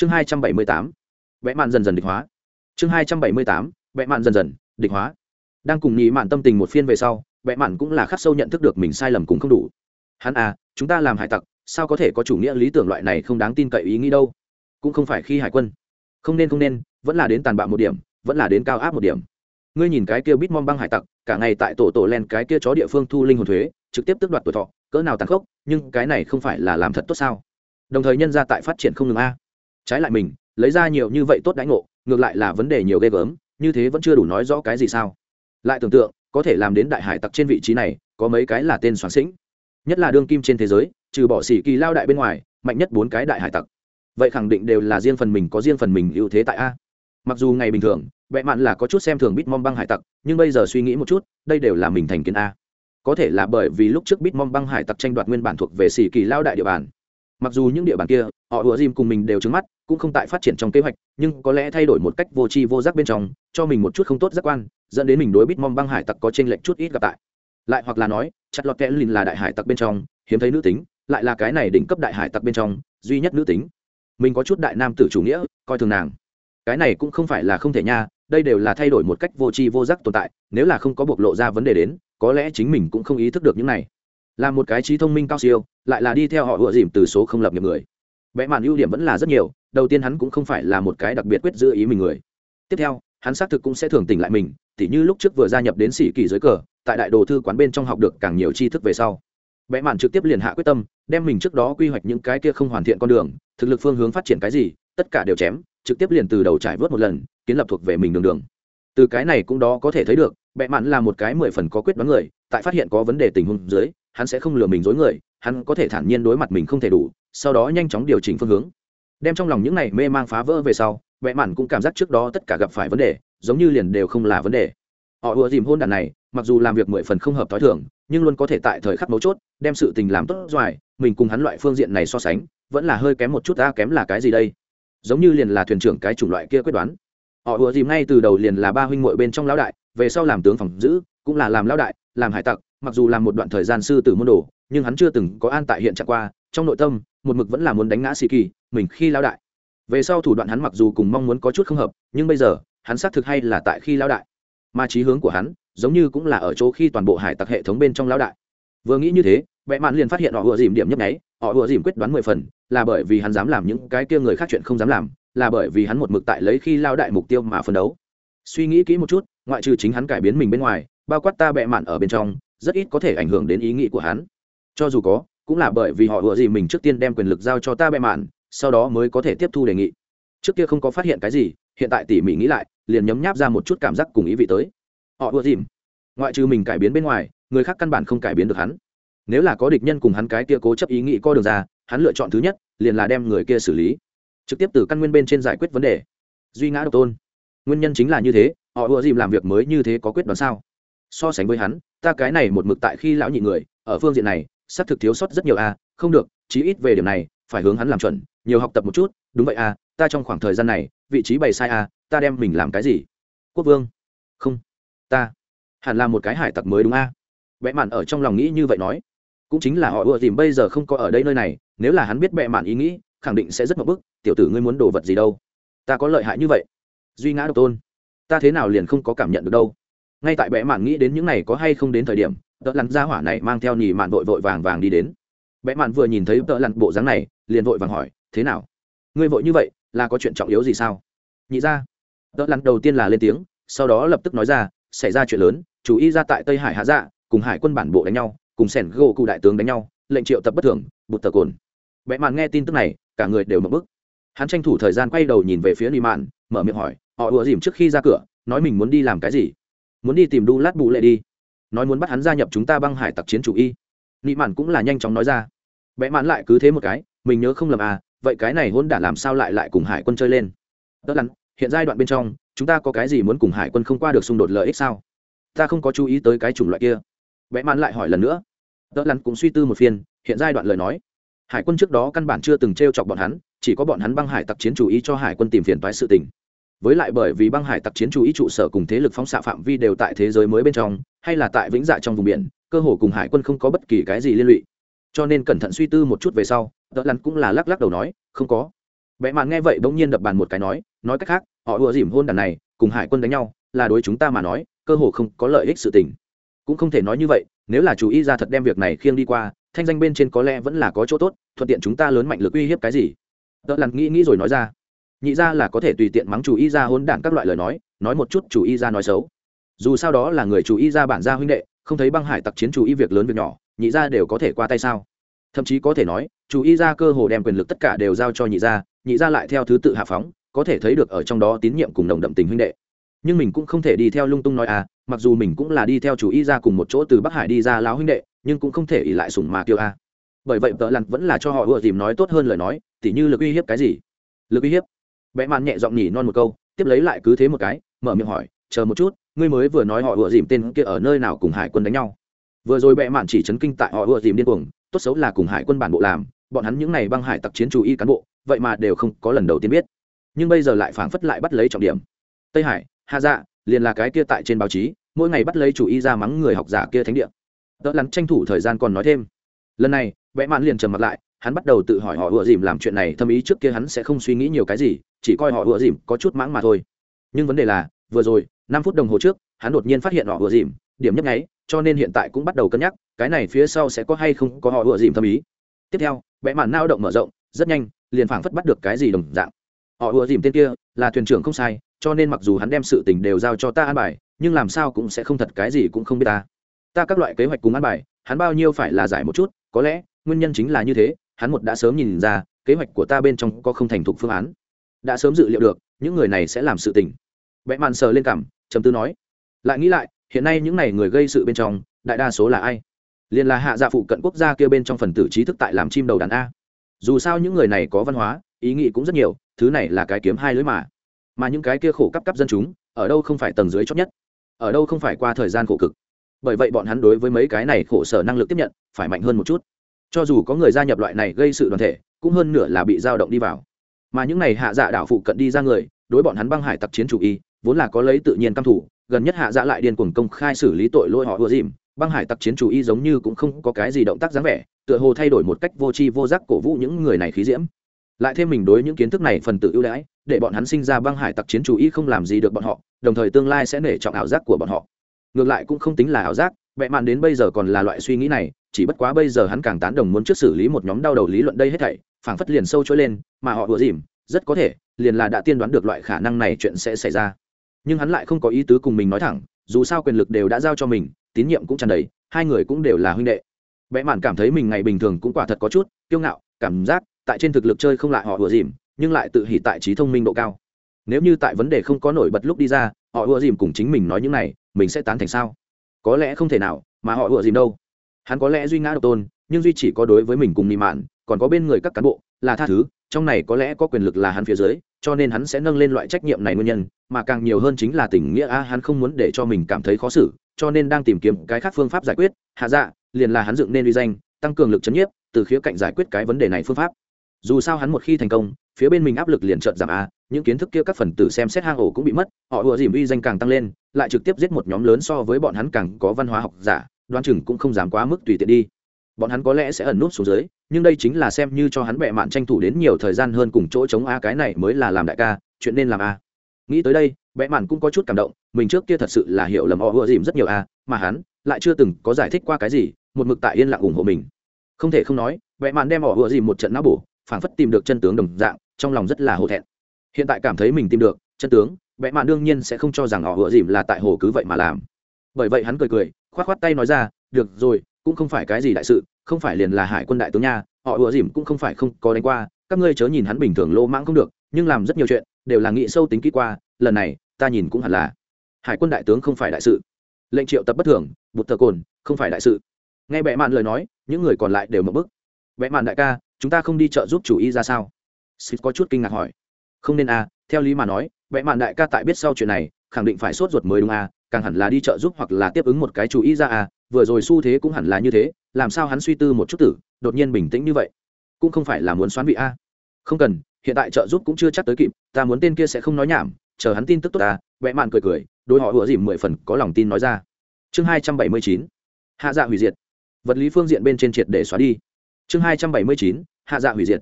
chương hai trăm bảy mươi tám, vẽ mạn dần dần địch hóa. Chương hai trăm bảy mươi tám, vẽ mạn dần dần địch hóa. Đang cùng nhị mạn tâm tình một phiên về sau, vẽ mạn cũng là khắc sâu nhận thức được mình sai lầm cũng không đủ. Hắn à chúng ta làm hải tặc, sao có thể có chủ nghĩa lý tưởng loại này không đáng tin cậy ý nghĩ đâu? Cũng không phải khi hải quân. Không nên không nên, vẫn là đến tàn bạo một điểm, vẫn là đến cao áp một điểm. Ngươi nhìn cái kia bít mong băng hải tặc, cả ngày tại tổ tổ len cái kia chó địa phương thu linh hồn thuế, trực tiếp tước đoạt tuổi thọ, cỡ nào tàn khốc, nhưng cái này không phải là làm thật tốt sao? Đồng thời nhân ra tại phát triển không ngừng a trái lại mình, lấy ra nhiều như vậy tốt đãi ngộ, ngược lại là vấn đề nhiều ghê gớm, như thế vẫn chưa đủ nói rõ cái gì sao. Lại tưởng tượng, có thể làm đến đại hải tặc trên vị trí này, có mấy cái là tên soạn sĩnh. Nhất là đương kim trên thế giới, trừ bỏ xỉ kỳ lao đại bên ngoài, mạnh nhất bốn cái đại hải tặc. Vậy khẳng định đều là riêng phần mình có riêng phần mình ưu thế tại a. Mặc dù ngày bình thường vẽ mạn là có chút xem thường bít mong băng hải tặc, nhưng bây giờ suy nghĩ một chút, đây đều là mình thành kiến a. Có thể là bởi vì lúc trước bít mong băng hải tặc tranh đoạt nguyên bản thuộc về xỉ kỳ lao đại địa bàn. Mặc dù những địa bàn kia, họ ùa dìm cùng mình đều trứng mắt cũng không tại phát triển trong kế hoạch, nhưng có lẽ thay đổi một cách vô tri vô giác bên trong, cho mình một chút không tốt giác quan, dẫn đến mình đối bít mong băng hải tặc có t r ê n lệch chút ít gặp tại. Lại hoặc là nói, chặt lọt kẽ lìn là đại hải tặc bên trong, hiếm thấy nữ tính, lại là cái này đỉnh cấp đại hải tặc bên trong, duy nhất nữ tính. Mình có chút đại nam tử chủ nghĩa, coi thường nàng. Cái này cũng không phải là không thể nha, đây đều là thay đổi một cách vô tri vô giác tồn tại, nếu là không có bộc lộ ra vấn đề đến, có lẽ chính mình cũng không ý thức được những này. Là một cái trí thông minh cao siêu, lại là đi theo họ ựa dìm từ số không lập nghiệp người. Vẽ màn ưu điểm vẫn là rất nhiều đầu tiên hắn cũng không phải là một cái đặc biệt quyết giữ ý mình người. Tiếp theo, hắn xác thực cũng sẽ thường tỉnh lại mình, tỉ như lúc trước vừa gia nhập đến sĩ kỳ giới cờ, tại đại đồ thư quán bên trong học được càng nhiều tri thức về sau. Vẽ mạn trực tiếp liền hạ quyết tâm, đem mình trước đó quy hoạch những cái kia không hoàn thiện con đường, thực lực phương hướng phát triển cái gì, tất cả đều chém, trực tiếp liền từ đầu trải vớt một lần, kiến lập thuộc về mình đường đường. Từ cái này cũng đó có thể thấy được vẽ mạn là một cái mười phần có quyết đoán người, tại phát hiện có vấn đề tình huống dưới, hắn sẽ không lừa mình dối người, hắn có thể thản nhiên đối mặt mình không thể đủ, sau đó nhanh chóng điều chỉnh phương hướng đem trong lòng những này mê mang phá vỡ về sau, vẽ mạn cũng cảm giác trước đó tất cả gặp phải vấn đề, giống như liền đều không là vấn đề. Họ ùa dìm hôn đàn này, mặc dù làm việc mười phần không hợp t h ó i thưởng nhưng luôn có thể tại thời khắc mấu chốt, đem sự tình làm tốt doài mình cùng hắn loại phương diện này so sánh, vẫn là hơi kém một chút ta kém là cái gì đây? Giống như liền là thuyền trưởng cái chủng loại kia quyết đoán. Họ ùa dìm ngay từ đầu liền là ba huynh m bên trong lão đại, về sau làm tướng phòng giữ, cũng là làm lão đại, làm hải tặc, mặc dù làm một đoạn thời gian sư tử môn đồ, nhưng hắn chưa từng có an tại hiện trạng qua, trong nội tâm một mực vẫn là muốn đánh ngã sĩ kỳ, mình khi lao đại. Về sau thủ đoạn hắn mặc dù cùng mong muốn có chút không hợp, nhưng bây giờ, hắn xác thực hay là tại khi lao đại. Mà trí hướng của hắn, giống như cũng là ở chỗ khi toàn bộ hải tặc hệ thống bên trong lao đại. Vừa nghĩ như thế vẽ mạn liền phát hiện họ vừa dìm điểm nhấp nháy, họ vừa dìm quyết đoán mười phần, là bởi vì hắn dám làm những cái kia người khác chuyện không dám làm, là bởi vì hắn một mực tại lấy khi lao đại mục tiêu mà phấn đấu. Suy nghĩ kỹ một chút, ngoại trừ chính hắn cải biến mình bên ngoài, bao quát ta bẹ mạn ở bên trong, rất ít có thể ảnh hưởng đến ý nghĩ của hắn. Cho dù có cũng là bởi vì họ ủa gì mình trước tiên đem quyền lực giao cho ta bẹ mạn, sau đó mới có thể tiếp thu đề nghị. Trước kia không có phát hiện cái gì, hiện tại tỉ mỉ nghĩ lại, liền nhấm nháp ra một chút cảm giác cùng ý vị tới. Họ ủa dìm ngoại trừ mình cải biến bên ngoài, người khác căn bản không cải biến được hắn. Nếu là có địch nhân cùng hắn cái kia cố chấp ý nghĩ co đường ra, hắn lựa chọn thứ nhất, liền là đem người kia xử lý. Trực tiếp từ căn nguyên bên trên giải quyết vấn đề. Duy ngã độc tôn. Nguyên nhân chính là như thế, họ ùa dìm làm việc mới như thế có quyết đoán sao? So sánh với hắn, ta cái này một mực tại khi lão nhị người, ở phương diện này xác thực thiếu sót rất nhiều a, không được, chí ít về điểm này, phải hướng hắn làm chuẩn, nhiều học tập một chút, đúng vậy a, ta trong khoảng thời gian này, vị trí bày sai a, ta đem mình làm cái gì? Quốc vương. Không. Ta. Hẳn là một cái hải tặc mới đúng a. Bệ mạn ở trong lòng nghĩ như vậy nói. Cũng chính là họ ưa tìm bây giờ không có ở đây nơi này, nếu là hắn biết bệ mạn ý nghĩ, khẳng định sẽ rất mập bức, tiểu tử ngươi muốn đồ vật gì đâu? Ta có lợi hại như vậy. Duy ngã độc tôn. Ta thế nào liền không có cảm nhận được đâu? Ngay tại bẽ mạn nghĩ đến những này có hay không đến thời điểm tợ lặn ra hỏa này mang theo nhì mạn vội vội vàng vàng đi đến. Bẽ mạn vừa nhìn thấy tợ lặn bộ dáng này, liền vội vàng hỏi, thế nào? Ngươi vội như vậy, là có chuyện trọng yếu gì sao? Nhị ra tợ lặn đầu tiên là lên tiếng, sau đó lập tức nói ra, xảy ra chuyện lớn chú ý ra tại tây hải hạ dạ cùng hải quân bản bộ đánh nhau, cùng sẻn gỗ cụ đại tướng đánh nhau, lệnh triệu tập bất thường, bụt tờ cồn. Bẽ mạn nghe tin tức này, cả người đều mập bức. Hắn tranh thủ thời gian quay đầu nhìn về phía nhì mạn, mở miệng hỏi, họ ùa dìm trước khi ra cửa, nói mình muốn đi làm cái gì? Muốn đi tìm đu lát bụ lệ đi nói muốn bắt hắn gia nhập chúng ta băng hải tặc chiến chủ y. Nị mạn cũng là nhanh chóng nói ra. Vẽ mãn lại cứ thế một cái, mình nhớ không lầm à vậy cái này hôn đả làm sao lại lại cùng hải quân chơi lên? Đỡ lắn hiện giai đoạn bên trong, chúng ta có cái gì muốn cùng hải quân không qua được xung đột lợi ích sao? Ta không có chú ý tới cái chủng loại kia. Vẽ mãn lại hỏi lần nữa. Đỡ lắn cũng suy tư một phiên, hiện giai đoạn lời nói. Hải quân trước đó căn bản chưa từng t r e o chọc bọn hắn, chỉ có bọn hắn băng hải tặc chiến chủ ý cho hải quân tìm phiền toái sự tình với lại bởi vì băng hải tặc chiến chú ý trụ sở cùng thế lực phóng xạ phạm vi đều tại thế giới mới bên trong, hay là tại vĩnh dạ trong vùng biển, cơ hồ cùng hải quân không có bất kỳ cái gì liên lụy. Cho nên cẩn thận suy tư một chút về sau, đỡ lắn cũng là lắc lắc đầu nói, không có. Vẽ mạn nghe vậy bỗng nhiên đập bàn một cái nói nói cách khác, họ ùa dìm hôn đàn này, cùng hải quân đánh nhau, là đối chúng ta mà nói, cơ hồ không có lợi ích sự tình. Cũng không thể nói như vậy, nếu là chủ ý ra thật đem việc này khiêng đi qua, thanh danh bên trên có lẽ vẫn là có chỗ tốt, thuận tiện chúng ta lớn mạnh lực uy hiếp cái gì? Đỡ lắn nghĩ nghĩ rồi nói ra nhị ra là có thể tùy tiện mắng chủ y ra hôn đản các loại lời nói nói một chút chủ y ra nói xấu. Dù sao đó là người chủ y ra bản gia huynh đệ, không thấy băng hải tặc chiến chủ y việc lớn việc nhỏ, nhị ra đều có thể qua tay sao? Thậm chí có thể nói, chủ y ra cơ hồ đem quyền lực tất cả đều giao cho nhị ra nhị ra lại theo thứ tự hạ phóng, có thể thấy được ở trong đó tín nhiệm cùng đồng đậm tình huynh đệ. Nhưng mình cũng không thể đi theo lung tung nói à mặc dù mình cũng là đi theo chủ y ra cùng một chỗ từ bắc hải đi ra láo huynh đệ, nhưng cũng không thể ỉ lại sủng mà kêu a. Bởi vậy tợ lặn vẫn là cho họ ùa dìm nói tốt hơn lời nói, tỉ như lực uy hiếp cái gì? Lực uy hiếp? Bẽ mạn nhẹ giọng nhỉ non một câu, tiếp lấy lại cứ thế một cái, mở miệng hỏi, chờ một chút, ngươi mới vừa nói họ vừa dìm tên kia ở nơi nào cùng hải quân đánh nhau? Vừa rồi bẽ mạn chỉ chấn kinh tại họ vừa dìm điên cuồng, tốt xấu là cùng hải quân bản bộ làm, bọn hắn những này băng hải tặc chiến chủ y cán bộ, vậy mà đều không có lần đầu tiên biết. Nhưng bây giờ lại phảng phất lại bắt lấy trọng điểm. Tây hải hà dạ liền là cái kia tại trên báo chí, mỗi ngày bắt lấy chủ y ra mắng người học giả kia thánh địa. Đỡ lắn tranh thủ thời gian còn nói thêm. Lần này vẽ mạn liền trầm mặt lại, hắn bắt đầu tự hỏi họ ủa dìm làm chuyện này, thâm ý trước kia hắn sẽ không suy nghĩ nhiều cái gì, chỉ coi họ ủa dìm có chút mãng mà thôi. Nhưng vấn đề là, vừa rồi, năm phút đồng hồ trước, hắn đột nhiên phát hiện họ ủa dìm, điểm nhấp nháy, cho nên hiện tại cũng bắt đầu cân nhắc, cái này phía sau sẽ có hay không có họ ủa dìm thâm ý. Tiếp theo, vẽ mạn nao động mở rộng, rất nhanh, liền phảng phất bắt được cái gì đồng dạng. Họ ủa dìm tên kia, là thuyền trưởng không sai, cho nên mặc dù hắn đem sự tình đều giao cho ta an bài, nhưng làm sao cũng sẽ không thật cái gì cũng không biết ta. Ta các loại kế hoạch cùng an bài, hắn bao nhiêu phải là giải một chút, có lẽ nguyên nhân chính là như thế, hắn một đã sớm nhìn ra, kế hoạch của ta bên trong có không thành thục phương án. Đã sớm dự liệu được, những người này sẽ làm sự tình. Vẽ mạn sờ lên cảm chấm tư nói. Lại nghĩ lại, hiện nay những n à y người gây sự bên trong, đại đa số là ai? Liền là hạ dạ phụ cận quốc gia kia bên trong phần tử trí thức tại làm chim đầu đàn a. Dù sao những người này có văn hóa, ý nghĩ cũng rất nhiều, thứ này là cái kiếm hai lưới mà. Mà những cái kia khổ cấp cấp dân chúng, ở đâu không phải tầng dưới chót nhất? Ở đâu không phải qua thời gian khổ cực? Bởi vậy bọn hắn đối với mấy cái này khổ sở năng lực tiếp nhận, phải mạnh hơn một chút cho dù có người gia nhập loại này gây sự đoàn thể, cũng hơn nửa là bị dao động đi vào. Mà những này hạ dạ đảo phụ cận đi ra người, đối bọn hắn băng hải tặc chiến chủ y, vốn là có lấy tự nhiên căm thủ, gần nhất hạ dạ lại điên cuồng công khai xử lý tội lỗi họ ưa dìm. Băng hải tặc chiến chủ y giống như cũng không có cái gì động tác dáng vẻ, tựa hồ thay đổi một cách vô tri vô giác cổ vũ những người này khí diễm. Lại thêm mình đối những kiến thức này phần tự ưu đãi, để bọn hắn sinh ra băng hải tặc chiến chủ y không làm gì được bọn họ, đồng thời tương lai sẽ nể trọng ảo giác của bọn họ. Ngược lại cũng không tính là ảo giác bệ mạn đến bây giờ còn là loại suy nghĩ này, chỉ bất quá bây giờ hắn càng tán đồng muốn trước xử lý một nhóm đau đầu lý luận đây hết thảy, phảng phất liền sâu trôi lên, mà họ vừa dìm, rất có thể, liền là đã tiên đoán được loại khả năng này chuyện sẽ xảy ra. Nhưng hắn lại không có ý tứ cùng mình nói thẳng, dù sao quyền lực đều đã giao cho mình, tín nhiệm cũng tràn đầy, hai người cũng đều là huynh đệ. Vẽ mạn cảm thấy mình ngày bình thường cũng quả thật có chút, kiêu ngạo, cảm giác tại trên thực lực chơi không lại họ vừa dìm, nhưng lại tự hỉ tại trí thông minh độ cao. Nếu như tại vấn đề không có nổi bật lúc đi ra, họ ùa dìm cùng chính mình nói những này, mình sẽ tán thành sao? Có lẽ không thể nào, mà họ ủa dìm đâu. Hắn có lẽ duy ngã độc tôn, nhưng duy chỉ có đối với mình cùng nị mạn, còn có bên người các cán bộ là tha thứ, trong này có lẽ có quyền lực là hắn phía dưới, cho nên hắn sẽ nâng lên loại trách nhiệm này nguyên nhân, mà càng nhiều hơn chính là tình nghĩa, a, hắn không muốn để cho mình cảm thấy khó xử, cho nên đang tìm kiếm cái khác phương pháp giải quyết. Hạ dạ liền là hắn dựng nên uy danh, tăng cường lực c h ấ n nhiếp, từ khía cạnh giải quyết cái vấn đề này phương pháp. Dù sao hắn một khi thành công, phía bên mình áp lực liền trợt giảm, a, những kiến thức kia các phần tử xem xét hang ổ cũng bị mất họ ùa dìm uy danh càng tăng lên, lại trực tiếp giết một nhóm lớn so với bọn hắn càng có văn hóa học giả đoan chừng cũng không dám quá mức tùy tiện đi. Bọn hắn có lẽ sẽ ẩn nút xuống dưới, nhưng đây chính là xem như cho hắn bệ mạn tranh thủ đến nhiều thời gian hơn cùng chỗ chống a cái này mới là làm đại ca, chuyện nên làm a. Nghĩ tới đây, bệ mạn cũng có chút cảm động, mình trước kia thật sự là hiểu lầm họ ùa dìm rất nhiều a, mà hắn lại chưa từng có giải thích qua cái gì, một mực tại yên lặng ủng hộ mình. Không thể không nói, bệ mạn đem họ ùa dìm một trận não bổ, phảng phất tìm được chân tướng đồng dạng, trong lòng rất là hổ thẹn. Hiện tại cảm thấy mình tìm được chân tướng vẽ mạn đương nhiên sẽ không cho rằng họ ựa dìm là tại hồ cứ vậy mà làm. Bởi vậy hắn cười cười k h o á t k h o á t tay nói ra, được rồi, cũng không phải cái gì đại sự, không phải liền là hải quân đại tướng nha, họ ựa dìm cũng không phải không có đánh qua, các ngươi chớ nhìn hắn bình thường lô mãng không được, nhưng làm rất nhiều chuyện, đều là nghĩ sâu tính kỹ qua, lần này, ta nhìn cũng hẳn là hải quân đại tướng không phải đại sự. Lệnh triệu tập bất thường, bụt tờ cồn, không phải đại sự. Nghe bệ mạn lời nói, những người còn lại đều mập bức. Bệ mạn đại ca, chúng ta không đi chợ giúp chủ y ra sao? Sít có chút kinh ngạc hỏi. Không nên à theo lý mà nói vẽ mạn đại ca tại biết sau chuyện này, khẳng định phải sốt ruột mới đúng à càng hẳn là đi chợ giúp hoặc là tiếp ứng một cái chú ý ra à vừa rồi xu thế cũng hẳn là như thế, làm sao hắn suy tư một chút tử, đột nhiên bình tĩnh như vậy. Cũng không phải là muốn xoán vị a à. không cần, hiện tại trợ giúp cũng chưa chắc tới kịp, ta muốn tên kia sẽ không nói nhảm, chờ hắn tin tức tốt à vẽ mạn cười cười đôi họ vừa dìm mười phần có lòng tin nói ra. Chương hai trăm bảy mươi chín, hạ dạ hủy diệt. Vật lý phương diện bên trên triệt để xóa đi. Chương hai trăm bảy mươi chín, hạ dạ hủy diệt.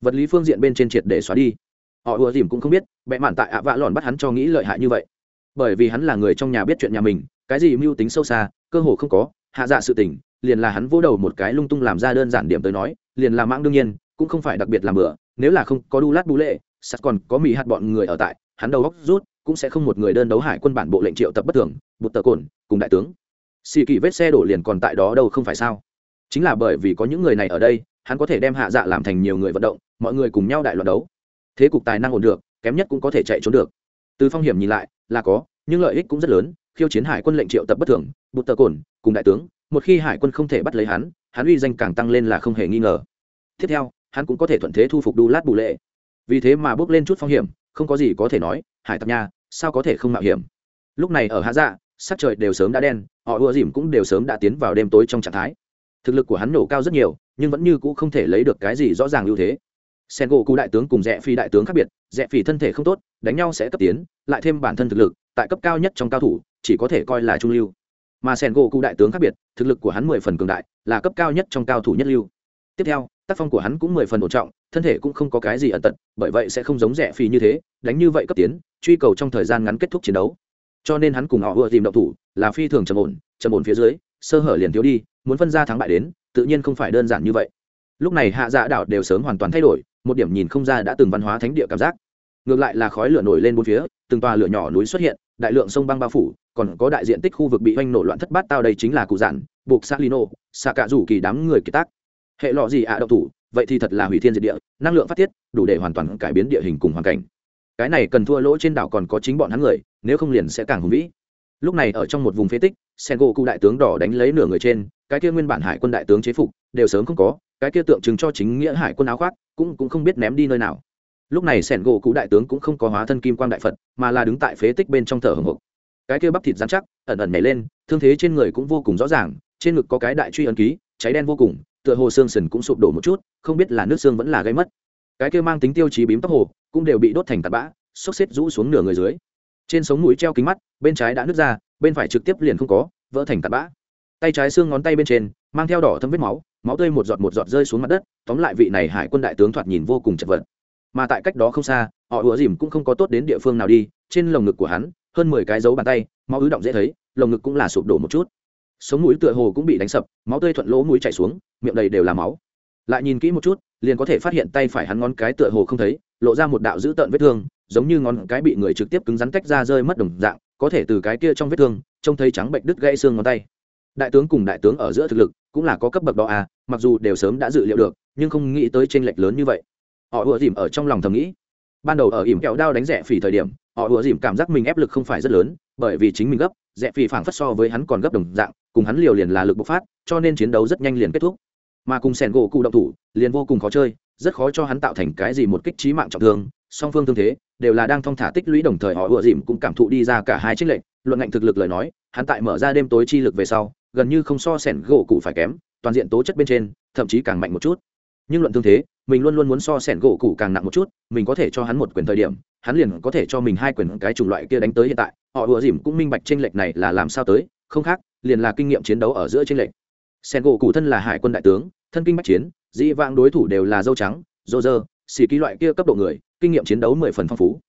Vật lý phương diện bên trên triệt để xóa đi họ ùa dìm cũng không biết bẹ mạn tại ạ vạ lòn bắt hắn cho nghĩ lợi hại như vậy. Bởi vì hắn là người trong nhà biết chuyện nhà mình, cái gì mưu tính sâu xa, cơ hồ không có, hạ dạ sự tình, liền là hắn vỗ đầu một cái lung tung làm ra đơn giản điểm tới nói, liền là mãng đương nhiên, cũng không phải đặc biệt làm bữa nếu là không có đu lát bú lệ, sắt còn có mỹ hạt bọn người ở tại, hắn đầu góc rút, cũng sẽ không một người đơn đấu hải quân bản bộ lệnh triệu tập bất thường, bụt tờ cồn, cùng đại tướng. Xì kỳ vết xe đổ liền còn tại đó đâu không phải sao? Chính là bởi vì có những người này ở đây, hắn có thể đem hạ dạ làm thành nhiều người vận động, mọi người cùng nhau đại loạt đấu thế cục tài năng ổn được, kém nhất cũng có thể chạy trốn được. Từ phong hiểm nhìn lại, là có, nhưng lợi ích cũng rất lớn, khiêu chiến hải quân lệnh triệu tập bất thường, bụt tờ cồn, cùng đại tướng, một khi hải quân không thể bắt lấy hắn hắn uy danh càng tăng lên là không hề nghi ngờ. Tiếp theo, hắn cũng có thể thuận thế thu phục đu lát bù lệ. Vì thế mà bước lên chút phong hiểm, không có gì có thể nói, hải tặc nha, sao có thể không mạo hiểm? Lúc này ở hạ dạ sắc trời đều sớm đã đen, họ ùa dìm cũng đều sớm đã tiến vào đêm tối trong trạng thái. Thực lực của hắn nổ cao rất nhiều, nhưng vẫn như cũ không thể lấy được cái gì rõ ràng ưu thế sen gỗ cụ đại tướng cùng rẽ phi đại tướng khác biệt rẽ phi thân thể không tốt, đánh nhau sẽ cấp tiến, lại thêm bản thân thực lực, tại cấp cao nhất trong cao thủ, chỉ có thể coi là trung lưu. Mà sen gỗ cụ đại tướng khác biệt, thực lực của hắn mười phần cường đại, là cấp cao nhất trong cao thủ nhất lưu. Tiếp theo, tác phong của hắn cũng mười phần ổn trọng, thân thể cũng không có cái gì ẩn tật, bởi vậy sẽ không giống rẻ phi như thế, đánh như vậy cấp tiến, truy cầu trong thời gian ngắn kết thúc chiến đấu. Cho nên hắn cùng họ vừa tìm đậu thủ, là phi thường trầm ổn trầm ổn phía dưới, sơ hở liền thiếu đi, muốn phân ra thắng bại đến, tự nhiên không phải đơn giản như vậy lúc này hạ dạ đảo đều sớm hoàn toàn thay đổi, một điểm nhìn không ra đã từng văn hóa thánh địa cảm giác. Ngược lại là khói lửa nổi lên bốn phía, từng tòa lửa nhỏ núi xuất hiện, đại lượng sông băng bao phủ, còn có đại diện tích khu vực bị oanh nổ loạn thất bát tao đây chính là cụ giản buộc s lino xạ cả rủ kỳ đám người kỳ tác. Hệ lọ gì ạ à thủ, vậy thì thật là hủy thiên diệt địa, năng lượng phát tiết, đủ để hoàn toàn cải biến địa hình cùng hoàn cảnh. Cái này cần thua lỗ trên đảo còn có chính bọn hắn người, nếu không liền sẽ càng hùng vĩ. Lúc này ở trong một vùng phế tích sen gỗ cụ đại tướng đỏ đánh lấy nửa người trên, cái kia nguyên bản hải quân đại tướng chế phục, đều sớm không có cái kia tượng trưng cho chính nghĩa hải quân áo khoác cũng cũng không biết ném đi nơi nào. Lúc này sẻn gỗ cụ đại tướng cũng không có hóa thân kim quang đại phật, mà là đứng tại phế tích bên trong thở hồng hộc cái kia bắp thịt dán chắc, ẩn ẩn nhảy lên, thương thế trên người cũng vô cùng rõ ràng, trên ngực có cái đại truy ấn ký, cháy đen vô cùng, tựa hồ xương sần cũng sụp đổ một chút, không biết là nước xương vẫn là gây mất. Cái kia mang tính tiêu chí bím tóc hồ, cũng đều bị đốt thành tạt bã, xốc xếp rũ xuống nửa người dưới. Trên sống mũi treo kính mắt, bên trái đã nứt ra, bên phải trực tiếp liền không có, vỡ thành tạt bã. Tay trái xương ngón tay bên trên, mang theo đỏ thâm vết máu máu tươi một giọt một giọt rơi xuống mặt đất, tóm lại vị này hải quân đại tướng thoạt nhìn vô cùng chật vật. Mà tại cách đó không xa, họ ùa dìm cũng không có tốt đến địa phương nào đi, trên lồng ngực của hắn, hơn mười cái dấu bàn tay, máu ứ động dễ thấy, lồng ngực cũng là sụp đổ một chút. Sống mũi tựa hồ cũng bị đánh sập, máu tươi thuận lỗ mũi chảy xuống, miệng đầy đều là máu. Lại nhìn kỹ một chút, liền có thể phát hiện tay phải hắn ngón cái tựa hồ không thấy, lộ ra một đạo dữ tợn vết thương, giống như ngón cái bị người trực tiếp cứng rắn tách ra rơi mất đồng dạng, có thể từ cái kia trong vết thương, trông thấy trắng bệnh đứt gãy xương ngón tay. Đại tướng cùng đại tướng ở giữa thực lực, cũng là có cấp bậc đó à mặc dù đều sớm đã dự liệu được, nhưng không nghĩ tới tranh lệch lớn như vậy. Họ ùa dìm ở trong lòng thầm nghĩ. Ban đầu ở ỉm kẹo đao đánh rẻ phỉ thời điểm, họ ùa dìm cảm giác mình ép lực không phải rất lớn, bởi vì chính mình gấp rẽ phỉ phảng phất so với hắn còn gấp đồng dạng, cùng hắn liều liền là lực bộc phát, cho nên chiến đấu rất nhanh liền kết thúc. Mà cùng sẻn gỗ cụ động thủ, liền vô cùng khó chơi, rất khó cho hắn tạo thành cái gì một kích trí mạng trọng thương, song phương thương thế đều là đang thong thả tích lũy đồng thời họ ùa dìm cũng cảm thụ đi ra cả hai trích lệnh luận ngạnh thực lực lời nói, hắn tại mở ra đêm tối chi lực về sau, gần như không so sẻn gỗ cụ phải kém toàn diện tố chất bên trên, thậm chí càng mạnh một chút. Nhưng luận thương thế, mình luôn luôn muốn so sẻn gỗ cụ càng nặng một chút, mình có thể cho hắn một quyền thời điểm, hắn liền có thể cho mình hai quyền cái chủng loại kia đánh tới hiện tại. Họ ùa dìm cũng minh bạch tranh lệch này là làm sao tới, không khác, liền là kinh nghiệm chiến đấu ở giữa tranh lệch. Sẻn gỗ cụ thân là hải quân đại tướng, thân kinh bách chiến, dĩ vãng đối thủ đều là dâu trắng, dô dơ, xì ký loại kia cấp độ người, kinh nghiệm chiến đấu mười phần phong phú.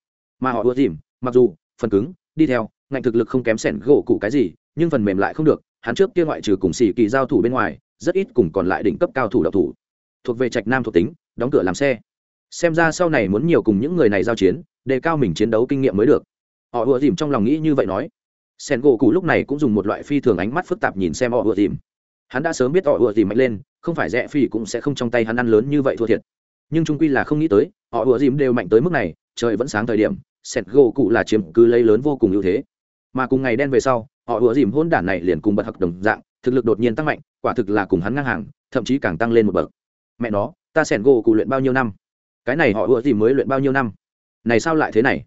Mà họ ùa dìm, mặc dù phần cứng, đi theo, ngạnh thực lực không kém sẻn gỗ cụ cái gì, nhưng phần mềm lại không được, hắn trước kia ngoại trừ cùng xì kỳ giao thủ bên ngoài rất ít cùng còn lại đỉnh cấp cao thủ độc thủ. Thuộc về trạch nam thuộc tính, đóng cửa làm xe. Xem ra sau này muốn nhiều cùng những người này giao chiến, đề cao mình chiến đấu kinh nghiệm mới được. Họ ùa dìm trong lòng nghĩ như vậy nói. Sen gỗ cụ lúc này cũng dùng một loại phi thường ánh mắt phức tạp nhìn xem họ ùa dìm. Hắn đã sớm biết họ ùa dìm mạnh lên, không phải rẽ phi cũng sẽ không trong tay hắn ăn lớn như vậy thua thiệt. Nhưng trung quy là không nghĩ tới, họ ùa dìm đều mạnh tới mức này, trời vẫn sáng thời điểm, sen gỗ cụ là chiếm cứ lấy lớn vô cùng ưu thế. Mà cùng ngày đen về sau, họ ùa dìm hôn đản này liền cùng bật hặc đồng dạng, thực lực đột nhiên tăng mạnh quả thực là cùng hắn ngang hàng, thậm chí càng tăng lên một bậc. Mẹ nó, ta sẻn gỗ cụ luyện bao nhiêu năm? Cái này họ ùa dìm mới luyện bao nhiêu năm? Này sao lại thế này?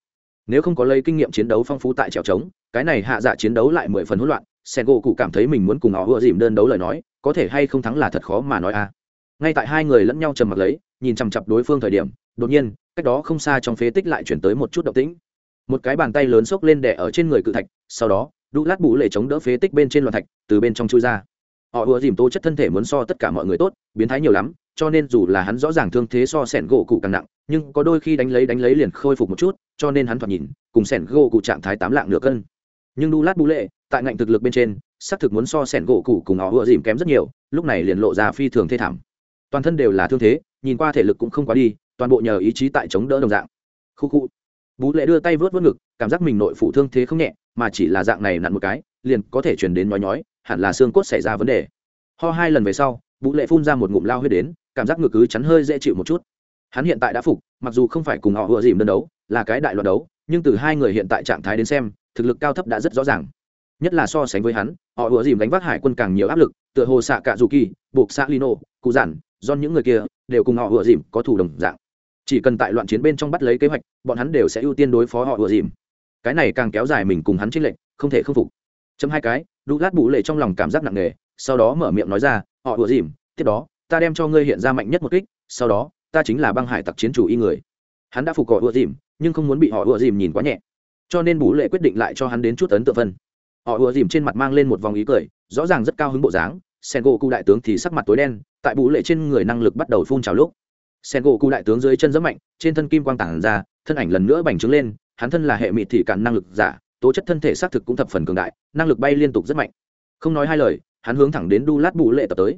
Nếu không có lấy kinh nghiệm chiến đấu phong phú tại trèo trống, cái này hạ dạ chiến đấu lại mười phần hỗn loạn sen gỗ cụ cảm thấy mình muốn cùng họ ùa dìm đơn đấu lời nói, có thể hay không thắng là thật khó mà nói a. Ngay tại hai người lẫn nhau trầm mặc lấy, nhìn chằm chặp đối phương thời điểm, đột nhiên, cách đó không xa trong phế tích lại chuyển tới một chút động tĩnh. Một cái bàn tay lớn xốc lên đẻ ở trên người cự thạch, sau đó, đu lát bụ lệ chống đỡ phế tích bên trên loạt thạch, từ bên trong chui ra họ ùa dìm tố chất thân thể muốn so tất cả mọi người tốt, biến thái nhiều lắm, cho nên dù là hắn rõ ràng thương thế so sẻn gỗ cụ càng nặng, nhưng có đôi khi đánh lấy đánh lấy liền khôi phục một chút, cho nên hắn thoạt nhìn, cùng sẻn gỗ cụ trạng thái tám lạng nửa cân. Nhưng đu lát bú lệ, tại ngạnh thực lực bên trên, xác thực muốn so sẻn gỗ cụ cùng họ ựa dìm kém rất nhiều, lúc này liền lộ ra phi thường thê thảm. Toàn thân đều là thương thế, nhìn qua thể lực cũng không quá đi, toàn bộ nhờ ý chí tại chống đỡ đồng dạng. Khu khu. Bú lệ đưa tay vớt vớt ngực, cảm giác mình nội phụ thương thế không nhẹ, mà chỉ là dạng này nặn một cái, liền có thể chuyển đến nói nhói hẳn là xương cốt xảy ra vấn đề. Ho hai lần về sau vũ lệ phun ra một ngụm lao huyết đến, cảm giác ngược cứ chắn hơi dễ chịu một chút. Hắn hiện tại đã phục, mặc dù không phải cùng họ vừa dìm đơn đấu, là cái đại loạt đấu, nhưng từ hai người hiện tại trạng thái đến xem, thực lực cao thấp đã rất rõ ràng. Nhất là so sánh với hắn, họ vừa dìm đánh vác hải quân càng nhiều áp lực, tựa hồ xạ cạ dù kỳ, buộc xạ lino, cụ giản do những người kia, đều cùng họ vừa dìm có thủ đồng dạng. Chỉ cần tại loạn chiến bên trong bắt lấy kế hoạch, bọn hắn đều sẽ ưu tiên đối phó họ vừa dìm. Cái này càng kéo dài mình cùng hắn tranh lệnh không thể không phục. Chấm hai cái đu lát bụ lệ trong lòng cảm giác nặng nề, sau đó mở miệng nói ra, họ vừa dìm, tiếp đó, ta đem cho ngươi hiện ra mạnh nhất một kích, sau đó, ta chính là băng hải tặc chiến chủ y người. Hắn đã phục họ ưa dìm, nhưng không muốn bị họ ưa dìm nhìn quá nhẹ. Cho nên bú lệ quyết định lại cho hắn đến chút ấn tượng phân. Họ ưa dìm trên mặt mang lên một vòng ý cười, rõ ràng rất cao hứng bộ dáng. Sen gỗ cụ đại tướng thì sắc mặt tối đen, tại bú lệ trên người năng lực bắt đầu phun trào lúc. Sen gỗ cụ đại tướng dưới chân rất mạnh, trên thân kim quang tản ra, thân ảnh lần nữa bành trướng lên, hắn thân là hệ mịt thị cản năng lực giả tố chất thân thể xác thực cũng thập phần cường đại, năng lực bay liên tục rất mạnh. Không nói hai lời, hắn hướng thẳng đến đu lát bù lệ tập tới.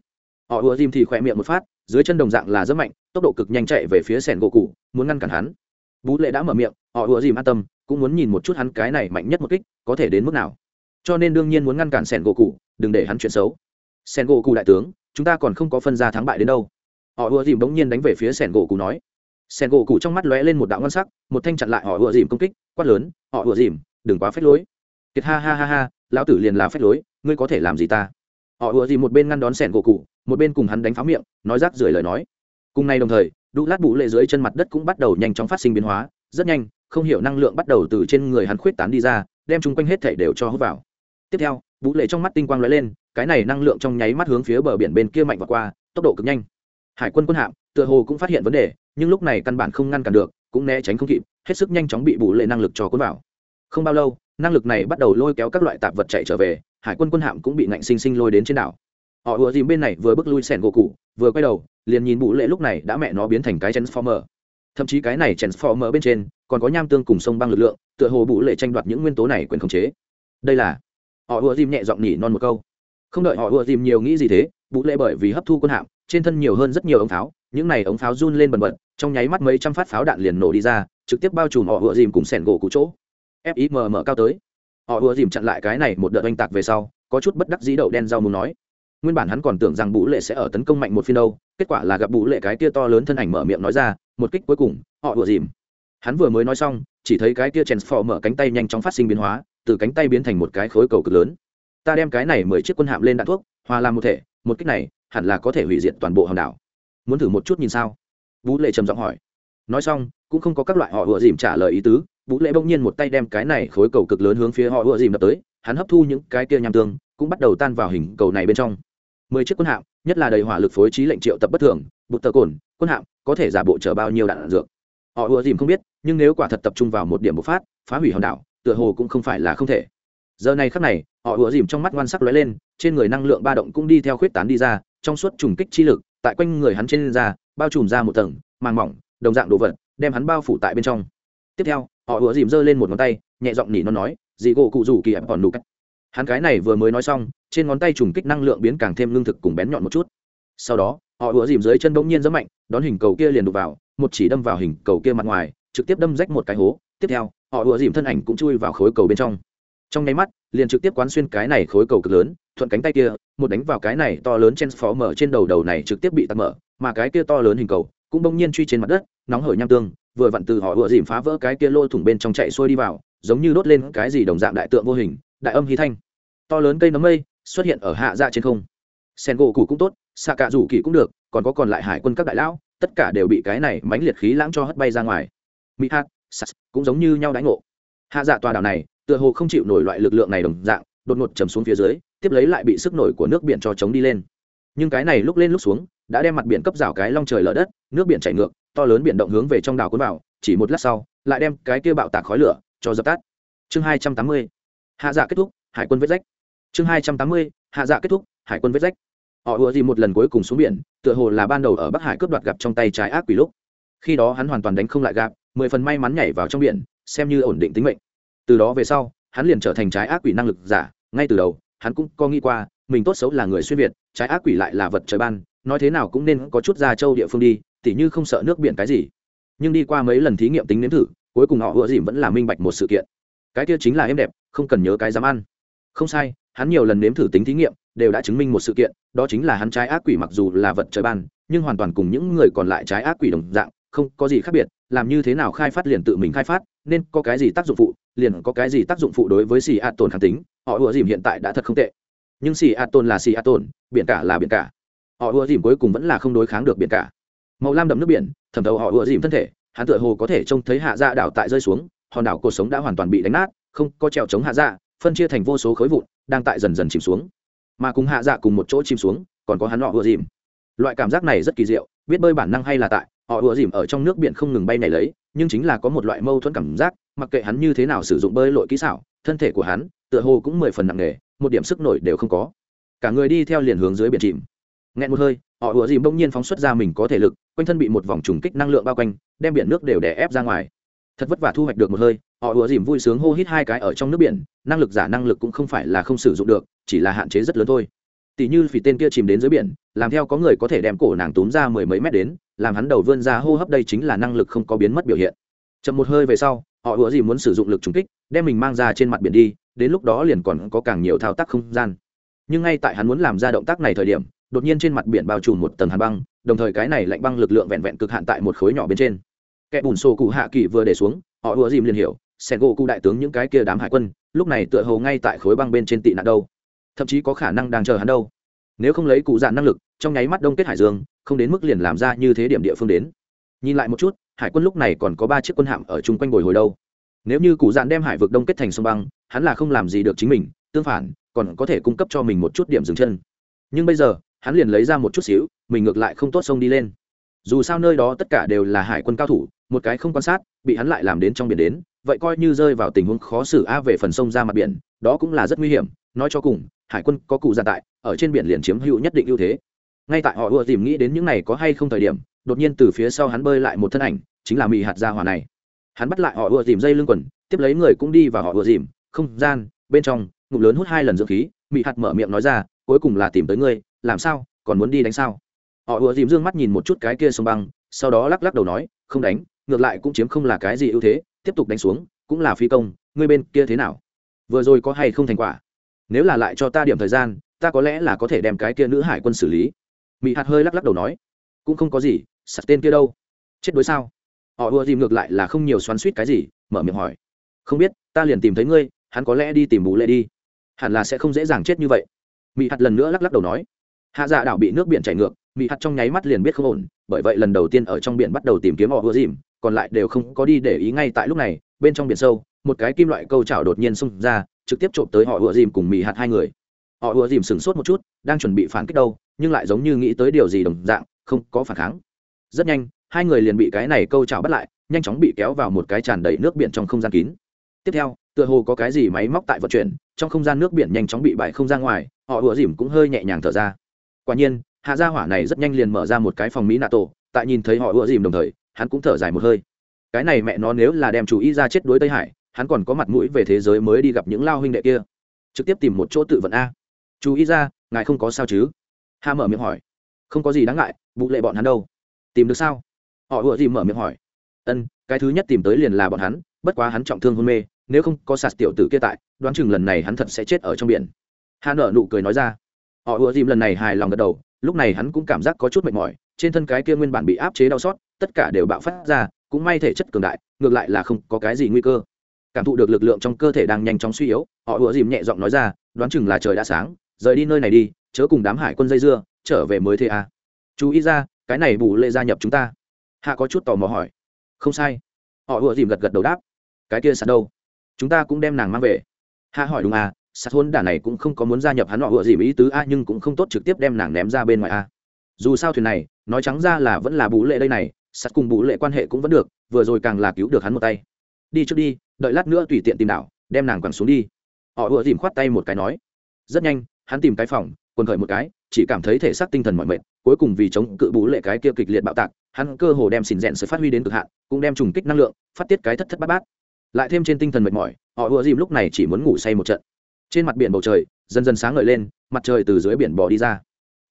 Họ ùa dìm thì khỏe miệng một phát, dưới chân đồng dạng là rất mạnh, tốc độ cực nhanh chạy về phía sẻn gỗ cụ muốn ngăn cản hắn. Bú lệ đã mở miệng, họ ùa dìm an tâm, cũng muốn nhìn một chút hắn cái này mạnh nhất một kích, có thể đến mức nào. Cho nên đương nhiên muốn ngăn cản sẻn gỗ cụ đừng để hắn chuyện xấu. Sẻn gỗ cụ đại tướng, chúng ta còn không có phân ra thắng bại đến đâu. Họ ùa dìm bỗng nhiên đánh về phía sẻn gỗ cụ nói. Sẻn gỗ cụ trong mắt lóe lên một đạo ngon sắc, một thanh chặn lại họ ùa dìm công kích, quát lớn, họ ùa dìm đừng quá phép lối. Kiệt ha ha ha ha, lão tử liền là phép lối, ngươi có thể làm gì ta? Họ ùa gì một bên ngăn đón sẻn gỗ cụ, một bên cùng hắn đánh pháo miệng, nói rác rưởi lời nói. Cùng ngày đồng thời, đu lát bụ lệ dưới chân mặt đất cũng bắt đầu nhanh chóng phát sinh biến hóa, rất nhanh, không hiểu năng lượng bắt đầu từ trên người hắn khuyết tán đi ra, đem chung quanh hết thể đều cho hút vào. Tiếp theo bụ lệ trong mắt tinh quang lóe lên, cái này năng lượng trong nháy mắt hướng phía bờ biển bên kia mạnh và qua, tốc độ cực nhanh. Hải quân quân hạm, tựa hồ cũng phát hiện vấn đề, nhưng lúc này căn bản không ngăn cản được, cũng né tránh không kịp, hết sức nhanh chóng bị bụ lệ năng lực cho cuốn vào không bao lâu, năng lực này bắt đầu lôi kéo các loại tạp vật chạy trở về, hải quân quân hạm cũng bị ngạnh sinh sinh lôi đến trên đảo. Họ ùa dìm bên này vừa bước lui sẻn gỗ cụ, vừa quay đầu, liền nhìn bụ lệ lúc này đã mẹ nó biến thành cái transformer. Thậm chí cái này transformer bên trên còn có nham tương cùng sông băng lực lượng, tựa hồ bụ lệ tranh đoạt những nguyên tố này quyền khống chế. Đây là, họ ùa dìm nhẹ giọng nhỉ non một câu. Không đợi họ ùa dìm nhiều nghĩ gì thế bụ lệ bởi vì hấp thu quân hạm, trên thân nhiều hơn rất nhiều ống pháo, những này ống pháo run lên bần bật, trong nháy mắt mấy trăm phát pháo đạn liền nổ đi ra, trực tiếp bao trùm họ ùa dìm cùng sẻn gỗ cụ chỗ fim cao tới. Họ ùa dìm chặn lại cái này một đợt oanh tạc về sau, có chút bất đắc dĩ đậu đen rau muốn nói. Nguyên bản hắn còn tưởng rằng bụ lệ sẽ ở tấn công mạnh một phiên đâu, kết quả là gặp bụ lệ cái kia to lớn thân ảnh mở miệng nói ra, một kích cuối cùng, họ ùa dìm. Hắn vừa mới nói xong, chỉ thấy cái kia chèn phò mở cánh tay nhanh chóng phát sinh biến hóa, từ cánh tay biến thành một cái khối cầu cực lớn. Ta đem cái này mười chiếc quân hạm lên đạn thuốc, hòa làm một thể, một kích này, hẳn là có thể hủy diệt toàn bộ hòn đảo. Muốn thử một chút nhìn sao? Vũ lệ trầm giọng hỏi. Nói xong, cũng không có các loại họ ùa dìm trả lời ý tứ vũ lệ bỗng nhiên một tay đem cái này khối cầu cực lớn hướng phía họ ùa dìm đập tới hắn hấp thu những cái kia nham tương cũng bắt đầu tan vào hình cầu này bên trong. Mười chiếc quân hạm nhất là đầy hỏa lực phối trí lệnh triệu tập bất thường bụt tờ cồn quân hạm có thể giả bộ chở bao nhiêu đạn, dược. Họ ùa dìm không biết nhưng nếu quả thật tập trung vào một điểm bộc phát phá hủy hòn đảo tựa hồ cũng không phải là không thể. Giờ này khắc này họ ùa dìm trong mắt ngoan sắc lóe lên trên người năng lượng ba động cũng đi theo khuyết tán đi ra trong suốt trùng kích chi lực tại quanh người hắn trên ra bao trùm ra một tầng màng mỏng đồng dạng đồ vật đem hắn bao phủ tại bên trong. Tiếp theo họ ùa dìm giơ lên một ngón tay, nhẹ giọng nỉ nó nói dị gỗ cụ rủ kỳ ập còn nụ cách hắn cái này vừa mới nói xong, trên ngón tay trùng kích năng lượng biến càng thêm lương thực cùng bén nhọn một chút. Sau đó, họ ùa dìm dưới chân bỗng nhiên rất mạnh, đón hình cầu kia liền đục vào, một chỉ đâm vào hình cầu kia mặt ngoài, trực tiếp đâm rách một cái hố. Tiếp theo, họ ùa dìm thân ảnh cũng chui vào khối cầu bên trong. Trong nháy mắt, liền trực tiếp quán xuyên cái này khối cầu cực lớn, thuận cánh tay kia, một đánh vào cái này to lớn trên phó mở trên đầu đầu này trực tiếp bị tắt mở, mà cái kia to lớn hình cầu cũng bỗng nhiên truy trên mặt đất, nóng hởi nham tương vừa vặn từ họ vừa dìm phá vỡ cái kia lô thủng bên trong chạy xuôi đi vào, giống như đốt lên cái gì đồng dạng đại tượng vô hình, đại âm hí thanh. To lớn cây nấm mây xuất hiện ở hạ dạ trên không. Sen gỗ củ cũng tốt xạ cạ rủ kỳ cũng được, còn có còn lại hải quân các đại lão, tất cả đều bị cái này mãnh liệt khí lãng cho hất bay ra ngoài. Mỹ hát sas, cũng giống như nhau đánh ngộ. Hạ dạ tòa đảo này, tựa hồ không chịu nổi loại lực lượng này đồng dạng, đột ngột chầm xuống phía dưới, tiếp lấy lại bị sức nổi của nước biển cho chống đi lên. Nhưng cái này lúc lên lúc xuống, đã đem mặt biển cấp rào cái long trời lở đất, nước biển chảy ngược to lớn biển động hướng về trong đảo cuốn vào, chỉ một lát sau, lại đem cái kia bạo tạc khói lửa cho dập tắt. Chương hai trăm tám mươi, hạ dạ kết thúc, hải quân vết rách. Chương hai trăm tám mươi, hạ dạ kết thúc, hải quân vết rách. Họ ùa gì một lần cuối cùng xuống biển, tựa hồ là ban đầu ở bắc hải cướp đoạt gặp trong tay trái ác quỷ lúc. Khi đó hắn hoàn toàn đánh không lại gặp mười phần may mắn nhảy vào trong biển, xem như ổn định tính mệnh. Từ đó về sau, hắn liền trở thành trái ác quỷ năng lực giả, ngay từ đầu, hắn cũng có nghĩ qua, mình tốt xấu là người xuyên việt, trái ác quỷ lại là vật trời ban, nói thế nào cũng nên có chút ra châu địa phương đi tỉ như không sợ nước biển cái gì. Nhưng đi qua mấy lần thí nghiệm tính nếm thử, cuối cùng họ ựa dìm vẫn là minh bạch một sự kiện. Cái kia chính là êm đẹp, không cần nhớ cái dám ăn. Không sai, hắn nhiều lần nếm thử tính thí nghiệm, đều đã chứng minh một sự kiện, đó chính là hắn trái ác quỷ mặc dù là vật trời ban, nhưng hoàn toàn cùng những người còn lại trái ác quỷ đồng dạng, không có gì khác biệt, làm như thế nào khai phát liền tự mình khai phát, nên có cái gì tác dụng phụ, liền có cái gì tác dụng phụ đối với xì ạt tồn kháng tính, họ ùa dìm hiện tại đã thật không tệ. Nhưng xì ạt tồn là xì ạt tồn, biển cả là biển cả. Họ ùa dìm cuối cùng vẫn là không đối kháng được biển cả màu lam đậm nước biển, thẩm thấu họ ùa dìm thân thể, hắn tựa hồ có thể trông thấy hạ dạ đảo tại rơi xuống, hòn đảo cuộc sống đã hoàn toàn bị đánh nát, không có trèo chống hạ dạ phân chia thành vô số khối vụn, đang tại dần dần chìm xuống. Mà cùng hạ dạ cùng một chỗ chìm xuống, còn có hắn họ ùa dìm. Loại cảm giác này rất kỳ diệu, biết bơi bản năng hay là tại, họ ùa dìm ở trong nước biển không ngừng bay này lấy, nhưng chính là có một loại mâu thuẫn cảm giác, mặc kệ hắn như thế nào sử dụng bơi lội kỹ xảo, thân thể của hắn, tựa hồ cũng mười phần nặng nề, một điểm sức nổi đều không có. Cả người đi theo liền hướng dưới biển chìm. Nghẹn một hơi họ ùa dìm bỗng nhiên phóng xuất ra mình có thể lực, quanh thân bị một vòng trùng kích năng lượng bao quanh, đem biển nước đều đè ép ra ngoài. Thật vất vả thu hoạch được một hơi, họ ùa dìm vui sướng hô hít hai cái ở trong nước biển, năng lực giả năng lực cũng không phải là không sử dụng được, chỉ là hạn chế rất lớn thôi. Tỷ như vì tên kia chìm đến dưới biển, làm theo có người có thể đem cổ nàng túm ra mười mấy mét đến, làm hắn đầu vươn ra hô hấp đây chính là năng lực không có biến mất biểu hiện. Chậm một hơi về sau, họ ùa dìm muốn sử dụng lực trùng kích, đem mình mang ra trên mặt biển đi, đến lúc đó liền còn có càng nhiều thao tác không gian. Nhưng ngay tại hắn muốn làm ra động tác này thời điểm đột nhiên trên mặt biển bao trùm một tầng hàn băng, đồng thời cái này lạnh băng lực lượng vẹn vẹn cực hạn tại một khối nhỏ bên trên. Kẻ bùn xô cụ hạ kỳ vừa để xuống, họ ùa dìm liền hiểu, sen gỗ cụ đại tướng những cái kia đám hải quân, lúc này tựa hồ ngay tại khối băng bên trên tị nạn đâu. Thậm chí có khả năng đang chờ hắn đâu. Nếu không lấy cụ dạn năng lực, trong nháy mắt đông kết hải dương, không đến mức liền làm ra như thế điểm địa phương đến. Nhìn lại một chút, hải quân lúc này còn có ba chiếc quân hạm ở chung quanh bồi hồi đâu. Nếu như cụ dạn đem hải vực đông kết thành sông băng, hắn là không làm gì được chính mình, tương phản, còn có thể cung cấp cho mình một chút điểm dừng chân. Nhưng bây giờ hắn liền lấy ra một chút xíu, mình ngược lại không tốt sông đi lên. Dù sao nơi đó tất cả đều là hải quân cao thủ, một cái không quan sát, bị hắn lại làm đến trong biển đến, vậy coi như rơi vào tình huống khó xử a về phần sông ra mặt biển, đó cũng là rất nguy hiểm. Nói cho cùng, hải quân có cụ gia tại, ở trên biển liền chiếm hữu nhất định ưu thế. Ngay tại họ ùa tìm nghĩ đến những này có hay không thời điểm, đột nhiên từ phía sau hắn bơi lại một thân ảnh, chính là mị hạt gia hỏa này. Hắn bắt lại họ ùa tìm dây lưng quần, tiếp lấy người cũng đi vào họ ùa dìm không gian, bên trong, ngụm lớn hút hai lần dưỡng khí, mị hạt mở miệng nói ra, cuối cùng là tìm tới ngươi làm sao? Còn muốn đi đánh sao? Họ ùa dìm dương mắt nhìn một chút cái kia sông băng, sau đó lắc lắc đầu nói, không đánh, ngược lại cũng chiếm không là cái gì ưu thế, tiếp tục đánh xuống, cũng là phi công, ngươi bên kia thế nào? Vừa rồi có hay không thành quả? Nếu là lại cho ta điểm thời gian, ta có lẽ là có thể đem cái kia nữ hải quân xử lý. Mỹ hạt hơi lắc lắc đầu nói, cũng không có gì sạt tên kia đâu. Chết đối sao? Họ ùa dìm ngược lại là không nhiều xoắn suýt cái gì, mở miệng hỏi, không biết, ta liền tìm thấy ngươi, hắn có lẽ đi tìm bù lệ đi. Hẳn là sẽ không dễ dàng chết như vậy. Mỹ hạt lần nữa lắc lắc đầu nói hạ dạ đảo bị nước biển chảy ngược mỹ hạt trong nháy mắt liền biết không ổn, bởi vậy lần đầu tiên ở trong biển bắt đầu tìm kiếm họ ùa dìm, còn lại đều không có đi để ý ngay tại lúc này, bên trong biển sâu, một cái kim loại câu chảo đột nhiên xông ra, trực tiếp trộm tới họ ùa dìm cùng mỹ hạt hai người. Họ ùa dìm sửng sốt một chút, đang chuẩn bị phản kích đâu, nhưng lại giống như nghĩ tới điều gì đồng dạng, không có phản kháng. Rất nhanh, hai người liền bị cái này câu chảo bắt lại, nhanh chóng bị kéo vào một cái tràn đầy nước biển trong không gian kín. Tiếp theo, tựa hồ có cái gì máy móc tại vận chuyển, trong không gian nước biển nhanh chóng bị bại không ra ngoài họ ùa dìm cũng hơi nhẹ nhàng thở ra quả nhiên, hạ gia hỏa này rất nhanh liền mở ra một cái phòng mỹ nato tại nhìn thấy họ ựa dìm đồng thời, hắn cũng thở dài một hơi. Cái này mẹ nó nếu là đem chủ ý ra chết đối tây hải, hắn còn có mặt mũi về thế giới mới đi gặp những lao huynh đệ kia. Trực tiếp tìm một chỗ tự vận a. Chú ý ra, ngài không có sao chứ? Hà mở miệng hỏi. Không có gì đáng ngại vụ lệ bọn hắn đâu. Tìm được sao? Họ ựa dìm mở miệng hỏi. Ân, cái thứ nhất tìm tới liền là bọn hắn, bất quá hắn trọng thương hôn mê, nếu không có sạt tiểu tử kia tại, đoán chừng lần này hắn thật sẽ chết ở trong biển. Hà nở nụ cười nói ra họ ùa dìm lần này hài lòng gật đầu, lúc này hắn cũng cảm giác có chút mệt mỏi, trên thân cái kia nguyên bản bị áp chế đau xót, tất cả đều bạo phát ra, cũng may thể chất cường đại, ngược lại là không có cái gì nguy cơ. Cảm thụ được lực lượng trong cơ thể đang nhanh chóng suy yếu, họ ùa dìm nhẹ giọng nói ra, đoán chừng là trời đã sáng, rời đi nơi này đi, chớ cùng đám hải quân dây dưa, trở về mới thế à. chú ý ra, cái này bù lệ gia nhập chúng ta. Hạ có chút tò mò hỏi. Không sai. Họ ùa dìm gật gật đầu đáp. Cái kia sạt đâu? Chúng ta cũng đem nàng mang về. Hạ hỏi đúng à sạt hôn đả này cũng không có muốn gia nhập hắn họ ủa dìm ý tứ a, nhưng cũng không tốt trực tiếp đem nàng ném ra bên ngoài a. Dù sao thuyền này, nói trắng ra là vẫn là bù lệ đây này sắt cùng bù lệ quan hệ cũng vẫn được, vừa rồi càng là cứu được hắn một tay. Đi trước đi, đợi lát nữa tùy tiện tìm đảo, đem nàng quẳng xuống đi. Họ ùa dìm khoát tay một cái nói. Rất nhanh, hắn tìm cái phòng, quần khởi một cái, chỉ cảm thấy thể xác tinh thần mọi mệt, cuối cùng vì chống cự bú lệ cái kia kịch liệt bạo tạc, hắn cơ hồ đem xỉn rẽn sự phát huy đến cực hạn, cũng đem trùng kích năng lượng, phát tiết cái thất thất bát bát. Lại thêm trên tinh thần mệt mỏi, họ ùa dìm lúc này chỉ muốn ngủ say một trận trên mặt biển bầu trời, dần dần sáng ngời lên, mặt trời từ dưới biển bò đi ra.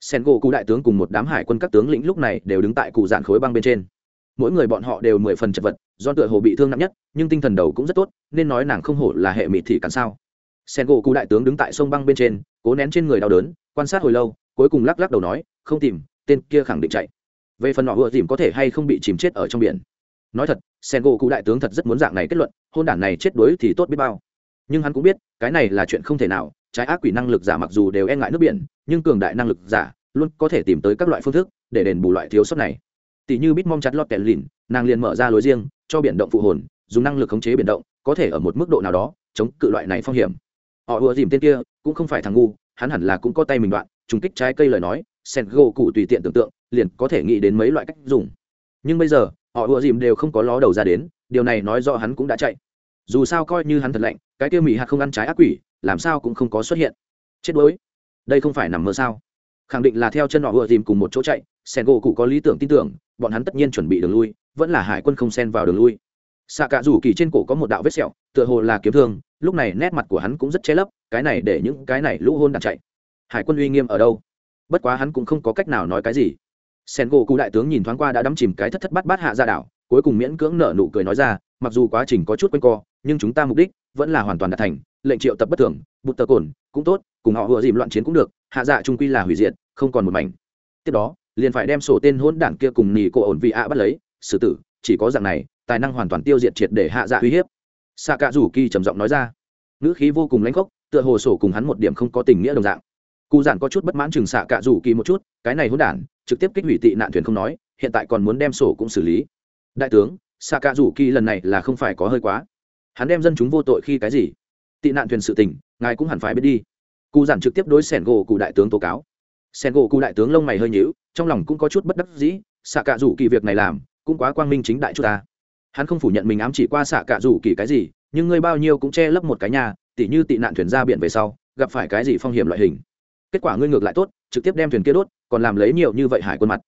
Sen gỗ cụ đại tướng cùng một đám hải quân các tướng lĩnh lúc này đều đứng tại cụ dạn khối băng bên trên. Mỗi người bọn họ đều mười phần chật vật, do tựa hồ bị thương nặng nhất, nhưng tinh thần đầu cũng rất tốt, nên nói nàng không hổ là hệ mịt thị cắn sao. Sen gỗ cụ đại tướng đứng tại sông băng bên trên, cố nén trên người đau đớn, quan sát hồi lâu, cuối cùng lắc lắc đầu nói, không tìm, tên kia khẳng định chạy. Về phần họ vừa dìm có thể hay không bị chìm chết ở trong biển. Nói thật sen gỗ cụ đại tướng thật rất muốn dạng này kết luận, hôn đản này chết đuối thì tốt biết bao nhưng hắn cũng biết, cái này là chuyện không thể nào, trái ác quỷ năng lực giả mặc dù đều e ngại nước biển, nhưng cường đại năng lực giả luôn có thể tìm tới các loại phương thức để đền bù loại thiếu sót này. Tỷ như bít mong chặt lọt kẹt lìn nàng liền mở ra lối riêng, cho biển động phụ hồn, dùng năng lực khống chế biển động, có thể ở một mức độ nào đó chống cự loại này phong hiểm. Họ ùa dìm tên kia, cũng không phải thằng ngu, hắn hẳn là cũng có tay mình đoạn, trùng kích trái cây lời nói sen gỗ cụ tùy tiện tưởng tượng, liền có thể nghĩ đến mấy loại cách dùng. Nhưng bây giờ, họ ùa dìm đều không có ló đầu ra đến, điều này nói rõ hắn cũng đã chạy dù sao coi như hắn thật lạnh, cái kia mỹ hạt không ăn trái ác quỷ, làm sao cũng không có xuất hiện. Chết đuối. Đây không phải nằm mơ sao? Khẳng định là theo chân họ vừa tìm cùng một chỗ chạy, sen gỗ cụ có lý tưởng tin tưởng, bọn hắn tất nhiên chuẩn bị đường lui, vẫn là hải quân không xen vào đường lui. Xạ cả rủ kỳ trên cổ có một đạo vết sẹo, tựa hồ là kiếm thương, lúc này nét mặt của hắn cũng rất che lấp, cái này để những cái này lũ hôn đặt chạy. Hải quân uy nghiêm ở đâu? Bất quá hắn cũng không có cách nào nói cái gì. Sen gỗ cụ đại tướng nhìn thoáng qua đã đắm chìm cái thất thất bát bát hạ ra đảo, cuối cùng miễn cưỡng nở nụ cười nói ra, mặc dù quá trình có chút quanh co nhưng chúng ta mục đích vẫn là hoàn toàn đạt thành, lệnh triệu tập bất thường, bụt tờ cồn, cũng tốt, cùng họ vừa dìm loạn chiến cũng được, hạ dạ trung quy là hủy diệt, không còn một mảnh. Tiếp đó, liền phải đem sổ tên hôn đảng kia cùng nỉ cô ổn vị ạ bắt lấy, xử tử, chỉ có dạng này, tài năng hoàn toàn tiêu diệt triệt để hạ dạ uy hiếp. Xạ cạ rủ kỳ trầm giọng nói ra. Ngữ khí vô cùng lãnh khốc, tựa hồ sổ cùng hắn một điểm không có tình nghĩa đồng dạng. Cụ giản có chút bất mãn chừng xạ cạ rủ kỳ một chút, cái này hôn đản trực tiếp kích hủy tị nạn thuyền không nói, hiện tại còn muốn đem sổ cũng xử lý. Đại tướng xạ cạ rủ kỳ lần này là không phải có hơi quá hắn đem dân chúng vô tội khi cái gì? Tị nạn thuyền sự tình, ngài cũng hẳn phải biết đi. Cụ giản trực tiếp đối sẻn gỗ cụ đại tướng tố cáo. Sẻn gỗ cụ đại tướng lông mày hơi nhữu trong lòng cũng có chút bất đắc dĩ, xạ cạ rủ kỳ việc này làm, cũng quá quang minh chính đại chút ta. Hắn không phủ nhận mình ám chỉ qua xạ cạ rủ kỳ cái gì, nhưng ngươi bao nhiêu cũng che lấp một cái nhà, tỉ như tị nạn thuyền ra biển về sau, gặp phải cái gì phong hiểm loại hình. Kết quả ngươi ngược lại tốt, trực tiếp đem thuyền kia đốt, còn làm lấy nhiều như vậy hải quân mặt.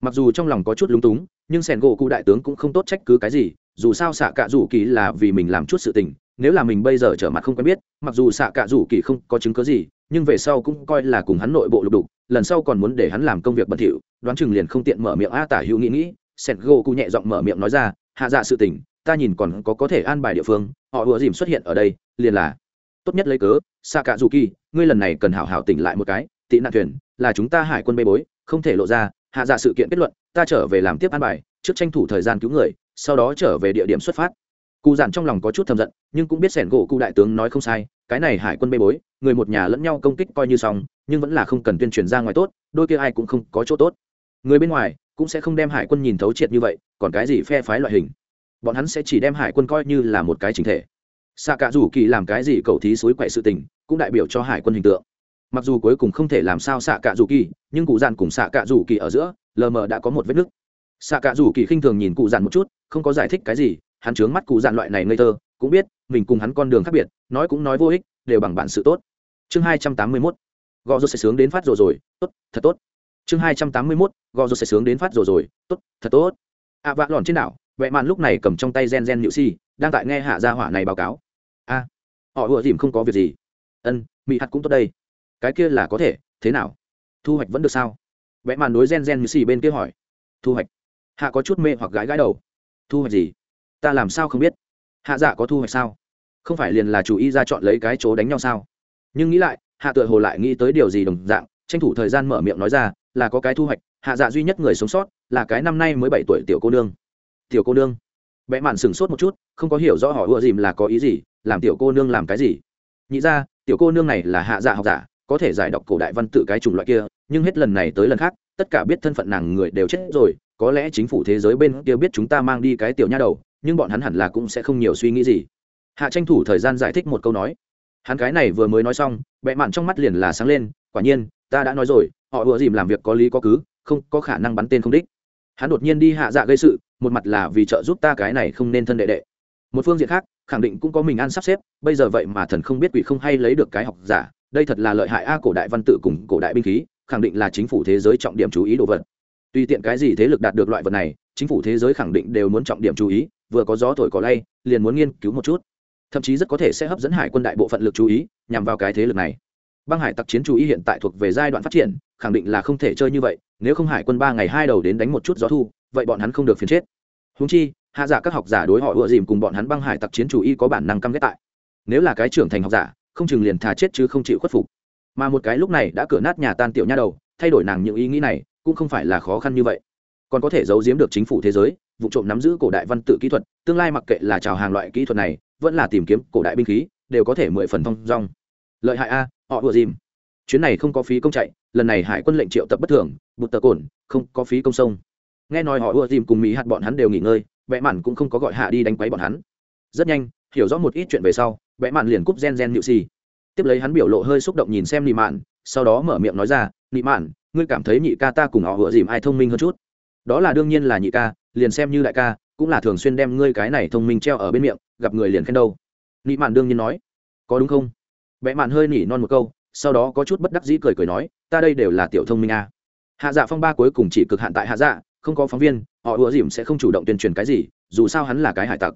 Mặc dù trong lòng có chút lúng túng, nhưng sẻn gỗ cụ đại tướng cũng không tốt trách cứ cái gì dù sao xạ cạ rủ kỳ là vì mình làm chút sự tình, nếu là mình bây giờ trở mặt không quen biết, mặc dù xạ cạ rủ kỳ không có chứng cớ gì, nhưng về sau cũng coi là cùng hắn nội bộ lục đục, lần sau còn muốn để hắn làm công việc bẩn thỉu, đoán chừng liền không tiện mở miệng a tả hữu nghĩ nghĩ, sẹt gô cụ nhẹ giọng mở miệng nói ra, hạ dạ sự tình, ta nhìn còn có có thể an bài địa phương, họ ùa dìm xuất hiện ở đây, liền là, tốt nhất lấy cớ, xạ cạ dù kỳ, ngươi lần này cần hảo hảo tỉnh lại một cái, tị nạn thuyền, là chúng ta hải quân bê bối, không thể lộ ra, hạ dạ sự kiện kết luận, ta trở về làm tiếp an bài, trước tranh thủ thời gian cứu người sau đó trở về địa điểm xuất phát. Cụ giản trong lòng có chút thầm giận, nhưng cũng biết sẻn gỗ cụ đại tướng nói không sai, cái này hải quân bê bối, người một nhà lẫn nhau công kích coi như xong, nhưng vẫn là không cần tuyên truyền ra ngoài tốt, đôi kia ai cũng không có chỗ tốt. Người bên ngoài cũng sẽ không đem hải quân nhìn thấu triệt như vậy, còn cái gì phe phái loại hình? Bọn hắn sẽ chỉ đem hải quân coi như là một cái chính thể. Xạ cả rủ kỳ làm cái gì cầu thí suối quậy sự tình, cũng đại biểu cho hải quân hình tượng. Mặc dù cuối cùng không thể làm sao xạ cả rủ kỳ, nhưng cụ dàn cùng xạ cả rủ kỳ ở giữa, lờ mờ đã có một vết nứt xạ cả rủ kỳ khinh thường nhìn cụ dặn một chút, không có giải thích cái gì, hắn chướng mắt cụ dặn loại này ngây thơ, cũng biết, mình cùng hắn con đường khác biệt, nói cũng nói vô ích, đều bằng bản sự tốt. Chương hai trăm tám mươi mốt, gò rô sẽ sướng đến phát rồi rồi, tốt, thật tốt. Chương hai trăm tám mươi mốt, gò rô sẽ sướng đến phát rồi rồi, tốt, thật tốt. Ạ vạ lòn trên đảo, vẽ mạn lúc này cầm trong tay gen gen nhự si đang tại nghe hạ gia hỏa này báo cáo. A họ vừa dìm không có việc gì. Ân mỹ hạt cũng tốt đây. Cái kia là có thể, thế nào? Thu hoạch vẫn được sao? Vẽ màn đối gen gen nhự si bên kia hỏi. Thu hoạch hạ có chút mê hoặc gái gái đầu. Thu hoạch gì? Ta làm sao không biết? Hạ dạ có thu hoạch sao? Không phải liền là chủ ý ra chọn lấy cái chỗ đánh nhau sao? Nhưng nghĩ lại, hạ tựa hồ lại nghĩ tới điều gì đồng dạng, tranh thủ thời gian mở miệng nói ra, là có cái thu hoạch, hạ dạ duy nhất người sống sót, là cái năm nay mới bảy tuổi tiểu cô nương. Tiểu cô nương? Vẽ mạn sửng sốt một chút, không có hiểu rõ hỏi ùa dìm là có ý gì, làm tiểu cô nương làm cái gì. Nhị ra, tiểu cô nương này là hạ dạ học giả, có thể giải đọc cổ đại văn tự cái chủng loại kia, nhưng hết lần này tới lần khác, tất cả biết thân phận nàng người đều chết rồi có lẽ chính phủ thế giới bên kia biết chúng ta mang đi cái tiểu nha đầu, nhưng bọn hắn hẳn là cũng sẽ không nhiều suy nghĩ gì. Hạ tranh thủ thời gian giải thích một câu nói. Hắn cái này vừa mới nói xong, bệ mạn trong mắt liền là sáng lên, quả nhiên, ta đã nói rồi, họ ùa dìm làm việc có lý có cứ, không có khả năng bắn tên không đích. Hắn đột nhiên đi hạ dạ gây sự, một mặt là vì trợ giúp ta cái này không nên thân đệ đệ. Một phương diện khác, khẳng định cũng có mình ăn sắp xếp, bây giờ vậy mà thần không biết quỷ không hay lấy được cái học giả, đây thật là lợi hại a cổ đại văn tự cùng cổ đại binh khí, khẳng định là chính phủ thế giới trọng điểm chú ý đồ vật tùy tiện cái gì thế lực đạt được loại vật này, chính phủ thế giới khẳng định đều muốn trọng điểm chú ý, vừa có gió thổi có lay, liền muốn nghiên cứu một chút. Thậm chí rất có thể sẽ hấp dẫn hải quân đại bộ phận lực chú ý, nhằm vào cái thế lực này. Băng hải tặc chiến chú ý hiện tại thuộc về giai đoạn phát triển, khẳng định là không thể chơi như vậy, nếu không hải quân ba ngày hai đầu đến đánh một chút gió thu, vậy bọn hắn không được phiền chết. Húng chi, hạ giả các học giả đối họ ựa dìm cùng bọn hắn băng hải tặc chiến chủ y có bản năng căm ghét tại. Nếu là cái trưởng thành học giả, không chừng liền thà chết chứ không chịu khuất phục. Mà một cái lúc này đã cửa nát nhà tan tiểu nha đầu, thay đổi nàng những ý nghĩ này cũng không phải là khó khăn như vậy. Còn có thể giấu giếm được chính phủ thế giới, vụ trộm nắm giữ cổ đại văn tự kỹ thuật, tương lai mặc kệ là trào hàng loại kỹ thuật này, vẫn là tìm kiếm cổ đại binh khí, đều có thể mười phần thông rong lợi hại a, họ ùa dìm. Chuyến này không có phí công chạy, lần này hải quân lệnh triệu tập bất thường, bụt tờ cồn, không có phí công sông. Nghe nói họ ùa dìm cùng mỹ hạt bọn hắn đều nghỉ ngơi vẽ mạn cũng không có gọi hạ đi đánh quấy bọn hắn. Rất nhanh, hiểu rõ một ít chuyện về sau vẽ mạn liền cúp gen gen nhự xì tiếp lấy hắn biểu lộ hơi xúc động nhìn xem nị mạn, sau đó mở miệng nói ra, nị mạn ngươi cảm thấy nhị ca ta cùng họ vừa dìm ai thông minh hơn chút? Đó là đương nhiên là nhị ca, liền xem như đại ca, cũng là thường xuyên đem ngươi cái này thông minh treo ở bên miệng, gặp người liền khen đâu. Nị mạn đương nhiên nói, có đúng không? Vẽ mạn hơi nỉ non một câu, sau đó có chút bất đắc dĩ cười cười nói, ta đây đều là tiểu thông minh a. Hạ dạ phong ba cuối cùng chỉ cực hạn tại hạ dạ không có phóng viên, họ ùa dìm sẽ không chủ động tuyên truyền cái gì, dù sao hắn là cái hải tặc.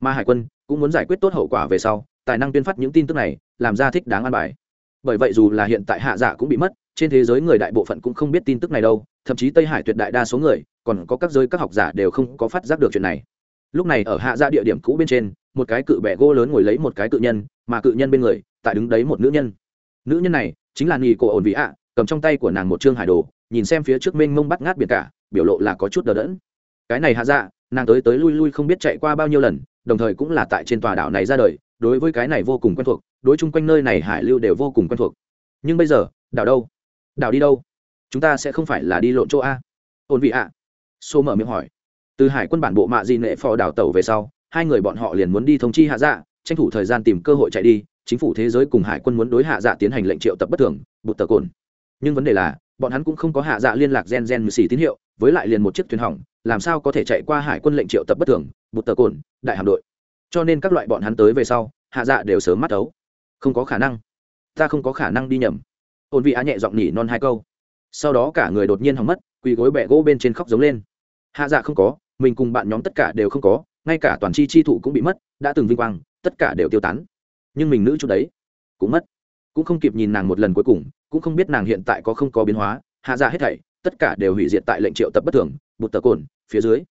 Mà hải quân cũng muốn giải quyết tốt hậu quả về sau, tài năng tuyên phát những tin tức này, làm ra thích đáng an bài. Bởi vậy dù là hiện tại hạ dạ cũng bị mất trên thế giới người đại bộ phận cũng không biết tin tức này đâu, thậm chí tây hải tuyệt đại đa số người, còn có các giới các học giả đều không có phát giác được chuyện này. Lúc này ở hạ ra địa điểm cũ bên trên, một cái cự bẹ gỗ lớn ngồi lấy một cái cự nhân, mà cự nhân bên người, tại đứng đấy một nữ nhân. Nữ nhân này chính là nghi cổ ổn vị ạ, cầm trong tay của nàng một trương hải đồ, nhìn xem phía trước mênh mông bắt ngát biển cả, biểu lộ là có chút đờ đẫn. Cái này hạ dạ nàng tới tới lui lui không biết chạy qua bao nhiêu lần, đồng thời cũng là tại trên tòa đảo này ra đời, đối với cái này vô cùng quen thuộc, đối chung quanh nơi này hải lưu đều vô cùng quen thuộc. Nhưng bây giờ, đảo đâu? Đào đi đâu? Chúng ta sẽ không phải là đi lộn chỗ a. Ổn vị ạ. Xô mở miệng hỏi. Từ hải quân bản bộ mạ di nệ phò đảo tàu về sau, hai người bọn họ liền muốn đi thông chi hạ dạ tranh thủ thời gian tìm cơ hội chạy đi. Chính phủ thế giới cùng hải quân muốn đối hạ dạ tiến hành lệnh triệu tập bất thường, bụt tờ cồn. Nhưng vấn đề là, bọn hắn cũng không có hạ dạ liên lạc gen gen mười xì tín hiệu, với lại liền một chiếc thuyền hỏng, làm sao có thể chạy qua hải quân lệnh triệu tập bất thường, bụt tờ cồn, đại hạm đội. Cho nên các loại bọn hắn tới về sau, hạ dạ đều sớm mắt ấu không có khả năng. Ta không có khả năng đi nhầm ôn vị á nhẹ giọng nhỉ non hai câu. Sau đó cả người đột nhiên hỏng mất, quỳ gối bẹ gỗ bên trên khóc giống lên. Hạ dạ không có, mình cùng bạn nhóm tất cả đều không có, ngay cả toàn chi chi thụ cũng bị mất, đã từng vinh quang, tất cả đều tiêu tán. Nhưng mình nữ chút đấy, cũng mất. Cũng không kịp nhìn nàng một lần cuối cùng, cũng không biết nàng hiện tại có không có biến hóa, hạ dạ hết thảy, tất cả đều hủy diệt tại lệnh triệu tập bất thường bụt tờ cồn, phía dưới.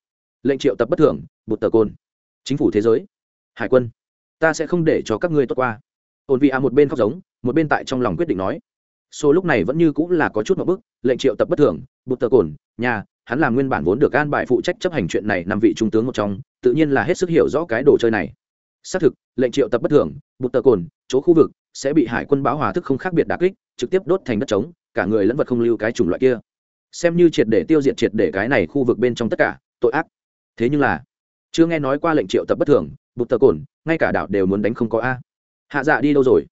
Lệnh triệu tập bất thường bụt tờ cồn. Chính phủ thế giới. Hải quân, ta sẽ không để cho các ngươi tốt qua. Ổn vị à một bên khóc giống, một bên tại trong lòng quyết định nói số lúc này vẫn như cũng là có chút một bức lệnh triệu tập bất thường bụt tờ cồn, nhà, hắn làm nguyên bản vốn được an bài phụ trách chấp hành chuyện này năm vị trung tướng một trong, tự nhiên là hết sức hiểu rõ cái đồ chơi này. Xác thực, lệnh triệu tập bất thường bụt tờ cồn, chỗ khu vực sẽ bị hải quân báo hòa thức không khác biệt đà kích, trực tiếp đốt thành đất trống, cả người lẫn vật không lưu cái chủng loại kia. Xem như triệt để tiêu diệt triệt để cái này khu vực bên trong tất cả, tội ác. Thế nhưng là, chưa nghe nói qua lệnh triệu tập bất thường bụt tờ cồn, ngay cả đảo đều muốn đánh không có a. Hạ dạ đi đâu rồi?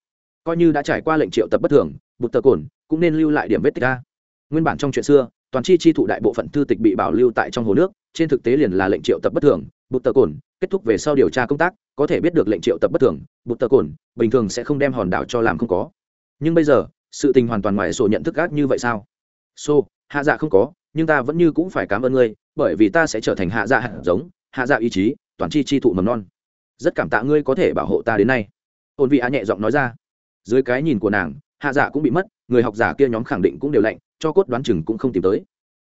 Coi như đã trải qua lệnh triệu tập bất thường bụt tờ cồn, cũng nên lưu lại điểm vết tích a nguyên bản trong chuyện xưa, toàn chi chi thụ đại bộ phận thư tịch bị bảo lưu tại trong hồ nước, trên thực tế liền là lệnh triệu tập bất thường, bụt tờ cồn, kết thúc về sau điều tra công tác, có thể biết được lệnh triệu tập bất thường, bụt tờ cồn, bình thường sẽ không đem hòn đảo cho làm không có. Nhưng bây giờ, sự tình hoàn toàn ngoài sổ nhận thức gác như vậy sao? Xô, hạ dạ không có, nhưng ta vẫn như cũng phải cảm ơn ngươi, bởi vì ta sẽ trở thành hạ dạ hạt giống, hạ dạ ý chí, toàn chi chi thụ mầm non. Rất cảm tạ ngươi có thể bảo hộ ta đến nay. Ôn vị á nhẹ giọng nói ra. Dưới cái nhìn của nàng hạ dạ cũng bị mất, người học giả kia nhóm khẳng định cũng đều lạnh, cho cốt đoán chừng cũng không tìm tới.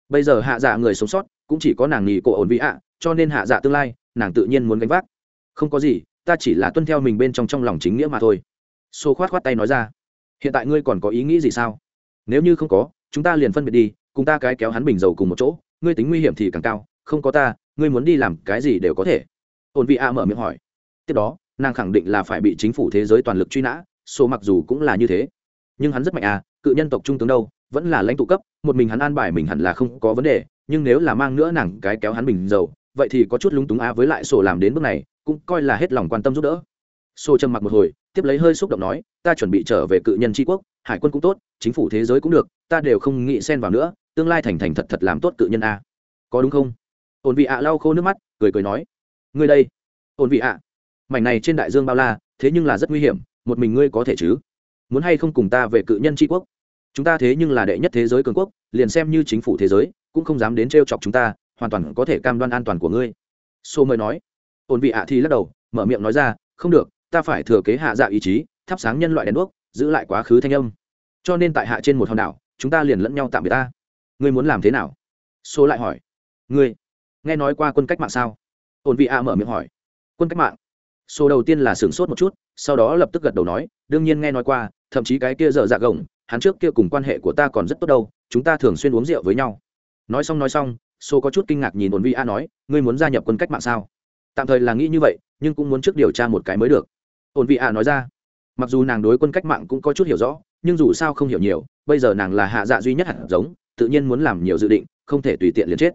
Bây giờ hạ dạ người sống sót, cũng chỉ có nàng nghỉ cổ ổn vị ạ, cho nên hạ dạ tương lai, nàng tự nhiên muốn gánh vác. Không có gì, ta chỉ là tuân theo mình bên trong trong lòng chính nghĩa mà thôi. Xô khoát khoát tay nói ra, hiện tại ngươi còn có ý nghĩ gì sao? Nếu như không có, chúng ta liền phân biệt đi, cùng ta cái kéo hắn bình dầu cùng một chỗ, ngươi tính nguy hiểm thì càng cao, không có ta, ngươi muốn đi làm cái gì đều có thể. Ổn vị a mở miệng hỏi. Tiếp đó, nàng khẳng định là phải bị chính phủ thế giới toàn lực truy nã số mặc dù cũng là như thế nhưng hắn rất mạnh à cự nhân tộc trung tướng đâu, vẫn là lãnh tụ cấp, một mình hắn an bài mình hẳn là không có vấn đề, nhưng nếu là mang nữa nàng cái kéo hắn bình dầu, vậy thì có chút lúng túng á với lại sổ làm đến bước này, cũng coi là hết lòng quan tâm giúp đỡ. Sổ trầm mặc một hồi, tiếp lấy hơi xúc động nói, ta chuẩn bị trở về cự nhân tri quốc, hải quân cũng tốt, chính phủ thế giới cũng được, ta đều không nghĩ xen vào nữa, tương lai thành thành thật thật làm tốt cự nhân a. Có đúng không? Ổn vị ạ lau khô nước mắt, cười cười nói, ngươi đây. Ổn vị ạ, mảnh này trên đại dương bao la, thế nhưng là rất nguy hiểm, một mình ngươi có thể chứ? Muốn hay không cùng ta về cự nhân tri quốc? Chúng ta thế nhưng là đệ nhất thế giới cường quốc, liền xem như chính phủ thế giới, cũng không dám đến t chọc chúng ta, hoàn toàn có thể cam đoan an toàn của ngươi. Sô mới nói. Ổn vị ạ thì lắc đầu, mở miệng nói ra, không được, ta phải thừa kế hạ dạ ý chí, thắp sáng nhân loại đèn đuốc, giữ lại quá khứ thanh âm. Cho nên tại hạ trên một hòn đảo, chúng ta liền lẫn nhau tạm biệt ta. Ngươi muốn làm thế nào? Số lại hỏi. Ngươi, nghe nói qua quân cách mạng sao? Ổn vị ạ mở miệng hỏi. Quân cách mạng? Số đầu tiên là sửng sốt một chút, sau đó lập tức gật đầu nói, đương nhiên nghe nói qua thậm chí cái kia dở dạ gồng, hắn trước kia cùng quan hệ của ta còn rất tốt đâu, chúng ta thường xuyên uống rượu với nhau. Nói xong nói xong số có chút kinh ngạc nhìn ổn Vi a nói, ngươi muốn gia nhập quân cách mạng sao? Tạm thời là nghĩ như vậy, nhưng cũng muốn trước điều tra một cái mới được. Ổn Vi a nói ra, mặc dù nàng đối quân cách mạng cũng có chút hiểu rõ, nhưng dù sao không hiểu nhiều, bây giờ nàng là hạ dạ duy nhất hạt giống, tự nhiên muốn làm nhiều dự định, không thể tùy tiện liền chết.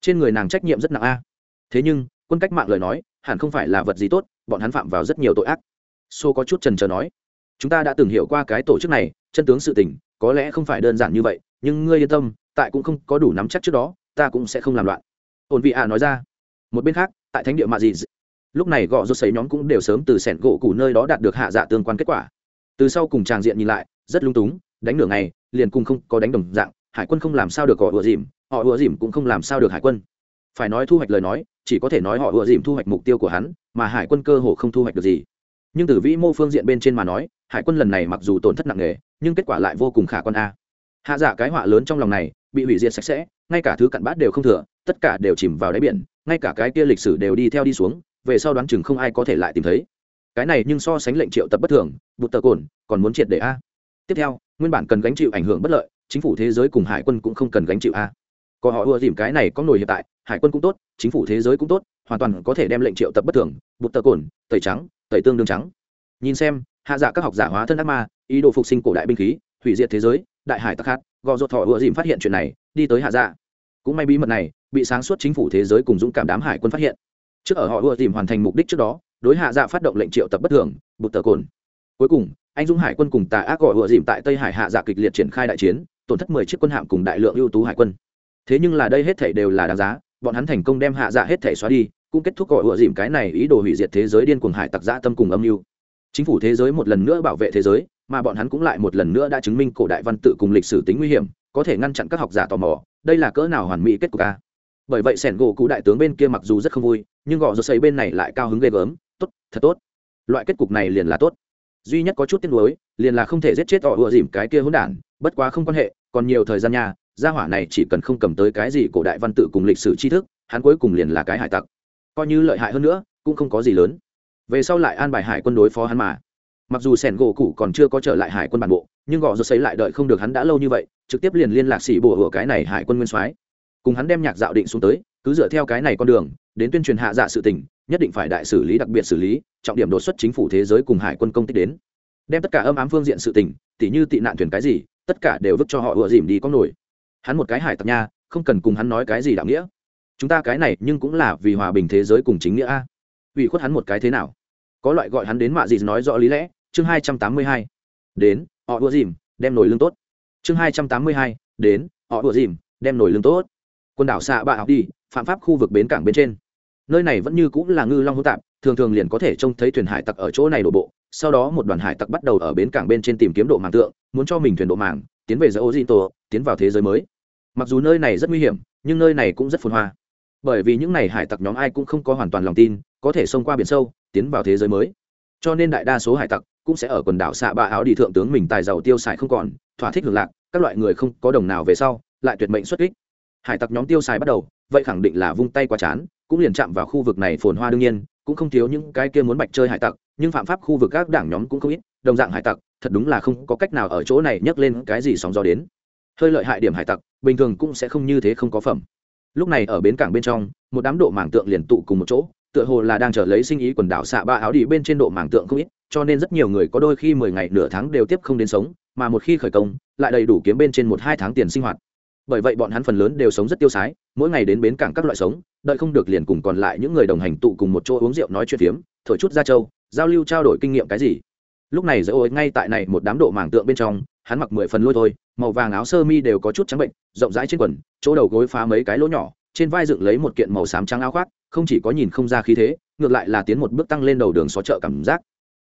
Trên người nàng trách nhiệm rất nặng a. Thế nhưng, quân cách mạng lời nói, hẳn không phải là vật gì tốt, bọn hắn phạm vào rất nhiều tội ác. Xô có chút trần trờ nói chúng ta đã từng hiểu qua cái tổ chức này, chân tướng sự tình, có lẽ không phải đơn giản như vậy, nhưng ngươi yên tâm, tại cũng không có đủ nắm chắc trước đó, ta cũng sẽ không làm loạn. Ổn vị ạ nói ra. Một bên khác, tại thánh địa mạ dị, lúc này gõ rốt xấy nhóm cũng đều sớm từ sẻn gỗ củ nơi đó đạt được hạ dạ tương quan kết quả. Từ sau cùng tràng diện nhìn lại, rất lung túng, đánh nửa ngày, liền cùng không có đánh đồng dạng, hải quân không làm sao được họ ùa dìm, họ ùa dìm cũng không làm sao được hải quân. Phải nói thu hoạch lời nói, chỉ có thể nói họ ùa dìm thu hoạch mục tiêu của hắn, mà hải quân cơ hồ không thu hoạch được gì nhưng từ vĩ mô phương diện bên trên mà nói, hải quân lần này mặc dù tổn thất nặng nề, nhưng kết quả lại vô cùng khả quan a. Hạ dạ cái họa lớn trong lòng này, bị hủy diệt sạch sẽ, ngay cả thứ cặn bát đều không thừa, tất cả đều chìm vào đáy biển, ngay cả cái kia lịch sử đều đi theo đi xuống, về sau đoán chừng không ai có thể lại tìm thấy. Cái này nhưng so sánh lệnh triệu tập bất thường bụt tờ cồn, còn muốn triệt để a. Tiếp theo, nguyên bản cần gánh chịu ảnh hưởng bất lợi, chính phủ thế giới cùng hải quân cũng không cần gánh chịu a. Có họ ưa dìm cái này có nổi hiện tại, hải quân cũng tốt, chính phủ thế giới cũng tốt, hoàn toàn có thể đem lệnh triệu tập bất thường bụt tờ cồn, tẩy trắng tẩy tương đương trắng. Nhìn xem, hạ dạ các học giả hóa thân ác ma, ý đồ phục sinh cổ đại binh khí, hủy diệt thế giới, đại hải tắc hát gò ruột thọ ựa dìm phát hiện chuyện này, đi tới hạ dạ. Cũng may bí mật này, bị sáng suốt chính phủ thế giới cùng dũng cảm đám hải quân phát hiện. Trước ở họ ưa dìm hoàn thành mục đích trước đó, đối hạ dạ phát động lệnh triệu tập bất thường, bụt tờ cồn. Cuối cùng, anh dũng hải quân cùng tà ác gọi ựa dìm tại tây hải hạ dạ kịch liệt triển khai đại chiến, tổn thất mười chiếc quân hạm cùng đại lượng ưu tú hải quân. Thế nhưng là đây hết thể đều là đáng giá, bọn hắn thành công đem hạ dạ hết thể xóa đi cũng kết thúc gọi ựa dìm cái này ý đồ hủy diệt thế giới điên cuồng hải tặc dã tâm cùng âm mưu. Chính phủ thế giới một lần nữa bảo vệ thế giới, mà bọn hắn cũng lại một lần nữa đã chứng minh cổ đại văn tự cùng lịch sử tính nguy hiểm, có thể ngăn chặn các học giả tò mò, đây là cỡ nào hoàn mỹ kết cục a? Bởi vậy sẻn gỗ cụ đại tướng bên kia mặc dù rất không vui, nhưng gõ rột xây bên này lại cao hứng ghê gớm, tốt, thật tốt. Loại kết cục này liền là tốt. Duy nhất có chút tiếc nuối, liền là không thể giết chết họ ùa dìm cái kia hỗn đản, bất quá không quan hệ, còn nhiều thời gian nha, gia hỏa này chỉ cần không cầm tới cái gì cổ đại văn tự cùng lịch sử tri thức, hắn cuối cùng liền là cái hải tặc coi như lợi hại hơn nữa, cũng không có gì lớn. Về sau lại an bài hải quân đối phó hắn mà. Mặc dù sẻn gỗ cụ còn chưa có trở lại hải quân bản bộ, nhưng gõ rột xấy lại đợi không được hắn đã lâu như vậy, trực tiếp liền liên lạc xỉ bổ hửa cái này hải quân nguyên soái. Cùng hắn đem nhạc dạo định xuống tới, cứ dựa theo cái này con đường, đến tuyên truyền hạ dạ sự tình, nhất định phải đại xử lý đặc biệt xử lý, trọng điểm đột xuất chính phủ thế giới cùng hải quân công tích đến. Đem tất cả âm ám phương diện sự tình, tỉ như tị nạn thuyền cái gì, tất cả đều vứt cho họ ựa dìm đi có nổi. Hắn một cái hải tặc nha, không cần cùng hắn nói cái gì đạo nghĩa chúng ta cái này nhưng cũng là vì hòa bình thế giới cùng chính nghĩa a. Ủy khuất hắn một cái thế nào? Có loại gọi hắn đến mạ gì nói rõ lý lẽ, chương hai trăm tám mươi hai. Đến, họ đua dìm, đem nổi lương tốt. Chương hai trăm tám mươi hai, đến, họ đua dìm, đem nổi lương tốt. Quần đảo xạ bạ học đi, phạm pháp khu vực bến cảng bên trên. Nơi này vẫn như cũng là ngư long hỗn tạp, thường thường liền có thể trông thấy thuyền hải tặc ở chỗ này đổ bộ. Sau đó một đoàn hải tặc bắt đầu ở bến cảng bên trên tìm kiếm độ màng tượng, muốn cho mình thuyền độ màng, tiến về giữa ô di tổ tiến vào thế giới mới. Mặc dù nơi này rất nguy hiểm, nhưng nơi này cũng rất phồn hoa bởi vì những n à y hải tặc nhóm ai cũng không có hoàn toàn lòng tin, có thể xông qua biển sâu, tiến vào thế giới mới. Cho nên đại đa số hải tặc cũng sẽ ở quần đảo xạ ba áo đi thượng tướng mình tài giàu tiêu xài không còn, thỏa thích hưởng lạc, các loại người không có đồng nào về sau, lại tuyệt mệnh xuất kích. Hải tặc nhóm tiêu xài bắt đầu, vậy khẳng định là vung tay qua chán, cũng liền chạm vào khu vực này phồn hoa đương nhiên, cũng không thiếu những cái kia muốn bạch chơi hải tặc, nhưng phạm pháp khu vực các đảng nhóm cũng không ít, đồng dạng hải tặc, thật đúng là không có cách nào ở chỗ này nhấc lên cái gì sóng gió đến. Hơi lợi hại điểm hải tặc, bình thường cũng sẽ không như thế không có phẩm lúc này ở bến cảng bên trong, một đám độ mảng tượng liền tụ cùng một chỗ, tựa hồ là đang chờ lấy sinh ý quần đảo xạ ba áo đi bên trên độ mảng tượng không ít, cho nên rất nhiều người có đôi khi mười ngày nửa tháng đều tiếp không đến sống, mà một khi khởi công, lại đầy đủ kiếm bên trên một hai tháng tiền sinh hoạt. Bởi vậy bọn hắn phần lớn đều sống rất tiêu sái, mỗi ngày đến bến cảng các loại sống, đợi không được liền cùng còn lại những người đồng hành tụ cùng một chỗ uống rượu nói chuyện phiếm, thổi chút ra châu giao lưu trao đổi kinh nghiệm cái gì. Lúc này dỡ ôi ngay tại này một đám độ màng tượng bên trong, hắn mặc mười phần lôi thôi màu vàng áo sơ mi đều có chút trắng bệnh, rộng rãi trên quần, chỗ đầu gối phá mấy cái lỗ nhỏ, trên vai dựng lấy một kiện màu xám trắng áo khoác, không chỉ có nhìn không ra khí thế, ngược lại là tiến một bước tăng lên đầu đường xó chợ cảm giác.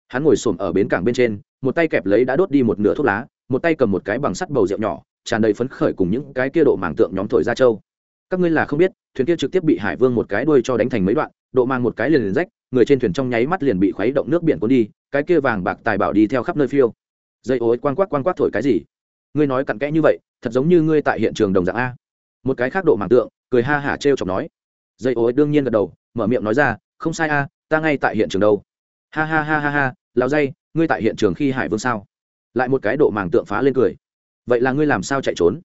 Hắn ngồi xổm ở bến cảng bên trên, một tay kẹp lấy đã đốt đi một nửa thuốc lá, một tay cầm một cái bằng sắt bầu rượu nhỏ, tràn đầy phấn khởi cùng những cái kia độ màng tượng nhóm thổi ra châu các ngươi là không biết, thuyền kia trực tiếp bị hải vương một cái đuôi cho đánh thành mấy đoạn, độ mang một cái liền liền rách, người trên thuyền trong nháy mắt liền bị khuấy động nước biển cuốn đi, cái kia vàng bạc tài bảo đi theo khắp nơi phiêu. Dây ối quan quắc quan quắc thổi cái gì? Ngươi nói cặn kẽ như vậy, thật giống như ngươi tại hiện trường đồng dạng a. Một cái khác độ màng tượng, cười ha hả trêu chọc nói. Dây ối đương nhiên gật đầu, mở miệng nói ra, không sai a, ta ngay tại hiện trường đâu. Ha ha ha ha ha lao dây, ngươi tại hiện trường khi hải vương sao? Lại một cái độ màng tượng phá lên cười. Vậy là ngươi làm sao chạy trốn?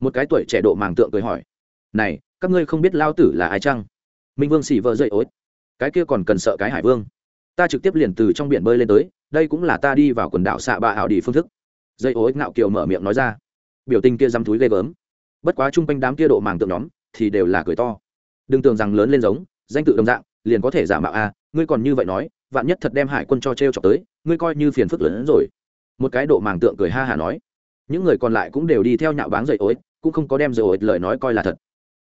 Một cái tuổi trẻ độ màng tượng cười hỏi. Này, các ngươi không biết lao tử là ai chăng? Minh vương xỉ vợ dậy ối. Cái kia còn cần sợ cái hải vương. Ta trực tiếp liền từ trong biển bơi lên tới, đây cũng là ta đi vào quần đảo xạ bạ ảo đi phương thức dây ối nạo kiều mở miệng nói ra. Biểu tình kia dăm túi ghê gớm. Bất quá chung quanh đám kia độ màng tượng nhóm thì đều là cười to. Đừng tưởng rằng lớn lên giống, danh tự đồng dạng, liền có thể giả mạo a, ngươi còn như vậy nói, vạn nhất thật đem hải quân cho t r e o chọc tới, ngươi coi như phiền phức lớn hơn rồi. Một cái độ màng tượng cười ha hả nói. Những người còn lại cũng đều đi theo nhạo báng dậy ối cũng không có đem dậy ối lời nói coi là thật.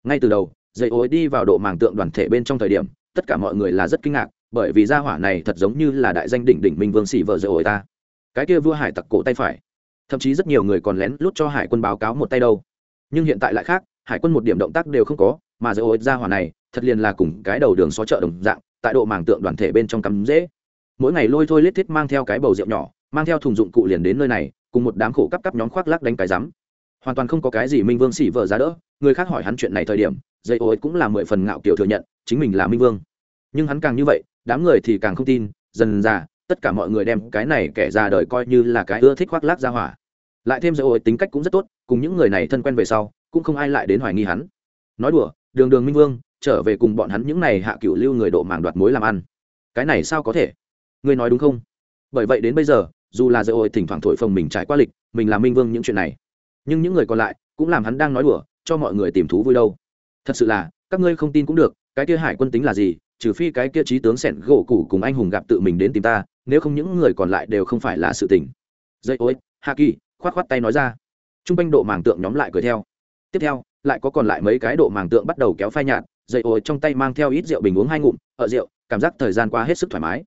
Ngay từ đầu dậy ối đi vào độ màng tượng đoàn thể bên trong thời điểm, tất cả mọi người là rất kinh ngạc, bởi vì gia hỏa này thật giống như là đại danh đỉnh đỉnh minh vương xỉ vợ dậy ối ta. Cái kia vua hải tặc cổ tay phải thậm chí rất nhiều người còn lén lút cho hải quân báo cáo một tay đâu. Nhưng hiện tại lại khác, hải quân một điểm động tác đều không có, mà dỡ ối gia hỏa này, thật liền là cùng cái đầu đường xó chợ đồng dạng, tại độ màng tượng đoàn thể bên trong cắm dễ. Mỗi ngày lôi thôi lết thiết mang theo cái bầu rượu nhỏ, mang theo thùng dụng cụ liền đến nơi này, cùng một đám khổ cắp cắp nhóm khoác lác đánh cái rắm. Hoàn toàn không có cái gì minh vương xỉ vợ giá đỡ, người khác hỏi hắn chuyện này thời điểm, dây ô cũng là mười phần ngạo kiểu thừa nhận, chính mình là minh vương. Nhưng hắn càng như vậy, đám người thì càng không tin, dần ra tất cả mọi người đem cái này kẻ ra đời coi như là cái ưa thích khoác lác ra hỏa lại thêm dây ổi tính cách cũng rất tốt, cùng những người này thân quen về sau, cũng không ai lại đến hoài nghi hắn. Nói đùa, đường đường minh vương, trở về cùng bọn hắn những này hạ cựu lưu người độ mảng đoạt mối làm ăn. Cái này sao có thể? Ngươi nói đúng không? Bởi vậy đến bây giờ, dù là dây ổi thỉnh thoảng thổi phồng mình trải qua lịch, mình là minh vương những chuyện này. Nhưng những người còn lại, cũng làm hắn đang nói đùa, cho mọi người tìm thú vui đâu. Thật sự là, các ngươi không tin cũng được, cái kia hải quân tính là gì, trừ phi cái kia trí tướng sẻn gỗ cũ cùng anh hùng gặp tự mình đến tìm ta, nếu không những người còn lại đều không phải là sự tình. Dây ối hạ kỳ khoát khoát tay nói ra. T r u n g quanh độ màng tượng nhóm lại cười theo. Tiếp theo, lại có còn lại mấy cái độ màng tượng bắt đầu kéo phai nhạt dây ôi, trong tay mang theo ít rượu bình uống hai ngụm, ở rượu, cảm giác thời gian qua hết sức thoải mái.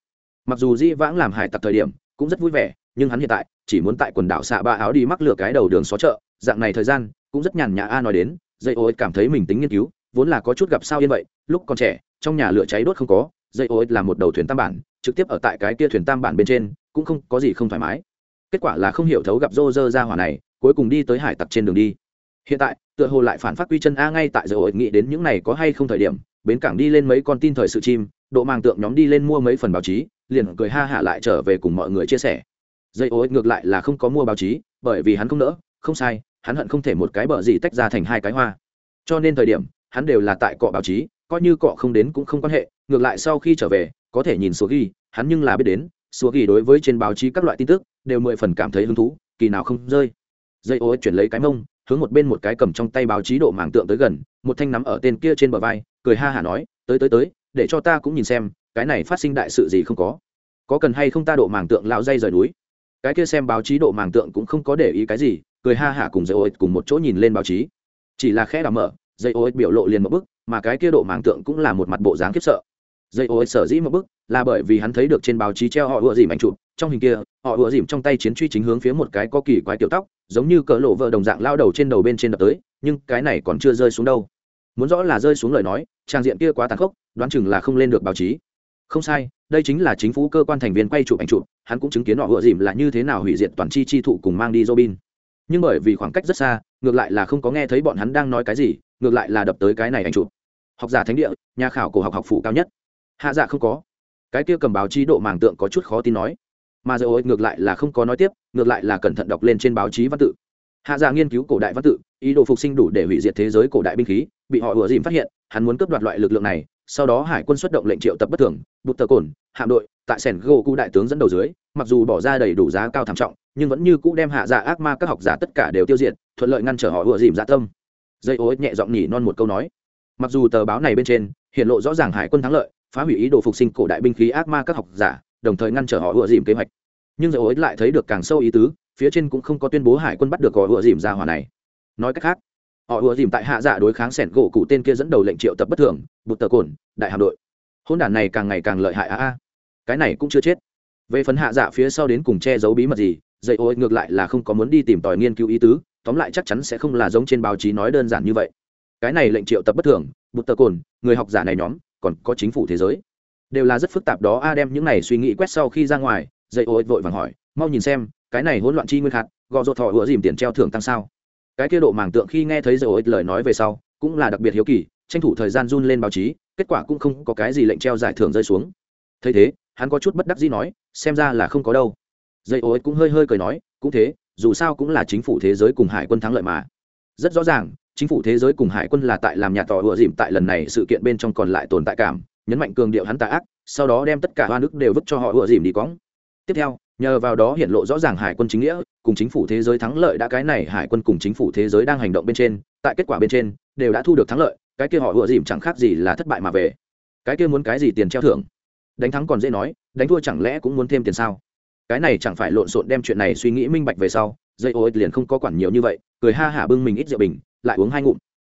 Mặc dù di vãng làm hải tặc thời điểm, cũng rất vui vẻ, nhưng hắn hiện tại, chỉ muốn tại quần đảo xạ ba áo đi mắc lửa cái đầu đường xó chợ, dạng này thời gian, cũng rất nhàn nhã a nói đến dây ôi, cảm thấy mình tính nghiên cứu, vốn là có chút gặp sao yên vậy, lúc còn trẻ, trong nhà lửa cháy đốt không có dây ôi là một đầu thuyền tam bản, trực tiếp ở tại cái kia thuyền tam bản bên trên, cũng không có gì không thoải mái kết quả là không hiểu thấu gặp rô rơ ra hỏa này, cuối cùng đi tới hải tặc trên đường đi. Hiện tại, tựa hồ lại phản phát quy chân a ngay tại giờ hội nghĩ đến những này có hay không thời điểm, bến cảng đi lên mấy con tin thời sự chim, độ màng tượng nhóm đi lên mua mấy phần báo chí, liền cười ha hả lại trở về cùng mọi người chia sẻ. Dây ô ngược lại là không có mua báo chí, bởi vì hắn không nỡ, không sai, hắn hận không thể một cái bờ gì tách ra thành hai cái hoa. Cho nên thời điểm, hắn đều là tại cọ báo chí, coi như cọ không đến cũng không quan hệ, ngược lại sau khi trở về, có thể nhìn số ghi, hắn nhưng là biết đến số kỳ đối với trên báo chí các loại tin tức đều mười phần cảm thấy hứng thú, kỳ nào không rơi. Dây ô chuyển lấy cái mông, hướng một bên một cái cầm trong tay báo chí độ màng tượng tới gần, một thanh nắm ở tên kia trên bờ vai, cười ha hả nói, tới tới tới, để cho ta cũng nhìn xem, cái này phát sinh đại sự gì không có. Có cần hay không ta độ màng tượng lão dây rời núi? Cái kia xem báo chí độ màng tượng cũng không có để ý cái gì, cười ha hả cùng dây ô cùng một chỗ nhìn lên báo chí. Chỉ là khẽ đ mở, dây ô biểu lộ liền một bức mà cái kia độ màng tượng cũng là một mặt bộ dáng khiếp sợ. Dây ô sở dĩ một bức là bởi vì hắn thấy được trên báo chí treo họ ựa dìm ảnh chụp, trong hình kia, họ ựa dìm trong tay chiến truy chính hướng phía một cái có kỳ quái kiểu tóc, giống như cỡ lộ vợ đồng dạng lao đầu trên đầu bên trên đập tới, nhưng cái này còn chưa rơi xuống đâu. Muốn rõ là rơi xuống lời nói, trang diện kia quá tàn khốc, đoán chừng là không lên được báo chí. Không sai, đây chính là chính phủ cơ quan thành viên quay chụp ảnh chụp, hắn cũng chứng kiến họ ựa dìm là như thế nào hủy diệt toàn chi chi thụ cùng mang đi robin. Nhưng bởi vì khoảng cách rất xa, ngược lại là không có nghe thấy bọn hắn đang nói cái gì, ngược lại là đập tới cái này ảnh chụp. Học giả thánh địa, nhà khảo cổ học học phủ cao nhất. Hạ dạ không có cái kia cầm báo chí độ màng tượng có chút khó tin nói. Mà dầu ngược lại là không có nói tiếp, ngược lại là cẩn thận đọc lên trên báo chí văn tự. Hạ giả nghiên cứu cổ đại văn tự, ý đồ phục sinh đủ để hủy diệt thế giới cổ đại binh khí, bị họ ủa dìm phát hiện, hắn muốn cướp đoạt loại lực lượng này, sau đó hải quân xuất động lệnh triệu tập bất thường, bút tờ cồn, hạm đội, tại sẻn gỗ cụ đại tướng dẫn đầu dưới, mặc dù bỏ ra đầy đủ giá cao thảm trọng, nhưng vẫn như cũ đem hạ giả ác ma các học giả tất cả đều tiêu diệt, thuận lợi ngăn trở họ ủa dìm dạ tâm. Dây ối nhẹ giọng nhỉ non một câu nói. Mặc dù tờ báo này bên trên, hiện lộ rõ ràng hải quân thắng lợi phá hủy ý đồ phục sinh cổ đại binh khí ác ma các học giả, đồng thời ngăn trở họ ựa dìm kế hoạch. Nhưng dầu ô lại thấy được càng sâu ý tứ, phía trên cũng không có tuyên bố hải quân bắt được họ ựa dìm ra hỏa này. Nói cách khác, họ ựa dìm tại hạ giả đối kháng sẻn gỗ cụ tên kia dẫn đầu lệnh triệu tập bất thường, bụt tờ cồn, đại hạm đội. Hôn đản này càng ngày càng lợi hại a a cái này cũng chưa chết. Về phần hạ giả phía sau đến cùng che giấu bí mật gì dây ô ngược lại là không có muốn đi tìm tòi nghiên cứu ý tứ, tóm lại chắc chắn sẽ không là giống trên báo chí nói đơn giản như vậy. Cái này lệnh triệu tập bất thường bút tờ cồn, người học giả này nhóm còn có chính phủ thế giới. Đều là rất phức tạp đó, a đem những này suy nghĩ quét sau khi ra ngoài dây ô vội vàng hỏi, mau nhìn xem, cái này hỗn loạn chi nguyên hạt, gò rột thọ ủa dìm tiền treo thưởng tăng sao? Cái kia độ màng tượng khi nghe thấy dây ô lời nói về sau, cũng là đặc biệt hiếu kỳ, tranh thủ thời gian run lên báo chí, kết quả cũng không có cái gì lệnh treo giải thưởng rơi xuống. Thấy thế, hắn có chút bất đắc dĩ nói, xem ra là không có đâu. Dây ô cũng hơi hơi cười nói, cũng thế, dù sao cũng là chính phủ thế giới cùng hải quân thắng lợi mà. Rất rõ ràng chính phủ thế giới cùng hải quân là tại làm nhà tỏ ựa dìm tại lần này sự kiện bên trong còn lại tồn tại cảm, nhấn mạnh cường điệu hắn tà ác, sau đó đem tất cả hoa nước đều vứt cho họ ựa dìm đi cóng tiếp theo, nhờ vào đó hiện lộ rõ ràng hải quân chính nghĩa, cùng chính phủ thế giới thắng lợi đã cái này hải quân cùng chính phủ thế giới đang hành động bên trên, tại kết quả bên trên, đều đã thu được thắng lợi, cái kia họ ựa dìm chẳng khác gì là thất bại mà về. Cái kia muốn cái gì tiền treo thưởng? Đánh thắng còn dễ nói, đánh thua chẳng lẽ cũng muốn thêm tiền sao? Cái này chẳng phải lộn xộn đem chuyện này suy nghĩ minh bạch về sau dây ô liền không có quản nhiều như vậy, cười ha hả bưng mình ít rượu bình lại uống hai ngụm.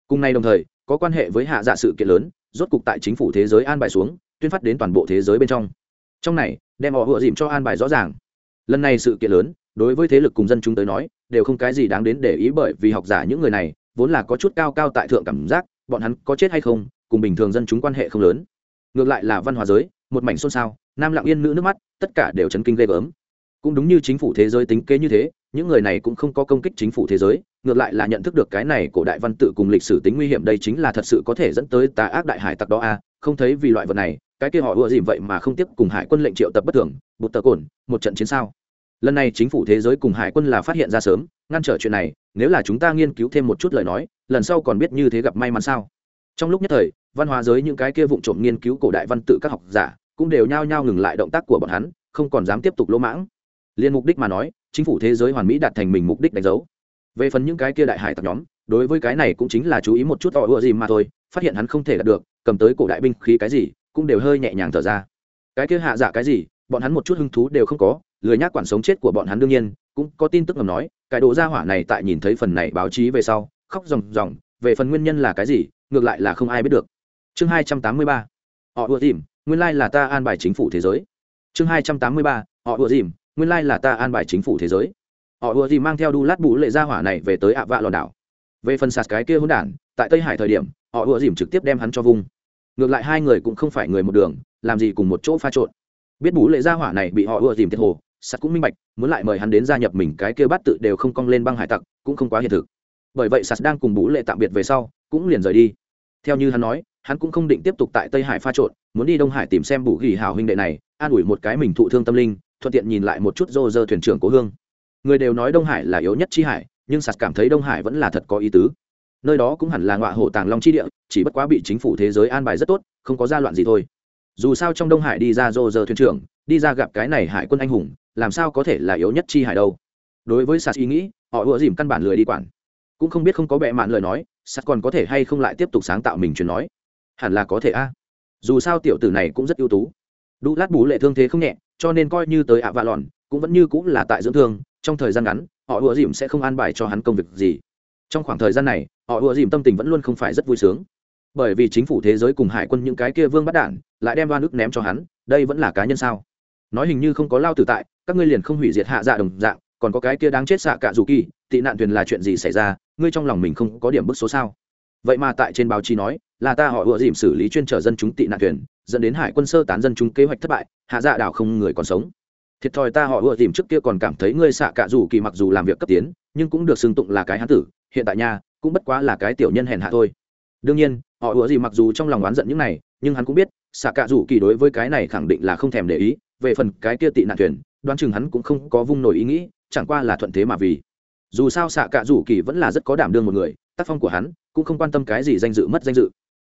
Cùng nay đồng thời, có quan hệ với hạ dạ sự kiện lớn, rốt cục tại chính phủ thế giới an bài xuống, tuyên phát đến toàn bộ thế giới bên trong. Trong này, đem họ vừa dìm cho an bài rõ ràng. Lần này sự kiện lớn, đối với thế lực cùng dân chúng tới nói, đều không cái gì đáng đến để ý bởi vì học giả những người này, vốn là có chút cao cao tại thượng cảm giác, bọn hắn có chết hay không, cùng bình thường dân chúng quan hệ không lớn. Ngược lại là văn hóa giới, một mảnh xôn xao, nam lặng yên nữ nước mắt, tất cả đều chấn kinh ghê gớm cũng đúng như chính phủ thế giới tính kế như thế, những người này cũng không có công kích chính phủ thế giới, ngược lại là nhận thức được cái này cổ đại văn tự cùng lịch sử tính nguy hiểm đây chính là thật sự có thể dẫn tới tà ác đại hải tặc đó a không thấy vì loại vật này, cái kia họ ưa dìm vậy mà không tiếp cùng hải quân lệnh triệu tập bất thường, bụt tờ cồn, một trận chiến sao. Lần này chính phủ thế giới cùng hải quân là phát hiện ra sớm, ngăn trở chuyện này, nếu là chúng ta nghiên cứu thêm một chút lời nói, lần sau còn biết như thế gặp may mắn sao. Trong lúc nhất thời, văn hóa giới những cái kia vụng trộm nghiên cứu cổ đại văn tự các học giả, cũng đều nhao nhao ngừng lại động tác của bọn hắn, không còn dám tiếp tục lỗ mãng liên mục đích mà nói, chính phủ thế giới hoàn mỹ đạt thành mình mục đích đánh dấu. Về phần những cái kia đại hải tặc nhóm, đối với cái này cũng chính là chú ý một chút tỏ ựa gì mà thôi, phát hiện hắn không thể đạt được, cầm tới cổ đại binh khí cái gì, cũng đều hơi nhẹ nhàng thở ra. Cái kia hạ dạ cái gì, bọn hắn một chút hứng thú đều không có, lười nhác quản sống chết của bọn hắn đương nhiên, cũng có tin tức ngầm nói, cái đồ gia hỏa này tại nhìn thấy phần này báo chí về sau, khóc ròng ròng, về phần nguyên nhân là cái gì, ngược lại là không ai biết được. Chương hai trăm tám mươi ba, họ ưa tìm nguyên lai là ta an bài chính phủ thế giới. Chương hai trăm tám mươi ba, họ ưa dìm nguyên lai là ta an bài chính phủ thế giới. Họ ùa gì mang theo đu lát bù lệ gia hỏa này về tới ạ vạ lòn đảo. Về phần sạt cái kia hôn đản, tại tây hải thời điểm, họ ùa dìm trực tiếp đem hắn cho vung. Ngược lại hai người cũng không phải người một đường, làm gì cùng một chỗ pha trộn. Biết bù lệ gia hỏa này bị họ ùa dìm tiết hồ, sạt cũng minh bạch, muốn lại mời hắn đến gia nhập mình cái kia bắt tự đều không cong lên băng hải tặc, cũng không quá hiện thực. Bởi vậy sạt đang cùng bù lệ tạm biệt về sau, cũng liền rời đi. Theo như hắn nói, hắn cũng không định tiếp tục tại tây hải pha trộn, muốn đi đông hải tìm xem bù ghi hào huynh đệ này, an ủi một cái mình thụ thương tâm linh thuận tiện nhìn lại một chút rô rơ thuyền trưởng cố hương. Người đều nói đông hải là yếu nhất chi hải, nhưng sạt cảm thấy đông hải vẫn là thật có ý tứ. Nơi đó cũng hẳn là ngọa hổ tàng long chi địa, chỉ bất quá bị chính phủ thế giới an bài rất tốt, không có gia loạn gì thôi. Dù sao trong đông hải đi ra rô rơ thuyền trưởng, đi ra gặp cái này hải quân anh hùng, làm sao có thể là yếu nhất chi hải đâu? Đối với sạt ý nghĩ, họ ủa dìm căn bản lười đi quản. Cũng không biết không có bệ mạn lời nói, sạt còn có thể hay không lại tiếp tục sáng tạo mình truyền nói. Hẳn là có thể a. Dù sao tiểu tử này cũng rất ưu tú. Đu lát bú lệ thương thế không nhẹ cho nên coi như tới ạ vạ lòn, cũng vẫn như cũng là tại dưỡng thương, trong thời gian ngắn, họ ùa dìm sẽ không an bài cho hắn công việc gì. Trong khoảng thời gian này, họ ùa dìm tâm tình vẫn luôn không phải rất vui sướng. Bởi vì chính phủ thế giới cùng hải quân những cái kia vương bắt đản lại đem đoan ức ném cho hắn, đây vẫn là cá nhân sao? Nói hình như không có lao tử tại, các ngươi liền không hủy diệt hạ dạ đồng dạng, còn có cái kia đáng chết xạ cả dù kỳ, tị nạn thuyền là chuyện gì xảy ra, ngươi trong lòng mình không có điểm bức số sao? Vậy mà tại trên báo chí nói là ta họ ựa dìm xử lý chuyên trở dân chúng tị nạn thuyền, dẫn đến hải quân sơ tán dân chúng kế hoạch thất bại, hạ dạ đảo không người còn sống. Thiệt thòi ta họ ựa dìm trước kia còn cảm thấy ngươi xạ cả dù kỳ mặc dù làm việc cấp tiến, nhưng cũng được xưng tụng là cái hán tử, hiện tại nha, cũng bất quá là cái tiểu nhân hèn hạ thôi. Đương nhiên, họ ựa Dìm mặc dù trong lòng oán giận những này, nhưng hắn cũng biết, xạ cả dù kỳ đối với cái này khẳng định là không thèm để ý, về phần cái kia tị nạn thuyền, đoán chừng hắn cũng không có vung nổi ý nghĩ, chẳng qua là thuận thế mà vì. Dù sao xạ cả dù kỳ vẫn là rất có đảm đương một người, tác phong của hắn cũng không quan tâm cái gì danh dự mất danh dự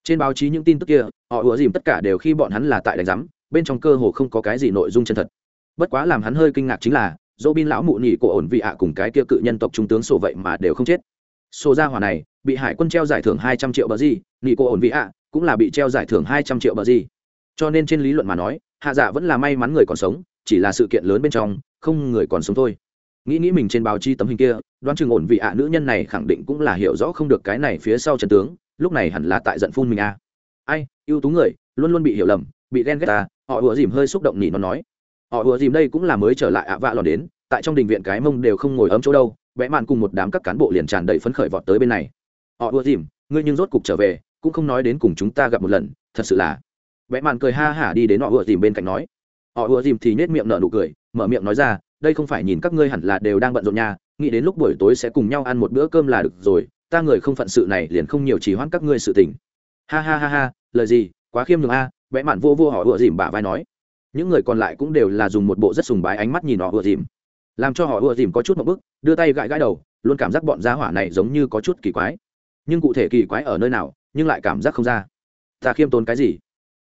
trên báo chí những tin tức kia, họ ủa dìm tất cả đều khi bọn hắn là tại đánh giám, bên trong cơ hồ không có cái gì nội dung chân thật. Bất quá làm hắn hơi kinh ngạc chính là dỗ bin lão mụ nhị của ổn vị ạ cùng cái kia cự nhân tộc trung tướng sổ vậy mà đều không chết. Sổ ra hỏa này, bị hải quân treo giải thưởng hai trăm triệu bờ gì nhị của ổn vị ạ, cũng là bị treo giải thưởng hai trăm triệu bờ gì. Cho nên trên lý luận mà nói, hạ dạ vẫn là may mắn người còn sống, chỉ là sự kiện lớn bên trong, không người còn sống thôi. Nghĩ nghĩ mình trên báo chí tấm hình kia, đoán chừng ổn vị ạ nữ nhân này khẳng định cũng là hiểu rõ không được cái này phía sau trần tướng lúc này hẳn là tại giận phun mình a à. ai, ưu tú người, luôn luôn bị hiểu lầm, bị ghen ghét ta, họ ùa dìm hơi xúc động nhỉ, nó nói. Họ ùa dìm đây cũng là mới trở lại ạ, vạ lòn đến, tại trong đình viện cái mông đều không ngồi ấm chỗ đâu, vẽ mạn cùng một đám các cán bộ liền tràn đầy phấn khởi vọt tới bên này. Họ ưa dìm, ngươi nhưng rốt cục trở về, cũng không nói đến cùng chúng ta gặp một lần, thật sự là. Vẽ mạn cười ha hả đi đến họ ưa dìm bên cạnh nói. Họ ưa dìm thì nết miệng nở nụ cười, mở miệng nói ra, đây không phải nhìn các ngươi hẳn là đều đang bận rộn nha, nghĩ đến lúc buổi tối sẽ cùng nhau ăn một bữa cơm là được rồi ta người không phận sự này liền không nhiều chỉ hoãn các ngươi sự tình. Ha ha ha ha, lời gì, quá khiêm nhường a, vẽ mạn vô vô họ ựa dìm bả vai nói. Những người còn lại cũng đều là dùng một bộ rất sùng bái ánh mắt nhìn họ ựa dìm. Làm cho họ ựa dìm có chút một bức, đưa tay gãi gãi đầu, luôn cảm giác bọn gia hỏa này giống như có chút kỳ quái. Nhưng cụ thể kỳ quái ở nơi nào, nhưng lại cảm giác không ra. Ta khiêm tốn cái gì?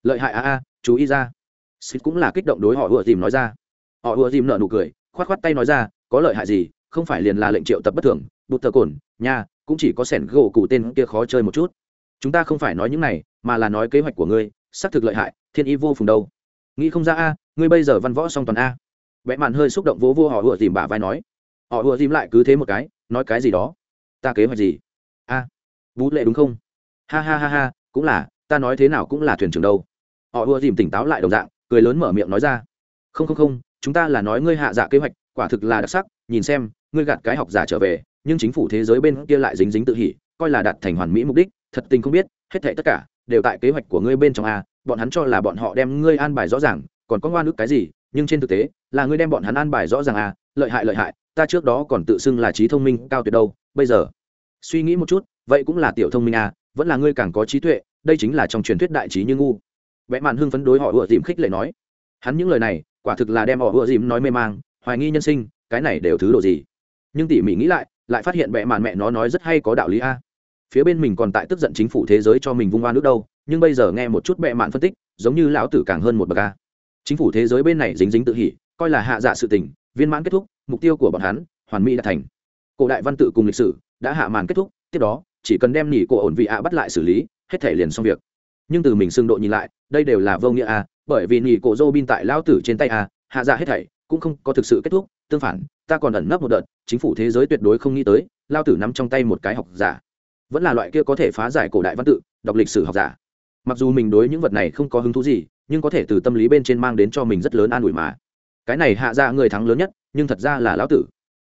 Lợi hại a a, chú ý ra. Xịt cũng là kích động đối họ ựa dìm nói ra. Họ ựa dìm nở nụ cười, khoát khoát tay nói ra, có lợi hại gì không phải liền là lệnh triệu tập bất thường, bụt thờ cồn, nha, cũng chỉ có sẻn gỗ cụ tên kia khó chơi một chút. Chúng ta không phải nói những này, mà là nói kế hoạch của ngươi, xác thực lợi hại, thiên ý vô phùng đâu. Nghĩ không ra a, ngươi bây giờ văn võ song toàn a. Vẽ mạn hơi xúc động vỗ vô họ ùa dìm bà vai nói. Họ ùa dìm lại cứ thế một cái, nói cái gì đó. Ta kế hoạch gì? A vũ lệ đúng không? Ha ha ha ha, cũng là, ta nói thế nào cũng là thuyền trưởng đâu. Họ ùa dìm tỉnh táo lại đồng dạng, cười lớn mở miệng nói ra. Không không không, chúng ta là nói ngươi hạ dạ kế hoạch, quả thực là đặc sắc, nhìn xem ngươi gạt cái học giả trở về, nhưng chính phủ thế giới bên kia lại dính dính tự hỉ, coi là đạt thành hoàn mỹ mục đích, thật tình không biết, hết thảy tất cả đều tại kế hoạch của ngươi bên trong a, bọn hắn cho là bọn họ đem ngươi an bài rõ ràng, còn có ngoan ước cái gì, nhưng trên thực tế, là ngươi đem bọn hắn an bài rõ ràng a, lợi hại lợi hại, ta trước đó còn tự xưng là trí thông minh, cao tuyệt đâu, bây giờ, suy nghĩ một chút, vậy cũng là tiểu thông minh a, vẫn là ngươi càng có trí tuệ, đây chính là trong truyền thuyết đại trí như ngu. Vẽ màn hưng phấn đối họ ựa dìm khích lệ nói. Hắn những lời này, quả thực là đem họ ựa dìm nói mê mang, hoài nghi nhân sinh, cái này đều thứ đồ gì? Nhưng tỉ mỉ nghĩ lại lại phát hiện bệ mạn mẹ nó nói rất hay có đạo lý a. Phía bên mình còn tại tức giận chính phủ thế giới cho mình vung oan nước đâu, nhưng bây giờ nghe một chút bệ mạn phân tích, giống như lão tử càng hơn một bậc a. Chính phủ thế giới bên này dính dính tự hỉ, coi là hạ dạ sự tình, viên mãn kết thúc, mục tiêu của bọn hắn, hoàn mỹ đã thành. Cổ đại văn tự cùng lịch sử đã hạ màn kết thúc, tiếp đó, chỉ cần đem nỉ cổ ổn vị ạ bắt lại xử lý, hết thể liền xong việc. Nhưng từ mình xưng độ nhìn lại, đây đều là vô nghĩa a, bởi vì nỉ cổ dô bin tại lão tử trên tay a, hạ dạ hết thảy cũng không có thực sự kết thúc tương phản, ta còn ẩn nấp một đợt, chính phủ thế giới tuyệt đối không nghĩ tới, lao tử nắm trong tay một cái học giả. Vẫn là loại kia có thể phá giải cổ đại văn tự, đọc lịch sử học giả. Mặc dù mình đối những vật này không có hứng thú gì, nhưng có thể từ tâm lý bên trên mang đến cho mình rất lớn an ủi mà. Cái này hạ ra người thắng lớn nhất, nhưng thật ra là lão tử.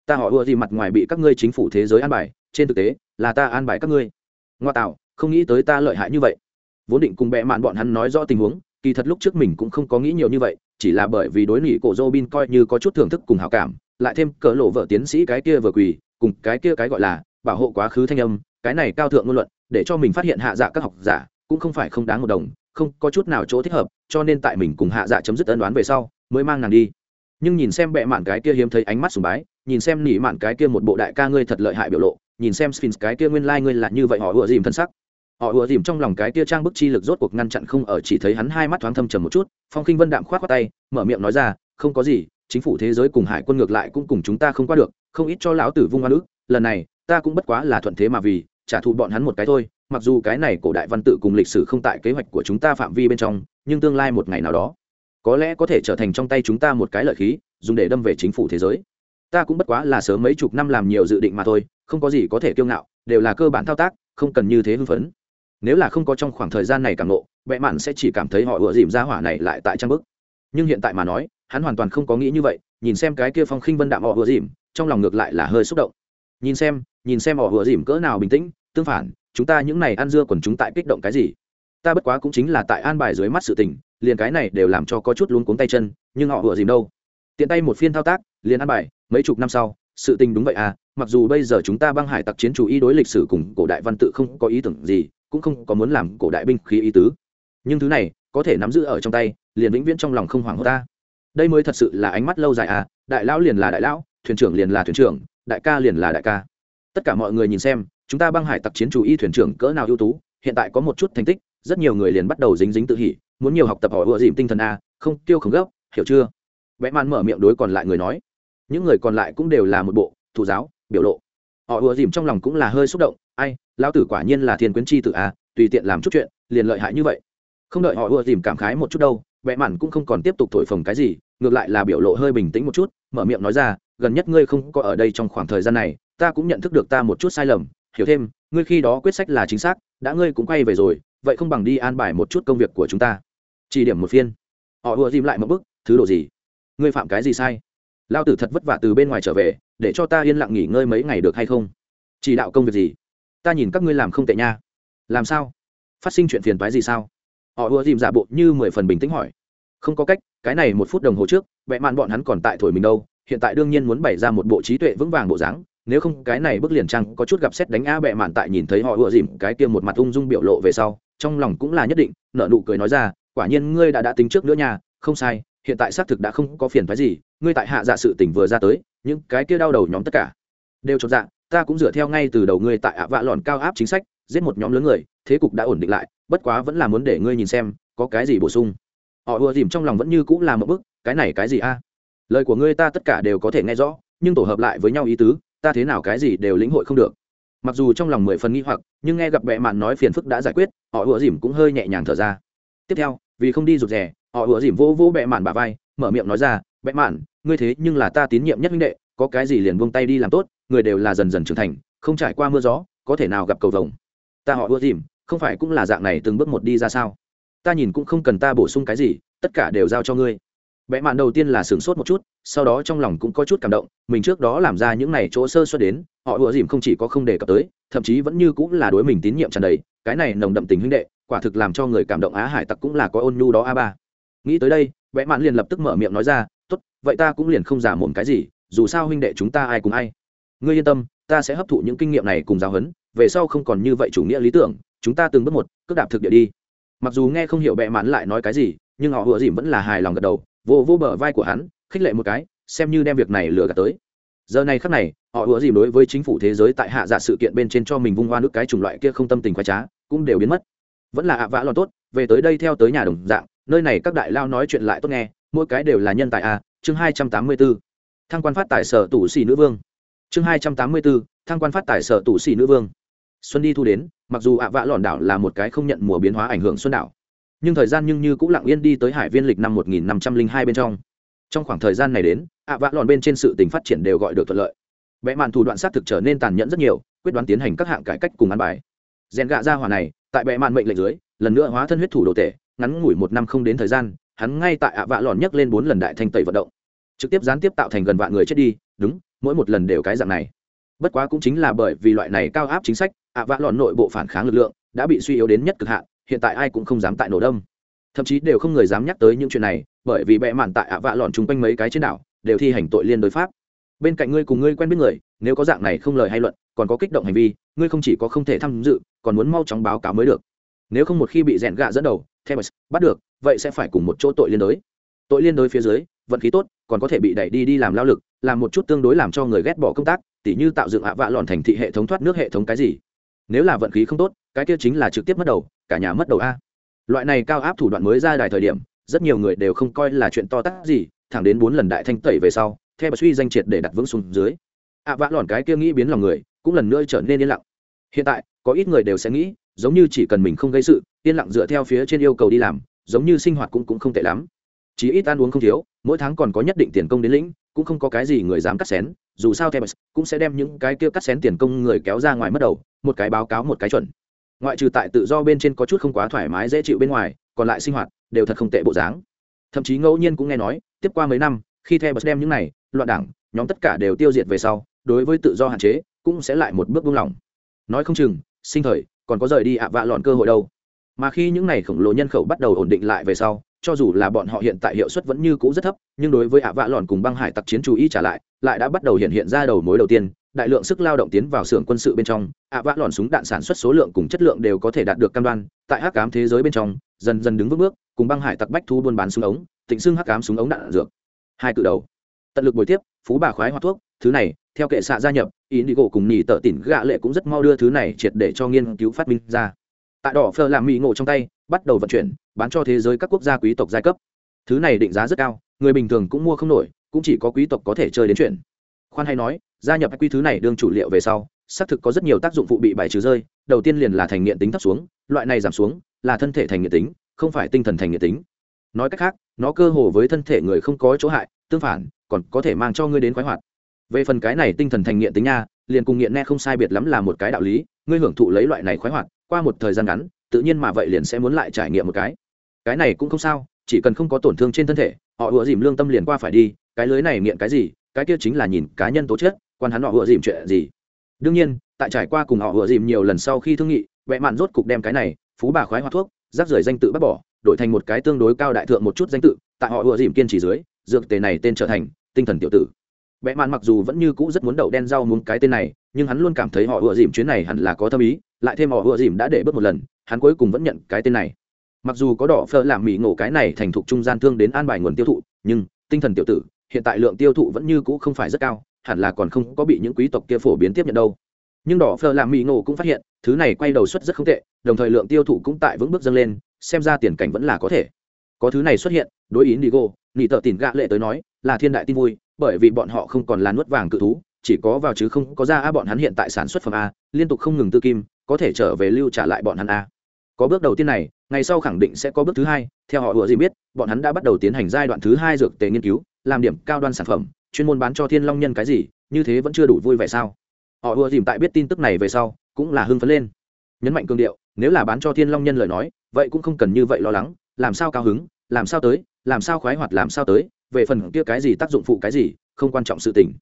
Ta hỏi ưa gì mặt ngoài bị các ngươi chính phủ thế giới an bài, trên thực tế, là ta an bài các ngươi. Ngoa tạo, không nghĩ tới ta lợi hại như vậy. Vốn định cùng bệ mạn bọn hắn nói rõ tình huống, kỳ thật lúc trước mình cũng không có nghĩ nhiều như vậy chỉ là bởi vì đối nghị cổ Robin coi như có chút thưởng thức cùng hảo cảm, lại thêm cỡ lộ vợ tiến sĩ cái kia vừa quỳ, cùng cái kia cái gọi là bảo hộ quá khứ thanh âm, cái này cao thượng ngôn luận, để cho mình phát hiện hạ dạ các học giả cũng không phải không đáng một đồng, không có chút nào chỗ thích hợp, cho nên tại mình cùng hạ dạ chấm dứt ân đoán về sau, mới mang nàng đi. Nhưng nhìn xem bệ mạn cái kia hiếm thấy ánh mắt sùng bái, nhìn xem nỉ mạn cái kia một bộ đại ca ngươi thật lợi hại biểu lộ, nhìn xem Sphinx cái kia nguyên lai like ngươi là như vậy họ ủa dìm thân sắc họ ùa dìm trong lòng cái tia trang bức chi lực rốt cuộc ngăn chặn không ở, chỉ thấy hắn hai mắt thoáng thâm trầm một chút, phong khinh vân đạm khoát qua tay, mở miệng nói ra, không có gì, chính phủ thế giới cùng hải quân ngược lại cũng cùng chúng ta không qua được, không ít cho lão tử vung hoa nữ lần này, ta cũng bất quá là thuận thế mà vì, trả thù bọn hắn một cái thôi, mặc dù cái này cổ đại văn tự cùng lịch sử không tại kế hoạch của chúng ta phạm vi bên trong, nhưng tương lai một ngày nào đó, có lẽ có thể trở thành trong tay chúng ta một cái lợi khí, dùng để đâm về chính phủ thế giới. Ta cũng bất quá là sớm mấy chục năm làm nhiều dự định mà thôi, không có gì có thể kiêu ngạo, đều là cơ bản thao tác, không cần như thế hưng phấn nếu là không có trong khoảng thời gian này càng nộ vẽ mạn sẽ chỉ cảm thấy họ ựa dìm ra hỏa này lại tại trang bức. Nhưng hiện tại mà nói, hắn hoàn toàn không có nghĩ như vậy, nhìn xem cái kia phong khinh vân đạm họ ựa dìm, trong lòng ngược lại là hơi xúc động. Nhìn xem nhìn xem họ ựa dìm cỡ nào bình tĩnh, tương phản, chúng ta những này ăn dưa còn chúng tại kích động cái gì? Ta bất quá cũng chính là tại an bài dưới mắt sự tình, liền cái này đều làm cho có chút luống cuống tay chân, nhưng họ ựa dìm đâu? Tiện tay một phiên thao tác, liền an bài, mấy chục năm sau, sự tình đúng vậy à mặc dù bây giờ chúng ta băng hải tặc chiến chủ y đối lịch sử cùng cổ đại văn tự không có ý tưởng gì cũng không có muốn làm cổ đại binh khí ý tứ. Nhưng thứ này, có thể nắm giữ ở trong tay, liền vĩnh viễn trong lòng không hoảng hốt ta. Đây mới thật sự là ánh mắt lâu dài à đại lão liền là đại lão, thuyền trưởng liền là thuyền trưởng, đại ca liền là đại ca. Tất cả mọi người nhìn xem, chúng ta băng hải tặc chiến chủ y thuyền trưởng cỡ nào ưu tú, hiện tại có một chút thành tích, rất nhiều người liền bắt đầu dính dính tự hỉ, muốn nhiều học tập hỏi ựa dìm tinh thần a không tiêu không gấp hiểu chưa? Vẽ man mở miệng đối còn lại người nói. Những người còn lại cũng đều là một bộ thủ giáo, biểu lộ. Họ ùa dìm trong lòng cũng là hơi xúc động ai, lão tử quả nhiên là thiên quyến chi tự a à, tùy tiện làm chút chuyện, liền lợi hại như vậy. Không đợi họ ưa dìm cảm khái một chút đâu vẽ mặn cũng không còn tiếp tục thổi phồng cái gì, ngược lại là biểu lộ hơi bình tĩnh một chút, mở miệng nói ra, gần nhất ngươi không có ở đây trong khoảng thời gian này, ta cũng nhận thức được ta một chút sai lầm, hiểu thêm, ngươi khi đó quyết sách là chính xác, đã ngươi cũng quay về rồi, vậy không bằng đi an bài một chút công việc của chúng ta. Chỉ điểm một phiên. Họ ùa dìm lại một bức thứ đồ gì? Ngươi phạm cái gì sai? Lao tử thật vất vả từ bên ngoài trở về, để cho ta yên lặng nghỉ ngơi mấy ngày được hay không? Chỉ đạo công việc gì? Ta nhìn các ngươi làm không tệ nha. Làm sao? Phát sinh chuyện phiền toái gì sao? Họ ùa dìm giả bộ như mười phần bình tĩnh hỏi. Không có cách, cái này một phút đồng hồ trước, vẽ mạn bọn hắn còn tại thổi mình đâu. Hiện tại đương nhiên muốn bày ra một bộ trí tuệ vững vàng bộ dáng. Nếu không, cái này bức liền trăng có chút gặp xét đánh a bệ mạn tại nhìn thấy họ ùa dìm cái kia một mặt ung dung biểu lộ về sau, trong lòng cũng là nhất định nợ nụ cười nói ra, quả nhiên ngươi đã đã tính trước nữa nha, không sai, hiện tại xác thực đã không có phiền phái gì, ngươi tại hạ dạ sự tỉnh vừa ra tới, những cái kia đau đầu nhóm tất cả đều chột dạ ta cũng dựa theo ngay từ đầu ngươi tại ạ vạ lòn cao áp chính sách, giết một nhóm lớn người, thế cục đã ổn định lại, bất quá vẫn là muốn để ngươi nhìn xem, có cái gì bổ sung. Họ ùa dìm trong lòng vẫn như cũng là một bức, cái này cái gì a? Lời của ngươi ta tất cả đều có thể nghe rõ, nhưng tổ hợp lại với nhau ý tứ, ta thế nào cái gì đều lĩnh hội không được. Mặc dù trong lòng mười phần nghi hoặc, nhưng nghe gặp bệ mạn nói phiền phức đã giải quyết, họ ùa dìm cũng hơi nhẹ nhàng thở ra. Tiếp theo, vì không đi rụt rè, họ ùa dìm vô vô bệ mạn bà vai, mở miệng nói ra, bệ mạn, ngươi thế nhưng là ta tín nhiệm nhất minh đệ, có cái gì liền buông tay đi làm tốt người đều là dần dần trưởng thành, không trải qua mưa gió, có thể nào gặp cầu vồng. Ta họ ưa dìm, không phải cũng là dạng này từng bước một đi ra sao? Ta nhìn cũng không cần ta bổ sung cái gì, tất cả đều giao cho ngươi. Bệ mạn đầu tiên là sửng sốt một chút, sau đó trong lòng cũng có chút cảm động, mình trước đó làm ra những này chỗ sơ xuất đến, họ ùa dìm không chỉ có không đề cập tới, thậm chí vẫn như cũng là đối mình tín nhiệm tràn đầy, cái này nồng đậm tình huynh đệ, quả thực làm cho người cảm động á hải tặc cũng là có ôn nhu đó a ba. Nghĩ tới đây bệ mạn liền lập tức mở miệng nói ra, tốt, vậy ta cũng liền không giả mồm cái gì, dù sao huynh đệ chúng ta ai cùng ai? Ngươi yên tâm, ta sẽ hấp thụ những kinh nghiệm này cùng giáo huấn, về sau không còn như vậy chủ nghĩa lý tưởng, chúng ta từng bước một, cước đạp thực địa đi. Mặc dù nghe không hiểu bệ mạn lại nói cái gì, nhưng họ hựa dìm vẫn là hài lòng gật đầu, vô vô bờ vai của hắn, khích lệ một cái, xem như đem việc này lừa gạt tới. Giờ này khắc này, họ Hứa dìm đối với chính phủ thế giới tại hạ giả sự kiện bên trên cho mình vung hoa nước cái chủng loại kia không tâm tình khoái trá, cũng đều biến mất. Vẫn là ạ vã lòn tốt, về tới đây theo tới nhà đồng dạng, nơi này các đại lao nói chuyện lại tốt nghe, mỗi cái đều là nhân tài a, chương hai trăm tám mươi b ố thăng quan phát tài sở tủ xì nữ vương chương hai trăm tám mươi bốn thang quan phát tài sở tủ xì nữ vương. Xuân đi thu đến, mặc dù ạ vạ lòn đảo là một cái không nhận mùa biến hóa ảnh hưởng xuân đảo, nhưng thời gian nhưng như cũng lặng yên đi tới hải viên lịch năm một nghìn năm trăm linh hai bên trong. Trong khoảng thời gian này đến, ạ vạ lòn bên trên sự tình phát triển đều gọi được thuận lợi. Vẽ màn thủ đoạn xác thực trở nên tàn nhẫn rất nhiều, quyết đoán tiến hành các hạng cải cách cùng ăn bài. Rèn gạ ra hỏa này, tại bệ màn mệnh lệnh dưới, lần nữa hóa thân huyết thủ đồ tể, ngắn ngủi một năm không đến thời gian, hắn ngay tại ạ vạ lòn nhấc lên bốn lần đại thanh tẩy vận động. Trực tiếp gián tiếp tạo thành gần vạn người chết đi, đúng mỗi một lần đều cái dạng này. Bất quá cũng chính là bởi vì loại này cao áp chính sách, ạ vạ lọn nội bộ phản kháng lực lượng đã bị suy yếu đến nhất cực hạn, hiện tại ai cũng không dám tại nổ đông thậm chí đều không người dám nhắc tới những chuyện này, bởi vì bệ mạn tại ạ vạ lọn chung quanh mấy cái trên đảo, đều thi hành tội liên đối pháp. Bên cạnh ngươi cùng ngươi quen biết người, nếu có dạng này không lời hay luận, còn có kích động hành vi, ngươi không chỉ có không thể tham dự, còn muốn mau chóng báo cáo mới được. Nếu không một khi bị rèn gạ dẫn đầu theo bắt được, vậy sẽ phải cùng một chỗ tội liên đối. Tội liên đối phía dưới vận khí tốt, còn có thể bị đẩy đi đi làm lao lực, làm một chút tương đối làm cho người ghét bỏ công tác, tỉ như tạo dựng hạ vạ lòn thành thị hệ thống thoát nước hệ thống cái gì. Nếu là vận khí không tốt, cái kia chính là trực tiếp mất đầu, cả nhà mất đầu a. Loại này cao áp thủ đoạn mới ra đài thời điểm, rất nhiều người đều không coi là chuyện to tát gì, thẳng đến bốn lần đại thanh tẩy về sau, theo bà suy danh triệt để đặt vững xuống dưới. Ạ vạ lòn cái kia nghĩ biến lòng người, cũng lần nữa trở nên yên lặng. Hiện tại, có ít người đều sẽ nghĩ, giống như chỉ cần mình không gây sự, yên lặng dựa theo phía trên yêu cầu đi làm, giống như sinh hoạt cũng cũng không tệ lắm chỉ ít ăn uống không thiếu, mỗi tháng còn có nhất định tiền công đến lĩnh, cũng không có cái gì người dám cắt xén, dù sao theo cũng sẽ đem những cái kia cắt xén tiền công người kéo ra ngoài mất đầu, một cái báo cáo một cái chuẩn. Ngoại trừ tại tự do bên trên có chút không quá thoải mái dễ chịu bên ngoài, còn lại sinh hoạt đều thật không tệ bộ dáng. Thậm chí ngẫu nhiên cũng nghe nói, tiếp qua mấy năm, khi theo đem những này, loạn đảng, nhóm tất cả đều tiêu diệt về sau, đối với tự do hạn chế cũng sẽ lại một bước buông lỏng. Nói không chừng, sinh thời còn có rời đi ạ vạ lọn cơ hội đâu. Mà khi những này khổng lồ nhân khẩu bắt đầu ổn định lại về sau cho dù là bọn họ hiện tại hiệu suất vẫn như cũ rất thấp, nhưng đối với ạ vạ lòn cùng băng hải tặc chiến chú ý trả lại lại đã bắt đầu hiện hiện ra đầu mối đầu tiên, đại lượng sức lao động tiến vào xưởng quân sự bên trong, ạ vạ lòn súng đạn sản xuất số lượng cùng chất lượng đều có thể đạt được cam đoan, tại hắc cám thế giới bên trong, dần dần đứng vững bước, cùng băng hải tặc bách thu buôn bán súng ống, tịnh xưng hắc cám súng ống đạn dược. Hai cự đầu. Tận lực buổi tiếp, phú bà khoái hoa thuốc, thứ này, theo kệ xạ gia nhập ý đi gỗ cùng nhì tợ tỉn gạ lệ cũng rất mau đưa thứ này triệt để cho nghiên cứu phát minh ra. Tại đỏ phờ làm mỹ ngộ trong tay, bắt đầu vận chuyển bán cho thế giới các quốc gia quý tộc giai cấp. Thứ này định giá rất cao, người bình thường cũng mua không nổi, cũng chỉ có quý tộc có thể chơi đến chuyện. Khoan hay nói, gia nhập quy thứ này đương chủ liệu về sau, xác thực có rất nhiều tác dụng phụ bị bài trừ rơi, đầu tiên liền là thành nghiện tính thấp xuống, loại này giảm xuống, là thân thể thành nghiện tính, không phải tinh thần thành nghiện tính. Nói cách khác, nó cơ hồ với thân thể người không có chỗ hại, tương phản, còn có thể mang cho ngươi đến khoái hoạt. Về phần cái này tinh thần thành nghiện tính nha, liền cùng nghiện nghe không sai biệt lắm là một cái đạo lý, ngươi hưởng thụ lấy loại này khoái hoạt, qua một thời gian ngắn tự nhiên mà vậy liền sẽ muốn lại trải nghiệm một cái. Cái này cũng không sao, chỉ cần không có tổn thương trên thân thể, họ ủa dìm lương tâm liền qua phải đi, cái lưới này nghiện cái gì, cái kia chính là nhìn cá nhân tố chất, quan hắn họ ủa dìm chuyện gì. Đương nhiên, tại trải qua cùng họ ủa dìm nhiều lần sau khi thương nghị, vẽ mạn rốt cục đem cái này, phú bà khoái hoa thuốc, rác rưởi danh tự bác bỏ, đổi thành một cái tương đối cao đại thượng một chút danh tự, tại họ ủa dìm kiên trì dưới, dược tề này tên trở thành tinh thần tiểu tử bẽ mạn mặc dù vẫn như cũ rất muốn đậu đen rau muốn cái tên này nhưng hắn luôn cảm thấy họ vừa dìm chuyến này hẳn là có tâm ý lại thêm họ vừa dìm đã để bước một lần hắn cuối cùng vẫn nhận cái tên này. Mặc dù có đỏ phơ làm mỹ ngộ cái này thành thục trung gian thương đến an bài nguồn tiêu thụ nhưng tinh thần tiểu tử hiện tại lượng tiêu thụ vẫn như cũ không phải rất cao hẳn là còn không có bị những quý tộc kia phổ biến tiếp nhận đâu. Nhưng đỏ phơ làm mỹ ngộ cũng phát hiện thứ này quay đầu suất rất không tệ đồng thời lượng tiêu thụ cũng tại vững bước dâng lên xem ra tiền cảnh vẫn là có thể. Có thứ này xuất hiện đối ý Nigo, nhị tợ tìm gạ lệ tới nói là thiên đại tin vui, bởi vì bọn họ không còn là nuốt vàng cự thú, chỉ có vào chứ không có ra a bọn hắn hiện tại sản xuất phẩm a, liên tục không ngừng tư kim, có thể trở về lưu trả lại bọn hắn a. Có bước đầu tiên này, ngày sau khẳng định sẽ có bước thứ hai, theo họ vừa gì biết, bọn hắn đã bắt đầu tiến hành giai đoạn thứ hai dược tề nghiên cứu, làm điểm cao đoan sản phẩm, chuyên môn bán cho thiên long nhân cái gì, như thế vẫn chưa đủ vui vẻ sao? Họ ùa dìm tại biết tin tức này về sau, cũng là hưng phấn lên. Nhấn mạnh cương điệu, nếu là bán cho thiên long nhân lời nói, vậy cũng không cần như vậy lo lắng, làm sao cao hứng, làm sao tới, làm sao khoái hoạt, làm sao tới về phần kia cái gì tác dụng phụ cái gì, không quan trọng sự tình.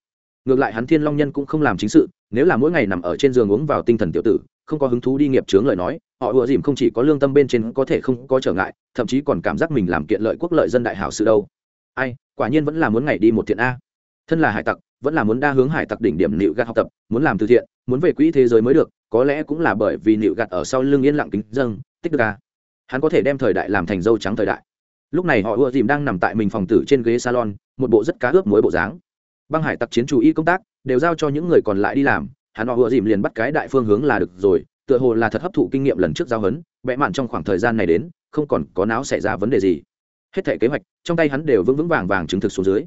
Ngược lại hắn thiên long nhân cũng không làm chính sự, nếu là mỗi ngày nằm ở trên giường uống vào tinh thần tiểu tử, không có hứng thú đi nghiệp chướng lời nói, họ ùa dìm không chỉ có lương tâm bên trên có thể không có trở ngại, thậm chí còn cảm giác mình làm kiện lợi quốc lợi dân đại hảo sự đâu. Ai, quả nhiên vẫn là muốn ngày đi một thiện a. Thân là hải tặc, vẫn là muốn đa hướng hải tặc đỉnh điểm nịu gạt học tập, muốn làm từ thiện, muốn về quỹ thế giới mới được, có lẽ cũng là bởi vì nịu gạt ở sau lưng yên lặng kính dâng, tích được a. Hắn có thể đem thời đại làm thành dâu trắng thời đại lúc này họ ưa dìm đang nằm tại mình phòng tử trên ghế salon, một bộ rất cá ướp muối bộ dáng. Băng hải tặc chiến chủ y công tác, đều giao cho những người còn lại đi làm, hắn họ ưa dìm liền bắt cái đại phương hướng là được rồi, tựa hồ là thật hấp thụ kinh nghiệm lần trước giao hấn vẽ mạn trong khoảng thời gian này đến, không còn có não xảy ra vấn đề gì. Hết thể kế hoạch, trong tay hắn đều vững vững vàng vàng chứng thực xuống dưới.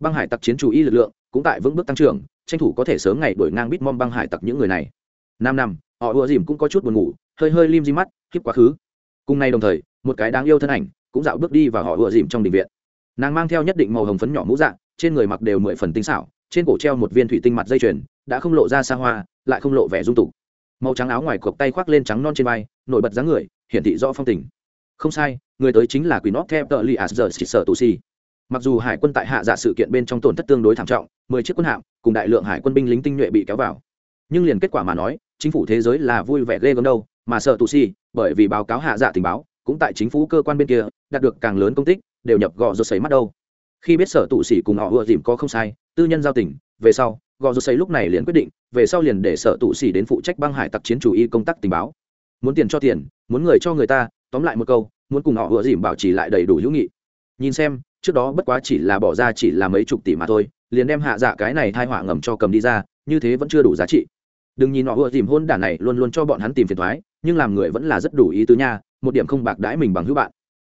Băng hải tặc chiến chủ y lực lượng cũng tại vững bước tăng trưởng, tranh thủ có thể sớm ngày đuổi ngang bít mom băng hải tặc những người này. Năm năm, họ ùa dìm cũng có chút buồn ngủ, hơi hơi lim di mắt, khiếp quá khứ. Cùng nay đồng thời, một cái đáng yêu thân ảnh cũng dạo bước đi và họ ùa dìm trong đình viện. Nàng mang theo nhất định màu hồng phấn nhỏ mũ dạng trên người mặc đều mười phần tinh xảo, trên cổ treo một viên thủy tinh mặt dây chuyền, đã không lộ ra xa hoa, lại không lộ vẻ dung tục. Màu trắng áo ngoài cộc tay khoác lên trắng non trên vai, nổi bật dáng người, hiển thị rõ phong tình. Không sai, người tới chính là quỷ nót theo tờ li asger xịt sở tù si mặc dù hải quân tại hạ dạ sự kiện bên trong tổn thất tương đối thảm trọng, mười chiếc quân hạm cùng đại lượng hải quân binh lính tinh nhuệ bị kéo vào. Nhưng liền kết quả mà nói, chính phủ thế giới là vui vẻ ghê gớm đâu, mà sợ tù si bởi vì báo cáo hạ dạ tình báo cũng tại chính phủ cơ quan bên kia, đạt được càng lớn công tích, đều nhập gò rột sấy mắt đâu. Khi biết sở tụ sĩ cùng họ ưa dìm có không sai, tư nhân giao tỉnh về sau, gò rột sấy lúc này liền quyết định, về sau liền để sở tụ sĩ đến phụ trách băng hải tặc chiến chủ y công tác tình báo. Muốn tiền cho tiền, muốn người cho người ta, tóm lại một câu, muốn cùng họ ưa dìm bảo trì lại đầy đủ hữu nghị. Nhìn xem, trước đó bất quá chỉ là bỏ ra chỉ là mấy chục tỷ mà thôi, liền đem hạ dạ cái này thai họa ngầm cho cầm đi ra, như thế vẫn chưa đủ giá trị. Đừng nhìn họ ưa dìm hôn đản này luôn luôn cho bọn hắn tìm phiền thoái, nhưng làm người vẫn là rất đủ ý tứ nha một điểm không bạc đãi mình bằng hữu bạn.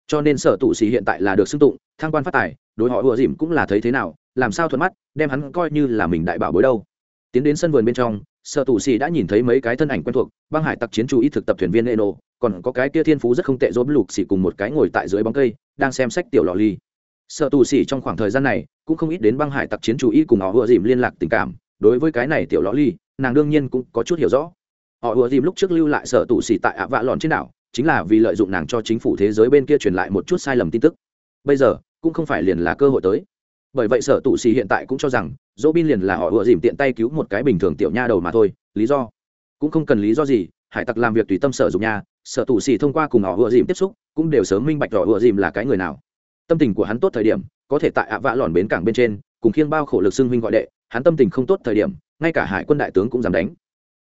Cho nên sở tụ sĩ hiện tại là được xưng tụng, thăng quan phát tài, đối họ ùa dìm cũng là thấy thế nào, làm sao thuận mắt, đem hắn coi như là mình đại bảo bối đâu. Tiến đến sân vườn bên trong, sở tụ sĩ đã nhìn thấy mấy cái thân ảnh quen thuộc, băng hải tặc chiến chủ ít thực tập thuyền viên eno, còn có cái kia thiên phú rất không tệ dốt lục xì cùng một cái ngồi tại dưới bóng cây, đang xem sách tiểu lò ly. Sở tụ sĩ trong khoảng thời gian này, cũng không ít đến băng hải tặc chiến chủ ý cùng họ ùa dìm liên lạc tình cảm, đối với cái này tiểu lò ly, nàng đương nhiên cũng có chút hiểu rõ. Họ ùa dìm lúc trước lưu lại sở tụ sĩ tại ạ vạ lòn trên đảo chính là vì lợi dụng nàng cho chính phủ thế giới bên kia truyền lại một chút sai lầm tin tức. Bây giờ, cũng không phải liền là cơ hội tới. Bởi vậy sở tụ xì hiện tại cũng cho rằng dỗ bin liền là họ ựa dìm tiện tay cứu một cái bình thường tiểu nha đầu mà thôi, lý do? Cũng không cần lý do gì, hải tặc làm việc tùy tâm sở dụng nha, sở tụ xì thông qua cùng họ ựa dìm tiếp xúc, cũng đều sớm minh bạch họ ựa dìm là cái người nào. Tâm tình của hắn tốt thời điểm, có thể tại ạ vạ lòn bến cảng bên trên, cùng khiêng bao khổ lực xưng huynh gọi đệ, hắn tâm tình không tốt thời điểm, ngay cả hải quân đại tướng cũng dám đánh.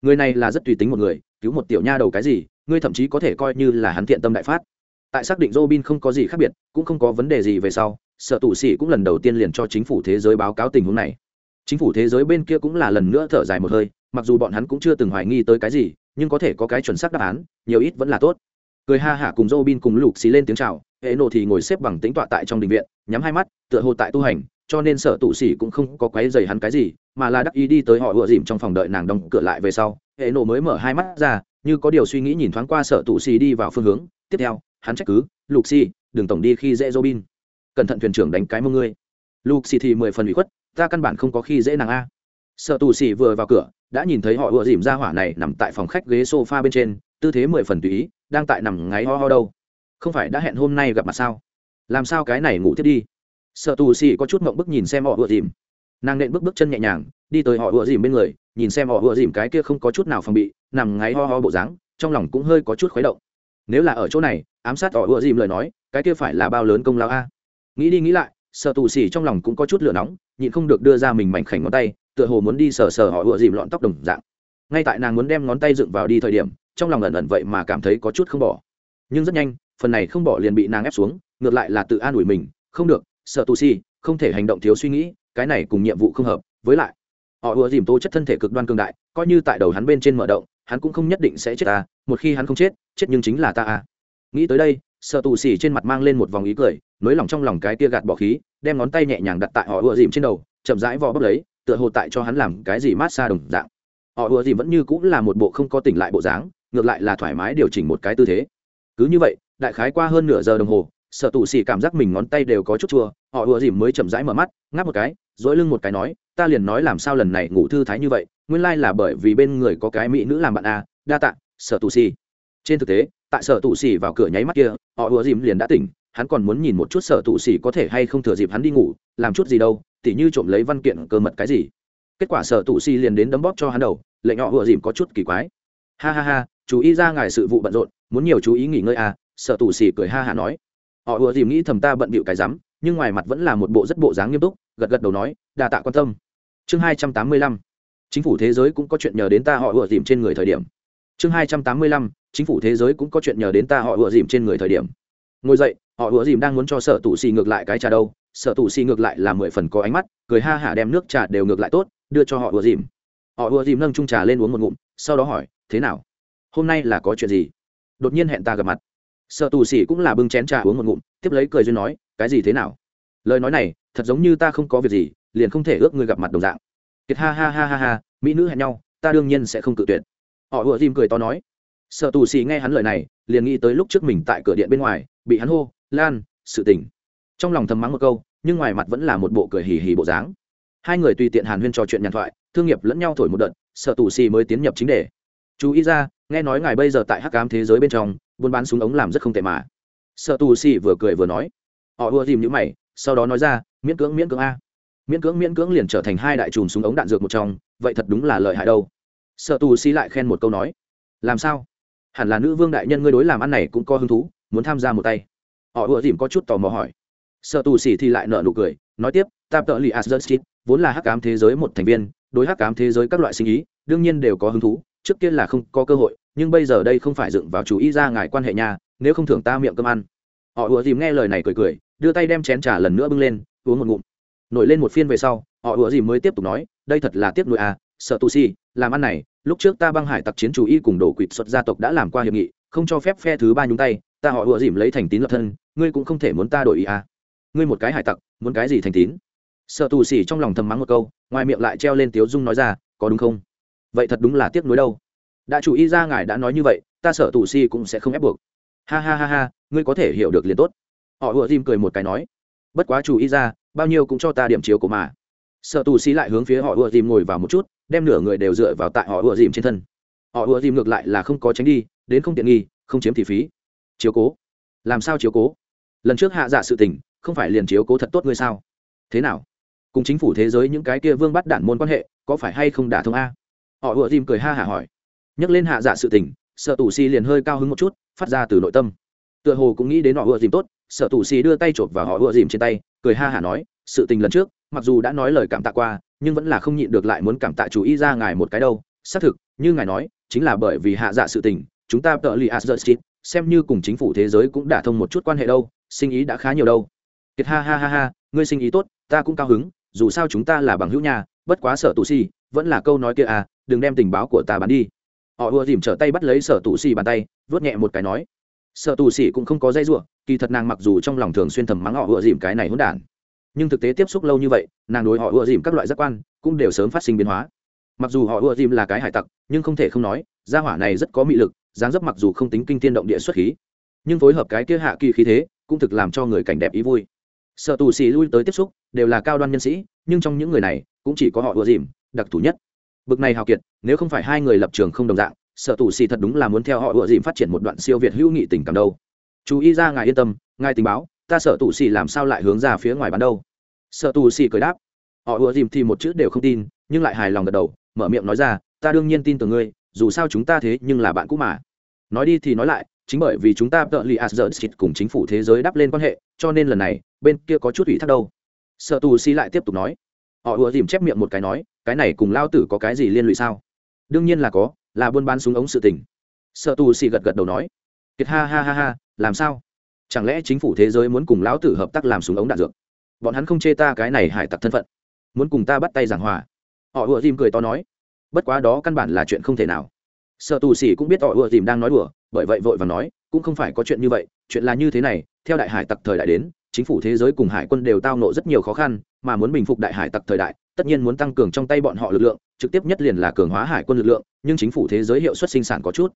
Người này là rất tùy tính một người, cứu một tiểu nha đầu cái gì ngươi thậm chí có thể coi như là hắn thiện tâm đại phát. Tại xác định robin không có gì khác biệt, cũng không có vấn đề gì về sau, sở tụ sĩ cũng lần đầu tiên liền cho chính phủ thế giới báo cáo tình huống này. Chính phủ thế giới bên kia cũng là lần nữa thở dài một hơi, mặc dù bọn hắn cũng chưa từng hoài nghi tới cái gì, nhưng có thể có cái chuẩn xác đáp án, nhiều ít vẫn là tốt. Cười ha hả cùng robin cùng lục xì lên tiếng chào hệ nộ thì ngồi xếp bằng tính tọa tại trong đình viện, nhắm hai mắt, tựa hồ tại tu hành, cho nên sở tụ sĩ cũng không có quấy dày hắn cái gì, mà là đắc ý đi tới họ ựa dìm trong phòng đợi nàng đóng cửa lại về sau. Hệ nộ mới mở hai mắt ra như có điều suy nghĩ nhìn thoáng qua sở tụ xì đi vào phương hướng, tiếp theo, hắn trách cứ, lục xì đừng tổng đi khi dễ robin. Cẩn thận thuyền trưởng đánh cái mông ngươi. Lục xì thì mười phần bị khuất, ta căn bản không có khi dễ nàng a. Sở tụ xì vừa vào cửa, đã nhìn thấy họ ùa dìm ra hỏa này nằm tại phòng khách ghế sofa bên trên, tư thế mười phần tùy ý, đang tại nằm ngáy ho ho đâu. Không phải đã hẹn hôm nay gặp mặt sao? Làm sao cái này ngủ thiết đi? Sợ tù xì có chút mộng bức nhìn xem họ ùa dìm. Nàng nện bước bước chân nhẹ nhàng, đi tới họ ùa dìm bên người nhìn xem họ ùa dìm cái kia không có chút nào phòng bị, nằm ngáy ho ho bộ dáng, trong lòng cũng hơi có chút khuấy động. Nếu là ở chỗ này, ám sát họ ùa dìm lời nói, cái kia phải là bao lớn công lao a? Nghĩ đi nghĩ lại, sợ tù xỉ trong lòng cũng có chút lửa nóng, nhịn không được đưa ra mình mảnh khảnh ngón tay, tựa hồ muốn đi sờ sờ họ ùa dìm lọn tóc đồng dạng. Ngay tại nàng muốn đem ngón tay dựng vào đi thời điểm, trong lòng ẩn ẩn vậy mà cảm thấy có chút không bỏ. Nhưng rất nhanh, phần này không bỏ liền bị nàng ép xuống, ngược lại là tự an ủi mình, không được, sợ tù xỉ, không thể hành động thiếu suy nghĩ, cái này cùng nhiệm vụ không hợp, với lại họ ùa dìm tố chất thân thể cực đoan cương đại, coi như tại đầu hắn bên trên mở động, hắn cũng không nhất định sẽ chết ta một khi hắn không chết chết nhưng chính là ta à. Nghĩ tới đây, sợ tù xì trên mặt mang lên một vòng ý cười, nới lỏng trong lòng cái tia gạt bỏ khí, đem ngón tay nhẹ nhàng đặt tại họ ùa dìm trên đầu, chậm rãi vò bốc lấy, tựa hồ tại cho hắn làm cái gì mát xa đồng dạng. Họ ùa dìm vẫn như cũng là một bộ không có tỉnh lại bộ dáng, ngược lại là thoải mái điều chỉnh một cái tư thế. Cứ như vậy, đại khái qua hơn nửa giờ đồng hồ Sở tù xì cảm giác mình ngón tay đều có chút chua, họ ùa dìm mới chậm rãi mở mắt, ngáp một cái, dỗi lưng một cái nói, ta liền nói làm sao lần này ngủ thư thái như vậy, nguyên lai là bởi vì bên người có cái mỹ nữ làm bạn a đa tạ, Sở tù xì trên thực tế, tại sở tù xì vào cửa nháy mắt kia, họ ùa dìm liền đã tỉnh, hắn còn muốn nhìn một chút sở tù xì có thể hay không thừa dịp hắn đi ngủ, làm chút gì đâu, tỉ như trộm lấy văn kiện cơ mật cái gì. Kết quả sở tù xì liền đến đấm bóp cho hắn đầu, lệnh họ ùa dìm có chút kỳ quái. Ha ha ha, chú ý ra ngài sự vụ bận rộn, muốn nhiều chú ý nghỉ ngơi à sở tù xì cười ha hả nói họ ùa dìm nghĩ thầm ta bận bịu cái rắm, nhưng ngoài mặt vẫn là một bộ rất bộ dáng nghiêm túc, gật gật đầu nói, đa tạ quan tâm. Chương hai trăm tám mươi lăm. Chính phủ thế giới cũng có chuyện nhờ đến ta họ ùa dìm trên người thời điểm. Chương hai trăm tám mươi lăm. Chính phủ thế giới cũng có chuyện nhờ đến ta họ ùa dìm trên người thời điểm. Ngồi dậy, họ ùa dìm đang muốn cho sở tù xì ngược lại cái trà đâu. Sở tù xì ngược lại là mười phần có ánh mắt, cười ha hả đem nước trà đều ngược lại tốt, đưa cho họ ùa dìm. Họ ùa dìm nâng trung trà lên uống một ngụm, sau đó hỏi, thế nào? Hôm nay là có chuyện gì? Đột nhiên hẹn ta gặp mặt sợ tù sĩ cũng là bưng chén trà uống một ngụm, tiếp lấy cười duyên nói, cái gì thế nào? Lời nói này, thật giống như ta không có việc gì, liền không thể ước ngươi gặp mặt đồng dạng. Kiệt ha ha ha ha ha, mỹ nữ hẹn nhau, ta đương nhiên sẽ không cự tuyệt. Họ vừa dìm cười to nói. Sợ tù sĩ nghe hắn lời này, liền nghĩ tới lúc trước mình tại cửa điện bên ngoài, bị hắn hô, lan, sự tỉnh trong lòng thầm mắng một câu, nhưng ngoài mặt vẫn là một bộ cười hì hì bộ dáng. Hai người tùy tiện hàn huyên trò chuyện nhàn thoại, thương nghiệp lẫn nhau thổi một đợt sợ tù xì mới tiến nhập chính đề. Chú ý ra, nghe nói ngài bây giờ tại hắc cám thế giới bên trong buôn bán súng ống làm rất không tệ mà. Sợ tù xì vừa cười vừa nói. Họ ưa dìm những mày, sau đó nói ra, miễn cưỡng miễn cưỡng a. Miễn cưỡng miễn cưỡng liền trở thành hai đại chùm súng ống đạn dược một trong, vậy thật đúng là lợi hại đâu. Sợ tù xì lại khen một câu nói. Làm sao? Hẳn là nữ vương đại nhân ngươi đối làm ăn này cũng có hứng thú, muốn tham gia một tay. Họ ưa dìm có chút tò mò hỏi. Sợ tù xì thì lại nợ nụ cười, nói tiếp, tạp tợ lì asdert vốn là hắc cám thế giới một thành viên, đối hắc cám thế giới các loại sinh ý, đương nhiên đều có hứng thú, trước kia là không có cơ hội nhưng bây giờ đây không phải dựng vào chú ý ra ngài quan hệ nhà nếu không thưởng ta miệng cơm ăn. Họ ùa dìm nghe lời này cười cười, đưa tay đem chén trà lần nữa bưng lên, uống một ngụm. Nổi lên một phiên về sau, họ ùa dìm mới tiếp tục nói, đây thật là tiếc nuôi à sợ tu si, làm ăn này, lúc trước ta băng hải tặc chiến chủ y cùng đổ quỵt xuất gia tộc đã làm qua hiệp nghị, không cho phép phe thứ ba nhúng tay, ta họ ùa dìm lấy thành tín lập thân, ngươi cũng không thể muốn ta đổi ý à. Ngươi một cái hải tặc, muốn cái gì thành tín? Sợ tù xỉ trong lòng thầm mắng một câu, ngoài miệng lại treo lên tiếu dung nói ra, có đúng không? Vậy thật đúng là tiếc nuối đâu đã chủ ý ra ngài đã nói như vậy, ta sợ tù si cũng sẽ không ép buộc. Ha ha ha ha, ngươi có thể hiểu được liền tốt. Họ ùa dìm cười một cái nói, bất quá chủ ý ra, bao nhiêu cũng cho ta điểm chiếu của mà. Sở tù si lại hướng phía họ ùa dìm ngồi vào một chút, đem nửa người đều dựa vào tại họ ùa dìm trên thân. Họ ùa dìm ngược lại là không có tránh đi, đến không tiện nghi, không chiếm thì phí. Chiếu cố. Làm sao chiếu cố? Lần trước hạ dạ sự tình, không phải liền chiếu cố thật tốt ngươi sao? Thế nào? Cùng chính phủ thế giới những cái kia vương bắt đản môn quan hệ, có phải hay không đả thông a? Họ ùa dìm cười ha hả hỏi nhắc lên hạ dạ sự tình, sợ tù si liền hơi cao hứng một chút, phát ra từ nội tâm. Tựa hồ cũng nghĩ đến họ ưa dìm tốt, sợ tù si đưa tay chộp vào họ ưa dìm trên tay, cười ha hả nói, sự tình lần trước, mặc dù đã nói lời cảm tạ qua, nhưng vẫn là không nhịn được lại muốn cảm tạ chú ý ra ngài một cái đâu. Xác thực, như ngài nói, chính là bởi vì hạ dạ sự tình, chúng ta tợ li asdert xem như cùng chính phủ thế giới cũng đã thông một chút quan hệ đâu, sinh ý đã khá nhiều đâu. Kiệt ha ha ha ha, ngươi sinh ý tốt, ta cũng cao hứng, dù sao chúng ta là bằng hữu nhà, bất quá sở tù si, vẫn là câu nói kia à đừng đem tình báo của ta bán đi họ ùa dìm trở tay bắt lấy sở tù xì bàn tay vớt nhẹ một cái nói. Sở tù xì cũng không có dây ruộng kỳ thật nàng mặc dù trong lòng thường xuyên thầm mắng họ ùa dìm cái này hỗn đản, nhưng thực tế tiếp xúc lâu như vậy, nàng đối họ ùa dìm các loại giác quan cũng đều sớm phát sinh biến hóa. Mặc dù họ ùa dìm là cái hải tặc, nhưng không thể không nói, gia hỏa này rất có mị lực, dáng dấp mặc dù không tính kinh tiên động địa xuất khí, nhưng phối hợp cái kia hạ kỳ khí thế cũng thực làm cho người cảnh đẹp ý vui. Sợ tù xì lui tới tiếp xúc, đều là cao đoan nhân sĩ, nhưng trong những người này cũng chỉ có họ ùa dìm, đặc thù nhất bực này hào kiệt, nếu không phải hai người lập trường không đồng dạng sở tù xì thật đúng là muốn theo họ ùa dìm phát triển một đoạn siêu việt hữu nghị tình cảm đâu. Chú ý ra ngài yên tâm, ngài tình báo, ta sở tù xì làm sao lại hướng ra phía ngoài bán đâu. Sở tù xì cười đáp, họ ùa dìm thì một chữ đều không tin, nhưng lại hài lòng gật đầu, mở miệng nói ra, ta đương nhiên tin tưởng ngươi, dù sao chúng ta thế nhưng là bạn cũ mà. Nói đi thì nói lại, chính bởi vì chúng ta tợ li asgard cùng chính phủ thế giới đắp lên quan hệ, cho nên lần này, bên kia có chút ủy thác đâu. Sợ tù si lại tiếp tục nói họ ùa dìm chép miệng một cái nói, cái này cùng lao tử có cái gì liên lụy sao? Đương nhiên là có, là buôn bán súng ống sự tình. Sợ tù xì gật gật đầu nói. Kiệt ha ha ha ha, làm sao? Chẳng lẽ chính phủ thế giới muốn cùng lão tử hợp tác làm súng ống đạn dược? Bọn hắn không chê ta cái này hải tặc thân phận. Muốn cùng ta bắt tay giảng hòa. Họ ùa dìm cười to nói. Bất quá đó căn bản là chuyện không thể nào. Sợ tù xì cũng biết họ ùa dìm đang nói đùa, bởi vậy vội và nói, cũng không phải có chuyện như vậy, chuyện là như thế này, theo đại hải tặc thời đại đến, chính phủ thế giới cùng hải quân đều tao nộ rất nhiều khó khăn mà muốn bình phục đại hải tặc thời đại, tất nhiên muốn tăng cường trong tay bọn họ lực lượng, trực tiếp nhất liền là cường hóa hải quân lực lượng, nhưng chính phủ thế giới hiệu suất sinh sản có chút.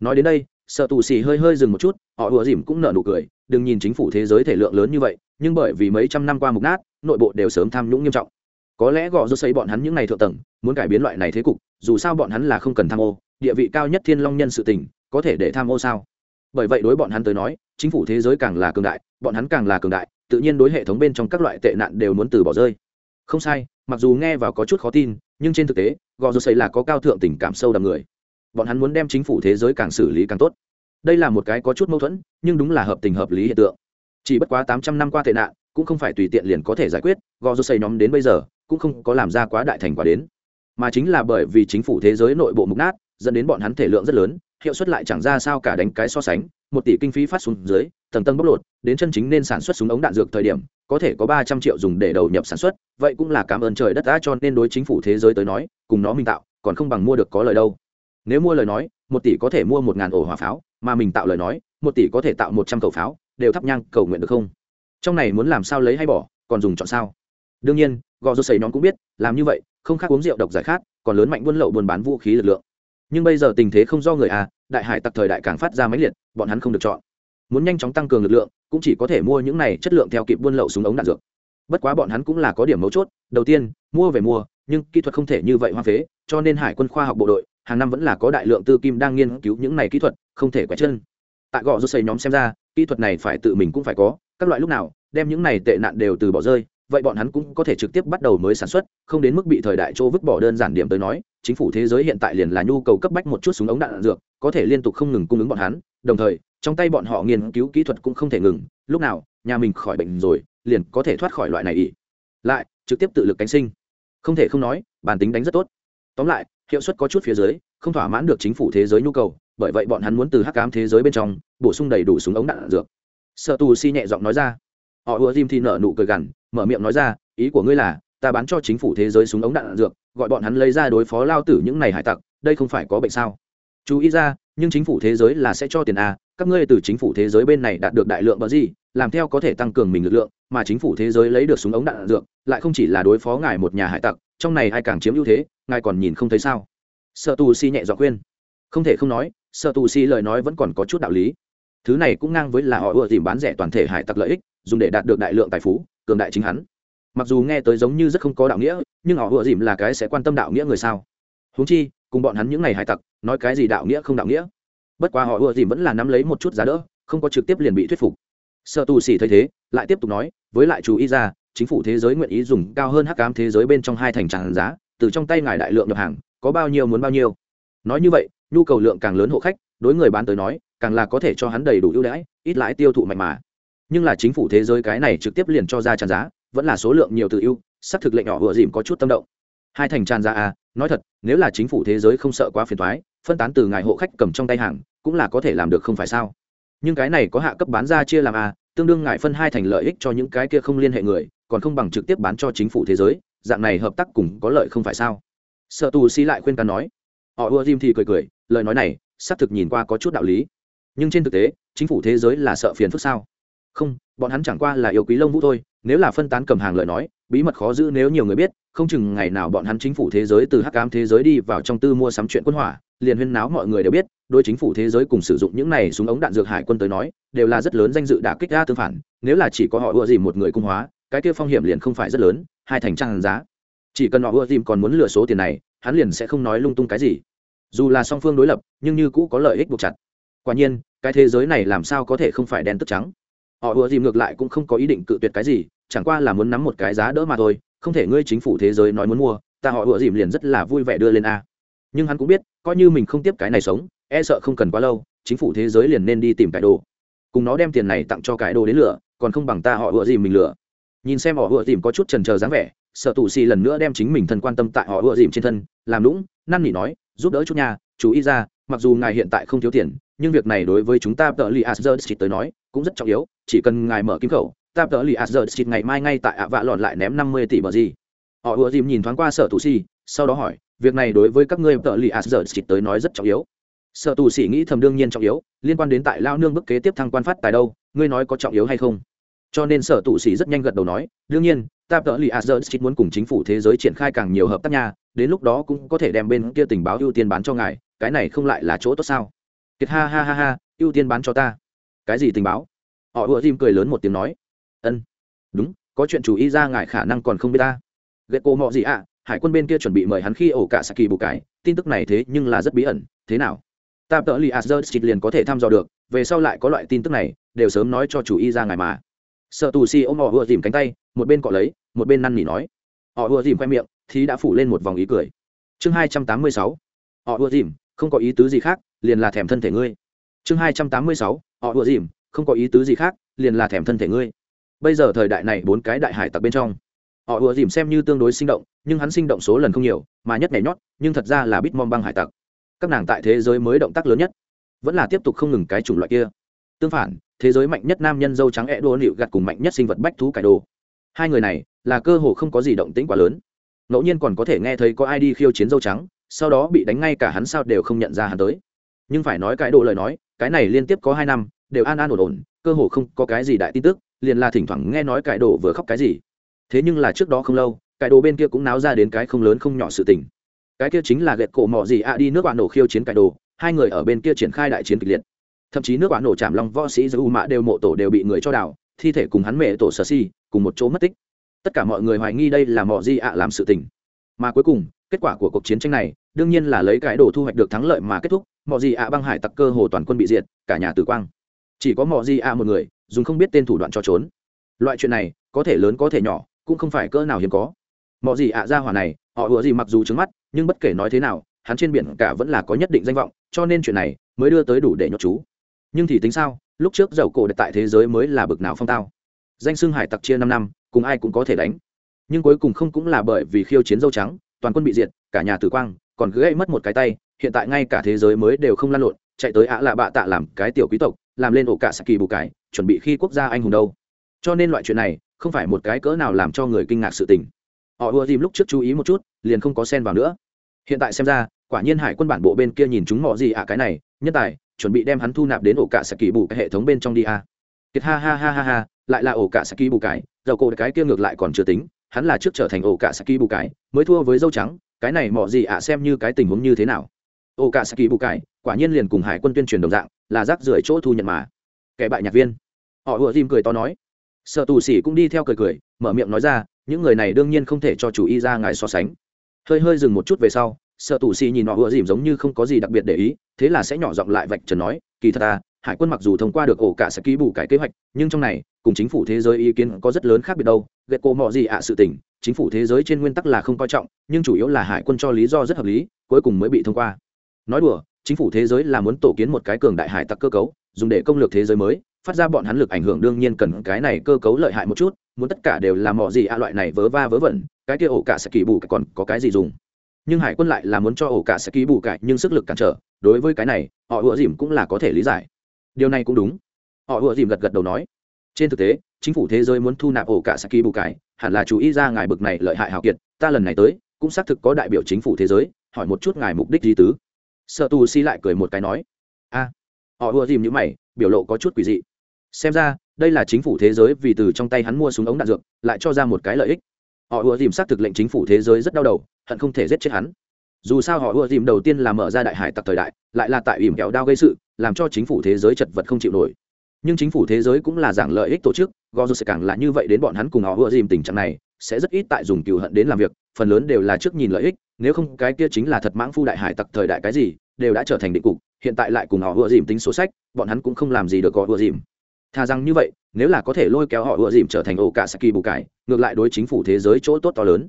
Nói đến đây sợ tù xì hơi hơi dừng một chút, họ ùa dìm cũng nở nụ cười, đừng nhìn chính phủ thế giới thể lượng lớn như vậy, nhưng bởi vì mấy trăm năm qua mục nát, nội bộ đều sớm tham nhũng nghiêm trọng. Có lẽ gõ rô xây bọn hắn những ngày thượng tầng, muốn cải biến loại này thế cục, dù sao bọn hắn là không cần tham ô, địa vị cao nhất thiên long nhân sự tình, có thể để tham ô sao? Bởi vậy đối bọn hắn tới nói, chính phủ thế giới càng là cường đại, bọn hắn càng là cường đại tự nhiên đối hệ thống bên trong các loại tệ nạn đều muốn từ bỏ rơi. Không sai, mặc dù nghe vào có chút khó tin, nhưng trên thực tế, gò dù xây là có cao thượng tình cảm sâu đậm người. Bọn hắn muốn đem chính phủ thế giới càng xử lý càng tốt. Đây là một cái có chút mâu thuẫn, nhưng đúng là hợp tình hợp lý hiện tượng. Chỉ bất quá tám trăm năm qua tệ nạn, cũng không phải tùy tiện liền có thể giải quyết, gò dù xây nhóm đến bây giờ, cũng không có làm ra quá đại thành quả đến. Mà chính là bởi vì chính phủ thế giới nội bộ mục nát, dẫn đến bọn hắn thể lượng rất lớn, hiệu suất lại chẳng ra sao cả đánh cái so sánh một tỷ kinh phí phát xuống dưới, tầng tầng bóc lột, đến chân chính nên sản xuất súng ống đạn dược thời điểm, có thể có ba trăm triệu dùng để đầu nhập sản xuất, vậy cũng là cảm ơn trời đất đã cho nên đối chính phủ thế giới tới nói, cùng nó mình tạo, còn không bằng mua được có lời đâu. Nếu mua lời nói, một tỷ có thể mua một ngàn ổ hỏa pháo, mà mình tạo lời nói, một tỷ có thể tạo một trăm cầu pháo, đều thắp nhang cầu nguyện được không? Trong này muốn làm sao lấy hay bỏ, còn dùng chọn sao? Đương nhiên, gò rô xầy nhóm cũng biết, làm như vậy, không khác uống rượu độc giải khát, còn lớn mạnh buôn lậu buôn bán vũ khí lực lượng nhưng bây giờ tình thế không do người à đại hải tặc thời đại càng phát ra máy liệt, bọn hắn không được chọn. Muốn nhanh chóng tăng cường lực lượng, cũng chỉ có thể mua những này chất lượng theo kịp buôn lậu súng ống đạn dược. Bất quá bọn hắn cũng là có điểm mấu chốt, đầu tiên, mua về mua, nhưng kỹ thuật không thể như vậy hoa phế, cho nên hải quân khoa học bộ đội, hàng năm vẫn là có đại lượng tư kim đang nghiên cứu những này kỹ thuật, không thể quét chân. Tại gò rút xây nhóm xem ra, kỹ thuật này phải tự mình cũng phải có, các loại lúc nào, đem những này tệ nạn đều từ bỏ rơi vậy bọn hắn cũng có thể trực tiếp bắt đầu mới sản xuất không đến mức bị thời đại chỗ vứt bỏ đơn giản điểm tới nói chính phủ thế giới hiện tại liền là nhu cầu cấp bách một chút súng ống đạn, đạn dược có thể liên tục không ngừng cung ứng bọn hắn đồng thời trong tay bọn họ nghiên cứu kỹ thuật cũng không thể ngừng lúc nào nhà mình khỏi bệnh rồi liền có thể thoát khỏi loại này ỉ. Lại trực tiếp tự lực cánh sinh. Không thể không nói bản tính đánh rất tốt. Tóm lại hiệu suất có chút phía dưới không thỏa mãn được chính phủ thế giới nhu cầu bởi vậy bọn hắn muốn từ hắc cám thế giới bên trong bổ sung đầy đủ súng ống đạn, đạn dược. Sợ tù si nhẹ giọng nói ra. Họ ùa dìm thì nở nụ cười gằn mở miệng nói ra ý của ngươi là ta bán cho chính phủ thế giới súng ống đạn, đạn dược gọi bọn hắn lấy ra đối phó lao tử những này hải tặc đây không phải có bệnh sao? Chú ý ra nhưng chính phủ thế giới là sẽ cho tiền a các ngươi từ chính phủ thế giới bên này đạt được đại lượng bờ gì làm theo có thể tăng cường mình lực lượng mà chính phủ thế giới lấy được súng ống đạn, đạn dược lại không chỉ là đối phó ngài một nhà hải tặc trong này ai càng chiếm ưu thế ngài còn nhìn không thấy sao? Sợ tù si nhẹ dọ khuyên. Không thể không nói sợ tù si lời nói vẫn còn có chút đạo lý. Thứ này cũng ngang với là họ ưa tìm bán rẻ toàn thể hải tặc lợi ích dùng để đạt được đại lượng tài phú cường đại chính hắn. Mặc dù nghe tới giống như rất không có đạo nghĩa, nhưng họ vừa dìm là cái sẽ quan tâm đạo nghĩa người sao? Huống chi, cùng bọn hắn những ngày hải tặc, nói cái gì đạo nghĩa không đạo nghĩa? Bất quá họ ưa dìm vẫn là nắm lấy một chút giá đỡ, không có trực tiếp liền bị thuyết phục. Sợ tù xỉ thấy thế, lại tiếp tục nói, với lại chú ý ra, chính phủ thế giới nguyện ý dùng cao hơn hắc cám thế giới bên trong hai thành tràn giá, từ trong tay ngài đại lượng nhập hàng, có bao nhiêu muốn bao nhiêu. Nói như vậy, nhu cầu lượng càng lớn hộ khách, đối người bán tới nói, càng là có thể cho hắn đầy đủ ưu đãi, ít lãi tiêu thụ mạnh mà nhưng là chính phủ thế giới cái này trực tiếp liền cho ra tràn giá, vẫn là số lượng nhiều từ ưu, xác thực lệnh nhỏ vừa dìm có chút tâm động. Hai thành tràn giá à nói thật, nếu là chính phủ thế giới không sợ quá phiền thoái phân tán từ ngài hộ khách cầm trong tay hàng, cũng là có thể làm được không phải sao? Nhưng cái này có hạ cấp bán ra chia làm à tương đương ngài phân hai thành lợi ích cho những cái kia không liên hệ người, còn không bằng trực tiếp bán cho chính phủ thế giới, dạng này hợp tác cùng có lợi không phải sao? Sợ tù si lại khuyên cắn nói. Họ ưa dìm thì cười cười, lời nói này, xác thực nhìn qua có chút đạo lý. Nhưng trên thực tế, chính phủ thế giới là sợ phiền phức sao? Không, bọn hắn chẳng qua là yêu quý lông vũ thôi, nếu là phân tán cầm hàng lời nói, bí mật khó giữ nếu nhiều người biết, không chừng ngày nào bọn hắn chính phủ thế giới từ hắc cám thế giới đi vào trong tư mua sắm chuyện quân hỏa, liền huyên náo mọi người đều biết đôi chính phủ thế giới cùng sử dụng những này súng ống đạn dược hải quân tới nói, đều là rất lớn danh dự đã kích ra tương phản, nếu là chỉ có họ ưa dìm một người cung hóa, cái kia phong hiểm liền không phải rất lớn, hai thành trang giá. Chỉ cần họ ưa dìm còn muốn lừa số tiền này, hắn liền sẽ không nói lung tung cái gì. Dù là song phương đối lập, nhưng như cũ có lợi ích buộc chặt. Quả nhiên, cái thế giới này làm sao có thể không phải đen tức trắng? Họ ùa dìm ngược lại cũng không có ý định cự tuyệt cái gì, chẳng qua là muốn nắm một cái giá đỡ mà thôi, không thể ngươi chính phủ thế giới nói muốn mua, ta họ ùa dìm liền rất là vui vẻ đưa lên a. Nhưng hắn cũng biết, coi như mình không tiếp cái này sống e sợ không cần quá lâu, chính phủ thế giới liền nên đi tìm cải đồ. Cùng nó đem tiền này tặng cho cải đồ đến lửa, còn không bằng ta họ ùa dìm mình lửa nhìn xem họ ùa dìm có chút trần trờ dáng vẻ, sợ tù xì lần nữa đem chính mình thân quan tâm tại họ ùa dìm trên thân, làm lũng năn nỉ nói, giúp đỡ chút nhà chú ý ra, mặc dù ngài hiện tại không thiếu tiền nhưng việc này đối với chúng ta tờ li asher tới nói cũng rất trọng yếu chỉ cần ngài mở kim khẩu ta tờ li asher ngày mai ngay tại ạ vạ lọn lại ném năm mươi tỷ bờ gì. Họ ùa dìm nhìn thoáng qua sở tù si sau đó hỏi việc này đối với các ngươi tờ li asher tới nói rất trọng yếu. Sở tù Sĩ nghĩ thầm đương nhiên trọng yếu liên quan đến tại lao nương bức kế tiếp thăng quan phát tại đâu ngươi nói có trọng yếu hay không? Cho nên sở tù Sĩ rất nhanh gật đầu nói đương nhiên ta tờ li asher muốn cùng chính phủ thế giới triển khai càng nhiều hợp tác nhà, đến lúc đó cũng có thể đem bên kia tình báo ưu tiên bán cho ngài cái này không lại là chỗ tốt sao? Kiệt ha ha ha ha, ưu tiên bán cho ta. Cái gì tình báo? Họ ùa dìm cười lớn một tiếng nói. Ân. Đúng, có chuyện chủ ý ra ngài khả năng còn không biết ta. Ghệ cô mọ gì ạ? Hải quân bên kia chuẩn bị mời hắn khi ổ cả saki bù cái tin tức này thế nhưng là rất bí ẩn. Thế nào? Ta tớ li asher liền có thể thăm dò được. Về sau lại có loại tin tức này, đều sớm nói cho chủ y ra ngài mà. Sợ tù si ôm họ ùa dìm cánh tay, một bên cọ lấy, một bên năn nỉ nói. Họ ùa dìm khoe miệng, thì đã phủ lên một vòng ý cười. Chương hai trăm tám mươi sáu. Họ ùa dìm, không có ý tứ gì khác liền là thèm thân thể ngươi. Chương hai trăm tám mươi sáu, họ đùa dìm, không có ý tứ gì khác, liền là thèm thân thể ngươi. Bây giờ thời đại này bốn cái đại hải tặc bên trong, họ ùa dìm xem như tương đối sinh động, nhưng hắn sinh động số lần không nhiều, mà nhất nhảy nhót, nhưng thật ra là bít mong băng hải tặc. Các nàng tại thế giới mới động tác lớn nhất, vẫn là tiếp tục không ngừng cái chủng loại kia. Tương phản, thế giới mạnh nhất nam nhân dâu trắng e đô nịu gặt cùng mạnh nhất sinh vật bách thú cải đồ. Hai người này, là cơ hồ không có gì động tĩnh quá lớn. Ngẫu nhiên còn có thể nghe thấy có ai đi khiêu chiến dâu trắng, sau đó bị đánh ngay cả hắn sao đều không nhận ra hắn tới nhưng phải nói cái độ lời nói, cái này liên tiếp có hai năm, đều an an ổn ổn, cơ hồ không có cái gì đại tin tức, liền là thỉnh thoảng nghe nói cải đồ vừa khóc cái gì. Thế nhưng là trước đó không lâu cải đồ bên kia cũng náo ra đến cái không lớn không nhỏ sự tình. Cái kia chính là ghẹt cổ mọ gì ạ đi nước bạn nổ khiêu chiến cải đồ, hai người ở bên kia triển khai đại chiến kịch liệt. Thậm chí nước bạn nổ chạm long võ sĩ giữ u mã đều mộ tổ đều bị người cho đảo, thi thể cùng hắn mẹ tổ sở si, cùng một chỗ mất tích. Tất cả mọi người hoài nghi đây là mọ gì ạ làm sự tình. Mà cuối cùng, kết quả của cuộc chiến tranh này, đương nhiên là lấy cái đồ thu hoạch được thắng lợi mà kết thúc mọi gì ạ băng hải tặc cơ hồ toàn quân bị diệt, cả nhà tử quang. Chỉ có mọi gì ạ một người, dùng không biết tên thủ đoạn cho trốn. Loại chuyện này, có thể lớn có thể nhỏ, cũng không phải cỡ nào hiếm có. Mọi gì ạ ra hỏa này, họ ủa gì mặc dù trứng mắt, nhưng bất kể nói thế nào, hắn trên biển cả vẫn là có nhất định danh vọng, cho nên chuyện này mới đưa tới đủ để nhốt chú. Nhưng thì tính sao, lúc trước dầu cổ tại thế giới mới là bực nào phong tao. Danh xưng hải tặc chia năm năm, cùng ai cũng có thể đánh. Nhưng cuối cùng không cũng là bởi vì khiêu chiến dâu trắng, toàn quân bị diệt, cả nhà tử quang còn cứ gãy mất một cái tay, hiện tại ngay cả thế giới mới đều không lăn lộn, chạy tới ạ lạ bạ tạ làm cái tiểu quý tộc, làm lên ổ cả saki bù cái chuẩn bị khi quốc gia anh hùng đâu. Cho nên loại chuyện này, không phải một cái cỡ nào làm cho người kinh ngạc sự tình. Họ ùa dìm lúc trước chú ý một chút, liền không có sen vào nữa. Hiện tại xem ra, quả nhiên hải quân bản bộ bên kia nhìn chúng mò gì ạ cái này nhất tài, chuẩn bị đem hắn thu nạp đến ổ cả saki bù cái hệ thống bên trong đi a. Kiệt ha ha ha ha ha, lại là ổ cả saki bù cái dầu cổ cái kia ngược lại còn chưa tính, hắn là trước trở thành ổ cả saki bù cái mới thua với dâu trắng cái này mỏ gì ạ xem như cái tình huống như thế nào. Ô cả saki bù cải, quả nhiên liền cùng hải quân tuyên truyền đồng dạng là rác rưởi chỗ thu nhận mà. Kẻ bại nhạc viên. Họ ùa dìm cười to nói. Sợ tù sĩ cũng đi theo cười cười mở miệng nói ra những người này đương nhiên không thể cho chủ y ra ngài so sánh. Hơi hơi dừng một chút về sau sợ tù sĩ nhìn họ ùa dìm giống như không có gì đặc biệt để ý thế là sẽ nhỏ giọng lại vạch trần nói kỳ thật ta hải quân mặc dù thông qua được ổ cả sẽ ký bù cái kế hoạch nhưng trong này cùng chính phủ thế giới ý kiến có rất lớn khác biệt đâu ghệ cổ mọ gì ạ sự tình chính phủ thế giới trên nguyên tắc là không coi trọng, nhưng chủ yếu là hải quân cho lý do rất hợp lý, cuối cùng mới bị thông qua. Nói đùa, chính phủ thế giới là muốn tổ kiến một cái cường đại hải tặc cơ cấu, dùng để công lược thế giới mới, phát ra bọn hắn lực ảnh hưởng đương nhiên cần cái này cơ cấu lợi hại một chút, muốn tất cả đều là mỏ gì ạ loại này vớ va vớ vẩn, cái kia ổ cả sẽ kỳ bù còn có cái gì dùng. Nhưng hải quân lại là muốn cho ổ cả sẽ kỳ bù cải nhưng sức lực cản trở, đối với cái này, họ ủa dìm cũng là có thể lý giải. Điều này cũng đúng. Họ ủa dìm gật gật đầu nói trên thực tế, chính phủ thế giới muốn thu nạp ổ cả saki bù cải, hẳn là chú ý ra ngài bực này lợi hại hào kiệt, ta lần này tới, cũng xác thực có đại biểu chính phủ thế giới, hỏi một chút ngài mục đích gì tứ. Sợ tù si lại cười một cái nói, a, họ ùa dìm như mày, biểu lộ có chút quỷ dị. Xem ra, đây là chính phủ thế giới vì từ trong tay hắn mua súng ống đạn dược, lại cho ra một cái lợi ích. Họ ùa dìm xác thực lệnh chính phủ thế giới rất đau đầu, hận không thể giết chết hắn. Dù sao họ ùa dìm đầu tiên là mở ra đại hải tặc thời đại, lại là tại ỉm kẹo đao gây sự, làm cho chính phủ thế giới chật vật không chịu nổi nhưng chính phủ thế giới cũng là giảng lợi ích tổ chức, go sẽ càng là như vậy đến bọn hắn cùng họ ưa dìm tình trạng này, sẽ rất ít tại dùng cựu hận đến làm việc, phần lớn đều là trước nhìn lợi ích, nếu không cái kia chính là thật mãng phu đại hải tặc thời đại cái gì, đều đã trở thành định cục, hiện tại lại cùng họ ưa dìm tính số sách, bọn hắn cũng không làm gì được họ ưa dìm. Thà rằng như vậy, nếu là có thể lôi kéo họ ưa dìm trở thành ổ cả saki bù cải, ngược lại đối chính phủ thế giới chỗ tốt to lớn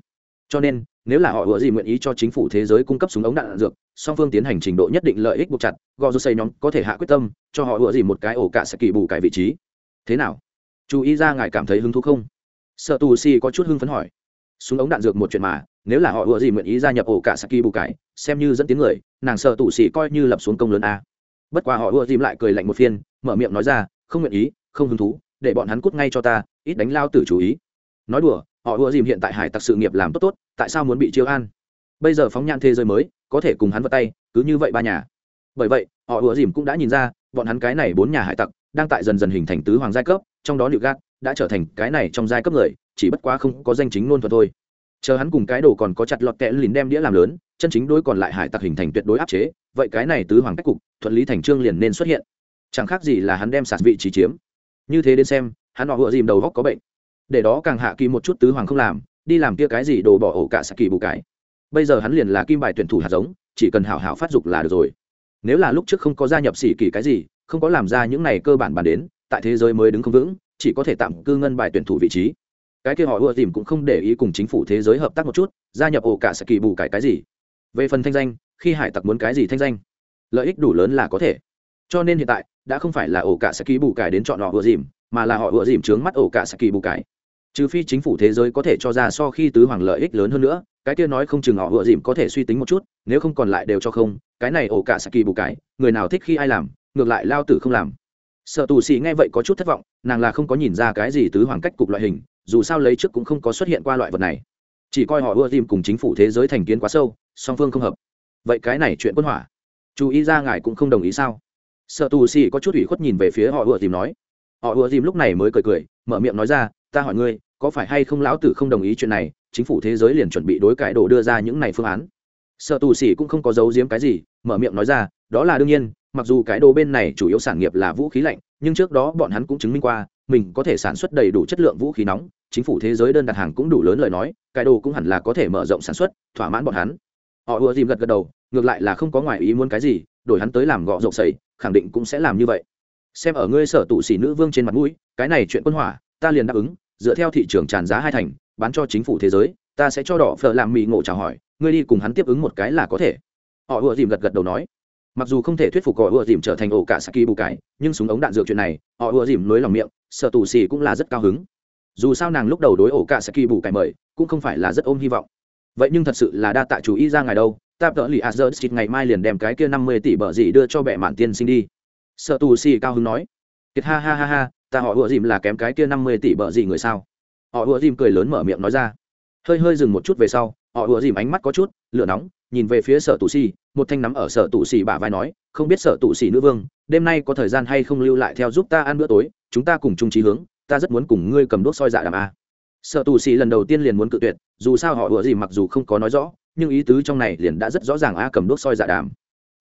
cho nên nếu là họ ủa gì nguyện ý cho chính phủ thế giới cung cấp súng ống đạn, đạn dược song phương tiến hành trình độ nhất định lợi ích buộc chặt gò dù xây nhóm có thể hạ quyết tâm cho họ ủa gì một cái ổ cả saki bù cải vị trí. Thế nào? Chú ý ra ngài cảm thấy hứng thú không? Sợ tù si có chút hưng phấn hỏi. Súng ống đạn dược một chuyện mà nếu là họ ủa gì nguyện ý gia nhập ổ cả saki bù cải xem như dẫn tiếng người nàng sợ tù si coi như lập xuống công lớn a. Bất quá họ ủa dìm lại cười lạnh một phiên mở miệng nói ra không nguyện ý không hứng thú để bọn hắn cút ngay cho ta ít đánh lao tử chú ý. Nói đùa họ ưa dìm hiện tại hải tặc sự nghiệp làm tốt tốt, tại sao muốn bị chiêu an? Bây giờ phóng nhan thế giới mới, có thể cùng hắn vào tay, cứ như vậy ba nhà. Bởi vậy, họ ưa dìm cũng đã nhìn ra, bọn hắn cái này bốn nhà hải tặc, đang tại dần dần hình thành tứ hoàng giai cấp, trong đó liệu gác đã trở thành cái này trong giai cấp người, chỉ bất quá không có danh chính ngôn thuận thôi. Chờ hắn cùng cái đồ còn có chặt lọt kẽ lìn đem đĩa làm lớn, chân chính đối còn lại hải tặc hình thành tuyệt đối áp chế, vậy cái này tứ hoàng cách cục, thuận lý thành trương liền nên xuất hiện. Chẳng khác gì là hắn đem sạt vị trí chiếm. Như thế đến xem, hắn họ vừa dìm đầu góc có bệnh để đó càng hạ kỳ một chút tứ hoàng không làm, đi làm kia cái gì đồ bỏ ổ cả sạc kỳ bù cái. Bây giờ hắn liền là kim bài tuyển thủ hạt giống, chỉ cần hảo hảo phát dục là được rồi. Nếu là lúc trước không có gia nhập xỉ kỳ cái gì, không có làm ra những này cơ bản bàn đến, tại thế giới mới đứng không vững, chỉ có thể tạm cư ngân bài tuyển thủ vị trí. Cái kia họ ưa tìm cũng không để ý cùng chính phủ thế giới hợp tác một chút, gia nhập ổ cả sạc kỳ bù cái cái gì. Về phần thanh danh, khi hải tặc muốn cái gì thanh danh? Lợi ích đủ lớn là có thể. Cho nên hiện tại, đã không phải là ổ cả saki bù cải đến chọn họ ưa dìm mà là họ ưa dìm trướng mắt ổ cả saki bù cải trừ phi chính phủ thế giới có thể cho ra so khi tứ hoàng lợi ích lớn hơn nữa, cái kia nói không chừng họ vừa dìm có thể suy tính một chút, nếu không còn lại đều cho không, cái này ổ cả saki bù cái, người nào thích khi ai làm, ngược lại lao tử không làm. Sợ tù sĩ nghe vậy có chút thất vọng, nàng là không có nhìn ra cái gì tứ hoàng cách cục loại hình, dù sao lấy trước cũng không có xuất hiện qua loại vật này. Chỉ coi họ ưa tìm cùng chính phủ thế giới thành kiến quá sâu, song phương không hợp. Vậy cái này chuyện quân hỏa. Chú ý ra ngài cũng không đồng ý sao? Sợ tù xì có chút ủy khuất nhìn về phía họ ưa tìm nói. Họ ưa tìm lúc này mới cười cười, mở miệng nói ra, ta hỏi ngươi có phải hay không lão tử không đồng ý chuyện này, chính phủ thế giới liền chuẩn bị đối cải đồ đưa ra những này phương án. Sợ tù xì cũng không có giấu giếm cái gì, mở miệng nói ra, đó là đương nhiên, mặc dù cái đồ bên này chủ yếu sản nghiệp là vũ khí lạnh, nhưng trước đó bọn hắn cũng chứng minh qua, mình có thể sản xuất đầy đủ chất lượng vũ khí nóng, chính phủ thế giới đơn đặt hàng cũng đủ lớn lời nói, cái đồ cũng hẳn là có thể mở rộng sản xuất, thỏa mãn bọn hắn. Họ ùa dìm gật gật đầu, ngược lại là không có ngoài ý muốn cái gì, đổi hắn tới làm gọ rộng sầy khẳng định cũng sẽ làm như vậy. Xem ở ngươi sở tụ xỉ nữ vương trên mặt mũi, cái này chuyện quân hỏa, ta liền đáp ứng dựa theo thị trường tràn giá hai thành, bán cho chính phủ thế giới, ta sẽ cho đỏ phở làm mì ngộ chào hỏi, ngươi đi cùng hắn tiếp ứng một cái là có thể. Họ ùa dìm gật gật đầu nói. Mặc dù không thể thuyết phục họ ùa dìm trở thành ổ cả saki bù cải, nhưng súng ống đạn dược chuyện này, họ ùa dìm nối lòng miệng, sợ tù xì cũng là rất cao hứng. Dù sao nàng lúc đầu đối ổ cả saki bù cải mời, cũng không phải là rất ôm hy vọng. Vậy nhưng thật sự là đa tạ chú ý ra ngày đâu, ta tợ lì azert ngày mai liền đem cái kia năm mươi tỷ bờ gì đưa cho bệ mạn tiên sinh đi. Sợ tù xì cao hứng nói. Kiệt ha ha ha ha ta họ ùa dìm là kém cái kia năm mươi tỷ bợ gì người sao? Họ ùa dìm cười lớn mở miệng nói ra. Hơi hơi dừng một chút về sau, họ ùa dìm ánh mắt có chút lửa nóng, nhìn về phía sở tù xì, một thanh nắm ở sở tù xì bả vai nói, không biết sở tù xì nữ vương, đêm nay có thời gian hay không lưu lại theo giúp ta ăn bữa tối, chúng ta cùng chung trí hướng, ta rất muốn cùng ngươi cầm đốt soi dạ đàm a. Sở tù xì lần đầu tiên liền muốn cự tuyệt, dù sao họ ủa dìm mặc dù không có nói rõ, nhưng ý tứ trong này liền đã rất rõ ràng a, cầm đốt soi dạ đàm.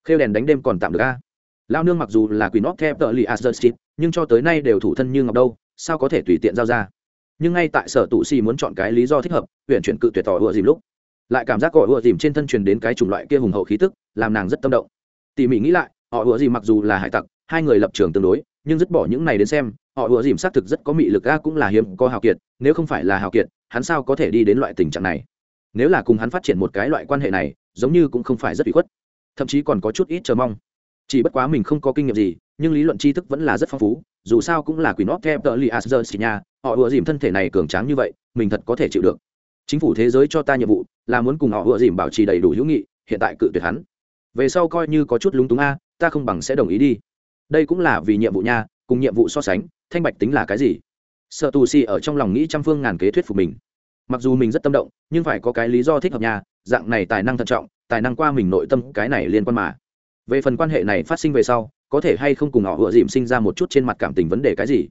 Khêu đèn đánh đêm còn tạm được a. Lao nương mặc dù là quỷ nóc theo tợ lì asdustit nhưng cho tới nay đều thủ thân như ngọc đâu, sao có thể tùy tiện giao ra? Nhưng ngay tại sở tụ xì muốn chọn cái lý do thích hợp, huyện chuyển cự tuyệt tỏ ựa dìm lúc. Lại cảm giác cỏ ựa dìm trên thân truyền đến cái chủng loại kia hùng hậu khí tức, làm nàng rất tâm động. Tỉ mỉ nghĩ lại, họ ựa dìm mặc dù là hải tặc, hai người lập trường tương đối, nhưng dứt bỏ những này đến xem, họ ựa dìm xác thực rất có mị lực ga cũng là hiếm có hào kiệt, nếu không phải là hào kiệt, hắn sao có thể đi đến loại tình trạng này? Nếu là cùng hắn phát triển một cái loại quan hệ này, giống như cũng không phải rất bị khuất. Thậm chí còn có chút ít chờ mong. Chỉ bất quá mình không có kinh nghiệm gì nhưng lý luận tri thức vẫn là rất phong phú, dù sao cũng là quyền óp theo tờ li asger xì nha, họ ùa dìm thân thể này cường tráng như vậy, mình thật có thể chịu được. Chính phủ thế giới cho ta nhiệm vụ là muốn cùng họ ùa dìm bảo trì đầy đủ hữu nghị, hiện tại cự tuyệt hắn. Về sau coi như có chút lúng túng a, ta không bằng sẽ đồng ý đi. Đây cũng là vì nhiệm vụ nha, cùng nhiệm vụ so sánh, thanh bạch tính là cái gì? Sợ tù xì ở trong lòng nghĩ trăm phương ngàn kế thuyết phục mình. Mặc dù mình rất tâm động, nhưng phải có cái lý do thích hợp nha, dạng này tài năng thận trọng, tài năng qua mình nội tâm cái này liên quan mà. Về phần quan hệ này phát sinh về sau có thể hay không cùng họ ựa dìm sinh ra một chút trên mặt cảm tình vấn đề cái gì?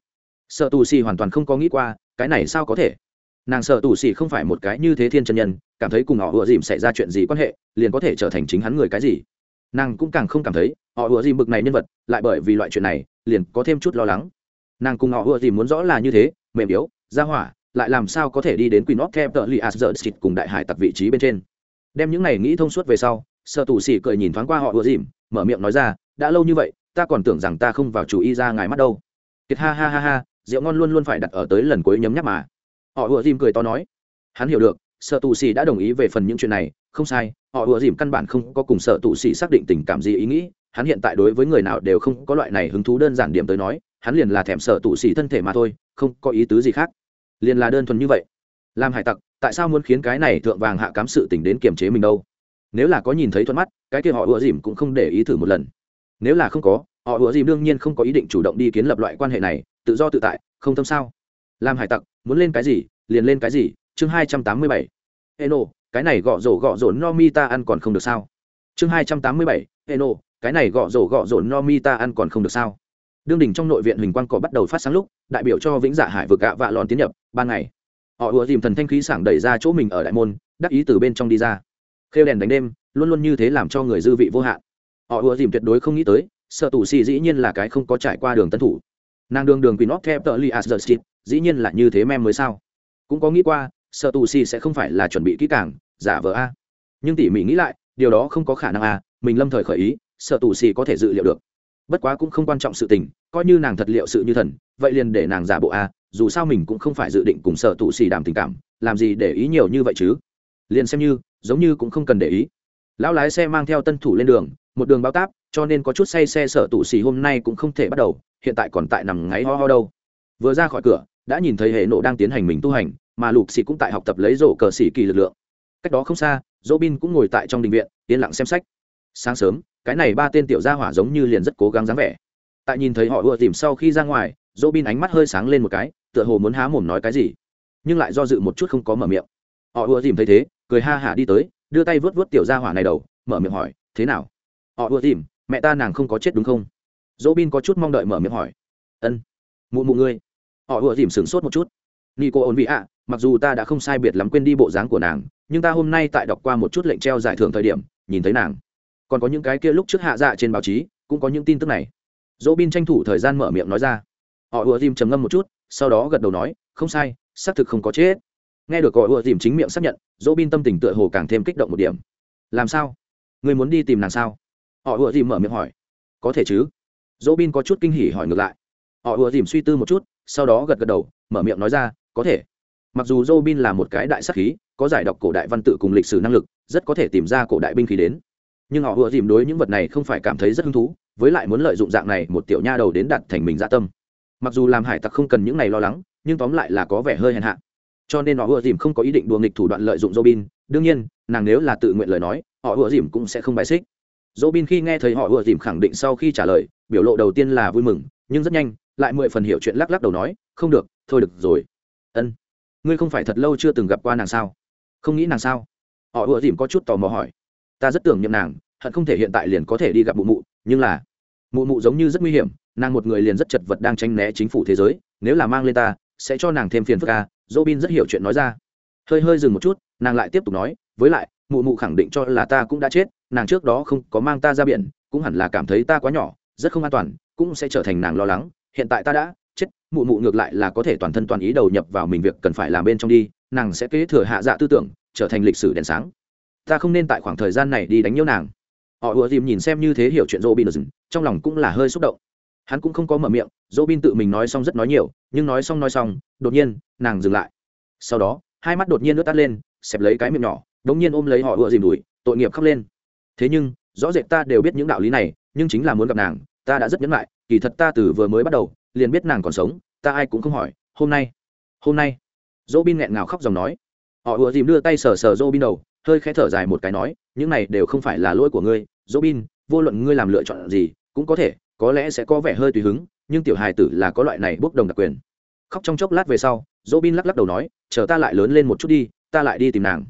Sợ tù xì hoàn toàn không có nghĩ qua, cái này sao có thể? Nàng sợ tù xì không phải một cái như thế thiên chân nhân, cảm thấy cùng họ ựa dìm xảy ra chuyện gì quan hệ, liền có thể trở thành chính hắn người cái gì? Nàng cũng càng không cảm thấy, họ ựa dìm bực này nhân vật, lại bởi vì loại chuyện này, liền có thêm chút lo lắng. Nàng cùng họ ựa dìm muốn rõ là như thế, mềm yếu, ra hỏa, lại làm sao có thể đi đến queen of cap tờ li asdert cùng đại hải tặc vị trí bên trên? Đem những này nghĩ thông suốt về sau, sợ tù sĩ cười nhìn thoáng qua họ ưa dìm, mở miệng nói ra, đã lâu như vậy ta còn tưởng rằng ta không vào chủ y ra ngài mắt đâu. Kiệt ha ha ha ha, rượu ngon luôn luôn phải đặt ở tới lần cuối nhấm nháp mà. Họ ùa dìm cười to nói. Hắn hiểu được, sợ tù xì đã đồng ý về phần những chuyện này, không sai, họ ùa dìm căn bản không có cùng sợ tù xì xác định tình cảm gì ý nghĩ. Hắn hiện tại đối với người nào đều không có loại này hứng thú đơn giản điểm tới nói, hắn liền là thèm sợ tù xì thân thể mà thôi, không có ý tứ gì khác. Liền là đơn thuần như vậy. Làm hải tặc, tại sao muốn khiến cái này thượng vàng hạ cám sự tình đến kiềm chế mình đâu? Nếu là có nhìn thấy thuận mắt, cái kia họ ùa dìm cũng không để ý thử một lần nếu là không có, họ ủa dìm đương nhiên không có ý định chủ động đi kiến lập loại quan hệ này, tự do tự tại, không tâm sao? Làm hải tặc, muốn lên cái gì, liền lên cái gì, chương hai trăm tám mươi bảy. Eno, cái này gõ rổ gõ rổ no mi ta ăn còn không được sao? Chương hai trăm tám mươi bảy, eno, cái này gõ rổ gõ rổ no mi ta ăn còn không được sao? Đương đình trong nội viện huỳnh quang cỏ bắt đầu phát sáng lúc, đại biểu cho vĩnh dạ hải vực gạ vạ lòn tiến nhập, ban ngày, họ ùa dìm thần thanh khí sảng đẩy ra chỗ mình ở đại môn, đắc ý từ bên trong đi ra. Khêu đèn đánh đêm, luôn luôn như thế làm cho người dư vị vô hạn họ ùa dìm tuyệt đối không nghĩ tới, sợ tù xì dĩ nhiên là cái không có trải qua đường tân thủ. Nàng đường đường quỳ nót theo tờ li asder street dĩ nhiên là như thế mem mới sao? Cũng có nghĩ qua, sợ tù xì sẽ không phải là chuẩn bị kỹ càng, giả vờ a. Nhưng tỉ mỉ nghĩ lại, điều đó không có khả năng a, mình lâm thời khởi ý, sợ tù xì có thể dự liệu được. Bất quá cũng không quan trọng sự tình, coi như nàng thật liệu sự như thần, vậy liền để nàng giả bộ a, dù sao mình cũng không phải dự định cùng sợ tù xì đàm tình cảm, làm gì để ý nhiều như vậy chứ? Liền xem như, giống như cũng không cần để ý lão lái xe mang theo tân thủ lên đường, một đường bao táp, cho nên có chút say xe sợ tụ xì hôm nay cũng không thể bắt đầu, hiện tại còn tại nằm ngáy ho ho đâu. Vừa ra khỏi cửa, đã nhìn thấy hệ nộ đang tiến hành mình tu hành, mà lục xì cũng tại học tập lấy rổ cờ xì kỳ lực lượng. Cách đó không xa dỗ bin cũng ngồi tại trong đình viện, yên lặng xem sách. Sáng sớm, cái này ba tên tiểu gia hỏa giống như liền rất cố gắng dáng vẻ. Tại nhìn thấy họ ùa tìm sau khi ra ngoài dỗ bin ánh mắt hơi sáng lên một cái, tựa hồ muốn há mồm nói cái gì, nhưng lại do dự một chút không có mở miệng. Họ ùa tìm thấy thế, cười ha hả đi tới đưa tay vớt vớt tiểu gia hỏa này đầu, mở miệng hỏi, thế nào? Họ ùa tìm, mẹ ta nàng không có chết đúng không? Dỗ bin có chút mong đợi mở miệng hỏi, ân, mụ mụ ngươi. Họ ùa tìm sửng sốt một chút. Nico ổn vị ạ, mặc dù ta đã không sai biệt lắm quên đi bộ dáng của nàng, nhưng ta hôm nay tại đọc qua một chút lệnh treo giải thưởng thời điểm, nhìn thấy nàng. Còn có những cái kia lúc trước hạ dạ trên báo chí, cũng có những tin tức này. Dỗ bin tranh thủ thời gian mở miệng nói ra. Họ ùa dìm trầm ngâm một chút, sau đó gật đầu nói, không sai, xác thực không có chết nghe được gọi ùa dìm chính miệng xác nhận, dỗ bin tâm tình tựa hồ càng thêm kích động một điểm. Làm sao? Người muốn đi tìm nàng sao? Họ ùa dìm mở miệng hỏi. Có thể chứ. Dỗ bin có chút kinh hỉ hỏi ngược lại. Họ ùa dìm suy tư một chút, sau đó gật gật đầu, mở miệng nói ra, có thể. Mặc dù dỗ bin là một cái đại sắc khí, có giải đọc cổ đại văn tự cùng lịch sử năng lực, rất có thể tìm ra cổ đại binh khí đến. Nhưng họ ùa dìm đối những vật này không phải cảm thấy rất hứng thú, với lại muốn lợi dụng dạng này một tiểu nha đầu đến đặt thành mình dạ tâm. Mặc dù làm hải tặc không cần những này lo lắng, nhưng tóm lại là có vẻ hơi hèn hạ cho nên họ ùa dìm không có ý định đùa nghịch thủ đoạn lợi dụng Robin. đương nhiên, nàng nếu là tự nguyện lời nói, họ ùa dìm cũng sẽ không bài xích. Robin khi nghe thấy họ ùa dìm khẳng định sau khi trả lời, biểu lộ đầu tiên là vui mừng, nhưng rất nhanh, lại mười phần hiểu chuyện lắc lắc đầu nói, không được, thôi được rồi. Ân, ngươi không phải thật lâu chưa từng gặp qua nàng sao? Không nghĩ nàng sao? Họ ùa dìm có chút tò mò hỏi. Ta rất tưởng nhầm nàng, hận không thể hiện tại liền có thể đi gặp mụ mụ, nhưng là, mụ mụ giống như rất nguy hiểm, nàng một người liền rất chật vật đang tranh né chính phủ thế giới, nếu là mang lên ta sẽ cho nàng thêm phiền phức à? Dỗ bin rất hiểu chuyện nói ra. Hơi hơi dừng một chút, nàng lại tiếp tục nói, với lại, mụ mụ khẳng định cho là ta cũng đã chết, nàng trước đó không có mang ta ra biển, cũng hẳn là cảm thấy ta quá nhỏ, rất không an toàn, cũng sẽ trở thành nàng lo lắng. Hiện tại ta đã chết, mụ mụ ngược lại là có thể toàn thân toàn ý đầu nhập vào mình việc cần phải làm bên trong đi, nàng sẽ kế thừa hạ dạ tư tưởng, trở thành lịch sử đèn sáng. Ta không nên tại khoảng thời gian này đi đánh nhiễu nàng. Họ ùa dìm nhìn xem như thế hiểu chuyện robin, trong lòng cũng là hơi xúc động. Hắn cũng không có mở miệng Dỗ Bin tự mình nói xong rất nói nhiều, nhưng nói xong nói xong, đột nhiên, nàng dừng lại. Sau đó, hai mắt đột nhiên nước tắt lên, xẹp lấy cái miệng nhỏ, đống nhiên ôm lấy họ ựa dìm đùi, tội nghiệp khóc lên. Thế nhưng, rõ rệt ta đều biết những đạo lý này, nhưng chính là muốn gặp nàng, ta đã rất nhẫn lại kỳ thật ta từ vừa mới bắt đầu, liền biết nàng còn sống, ta ai cũng không hỏi, hôm nay hôm nay. Dỗ bin nghẹn ngào khóc dòng nói. Họ ựa dìm đưa tay sờ sờ dỗ bin đầu, hơi khẽ thở dài một cái nói, những này đều không phải là lỗi của ngươi. Dỗ bin, vô luận ngươi làm lựa chọn gì, cũng có thể, có lẽ sẽ có vẻ hơi tùy hứng nhưng tiểu hài tử là có loại này bốc đồng đặc quyền. Khóc trong chốc lát về sau dỗ bin lắc lắc đầu nói, chờ ta lại lớn lên một chút đi, ta lại đi tìm nàng.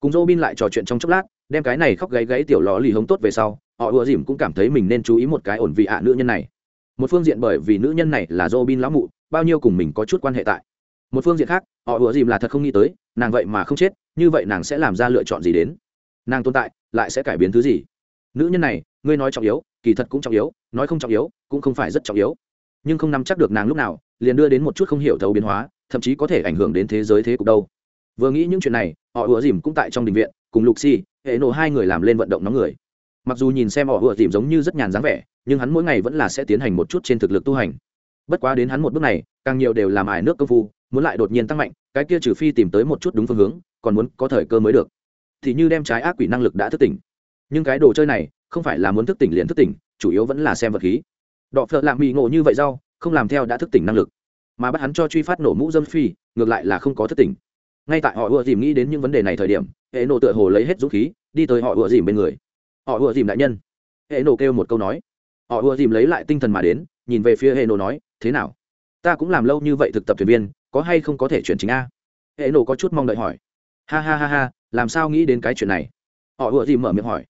Cùng dỗ bin lại trò chuyện trong chốc lát, đem cái này khóc gáy gáy tiểu lò lì hống tốt về sau, họ ùa dìm cũng cảm thấy mình nên chú ý một cái ổn vị ạ nữ nhân này. Một phương diện bởi vì nữ nhân này là dỗ bin lão mụ, bao nhiêu cùng mình có chút quan hệ tại. Một phương diện khác, họ ùa dìm là thật không nghĩ tới, nàng vậy mà không chết, như vậy nàng sẽ làm ra lựa chọn gì đến? Nàng tồn tại, lại sẽ cải biến thứ gì? Nữ nhân này, ngươi nói trọng yếu, kỳ thật cũng trọng yếu, nói không trọng yếu, cũng không phải rất trọng yếu nhưng không nắm chắc được nàng lúc nào, liền đưa đến một chút không hiểu thấu biến hóa, thậm chí có thể ảnh hưởng đến thế giới thế cục đâu. Vừa nghĩ những chuyện này, họ ùa dìm cũng tại trong đình viện, cùng lục si hệ nổ hai người làm lên vận động nóng người. Mặc dù nhìn xem họ ùa dìm giống như rất nhàn dáng vẻ, nhưng hắn mỗi ngày vẫn là sẽ tiến hành một chút trên thực lực tu hành. Bất quá đến hắn một bước này, càng nhiều đều làm ải nước công phu, muốn lại đột nhiên tăng mạnh, cái kia trừ phi tìm tới một chút đúng phương hướng, còn muốn có thời cơ mới được. Thì như đem trái ác quỷ năng lực đã thức tỉnh. Nhưng cái đồ chơi này, không phải là muốn thức tỉnh liền thức tỉnh, chủ yếu vẫn là xem vật khí đọ phợ lạ mỹ ngộ như vậy rau, không làm theo đã thức tỉnh năng lực. Mà bắt hắn cho truy phát nổ mũ dâm phi, ngược lại là không có thức tỉnh. Ngay tại họ ùa dìm nghĩ đến những vấn đề này thời điểm, hệ nổ tựa hồ lấy hết dũng khí, đi tới họ ùa dìm bên người. Họ ùa dìm đại nhân. Hệ nổ kêu một câu nói. Họ ùa dìm lấy lại tinh thần mà đến, nhìn về phía hệ nổ nói, thế nào? Ta cũng làm lâu như vậy thực tập thuyền viên, có hay không có thể chuyển chính a? Hệ nổ có chút mong đợi hỏi. Ha ha ha ha, làm sao nghĩ đến cái chuyện này? Họ ùa dìm mở miệng hỏi.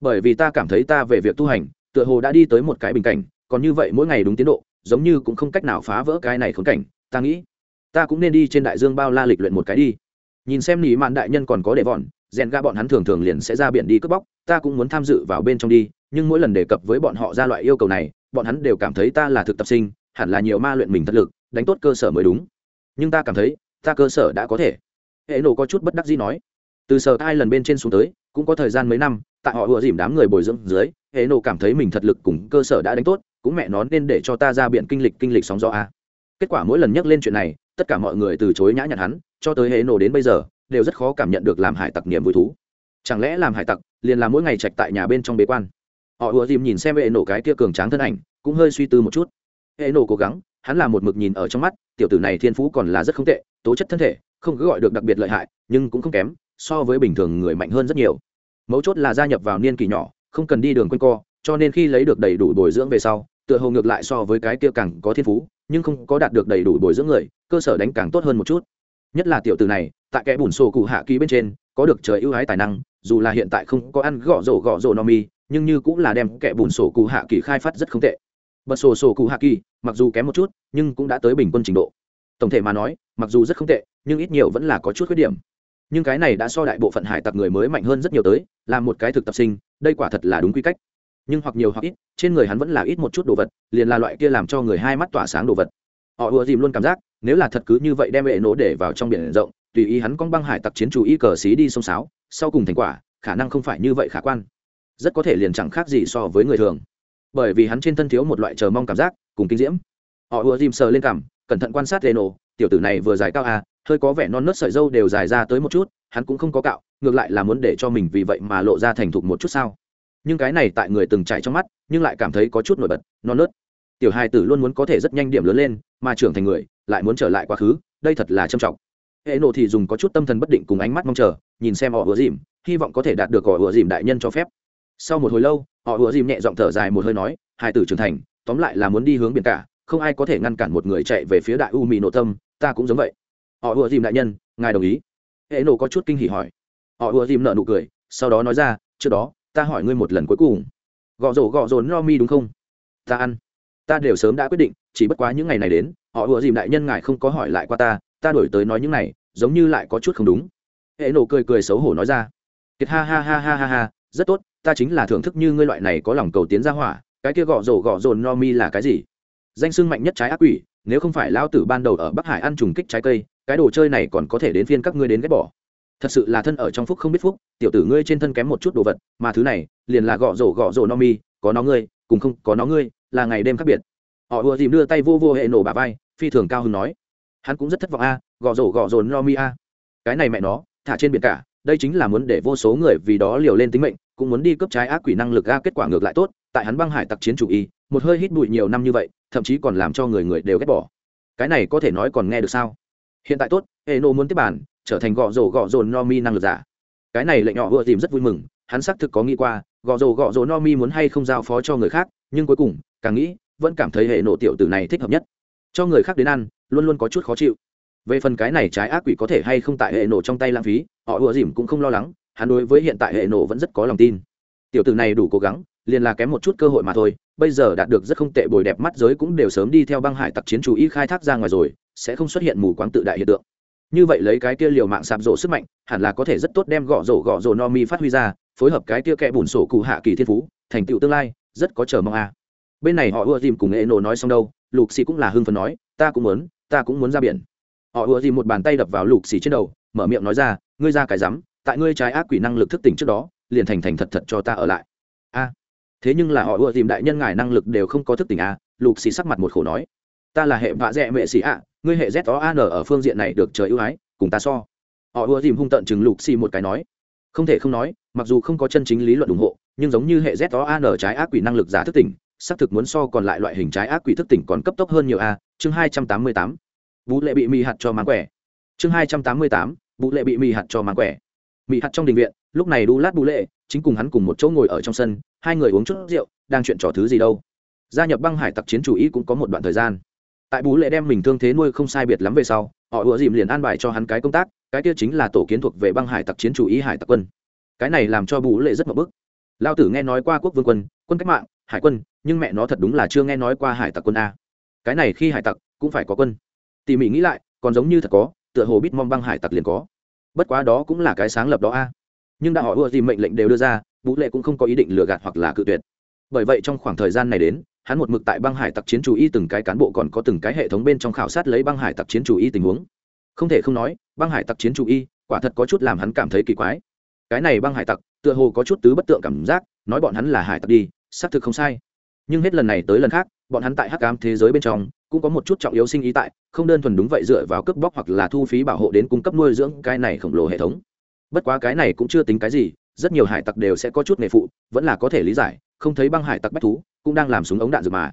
Bởi vì ta cảm thấy ta về việc tu hành, tựa hồ đã đi tới một cái bình cảnh còn như vậy mỗi ngày đúng tiến độ, giống như cũng không cách nào phá vỡ cái này khốn cảnh, ta nghĩ, ta cũng nên đi trên đại dương bao la lịch luyện một cái đi. Nhìn xem nỉ mạn đại nhân còn có để vọn, rèn ga bọn hắn thường thường liền sẽ ra biển đi cướp bóc, ta cũng muốn tham dự vào bên trong đi, nhưng mỗi lần đề cập với bọn họ ra loại yêu cầu này, bọn hắn đều cảm thấy ta là thực tập sinh, hẳn là nhiều ma luyện mình thật lực, đánh tốt cơ sở mới đúng. Nhưng ta cảm thấy, ta cơ sở đã có thể. Hệ nổ có chút bất đắc gì nói. Từ sở hai lần bên trên xuống tới, cũng có thời gian mấy năm, tại họ ùa dìm đám người bồi dưỡng dưới, hệ nổ cảm thấy mình thật lực cùng cơ sở đã đánh tốt cũng mẹ nó nên để cho ta ra biển kinh lịch kinh lịch sóng gió a kết quả mỗi lần nhắc lên chuyện này, tất cả mọi người từ chối nhã nhặn hắn, cho tới hệ nổ đến bây giờ, đều rất khó cảm nhận được làm hải tặc niềm vui thú. Chẳng lẽ làm hải tặc, liền làm mỗi ngày trạch tại nhà bên trong bế quan? Họ ùa dìm nhìn xem hệ nổ cái kia cường tráng thân ảnh, cũng hơi suy tư một chút. Hệ nổ cố gắng, hắn là một mực nhìn ở trong mắt, tiểu tử này thiên phú còn là rất không tệ, tố chất thân thể, không cứ gọi được đặc biệt lợi hại, nhưng cũng không kém, so với bình thường người mạnh hơn rất nhiều. Mấu chốt là gia nhập vào niên kỳ nhỏ, không cần đi đường quanh co, cho nên khi lấy được đầy đủ bồi dưỡng về sau tựa hồ ngược lại so với cái kia càng có thiên phú, nhưng không có đạt được đầy đủ bồi dưỡng người, cơ sở đánh càng tốt hơn một chút. Nhất là tiểu tử này, tại kẽ bùn sổ cụ hạ ký bên trên, có được trời ưu ái tài năng, dù là hiện tại không có ăn gõ rổ gõ rổ no mi, nhưng như cũng là đem kẻ bùn sổ cụ hạ kỳ khai phát rất không tệ. Bật sổ sổ cụ hạ kỳ mặc dù kém một chút, nhưng cũng đã tới bình quân trình độ. Tổng thể mà nói, mặc dù rất không tệ, nhưng ít nhiều vẫn là có chút khuyết điểm. Nhưng cái này đã so đại bộ phận hải tặc người mới mạnh hơn rất nhiều tới, là một cái thực tập sinh, đây quả thật là đúng quy cách nhưng hoặc nhiều hoặc ít, trên người hắn vẫn là ít một chút đồ vật, liền là loại kia làm cho người hai mắt tỏa sáng đồ vật. Họ ùa dìm luôn cảm giác, nếu là thật cứ như vậy đem hệ nổ để vào trong biển rộng, tùy ý hắn con băng hải tặc chiến chủ y cờ xí đi sông sáo, sau cùng thành quả, khả năng không phải như vậy khả quan. Rất có thể liền chẳng khác gì so với người thường. Bởi vì hắn trên thân thiếu một loại chờ mong cảm giác, cùng kinh diễm. Họ ùa dìm sờ lên cảm, cẩn thận quan sát hệ nổ, tiểu tử này vừa dài cao à hơi có vẻ non nớt sợi dâu đều dài ra tới một chút, hắn cũng không có cạo, ngược lại là muốn để cho mình vì vậy mà lộ ra thành thục một chút sao nhưng cái này tại người từng chạy trong mắt, nhưng lại cảm thấy có chút nổi bật non nớt. Tiểu hai tử luôn muốn có thể rất nhanh điểm lớn lên, mà trưởng thành người, lại muốn trở lại quá khứ, đây thật là trầm trọng. Hệ nộ thì dùng có chút tâm thần bất định cùng ánh mắt mong chờ, nhìn xem họ ứa dìm, hy vọng có thể đạt được họ ứa dìm đại nhân cho phép. Sau một hồi lâu, họ ứa dìm nhẹ giọng thở dài một hơi nói hai tử trưởng thành, tóm lại là muốn đi hướng biển cả, không ai có thể ngăn cản một người chạy về phía đại u mì nội tâm, ta cũng giống vậy. Họ ứa dìm đại nhân, ngài đồng ý. Hệ nộ có chút kinh hỉ hỏi. Họ ứa dìm nợ nụ cười, sau đó nói ra, trước đó ta hỏi ngươi một lần cuối cùng. Gõ rổ gõ rồn no mi đúng không? Ta ăn. Ta đều sớm đã quyết định, chỉ bất quá những ngày này đến, họ ùa dìm đại nhân ngài không có hỏi lại qua ta ta đổi tới nói những này, giống như lại có chút không đúng. Hệ nổ cười cười xấu hổ nói ra. Kiệt ha ha ha ha ha ha, rất tốt, ta chính là thưởng thức như ngươi loại này có lòng cầu tiến ra hỏa, cái kia gõ rổ gõ rồn no mi là cái gì? Danh sưng mạnh nhất trái ác quỷ, nếu không phải lao tử ban đầu ở bắc hải ăn trùng kích trái cây, cái đồ chơi này còn có thể đến phiên các ngươi đến ghét bỏ thật sự là thân ở trong phúc không biết phúc, tiểu tử ngươi trên thân kém một chút đồ vật, mà thứ này, liền là gõ rổ gõ rổ no mi, có nó ngươi, cùng không, có nó ngươi, là ngày đêm khác biệt. Họ ùa dìm đưa tay vô vô hệ nổ bà vai, phi thường cao hưng nói, hắn cũng rất thất vọng a gõ rổ gõ rổ no mi a. Cái này mẹ nó, thả trên biển cả, đây chính là muốn để vô số người vì đó liều lên tính mệnh, cũng muốn đi cướp trái ác quỷ năng lực a, kết quả ngược lại tốt, tại hắn băng hải tặc chiến chủ y, một hơi hít bụi nhiều năm như vậy, thậm chí còn làm cho người người đều ghét bỏ. Cái này có thể nói còn nghe được sao? Hiện tại tốt, hệ nổ muốn tiếp bản trở thành gõ rổ gõ rổ no mi năng lực giả. Cái này lệnh nhỏ vừa tìm rất vui mừng, hắn xác thực có nghĩ qua gõ rổ gõ rổ no mi muốn hay không giao phó cho người khác, nhưng cuối cùng, càng nghĩ, vẫn cảm thấy hệ nổ tiểu tử này thích hợp nhất. Cho người khác đến ăn, luôn luôn có chút khó chịu. Về phần cái này trái ác quỷ có thể hay không tại hệ nổ trong tay lãng phí, họ ùa dìm cũng không lo lắng, hắn đối với hiện tại hệ nổ vẫn rất có lòng tin. Tiểu tử này đủ cố gắng, liền là kém một chút cơ hội mà thôi, bây giờ đạt được rất không tệ bồi đẹp mắt giới cũng đều sớm đi theo băng hải tặc chiến chủ y khai thác ra ngoài rồi, sẽ không xuất hiện mù quáng tự đại hiện tượng như vậy lấy cái kia liều mạng sạp rổ sức mạnh, hẳn là có thể rất tốt đem gõ rổ gõ rổ no mi phát huy ra, phối hợp cái kia kẽ bùn sổ cụ hạ kỳ thiên phú, thành tựu tương lai, rất có chờ mong a. À. bên này họ ưa dìm cùng ê nổ nói xong đâu, lục xì cũng là hưng phấn nói, ta cũng muốn, ta cũng muốn ra biển. Họ ưa dìm một bàn tay đập vào lục xì trên đầu, mở miệng nói ra, ngươi ra cái rắm, tại ngươi trái ác quỷ năng lực thức tỉnh trước đó, liền thành thành thật thật cho ta ở lại. A. Thế nhưng là họ ưa dìm đại nhân ngài năng lực đều không có thức tỉnh a, lục xì sắc mặt một khổ nói, ta là hệ vạ dẹ mệ xì ạ ngươi hệ z o an ở phương diện này được trời ưu ái, cùng ta so. Họ ưa dìm hung tận chừng lục xì một cái nói. Không thể không nói, mặc dù không có chân chính lý luận ủng hộ, nhưng giống như hệ z o an trái ác quỷ năng lực giả thức tỉnh, xác thực muốn so còn lại loại hình trái ác quỷ thức tỉnh còn cấp tốc hơn nhiều a, chương hai trăm tám mươi tám. Vũ lệ bị mì hạt cho mán quẻ. Chương hai trăm tám mươi tám vũ lệ bị mì hạt cho mán quẻ. Mì hạt trong đình viện, lúc này đu lát bú lệ, chính cùng hắn cùng một chỗ ngồi ở trong sân, hai người uống chút rượu, đang chuyện trò thứ gì đâu. Gia nhập băng hải tặc chiến chủ ý cũng có một đoạn thời gian tại bú lệ đem mình thương thế nuôi không sai biệt lắm về sau, họ ùa dìm liền an bài cho hắn cái công tác, cái kia chính là tổ kiến thuộc về băng hải tặc chiến chủ ý hải tặc quân. Cái này làm cho bú lệ rất mập bức. Lao tử nghe nói qua quốc vương quân quân cách mạng, hải quân, nhưng mẹ nó thật đúng là chưa nghe nói qua hải tặc quân a. Cái này khi hải tặc cũng phải có quân. Tỉ mỉ nghĩ lại, còn giống như thật có, tựa hồ bít mong băng hải tặc liền có. Bất quá đó cũng là cái sáng lập đó a. Nhưng đã họ ùa dìm mệnh lệnh đều đưa ra, bú lệ cũng không có ý định lừa gạt hoặc là cự tuyệt. Bởi vậy trong khoảng thời gian này đến hắn một mực tại băng hải tặc chiến chủ y từng cái cán bộ còn có từng cái hệ thống bên trong khảo sát lấy băng hải tặc chiến chủ y tình huống. Không thể không nói, băng hải tặc chiến chủ y, quả thật có chút làm hắn cảm thấy kỳ quái. Cái này băng hải tặc, tựa hồ có chút tứ bất tượng cảm giác, nói bọn hắn là hải tặc đi, xác thực không sai. Nhưng hết lần này tới lần khác, bọn hắn tại hắc ám thế giới bên trong, cũng có một chút trọng yếu sinh ý tại, không đơn thuần đúng vậy dựa vào cướp bóc hoặc là thu phí bảo hộ đến cung cấp nuôi dưỡng cái này khổng lồ hệ thống. Bất quá cái này cũng chưa tính cái gì, rất nhiều hải tặc đều sẽ có chút nghề phụ, vẫn là có thể lý giải, không thấy băng hải tặc bách thú cũng đang làm súng ống đạn dược mà.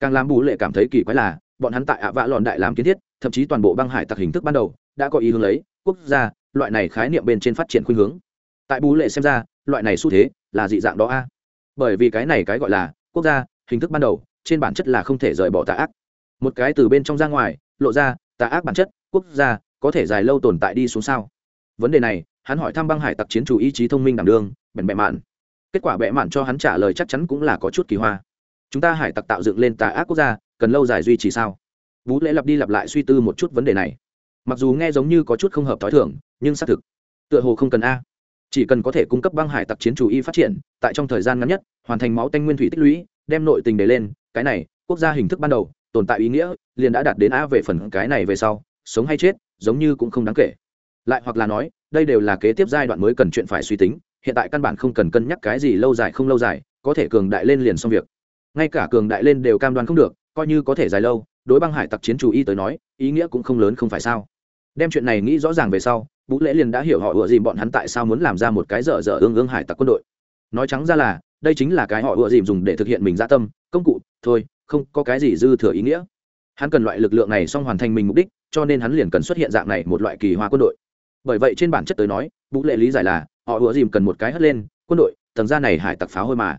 Càng làm bù lệ cảm thấy kỳ quái là, bọn hắn tại ạ vạ lòn đại làm kiến thiết, thậm chí toàn bộ băng hải tặc hình thức ban đầu, đã có ý hướng lấy, quốc gia, loại này khái niệm bên trên phát triển khuynh hướng. Tại bù lệ xem ra, loại này xu thế là dị dạng đó a. Bởi vì cái này cái gọi là quốc gia, hình thức ban đầu, trên bản chất là không thể rời bỏ tà ác. Một cái từ bên trong ra ngoài, lộ ra, tà ác bản chất, quốc gia có thể dài lâu tồn tại đi xuống sao? Vấn đề này, hắn hỏi thăm băng hải tặc chiến chủ ý chí thông minh đảm đương, bèn bẹ mạn. Kết quả bẹ mạn cho hắn trả lời chắc chắn cũng là có chút kỳ hoa chúng ta hải tặc tạo dựng lên tà ác quốc gia, cần lâu dài duy trì sao? Vũ lễ lặp đi lặp lại suy tư một chút vấn đề này. Mặc dù nghe giống như có chút không hợp t h ó i thưởng nhưng xác thực, tựa hồ không cần a. Chỉ cần có thể cung cấp băng hải tặc chiến chủ y phát triển, tại trong thời gian ngắn nhất, hoàn thành máu tanh nguyên thủy tích lũy, đem nội tình để lên, cái này, quốc gia hình thức ban đầu, tồn tại ý nghĩa, liền đã đạt đến a về phần cái này về sau, sống hay chết, giống như cũng không đáng kể. Lại hoặc là nói, đây đều là kế tiếp giai đoạn mới cần chuyện phải suy tính, hiện tại căn bản không cần cân nhắc cái gì lâu dài không lâu dài, có thể cường đại lên liền xong việc ngay cả cường đại lên đều cam đoan không được, coi như có thể dài lâu, đối băng hải tặc chiến chủ y tới nói, ý nghĩa cũng không lớn không phải sao? Đem chuyện này nghĩ rõ ràng về sau, vũ lễ liền đã hiểu họ ủa dìm bọn hắn tại sao muốn làm ra một cái dở dở ương ương hải tặc quân đội. Nói trắng ra là, đây chính là cái họ ủa dìm dùng để thực hiện mình gia tâm, công cụ, thôi, không có cái gì dư thừa ý nghĩa. Hắn cần loại lực lượng này xong hoàn thành mình mục đích, cho nên hắn liền cần xuất hiện dạng này một loại kỳ hoa quân đội. Bởi vậy trên bản chất tới nói, vũ lệ lý giải là, họ ủa dìm cần một cái hất lên, quân đội, tầng ra này hải tặc phá hôi mà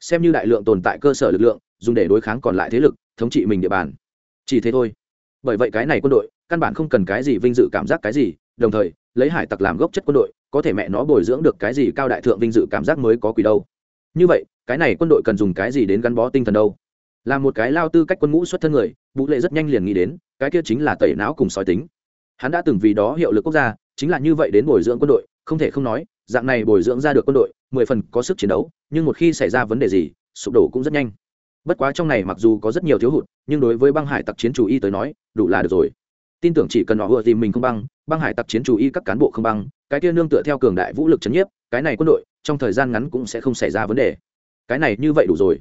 xem như đại lượng tồn tại cơ sở lực lượng, dùng để đối kháng còn lại thế lực, thống trị mình địa bàn. Chỉ thế thôi. Bởi vậy cái này quân đội, căn bản không cần cái gì vinh dự cảm giác cái gì, đồng thời, lấy hải tặc làm gốc chất quân đội, có thể mẹ nó bồi dưỡng được cái gì cao đại thượng vinh dự cảm giác mới có quỷ đâu. Như vậy, cái này quân đội cần dùng cái gì đến gắn bó tinh thần đâu? Là một cái lao tư cách quân ngũ xuất thân người, vũ lệ rất nhanh liền nghĩ đến, cái kia chính là tẩy não cùng sói tính. Hắn đã từng vì đó hiệu lực quốc gia, chính là như vậy đến bồi dưỡng quân đội không thể không nói, dạng này bồi dưỡng ra được quân đội, mười phần có sức chiến đấu, nhưng một khi xảy ra vấn đề gì, sụp đổ cũng rất nhanh. Bất quá trong này mặc dù có rất nhiều thiếu hụt, nhưng đối với băng hải tặc chiến chủ y tới nói, đủ là được rồi. Tin tưởng chỉ cần họ vừa tìm mình không băng băng hải tặc chiến chủ y các cán bộ không băng, cái kia nương tựa theo cường đại vũ lực chấn nhiếp, cái này quân đội, trong thời gian ngắn cũng sẽ không xảy ra vấn đề. Cái này như vậy đủ rồi.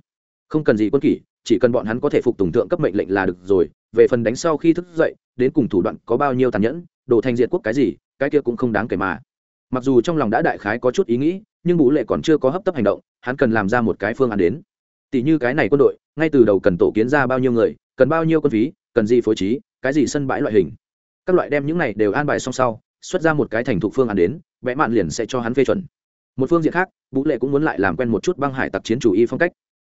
Không cần gì quân kỷ, chỉ cần bọn hắn có thể phục tùng thượng cấp mệnh lệnh là được rồi. Về phần đánh sau khi thức dậy, đến cùng thủ đoạn có bao nhiêu tàn nhẫn đổ thành diệt quốc cái gì, cái kia cũng không đáng kể mà mặc dù trong lòng đã đại khái có chút ý nghĩ, nhưng bú lệ còn chưa có hấp tấp hành động, hắn cần làm ra một cái phương án đến. Tỷ như cái này quân đội, ngay từ đầu cần tổ kiến ra bao nhiêu người, cần bao nhiêu quân phí, cần gì phối trí, cái gì sân bãi loại hình. Các loại đem những này đều an bài song sau, xuất ra một cái thành thục phương án đến, vẽ mạn liền sẽ cho hắn phê chuẩn. Một phương diện khác vũ lệ cũng muốn lại làm quen một chút băng hải tặc chiến chủ y phong cách.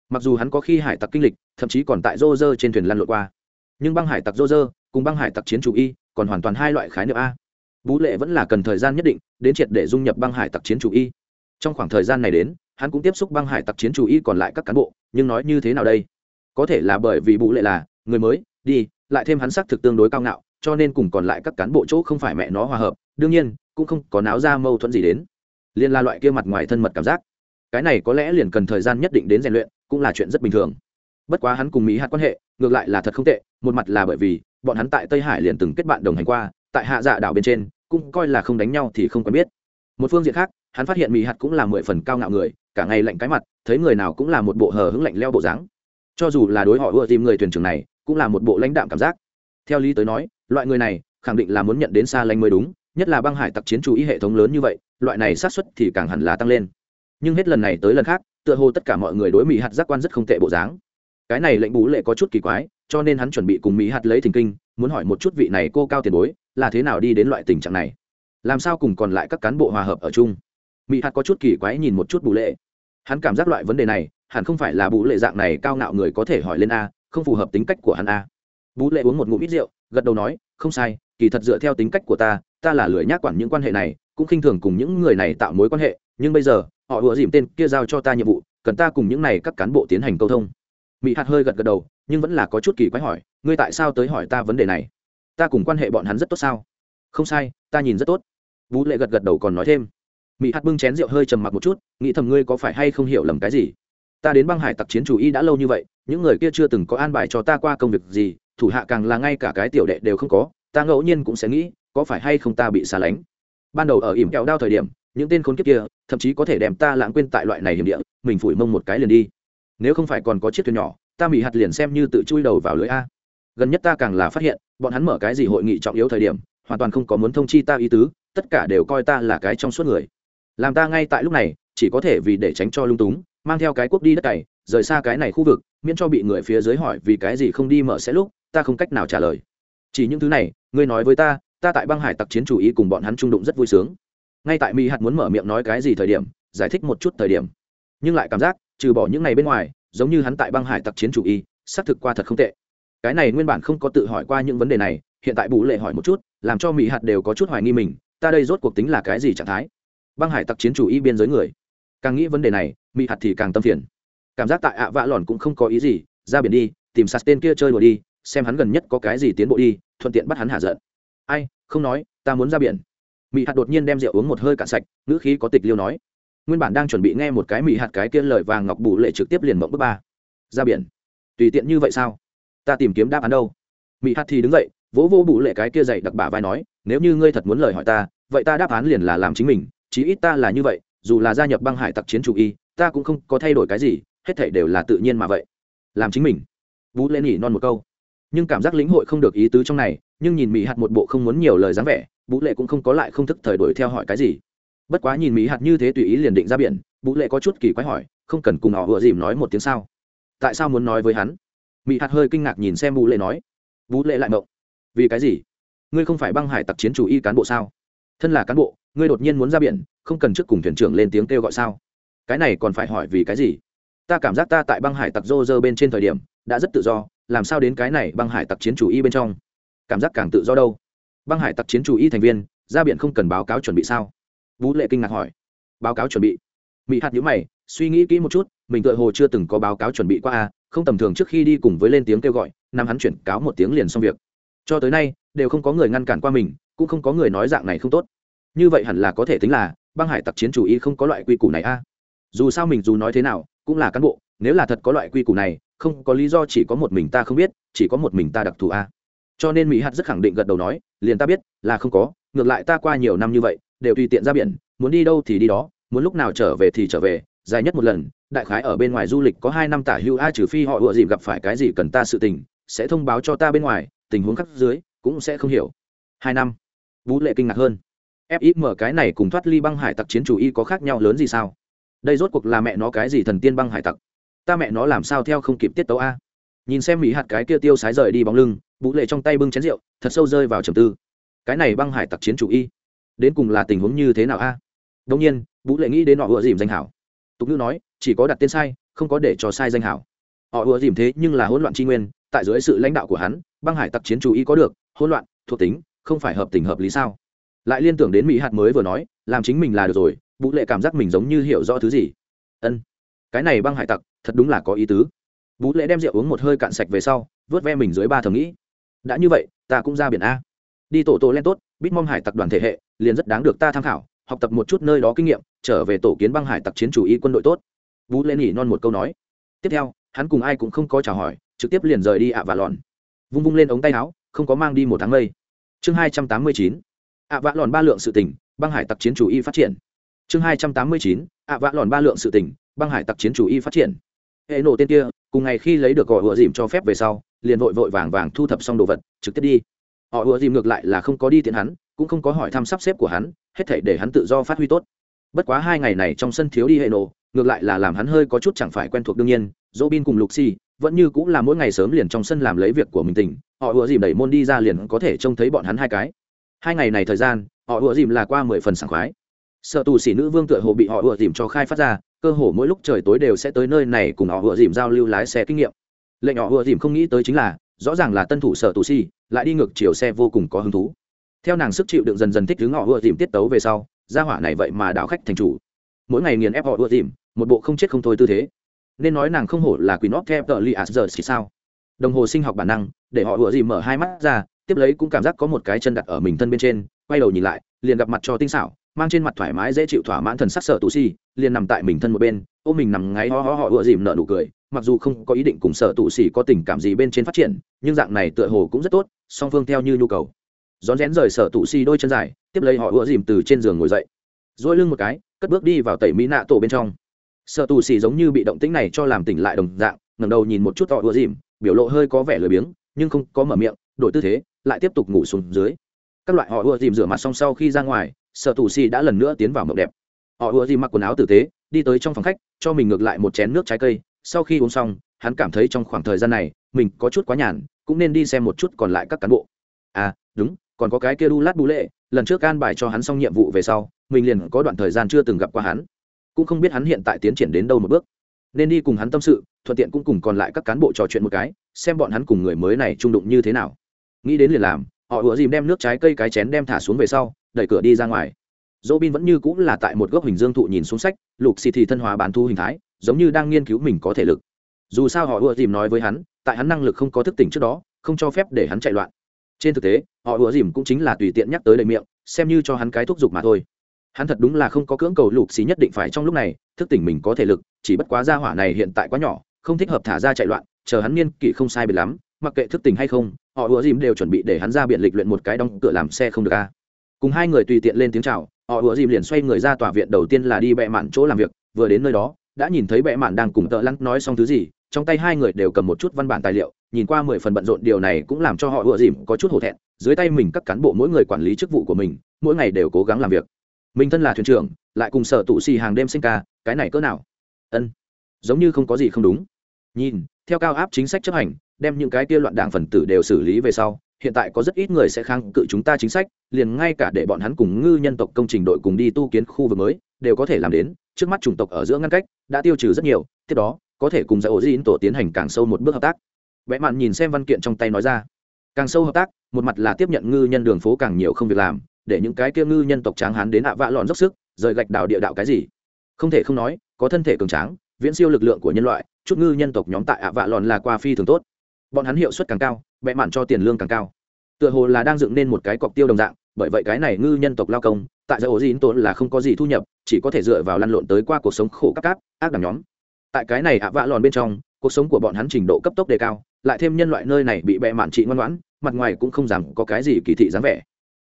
Mặc dù hắn có khi hải tặc kinh lịch, thậm chí còn tại rô rơ trên thuyền lăn lội qua. Nhưng băng hải tặc rô rơ cùng băng hải tặc chiến chủ y còn hoàn toàn hai loại khái niệm a vũ lệ vẫn là cần thời gian nhất định, đến triệt để dung nhập băng hải tặc chiến chủ y. Trong khoảng thời gian này đến, hắn cũng tiếp xúc băng hải tặc chiến chủ y còn lại các cán bộ, nhưng nói như thế nào đây? Có thể là bởi vì vũ lệ là người mới, đi, lại thêm hắn xác thực tương đối cao ngạo, cho nên cùng còn lại các cán bộ chỗ không phải mẹ nó hòa hợp, đương nhiên, cũng không có náo ra mâu thuẫn gì đến. Liên la loại kia mặt ngoài thân mật cảm giác. Cái này có lẽ liền cần thời gian nhất định đến rèn luyện, cũng là chuyện rất bình thường. Bất quá hắn cùng mỹ hạt quan hệ, ngược lại là thật không tệ, một mặt là bởi vì, bọn hắn tại tây hải liền từng kết bạn đồng hành qua, tại hạ dạ đảo bên trên cũng coi là không đánh nhau thì không quen biết. Một phương diện khác, hắn phát hiện mỹ hạt cũng là mười phần cao ngạo người, cả ngày lạnh cái mặt, thấy người nào cũng là một bộ hờ hững lạnh leo bộ dáng. Cho dù là đối họ ưa tìm người thuyền trưởng này, cũng là một bộ lãnh đạm cảm giác. Theo lý tới nói, loại người này khẳng định là muốn nhận đến xa lánh mới đúng, nhất là băng hải tặc chiến chú ý hệ thống lớn như vậy, loại này sát xuất thì càng hẳn là tăng lên. Nhưng hết lần này tới lần khác, tựa hồ tất cả mọi người đối mỹ hạt giác quan rất không tệ bộ dáng. Cái này lệnh bú lệ có chút kỳ quái, cho nên hắn chuẩn bị cùng mỹ hạt lấy thình kinh, muốn hỏi một chút vị này cô cao tiền bối là thế nào đi đến loại tình trạng này? Làm sao cùng còn lại các cán bộ hòa hợp ở chung? Mỹ hạt có chút kỳ quái nhìn một chút bù lệ. Hắn cảm giác loại vấn đề này, hẳn không phải là bù lệ dạng này cao ngạo người có thể hỏi lên a, không phù hợp tính cách của hắn a. Bú lệ uống một ngụm ít rượu, gật đầu nói, không sai, kỳ thật dựa theo tính cách của ta ta là lười nhác quản những quan hệ này, cũng khinh thường cùng những người này tạo mối quan hệ, nhưng bây giờ, họ vừa dìm tên kia giao cho ta nhiệm vụ, cần ta cùng những này các cán bộ tiến hành câu thông. Mỹ hạt hơi gật gật đầu, nhưng vẫn là có chút kỳ quái hỏi, ngươi tại sao tới hỏi ta vấn đề này? Ta cùng quan hệ bọn hắn rất tốt sao? Không sai, ta nhìn rất tốt. Vũ lệ gật gật đầu còn nói thêm. Mỹ hát bưng chén rượu hơi trầm mặc một chút, nghĩ thầm ngươi có phải hay không hiểu lầm cái gì? Ta đến băng hải tặc chiến chủ y đã lâu như vậy, những người kia chưa từng có an bài cho ta qua công việc gì, thủ hạ càng là ngay cả cái tiểu đệ đều không có, ta ngẫu nhiên cũng sẽ nghĩ, có phải hay không ta bị xa lánh? Ban đầu ở ỉm kẹo đao thời điểm, những tên khốn kiếp kia, thậm chí có thể đem ta lãng quên tại loại này hiểm địa, mình phủi mông một cái liền đi. Nếu không phải còn có chiếc thuyền nhỏ, ta mỹ hạt liền xem như tự chui đầu vào lưới a gần nhất ta càng là phát hiện, bọn hắn mở cái gì hội nghị trọng yếu thời điểm, hoàn toàn không có muốn thông chi ta ý tứ, tất cả đều coi ta là cái trong suốt người. Làm ta ngay tại lúc này, chỉ có thể vì để tránh cho lung túng, mang theo cái quốc đi đất cày, rời xa cái này khu vực, miễn cho bị người phía dưới hỏi vì cái gì không đi mở sẽ lúc, ta không cách nào trả lời. Chỉ những thứ này, ngươi nói với ta ta tại băng hải tặc chiến chủ ý cùng bọn hắn trung đụng rất vui sướng. Ngay tại mỹ hạt muốn mở miệng nói cái gì thời điểm, giải thích một chút thời điểm. Nhưng lại cảm giác, trừ bỏ những ngày bên ngoài, giống như hắn tại băng hải tặc chiến chủ y xác thực qua thật không tệ cái này nguyên bản không có tự hỏi qua những vấn đề này, hiện tại bù lệ hỏi một chút, làm cho mỹ hạt đều có chút hoài nghi mình, ta đây rốt cuộc tính là cái gì trạng thái? Băng hải tặc chiến chủ y biên giới người. Càng nghĩ vấn đề này, mỹ hạt thì càng tâm phiền. Cảm giác tại ạ vạ lòn cũng không có ý gì, ra biển đi, tìm sạt tên kia chơi đùa đi, xem hắn gần nhất có cái gì tiến bộ đi, thuận tiện bắt hắn hạ giận. Ai, không nói, ta muốn ra biển. Mỹ hạt đột nhiên đem rượu uống một hơi cạn sạch, ngữ khí có tịch liêu nói. Nguyên bản đang chuẩn bị nghe một cái mỹ hạt cái kia lời vàng ngọc bù lệ trực tiếp liền mộng bước ba. Ra biển. Tùy tiện như vậy sao? Ta tìm kiếm đáp án đâu? Mỹ hát thì đứng dậy, vỗ vô bụ lệ cái kia dậy đặc bả vai nói, nếu như ngươi thật muốn lời hỏi ta, vậy ta đáp án liền là làm chính mình, chí ít ta là như vậy, dù là gia nhập băng hải tặc chiến chủ y, ta cũng không có thay đổi cái gì, hết thảy đều là tự nhiên mà vậy. Làm chính mình. Vũ lệ nhỉ non một câu. Nhưng cảm giác lĩnh hội không được ý tứ trong này, nhưng nhìn mỹ hạt một bộ không muốn nhiều lời dáng vẻ vũ lệ cũng không có lại không thức thời đuổi theo hỏi cái gì. Bất quá nhìn mỹ hạt như thế tùy ý liền định ra biển vũ lệ có chút kỳ quái hỏi, không cần cùng họ vừa dìm nói một tiếng sao? Tại sao muốn nói với hắn? Mỹ hạt hơi kinh ngạc nhìn xem vũ lệ nói, vũ lệ lại mộng. Vì cái gì? Ngươi không phải băng hải tặc chiến chủ y cán bộ sao? Thân là cán bộ, ngươi đột nhiên muốn ra biển, không cần trước cùng thuyền trưởng lên tiếng kêu gọi sao? Cái này còn phải hỏi vì cái gì? Ta cảm giác ta tại băng hải tặc rô rơ bên trên thời điểm, đã rất tự do, làm sao đến cái này băng hải tặc chiến chủ y bên trong? Cảm giác càng tự do đâu? Băng hải tặc chiến chủ y thành viên, ra biển không cần báo cáo chuẩn bị sao? Vũ lệ kinh ngạc hỏi. Báo cáo chuẩn bị. Mỹ hạt nhữ mày, suy nghĩ kỹ một chút, mình tự hồ chưa từng có báo cáo chuẩn bị qua a không tầm thường trước khi đi cùng với lên tiếng kêu gọi, nam hắn chuyển cáo một tiếng liền xong việc. Cho tới nay, đều không có người ngăn cản qua mình, cũng không có người nói dạng này không tốt. Như vậy hẳn là có thể tính là, băng hải tặc chiến chủ y không có loại quy củ này a. Dù sao mình dù nói thế nào, cũng là cán bộ, nếu là thật có loại quy củ này, không có lý do chỉ có một mình ta không biết, chỉ có một mình ta đặc thù a. Cho nên mỹ hạt rất khẳng định gật đầu nói, liền ta biết, là không có, ngược lại ta qua nhiều năm như vậy, đều tùy tiện ra biển, muốn đi đâu thì đi đó, muốn lúc nào trở về thì trở về, dài nhất một lần đại khái ở bên ngoài du lịch có hai năm tả hưu a, trừ phi họ ựa dịp gặp phải cái gì cần ta sự tình, sẽ thông báo cho ta bên ngoài, tình huống khắc dưới cũng sẽ không hiểu. Hai năm. Vũ lệ kinh ngạc hơn. Fim cái này cùng thoát ly băng hải tặc chiến chủ y có khác nhau lớn gì sao? Đây rốt cuộc là mẹ nó cái gì thần tiên băng hải tặc? Ta mẹ nó làm sao theo không kịp tiết tấu a? Nhìn xem mỹ hạt cái kia tiêu sái rời đi bóng lưng vũ lệ trong tay bưng chén rượu, thật sâu rơi vào trầm tư. Cái này băng hải tặc chiến chủ y, đến cùng là tình huống như thế nào a? Đông nhiên vũ lệ nghĩ đến họ ựa dìm danh hảo. Tục ngữ nói chỉ có đặt tên sai, không có để cho sai danh hảo. Họ ựa dìm thế nhưng là hỗn loạn tri nguyên, tại dưới sự lãnh đạo của hắn, băng hải tặc chiến chủ ý có được, hỗn loạn, thuộc tính, không phải hợp tình hợp lý sao? Lại liên tưởng đến mỹ hạt mới vừa nói, làm chính mình là được rồi, vũ lệ cảm giác mình giống như hiểu rõ thứ gì. Ân, cái này băng hải tặc, thật đúng là có ý tứ. Vũ lệ đem rượu uống một hơi cạn sạch về sau, vớt ve mình dưới ba thầm nghĩ. Đã như vậy, ta cũng ra biển a. Đi tổ tổ lên tốt bít mong hải tặc đoàn thể hệ, liền rất đáng được ta tham khảo, học tập một chút nơi đó kinh nghiệm, trở về tổ kiến băng hải tặc chiến chủ y quân đội tốt vũ lên nghỉ non một câu nói. Tiếp theo, hắn cùng ai cũng không có chào hỏi, trực tiếp liền rời đi ạ à và lòn vung vung lên ống tay áo, không có mang đi một tháng mây. Chương hai trăm tám mươi chín, ạ vạ lòn ba lượng sự tỉnh băng hải tặc chiến chủ y phát triển. Chương hai trăm tám mươi chín, ạ vạ lòn ba lượng sự tỉnh băng hải tặc chiến chủ y phát triển. Hệ nổ tên kia, cùng ngày khi lấy được gọi ựa dìm cho phép về sau, liền vội vội vàng vàng thu thập xong đồ vật, trực tiếp đi. Họ ùa dìm ngược lại là không có đi tiện hắn, cũng không có hỏi thăm sắp xếp của hắn, hết thể để hắn tự do phát huy tốt bất quá hai ngày này trong sân thiếu đi hệ nổ, ngược lại là làm hắn hơi có chút chẳng phải quen thuộc đương nhiên dỗ bin cùng lục xì vẫn như cũng là mỗi ngày sớm liền trong sân làm lấy việc của mình tỉnh họ ùa dìm đẩy môn đi ra liền có thể trông thấy bọn hắn hai cái. Hai ngày này thời gian, họ ùa dìm là qua mười phần sảng khoái. Sợ tù sĩ nữ vương tựa hồ bị họ ùa dìm cho khai phát ra, cơ hồ mỗi lúc trời tối đều sẽ tới nơi này cùng họ ùa dìm giao lưu lái xe kinh nghiệm. Lệnh họ ùa dìm không nghĩ tới chính là, rõ ràng là tân thủ sở tù xỉ lại đi ngược chiều xe vô cùng có hứng thú. Theo nàng sức chịu đựng dần dần thích đứng họ ùa dìm tiết tấu về sau gia hỏa này vậy mà đảo khách thành chủ. Mỗi ngày nghiền ép họ ưa dìm, một bộ không chết không thôi tư thế. Nên nói nàng không hổ là quỷ nóc theo tờ li a giờ xì sao? Đồng hồ sinh học bản năng, để họ ưa dìm mở hai mắt ra, tiếp lấy cũng cảm giác có một cái chân đặt ở mình thân bên trên, quay đầu nhìn lại, liền gặp mặt cho tinh xảo, mang trên mặt thoải mái dễ chịu thỏa mãn thần sắc sợ tù si, liền nằm tại mình thân một bên ô mình nằm ngáy ho ho họ ùa dìm nợ nụ cười, mặc dù không có ý định cùng sợ tù si có tình cảm gì bên trên phát triển, nhưng dạng này tựa hồ cũng rất tốt, song phương theo như nhu cầu. Rón rén rời sợ tù si đôi chân dài tiếp lấy họ ùa dìm từ trên giường ngồi dậy. Dỗi lưng một cái, cất bước đi vào tẩy mỹ nạ tổ bên trong. Sở tù xì giống như bị động tĩnh này cho làm tỉnh lại đồng dạng, ngẩng đầu nhìn một chút họ ùa dìm, biểu lộ hơi có vẻ lười biếng, nhưng không có mở miệng, đổi tư thế, lại tiếp tục ngủ xuống dưới. Các loại họ ùa dìm rửa mặt xong sau khi ra ngoài sở tù xì đã lần nữa tiến vào mộng đẹp. Họ ùa dìm mặc quần áo tử tế, đi tới trong phòng khách, cho mình ngược lại một chén nước trái cây. Sau khi uống xong, hắn cảm thấy trong khoảng thời gian này, mình có chút quá nhàn, cũng nên đi xem một chút còn lại các cán bộ. À đúng, còn có cái kia đu lát bú lệ lần trước an bài cho hắn xong nhiệm vụ về sau, mình liền có đoạn thời gian chưa từng gặp qua hắn. Cũng không biết hắn hiện tại tiến triển đến đâu một bước. Nên đi cùng hắn tâm sự, thuận tiện cũng cùng còn lại các cán bộ trò chuyện một cái, xem bọn hắn cùng người mới này trung đụng như thế nào. Nghĩ đến liền làm, họ ủa dìm đem nước trái cây cái chén đem thả xuống về sau, đẩy cửa đi ra ngoài. Dỗ bin vẫn như cũng là tại một góc hình dương thụ nhìn xuống sách, lục xì thì thân hóa bán thu hình thái, giống như đang nghiên cứu mình có thể lực. Dù sao họ ủa dìm nói với hắn, tại hắn năng lực không có thức tỉnh trước đó, không cho phép để hắn chạy loạn trên thực tế, họ ùa dìm cũng chính là tùy tiện nhắc tới đầy miệng, xem như cho hắn cái thúc giục mà thôi. Hắn thật đúng là không có cưỡng cầu lục xì nhất định phải trong lúc này, thức tỉnh mình có thể lực, chỉ bất quá gia hỏa này hiện tại quá nhỏ, không thích hợp thả ra chạy loạn, chờ hắn niên kỷ không sai biệt lắm, mặc kệ thức tỉnh hay không, họ ùa dìm đều chuẩn bị để hắn ra biện lịch luyện một cái đóng cửa làm xe không được a. Cùng hai người tùy tiện lên tiếng chào, họ ùa dìm liền xoay người ra tòa viện đầu tiên là đi bẹ mạn chỗ làm việc, vừa đến nơi đó, đã nhìn thấy bệ mạn đang cùng tợ lăng nói xong thứ gì trong tay hai người đều cầm một chút văn bản tài liệu, nhìn qua mười phần bận rộn, điều này cũng làm cho họ ựa dìm có chút hổ thẹn, dưới tay mình các cán bộ mỗi người quản lý chức vụ của mình, mỗi ngày đều cố gắng làm việc. Mình thân là thuyền trưởng, lại cùng sở tụ xì hàng đêm sinh ca, cái này cỡ nào? Ân, giống như không có gì không đúng. Nhìn, theo cao áp chính sách chấp hành, đem những cái kia loạn đảng phần tử đều xử lý về sau, hiện tại có rất ít người sẽ kháng cự chúng ta chính sách, liền ngay cả để bọn hắn cùng ngư nhân tộc công trình đội cùng đi tu kiến khu vực mới, đều có thể làm đến, trước mắt chủng tộc ở giữa ngăn cách, đã tiêu trừ rất nhiều, tiếp đó có thể cùng giải ổ Diễn tổ tiến hành càng sâu một bước hợp tác. Vẽ mạn nhìn xem văn kiện trong tay nói ra. Càng sâu hợp tác, một mặt là tiếp nhận ngư nhân đường phố càng nhiều không việc làm, để những cái kia ngư nhân tộc tráng hán đến ạ vạ lòn dốc sức, rời gạch đào địa đạo cái gì. Không thể không nói, có thân thể cường tráng, viễn siêu lực lượng của nhân loại, chút ngư nhân tộc nhóm tại ạ vạ lòn là qua phi thường tốt. Bọn hắn hiệu suất càng cao, vẽ mạn cho tiền lương càng cao. Tựa hồ là đang dựng nên một cái cọc tiêu đồng dạng, bởi vậy cái này ngư nhân tộc lao công, tại giải ổ Diễn tổ là không có gì thu nhập, chỉ có thể dựa vào lăn lộn tới qua cuộc sống khổ các cáp, ác đẳng nhóm tại cái này ạ vạ lòn bên trong, cuộc sống của bọn hắn trình độ cấp tốc đề cao, lại thêm nhân loại nơi này bị bẹ mạn trị ngoan ngoãn, mặt ngoài cũng không dám có cái gì kỳ thị dáng vẻ.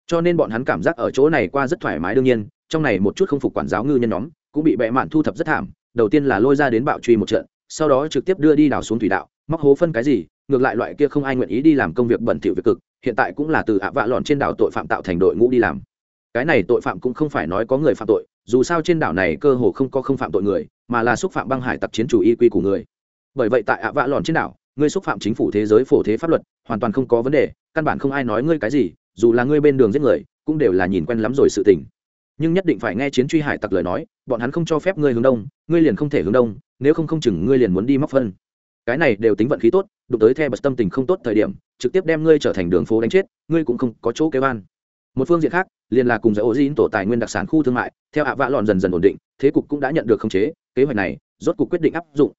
Cho nên bọn hắn cảm giác ở chỗ này qua rất thoải mái đương nhiên, trong này một chút không phục quản giáo ngư nhân nhóm, cũng bị bẹ mạn thu thập rất thảm, đầu tiên là lôi ra đến bạo truy một trận, sau đó trực tiếp đưa đi đào xuống thủy đạo, móc hố phân cái gì, ngược lại loại kia không ai nguyện ý đi làm công việc bẩn thỉu việc cực, hiện tại cũng là từ ạ vạ lòn trên đảo tội phạm tạo thành đội ngũ đi làm. Cái này tội phạm cũng không phải nói có người phạm tội, dù sao trên đảo này cơ hồ không có không phạm tội người mà là xúc phạm băng hải tặc chiến chủ y quy của người. Bởi vậy tại ạ vạ lòn trên đảo, ngươi xúc phạm chính phủ thế giới phổ thế pháp luật, hoàn toàn không có vấn đề, căn bản không ai nói ngươi cái gì, dù là ngươi bên đường giết người, cũng đều là nhìn quen lắm rồi sự tình. Nhưng nhất định phải nghe chiến truy hải tặc lời nói, bọn hắn không cho phép ngươi hướng đông, ngươi liền không thể hướng đông, nếu không không chừng ngươi liền muốn đi móc phân. Cái này đều tính vận khí tốt, đụng tới theo bật tâm tình không tốt thời điểm, trực tiếp đem ngươi trở thành đường phố đánh chết, ngươi cũng không có chỗ kêu an một phương diện khác, liền là cùng giải ô diên tổ tài nguyên đặc sản khu thương mại, theo ạ vạ lòn dần dần ổn định, thế cục cũng đã nhận được khống chế, kế hoạch này rốt cục quyết định áp dụng.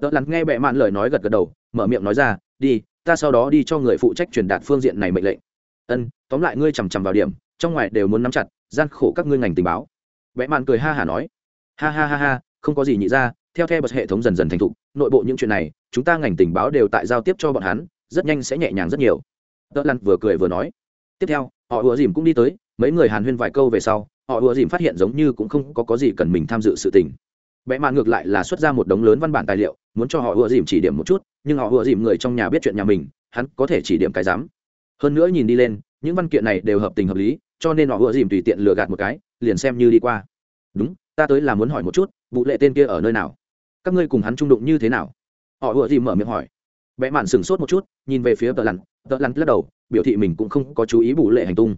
Đợt lắng nghe bệ mạn lời nói gật gật đầu, mở miệng nói ra, đi, ta sau đó đi cho người phụ trách truyền đạt phương diện này mệnh lệnh. Ân, tóm lại ngươi chằm chằm vào điểm, trong ngoài đều muốn nắm chặt, gian khổ các ngươi ngành tình báo. Bệ mạn cười ha hả nói, ha ha ha ha, không có gì nhị ra, theo theo bật hệ thống dần dần thành thục, nội bộ những chuyện này, chúng ta ngành tình báo đều tại giao tiếp cho bọn hắn, rất nhanh sẽ nhẹ nhàng rất nhiều. Đợt lăn vừa cười vừa nói, tiếp theo họ ùa dìm cũng đi tới mấy người hàn huyên vài câu về sau họ ùa dìm phát hiện giống như cũng không có, có gì cần mình tham dự sự tình. Vẽ mạn ngược lại là xuất ra một đống lớn văn bản tài liệu muốn cho họ ùa dìm chỉ điểm một chút nhưng họ ùa dìm người trong nhà biết chuyện nhà mình hắn có thể chỉ điểm cái dám hơn nữa nhìn đi lên những văn kiện này đều hợp tình hợp lý cho nên họ ùa dìm tùy tiện lừa gạt một cái liền xem như đi qua. Đúng ta tới là muốn hỏi một chút vụ lệ tên kia ở nơi nào? Các ngươi cùng hắn trung đụng như thế nào? Họ ùa dìm mở miệng hỏi. Vẽ mạn sửng sốt một chút nhìn về phía tờ lặn. Tờ lặn lắc đầu biểu thị mình cũng không có chú ý bù lệ hành tung.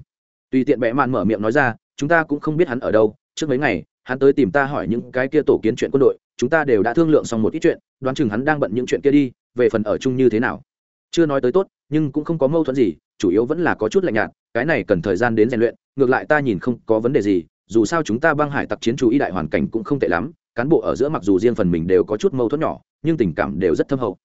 Tùy tiện bẽ mạn mở miệng nói ra, chúng ta cũng không biết hắn ở đâu, trước mấy ngày, hắn tới tìm ta hỏi những cái kia tổ kiến chuyện quân đội, chúng ta đều đã thương lượng xong một ít chuyện, đoán chừng hắn đang bận những chuyện kia đi, về phần ở chung như thế nào. Chưa nói tới tốt, nhưng cũng không có mâu thuẫn gì, chủ yếu vẫn là có chút lạnh nhạt, cái này cần thời gian đến rèn luyện, ngược lại ta nhìn không có vấn đề gì, dù sao chúng ta băng hải tặc chiến chú ý đại hoàn cảnh cũng không tệ lắm, cán bộ ở giữa mặc dù riêng phần mình đều có chút mâu thuẫn nhỏ, nhưng tình cảm đều rất thâm hậu.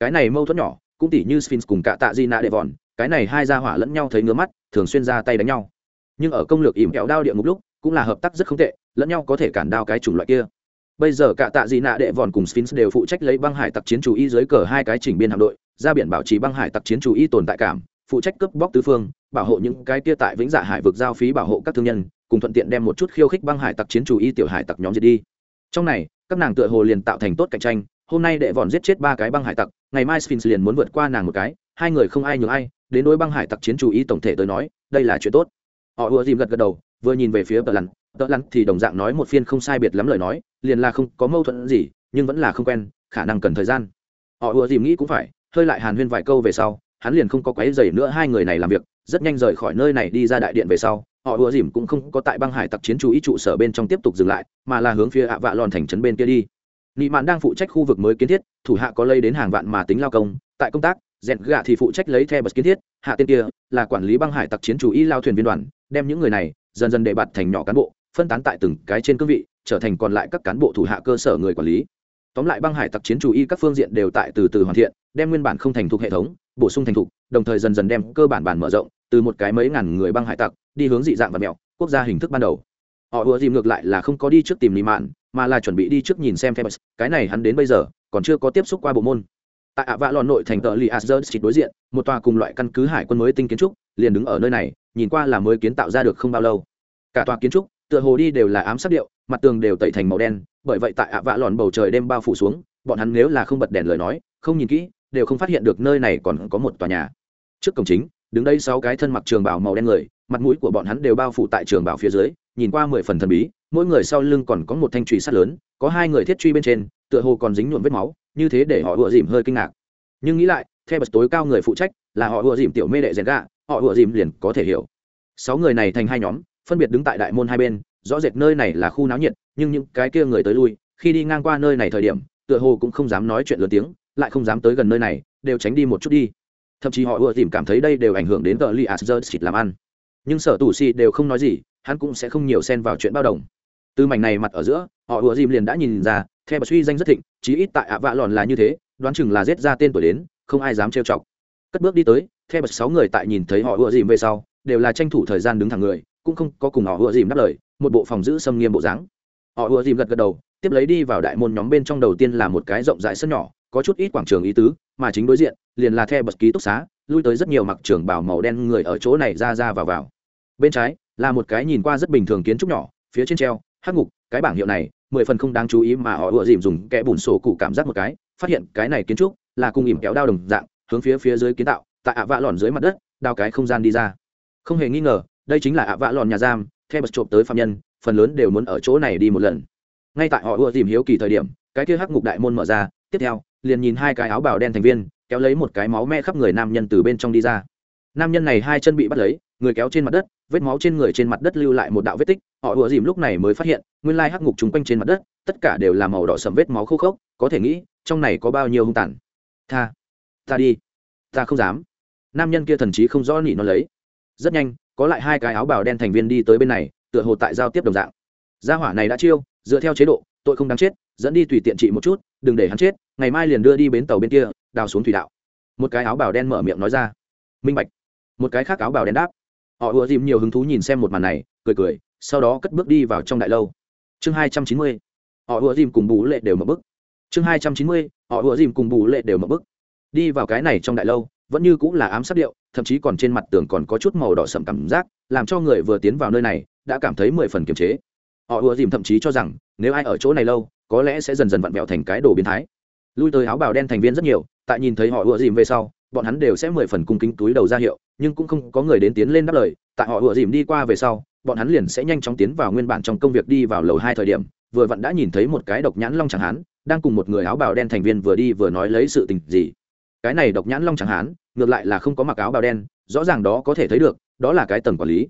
Cái này mâu thuẫn nhỏ, cũng tỉ như sphinx cùng cả tạ di nạ đệ vòn cái này hai gia hỏa lẫn nhau thấy ngứa mắt, thường xuyên ra tay đánh nhau. Nhưng ở công lược ỉm kẹo đao địa ngục lúc, cũng là hợp tác rất không tệ, lẫn nhau có thể cản đao cái chủng loại kia. Bây giờ cả tạ dị nạ đệ vòn cùng sphinx đều phụ trách lấy băng hải tặc chiến chủ y dưới cờ hai cái chỉnh biên hạm đội, ra biển bảo trì băng hải tặc chiến chủ y tồn tại cảm, phụ trách cướp bóc tứ phương, bảo hộ những cái kia tại vĩnh dạ hải vực giao phí bảo hộ các thương nhân, cùng thuận tiện đem một chút khiêu khích băng hải tặc chiến chủ y tiểu hải tặc nhóm diệt đi. Trong này, các nàng tựa hồ liền tạo thành tốt cạnh tranh, hôm nay đệ vòn giết chết ba cái băng hải tặc, ngày mai sphinx liền muốn vượt qua nàng một cái, hai người không ai nhường ai đến nỗi băng hải tặc chiến chủ ý tổng thể tới nói, đây là chuyện tốt. Họ ùa dìm gật gật đầu, vừa nhìn về phía tờ lặn. Tờ lặn thì đồng dạng nói một phiên không sai biệt lắm lời nói, liền là không có mâu thuẫn gì, nhưng vẫn là không quen, khả năng cần thời gian. Họ ùa dìm nghĩ cũng phải, hơi lại hàn huyên vài câu về sau, hắn liền không có quấy dày nữa hai người này làm việc, rất nhanh rời khỏi nơi này đi ra đại điện về sau, họ ùa dìm cũng không có tại băng hải tặc chiến chú ý trụ sở bên trong tiếp tục dừng lại, mà là hướng phía ạ vạ lòn thành trấn bên kia đi. Nị mạn đang phụ trách khu vực mới kiến thiết, thủ hạ có lây đến hàng vạn mà tính lao công, tại công tác rèn gạ thì phụ trách lấy theo bật kiến thiết hạ tên kia là quản lý băng hải tặc chiến chủ y lao thuyền viên đoàn đem những người này dần dần đệ bạt thành nhỏ cán bộ phân tán tại từng cái trên cương vị trở thành còn lại các cán bộ thủ hạ cơ sở người quản lý tóm lại băng hải tặc chiến chủ y các phương diện đều tại từ từ hoàn thiện đem nguyên bản không thành thục hệ thống bổ sung thành thục đồng thời dần dần đem cơ bản bản mở rộng từ một cái mấy ngàn người băng hải tặc đi hướng dị dạng và mẹo quốc gia hình thức ban đầu họ ùa dìm ngược lại là không có đi trước tìm lý mạn mà là chuẩn bị đi trước nhìn xem Thebes, cái này hắn đến bây giờ còn chưa có tiếp xúc qua bộ môn. Tại ạ vạ lòn nội thành tờ Li chỉ đối diện, một tòa cùng loại căn cứ hải quân mới tinh kiến trúc, liền đứng ở nơi này, nhìn qua là mới kiến tạo ra được không bao lâu. Cả tòa kiến trúc, tựa hồ đi đều là ám sát điệu, mặt tường đều tẩy thành màu đen, bởi vậy tại ạ vạ lòn bầu trời đêm bao phủ xuống, bọn hắn nếu là không bật đèn lời nói, không nhìn kỹ, đều không phát hiện được nơi này còn có một tòa nhà. Trước cổng chính, đứng đây sáu cái thân mặc trường bảo màu đen người, mặt mũi của bọn hắn đều bao phủ tại trường bảo phía dưới, nhìn qua mười phần thần bí, mỗi người sau lưng còn có một thanh trùy sắt lớn có hai người thiết truy bên trên tựa hồ còn dính nhuộm vết máu như thế để họ ùa dìm hơi kinh ngạc. Nhưng nghĩ lại theo bật tối cao người phụ trách là họ ùa dìm tiểu mê đệ rèn gà họ ùa dìm liền có thể hiểu. Sáu người này thành hai nhóm, phân biệt đứng tại đại môn hai bên, rõ rệt nơi này là khu náo nhiệt, nhưng những cái kia người tới lui, khi đi ngang qua nơi này thời điểm, tựa hồ cũng không dám nói chuyện lớn tiếng, lại không dám tới gần nơi này, đều tránh đi một chút đi. Thậm chí họ ùa dìm cảm thấy đây đều ảnh hưởng đến tờ li asger làm ăn. Nhưng sở tù si đều không nói gì, hắn cũng sẽ không nhiều xen vào chuyện bao đồng từ mảnh này mặt ở giữa, họ ùa dìm liền đã nhìn ra theo bà suy danh rất thịnh, chí ít tại ạ vạ lòn là như thế, đoán chừng là giết ra tên tuổi đến, không ai dám trêu chọc. Cất bước đi tới theo bà sáu người tại nhìn thấy họ ùa dìm về sau, đều là tranh thủ thời gian đứng thẳng người, cũng không có cùng họ ùa dìm đáp lời, một bộ phòng giữ xâm nghiêm bộ dáng. Họ ùa dìm gật gật đầu, tiếp lấy đi vào đại môn nhóm bên trong đầu tiên là một cái rộng rãi sân nhỏ, có chút ít quảng trường ý tứ, mà chính đối diện, liền là theo bật ký túc xá, lui tới rất nhiều mặc trường bảo màu đen người ở chỗ này ra ra vào vào. Bên trái, là một cái nhìn qua rất bình thường kiến trúc nhỏ, phía trên treo hắc ngục, cái bảng hiệu này, mười phần không đáng chú ý mà họ ựa dìm dùng kẽ bùn sổ cụ cảm giác một cái, phát hiện cái này kiến trúc là cung ỉm kéo đao đồng dạng, hướng phía phía dưới kiến tạo, tại ạ vạ lòn dưới mặt đất, đào cái không gian đi ra. Không hề nghi ngờ, đây chính là ạ vạ lòn nhà giam, theo bật trộm tới phạm nhân, phần lớn đều muốn ở chỗ này đi một lần. Ngay tại họ ưa dìm hiếu kỳ thời điểm, cái kia hắc ngục đại môn mở ra, tiếp theo, liền nhìn hai cái áo bào đen thành viên, kéo lấy một cái máu me khắp người nam nhân từ bên trong đi ra. Nam nhân này hai chân bị bắt lấy, người kéo trên mặt đất vết máu trên người trên mặt đất lưu lại một đạo vết tích, họ ùa dìm lúc này mới phát hiện, nguyên lai hắc ngục chung quanh trên mặt đất, tất cả đều là màu đỏ sầm vết máu khô khốc, có thể nghĩ, trong này có bao nhiêu hung tàn. Tha, ta đi. Ta không dám. Nam nhân kia thần chí không rõ nỉ nó lấy. Rất nhanh, có lại hai cái áo bào đen thành viên đi tới bên này, tựa hồ tại giao tiếp đồng dạng. Gia hỏa này đã chiêu, dựa theo chế độ, tội không đáng chết, dẫn đi tùy tiện trị một chút, đừng để hắn chết, ngày mai liền đưa đi bến tàu bên kia, đào xuống thủy đạo. Một cái áo bào đen mở miệng nói ra. Minh bạch. Một cái khác áo bào đen đáp họ ùa dìm nhiều hứng thú nhìn xem một màn này, cười cười, sau đó cất bước đi vào trong đại lâu. Chương hai trăm chín mươi, họ ùa dìm cùng bù lệ đều mở bức. Chương hai trăm chín mươi, họ ùa dìm cùng bù lệ đều mở bức. Đi vào cái này trong đại lâu, vẫn như cũng là ám sát điệu, thậm chí còn trên mặt tường còn có chút màu đỏ sậm cảm giác, làm cho người vừa tiến vào nơi này, đã cảm thấy mười phần kiềm chế. Họ ùa dìm thậm chí cho rằng, nếu ai ở chỗ này lâu, có lẽ sẽ dần dần vặn vẹo thành cái đồ biến thái. Lui tới áo bào đen thành viên rất nhiều, tại nhìn thấy họ ùa dìm về sau bọn hắn đều sẽ mười phần cung kính túi đầu ra hiệu, nhưng cũng không có người đến tiến lên đáp lời. Tại họ ùa dìm đi qua về sau, bọn hắn liền sẽ nhanh chóng tiến vào nguyên bản trong công việc đi vào lầu hai thời điểm. Vừa vặn đã nhìn thấy một cái độc nhãn long chẳng hán, đang cùng một người áo bào đen thành viên vừa đi vừa nói lấy sự tình gì. Cái này độc nhãn long chẳng hán, ngược lại là không có mặc áo bào đen, rõ ràng đó có thể thấy được, đó là cái tầng quản lý.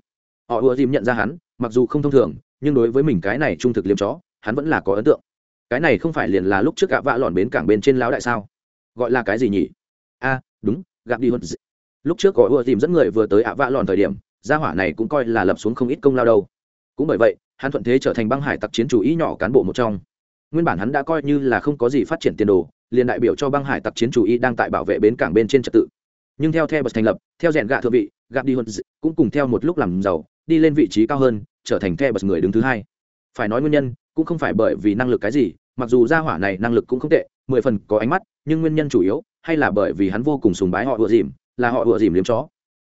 Họ ùa dìm nhận ra hắn, mặc dù không thông thường, nhưng đối với mình cái này trung thực liêm chó, hắn vẫn là có ấn tượng. Cái này không phải liền là lúc trước gạ vạ lòn bến cảng bên trên lão đại sao? Gọi là cái gì nhỉ? A đúng, gặp đi hơn lúc trước có ưa tìm dẫn người vừa tới ạ vạ lòn thời điểm, gia hỏa này cũng coi là lập xuống không ít công lao đâu. Cũng bởi vậy, hắn thuận thế trở thành băng hải tặc chiến chủ ý nhỏ cán bộ một trong. Nguyên bản hắn đã coi như là không có gì phát triển tiền đồ, liền đại biểu cho băng hải tặc chiến chủ y đang tại bảo vệ bến cảng bên trên trật tự. Nhưng theo theo bật thành lập, theo rèn gạ thượng vị, gặp đi hơn cũng cùng theo một lúc làm giàu, đi lên vị trí cao hơn, trở thành theo bậc người đứng thứ hai. Phải nói nguyên nhân, cũng không phải bởi vì năng lực cái gì, mặc dù gia hỏa này năng lực cũng không tệ, mười phần có ánh mắt, nhưng nguyên nhân chủ yếu hay là bởi vì hắn vô cùng sùng bái họ ựa dìm, là họ ựa dìm liếm chó.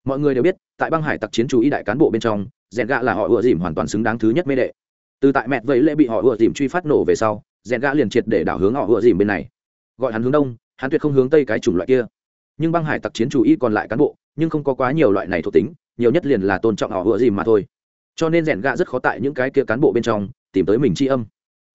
Mọi người đều biết, tại băng hải tặc chiến chủ y đại cán bộ bên trong rèn gạ là họ ựa dìm hoàn toàn xứng đáng thứ nhất mê đệ. Từ tại mẹ vậy lễ bị họ ựa dìm truy phát nổ về sau rèn gạ liền triệt để đảo hướng họ ựa dìm bên này. Gọi hắn hướng đông, hắn tuyệt không hướng tây cái chủng loại kia. Nhưng băng hải tặc chiến chủ y còn lại cán bộ, nhưng không có quá nhiều loại này thuộc tính, nhiều nhất liền là tôn trọng họ ựa dìm mà thôi. Cho nên rèn gạ rất khó tại những cái kia cán bộ bên trong tìm tới mình tri âm.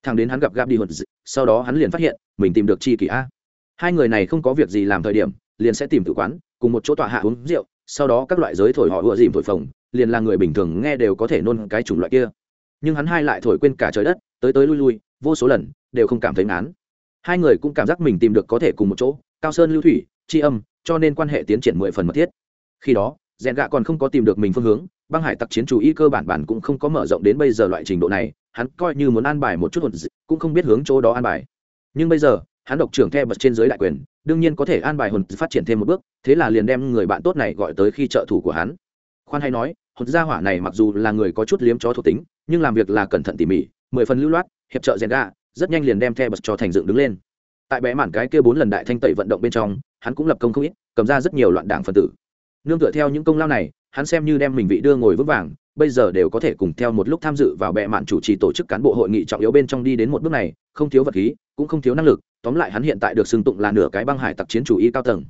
Thằng đến hắn gặp gab đi hụt sau đó hắn liền phát hiện, mình tìm được chi kỷ a hai người này không có việc gì làm thời điểm, liền sẽ tìm tự quán, cùng một chỗ tọa hạ uống rượu, sau đó các loại giới thổi họ ùa dìm thổi phồng, liền là người bình thường nghe đều có thể nôn cái chủng loại kia. Nhưng hắn hai lại thổi quên cả trời đất, tới tới lui lui, vô số lần, đều không cảm thấy ngán. Hai người cũng cảm giác mình tìm được có thể cùng một chỗ, cao sơn lưu thủy, tri âm, cho nên quan hệ tiến triển mười phần mật thiết. Khi đó, rèn gạ còn không có tìm được mình phương hướng, băng hải tặc chiến chủ y cơ bản bản cũng không có mở rộng đến bây giờ loại trình độ này, hắn coi như muốn an bài một chút hồn cũng không biết hướng chỗ đó an bài. Nhưng bây giờ hắn độc trưởng theo bật trên giới đại quyền, đương nhiên có thể an bài hồn phát triển thêm một bước, thế là liền đem người bạn tốt này gọi tới khi trợ thủ của hắn. Khoan hay nói, hồn gia hỏa này mặc dù là người có chút liếm chó thuộc tính, nhưng làm việc là cẩn thận tỉ mỉ, mười phần lưu loát, hiệp trợ rèn gà rất nhanh liền đem theo bật cho thành dựng đứng lên. Tại bẽ mản cái kia bốn lần đại thanh tẩy vận động bên trong, hắn cũng lập công không ít, cầm ra rất nhiều loạn đảng phân tử. Nương tựa theo những công lao này, hắn xem như đem mình vị đưa ngồi vững vàng bây giờ đều có thể cùng theo một lúc tham dự vào bệ mạn chủ trì tổ chức cán bộ hội nghị trọng yếu bên trong đi đến một bước này, không thiếu vật khí, cũng không thiếu năng lực, tóm lại hắn hiện tại được xưng tụng là nửa cái băng hải tặc chiến chủ y cao tầng.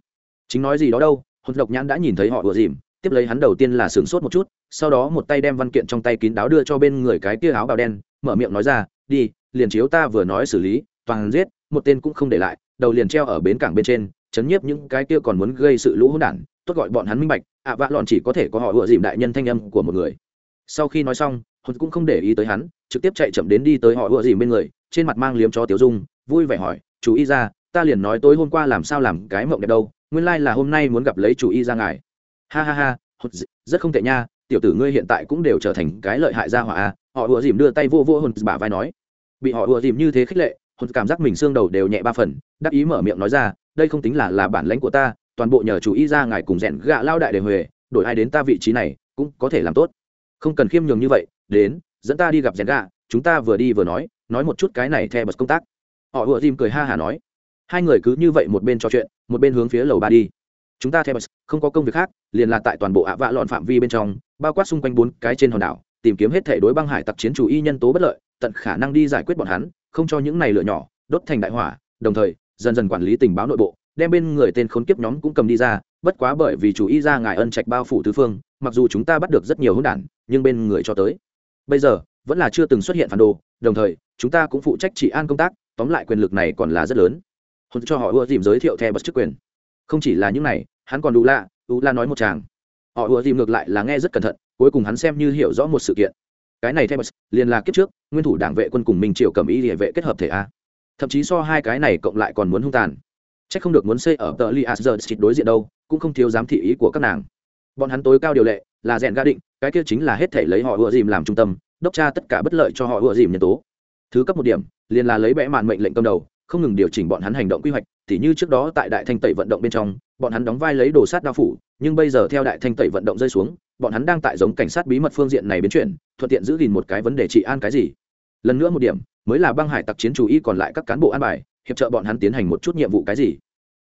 Chính nói gì đó đâu, hồn lộc nhãn đã nhìn thấy họ ùa dìm, tiếp lấy hắn đầu tiên là sửng sốt một chút, sau đó một tay đem văn kiện trong tay kín đáo đưa cho bên người cái kia áo bào đen, mở miệng nói ra, đi, liền chiếu ta vừa nói xử lý, toàn giết, một tên cũng không để lại, đầu liền treo ở bến cảng bên trên, chấn nhiếp những cái kia còn muốn gây sự lũ hỗn đản, tốt gọi bọn hắn minh bạch, ạ vạ lọn chỉ có thể có họ ùa dìm đại nhân thanh âm của một người sau khi nói xong, hồn cũng không để ý tới hắn, trực tiếp chạy chậm đến đi tới họ ùa dìm bên người, trên mặt mang liếm cho tiểu dung, vui vẻ hỏi, chú y ra ta liền nói tối hôm qua làm sao làm cái mộng đẹp đâu, nguyên lai là hôm nay muốn gặp lấy chủ y ra ngài. Ha ha ha rất không tệ nha, tiểu tử ngươi hiện tại cũng đều trở thành cái lợi hại ra hỏa à. họ ùa dìm đưa tay vô vô hồn bả vai nói. Bị họ ùa dìm như thế khích lệ, hồn cảm giác mình xương đầu đều nhẹ ba phần, đắc ý mở miệng nói ra, đây không tính là là bản lãnh của ta, toàn bộ nhờ chủ y ra ngài cùng rèn gạ lao đại để huề, đổi ai đến ta vị trí này, cũng có thể làm tốt không cần khiêm nhường như vậy, đến, dẫn ta đi gặp rèn gà, chúng ta vừa đi vừa nói nói một chút cái này theo bật công tác. Họ ùa dìm cười ha hả nói. Hai người cứ như vậy một bên trò chuyện, một bên hướng phía lầu ba đi. Chúng ta theo bật không có công việc khác, liền là tại toàn bộ ạ vạ lọn phạm vi bên trong, bao quát xung quanh bốn cái trên hòn đảo, tìm kiếm hết thể đối băng hải tặc chiến chủ y nhân tố bất lợi, tận khả năng đi giải quyết bọn hắn, không cho những này lửa nhỏ, đốt thành đại hỏa, đồng thời, dần dần quản lý tình báo nội bộ, đem bên người tên khốn kiếp nhóm cũng cầm đi ra, bất quá bởi vì chủ y ra ngài ân trạch bao phủ tứ phương, mặc dù chúng ta bắt được rất nhiều hỗn đản nhưng bên người cho tới. Bây giờ, vẫn là chưa từng xuất hiện phản đồ, đồng thời, chúng ta cũng phụ trách trị an công tác, tóm lại quyền lực này còn là rất lớn. Hôn cho họ ưa dìm giới thiệu theo bật chức quyền. Không chỉ là những này, hắn còn đủ lạ, ưu la nói một chàng. Họ ưa dìm ngược lại là nghe rất cẩn thận, cuối cùng hắn xem như hiểu rõ một sự kiện. Cái này theo bật, liền là kiếp trước, nguyên thủ đảng vệ quân cùng minh triều cầm ý địa vệ kết hợp thể a. Thậm chí so hai cái này cộng lại còn muốn hung tàn. Chắc không được muốn xây ở tờ li đối diện đâu, cũng không thiếu giám thị ý của các nàng. Bọn hắn tối cao điều lệ là rèn ga định, cái kia chính là hết thể lấy họ ùa dìm làm trung tâm, đốc tra tất cả bất lợi cho họ ùa dìm nhân tố. Thứ cấp một điểm, liền là lấy bẽ màn mệnh lệnh cầm đầu, không ngừng điều chỉnh bọn hắn hành động quy hoạch thì như trước đó tại đại thanh tẩy vận động bên trong, bọn hắn đóng vai lấy đồ sát đao phủ, nhưng bây giờ theo đại thanh tẩy vận động rơi xuống, bọn hắn đang tại giống cảnh sát bí mật phương diện này biến chuyển, thuận tiện giữ gìn một cái vấn đề trị an cái gì. Lần nữa một điểm, mới là băng hải tặc chiến chủ y còn lại các cán bộ an bài, hiệp trợ bọn hắn tiến hành một chút nhiệm vụ cái gì.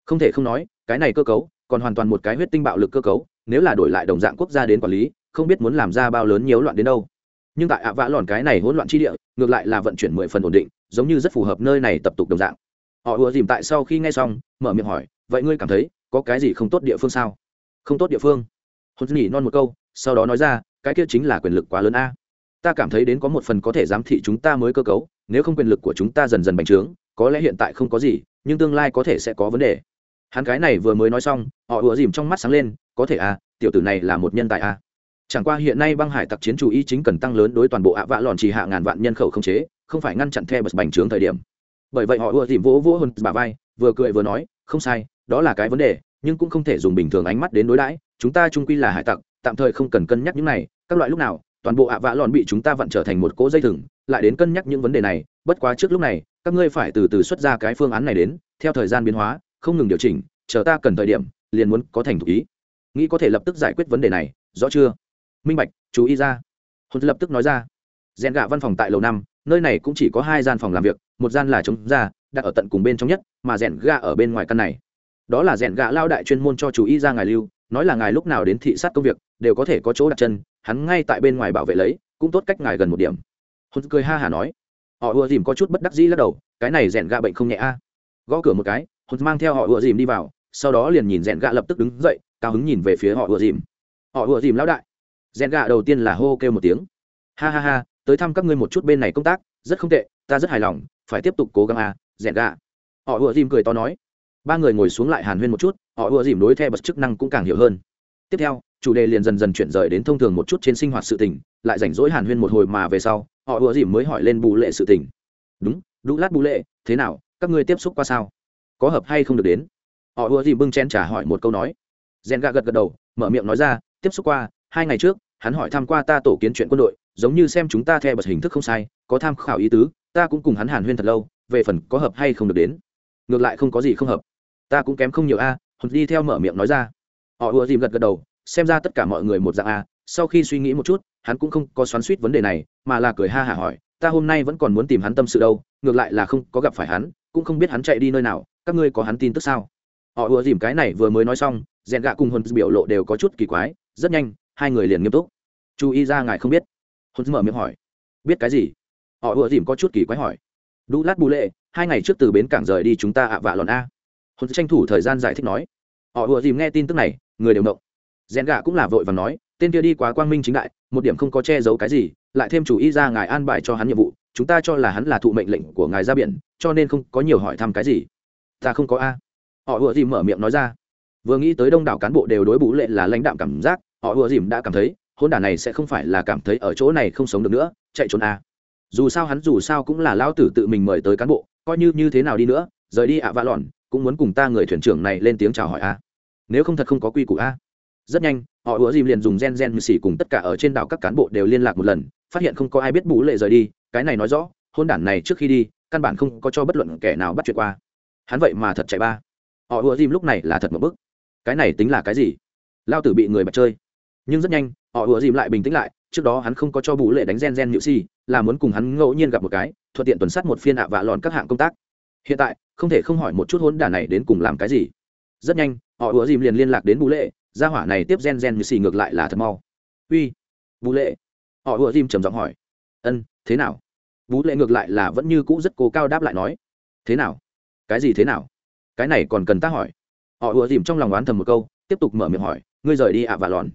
Không thể không nói, cái này cơ cấu, còn hoàn toàn một cái huyết tinh bạo lực cơ cấu nếu là đổi lại đồng dạng quốc gia đến quản lý, không biết muốn làm ra bao lớn nhiều loạn đến đâu. Nhưng tại ạ vã lòn cái này hỗn loạn chi địa, ngược lại là vận chuyển mười phần ổn định, giống như rất phù hợp nơi này tập tục đồng dạng. Họ ùa dìm tại sau khi nghe xong, mở miệng hỏi, vậy ngươi cảm thấy có cái gì không tốt địa phương sao? Không tốt địa phương? Hôn nghỉ non một câu, sau đó nói ra, cái kia chính là quyền lực quá lớn a. Ta cảm thấy đến có một phần có thể giám thị chúng ta mới cơ cấu, nếu không quyền lực của chúng ta dần dần bành trướng, có lẽ hiện tại không có gì, nhưng tương lai có thể sẽ có vấn đề. Hắn cái này vừa mới nói xong, họ ùa dìm trong mắt sáng lên có thể à tiểu tử này là một nhân tài à. Chẳng qua hiện nay băng hải tặc chiến chủ ý chính cần tăng lớn đối toàn bộ ạ vạ lòn chỉ hạ ngàn vạn nhân khẩu không chế, không phải ngăn chặn the bật bành trướng thời điểm. Bởi vậy họ ưa tìm vỗ vỗ hơn bà vai, vừa cười vừa nói, không sai, đó là cái vấn đề, nhưng cũng không thể dùng bình thường ánh mắt đến đối đãi, chúng ta trung quy là hải tặc, tạm thời không cần cân nhắc những này, các loại lúc nào, toàn bộ ạ vạ lòn bị chúng ta vặn trở thành một cỗ dây thừng, lại đến cân nhắc những vấn đề này, bất quá trước lúc này, các ngươi phải từ từ xuất ra cái phương án này đến, theo thời gian biến hóa, không ngừng điều chỉnh, chờ ta cần thời điểm, liền muốn có thành thủ ý nghĩ có thể lập tức giải quyết vấn đề này, rõ chưa? Minh bạch, chú ý ra. Hồn lập tức nói ra. Rèn gạ văn phòng tại lầu năm, nơi này cũng chỉ có hai gian phòng làm việc, một gian là chống ra, đặt ở tận cùng bên trong nhất, mà rèn gạ ở bên ngoài căn này. Đó là rèn gạ lao đại chuyên môn cho chú ý ra ngài lưu, nói là ngài lúc nào đến thị sát công việc, đều có thể có chỗ đặt chân, hắn ngay tại bên ngoài bảo vệ lấy, cũng tốt cách ngài gần một điểm. Hôn cười ha hả nói. Họ ùa dìm có chút bất đắc dĩ lắc đầu, cái này rèn gạ bệnh không nhẹ a. Gõ cửa một cái hôn mang theo họ ùa dìm đi vào, sau đó liền nhìn rèn gạ lập tức đứng dậy cao hứng nhìn về phía họ ùa dìm. Họ ùa dìm lão đại. Rèn gạ đầu tiên là hô kêu một tiếng. Ha ha ha tới thăm các ngươi một chút bên này công tác rất không tệ ta rất hài lòng phải tiếp tục cố gắng à, rèn gạ họ ùa dìm cười to nói. Ba người ngồi xuống lại hàn huyên một chút họ ùa dìm đối theo bật chức năng cũng càng hiểu hơn. Tiếp theo chủ đề liền dần dần chuyển rời đến thông thường một chút trên sinh hoạt sự tình lại rảnh rỗi hàn huyên một hồi mà về sau họ ùa dìm mới hỏi lên bù lệ sự tình. Đúng đũ lát bù lệ thế nào các ngươi tiếp xúc qua sao? Có hợp hay không được đến? Họ ùa dìm bưng chen trả hỏi một câu nói rèn gạ gật gật đầu, mở miệng nói ra, tiếp xúc qua, hai ngày trước, hắn hỏi tham q u a ta tổ kiến chuyện quân đội, giống như xem chúng ta theo bật hình thức không sai, có tham khảo ý tứ, ta cũng cùng hắn hàn huyên thật lâu, về phần có hợp hay không được đến. Ngược lại không có gì không hợp. Ta cũng kém không nhiều a. Hồn đi theo mở miệng nói ra. Họ ùa dìm gật gật đầu, xem ra tất cả mọi người một dạng a. Sau khi suy nghĩ một chút, hắn cũng không có xoắn suýt vấn đề này, mà là cười ha hả hỏi, ta hôm nay vẫn còn muốn tìm hắn tâm sự đâu, ngược lại là không có gặp phải hắn, cũng không biết hắn chạy đi nơi nào, các ngươi có hắn tin tức sao? Họ ùa dìm cái này vừa mới nói xong, rèn gạ cùng hồn biểu lộ đều có chút kỳ quái, rất nhanh, hai người liền nghiêm túc. Chú ý ra ngài không biết. Hồn mở miệng hỏi. Biết cái gì? Họ ùa dìm có chút kỳ quái hỏi. Đu lát bù lệ, hai ngày trước từ bến cảng rời đi chúng ta ạ vạ lòn a. Hồn tranh thủ thời gian giải thích nói. Họ ùa dìm nghe tin tức này, người đều động rèn gạ cũng là vội và nói, tên kia đi quá quang minh chính đại, một điểm không có che giấu cái gì, lại thêm chủ ý ra ngài an bài cho hắn nhiệm vụ, chúng ta cho là hắn là thụ mệnh lệnh của ngài ra biển, cho nên không có nhiều hỏi thăm cái gì. Ta không có a họ ùa dìm mở miệng nói ra. Vừa nghĩ tới đông đảo cán bộ đều đối bú lệ là lãnh đạm cảm giác, họ ùa dìm đã cảm thấy, hôn đả này sẽ không phải là cảm thấy ở chỗ này không sống được nữa, chạy trốn à? dù sao hắn dù sao cũng là lão tử tự mình mời tới cán bộ, coi như như thế nào đi nữa, rời đi ạ vạ lòn cũng muốn cùng ta người thuyền trưởng này lên tiếng chào hỏi a nếu không thật không có quy củ a rất nhanh, họ ủa dìm liền dùng gen gen xỉ cùng tất cả ở trên đảo các cán bộ đều liên lạc một lần, phát hiện không có ai biết bú lệ rời đi, cái này nói rõ, hôn đản này trước khi đi, căn bản không có cho bất luận kẻ nào bắt chuyện qua. Hắn vậy mà thật chạy ba họ ùa dìm lúc này là thật một bức. Cái này tính là cái gì? Lao tử bị người bật chơi. Nhưng rất nhanh, họ ùa dìm lại bình tĩnh lại, trước đó hắn không có cho bú lệ đánh gen gen nhự si, là muốn cùng hắn ngẫu nhiên gặp một cái, thuận tiện tuần sát một phiên ạ vạ lòn các hạng công tác. Hiện tại, không thể không hỏi một chút hôn đản này đến cùng làm cái gì. Rất nhanh, họ ùa dìm liền liên lạc đến bú lệ, gia hỏa này tiếp gen gen như si ngược lại là thật mau. Uy vũ lệ. Họ ùa dìm trầm giọng hỏi. Ân, thế nào? Vũ lệ ngược lại là vẫn như cũ rất cố cao đáp lại nói. Thế nào? Cái gì thế nào? Cái này còn cần ta hỏi? Họ ùa dìm trong lòng oán thầm một câu, tiếp tục mở miệng hỏi, ngươi rời đi ạ và lòn.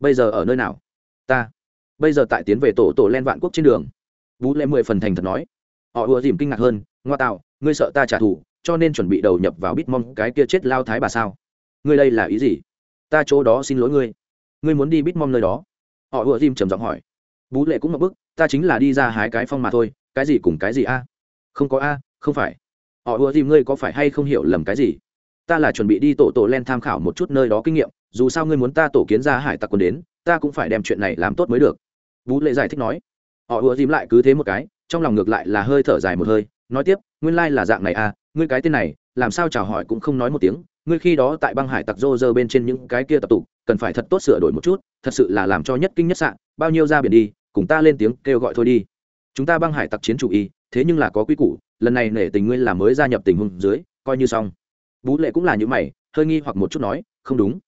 Bây giờ ở nơi nào? Ta. Bây giờ tại tiến về tổ tổ len vạn quốc trên đường. Vũ lệ mười phần thành thật nói. Họ ùa dìm kinh ngạc hơn, ngoa tạo, ngươi sợ ta trả thù, cho nên chuẩn bị đầu nhập vào bitmom cái kia chết lao thái bà sao? Ngươi đây là ý gì? Ta chỗ đó xin lỗi ngươi. Ngươi muốn đi bít mong nơi đó? Họ ùa dìm trầm giọng hỏi. Vũ lệ cũng một bức, ta chính là đi ra hái cái phong mà thôi, cái gì cùng cái gì a? Không có a, không phải họ ùa dìm ngươi có phải hay không hiểu lầm cái gì? Ta là chuẩn bị đi tổ tổ len tham khảo một chút nơi đó kinh nghiệm, dù sao ngươi muốn ta tổ kiến ra hải tặc quân đến, ta cũng phải đem chuyện này làm tốt mới được. Vũ lệ giải thích nói. Họ ùa dìm lại cứ thế một cái, trong lòng ngược lại là hơi thở dài một hơi, nói tiếp, nguyên lai、like、là dạng này à ngươi cái tên này, làm sao chào hỏi cũng không nói một tiếng, ngươi khi đó tại băng hải tặc rô rơ bên trên những cái kia tập tụ cần phải thật tốt sửa đổi một chút, thật sự là làm cho nhất kinh nhất sạn bao nhiêu ra biển đi, cùng ta lên tiếng kêu gọi thôi đi. Chúng ta băng hải tặc chiến chủ y, thế nhưng là có quy củ lần này nể tình ngươi là mới gia nhập tình huống dưới, coi như xong. Bú lệ cũng là những mày, hơi nghi hoặc một chút nói, không đúng.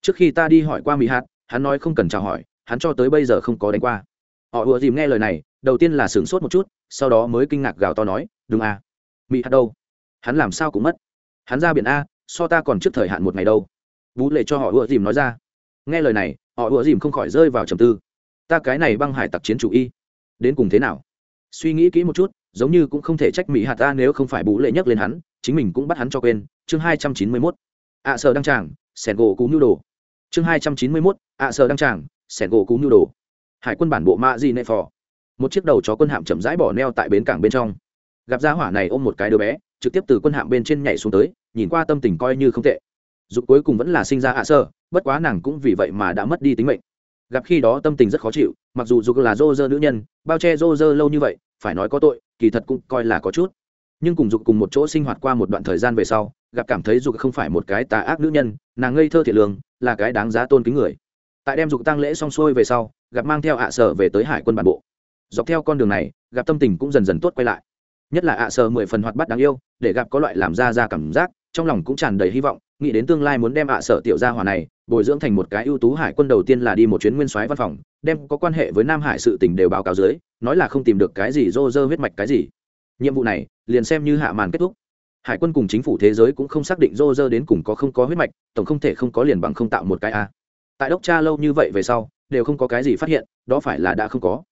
Trước khi ta đi hỏi qua mỹ hạt, hắn nói không cần chào hỏi, hắn cho tới bây giờ không có đánh qua. Họ ùa dìm nghe lời này, đầu tiên là sửng sốt một chút, sau đó mới kinh ngạc gào to nói, đúng à? Mỹ hạt đâu? Hắn làm sao cũng mất. Hắn ra biển a, so ta còn trước thời hạn một ngày đâu. Bú lệ cho họ ùa dìm nói ra. Nghe lời này, họ ùa dìm không khỏi rơi vào trầm tư. Ta cái này băng hải tặc chiến chủ y, đến cùng thế nào? Suy nghĩ kỹ một chút giống như cũng không thể trách mỹ hạt ta nếu không phải bú lệ nhắc lên hắn, chính mình cũng bắt hắn cho quên. Chương hai trăm chín mươi mốt. Ạ sợ đăng tràng, sẻn gỗ cú nhu đồ. Chương hai trăm chín mươi mốt. Ạ sợ đăng tràng, sẻn gỗ cú nhu đồ. Hải quân bản bộ mạ di nệ phò. Một chiếc đầu chó quân hạm chậm rãi bỏ neo tại bến cảng bên trong. Gặp gia hỏa này ôm một cái đứa bé, trực tiếp từ quân hạm bên trên nhảy xuống tới, nhìn qua tâm tình coi như không tệ. Dục cuối cùng vẫn là sinh ra ạ sơ bất quá nàng cũng vì vậy mà đã mất đi tính mệnh. Gặp khi đó tâm tình rất khó chịu, mặc dù dục là dô dơ nữ nhân, bao che dô dơ lâu như vậy phải nói có tội, kỳ thật cũng coi là có chút. Nhưng cùng dục cùng một chỗ sinh hoạt qua một đoạn thời gian về sau, gặp cảm thấy dục không phải một cái tà ác nữ nhân, nàng ngây thơ thiệt lương, là cái đáng giá tôn kính người. Tại đem dục tăng lễ xong xuôi về sau, gặp mang theo ạ sở về tới hải quân bản bộ. Dọc theo con đường này, gặp tâm tình cũng dần dần tốt quay lại. Nhất là ạ sở mười phần hoạt bát đáng yêu, để gặp có loại làm ra ra cảm giác, trong lòng cũng tràn đầy hy vọng nghĩ đến tương lai muốn đem ạ sở tiểu gia hỏa này bồi dưỡng thành một cái ưu tú hải quân đầu tiên là đi một chuyến nguyên soái văn phòng, đem có quan hệ với nam hải sự tình đều báo cáo dưới, nói là không tìm được cái gì rô rơ huyết mạch cái gì. Nhiệm vụ này liền xem như hạ màn kết thúc. Hải quân cùng chính phủ thế giới cũng không xác định rô rơ đến cùng có không có huyết mạch, tổng không thể không có liền bằng không tạo một cái a. Tại đốc cha lâu như vậy về sau, đều không có cái gì phát hiện, đó phải là đã không có.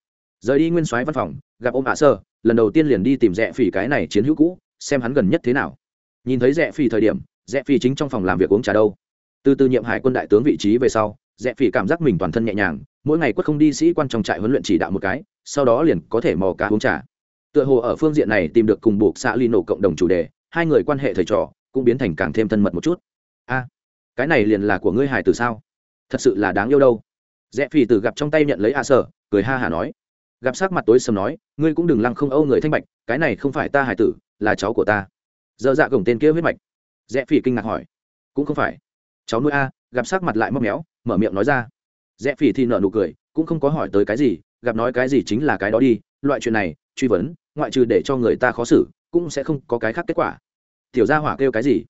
Rời đi nguyên soái văn phòng, gặp ông ạ sơ, lần đầu tiên liền đi tìm rẽ phỉ cái này chiến hữu cũ, xem hắn gần nhất thế nào. Nhìn thấy rẽ phỉ thời điểm rẽ phi chính trong phòng làm việc uống trà đâu? Từ từ nhiệm hải quân đại tướng vị trí về sau rẽ phi cảm giác mình toàn thân nhẹ nhàng, mỗi ngày quất không đi sĩ quan trong trại huấn luyện chỉ đạo một cái, sau đó liền có thể mò cá uống trà. Tựa hồ ở phương diện này tìm được cùng buộc xã ly nổ cộng đồng chủ đề, hai người quan hệ thầy trò cũng biến thành càng thêm thân mật một chút. A, cái này liền là của ngươi hải từ sao? Thật sự là đáng yêu đâu. Rẽ phi từ gặp trong tay nhận lấy a sở, cười ha hả nói. Gặp sắc mặt tối sầm nói, ngươi cũng đừng lăng không âu người thanh bạch, cái này không phải ta hải tử, là cháu của ta. Dơ dạ gồng tên kia huyết mạch rẽ phỉ kinh ngạc hỏi. Cũng không phải. Cháu nuôi a, gặp sắc mặt lại móc méo, mở miệng nói ra. Rẽ phỉ thì nở nụ cười, cũng không có hỏi tới cái gì, gặp nói cái gì chính là cái đó đi. Loại chuyện này, truy vấn, ngoại trừ để cho người ta khó xử, cũng sẽ không có cái khác kết quả. Tiểu gia hỏa kêu cái gì?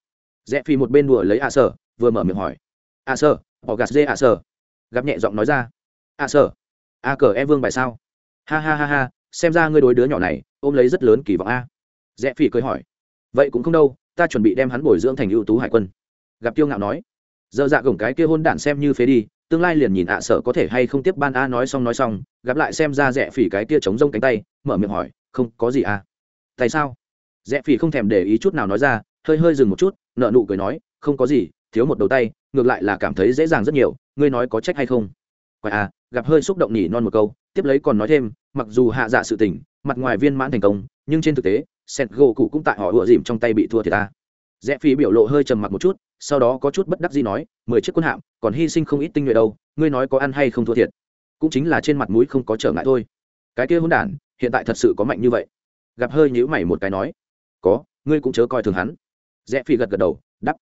Rẽ phỉ một bên đùa lấy a sở, vừa mở miệng hỏi. A sở, họ gạt dê a sở. Gặp nhẹ giọng nói ra. A sở, a cờ e vương bài sao? Ha ha ha ha, xem ra ngươi đối đứa nhỏ này, ôm lấy rất lớn kỳ vọng a. Rẽ phỉ cười hỏi. Vậy cũng không đâu ta chuẩn bị đem hắn bồi dưỡng thành ưu tú hải quân. Gặp tiêu ngạo nói, giờ dạ gồng cái kia hôn đản xem như phế đi, tương lai liền nhìn ạ sợ có thể hay không tiếp ban a nói xong nói xong, gặp lại xem ra rẽ phỉ cái kia chống rông cánh tay, mở miệng hỏi, không, có gì à? Tại sao? Rẽ phỉ không thèm để ý chút nào nói ra, hơi hơi dừng một chút, nợ nụ cười nói, không có gì, thiếu một đầu tay, ngược lại là cảm thấy dễ dàng rất nhiều, ngươi nói có trách hay không? Quái à gặp hơi xúc động nhỉ, non một câu, tiếp lấy còn nói thêm, mặc dù hạ dạ sự tình mặt ngoài viên mãn thành công, nhưng trên thực tế, sẹt gỗ cụ cũng tại họ ựa dìm trong tay bị thua thì ta. Rẽ Phi biểu lộ hơi trầm mặc một chút, sau đó có chút bất đắc gì nói, mười chiếc quân hạm, còn hy sinh không ít tinh nhuệ đâu, ngươi nói có ăn hay không thua thiệt? Cũng chính là trên mặt mũi không có trở ngại thôi. Cái kia hôn đản, hiện tại thật sự có mạnh như vậy. Gặp hơi nhíu mày một cái nói, có, ngươi cũng chớ coi thường hắn. Rẽ phi gật gật đầu đắp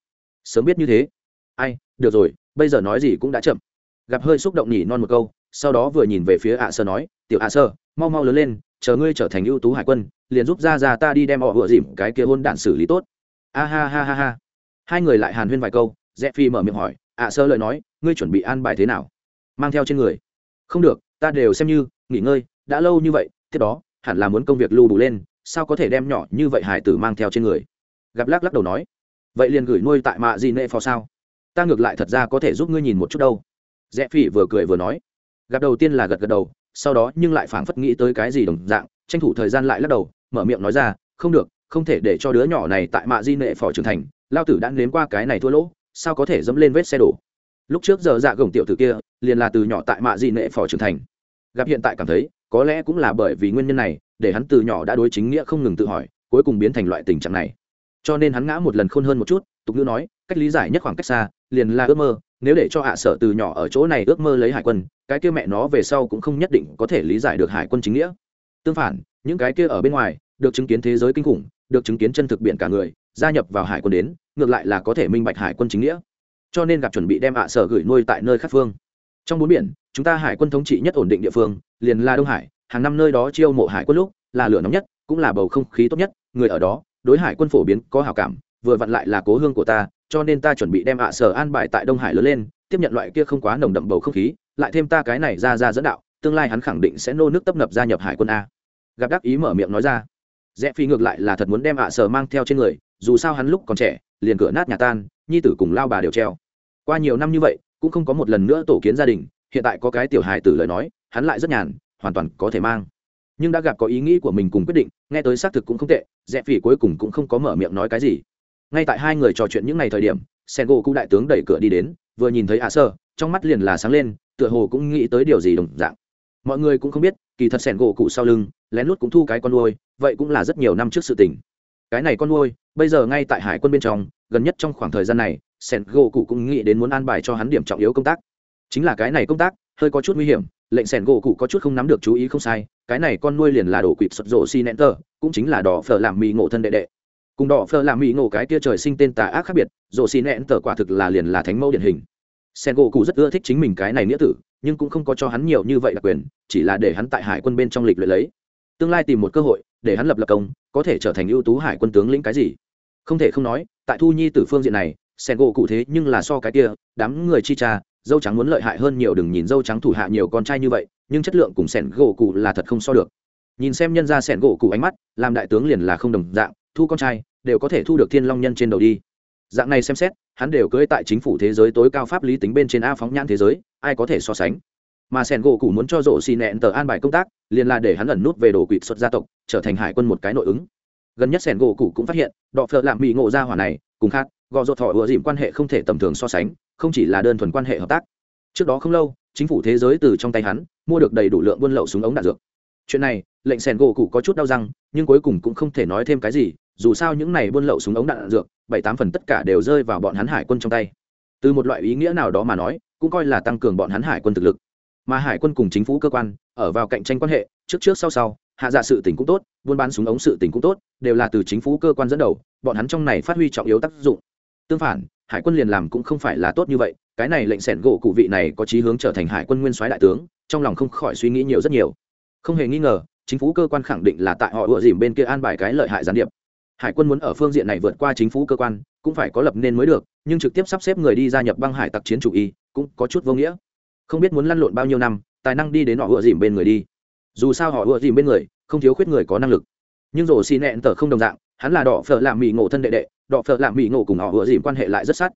sớm biết như thế. Ai, được rồi, bây giờ nói gì cũng đã chậm. Gặp hơi xúc động nhỉ non một câu, sau đó vừa nhìn về phía ạ sơ nói, tiểu ạ sơ mau mau lớn lên, chờ ngươi trở thành ưu tú hải quân, liền giúp ra ra ta đi đem họ vừa dìm cái kia hôn đản xử lý tốt. A ha ha ha ha. Hai người lại hàn huyên vài câu rẽ phi mở miệng hỏi ạ sơ lời nói, ngươi chuẩn bị an bài thế nào? Mang theo trên người. Không được, ta đều xem như, nghỉ ngơi, đã lâu như vậy, tiếp đó, hẳn là muốn công việc lưu bù lên, sao có thể đem nhỏ như vậy hải tử mang theo trên người? Gặp lắc lắc đầu nói, vậy liền gửi nuôi tại mạ gì nệ phò sao? Ta ngược lại thật ra có thể giúp ngươi nhìn một chút đâu. Rẽ phi vừa cười vừa nói, gặp đầu tiên là gật gật đầu sau đó nhưng lại phảng phất nghĩ tới cái gì đồng dạng, tranh thủ thời gian lại lắc đầu, mở miệng nói ra, không được, không thể để cho đứa nhỏ này tại mạ di nệ phò trưởng thành, lao tử đã nếm qua cái này thua lỗ, sao có thể dẫm lên vết xe đổ? Lúc trước giờ dạ gồng tiểu tử kia, liền là từ nhỏ tại mạ di nệ phò trưởng thành. Gặp hiện tại cảm thấy, có lẽ cũng là bởi vì nguyên nhân này, để hắn từ nhỏ đã đối chính nghĩa không ngừng tự hỏi, cuối cùng biến thành loại tình trạng này. Cho nên hắn ngã một lần khôn hơn một chút, tục ngữ nói, cách lý giải nhất khoảng cách xa, liền là ước mơ nếu để cho hạ sở từ nhỏ ở chỗ này ước mơ lấy hải quân, cái kia mẹ nó về sau cũng không nhất định có thể lý giải được hải quân chính nghĩa. Tương phản, những cái kia ở bên ngoài, được chứng kiến thế giới kinh khủng, được chứng kiến chân thực biển cả người, gia nhập vào hải quân đến, ngược lại là có thể minh bạch hải quân chính nghĩa. Cho nên gặp chuẩn bị đem hạ sở gửi nuôi tại nơi khác phương. Trong bốn biển, chúng ta hải quân thống trị nhất ổn định địa phương, liền là đông hải. Hàng năm nơi đó chiêu mộ hải quân lúc, là lửa nóng nhất, cũng là bầu không khí tốt nhất. Người ở đó, đối hải quân phổ biến có hảo cảm, vừa vặn lại là cố hương của ta cho nên ta chuẩn bị đem ạ sở an bài tại đông hải lớn lên, tiếp nhận loại kia không quá nồng đậm bầu không khí, lại thêm ta cái này ra ra dẫn đạo, tương lai hắn khẳng định sẽ nô nước tấp nập gia nhập hải quân a. Gặp đắc ý mở miệng nói ra. Rẽ phi ngược lại là thật muốn đem ạ sở mang theo trên người, dù sao hắn lúc còn trẻ, liền cửa nát nhà tan, nhi tử cùng lao bà đều treo. Qua nhiều năm như vậy, cũng không có một lần nữa tổ kiến gia đình, hiện tại có cái tiểu hài tử lời nói, hắn lại rất nhàn, hoàn toàn có thể mang. Nhưng đã gặp có ý nghĩ của mình cùng quyết định, nghe tới xác thực cũng không tệ rẽ phỉ cuối cùng cũng không có mở miệng nói cái gì ngay tại hai người trò chuyện những ngày thời điểm sen gỗ cụ đại tướng đẩy cửa đi đến, vừa nhìn thấy ạ sơ, trong mắt liền là sáng lên, tựa hồ cũng nghĩ tới điều gì đồng dạng. Mọi người cũng không biết, kỳ thật sen gỗ cụ sau lưng, lén lút cũng thu cái con nuôi, vậy cũng là rất nhiều năm trước sự tình. Cái này con nuôi, bây giờ ngay tại hải quân bên trong, gần nhất trong khoảng thời gian này sen gỗ cụ cũng nghĩ đến muốn an bài cho hắn điểm trọng yếu công tác. Chính là cái này công tác, hơi có chút nguy hiểm, lệnh sen gỗ cụ có chút không nắm được chú ý không sai, cái này con nuôi liền là đổ quỵt sật rộ xi nén tờ cũng chính là đỏ phở làm mì ngộ thân đệ đệ cùng đỏ phơ làm mỹ ngộ cái tia trời sinh tên tà ác khác biệt rộ xin nẹn tờ quả thực là liền là thánh mẫu điển hình. Sen gỗ cụ rất ưa thích chính mình cái này nghĩa tử, nhưng cũng không có cho hắn nhiều như vậy đặc quyền, chỉ là để hắn tại hải quân bên trong lịch luyện lấy. Tương lai tìm một cơ hội, để hắn lập lập công, có thể trở thành ưu tú hải quân tướng lĩnh cái gì? Không thể không nói, tại thu nhi từ phương diện này, sen gỗ cụ thế nhưng là so cái kia, đám người chi cha, dâu trắng muốn lợi hại hơn nhiều, đừng nhìn dâu trắng thủ hạ nhiều con trai như vậy, nhưng chất lượng cùng sẻn gỗ cụ là thật không so được. Nhìn xem nhân ra sẻn gỗ cụ ánh mắt, làm đại tướng liền là không đồng dạng, thu con trai đều có thể thu được thiên long nhân trên đầu đi. Dạng này xem xét, hắn đều cưỡi tại chính phủ thế giới tối cao pháp lý tính bên trên a phóng nhãn thế giới, ai có thể so sánh? Mà sẻn gỗ cụ muốn cho rộ xì nẹn tờ an bài công tác, liền là để hắn ẩn nút về đồ quỵt xuất gia tộc, trở thành hải quân một cái nội ứng. Gần nhất sẻn gỗ cụ cũng phát hiện, đọ phợ lạm bị ngộ ra hỏa này, cùng khác, gò rột thọ ựa dìm quan hệ không thể tầm thường so sánh, không chỉ là đơn thuần quan hệ hợp tác. Trước đó không lâu, chính phủ thế giới từ trong tay hắn, mua được đầy đủ lượng buôn lậu súng ống đạn dược. Chuyện này, lệnh sẻn gỗ cụ có chút đau răng, nhưng cuối cùng cũng không thể nói thêm cái gì dù sao những này buôn lậu súng ống đạn, đạn dược bảy tám phần tất cả đều rơi vào bọn hắn hải quân trong tay. Từ một loại ý nghĩa nào đó mà nói cũng coi là tăng cường bọn hắn hải quân thực lực. Mà hải quân cùng chính phủ cơ quan ở vào cạnh tranh quan hệ trước trước sau sau hạ dạ sự tỉnh cũng tốt buôn bán súng ống sự tỉnh cũng tốt đều là từ chính phủ cơ quan dẫn đầu bọn hắn trong này phát huy trọng yếu tác dụng. Tương phản hải quân liền làm cũng không phải là tốt như vậy cái này lệnh sẻn gỗ cụ vị này có chí hướng trở thành hải quân nguyên soái đại tướng trong lòng không khỏi suy nghĩ nhiều rất nhiều. Không hề nghi ngờ chính phủ cơ quan khẳng định là tại họ ủa dìm bên kia an bài cái lợi hại gián điệp hải quân muốn ở phương diện này vượt qua chính phủ cơ quan, cũng phải có lập nên mới được, nhưng trực tiếp sắp xếp người đi gia nhập băng hải tặc chiến chủ y, cũng có chút vô nghĩa. Không biết muốn lăn lộn bao nhiêu năm, tài năng đi đến họ ựa dìm bên người đi. Dù sao họ ựa dìm bên người, không thiếu khuyết người có năng lực. Nhưng rổ xì nẹn tờ không đồng dạng, hắn là đỏ phở làm mỹ ngộ thân đệ đệ, đỏ phở làm mỹ ngộ cùng họ ựa dìm quan hệ lại rất sát.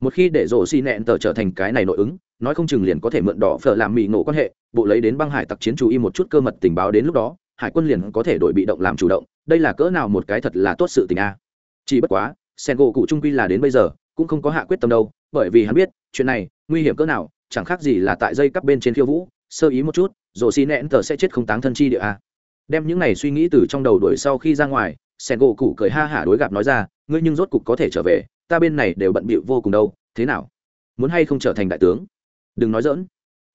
Một khi để rổ xì nẹn tờ trở thành cái này nội ứng, nói không chừng liền có thể mượn đỏ phở làm mỹ ngộ quan hệ, bộ lấy đến băng hải tặc chiến chủ y một chút cơ mật tình báo đến lúc đó, hải quân liền có thể đổi bị động làm chủ động đây là cỡ nào một cái thật là tốt sự tình a. Chỉ bất quá, sen gỗ cụ trung quy là đến bây giờ, cũng không có hạ quyết tâm đâu, bởi vì hắn biết, chuyện này, nguy hiểm cỡ nào, chẳng khác gì là tại dây cắp bên trên khiêu vũ, sơ ý một chút, rồi xi nẹn tờ sẽ chết không táng thân chi địa a. Đem những này suy nghĩ từ trong đầu đuổi sau khi ra ngoài, sen gỗ cụ cười ha hả đối gặp nói ra, ngươi nhưng rốt cục có thể trở về, ta bên này đều bận bịu vô cùng đâu, thế nào? Muốn hay không trở thành đại tướng? Đừng nói dỡn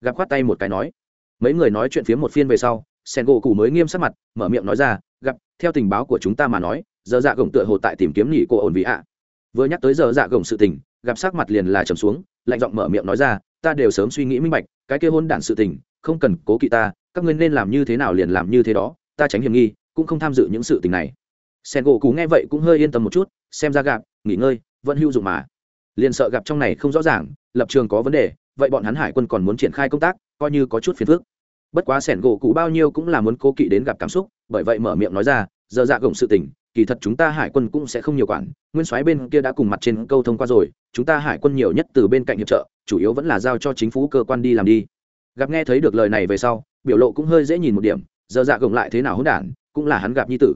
gặp khoát tay một cái nói. Mấy người nói chuyện phía một phiên về sau, sen gỗ cụ mới nghiêm sắc mặt, mở miệng nói ra gặp, theo tình báo của chúng ta mà nói, giờ dạ gồng tựa hồ tại tìm kiếm nghỉ cô ổn vị ạ. Vừa nhắc tới giờ dạ gồng sự tình, gặp sắc mặt liền là trầm xuống, lạnh giọng mở miệng nói ra, ta đều sớm suy nghĩ minh bạch, cái kia hôn đản sự tình, không cần cố kỵ ta, các ngươi nên làm như thế nào liền làm như thế đó, ta tránh hiểm nghi, cũng không tham dự những sự tình này. Sen gỗ cú nghe vậy cũng hơi yên tâm một chút, xem ra gặp, nghỉ ngơi, vẫn hữu dụng mà. Liền sợ gặp trong này không rõ ràng, lập trường có vấn đề, vậy bọn hắn hải quân còn muốn triển khai công tác, coi như có chút phiền phức. Bất quá sẻn gỗ cụ bao nhiêu cũng là muốn cố kỵ đến gặp cảm xúc bởi vậy mở miệng nói ra, giờ dạ gồng sự tình, kỳ thật chúng ta hải quân cũng sẽ không nhiều quản, nguyên soái bên kia đã cùng mặt trên câu thông qua rồi, chúng ta hải quân nhiều nhất từ bên cạnh hiệp trợ, chủ yếu vẫn là giao cho chính phủ cơ quan đi làm đi. Gặp nghe thấy được lời này về sau, biểu lộ cũng hơi dễ nhìn một điểm, giờ dạ gồng lại thế nào hỗn đản, cũng là hắn gặp nhi tử.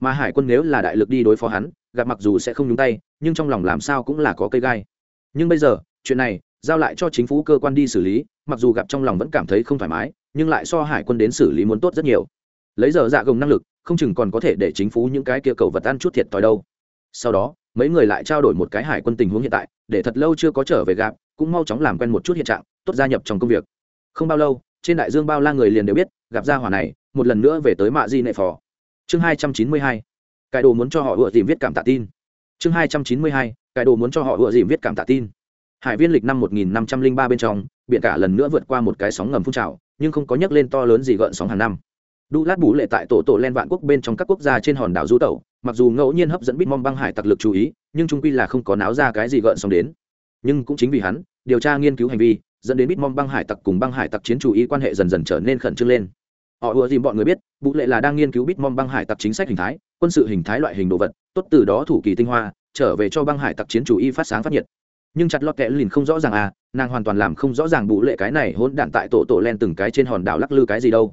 Mà hải quân nếu là đại lực đi đối phó hắn, gặp mặc dù sẽ không nhúng tay, nhưng trong lòng làm sao cũng là có cây gai. Nhưng bây giờ, chuyện này, giao lại cho chính phủ cơ quan đi xử lý, mặc dù gặp trong lòng vẫn cảm thấy không thoải mái, nhưng lại so hải quân đến xử lý muốn tốt rất nhiều lấy giờ dạ gồng năng lực, không chừng còn có thể để chính phủ những cái kia cầu vật ăn chút thiệt thòi đâu. Sau đó, mấy người lại trao đổi một cái hải quân tình huống hiện tại, để thật lâu chưa có trở về gặp, cũng mau chóng làm quen một chút hiện trạng, tốt gia nhập trong công việc. Không bao lâu, trên đại dương bao la người liền đều biết, gặp gia hỏa này, một lần nữa về tới mạ di nệ phò. Chương hai trăm chín mươi hai cải đồ muốn cho họ vừa dìm viết cảm tạ tin. Chương hai trăm chín mươi hai cải đồ muốn cho họ vừa dìm viết cảm tạ tin. Hải viên lịch năm một nghìn năm trăm linh ba bên trong, biển cả lần nữa vượt qua một cái sóng ngầm phun trào, nhưng không có nhấc lên to lớn gì gợn sóng hàng năm đu lát bú lệ tại tổ tổ len vạn quốc bên trong các quốc gia trên hòn đảo du tẩu, mặc dù ngẫu nhiên hấp dẫn bít mong băng hải tặc lực chú ý, nhưng trung quy là không có náo ra cái gì gợn sóng đến. Nhưng cũng chính vì hắn, điều tra nghiên cứu hành vi, dẫn đến bít mong băng hải tặc cùng băng hải tặc chiến chủ ý quan hệ dần dần trở nên khẩn trương lên. Họ ùa dìm bọn người biết bú lệ là đang nghiên cứu bít mong băng hải tặc chính sách hình thái, quân sự hình thái loại hình đồ vật, tốt từ đó thủ kỳ tinh hoa, trở về cho băng hải tặc chiến chủ y phát sáng phát nhiệt. Nhưng chặt lọt kẽ lìn không rõ ràng à nàng hoàn toàn làm không rõ ràng bụ lệ cái này hỗn đạn tại tổ tổ len từng cái trên hòn đảo lắc lư cái gì đâu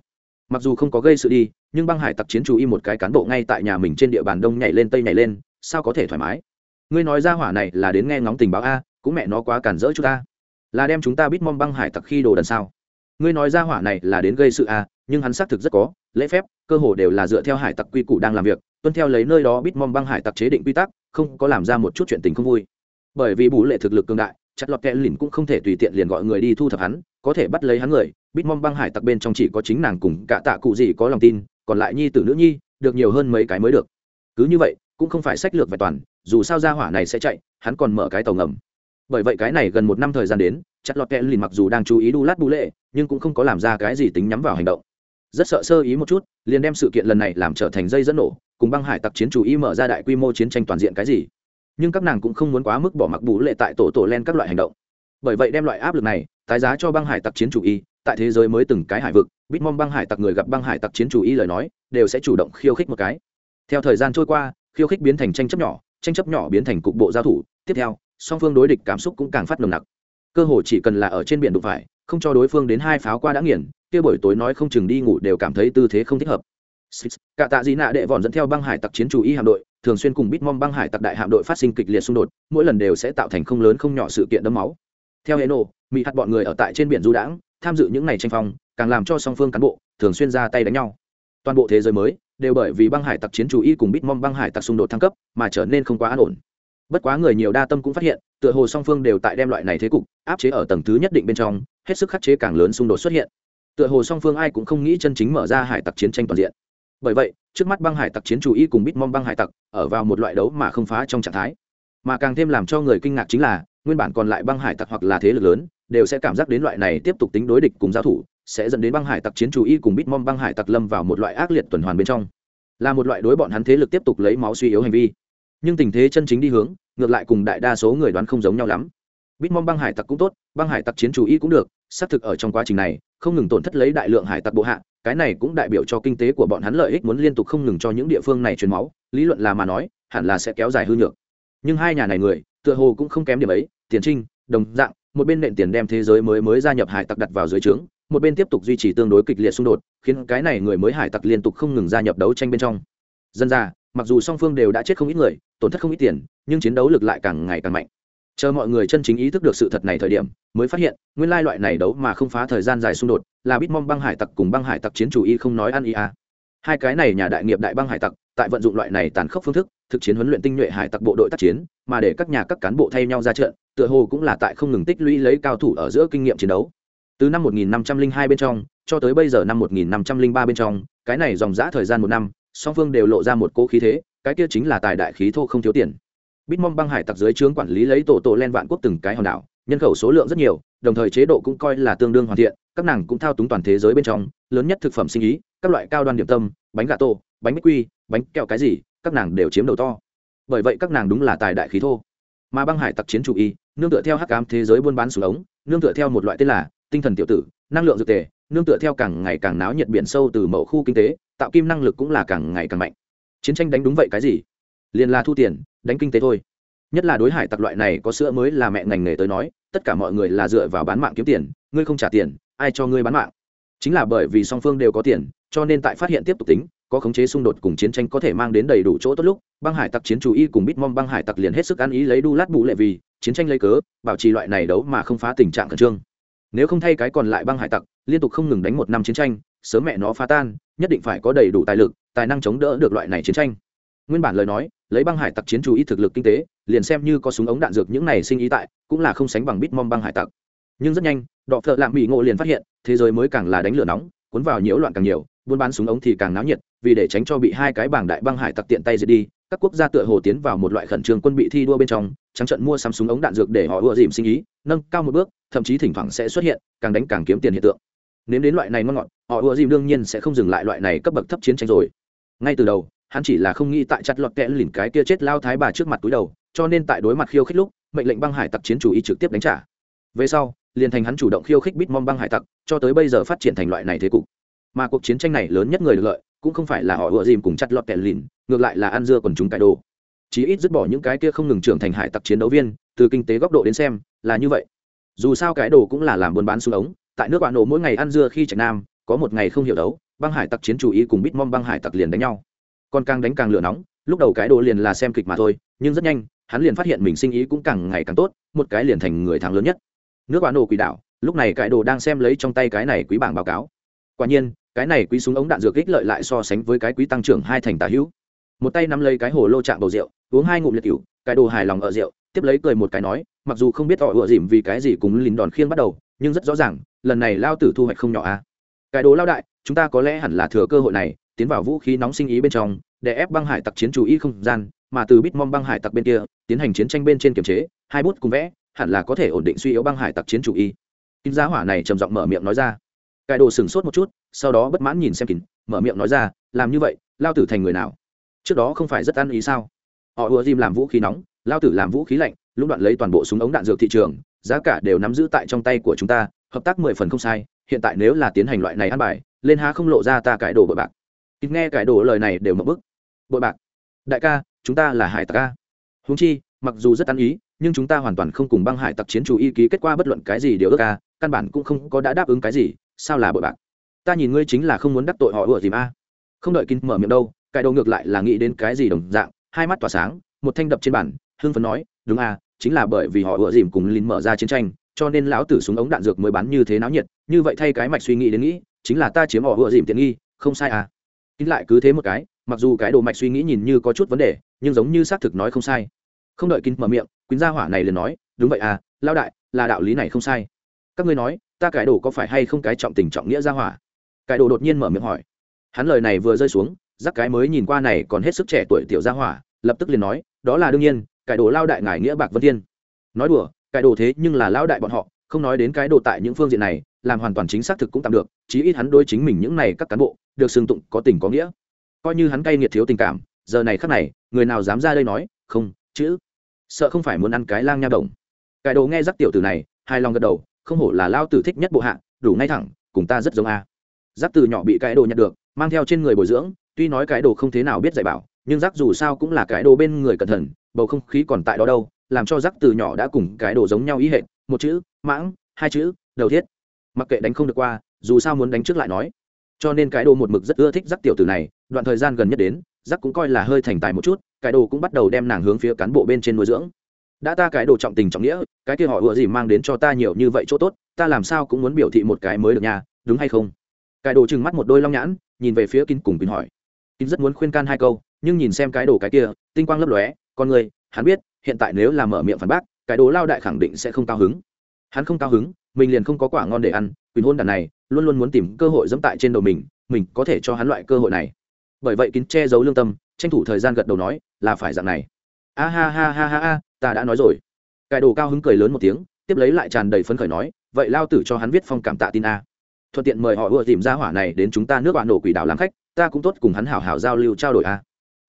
mặc dù không có gây sự đi, nhưng băng hải tặc chiến chú y một cái cán bộ ngay tại nhà mình trên địa bàn đông nhảy lên, tây nhảy lên, sao có thể thoải mái? Ngươi nói ra hỏa này là đến nghe ngóng tình báo a, cũng mẹ nó quá cản rỡ chúng ta là đem chúng ta biết mong băng hải tặc khi đồ đần sao? Ngươi nói ra hỏa này là đến gây sự a, nhưng hắn xác thực rất có, lễ phép, cơ hồ đều là dựa theo hải tặc quy củ đang làm việc, tuân theo lấy nơi đó biết mong băng hải tặc chế định quy tắc, không có làm ra một chút chuyện tình không vui. Bởi vì bù lệ thực lực cường đại chặt lọt kẽ lìn cũng không thể tùy tiện liền gọi người đi thu thập hắn, có thể bắt lấy hắn người bít mong băng hải tặc bên trong chỉ có chính nàng cùng cả tạ cụ gì có lòng tin, còn lại nhi tử nữ nhi, được nhiều hơn mấy cái mới được. Cứ như vậy, cũng không phải sách lược vẹn toàn, dù sao ra hỏa này sẽ chạy, hắn còn mở cái tàu ngầm. Bởi vậy cái này gần một năm thời gian đến chặt lọt kẽ lìn mặc dù đang chú ý đu lát bú lệ, nhưng cũng không có làm ra cái gì tính nhắm vào hành động. Rất sợ sơ ý một chút, liền đem sự kiện lần này làm trở thành dây dẫn nổ, cùng băng hải tặc chiến chủ ý mở ra đại quy mô chiến tranh toàn diện cái gì. Nhưng các nàng cũng không muốn quá mức bỏ mặc bú lệ tại tổ tổ len các loại hành động. Bởi vậy đem loại áp lực này, tái giá cho băng hải tặc chiến chủ y tại thế giới mới từng cái hải vực, bít mong băng hải tặc người gặp băng hải tặc chiến chủ y lời nói, đều sẽ chủ động khiêu khích một cái. Theo thời gian trôi qua, khiêu khích biến thành tranh chấp nhỏ, tranh chấp nhỏ biến thành cục bộ giao thủ. Tiếp theo, song phương đối địch cảm xúc cũng càng phát nồng nặc. Cơ hội chỉ cần là ở trên biển đụng phải, không cho đối phương đến hai pháo qua đã nghiền, kia buổi tối nói không chừng đi ngủ đều cảm thấy tư thế không thích hợp. Cả tạ dị nạ đệ vòn dẫn theo băng hải tặc chiến chủ y hạm đội, thường xuyên cùng bitmom băng hải tặc đại hạm đội phát sinh kịch liệt xung đột, mỗi lần đều sẽ tạo thành không lớn không nhỏ sự kiện đẫm máu. Theo hệ nộ mỹ hạt bọn người ở tại trên biển du đãng tham dự những ngày tranh phong, càng làm cho song phương cán bộ thường xuyên ra tay đánh nhau. Toàn bộ thế giới mới đều bởi vì băng hải tặc chiến chủ y cùng bitmom băng hải tặc xung đột thăng cấp mà trở nên không quá an ổn. Bất quá người nhiều đa tâm cũng phát hiện, tựa hồ song phương đều tại đem loại này thế cục áp chế ở tầng thứ nhất định bên trong, hết sức khắc chế càng lớn xung đột xuất hiện. Tựa hồ song phương ai cũng không nghĩ chân chính mở ra hải tặc chiến tranh toàn diện. Bởi vậy, trước mắt băng hải tặc chiến chủ y cùng bitmom băng hải tặc ở vào một loại đấu mà không phá trong trạng thái. Mà càng thêm làm cho người kinh ngạc chính là, nguyên bản còn lại băng hải tặc hoặc là thế lực lớn đều sẽ cảm giác đến loại này tiếp tục tính đối địch cùng giao thủ, sẽ dẫn đến băng hải tặc chiến chủ y cùng bitmom băng hải tặc lâm vào một loại ác liệt tuần hoàn bên trong. Là một loại đối bọn hắn thế lực tiếp tục lấy máu suy yếu hành vi. Nhưng tình thế chân chính đi hướng, ngược lại cùng đại đa số người đoán không giống nhau lắm. Bitmom băng hải tặc cũng tốt, băng hải tặc chiến chủ y cũng được, xác thực ở trong quá trình này, không ngừng tổn thất lấy đại lượng hải tặc bộ hạ, cái này cũng đại biểu cho kinh tế của bọn hắn lợi ích muốn liên tục không ngừng cho những địa phương này truyền máu, lý luận là mà nói, hẳn là sẽ kéo dài hư nhược. Nhưng hai nhà này người, tựa hồ cũng không kém điểm ấy, tiền trinh, đồng dạng một bên nện tiền đem thế giới mới mới gia nhập hải tặc đặt vào dưới trướng, một bên tiếp tục duy trì tương đối kịch liệt xung đột, khiến cái này người mới hải tặc liên tục không ngừng gia nhập đấu tranh bên trong dân ra, mặc dù song phương đều đã chết không ít người, tổn thất không ít tiền, nhưng chiến đấu lực lại càng ngày càng mạnh chờ mọi người chân chính ý thức được sự thật này thời điểm, mới phát hiện, nguyên lai loại này đấu mà không phá thời gian dài xung đột, là bitmom băng hải tặc cùng băng hải tặc chiến chủ y không nói ăn ý à hai cái này nhà đại nghiệp đại băng hải tặc, tại vận dụng loại này tàn khốc phương thức, thực chiến huấn luyện tinh nhuệ hải tặc bộ đội tác chiến, mà để các nhà các cán bộ thay nhau ra trận, tựa hồ cũng là tại không ngừng tích lũy lấy cao thủ ở giữa kinh nghiệm chiến đấu. Từ năm 1502 bên trong, cho tới bây giờ năm 1503 bên trong, cái này dòng dã thời gian một năm, song phương đều lộ ra một cố khí thế, cái kia chính là tài đại khí thô không thiếu tiền. Bitmom băng hải tặc dưới trướng quản lý lấy tổ tổ len vạn quốc từng cái hòn đảo, nhân khẩu số lượng rất nhiều, đồng thời chế độ cũng coi là tương đương hoàn thiện các nàng cũng thao túng toàn thế giới bên trong, lớn nhất thực phẩm sinh ý, các loại cao đoan điểm tâm, bánh gà tô, bánh bích quy, bánh kẹo cái gì, các nàng đều chiếm đầu to. Bởi vậy các nàng đúng là tài đại khí thô. Mà băng hải tặc chiến chủ y, nương tựa theo hắc ám thế giới buôn bán xuống ống, nương tựa theo một loại tên là tinh thần tiểu tử, năng lượng dược tề, nương tựa theo càng ngày càng náo nhiệt biển sâu từ mẫu khu kinh tế, tạo kim năng lực cũng là càng ngày càng mạnh. Chiến tranh đánh đúng vậy cái gì? Liền là thu tiền, đánh kinh tế thôi. Nhất là đối hải tặc loại này có sữa mới là mẹ ngành nghề tới nói, tất cả mọi người là dựa vào bán mạng kiếm tiền, ngươi không trả tiền ai cho ngươi bán mạng? Chính là bởi vì song phương đều có tiền, cho nên tại phát hiện tiếp tục tính, có khống chế xung đột cùng chiến tranh có thể mang đến đầy đủ chỗ tốt lúc, băng hải tặc chiến chủ y cùng bitmom băng hải tặc liền hết sức ăn ý lấy đu lát bụ lệ vì, chiến tranh lấy cớ, bảo trì loại này đấu mà không phá tình trạng khẩn trương. Nếu không thay cái còn lại băng hải tặc, liên tục không ngừng đánh một năm chiến tranh, sớm mẹ nó phá tan, nhất định phải có đầy đủ tài lực, tài năng chống đỡ được loại này chiến tranh. Nguyên bản lời nói, lấy băng hải tặc chiến chủ y thực lực kinh tế, liền xem như có súng ống đạn dược những này sinh ý tại, cũng là không sánh bằng bitmom băng hải tặc nhưng rất nhanh, đọ phợ lạm mỹ ngộ liền phát hiện, thế giới mới càng là đánh lửa nóng, cuốn vào nhiễu loạn càng nhiều, buôn bán súng ống thì càng náo nhiệt, vì để tránh cho bị hai cái bảng đại băng hải tặc tiện tay diệt đi, các quốc gia tựa hồ tiến vào một loại khẩn trương quân bị thi đua bên trong, trắng trận mua sắm súng ống đạn dược để họ ưa dìm sinh ý, nâng cao một bước, thậm chí thỉnh thoảng sẽ xuất hiện, càng đánh càng kiếm tiền hiện tượng. Nếu đến loại này ngon ngọt, họ ưa dìm đương nhiên sẽ không dừng lại loại này cấp bậc thấp chiến tranh rồi. Ngay từ đầu, hắn chỉ là không nghĩ tại chặt lọt kẽ lìn cái kia chết lao thái bà trước mặt túi đầu, cho nên tại đối mặt khiêu khích lúc, mệnh lệnh băng hải tặc chiến chủ y trực tiếp đánh trả. Về sau liền thành hắn chủ động khiêu khích bít mong băng hải tặc, cho tới bây giờ phát triển thành loại này thế cục. Mà cuộc chiến tranh này lớn nhất người được lợi, cũng không phải là họ ựa dìm cùng chặt lọt kẻ lìn, ngược lại là ăn dưa còn chúng cải đồ. Chí ít dứt bỏ những cái kia không ngừng trưởng thành hải tặc chiến đấu viên, từ kinh tế góc độ đến xem, là như vậy. Dù sao cái đồ cũng là làm buôn bán xuống ống, tại nước bạn nổ mỗi ngày ăn dưa khi trạch nam, có một ngày không hiểu đấu, băng hải tặc chiến chủ ý cùng bít mong băng hải tặc liền đánh nhau. Còn càng đánh càng lửa nóng, lúc đầu cái đồ liền là xem kịch mà thôi, nhưng rất nhanh, hắn liền phát hiện mình sinh ý cũng càng ngày càng tốt, một cái liền thành người thắng lớn nhất nước bạn nổ quỷ đảo, lúc này cái đồ đang xem lấy trong tay cái này quý bảng báo cáo quả nhiên, cái này quý súng ống đạn dược ích lợi lại so sánh với cái quý tăng trưởng hai thành tà hữu một tay nắm lấy cái hồ lô chạm bầu rượu, uống hai ngụm liệt cựu cái đồ hài lòng ở rượu, tiếp lấy cười một cái nói, mặc dù không biết họ ựa dìm vì cái gì cùng lìn đòn khiêng bắt đầu, nhưng rất rõ ràng, lần này lao tử thu hoạch không nhỏ a à. cái đồ lao đại, chúng ta có lẽ hẳn là thừa cơ hội này, tiến vào vũ khí nóng sinh ý bên trong, để ép băng hải tặc chiến chủ y không gian, mà từ bít mong băng hải tặc bên kia, tiến hành chiến tranh bên trên kiềm chế, hai bút cùng vẽ hẳn là có thể ổn định suy yếu băng hải tặc chiến chủ y. Kim giá hỏa này trầm giọng mở miệng nói ra. Cái đồ sừng sốt một chút, sau đó bất mãn nhìn xem kín, mở miệng nói ra, làm như vậy, lao tử thành người nào? Trước đó không phải rất ăn ý sao? Họ ùa dìm làm vũ khí nóng, lao tử làm vũ khí lạnh lúc đoạn lấy toàn bộ súng ống đạn dược thị trường, giá cả đều nắm giữ tại trong tay của chúng ta, hợp tác mười phần không sai, hiện tại nếu là tiến hành loại này ăn bài, lên há không lộ ra ta cải đồ bội bạc. Kín nghe cải đồ lời này đều mập bức. Bội bạc. Đại ca, chúng ta là hải tặc ca húng chi, mặc dù rất ăn ý nhưng chúng ta hoàn toàn không cùng băng hải tặc chiến chủ y ký kết quả bất luận cái gì điều ước ca căn bản cũng không có đã đáp ứng cái gì, sao là bội bạc? Ta nhìn ngươi chính là không muốn đắc tội họ ủa dìm a. Không đợi kín mở miệng đâu cải đồ ngược lại là nghĩ đến cái gì đồng dạng, hai mắt tỏa sáng, một thanh đập trên bản Hương phấn nói, đúng à chính là bởi vì họ ủa dìm cùng Linh mở ra chiến tranh, cho nên lão tử súng ống đạn dược mới bắn như thế náo nhiệt, như vậy thay cái mạch suy nghĩ đến nghĩ, chính là ta chiếm họ ủa dìm tiện nghi, không sai à. Kín lại cứ thế một cái, mặc dù cái đồ mạch suy nghĩ nhìn như có chút vấn đề, nhưng giống như xác thực nói không sai. Không đợi kín mở miệng quyến gia hỏa này liền nói, đúng vậy à lao đại, là đạo lý này không sai. Các ngươi nói, ta cái đồ có phải hay không cái trọng tình trọng nghĩa gia hỏa? Cái đồ đột nhiên mở miệng hỏi. Hắn lời này vừa rơi xuống, giác cái mới nhìn qua này còn hết sức trẻ tuổi tiểu gia hỏa, lập tức liền nói, đó là đương nhiên, cải đồ lao đại ngài nghĩa bạc vân thiên. Nói đùa, cải đồ thế nhưng là lao đại bọn họ, không nói đến cái đồ tại những phương diện này, làm hoàn toàn chính xác thực cũng tạm được, chí ít hắn đối chính mình những này các cán bộ, được xưng tụng có tình có nghĩa. Coi như hắn cay nghiệt thiếu tình cảm, giờ này khắc này, người nào dám ra đây nói, không, chữ sợ không phải muốn ăn cái lang nha đồng. Cải đồ nghe rắc tiểu tử này hai lòng gật đầu, không hổ là lao tử thích nhất bộ hạ, đủ ngay thẳng, cùng ta rất giống a. Giáp từ nhỏ bị cái đồ nhặt được, mang theo trên người bồi dưỡng, tuy nói cái đồ không thế nào biết dạy bảo, nhưng rắc dù sao cũng là cái đồ bên người cẩn thận, bầu không khí còn tại đó đâu, làm cho rắc từ nhỏ đã cùng cái đồ giống nhau ý hệ một chữ, mãng, hai chữ, đầu thiết. Mặc kệ đánh không được qua, dù sao muốn đánh trước lại nói. Cho nên cái đồ một mực rất ưa thích rắc tiểu tử này, đoạn thời gian gần nhất đến, rắc cũng coi là hơi thành tài một chút cái đồ cũng bắt đầu đem nàng hướng phía cán bộ bên trên nuôi dưỡng. Đã ta cái đồ trọng tình trọng nghĩa, cái kia họ ủa gì mang đến cho ta nhiều như vậy chỗ tốt, ta làm sao cũng muốn biểu thị một cái mới được nhà đúng hay không? Cái đồ trừng mắt một đôi long nhãn, nhìn về phía kín cùng kín hỏi. Kín rất muốn khuyên can hai câu, nhưng nhìn xem cái đồ cái kia, tinh quang lấp lóe, con người, hắn biết, hiện tại nếu là mở miệng phản bác, cái đồ lao đại khẳng định sẽ không cao hứng. Hắn không cao hứng, mình liền không có quả ngon để ăn, quỳnh hôn đàn này, luôn luôn muốn tìm cơ hội dẫm tại trên đầu mình mình có thể cho hắn loại cơ hội này. Bởi vậy kín che giấu lương tâm tranh thủ thời gian gật đầu nói, là phải dạng này. A ha ha ha ha ha, ta đã nói rồi. Cái đồ cao hứng cười lớn một tiếng, tiếp lấy lại tràn đầy phấn khởi nói, vậy lao tử cho hắn viết phong cảm tạ tin a. Thuận tiện mời họ ưa tìm ra hỏa này đến chúng ta nước bạn nổ quỷ đảo làm khách, ta cũng tốt cùng hắn hảo hảo giao lưu trao đổi a.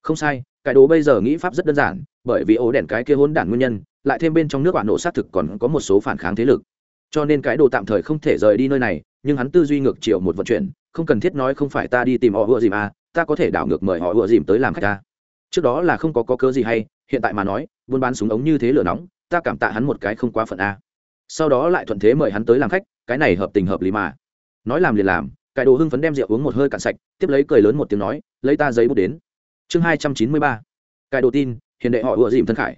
Không sai, cái đồ bây giờ nghĩ pháp rất đơn giản, bởi vì ổ đèn cái kia hôn đản nguyên nhân, lại thêm bên trong nước bạn nổ xác thực còn có một số phản kháng thế lực. Cho nên cái đồ tạm thời không thể rời đi nơi này, nhưng hắn tư duy ngược chiều một vận chuyển không cần thiết nói không phải ta đi tìm họ ựa dìm à ta có thể đảo ngược mời họ ựa dìm tới làm khách ta. Trước đó là không có có cớ gì hay, hiện tại mà nói, buôn bán súng ống như thế lửa nóng, ta cảm tạ hắn một cái không quá phận a. Sau đó lại thuận thế mời hắn tới làm khách, cái này hợp tình hợp lý mà. Nói làm liền làm cải đồ hưng phấn đem rượu uống một hơi cạn sạch, tiếp lấy cười lớn một tiếng nói, lấy ta giấy bút đến. Chương hai trăm chín mươi ba cài đồ tin, hiền đệ họ ựa dìm thân khải.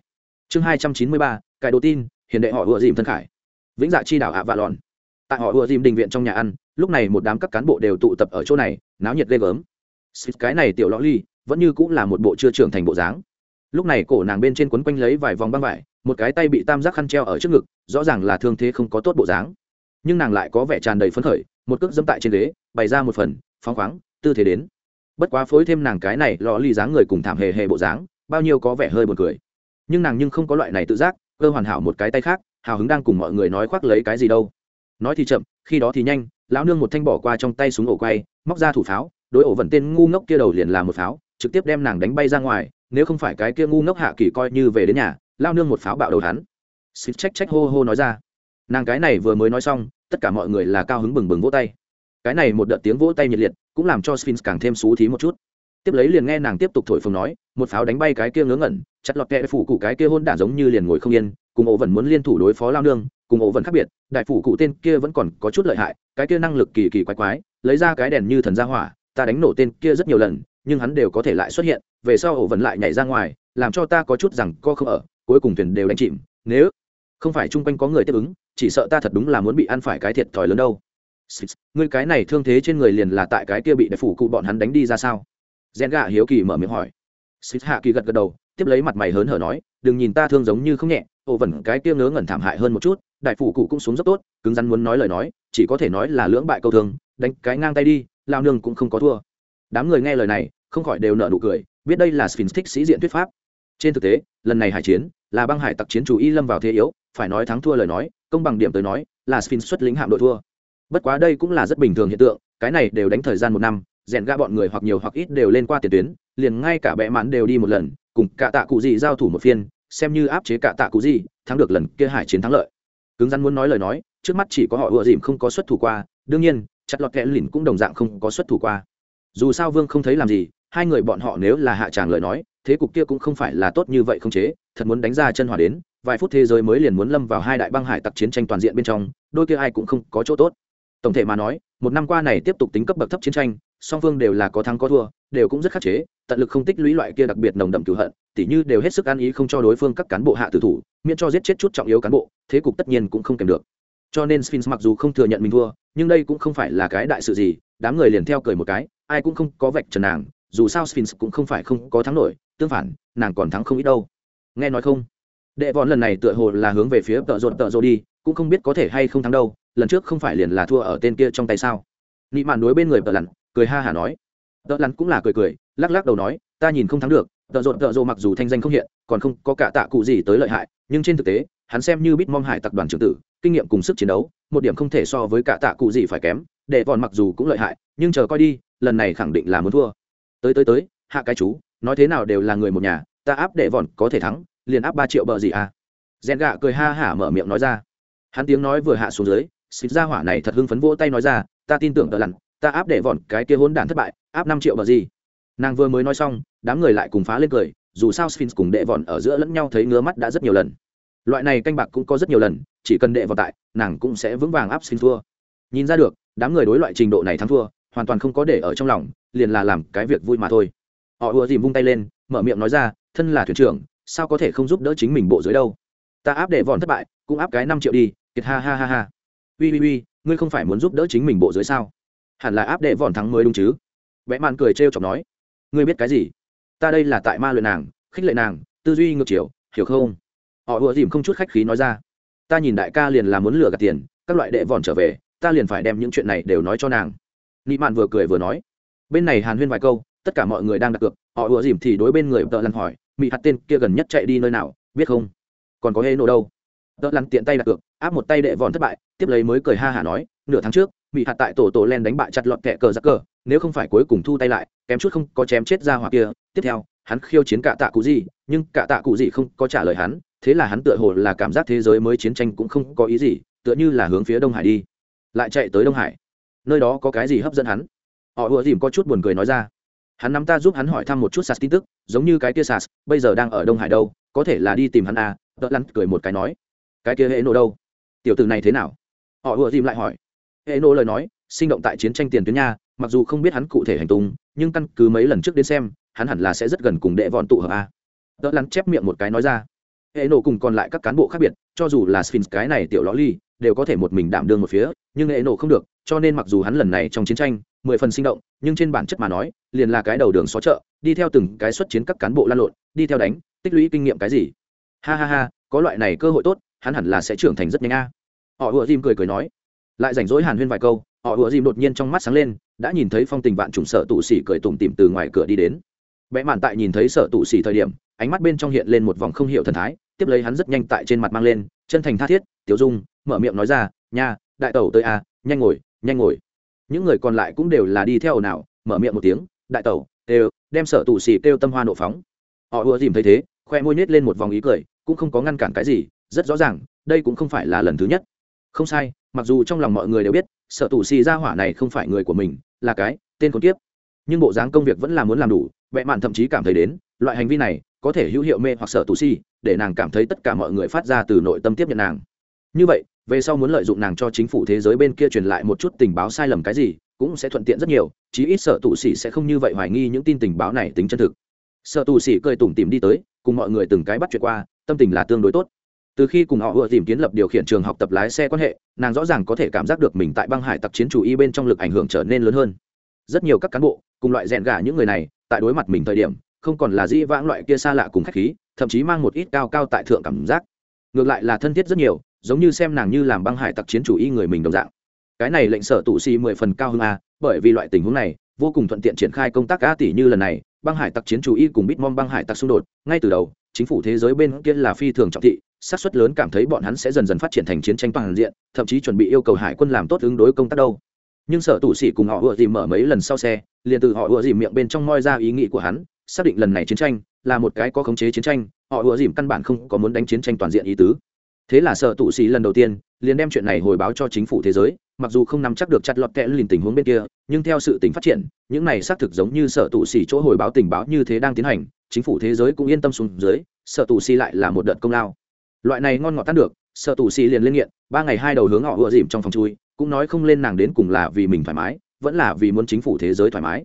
Chương hai trăm chín mươi ba cài đồ tin, hiền đệ họ ựa dìm thân khải. Vĩnh dạ chi đảo ạ vạ lòn. Tại họ ựa dìm đình viện trong nhà ăn lúc này một đám các cán bộ đều tụ tập ở chỗ này, náo nhiệt ghê gớm. Xịt cái này tiểu lõ ly, vẫn như cũng là một bộ chưa trưởng thành bộ dáng. Lúc này cổ nàng bên trên quấn quanh lấy vài vòng băng vải, một cái tay bị tam giác khăn treo ở trước ngực, rõ ràng là thương thế không có tốt bộ dáng. Nhưng nàng lại có vẻ tràn đầy phấn khởi, một cước dẫm tại trên ghế, bày ra một phần, phóng khoáng, tư thế đến. Bất quá phối thêm nàng cái này lò ly dáng người cùng thảm hề hề bộ dáng, bao nhiêu có vẻ hơi buồn cười. Nhưng nàng nhưng không có loại này tự giác, cơ hoàn hảo một cái tay khác, hào hứng đang cùng mọi người nói khoác lấy cái gì đâu nói thì chậm, khi đó thì nhanh, lão nương một thanh bỏ qua trong tay súng ổ quay, móc ra thủ pháo, đối ổ vận tên ngu ngốc kia đầu liền làm một pháo, trực tiếp đem nàng đánh bay ra ngoài, nếu không phải cái kia ngu ngốc hạ kỳ coi như về đến nhà lao nương một pháo bạo đầu hắn. Xịt trách trách hô hô nói ra. Nàng cái này vừa mới nói xong, tất cả mọi người là cao hứng bừng bừng vỗ tay. Cái này một đợt tiếng vỗ tay nhiệt liệt, cũng làm cho sphinx càng thêm xú thí một chút. Tiếp lấy liền nghe nàng tiếp tục thổi phồng nói, một pháo đánh bay cái kia ngớ ngẩn, chặt lọt kẹ phủ cụ cái kia hôn đản giống như liền ngồi không yên, cùng ổ vẫn muốn liên thủ đối phó lao nương cùng ổ vẫn khác biệt, đại phủ cụ tên kia vẫn còn có chút lợi hại, cái kia năng lực kỳ kỳ quái quái, lấy ra cái đèn như thần gia hỏa, ta đánh nổ tên kia rất nhiều lần, nhưng hắn đều có thể lại xuất hiện, về sau ổ vẫn lại nhảy ra ngoài, làm cho ta có chút rằng co không ở, cuối cùng thuyền đều đánh chìm. Nếu không phải chung quanh có người tiếp ứng, chỉ sợ ta thật đúng là muốn bị ăn phải cái thiệt thòi lớn đâu. Ngươi cái này thương thế trên người liền là tại cái kia bị đại phủ cụ bọn hắn đánh đi ra sao? Gen gà hiếu kỳ mở miệng hỏi. Xích hạ kỳ gật gật đầu, tiếp lấy mặt mày hớn hở nói, đừng nhìn ta thương giống như không nhẹ, ổ vẩn cái kia ngớ ngẩn thảm hại hơn một chút đại phủ cụ cũng xuống rất tốt, cứng rắn muốn nói lời nói, chỉ có thể nói là lưỡng bại câu thương, đánh cái ngang tay đi, lao nương cũng không có thua. Đám người nghe lời này, không khỏi đều nợ nụ cười, biết đây là sphinx thích sĩ diện thuyết pháp. Trên thực tế, lần này hải chiến, là băng hải tặc chiến chủ y lâm vào thế yếu, phải nói thắng thua lời nói, công bằng điểm tới nói, là sphinx xuất lính hạm đội thua. Bất quá đây cũng là rất bình thường hiện tượng, cái này đều đánh thời gian một năm, rèn ga bọn người hoặc nhiều hoặc ít đều lên qua tiền tuyến, liền ngay cả bệ mãn đều đi một lần, cùng cả tạ cụ gì giao thủ một phiên, xem như áp chế cả tạ cụ gì, thắng được lần kia hải chiến thắng lợi cứng rắn muốn nói lời nói, trước mắt chỉ có họ ùa dìm không có xuất thủ qua, đương nhiên, chặt lọt kẽ lìn cũng đồng dạng không có xuất thủ qua. Dù sao vương không thấy làm gì, hai người bọn họ nếu là hạ tràng lời nói, thế cục kia cũng không phải là tốt như vậy không chế, thật muốn đánh ra chân hỏa đến, vài phút thế giới mới liền muốn lâm vào hai đại băng hải tặc chiến tranh toàn diện bên trong, đôi kia ai cũng không có chỗ tốt. Tổng thể mà nói, một năm qua này tiếp tục tính cấp bậc thấp chiến tranh song phương đều là có thắng có thua, đều cũng rất khắc chế, tận lực không tích lũy loại kia đặc biệt nồng đậm cửu hận, tỉ như đều hết sức ăn ý không cho đối phương các cán bộ hạ tử thủ, miễn cho giết chết chút trọng yếu cán bộ, thế cục tất nhiên cũng không kèm được. Cho nên sphinx mặc dù không thừa nhận mình thua, nhưng đây cũng không phải là cái đại sự gì, đám người liền theo cười một cái, ai cũng không có vạch trần nàng, dù sao sphinx cũng không phải không có thắng nổi, tương phản, nàng còn thắng không ít đâu. Nghe nói không? Đệ vòn lần này tựa hồ là hướng về phía tợ rột tợ rột đi, cũng không biết có thể hay không thắng đâu, lần trước không phải liền là thua ở tên kia trong tay sao? Nị mạn đối bên người tợ lặn cười ha hả nói. Tợ lắn cũng là cười cười, lắc lắc đầu nói, ta nhìn không thắng được, tợ rộn, tợ rộ mặc dù thanh danh không hiện, còn không có cả tạ cụ gì tới lợi hại, nhưng trên thực tế, hắn xem như bít mong hải tập đoàn trưởng tử, kinh nghiệm cùng sức chiến đấu, một điểm không thể so với cả tạ cụ gì phải kém, để vòn mặc dù cũng lợi hại, nhưng chờ coi đi, lần này khẳng định là muốn thua. Tới tới tới, hạ cái chú, nói thế nào đều là người một nhà, ta áp để vòn có thể thắng, liền áp ba triệu bờ gì à? Rèn gạ cười ha hả mở miệng nói ra. Hắn tiếng nói vừa hạ xuống dưới xịt ra hỏa này thật hưng phấn vỗ tay nói ra, ta tin tưởng tờ lặn ta áp để vòn cái kia hỗn đản thất bại, áp năm triệu bờ gì? Nàng vừa mới nói xong, đám người lại cùng phá lên cười, dù sao sphinx cùng đệ vòn ở giữa lẫn nhau thấy ngứa mắt đã rất nhiều lần. Loại này canh bạc cũng có rất nhiều lần, chỉ cần đệ vào tại, nàng cũng sẽ vững vàng áp sphinx thua. Nhìn ra được, đám người đối loại trình độ này thắng thua, hoàn toàn không có để ở trong lòng, liền là làm cái việc vui mà thôi. Họ ùa dìm vung tay lên, mở miệng nói ra, thân là thuyền trưởng, sao có thể không giúp đỡ chính mình bộ dưới đâu? Ta áp để vòn thất bại, cũng áp cái năm triệu đi kiệt ha ha ha ha. Ui ui ui, ngươi không phải muốn giúp đỡ chính mình bộ dưới sao? Hẳn là áp để vòn thắng mới đúng chứ? Vẽ màn cười trêu chọc nói, ngươi biết cái gì? Ta đây là tại ma luyện nàng, khích lệ nàng, tư duy ngược chiều, hiểu không? Họ ùa dìm không chút khách khí nói ra, ta nhìn đại ca liền là muốn lừa gạt tiền, các loại đệ vòn trở về, ta liền phải đem những chuyện này đều nói cho nàng. Nị mạn vừa cười vừa nói, bên này hàn huyên vài câu, tất cả mọi người đang đặt cược, họ ùa dìm thì đối bên người tợ lăn hỏi mỹ hạt tên kia gần nhất chạy đi nơi nào, biết không? Còn có hê nổ đâu? Tợ lăn tiện tay đặt cược, áp một tay đệ vòn thất bại, tiếp lấy mới cười ha hả nói, nửa tháng trước bị hạt tại tổ tổ len đánh bại chặt lọt kẹ cờ giặc cờ, nếu không phải cuối cùng thu tay lại, kém chút không có chém chết ra hoặc kia. Tiếp theo, hắn khiêu chiến cả tạ cụ gì nhưng cả tạ cụ gì không có trả lời hắn, thế là hắn tựa hồ là cảm giác thế giới mới chiến tranh cũng không có ý gì, tựa như là hướng phía đông hải đi, lại chạy tới đông hải. Nơi đó có cái gì hấp dẫn hắn? Họ ùa dìm có chút buồn cười nói ra. Hắn nắm ta giúp hắn hỏi thăm một chút sas tin tức, giống như cái kia sas bây giờ đang ở đông hải đâu, có thể là đi tìm hắn à? Đỡ lăn cười một cái nói. Cái kia hệ nổ đâu? Tiểu tử này thế nào? Họ ùa dìm lại hỏi hệ nổ lời nói, sinh động tại chiến tranh tiền tuyến nha, mặc dù không biết hắn cụ thể hành tung, nhưng căn cứ mấy lần trước đến xem, hắn hẳn là sẽ rất gần cùng đệ vọn tụ hợp a. Đỡ lắn chép miệng một cái nói ra. Hệ nổ cùng còn lại các cán bộ khác biệt, cho dù là sphinx cái này tiểu ló ly, đều có thể một mình đảm đương một phía, nhưng hệ nổ không được, cho nên mặc dù hắn lần này trong chiến tranh, mười phần sinh động, nhưng trên bản chất mà nói, liền là cái đầu đường xó chợ, đi theo từng cái xuất chiến các cán bộ lan lộn, đi theo đánh, tích lũy kinh nghiệm cái gì. Ha ha ha, có loại này cơ hội tốt, hắn hẳn là sẽ trưởng thành rất nhanh a. Họ ùa tim cười cười nói lại rảnh rỗi hàn huyên vài câu, họ ùa dìm đột nhiên trong mắt sáng lên, đã nhìn thấy phong tình vạn trùng sợ tụ xỉ cười tủm tìm từ ngoài cửa đi đến. Vẽ mạn tại nhìn thấy sợ tụ xỉ thời điểm, ánh mắt bên trong hiện lên một vòng không hiểu thần thái, tiếp lấy hắn rất nhanh tại trên mặt mang lên, chân thành tha thiết, tiểu dung, mở miệng nói ra, nha, đại tẩu tới a, nhanh ngồi nhanh ngồi. Những người còn lại cũng đều là đi theo nào mở miệng một tiếng, đại tẩu, đều, đem sở tụ xỉ kêu tâm hoa nộ phóng. Họ ùa dìm thấy thế, khoe môi nhét lên một vòng ý cười, cũng không có ngăn cản cái gì, rất rõ ràng, đây cũng không phải là lần thứ nhất. Không sai mặc dù trong lòng mọi người đều biết, sở tù xì ra hỏa này không phải người của mình, là cái tên con kiếp. Nhưng bộ dáng công việc vẫn là muốn làm đủ vẽ mạn thậm chí cảm thấy đến, loại hành vi này có thể hữu hiệu mê hoặc sở tù xì, để nàng cảm thấy tất cả mọi người phát ra từ nội tâm tiếp nhận nàng. Như vậy, về sau muốn lợi dụng nàng cho chính phủ thế giới bên kia truyền lại một chút tình báo sai lầm cái gì, cũng sẽ thuận tiện rất nhiều, chí ít sở tù xì sẽ không như vậy hoài nghi những tin tình báo này tính chân thực. Sở tù xì cười tủm tìm đi tới, cùng mọi người từng cái bắt chuyện qua, tâm tình là tương đối tốt từ khi cùng họ vừa tìm kiến lập điều khiển trường học tập lái xe quan hệ, nàng rõ ràng có thể cảm giác được mình tại băng hải tặc chiến chủ y bên trong lực ảnh hưởng trở nên lớn hơn. Rất nhiều các cán bộ, cùng loại rèn gà những người này, tại đối mặt mình thời điểm, không còn là di vãng loại kia xa lạ cùng khách khí, thậm chí mang một ít cao cao tại thượng cảm giác. Ngược lại là thân thiết rất nhiều, giống như xem nàng như làm băng hải tặc chiến chủ y người mình đồng dạng. Cái này lệnh sở tụ si mười phần cao hơn a, bởi vì loại tình huống này, vô cùng thuận tiện triển khai công tác a tỷ như lần này, băng hải tặc chiến chủ y cùng bitmom băng hải tặc xung đột, ngay từ đầu, chính phủ thế giới bên kia là phi thường trọng thị xác suất lớn cảm thấy bọn hắn sẽ dần dần phát triển thành chiến tranh toàn diện, thậm chí chuẩn bị yêu cầu hải quân làm tốt ứng đối công tác đâu. Nhưng sở tụ sĩ cùng họ ùa dìm mở mấy lần sau xe, liền từ họ ùa dìm miệng bên trong moi ra ý nghĩ của hắn, xác định lần này chiến tranh là một cái có khống chế chiến tranh, họ ùa dìm căn bản không có muốn đánh chiến tranh toàn diện ý tứ. Thế là sở tụ sĩ lần đầu tiên liền đem chuyện này hồi báo cho chính phủ thế giới, mặc dù không nắm chắc được chặt lọt kẽ lìn tình huống bên kia, nhưng theo sự tình phát triển, những này xác thực giống như sở tụ sĩ chỗ hồi báo tình báo như thế đang tiến hành, chính phủ thế giới cũng yên tâm xuống dưới, sở tụ sĩ lại là một đợt công lao loại này ngon ngọt tan được, sợ tù xì liền lên nghiện, ba ngày hai đầu hướng họ ựa dìm trong phòng chui, cũng nói không lên nàng đến cùng là vì mình thoải mái, vẫn là vì muốn chính phủ thế giới thoải mái.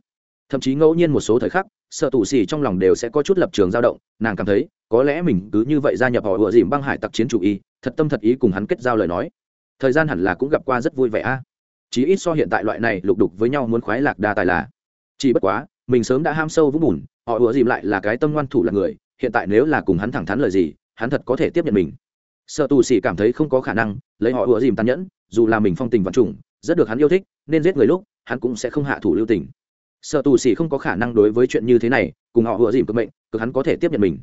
Thậm chí ngẫu nhiên một số thời khắc, sợ tù xì trong lòng đều sẽ có chút lập trường dao động, nàng cảm thấy, có lẽ mình cứ như vậy gia nhập họ ựa dìm băng hải tặc chiến chủ y, thật tâm thật ý cùng hắn kết giao lời nói. Thời gian hẳn là cũng gặp qua rất vui vẻ a. À. chí ít so hiện tại loại này lục đục với nhau muốn khoái lạc đa tài là. Chỉ bất quá, mình sớm đã ham sâu vũng bùn, họ ựa dìm lại là cái tâm ngoan thủ là người, hiện tại nếu là cùng hắn thẳng thắn lời gì hắn thật có thể tiếp nhận mình. Sợ tù xỉ cảm thấy không có khả năng, lấy họ ủa dìm tàn nhẫn, dù là mình phong tình vật chủng rất được hắn yêu thích, nên giết người lúc, hắn cũng sẽ không hạ thủ lưu tình. Sợ tù xỉ không có khả năng đối với chuyện như thế này, cùng họ ủa dìm cực mệnh, cực hắn có thể tiếp nhận mình.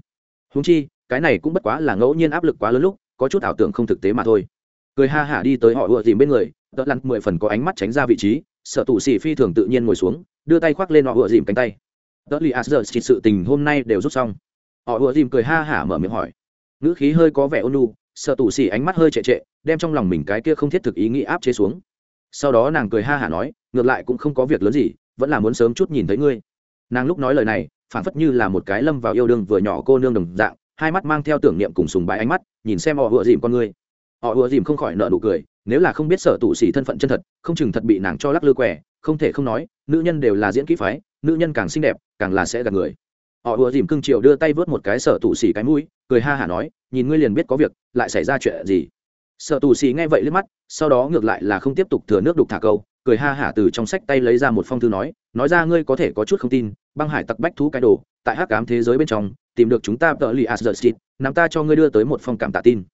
Húng chi, cái này cũng bất quá là ngẫu nhiên áp lực quá lớn lúc, có chút ảo tưởng không thực tế mà thôi. Cười ha hả đi tới họ ủa dìm bên người đỡ lăn mười phần có ánh mắt tránh ra vị trí, sợ tù xỉ phi thường tự nhiên ngồi xuống, đưa tay khoác lên họ ủa dìm cánh tay. Đỡ li a sợ sự tình hôm nay đều rút xong. Họ ủa dìm cười ha hả mở miệng hỏi ngữ khí hơi có vẻ ôn lu sợ tù xì ánh mắt hơi trệ trệ, đem trong lòng mình cái kia không thiết thực ý nghĩ áp chế xuống. Sau đó nàng cười ha hả nói, ngược lại cũng không có việc lớn gì, vẫn là muốn sớm chút nhìn thấy ngươi. Nàng lúc nói lời này phản phất như là một cái lâm vào yêu đương vừa nhỏ cô nương đồng dạng, hai mắt mang theo tưởng niệm cùng sùng bái ánh mắt, nhìn xem họ ùa dìm con ngươi. Họ ùa dìm không khỏi nợ nụ cười, nếu là không biết sở tụ xỉ thân phận chân thật, không chừng thật bị nàng cho lắc lư quẻ không thể không nói, nữ nhân đều là diễn kỹ phái, nữ nhân càng xinh đẹp, càng là sẽ gạt người họ ùa dìm cưng chiều đưa tay vớt một cái sở tù xì cái mũi, cười ha hả nói, nhìn ngươi liền biết có việc, lại xảy ra chuyện gì? Sở tù xì nghe vậy liếc mắt, sau đó ngược lại là không tiếp tục thừa nước đục thả câu, cười ha hả từ trong sách tay lấy ra một phong thư nói nói ra ngươi có thể có chút không tin, băng hải tặc bách thú cái đồ, tại hắc cám thế giới bên trong, tìm được chúng ta tờ li azersit nắm ta cho ngươi đưa tới một phong cảm tạ tin.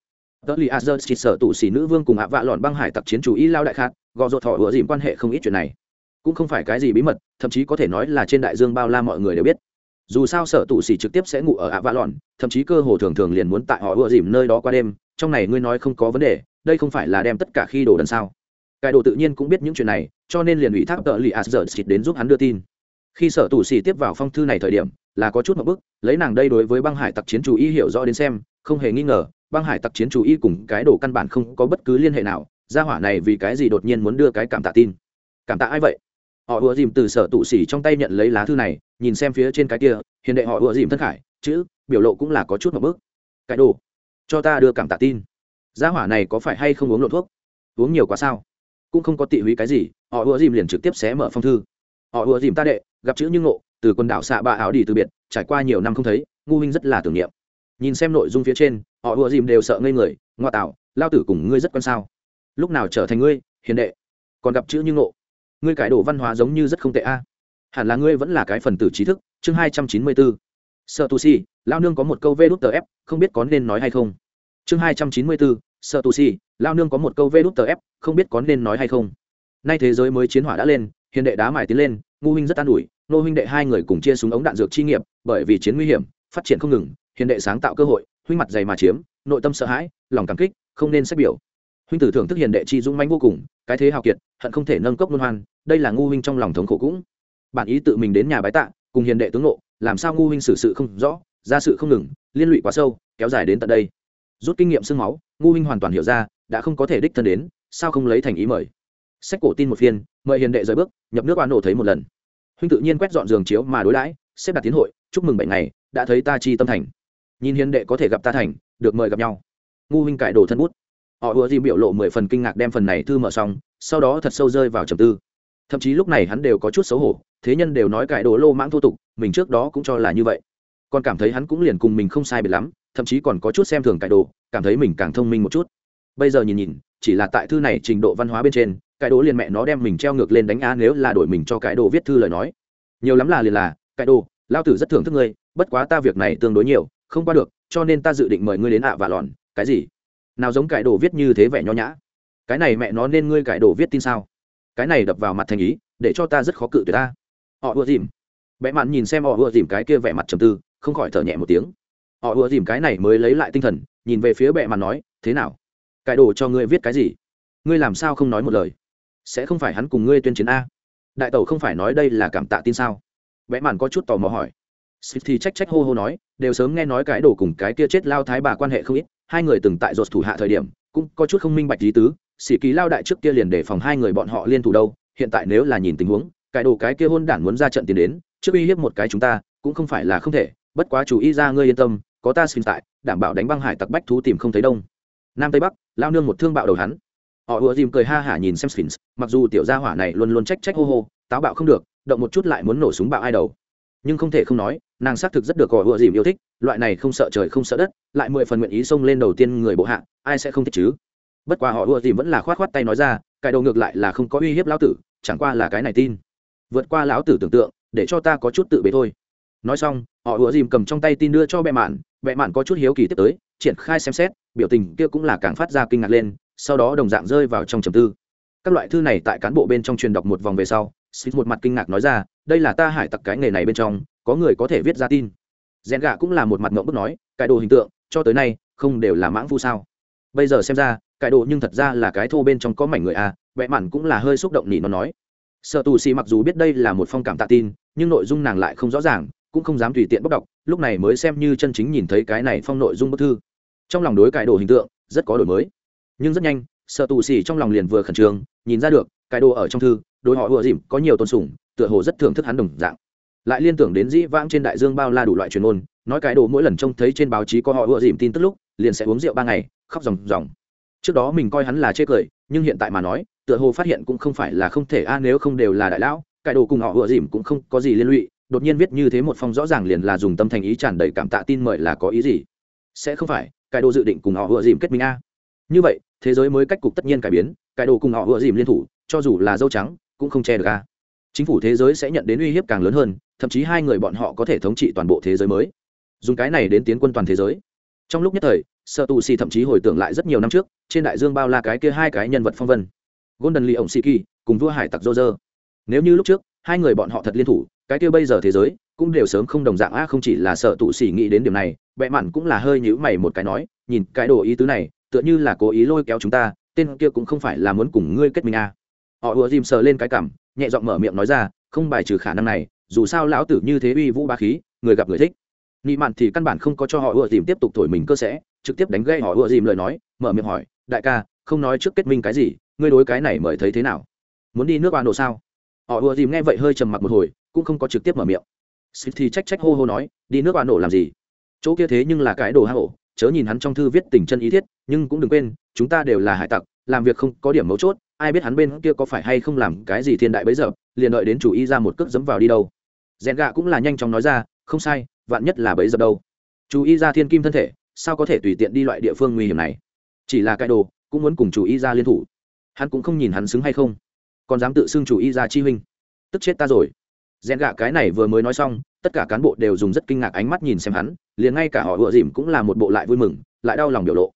Tờ li azersit sở tù xì nữ vương cùng hạ vạ lọn băng hải tặc chiến chủ y lao đại khát gò ruột thọ ùa dìm quan hệ không ít chuyện này. Cũng không phải cái gì bí mật, thậm chí có thể nói là trên đại dương bao la mọi người đều biết dù sao sở tụ xỉ trực tiếp sẽ ngủ ở ạ vạ lọn, thậm chí cơ hồ thường thường liền muốn tại họ ưa dìm nơi đó qua đêm, trong này ngươi nói không có vấn đề, đây không phải là đem tất cả khi đồ đần sao? Cải đồ tự nhiên cũng biết những chuyện này, cho nên liền ủy thác tợ lì asger xịt đến giúp hắn đưa tin. Khi sở tụ xỉ tiếp vào phong thư này thời điểm, là có chút một bức, lấy nàng đây đối với băng hải tặc chiến chủ y hiểu rõ đến xem, không hề nghi ngờ, băng hải tặc chiến chủ y cùng cái đồ căn bản không có bất cứ liên hệ nào, gia hỏa này vì cái gì đột nhiên muốn đưa cái cảm tạ tin? Cảm tạ ai vậy? Họ ùa dìm từ sở tụ xỉ trong tay nhận lấy lá thư này nhìn xem phía trên cái kia, hiền đệ họ ủa dìm thân khải, chữ, biểu lộ cũng là có chút một bước. Cái đồ, cho ta đưa cảm tạ tin. Gia hỏa này có phải hay không uống lộn thuốc? Uống nhiều quá sao? Cũng không có tị húy cái gì, họ ủa dìm liền trực tiếp xé mở phong thư. Họ ủa dìm ta đệ, gặp chữ như ngộ, từ quần đảo xạ bạ áo đi từ biệt, trải qua nhiều năm không thấy, ngu huynh rất là tưởng niệm. Nhìn xem nội dung phía trên, họ ủa dìm đều sợ ngây người, ngoa tạo, lao tử cùng ngươi rất quan sao? Lúc nào trở thành ngươi, hiền đệ? Còn gặp chữ như ngộ, ngươi cải đồ văn hóa giống như rất không tệ a hẳn là ngươi vẫn là cái phần tử trí thức, chương hai trăm chín mươi bốn. Sợ tu si lao nương có một câu vê đút tờ ép, không biết có nên nói hay không. Chương hai trăm chín mươi bốn, sợ tu si lao nương có một câu vê đút tờ ép, không biết có nên nói hay không. Nay thế giới mới chiến hỏa đã lên, hiền đệ đá mài tiến lên, ngu huynh rất an ủi, nô huynh đệ hai người cùng chia súng ống đạn dược chi nghiệp, bởi vì chiến nguy hiểm, phát triển không ngừng, hiền đệ sáng tạo cơ hội, huynh mặt dày mà chiếm, nội tâm sợ hãi, lòng cảm kích, không nên xét biểu. Huynh tử thưởng thức hiền đệ chi dũng mãnh vô cùng, cái thế hào kiệt, hận không thể nâng cốc luân hoan, đây là ngu huynh trong lòng thống khổ cũng bản ý tự mình đến nhà bái tạ, cùng hiền đệ tướng ngộ, làm sao ngu huynh xử sự không rõ, ra sự không ngừng, liên lụy quá sâu, kéo dài đến tận đây. Rút kinh nghiệm sương máu, ngu huynh hoàn toàn hiểu ra, đã không có thể đích thân đến, sao không lấy thành ý mời. Sách cổ tin một phiên, mời hiền đệ rời bước, nhập nước oan nổ thấy một lần. Huynh tự nhiên quét dọn giường chiếu mà đối đãi, xếp đặt tiến hội, chúc mừng bảy ngày, đã thấy ta chi tâm thành. Nhìn hiền đệ có thể gặp ta thành, được mời gặp nhau. Ngu huynh cải đồ thân bút. Họ ùa dìm biểu lộ mười phần kinh ngạc đem phần này thư mở xong, sau đó thật sâu rơi vào trầm tư. Thậm chí lúc này hắn đều có chút xấu hổ thế nhân đều nói cải đồ lô mãng thô tục, mình trước đó cũng cho là như vậy. Còn cảm thấy hắn cũng liền cùng mình không sai biệt lắm, thậm chí còn có chút xem thường cải đồ, cảm thấy mình càng thông minh một chút. Bây giờ nhìn nhìn, chỉ là tại thư này trình độ văn hóa bên trên, cải đồ liền mẹ nó đem mình treo ngược lên đánh á nếu là đổi mình cho cải đồ viết thư lời nói. Nhiều lắm là liền là, cải đồ lao tử rất thưởng thức ngươi, bất quá ta việc này tương đối nhiều, không qua được, cho nên ta dự định mời ngươi đến ạ và lòn, cái gì? Nào giống cải đồ viết như thế vẻ nho nhã. Cái này mẹ nó nên ngươi cải đồ viết tin sao? Cái này đập vào mặt thành ý, để cho ta rất khó cự tuyệt ta họ ùa dìm. Bẽ mạn nhìn xem họ ùa dìm cái kia vẻ mặt trầm tư không khỏi thở nhẹ một tiếng. Họ ùa dìm cái này mới lấy lại tinh thần nhìn về phía bệ mạn nói thế nào? Cải đồ cho ngươi viết cái gì? Ngươi làm sao không nói một lời? Sẽ không phải hắn cùng ngươi tuyên chiến a? Đại tẩu không phải nói đây là cảm tạ tin sao? Bẽ mạn có chút tò mò hỏi. Sith thì trách trách hô hô nói, đều sớm nghe nói cái đồ cùng cái kia chết lao thái bà quan hệ không ít, hai người từng tại rột thủ hạ thời điểm, cũng có chút không minh bạch lý tứ, sĩ ký lao đại trước kia liền để phòng hai người bọn họ liên thủ đâu, hiện tại nếu là nhìn tình huống, Cải đồ cái kia hôn đản muốn ra trận tiền đến, trước uy hiếp một cái chúng ta, cũng không phải là không thể, bất quá chủ y ra ngươi yên tâm, có ta xin tại, đảm bảo đánh băng hải tặc bách thú tìm không thấy đông. Nam Tây Bắc, lao nương một thương bạo đầu hắn. Họ ùa dìm cười ha hả nhìn xem Sphinx, mặc dù tiểu gia hỏa này luôn luôn trách trách hô hô, táo bạo không được, động một chút lại muốn nổ súng bạo ai đầu nhưng không thể không nói nàng xác thực rất được họ ùa dìm yêu thích loại này không sợ trời không sợ đất lại mười phần nguyện ý xông lên đầu tiên người bộ hạ ai sẽ không thích chứ bất quá họ ùa dìm vẫn là khoát khoát tay nói ra cái đầu ngược lại là không có uy hiếp lao tử chẳng qua là cái này tin vượt qua lão tử tưởng tượng để cho ta có chút tự bế thôi. Nói xong họ ựa dìm cầm trong tay tin đưa cho bệ mạn. Bệ mạn có chút hiếu kỳ tiếp tới triển khai xem xét biểu tình kia cũng là càng phát ra kinh ngạc lên sau đó đồng dạng rơi vào trong trầm tư. Các loại thư này tại cán bộ bên trong truyền đọc một vòng về sau xịt một mặt kinh ngạc nói ra đây là ta hải tặc cái nghề này bên trong có người có thể viết ra tin. Rèn gạ cũng là một mặt ngộng bức nói cải đồ hình tượng cho tới nay không đều là mãng phu sao? Bây giờ xem ra cải đồ nhưng thật ra là cái thô bên trong có mảnh người a à, vẽ mặn cũng là hơi xúc động nỉ nó nói sợ tù xì mặc dù biết đây là một phong cảm tạ tin nhưng nội dung nàng lại không rõ ràng cũng không dám tùy tiện bóc đọc lúc này mới xem như chân chính nhìn thấy cái này phong nội dung bức thư. Trong lòng đối cải đồ hình tượng rất có đổi mới. Nhưng rất nhanh sợ tù xì trong lòng liền vừa khẩn trương nhìn ra được cái đồ ở trong thư đối họ vừa dìm có nhiều tôn sủng, tựa hồ rất thưởng thức hắn đồng dạng. Lại liên tưởng đến dĩ vãng trên đại dương bao la đủ loại truyền ôn nói cái đồ mỗi lần trông thấy trên báo chí có họ ùa dìm tin tức lúc liền sẽ uống rượu ba ngày khóc ròng ròng. Trước đó mình coi hắn là chê cười nhưng hiện tại mà nói tựa hồ phát hiện cũng không phải là không thể, a, nếu không đều là đại lão cải đồ cùng họ vừa dìm cũng không có gì liên lụy, đột nhiên viết như thế một phong rõ ràng liền là dùng tâm thành ý tràn đầy cảm tạ tin mời là có ý gì? Sẽ không phải cải đồ dự định cùng họ vừa dìm kết minh, a. Như vậy, thế giới mới cách cục tất nhiên cải biến cải đồ cùng họ vừa dìm liên thủ, cho dù là dâu trắng, cũng không che được, a. Chính phủ thế giới sẽ nhận đến uy hiếp càng lớn hơn, thậm chí hai người bọn họ có thể thống trị toàn bộ thế giới mới. Dùng cái này đến tiến quân toàn thế giới. Trong lúc nhất thời sợ tù xì thậm chí hồi tưởng lại rất nhiều năm trước, trên đại dương bao la cái kia hai cái nhân vật phong vân golden lee ổng sĩ kỳ cùng vua hải tặc Roger. nếu như lúc trước, hai người bọn họ thật liên thủ, cái kia bây giờ thế giới cũng đều sớm không đồng dạng. A không chỉ là sợ tụ sĩ nghĩ đến điểm này, bệ mặn cũng là hơi nhữ mày một cái nói, nhìn cái đồ ý tứ này, tựa như là cố ý lôi kéo chúng ta, tên kia cũng không phải là muốn cùng ngươi kết minh a họ ùa dìm sờ lên cái cảm nhẹ giọng mở miệng nói ra, không bài trừ khả năng này, dù sao lão tử như thế uy vũ ba khí, người gặp người thích. Nị mạn thì căn bản không có cho họ ùa dìm tiếp tục thổi mình cơ sẽ, trực tiếp đánh gây họ ùa dìm lời nói, mở miệng hỏi, đại ca, không nói trước kết minh cái gì ngươi đối cái này mời thấy thế nào? Muốn đi nước ba nổ sao? Họ ùa dìm nghe vậy hơi trầm mặc một hồi, cũng không có trực tiếp mở miệng. Xịt thì trách trách hô hô nói, đi nước ba nổ làm gì? Chỗ kia thế nhưng là cái đồ hạ hổ chớ nhìn hắn trong thư viết tình chân ý thiết, nhưng cũng đừng quên, chúng ta đều là hải tặc, làm việc không có điểm mấu chốt, ai biết hắn bên kia có phải hay không làm cái gì thiên đại bấy giờ, liền đợi đến chủ y ra một cước dẫm vào đi đâu. Rèn gạ cũng là nhanh chóng nói ra, không sai, vạn nhất là bấy giờ đâu. Chú y ra thiên kim thân thể, sao có thể tùy tiện đi loại địa phương nguy hiểm này? Chỉ là cái đồ, cũng muốn cùng chủ y ra liên thủ hắn cũng không nhìn hắn xứng hay không. Còn dám tự xưng chủ y ra chi huynh. Tức chết ta rồi. Rèn gạ cái này vừa mới nói xong, tất cả cán bộ đều dùng rất kinh ngạc ánh mắt nhìn xem hắn, liền ngay cả họ ựa dìm cũng là một bộ lại vui mừng, lại đau lòng biểu lộ.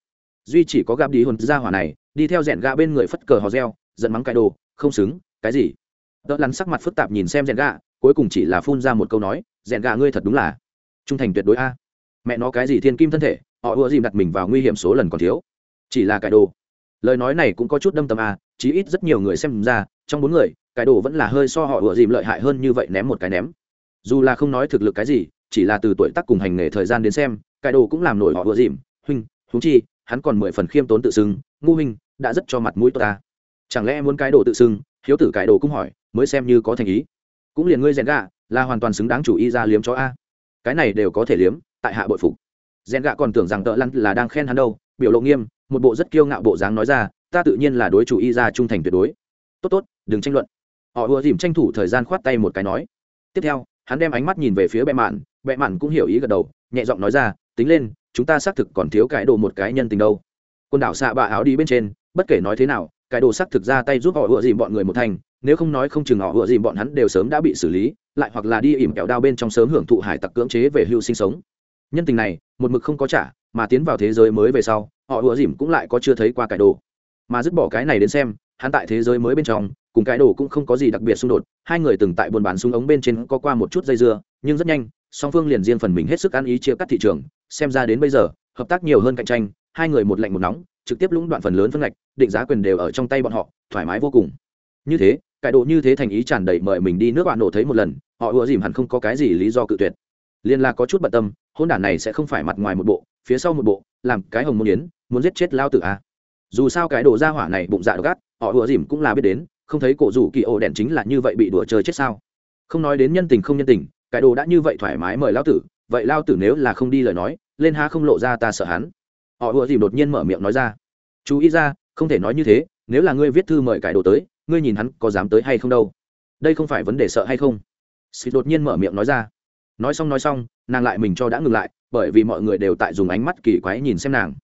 Duy chỉ có gặp đi hồn ra hỏa này, đi theo rèn gạ bên người phất cờ hò reo, giận mắng cái đồ, không xứng, cái gì? Đỡ lắn sắc mặt phức tạp nhìn xem rèn gạ, cuối cùng chỉ là phun ra một câu nói, rèn gạ ngươi thật đúng là trung thành tuyệt đối a. Mẹ nó cái gì thiên kim thân thể, họ ưa dìm đặt mình vào nguy hiểm số lần còn thiếu. Chỉ là cái đồ lời nói này cũng có chút đâm tâm à, chí ít rất nhiều người xem ra trong bốn người cái đồ vẫn là hơi so họ ủa dìm lợi hại hơn như vậy ném một cái ném. Dù là không nói thực lực cái gì chỉ là từ tuổi tác cùng hành nghề thời gian đến xem cái đồ cũng làm nổi họ ủa dìm huynh húng chi hắn còn mười phần khiêm tốn tự xưng ngu huynh đã rất cho mặt mũi tôi ta. Chẳng lẽ muốn cái đồ tự xưng? Hiếu tử cái đồ cũng hỏi mới xem như có thành ý. Cũng liền ngươi rèn gạ là hoàn toàn xứng đáng chủ y ra liếm cho a. Cái này đều có thể liếm tại hạ bội phục. Rèn gạ còn tưởng rằng tợ lăn là đang khen hắn đâu biểu lộ nghiêm một bộ rất kiêu ngạo bộ dáng nói ra, ta tự nhiên là đối chủ y ra trung thành tuyệt đối. Tốt tốt, đừng tranh luận. Họ ùa dìm tranh thủ thời gian khoát tay một cái nói. Tiếp theo, hắn đem ánh mắt nhìn về phía bệ mạn bệ mạn cũng hiểu ý gật đầu, nhẹ giọng nói ra, tính lên, chúng ta xác thực còn thiếu cái đồ một cái nhân tình đâu. Quần đảo xạ bạ áo đi bên trên, bất kể nói thế nào, cái đồ xác thực ra tay giúp họ ùa dìm bọn người một thành, nếu không nói không chừng họ ùa dìm bọn hắn đều sớm đã bị xử lý, lại hoặc là đi ỉm kẹo đao bên trong sớm hưởng thụ hải tặc cưỡng chế về hưu sinh sống. Nhân tình này, một mực không có trả mà tiến vào thế giới mới về sau, họ ùa dìm cũng lại có chưa thấy qua cải đồ. Mà dứt bỏ cái này đến xem, hắn tại thế giới mới bên trong, cùng cái đồ cũng không có gì đặc biệt xung đột. Hai người từng tại buôn bán súng ống bên trên có qua một chút dây dưa, nhưng rất nhanh, song phương liền riêng phần mình hết sức ăn ý chia cắt thị trường. Xem ra đến bây giờ, hợp tác nhiều hơn cạnh tranh, hai người một lạnh một nóng, trực tiếp lũng đoạn phần lớn phân ngạch, định giá quyền đều ở trong tay bọn họ, thoải mái vô cùng. Như thế cải đồ như thế thành ý tràn đầy mời mình đi nước bạn nổ thấy một lần, họ ùa dìm hẳn không có cái gì lý do cự tuyệt. Liên là có chút bận tâm, hôn đản này sẽ không phải mặt ngoài một bộ phía sau một bộ, làm cái hồng môn yến, muốn giết chết lao tử a à. dù sao cái đồ ra hỏa này bụng dạ gắt họ ùa dìm cũng là biết đến, không thấy cổ rủ kỳ ổ đèn chính là như vậy bị đùa chơi chết sao. Không nói đến nhân tình không nhân tình, cái đồ đã như vậy thoải mái mời lao tử, vậy lao tử nếu là không đi lời nói, lên ha không lộ ra ta sợ hắn. Họ ùa dìm đột nhiên mở miệng nói ra. Chú ý ra, không thể nói như thế, nếu là ngươi viết thư mời cải đồ tới, ngươi nhìn hắn có dám tới hay không đâu. Đây không phải vấn đề sợ hay không? Xịt đột nhiên mở miệng nói ra. Nói xong nói xong, nàng lại mình cho đã ngừng lại bởi vì mọi người đều tại dùng ánh mắt kỳ quái nhìn xem nàng.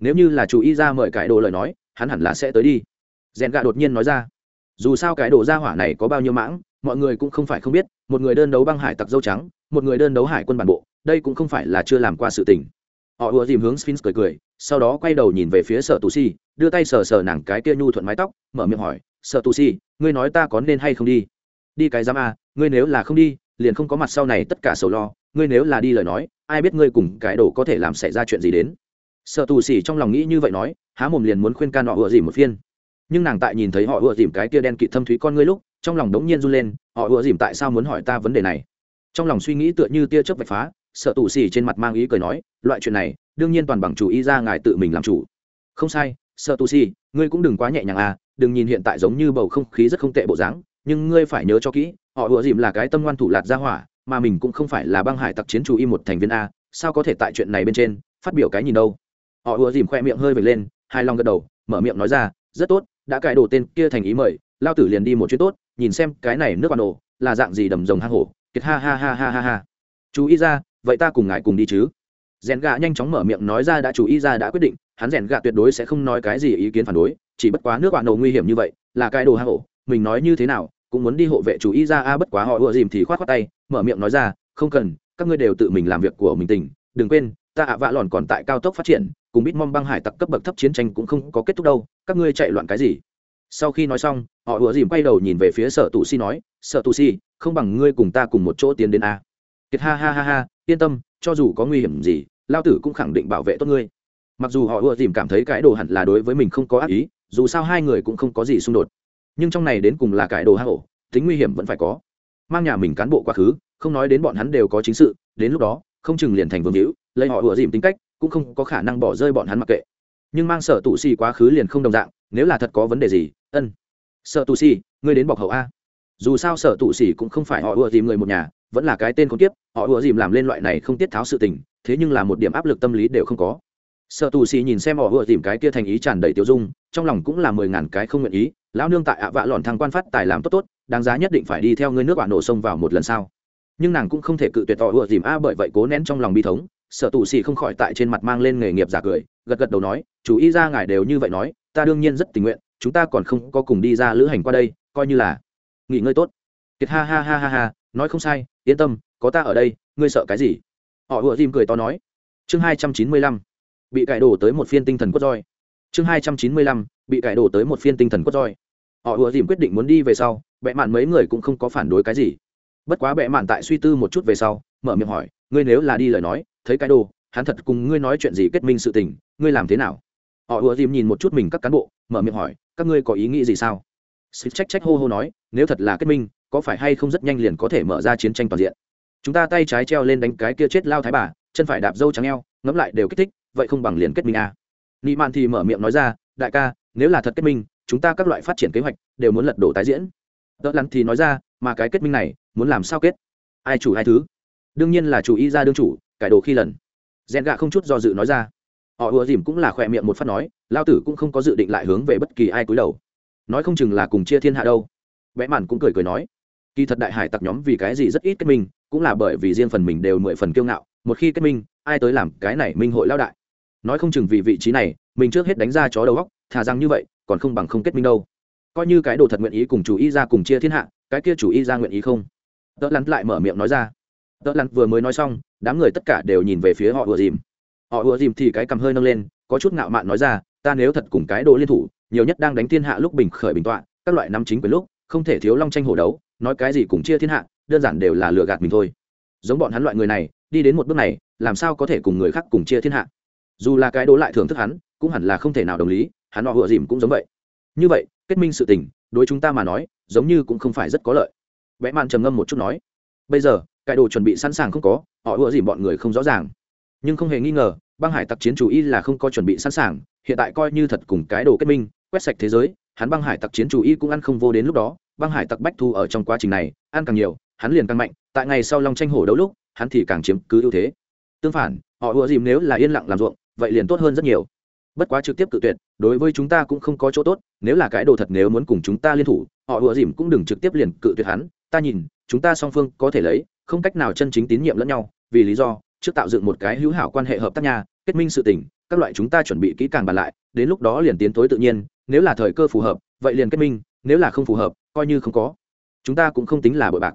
Nếu như là chú ý ra mời cải đồ lời nói, hắn hẳn là sẽ tới đi. Rèn gạ đột nhiên nói ra. Dù sao cái đồ ra hỏa này có bao nhiêu mãng, mọi người cũng không phải không biết, một người đơn đấu băng hải tặc dâu trắng, một người đơn đấu hải quân bản bộ, đây cũng không phải là chưa làm qua sự tình. Họ ùa dìm hướng sphinx cười cười, sau đó quay đầu nhìn về phía sở tù si, đưa tay sờ sờ nàng cái kia nhu thuận mái tóc, mở miệng hỏi, sở tù si, ngươi nói ta có nên hay không đi? Đi cái giám a, ngươi nếu là không đi, liền không có mặt sau này tất cả sầu lo, ngươi nếu là đi lời nói ai biết ngươi cùng cái đồ có thể làm xảy ra chuyện gì đến. Sợ tù xỉ trong lòng nghĩ như vậy nói, há mồm liền muốn khuyên can họ ựa dìm một phiên. Nhưng nàng tại nhìn thấy họ ựa dìm cái kia đen kịt thâm thúy con ngươi lúc, trong lòng đống nhiên run lên, họ ựa dìm tại sao muốn hỏi ta vấn đề này? Trong lòng suy nghĩ tựa như tia chớp vạch phá sợ tù xỉ trên mặt mang ý cười nói, loại chuyện này, đương nhiên toàn bằng chủ ý ra ngài tự mình làm chủ. Không sai sợ tù xỉ ngươi cũng đừng quá nhẹ nhàng à đừng nhìn hiện tại giống như bầu không khí rất không tệ bộ dáng, nhưng ngươi phải nhớ cho kỹ, họ ựa dìm là cái tâm ngoan thủ lạt ra hỏa mà mình cũng không phải là băng hải tặc chiến chủ y một thành viên a, sao có thể tại chuyện này bên trên, phát biểu cái nhìn đâu? Họ ùa dìm khoe miệng hơi vệt lên hai lòng gật đầu, mở miệng nói ra, rất tốt, đã cài đồ tên kia thành ý mời, lao tử liền đi một chuyến tốt, nhìn xem cái này nước bà nổ là dạng gì đầm rồng hang hổ, kiệt ha ha ha ha ha ha. Chú ý ra, vậy ta cùng ngài cùng đi chứ. Rèn gà nhanh chóng mở miệng nói ra đã chú ý ra đã quyết định, hắn rèn gà tuyệt đối sẽ không nói cái gì ý kiến phản đối, chỉ bất quá nước bà nổ nguy hiểm như vậy, là cái đồ hang hổ, mình nói như thế nào cũng muốn đi hộ vệ chủ ý ra, a, bất quá họ ùa dìm thì khoát khoát tay, mở miệng nói ra, không cần, các ngươi đều tự mình làm việc của mình tỉnh, đừng quên, ta ạ vạ lòn còn tại cao tốc phát triển, cùng bít mong băng hải tặc cấp bậc thấp chiến tranh cũng không có kết thúc đâu, các ngươi chạy loạn cái gì? Sau khi nói xong, họ ùa dìm quay đầu nhìn về phía sở tù si nói, sở tù si, không bằng ngươi cùng ta cùng một chỗ tiến đến a. Kiệt ha ha ha ha, yên tâm, cho dù có nguy hiểm gì, lao tử cũng khẳng định bảo vệ tốt ngươi. Mặc dù họ ùa dìm cảm thấy cái đồ hẳn là đối với mình không có ác ý, dù sao hai người cũng không có gì xung đột nhưng trong này đến cùng là cải đồ hang ổ, tính nguy hiểm vẫn phải có. Mang nhà mình cán bộ quá khứ, không nói đến bọn hắn đều có chính sự, đến lúc đó, không chừng liền thành vương hữu, lấy họ ủa dìm tính cách, cũng không có khả năng bỏ rơi bọn hắn mặc kệ. Nhưng mang sở tụ si quá khứ liền không đồng dạng, nếu là thật có vấn đề gì, ân. Sở tụ si, ngươi đến bọc hậu a. Dù sao sở tụ si cũng không phải họ ủa dìm người một nhà, vẫn là cái tên con tiếp họ ủa dìm làm lên loại này không tiết tháo sự tình, thế nhưng là một điểm áp lực tâm lý đều không có. Sợ tù xì nhìn xem họ ùa tìm cái kia thành ý tràn đầy tiêu dung trong lòng cũng là mười ngàn cái không nguyện ý, lão nương tại ạ vạ lòn thăng quan phát tài làm tốt tốt, đáng giá nhất định phải đi theo ngươi nước bạn nổ sông vào một lần sau. Nhưng nàng cũng không thể cự tuyệt tỏ ùa dìm a bởi vậy cố nén trong lòng bi thống, sợ tù xì không khỏi tại trên mặt mang lên nghề nghiệp giả cười, gật gật đầu nói chú ý ra ngài đều như vậy nói, ta đương nhiên rất tình nguyện, chúng ta còn không có cùng đi ra lữ hành qua đây, coi như là nghỉ ngơi tốt. Kiệt ha ha ha ha ha, nói không sai, yên tâm, có ta ở đây, ngươi sợ cái gì? Họ ùa dìm cười to nói. Chương hai trăm chín mươi lăm, bị cải đổ tới một phiên tinh thần cốt roi chương hai trăm chín mươi lăm, bị cải đổ tới một phiên tinh thần cốt roi. Họ ùa dìm quyết định muốn đi về sau, bệ mạn mấy người cũng không có phản đối cái gì. Bất quá bệ mạn tại suy tư một chút về sau, mở miệng hỏi, ngươi nếu là đi lời nói, thấy cái đồ, hắn thật cùng ngươi nói chuyện gì kết minh sự tình, ngươi làm thế nào? Họ ùa dìm nhìn một chút mình các cán bộ, mở miệng hỏi, các ngươi có ý nghĩ gì sao? Sít trách trách hô hô nói, nếu thật là kết minh, có phải hay không rất nhanh liền có thể mở ra chiến tranh toàn diện? Chúng ta tay trái treo lên đánh cái kia chết lao thái bà, chân phải đạp dâu trắng eo, ngẫm lại đều kích thích, vậy không bằng liền kết minh a à nị mạn thì mở miệng nói ra, đại ca, nếu là thật kết minh, chúng ta các loại phát triển kế hoạch đều muốn lật đổ tái diễn. Đỡ lắn thì nói ra, mà cái kết minh này, muốn làm sao kết? Ai chủ hai thứ? Đương nhiên là chủ y ra đương chủ, cải đồ khi lần. Rèn gạ không chút do dự nói ra. Họ ùa dìm cũng là khỏe miệng một phát nói, lao tử cũng không có dự định lại hướng về bất kỳ ai cúi đầu. Nói không chừng là cùng chia thiên hạ đâu. Vẽ màn cũng cười cười nói, kỳ thật đại hải tặc nhóm vì cái gì rất ít kết minh, cũng là bởi vì riêng phần mình đều mười phần kiêu ngạo, một khi kết minh, ai tới làm cái này minh hội lao đại? Nói không chừng vì vị trí này, mình trước hết đánh ra chó đầu góc thà rằng như vậy, còn không bằng không kết minh đâu. Coi như cái đồ thật nguyện ý cùng chủ y ra cùng chia thiên hạ, cái kia chủ y ra nguyện ý không? Tớ lắn lại mở miệng nói ra. Tớ lắn vừa mới nói xong, đám người tất cả đều nhìn về phía họ ùa dìm. Họ ùa dìm thì cái cầm hơi nâng lên, có chút ngạo mạn nói ra, ta nếu thật cùng cái đồ liên thủ, nhiều nhất đang đánh thiên hạ lúc bình khởi bình tọa, các loại năm chính quyền lúc, không thể thiếu long tranh hổ đấu, nói cái gì cùng chia thiên hạ, đơn giản đều là lừa gạt mình thôi. Giống bọn hắn loại người này, đi đến một bước này, làm sao có thể cùng người khác cùng chia thiên hạ? Dù là cái đố lại thưởng thức hắn, cũng hẳn là không thể nào đồng lý, hắn họ ùa dìm cũng giống vậy. Như vậy, kết minh sự tình, đối chúng ta mà nói, giống như cũng không phải rất có lợi. Vẽ mạn trầm ngâm một chút nói, bây giờ, cái đồ chuẩn bị sẵn sàng không có, họ ùa dìm bọn người không rõ ràng. Nhưng không hề nghi ngờ, băng hải tặc chiến chủ y là không có chuẩn bị sẵn sàng, hiện tại coi như thật cùng cái đồ kết minh, quét sạch thế giới, hắn băng hải tặc chiến chủ y cũng ăn không vô đến lúc đó, băng hải tặc bách thu ở trong quá trình này, ăn càng nhiều, hắn liền càng mạnh, tại ngày sau long tranh hổ đấu lúc, hắn thì càng chiếm cứ ưu thế. Tương phản, họ ủa dìm nếu là yên lặng làm ruộng vậy liền tốt hơn rất nhiều. Bất quá trực tiếp cự tuyệt, đối với chúng ta cũng không có chỗ tốt, nếu là cái đồ thật nếu muốn cùng chúng ta liên thủ, họ ùa dìm cũng đừng trực tiếp liền cự tuyệt hắn. Ta nhìn, chúng ta song phương có thể lấy, không cách nào chân chính tín nhiệm lẫn nhau, vì lý do, trước tạo dựng một cái hữu hảo quan hệ hợp tác nhà, kết minh sự tình, các loại chúng ta chuẩn bị kỹ càng bàn lại, đến lúc đó liền tiến tối tự nhiên, nếu là thời cơ phù hợp, vậy liền kết minh, nếu là không phù hợp, coi như không có. Chúng ta cũng không tính là bội bạc.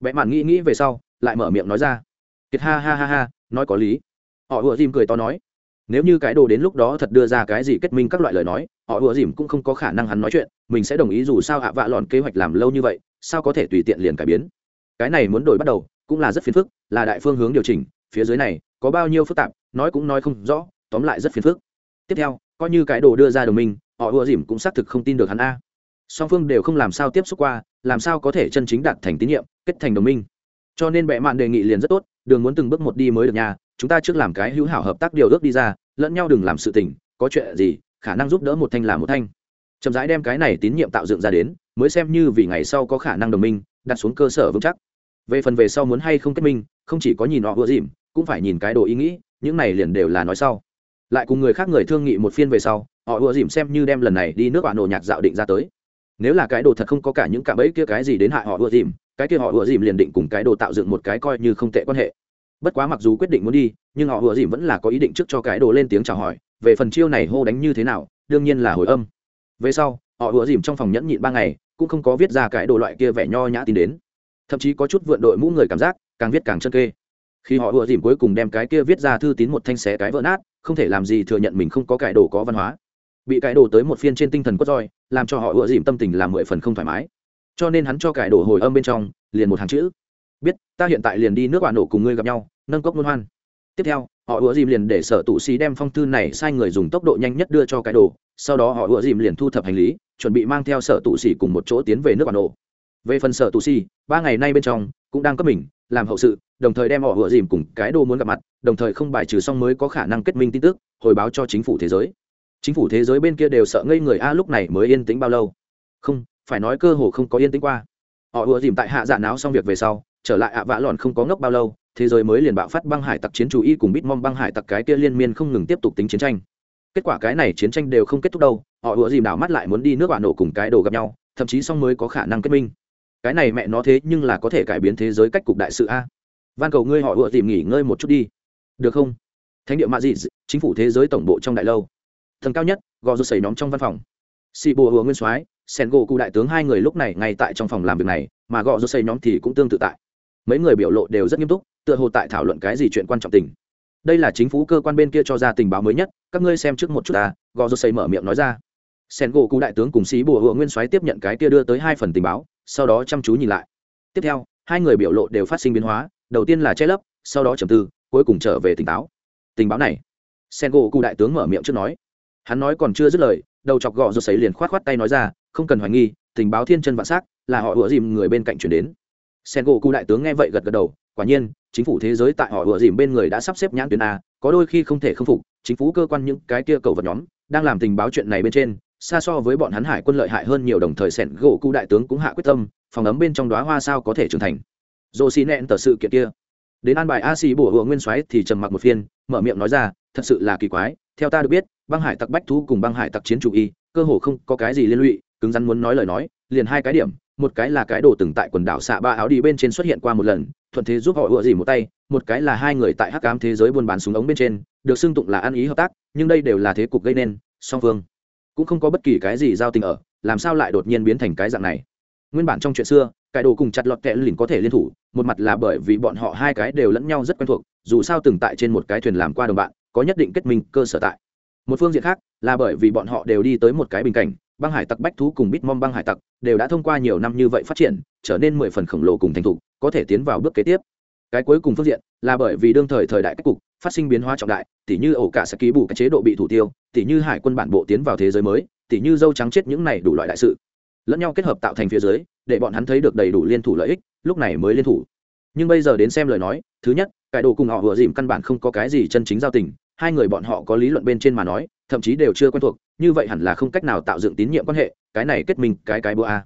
Vẽ mạn nghĩ nghĩ về sau, lại mở miệng nói ra. Kiệt ha ha ha ha, nói có lý. Họ ùa dìm cười to nói nếu như cái đồ đến lúc đó thật đưa ra cái gì kết minh các loại lời nói, họ ùa dìm cũng không có khả năng hắn nói chuyện, mình sẽ đồng ý dù sao hạ vạ lọn kế hoạch làm lâu như vậy, sao có thể tùy tiện liền cải biến. Cái này muốn đổi bắt đầu, cũng là rất phiền phức, là đại phương hướng điều chỉnh, phía dưới này, có bao nhiêu phức tạp, nói cũng nói không rõ, tóm lại rất phiền phức. Tiếp theo, coi như cái đồ đưa ra đồng minh, họ ùa dìm cũng xác thực không tin được hắn a. Song phương đều không làm sao tiếp xúc qua, làm sao có thể chân chính đạt thành tín nhiệm, kết thành đồng minh. Cho nên bệ mạn đề nghị liền rất tốt, đường muốn từng bước một đi mới được nhà chúng ta trước làm cái hữu hảo hợp tác điều ước đi ra, lẫn nhau đừng làm sự tình, có chuyện gì, khả năng giúp đỡ một thanh là một thanh. Chậm rãi đem cái này tín nhiệm tạo dựng ra đến, mới xem như vì ngày sau có khả năng đồng minh, đặt xuống cơ sở vững chắc. Về phần về sau muốn hay không kết minh, không chỉ có nhìn họ vừa dìm, cũng phải nhìn cái đồ ý nghĩ, những này liền đều là nói sau. Lại cùng người khác người thương nghị một phiên về sau, họ ùa dìm xem như đem lần này đi nước bạn nổ nhạc dạo định ra tới. Nếu là cái đồ thật không có cả những cạm bẫy kia cái gì đến hại họ ùa dìm, cái kia họ ùa dìm liền định cùng cái đồ tạo dựng một cái coi như không tệ quan hệ bất quá mặc dù quyết định muốn đi, nhưng họ hùa dìm vẫn là có ý định trước cho cái đồ lên tiếng chào hỏi, về phần chiêu này hô đánh như thế nào, đương nhiên là hồi âm. Về sau, họ hùa dìm trong phòng nhẫn nhịn ba ngày, cũng không có viết ra cái đồ loại kia vẻ nho nhã tin đến. Thậm chí có chút vượn đội mũ người cảm giác, càng viết càng chân kê. Khi họ hùa dìm cuối cùng đem cái kia viết ra thư tín một thanh xé cái vỡ nát, không thể làm gì thừa nhận mình không có cải đồ có văn hóa. Bị cải đồ tới một phiên trên tinh thần quất roi, làm cho họ hùa dìm tâm tình làm mười phần không thoải mái. Cho nên hắn cho cải đồ hồi âm bên trong, liền một hàng chữ. Biết, ta hiện tại liền đi nước bạn nổ cùng ngươi gặp nhau nâng cốc luôn hoan. Tiếp theo, họ ủa dìm liền để sở tụ xí đem phong thư này sai người dùng tốc độ nhanh nhất đưa cho cái đồ, sau đó họ ủa dìm liền thu thập hành lý, chuẩn bị mang theo sở tụ xỉ cùng một chỗ tiến về nước bản đồ về phần sở tụ xỉ ba ngày nay bên trong, cũng đang cấp mình, làm hậu sự, đồng thời đem họ ủa dìm cùng cái đồ muốn gặp mặt, đồng thời không bài trừ xong mới có khả năng kết minh tin tức, hồi báo cho chính phủ thế giới. Chính phủ thế giới bên kia đều sợ ngây người, a, lúc này mới yên tĩnh bao lâu? Không, phải nói cơ hồ không có yên tĩnh qua. Họ ủa dìm tại hạ dạ náo xong việc về sau, trở lại ạ vã lòn không có ngốc bao lâu thế giới mới liền bạo phát băng hải tặc chiến chủ y cùng bít mong băng hải tặc cái kia liên miên không ngừng tiếp tục tính chiến tranh. Kết quả cái này chiến tranh đều không kết thúc đâu, họ ủa dìm đảo mắt lại muốn đi nước bạo nổ cùng cái đồ gặp nhau, thậm chí xong mới có khả năng kết minh. Cái này mẹ nó thế nhưng là có thể cải biến thế giới cách cục đại sự a. Van cầu ngươi họ ủa dìm nghỉ ngơi một chút đi. Được không? Thánh địa mạ dị chính phủ thế giới tổng bộ trong đại lâu. Thần cao nhất, gò rút xảy nhóm trong văn phòng. Xị bồ hùa nguyên soái sen gỗ cụ đại tướng hai người lúc này ngay tại trong phòng làm việc này, mà gò rút xảy nhóm thì cũng tương tự tại. Mấy người biểu lộ đều rất nghiêm túc tựa hồ tại thảo luận cái gì chuyện quan trọng tình. Đây là chính phủ cơ quan bên kia cho ra tình báo mới nhất, các ngươi xem trước một chút ta, gò rút sấy mở miệng nói ra. Sen gỗ cụ đại tướng cùng sĩ bùa hựa nguyên soái tiếp nhận cái kia đưa tới hai phần tình báo, sau đó chăm chú nhìn lại. Tiếp theo, hai người biểu lộ đều phát sinh biến hóa, đầu tiên là che lấp, sau đó trầm tư, cuối cùng trở về tỉnh táo. Tình báo này sen gỗ cụ đại tướng mở miệng trước nói. Hắn nói còn chưa dứt lời, đầu chọc gọ rột sấy liền khoát khoát tay nói ra, không cần hoài nghi, tình báo thiên chân vạn s á c là họ ủa dìm người bên cạnh chuyển đến. Sen gỗ cụ đại tướng nghe vậy gật gật đầu, quả nhiên chính phủ thế giới tại họ ủa dìm bên người đã sắp xếp nhãn tuyến a, có đôi khi không thể khâm phục, chính phủ cơ quan những cái kia cầu vật nhóm, đang làm tình báo chuyện này bên trên, xa so với bọn hắn hải quân lợi hại hơn nhiều đồng thời sẻn gỗ cụ đại tướng cũng hạ quyết tâm, phòng ấm bên trong đoá hoa sao có thể trưởng thành. Dồ xì nẹn tờ sự kiện kia. Đến an bài a xì bổ hựa nguyên soái thì trầm mặc một phiên, mở miệng nói ra, thật sự là kỳ quái, theo ta được biết, băng hải tặc bách thú cùng băng hải tặc chiến chủ y, cơ hồ không có cái gì liên lụy, cứng rắn muốn nói lời nói, liền hai cái điểm, một cái là cái đồ từng tại quần đảo xạ ba áo đi bên trên xuất hiện qua một lần thuận thế giúp họ ựa gì một tay, một cái là hai người tại hắc ám thế giới buôn bán súng ống bên trên, được xưng tụng là ăn ý hợp tác, nhưng đây đều là thế cục gây nên, song phương cũng không có bất kỳ cái gì giao tình ở, làm sao lại đột nhiên biến thành cái dạng này? Nguyên bản trong chuyện xưa cải đồ cùng chặt lọt kẹ lìn có thể liên thủ, một mặt là bởi vì bọn họ hai cái đều lẫn nhau rất quen thuộc, dù sao từng tại trên một cái thuyền làm qua đồng bạn, có nhất định kết minh cơ sở tại. Một phương diện khác, là bởi vì bọn họ đều đi tới một cái bình cảnh, băng hải tặc bách thú cùng bít bitmom băng hải tặc đều đã thông qua nhiều năm như vậy phát triển, trở nên mười phần khổng lồ cùng thành thục có thể tiến vào bước kế tiếp. Cái cuối cùng phương diện là bởi vì đương thời thời đại cách cục phát sinh biến hóa trọng đại, tỉ như ổ cả sẽ ký bù cái chế độ bị thủ tiêu, tỉ như hải quân bản bộ tiến vào thế giới mới, tỉ như dâu trắng chết những này đủ loại đại sự. Lẫn nhau kết hợp tạo thành phía dưới, để bọn hắn thấy được đầy đủ liên thủ lợi ích, lúc này mới liên thủ. Nhưng bây giờ đến xem lời nói, thứ nhất, cải đồ cùng họ vừa dìm căn bản không có cái gì chân chính giao tình, hai người bọn họ có lý luận bên trên mà nói, thậm chí đều chưa quen thuộc, như vậy hẳn là không cách nào tạo dựng tín nhiệm quan hệ, cái này kết minh cái cái bữa a.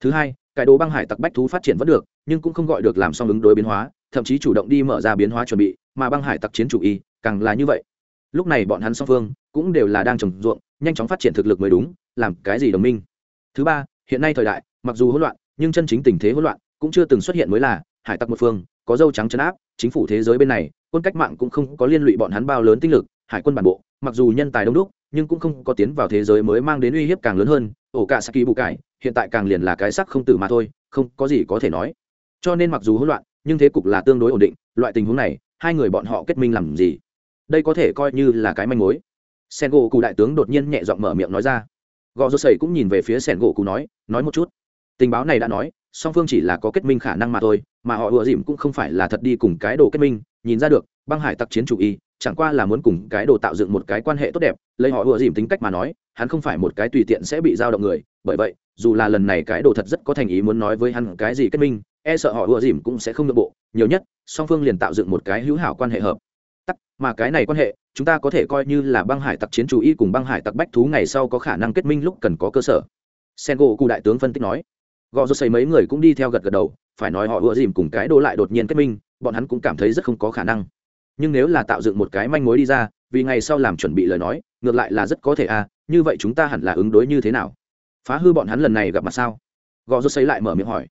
Thứ hai, cải đồ băng hải tặc bách thú phát triển vẫn được nhưng cũng không gọi được làm xong ứng đối biến hóa, thậm chí chủ động đi mở ra biến hóa chuẩn bị, mà băng hải tặc chiến chủ y, càng là như vậy. Lúc này bọn hắn song phương cũng đều là đang trồng ruộng, nhanh chóng phát triển thực lực mới đúng, làm cái gì đồng minh. Thứ ba, hiện nay thời đại, mặc dù hỗn loạn, nhưng chân chính tình thế hỗn loạn cũng chưa từng xuất hiện mới là, hải tặc một phương, có dâu trắng chấn áp, chính phủ thế giới bên này, quân cách mạng cũng không có liên lụy bọn hắn bao lớn tinh lực, hải quân bản bộ, mặc dù nhân tài đông đúc, nhưng cũng không có tiến vào thế giới mới mang đến uy hiếp càng lớn hơn, ổ cả saki bù cải hiện tại càng liền là cái sắc không tử mà thôi, không có gì có thể nói cho nên mặc dù hỗn loạn, nhưng thế cục là tương đối ổn định, loại tình huống này, hai người bọn họ kết minh làm gì? Đây có thể coi như là cái manh mối. Sen gỗ cụ đại tướng đột nhiên nhẹ giọng mở miệng nói ra. Gò rô sầy cũng nhìn về phía sen gỗ cụ nói nói một chút. Tình báo này đã nói, song phương chỉ là có kết minh khả năng mà thôi, mà họ ựa dìm cũng không phải là thật đi cùng cái đồ kết minh, nhìn ra được, băng hải tặc chiến chủ y, chẳng qua là muốn cùng cái đồ tạo dựng một cái quan hệ tốt đẹp, lấy họ ựa dìm tính cách mà nói, hắn không phải một cái tùy tiện sẽ bị giao động người, bởi vậy, dù là lần này cái đồ thật rất có thành ý muốn nói với hắn cái gì kết minh e sợ họ ùa dìm cũng sẽ không nội bộ, nhiều nhất, song phương liền tạo dựng một cái hữu hảo quan hệ hợp. Tắc, mà cái này quan hệ, chúng ta có thể coi như là băng hải tặc chiến chủ y cùng băng hải tặc bách thú ngày sau có khả năng kết minh lúc cần có cơ sở. Sen gỗ cụ đại tướng phân tích nói. Gò rô xây mấy người cũng đi theo gật gật đầu, phải nói họ ùa dìm cùng cái đồ lại đột nhiên kết minh, bọn hắn cũng cảm thấy rất không có khả năng. Nhưng nếu là tạo dựng một cái manh mối đi ra, vì ngày sau làm chuẩn bị lời nói, ngược lại là rất có thể à như vậy chúng ta hẳn là ứng đối như thế nào? Phá hư bọn hắn lần này gặp mặt sao? Gò rô xây lại mở miệng hỏi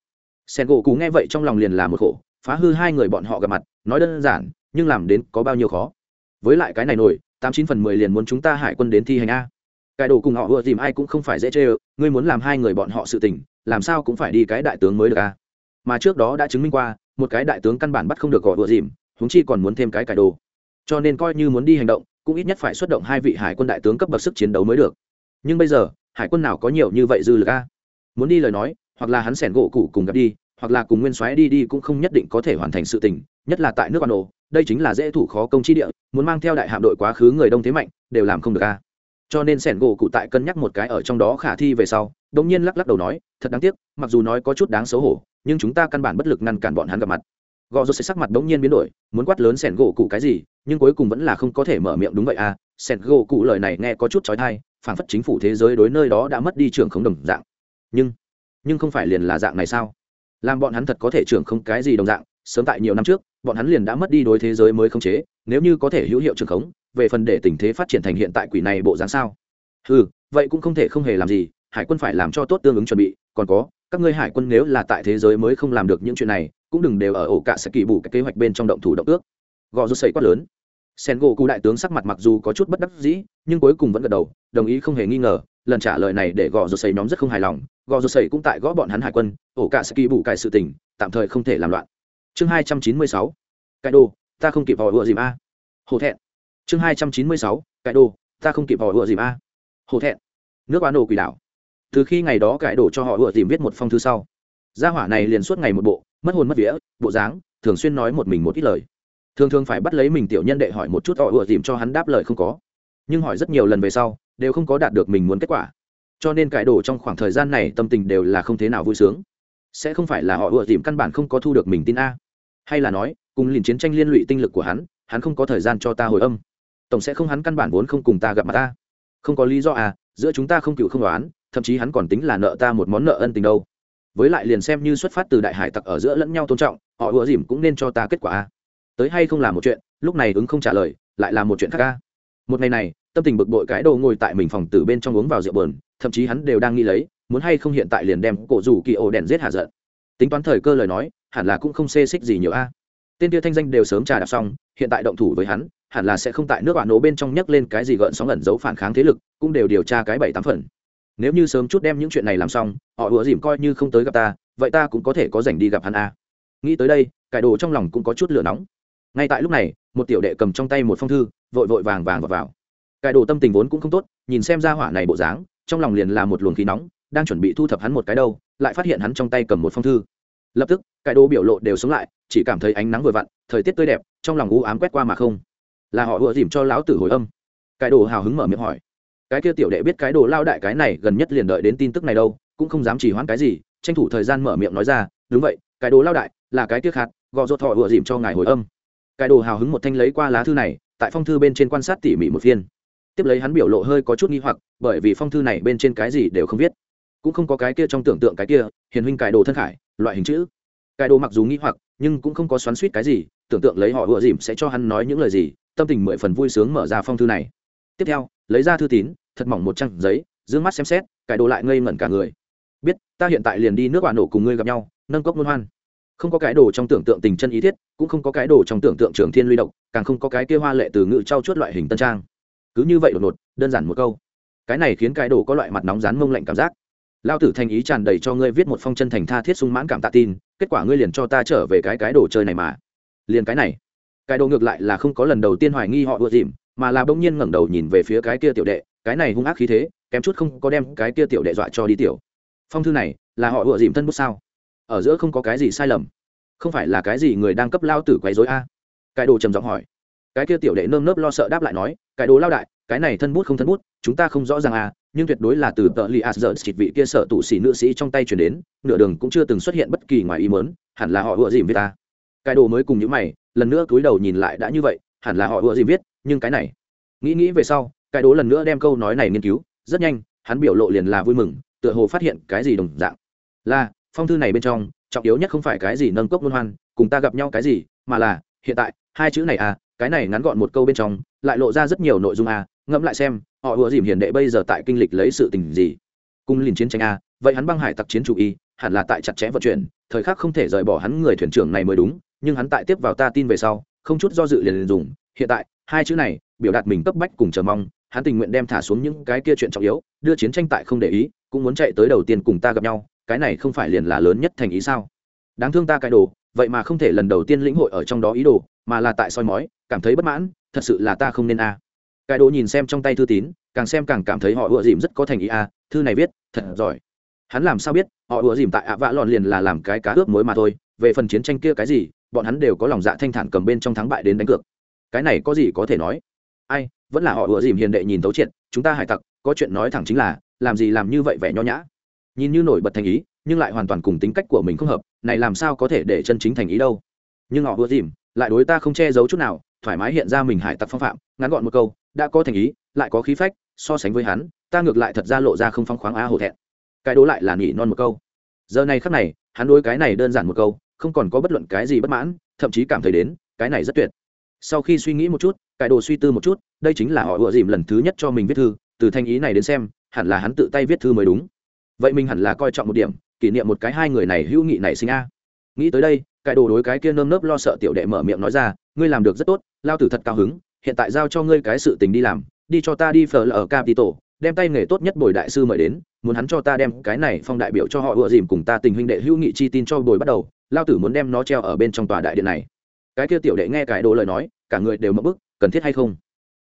sen gỗ cú nghe vậy trong lòng liền là một khổ, phá hư hai người bọn họ gặp mặt, nói đơn giản, nhưng làm đến có bao nhiêu khó. Với lại cái này nổi, tám chín phần mười liền muốn chúng ta hải quân đến thi hành a. Cái đồ cùng họ vừa tìm ai cũng không phải dễ chê ơ, ngươi muốn làm hai người bọn họ sự tình, làm sao cũng phải đi cái đại tướng mới được a. Mà trước đó đã chứng minh qua, một cái đại tướng căn bản bắt không được gọi vừa dìm huống chi còn muốn thêm cái cải đồ. Cho nên coi như muốn đi hành động, cũng ít nhất phải xuất động hai vị hải quân đại tướng cấp bậc sức chiến đấu mới được. Nhưng bây giờ, hải quân nào có nhiều như vậy dư lực a? Muốn đi lời nói hoặc là hắn sẻn gỗ cụ cùng gặp đi, hoặc là cùng nguyên soái đi đi cũng không nhất định có thể hoàn thành sự tình, nhất là tại nước quan ổ đây chính là dễ thủ khó công chi địa, muốn mang theo đại hạm đội quá khứ người đông thế mạnh, đều làm không được a. Cho nên sẻn gỗ cụ tại cân nhắc một cái ở trong đó khả thi về sau đống nhiên lắc lắc đầu nói, thật đáng tiếc, mặc dù nói có chút đáng xấu hổ, nhưng chúng ta căn bản bất lực ngăn cản bọn hắn gặp mặt. Gò rô sẽ sắc mặt đống nhiên biến đổi, muốn quát lớn sẻn gỗ cụ cái gì, nhưng cuối cùng vẫn là không có thể mở miệng đúng vậy à sẻn gỗ cụ lời này nghe có chút trói thai phản phất chính phủ thế giới đối nơi đó đã mất đi trưởng không đồng dạng. Nhưng nhưng không phải liền là dạng này sao? Làm bọn hắn thật có thể trưởng không cái gì đồng dạng, sớm tại nhiều năm trước, bọn hắn liền đã mất đi đối thế giới mới không chế, nếu như có thể hữu hiệu trưởng khống, về phần để tình thế phát triển thành hiện tại quỷ này bộ dáng sao? Ừ vậy cũng không thể không hề làm gì, hải quân phải làm cho tốt tương ứng chuẩn bị, còn có, các ngươi hải quân nếu là tại thế giới mới không làm được những chuyện này, cũng đừng đều ở ổ cả sẽ kỳ bù cái kế hoạch bên trong động thủ động ước. Gò rút sấy quát lớn. Sen gỗ cụ đại tướng sắc mặt mặc dù có chút bất đắc dĩ, nhưng cuối cùng vẫn gật đầu, đồng ý không hề nghi ngờ lần trả lời này để gò rô xây nhóm rất không hài lòng, gò rô xây cũng tại gõ bọn hắn hải quân, ổ cả sẽ kỳ bù cải sự tình, tạm thời không thể làm loạn. Chương hai trăm chín mươi sáu, cải đồ, ta không kịp vào ựa dìm a. Hổ thẹn. Chương hai trăm chín mươi sáu, cải đồ, ta không kịp vào ựa dìm a. Hổ thẹn. Nước bán đồ quỷ đảo. Từ khi ngày đó cải đồ cho họ ựa dìm viết một phong thư sau, gia hỏa này liền suốt ngày một bộ, mất hồn mất vía, bộ dáng, thường xuyên nói một mình một ít lời. Thường thường phải bắt lấy mình tiểu nhân đệ hỏi một chút họ ựa dìm cho hắn đáp lời không có. Nhưng hỏi rất nhiều lần về sau đều không có đạt được mình muốn kết quả. Cho nên cải đổ trong khoảng thời gian này tâm tình đều là không thế nào vui sướng. Sẽ không phải là họ ựa dìm căn bản không có thu được mình tin a. Hay là nói, cùng liền chiến tranh liên lụy tinh lực của hắn hắn không có thời gian cho ta hồi âm. Tổng sẽ không hắn căn bản vốn không cùng ta gặp mặt ta không có lý do à giữa chúng ta không cựu không đoán, thậm chí hắn còn tính là nợ ta một món nợ ân tình đâu. Với lại liền xem như xuất phát từ đại hải tặc ở giữa lẫn nhau tôn trọng, họ ùa dìm cũng nên cho ta kết quả a. Tới hay không là một chuyện, lúc này ứng không trả lời, lại là một chuyện khác a. Một ngày này tâm tình bực bội cái đồ ngồi tại mình phòng từ bên trong uống vào rượu bờn thậm chí hắn đều đang nghĩ lấy muốn hay không hiện tại liền đem cổ rủ kỳ ổ đèn giết hạ giận. Tính toán thời cơ lời nói hẳn là cũng không xê xích gì nhiều a. Tên kia thanh danh đều sớm trà đạp xong hiện tại động thủ với hắn hẳn là sẽ không tại nước bạn nổ bên trong nhấc lên cái gì gợn sóng ẩn giấu phản kháng thế lực cũng đều điều tra cái bảy tám phần. Nếu như sớm chút đem những chuyện này làm xong họ ủa dìm coi như không tới gặp ta vậy ta cũng có thể có dành đi gặp hắn a. Nghĩ tới đây cải đồ trong lòng cũng có chút lửa nóng. Ngay tại lúc này một tiểu đệ cầm trong tay một phong thư vội vội vàng vàng vào, vào cải đồ tâm tình vốn cũng không tốt, nhìn xem ra hỏa này bộ dáng, trong lòng liền là một luồng khí nóng, đang chuẩn bị thu thập hắn một cái đâu, lại phát hiện hắn trong tay cầm một phong thư. Lập tức cải đồ biểu lộ đều sống lại, chỉ cảm thấy ánh nắng vừa vặn, thời tiết tươi đẹp, trong lòng u ám quét qua mà không. Là họ ùa dìm cho lão tử hồi âm. Cái đồ hào hứng mở miệng hỏi. Cái kia tiểu đệ biết cái đồ lao đại cái này gần nhất liền đợi đến tin tức này đâu, cũng không dám chỉ hoãn cái gì, tranh thủ thời gian mở miệng nói ra, đúng vậy, cái đồ lao đại, là cái tiếc khát, gò ruột thọ ùa dìm cho ngài hồi âm. Cái đồ hào hứng một thanh lấy qua lá thư này, tại phong thư bên trên quan sát tỉ mỉ một phiên tiếp lấy hắn biểu lộ hơi có chút nghi hoặc, bởi vì phong thư này bên trên cái gì đều không viết. Cũng không có cái kia trong tưởng tượng cái kia, hiền huynh cải đồ thân khải, loại hình chữ. Cải đồ mặc dù nghi hoặc, nhưng cũng không có xoắn suýt cái gì, tưởng tượng lấy họ ùa dìm sẽ cho hắn nói những lời gì, tâm tình mười phần vui sướng mở ra phong thư này. Tiếp theo, lấy ra thư tín, thật mỏng một trang giấy d ư ơ n g mắt xem xét cải đồ lại ngây ngẩn cả người. Biết, ta hiện tại liền đi nước bà nổ cùng ngươi gặp nhau, nâng cốc luôn hoan. Không có cái đồ trong tưởng tượng tình chân ý thiết, cũng không có cái đồ trong tưởng tượng trường thiên luy độc, càng không có cái kia hoa lệ từ ngự trao chuốt loại hình tân trang cứ như vậy đột ngột, đơn giản một câu. Cái này khiến cái đồ có loại mặt nóng rán mông lạnh cảm giác. Lao tử thành ý tràn đầy cho ngươi viết một phong chân thành tha thiết sung mãn cảm tạ tin, kết quả ngươi liền cho ta trở về cái cái đồ chơi này mà. Liền cái này. Cái đồ ngược lại là không có lần đầu tiên hoài nghi họ ưa dìm, mà là bỗng nhiên ngẩng đầu nhìn về phía cái kia tiểu đệ, cái này hung ác khí thế, kém chút không có đem cái kia tiểu đệ dọa cho đi tiểu. Phong thư này, là họ ưa dìm thân bút sao? Ở giữa không có cái gì sai lầm. Không phải là cái gì người đang cấp lao tử quấy dối a? À? cái đồ trầm giọng hỏi cái kia tiểu đệ nơm nớp lo sợ đáp lại nói, cái đồ lao đại, cái này thân bút không thân bút, chúng ta không rõ ràng à nhưng tuyệt đối là từ tờ li asger xịt vị kia sợ tụ xỉ nữ sĩ trong tay chuyển đến, nửa đường cũng chưa từng xuất hiện bất kỳ ngoài ý mớn hẳn là họ ựa dìm với ta. Cái đồ mới cùng những mày, lần nữa cúi đầu nhìn lại đã như vậy, hẳn là họ ựa dìm viết, nhưng cái này, nghĩ nghĩ về sau, cái đồ lần nữa đem câu nói này nghiên cứu, rất nhanh, hắn biểu lộ liền là vui mừng, tựa hồ phát hiện cái gì đồng dạng. Là, phong thư này bên trong, trọng yếu nhất không phải cái gì nâng cốc luân hoan, cùng ta gặp nhau cái gì, mà là, hiện tại, hai chữ này à cái này ngắn gọn một câu bên trong lại lộ ra rất nhiều nội dung à ngẫm lại xem họ ùa dìm hiền đệ bây giờ tại kinh lịch lấy sự tình gì? Cung liền chiến tranh a vậy hắn băng hải tặc chiến chủ y hẳn là tại chặt chẽ vận chuyển thời khắc không thể rời bỏ hắn người thuyền trưởng này mới đúng nhưng hắn tại tiếp vào ta tin về sau không chút do dự liền, liền dùng. Hiện tại hai chữ này biểu đạt mình cấp bách cùng chờ mong hắn tình nguyện đem thả xuống những cái kia chuyện trọng yếu đưa chiến tranh tại không để ý cũng muốn chạy tới đầu tiên cùng ta gặp nhau cái này không phải liền là lớn nhất thành ý sao? Đáng thương ta cái đồ vậy mà không thể lần đầu tiên lĩnh hội ở trong đó ý đồ mà là tại soi mói cảm thấy bất mãn, thật sự là ta không nên a. À. Cái đồ nhìn xem trong tay thư tín, càng xem càng cảm thấy họ ùa dìm rất có thành ý a à. thư này viết, thật giỏi. Hắn làm sao biết, họ ùa dìm tại ạ vạ lòn liền là làm cái cá ướp mối mà thôi, về phần chiến tranh kia cái gì, bọn hắn đều có lòng dạ thanh thản cầm bên trong thắng bại đến đánh cược. Cái này có gì có thể nói? Ai, vẫn là họ ùa dìm hiền đệ nhìn tấu triệt, chúng ta hải tặc, có chuyện nói thẳng chính là, làm gì làm như vậy vẻ nho nhã. Nhìn như nổi bật thành ý, nhưng lại hoàn toàn cùng tính cách của mình không hợp, này làm sao có thể để chân chính thành ý đâu? Nhưng họ ùa dìm, lại đối ta không che giấu chút nào thoải mái hiện ra mình hải tặc phong phạm, ngắn gọn một câu, đã có thành ý, lại có khí phách, so sánh với hắn, ta ngược lại thật ra lộ ra không phong khoáng á hổ thẹn. Cái đố lại là nghỉ non một câu. Giờ này khắc này, hắn đối cái này đơn giản một câu, không còn có bất luận cái gì bất mãn, thậm chí cảm thấy đến, cái này rất tuyệt. Sau khi suy nghĩ một chút, cái đồ suy tư một chút, đây chính là họ ựa dìm lần thứ nhất cho mình viết thư, từ thanh ý này đến xem, hẳn là hắn tự tay viết thư mới đúng. Vậy mình hẳn là coi trọng một điểm, kỷ niệm một cái hai người này hữu nghị này sinh a. Nghĩ tới đây, cái đồ đối cái kia nơm nớp lo sợ tiểu đệ mở miệng nói ra ngươi làm được rất tốt, lao tử thật cao hứng, hiện tại giao cho ngươi cái sự tình đi làm, đi cho ta đi phở ở capito đem tay nghề tốt nhất bồi đại sư mời đến, muốn hắn cho ta đem cái này phong đại biểu cho họ ựa dìm cùng ta tình huynh đệ hữu nghị chi tin cho bồi bắt đầu, lao tử muốn đem nó treo ở bên trong tòa đại điện này. Cái kia tiểu đệ nghe cái đồ lời nói, cả người đều mất bức, cần thiết hay không?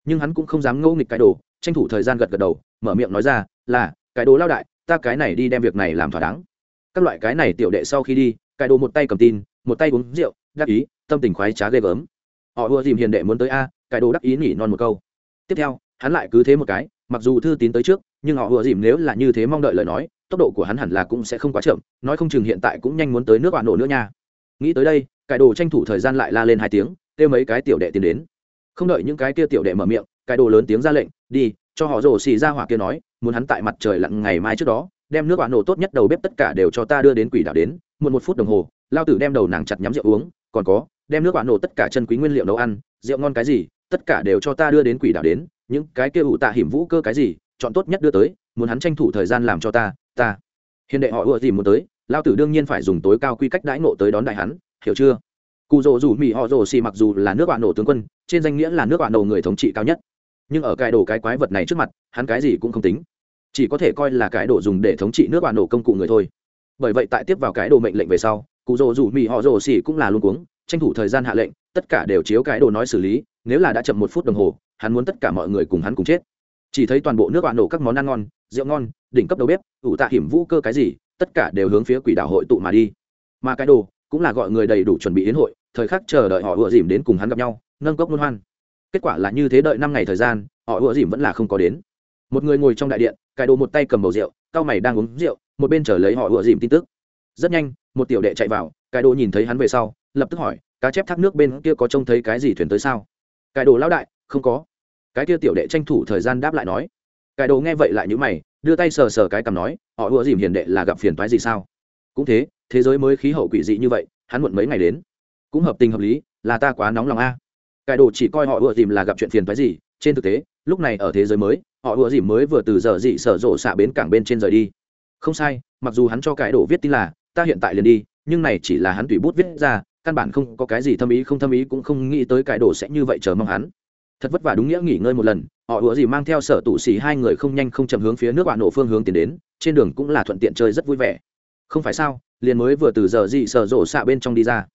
Nhưng hắn cũng không dám ngẫu nghịch cái đồ, tranh thủ thời gian gật gật đầu, mở miệng nói ra, là, cái đồ lao đại, ta cái này đi đem việc này làm thỏa đáng. Các loại cái này tiểu đệ sau khi đi, cái đồ một tay cầm tin, một tay uống rượu đắc ý, tâm tình khoái trá ghê gớm họ vừa dìm hiền đệ muốn tới a, cái đồ đắc ý nhỉ non một câu. Tiếp theo, hắn lại cứ thế một cái, mặc dù thư tín tới trước, nhưng họ vừa dìm nếu là như thế mong đợi lời nói, tốc độ của hắn hẳn là cũng sẽ không quá chậm, nói không chừng hiện tại cũng nhanh muốn tới nước bạn nổ nữa nha. Nghĩ tới đây cải đồ tranh thủ thời gian lại la lên hai tiếng, kêu mấy cái tiểu đệ tiến đến. Không đợi những cái kia tiểu đệ mở miệng cải đồ lớn tiếng ra lệnh, đi, cho họ rồ xì ra hỏa kia nói, muốn hắn tại mặt trời lặn ngày mai trước đó, đem nước bạn nổ tốt nhất đầu bếp tất cả đều cho ta đưa đến quỷ đảo đến, muộn một phút đồng hồ, lao tử đem đầu nàng chặt nhắm rượu uống, còn có đem nước quả nổ tất cả chân quý nguyên liệu nấu ăn, rượu ngon cái gì, tất cả đều cho ta đưa đến quỷ đảo đến, những cái kia ủ tạ hiểm vũ cơ cái gì, chọn tốt nhất đưa tới, muốn hắn tranh thủ thời gian làm cho ta ta. Hiền đệ họ ùa gì muốn tới, lao tử đương nhiên phải dùng tối cao quy cách đãi nộ tới đón đại hắn, hiểu chưa? Cụ rồ rủ mỹ họ rồ xì mặc dù là nước bạn nổ tướng quân, trên danh nghĩa là nước bạn nổ người thống trị cao nhất. Nhưng ở cái đồ cái quái vật này trước mặt, hắn cái gì cũng không tính. Chỉ có thể coi là cái đồ dùng để thống trị nước bạn nổ công cụ người thôi. Bởi vậy tại tiếp vào cái đồ mệnh lệnh về sau, cụ rồ rủ mỹ họ rồ xì cũng là luôn cuống tranh thủ thời gian hạ lệnh, tất cả đều chiếu cái đồ nói xử lý, nếu là đã chậm một phút đồng hồ, hắn muốn tất cả mọi người cùng hắn cùng chết. Chỉ thấy toàn bộ nước bạn nổ các món ăn ngon, rượu ngon, đỉnh cấp đầu bếp, ủ tạ hiểm vũ cơ cái gì, tất cả đều hướng phía quỷ đảo hội tụ mà đi. Mà cái đồ cũng là gọi người đầy đủ chuẩn bị đến hội, thời khắc chờ đợi họ ủa dìm đến cùng hắn gặp nhau, nâng cốc luôn hoan. Kết quả là như thế đợi năm ngày thời gian, họ ủa dìm vẫn là không có đến. Một người ngồi trong đại điện, cái đồ một tay cầm bầu rượu, cao mày đang uống rượu, một bên chờ lấy họ ủa dìm tin tức. Rất nhanh một tiểu đệ chạy vào cài đồ nhìn thấy hắn về sau, lập tức hỏi, cá chép thác nước bên kia có trông thấy cái gì thuyền tới sao? Cái đồ lão đại, không có. Cái kia tiểu đệ tranh thủ thời gian đáp lại nói. Cái đồ nghe vậy lại nhữ mày, đưa tay sờ sờ cái cầm nói, họ ùa dìm hiền đệ là gặp phiền toái gì sao? Cũng thế thế giới mới khí hậu quỷ dị như vậy, hắn muộn mấy ngày đến. Cũng hợp tình hợp lý, là ta quá nóng lòng a. Cải đồ chỉ coi họ ùa dìm là gặp chuyện phiền toái gì, trên thực tế, lúc này ở thế giới mới, họ ùa dìm mới vừa từ giờ dị sở rộ xạ bến cảng bên trên rời đi. Không sai, mặc dù hắn cho cải đồ viết tin là ta hiện tại liền đi, nhưng này chỉ là hắn tùy bút viết ra, căn bản không có cái gì thâm ý, không thâm ý cũng không nghĩ tới cải đồ sẽ như vậy chờ mong hắn. Thật vất vả đúng nghĩa nghỉ ngơi một lần, họ ùa gì mang theo sở tủ xì hai người không nhanh không chậm hướng phía nước bạn nổ phương hướng tiến đến, trên đường cũng là thuận tiện chơi rất vui vẻ. Không phải sao, liền mới vừa từ giờ dị sở rộ xạ bên trong đi ra.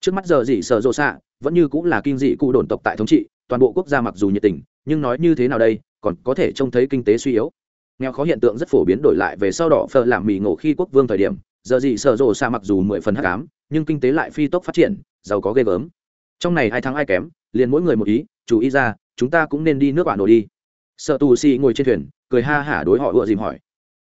Trước mắt giờ dị sở rộ xạ, vẫn như cũng là kinh dị cụ đồn tộc tại thống trị, toàn bộ quốc gia mặc dù nhiệt tình, nhưng nói như thế nào đây, còn có thể trông thấy kinh tế suy yếu. Nghèo khó hiện tượng rất phổ biến đổi lại về sau đỏ phở làm mì ngộ khi quốc vương thời điểm giờ gì sở rộ xa mặc dù mười phần hắc ám, nhưng kinh tế lại phi tốc phát triển, giàu có ghê gớm. Trong này ai thắng ai kém, liền mỗi người một ý, chủ ý ra, chúng ta cũng nên đi nước bạn nổ đi. Sợ tù xì ngồi trên thuyền, cười ha hả đối họ ựa dìm hỏi.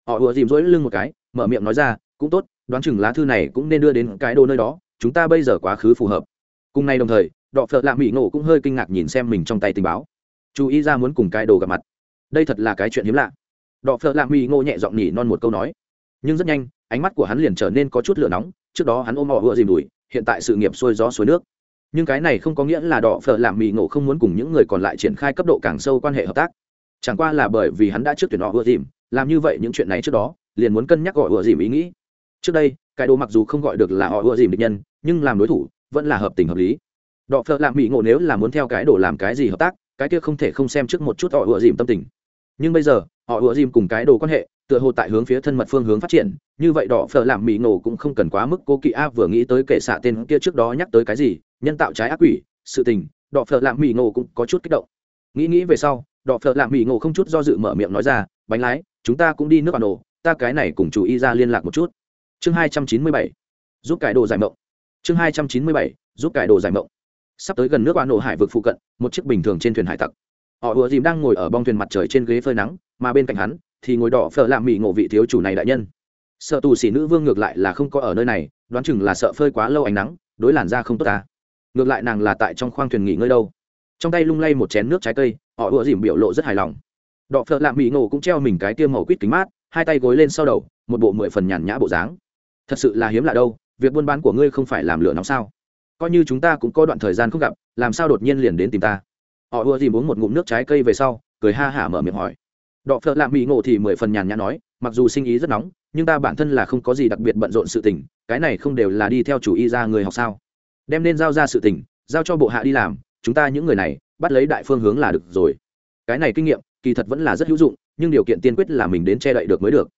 Họ ựa dìm dỗi lưng một cái, mở miệng nói ra, cũng tốt, đoán chừng lá thư này cũng nên đưa đến cái đồ nơi đó, chúng ta bây giờ quá khứ phù hợp. Cùng nay đồng thời, đọ phợ lạ mỹ ngộ cũng hơi kinh ngạc nhìn xem mình trong tay tình báo. Chú ý ra muốn cùng cái đồ gặp mặt. Đây thật là cái chuyện hiếm lạ. Đọ phợ lạ mỹ ngộ nhẹ giọng nhỉ non một câu nói. Nhưng rất nhanh ánh mắt của hắn liền trở nên có chút lửa nóng, trước đó hắn ôm họ vừa dìm đùi, hiện tại sự nghiệp xuôi gió suối nước. Nhưng cái này không có nghĩa là đọ phở làm mì ngộ không muốn cùng những người còn lại triển khai cấp độ càng sâu quan hệ hợp tác. Chẳng qua là bởi vì hắn đã trước tuyển họ vừa dìm, làm như vậy những chuyện này trước đó, liền muốn cân nhắc gọi vừa dìm ý nghĩ. Trước đây, cái đồ mặc dù không gọi được là họ vừa dìm địch nhân, nhưng làm đối thủ vẫn là hợp tình hợp lý. Đọ phợ Làm mỹ ngộ nếu là muốn theo cái đồ làm cái gì hợp tác, cái kia không thể không xem trước một chút họ ưa dìm tâm tình. Nhưng bây giờ, họ ưa dìm cùng cái đồ quan hệ tựa hồ tại hướng phía thân mật phương hướng phát triển, như vậy đỏ phở làm mỹ nổ cũng không cần quá mức cô kỵ. A vừa nghĩ tới kệ xạ tên kia trước đó nhắc tới cái gì, nhân tạo trái ác quỷ, sự tình, đỏ phở làm mỹ nổ cũng có chút kích động. Nghĩ nghĩ về sau, đỏ phở làm mỹ nổ không chút do dự mở miệng nói ra, bánh lái, chúng ta cũng đi nước bà nổ ta cái này cùng chủ y ra liên lạc một chút. Chương hai trăm chín mươi bảy, giúp cải đồ giải mộng. Chương hai trăm chín mươi bảy, giúp cải đồ giải mộng. Sắp tới gần nước oan nổ hải vực phụ cận, một chiếc bình thường trên thuyền hải tặc. Họ ùa dìm đang ngồi ở bong thuyền mặt trời trên ghế phơi nắng, mà bên cạnh hắn thì ngồi đỏ phở làm mỹ ngộ vị thiếu chủ này đại nhân. Sợ tù xỉ nữ vương ngược lại là không có ở nơi này, đoán chừng là sợ phơi quá lâu ánh nắng, đối làn da không tốt ta. Ngược lại nàng là tại trong khoang thuyền nghỉ ngơi đâu. Trong tay lung lay một chén nước trái cây, họ ùa dìm biểu lộ rất hài lòng. Đỏ phở làm mỹ ngộ cũng treo mình cái tiêm màu quýt kính mát, hai tay gối lên sau đầu, một bộ mười phần nhàn nhã bộ dáng. Thật sự là hiếm lạ đâu, việc buôn bán của ngươi không phải làm lửa nóng sao? Coi như chúng ta cũng có đoạn thời gian không gặp, làm sao đột nhiên liền đến tìm ta? Họ ưa dìm uống một ngụm nước trái cây về sau, cười ha hả mở miệng hỏi đọ phợ lạ mỹ ngộ thì mười phần nhàn nhã nói mặc dù sinh ý rất nóng nhưng ta bản thân là không có gì đặc biệt bận rộn sự tình cái này không đều là đi theo chủ y ra người học sao? Đem nên giao ra sự tình giao cho bộ hạ đi làm chúng ta những người này bắt lấy đại phương hướng là được rồi. Cái này kinh nghiệm kỳ thật vẫn là rất hữu dụng nhưng điều kiện tiên quyết là mình đến che đậy được mới được.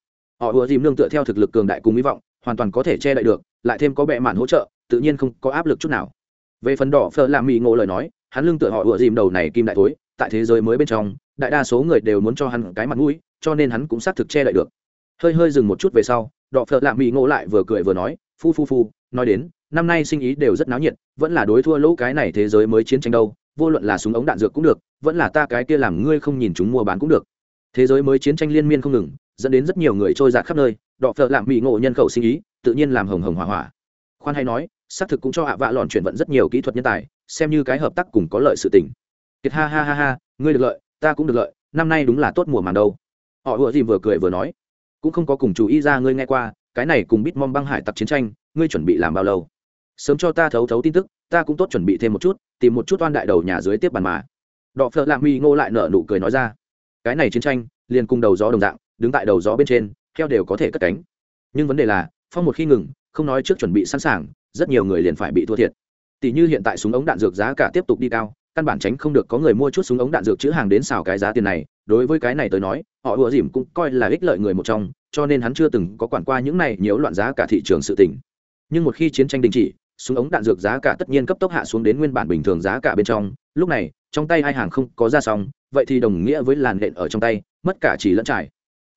Họ ùa dìm nương tựa theo thực lực cường đại cùng hy vọng hoàn toàn có thể che đậy được lại thêm có bệ mạn hỗ trợ tự nhiên không có áp lực chút nào. Về phần đỏ phở làm mì ngộ lời nói hắn lương tựa họ ùa dìm đầu này kim đại thối, tại thế giới mới bên trong đại đa số người đều muốn cho hắn cái mặt mũi, cho nên hắn cũng xác thực che đậy được. Hơi hơi dừng một chút về sau, Đọ phở lạ mỹ ngộ lại vừa cười vừa nói, phu phu phu, nói đến, năm nay sinh ý đều rất náo nhiệt, vẫn là đối thua lỗ cái này thế giới mới chiến tranh đâu, vô luận là súng ống đạn dược cũng được, vẫn là ta cái kia làm ngươi không nhìn chúng mua bán cũng được. Thế giới mới chiến tranh liên miên không ngừng, dẫn đến rất nhiều người trôi giạt khắp nơi, đọ phợ lạ mỹ ngộ nhân khẩu sinh ý, tự nhiên làm hồng hồng hỏa hỏa. Khoan hay nói, xác thực cũng cho hạ vạ lòn chuyển vận rất nhiều kỹ thuật nhân tài, xem như cái hợp tác cùng có lợi sự tình. Kiệt ha ha ha ha, ngươi được lợi ta cũng được lợi, năm nay đúng là tốt mùa màng đâu. Họ vừa gì vừa cười vừa nói, cũng không có cùng chú ý ra ngươi nghe qua, cái này cùng bít mong băng hải tặc chiến tranh, ngươi chuẩn bị làm bao lâu? Sớm cho ta thấu thấu tin tức, ta cũng tốt chuẩn bị thêm một chút, tìm một chút oan đại đầu nhà dưới tiếp bàn mà. Đọ phợ lạng huy ngô lại nở nụ cười nói ra, cái này chiến tranh, liền cùng đầu gió đồng dạng, đứng tại đầu gió bên trên theo đều có thể cất cánh. Nhưng vấn đề là, phong một khi ngừng, không nói trước chuẩn bị sẵn sàng, rất nhiều người liền phải bị thua thiệt. Tỷ như hiện tại súng ống đạn dược giá cả tiếp tục đi cao căn bản tránh không được có người mua chút súng ống đạn dược chữ hàng đến xào cái giá tiền này, đối với cái này tới nói, họ ùa dìm cũng coi là ích lợi người một trong, cho nên hắn chưa từng có quản qua những này nhiễu loạn giá cả thị trường sự tỉnh nhưng một khi chiến tranh đình chỉ, súng ống đạn dược giá cả tất nhiên cấp tốc hạ xuống đến nguyên bản bình thường giá cả bên trong, lúc này, trong tay hai hàng không có ra xong, vậy thì đồng nghĩa với làn nện ở trong tay, mất cả chỉ lẫn trải.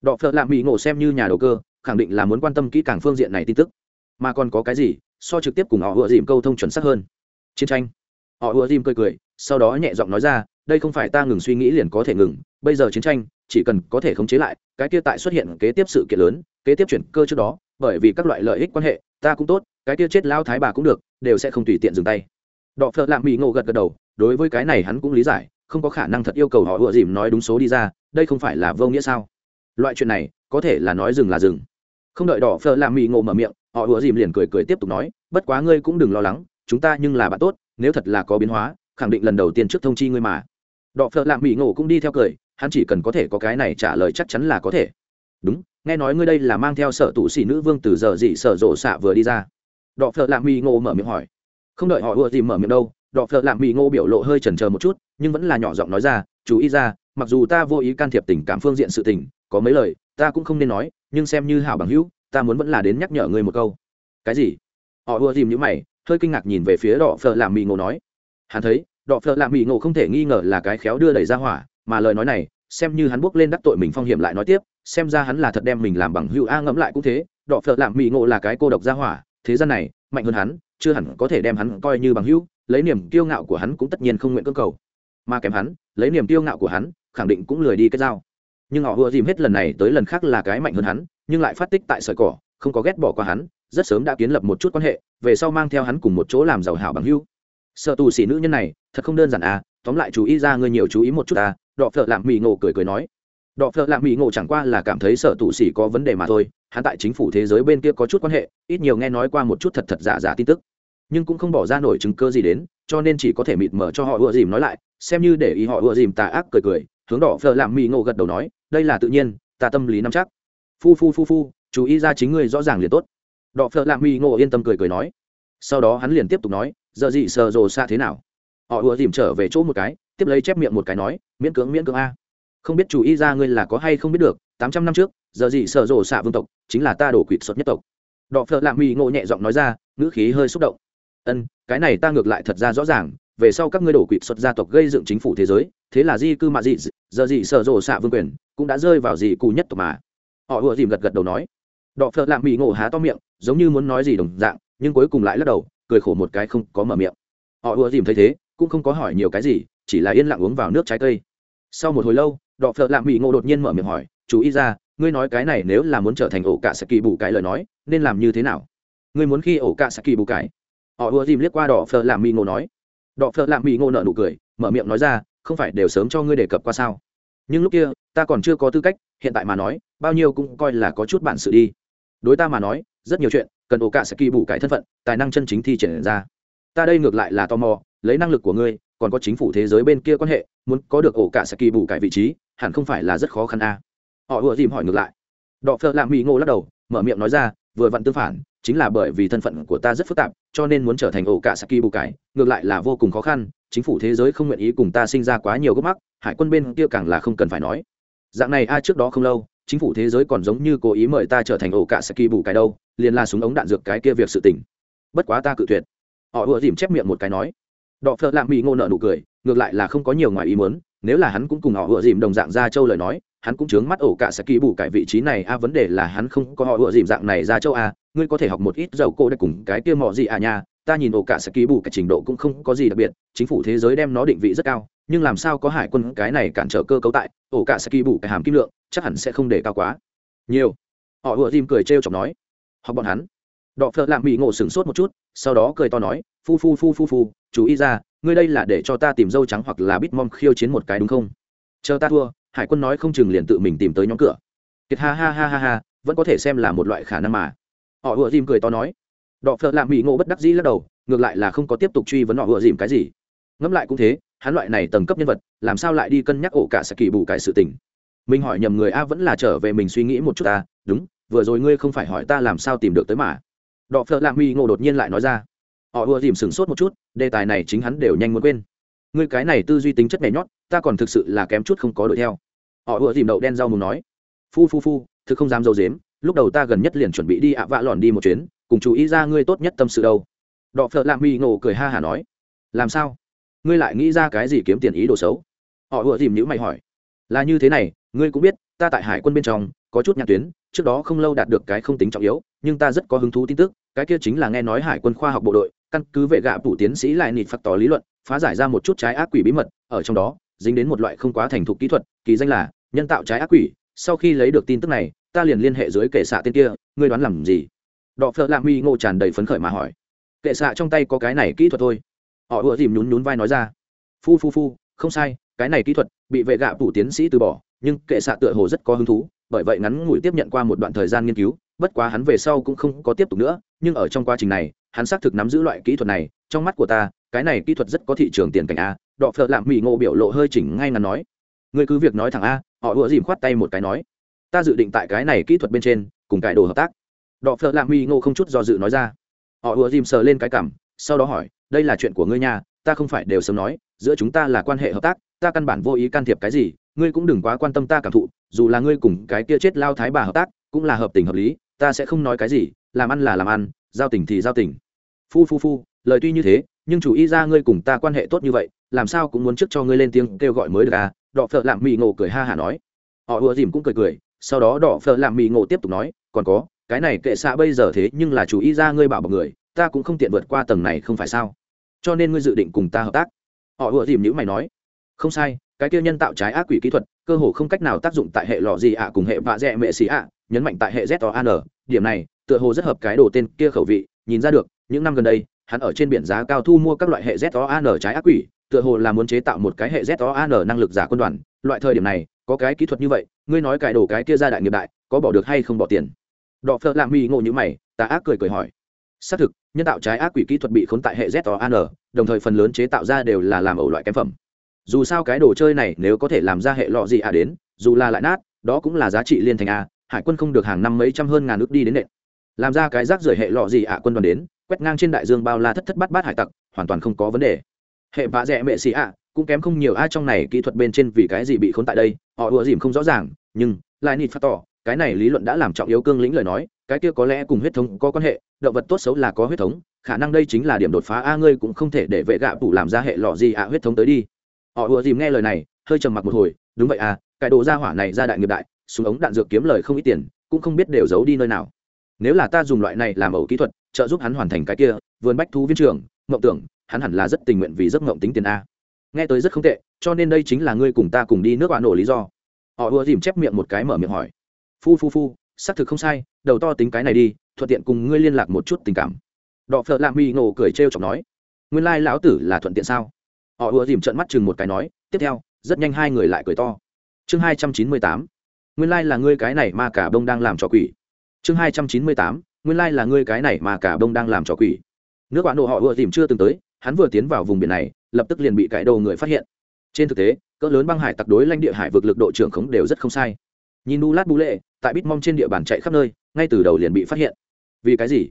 Đọ phợ lạ mỹ ngộ xem như nhà đầu cơ, khẳng định là muốn quan tâm kỹ càng phương diện này tin tức. Mà còn có cái gì, so trực tiếp cùng họ ùa dìm câu thông chuẩn xác hơn. Chiến tranh. Họ ùa dìm cười cười sau đó nhẹ giọng nói ra, đây không phải ta ngừng suy nghĩ liền có thể ngừng, bây giờ chiến tranh chỉ cần có thể khống chế lại, cái kia tại xuất hiện kế tiếp sự kiện lớn, kế tiếp chuyển cơ trước đó, bởi vì các loại lợi ích quan hệ, ta cũng tốt, cái kia chết lao thái bà cũng được, đều sẽ không tùy tiện dừng tay. Đọ phợ lạm mỹ ngộ gật gật đầu, đối với cái này hắn cũng lý giải, không có khả năng thật yêu cầu họ ùa dìm nói đúng số đi ra, đây không phải là vô nghĩa sao? Loại chuyện này, có thể là nói dừng là dừng. Không đợi đỏ phở làm mì ngộ mở miệng, họ ùa dìm liền cười cười tiếp tục nói, bất quá ngươi cũng đừng lo lắng, chúng ta nhưng là bạn tốt, nếu thật là có biến hóa khẳng định lần đầu tiên trước thông chi ngươi mà. Đọ phợ lạ mỹ ngộ cũng đi theo cười, hắn chỉ cần có thể có cái này trả lời chắc chắn là có thể. Đúng, nghe nói ngươi đây là mang theo sở tụ xỉ nữ vương từ giờ dị sở rộ xạ vừa đi ra. Đọ phợ lạ mỹ ngộ mở miệng hỏi. Không đợi họ ưa gì mở miệng đâu, đọ phợ lạ mỹ ngộ biểu lộ hơi chần chờ một chút, nhưng vẫn là nhỏ giọng nói ra, chú ý ra, mặc dù ta vô ý can thiệp tình cảm phương diện sự tình, có mấy lời, ta cũng không nên nói, nhưng xem như hảo bằng hữu, ta muốn vẫn là đến nhắc nhở ngươi một câu. Cái gì? Họ ưa dìm những mày, hơi kinh ngạc nhìn về phía đỏ phở làm mì ngộ nói. Hắn thấy Đọ phở làm mỹ ngộ không thể nghi ngờ là cái khéo đưa đẩy ra hỏa, mà lời nói này, xem như hắn bước lên đắc tội mình phong hiểm lại nói tiếp, xem ra hắn là thật đem mình làm bằng hữu a ngẫm lại cũng thế, Đọ phở làm mỹ ngộ là cái cô độc ra hỏa, thế gian này, mạnh hơn hắn, chưa hẳn có thể đem hắn coi như bằng hữu, lấy niềm kiêu ngạo của hắn cũng tất nhiên không nguyện cơ cầu. Mà kém hắn, lấy niềm kiêu ngạo của hắn, khẳng định cũng lười đi cái dao nhưng họ vừa dìm hết lần này tới lần khác là cái mạnh hơn hắn, nhưng lại phát tích tại sợi cỏ, không có ghét bỏ qua hắn, rất sớm đã kiến lập một chút quan hệ, về sau mang theo hắn cùng một chỗ làm giàu hảo bằng hưu sợ tù xỉ nữ nhân này, thật không đơn giản à tóm lại chú ý ra ngươi nhiều chú ý một chút à đọ phợ lạm mỹ ngộ cười cười nói. Đọ phợ lạm mỹ ngộ chẳng qua là cảm thấy sợ tù xỉ có vấn đề mà thôi, hắn tại chính phủ thế giới bên kia có chút quan hệ, ít nhiều nghe nói qua một chút thật thật giả giả tin tức. Nhưng cũng không bỏ ra nổi chứng cơ gì đến, cho nên chỉ có thể mịt mở cho họ ùa dìm nói lại, xem như để ý họ ùa dìm tà ác cười cười, hướng đỏ phờ làm mỹ ngộ gật đầu nói, đây là tự nhiên, ta tâm lý nắm chắc. Phu phu phu phu, chú ý ra chính ngươi rõ ràng liền tốt. Đỏ phờ làm mỹ ngộ yên tâm cười cười nói. Sau đó hắn liền tiếp tục nói giờ gì sờ rồ xa thế nào? Họ ùa dìm trở về chỗ một cái, tiếp lấy chép miệng một cái nói, miễn cưỡng miễn cưỡng a. Không biết chủ ý ra ngươi là có hay không biết được, tám trăm năm trước, giờ gì sờ rồ xạ vương tộc chính là ta đổ quỵt xuất nhất tộc. Đọ phợ lạ mỹ ngộ nhẹ giọng nói ra, ngữ khí hơi xúc động. Ân, cái này ta ngược lại thật ra rõ ràng, về sau các ngươi đổ quỵt xuất gia tộc gây dựng chính phủ thế giới, thế là di cư mạ dị, giờ dị sợ rồ xạ vương quyền cũng đã rơi vào dị cù nhất tộc mà. Họ ùa dìm gật gật đầu nói. Đọ phợ lạm bị ngộ há to miệng, giống như muốn nói gì đồng dạng, nhưng cuối cùng lại lắc đầu cười khổ một cái không có mở miệng. Họ ùa dìm thấy thế, cũng không có hỏi nhiều cái gì, chỉ là yên lặng uống vào nước trái cây. Sau một hồi lâu, đọ phợ lạm mỹ ngộ đột nhiên mở miệng hỏi, chú ý ra, ngươi nói cái này nếu là muốn trở thành ổ cả sẽ kỳ bù cái lời nói, nên làm như thế nào? Ngươi muốn khi ổ cả sẽ kỳ bù cái? Họ ùa dìm liếc qua đỏ phở làm mỹ ngộ nói. Đỏ phở làm mỹ ngộ nợ nụ cười, mở miệng nói ra, không phải đều sớm cho ngươi đề cập qua sao? Nhưng lúc kia, ta còn chưa có tư cách, hiện tại mà nói, bao nhiêu cũng coi là có chút bản sự đi. Đối ta mà nói, rất nhiều chuyện cần ổ cả sẽ kỳ bù cải thân phận, tài năng chân chính thi triển ra. Ta đây ngược lại là tò mò, lấy năng lực của ngươi, còn có chính phủ thế giới bên kia quan hệ, muốn có được ổ cả sẽ kỳ bù cải vị trí, hẳn không phải là rất khó khăn a à. họ ùa dìm hỏi ngược lại. Đọ phợ lạ mỹ ngô lắc đầu, mở miệng nói ra, vừa vặn tương phản, chính là bởi vì thân phận của ta rất phức tạp, cho nên muốn trở thành ổ cả saki bù cải ngược lại là vô cùng khó khăn, chính phủ thế giới không nguyện ý cùng ta sinh ra quá nhiều gốc mắc, hải quân bên kia càng là không cần phải nói. Dạng này, a, trước đó không lâu chính phủ thế giới còn giống như cố ý mời ta trở thành ổ cả saki bù cái đâu, liền là súng ống đạn dược cái kia việc sự tình. Bất quá ta cự tuyệt. Họ ùa dìm chép miệng một cái nói. Đọ phợ lạm bị ngô nợ nụ cười, ngược lại là không có nhiều ngoài ý muốn, nếu là hắn cũng cùng họ ùa dìm đồng dạng ra châu lời nói, hắn cũng chướng mắt ổ cả sẽ kỳ bù cải vị trí này, a, vấn đề là hắn không có họ ựa dìm dạng này ra châu, a, ngươi có thể học một ít dầu cô để cùng cái kia mò gì à nha, ta nhìn ổ cả sẽ kỳ bù cái trình độ cũng không có gì đặc biệt, chính phủ thế giới đem nó định vị rất cao nhưng làm sao có hải quân cái này cản trở cơ cấu tại, ổ cả sẽ kỳ bù cái hàm kim lượng, chắc hẳn sẽ không để cao quá. Nhiều. Họ vừa dìm cười trêu chọc nói. Hoặc bọn hắn. Đọ phợ lạm bị ngộ sửng sốt một chút, sau đó cười to nói, phu phu phu phu phu, chú ý ra, ngươi đây là để cho ta tìm dâu trắng hoặc là bít mom khiêu chiến một cái đúng không? Chờ ta thua. Hải quân nói không chừng liền tự mình tìm tới nhóm cửa. Kiệt ha ha ha ha ha, vẫn có thể xem là một loại khả năng mà. Họ vừa dìm cười to nói. Đọ phợ lạ bị ngộ bất đắc dĩ lắc đầu, ngược lại là không có tiếp tục truy vấn họ vừa dìm cái gì ngẫm lại cũng thế, hắn loại này tầng cấp nhân vật, làm sao lại đi cân nhắc ổ cả sẽ kỳ bù cái sự tình? Mình hỏi nhầm người a vẫn là trở về mình suy nghĩ một chút ta đúng, vừa rồi ngươi không phải hỏi ta làm sao tìm được tới mà. Đọ phợ lạ mỹ ngộ đột nhiên lại nói ra. Họ ùa dìm sửng sốt một chút, đề tài này chính hắn đều nhanh muốn quên. Ngươi cái này tư duy tính chất nhảy nhót, ta còn thực sự là kém chút không có đuổi theo. Họ ùa dìm đậu đen rau mù nói. Phu phu phu, thực không dám dâu dếm, lúc đầu ta gần nhất liền chuẩn bị đi ạ vạ lòn đi một chuyến, cùng chú ý ra ngươi tốt nhất tâm sự đâu. Đọ phợ lạ mỹ ngộ cười ha hả nói. Làm sao? Ngươi lại nghĩ ra cái gì kiếm tiền ý đồ xấu? Họ ùa dìm nhữ mày hỏi. Là như thế này, ngươi cũng biết, ta tại hải quân bên trong, có chút nhạc tuyến, trước đó không lâu đạt được cái không tính trọng yếu, nhưng ta rất có hứng thú tin tức, cái kia chính là nghe nói hải quân khoa học bộ đội, căn cứ vệ gạ phủ tiến sĩ lại nịt phạt tỏ lý luận, phá giải ra một chút trái ác quỷ bí mật, ở trong đó, dính đến một loại không quá thành thục kỹ thuật, kỳ danh là nhân tạo trái ác quỷ. Sau khi lấy được tin tức này, ta liền liên hệ dưới kệ xạ tên kia, ngươi đoán làm gì? Đọ phợ lạ huy ngộ tràn đầy phấn khởi mà hỏi. Kệ xạ trong tay có cái này kỹ thuật thôi họ ùa dìm nhún nhún vai nói ra. Phu phu phu, không sai, cái này kỹ thuật bị vệ gạ phủ tiến sĩ từ bỏ, nhưng kệ xạ tựa hồ rất có hứng thú, bởi vậy ngắn ngủi tiếp nhận qua một đoạn thời gian nghiên cứu, bất quá hắn về sau cũng không có tiếp tục nữa, nhưng ở trong quá trình này, hắn xác thực nắm giữ loại kỹ thuật này, trong mắt của ta, cái này kỹ thuật rất có thị trường tiền cảnh a, đọ phợ lạm mỹ ngộ biểu lộ hơi chỉnh ngay ngắn nói. Người cứ việc nói thẳng a, họ ùa dìm khoát tay một cái nói. Ta dự định tại cái này kỹ thuật bên trên, cùng cải đồ hợp tác. Đọ phợ lạm mỹ ngộ không chút do dự nói ra. Họ ùa dìm sờ lên cái cảm sau đó hỏi, đây là chuyện của ngươi nhà ta không phải đều sớm nói, giữa chúng ta là quan hệ hợp tác, ta căn bản vô ý can thiệp cái gì, ngươi cũng đừng quá quan tâm ta cảm thụ, dù là ngươi cùng cái kia chết lao thái bà hợp tác, cũng là hợp tình hợp lý, ta sẽ không nói cái gì, làm ăn là làm ăn, giao tình thì giao tình. Phu phu phu, lời tuy như thế, nhưng chủ ý ra ngươi cùng ta quan hệ tốt như vậy, làm sao cũng muốn trước cho ngươi lên tiếng kêu gọi mới được à? Đọ phợ lạm mì ngộ cười ha hả nói. Họ ùa dìm cũng cười cười, sau đó đọ phợ lạm mì ngộ tiếp tục nói, còn có, cái này kệ xạ bây giờ thế nhưng là chủ ý ra ngươi bảo bọc người ta cũng không tiện vượt qua tầng này không phải sao? Cho nên ngươi dự định cùng ta hợp tác. Họ ùa dìm nhữ mày nói. Không sai, cái kia nhân tạo trái ác quỷ kỹ thuật, cơ hồ không cách nào tác dụng tại hệ lò gì ạ cùng hệ vạ dẹ mệ xì ạ, nhấn mạnh tại hệ z o an điểm này, tựa hồ rất hợp cái đồ tên kia khẩu vị, nhìn ra được, những năm gần đây, hắn ở trên biển giá cao thu mua các loại hệ z o an trái ác quỷ, tựa hồ là muốn chế tạo một cái hệ z o an năng lực giả quân đoàn. Loại thời điểm này, có cái kỹ thuật như vậy, ngươi nói cải đồ cái kia ra đại nghiệp đại, có bỏ được hay không bỏ tiền? Đọ phợ lạ mi ngộ như mày, ta ác cười cười hỏi. Xác thực nhân tạo trái ác quỷ kỹ thuật bị khốn tại hệ z o an đồng thời phần lớn chế tạo ra đều là làm ẩu loại kém phẩm. Dù sao cái đồ chơi này nếu có thể làm ra hệ lọ gì à đến, dù là lại nát, đó cũng là giá trị liên thành a, hải quân không được hàng năm mấy trăm hơn ngàn nước đi đến nện. Làm ra cái rác rưởi hệ lọ gì ạ quân đoàn đến, quét ngang trên đại dương bao la thất thất bát bát hải tặc, hoàn toàn không có vấn đề. Hệ vạ rẻ mệ xì ạ, cũng kém không nhiều ai trong này kỹ thuật bên trên vì cái gì bị khốn tại đây, họ ủa dìm không rõ ràng, nhưng lại nịt phát tỏ cái này lý luận đã làm trọng yếu cương lĩnh lời nói, cái kia có lẽ cùng huyết thống có quan hệ, động vật tốt xấu là có huyết thống, khả năng đây chính là điểm đột phá, a, ngươi cũng không thể để vệ gạ tủ làm ra hệ lọ gì ạ, huyết thống tới đi. Họ ùa dìm nghe lời này, hơi trầm mặc một hồi, đúng vậy à cái đồ gia hỏa này ra đại nghiệp đại, súng ống đạn dược kiếm lời không ít tiền, cũng không biết đều giấu đi nơi nào. Nếu là ta dùng loại này làm ẩu kỹ thuật, trợ giúp hắn hoàn thành cái kia, vườn bách thú viên trường mộng tưởng, hắn hẳn là rất tình nguyện vì giấc mộng tính tiền, a. Nghe tới rất không tệ, cho nên đây chính là ngươi cùng ta cùng đi nước oan nổ lý do. Họ ùa dìm chép miệng một cái mở miệng hỏi phu phu phu, xác thực không sai, đầu to tính cái này đi, thuận tiện cùng ngươi liên lạc một chút tình cảm. Đọ phợ lạ mỹ ngộ cười trêu chọc nói, nguyên lai lão tử là thuận tiện sao? Họ ùa dìm trận mắt chừng một cái nói, tiếp theo, rất nhanh hai người lại cười to. Chương hai trăm chín mươi tám, nguyên Lai là ngươi cái này mà cả bông đang làm trò quỷ. Chương hai trăm chín mươi tám, nguyên Lai là ngươi cái này mà cả bông đang làm trò quỷ. Nước bạn độ họ ùa dìm chưa từng tới, hắn vừa tiến vào vùng biển này, lập tức liền bị cải đầu người phát hiện. Trên thực tế, cỡ lớn băng hải tặc đối lãnh địa hải vực lực độ trưởng khống đều rất không sai. Nhìn nu lát bú lệ tại bít mong trên địa bàn chạy khắp nơi ngay từ đầu liền bị phát hiện. Vì cái gì?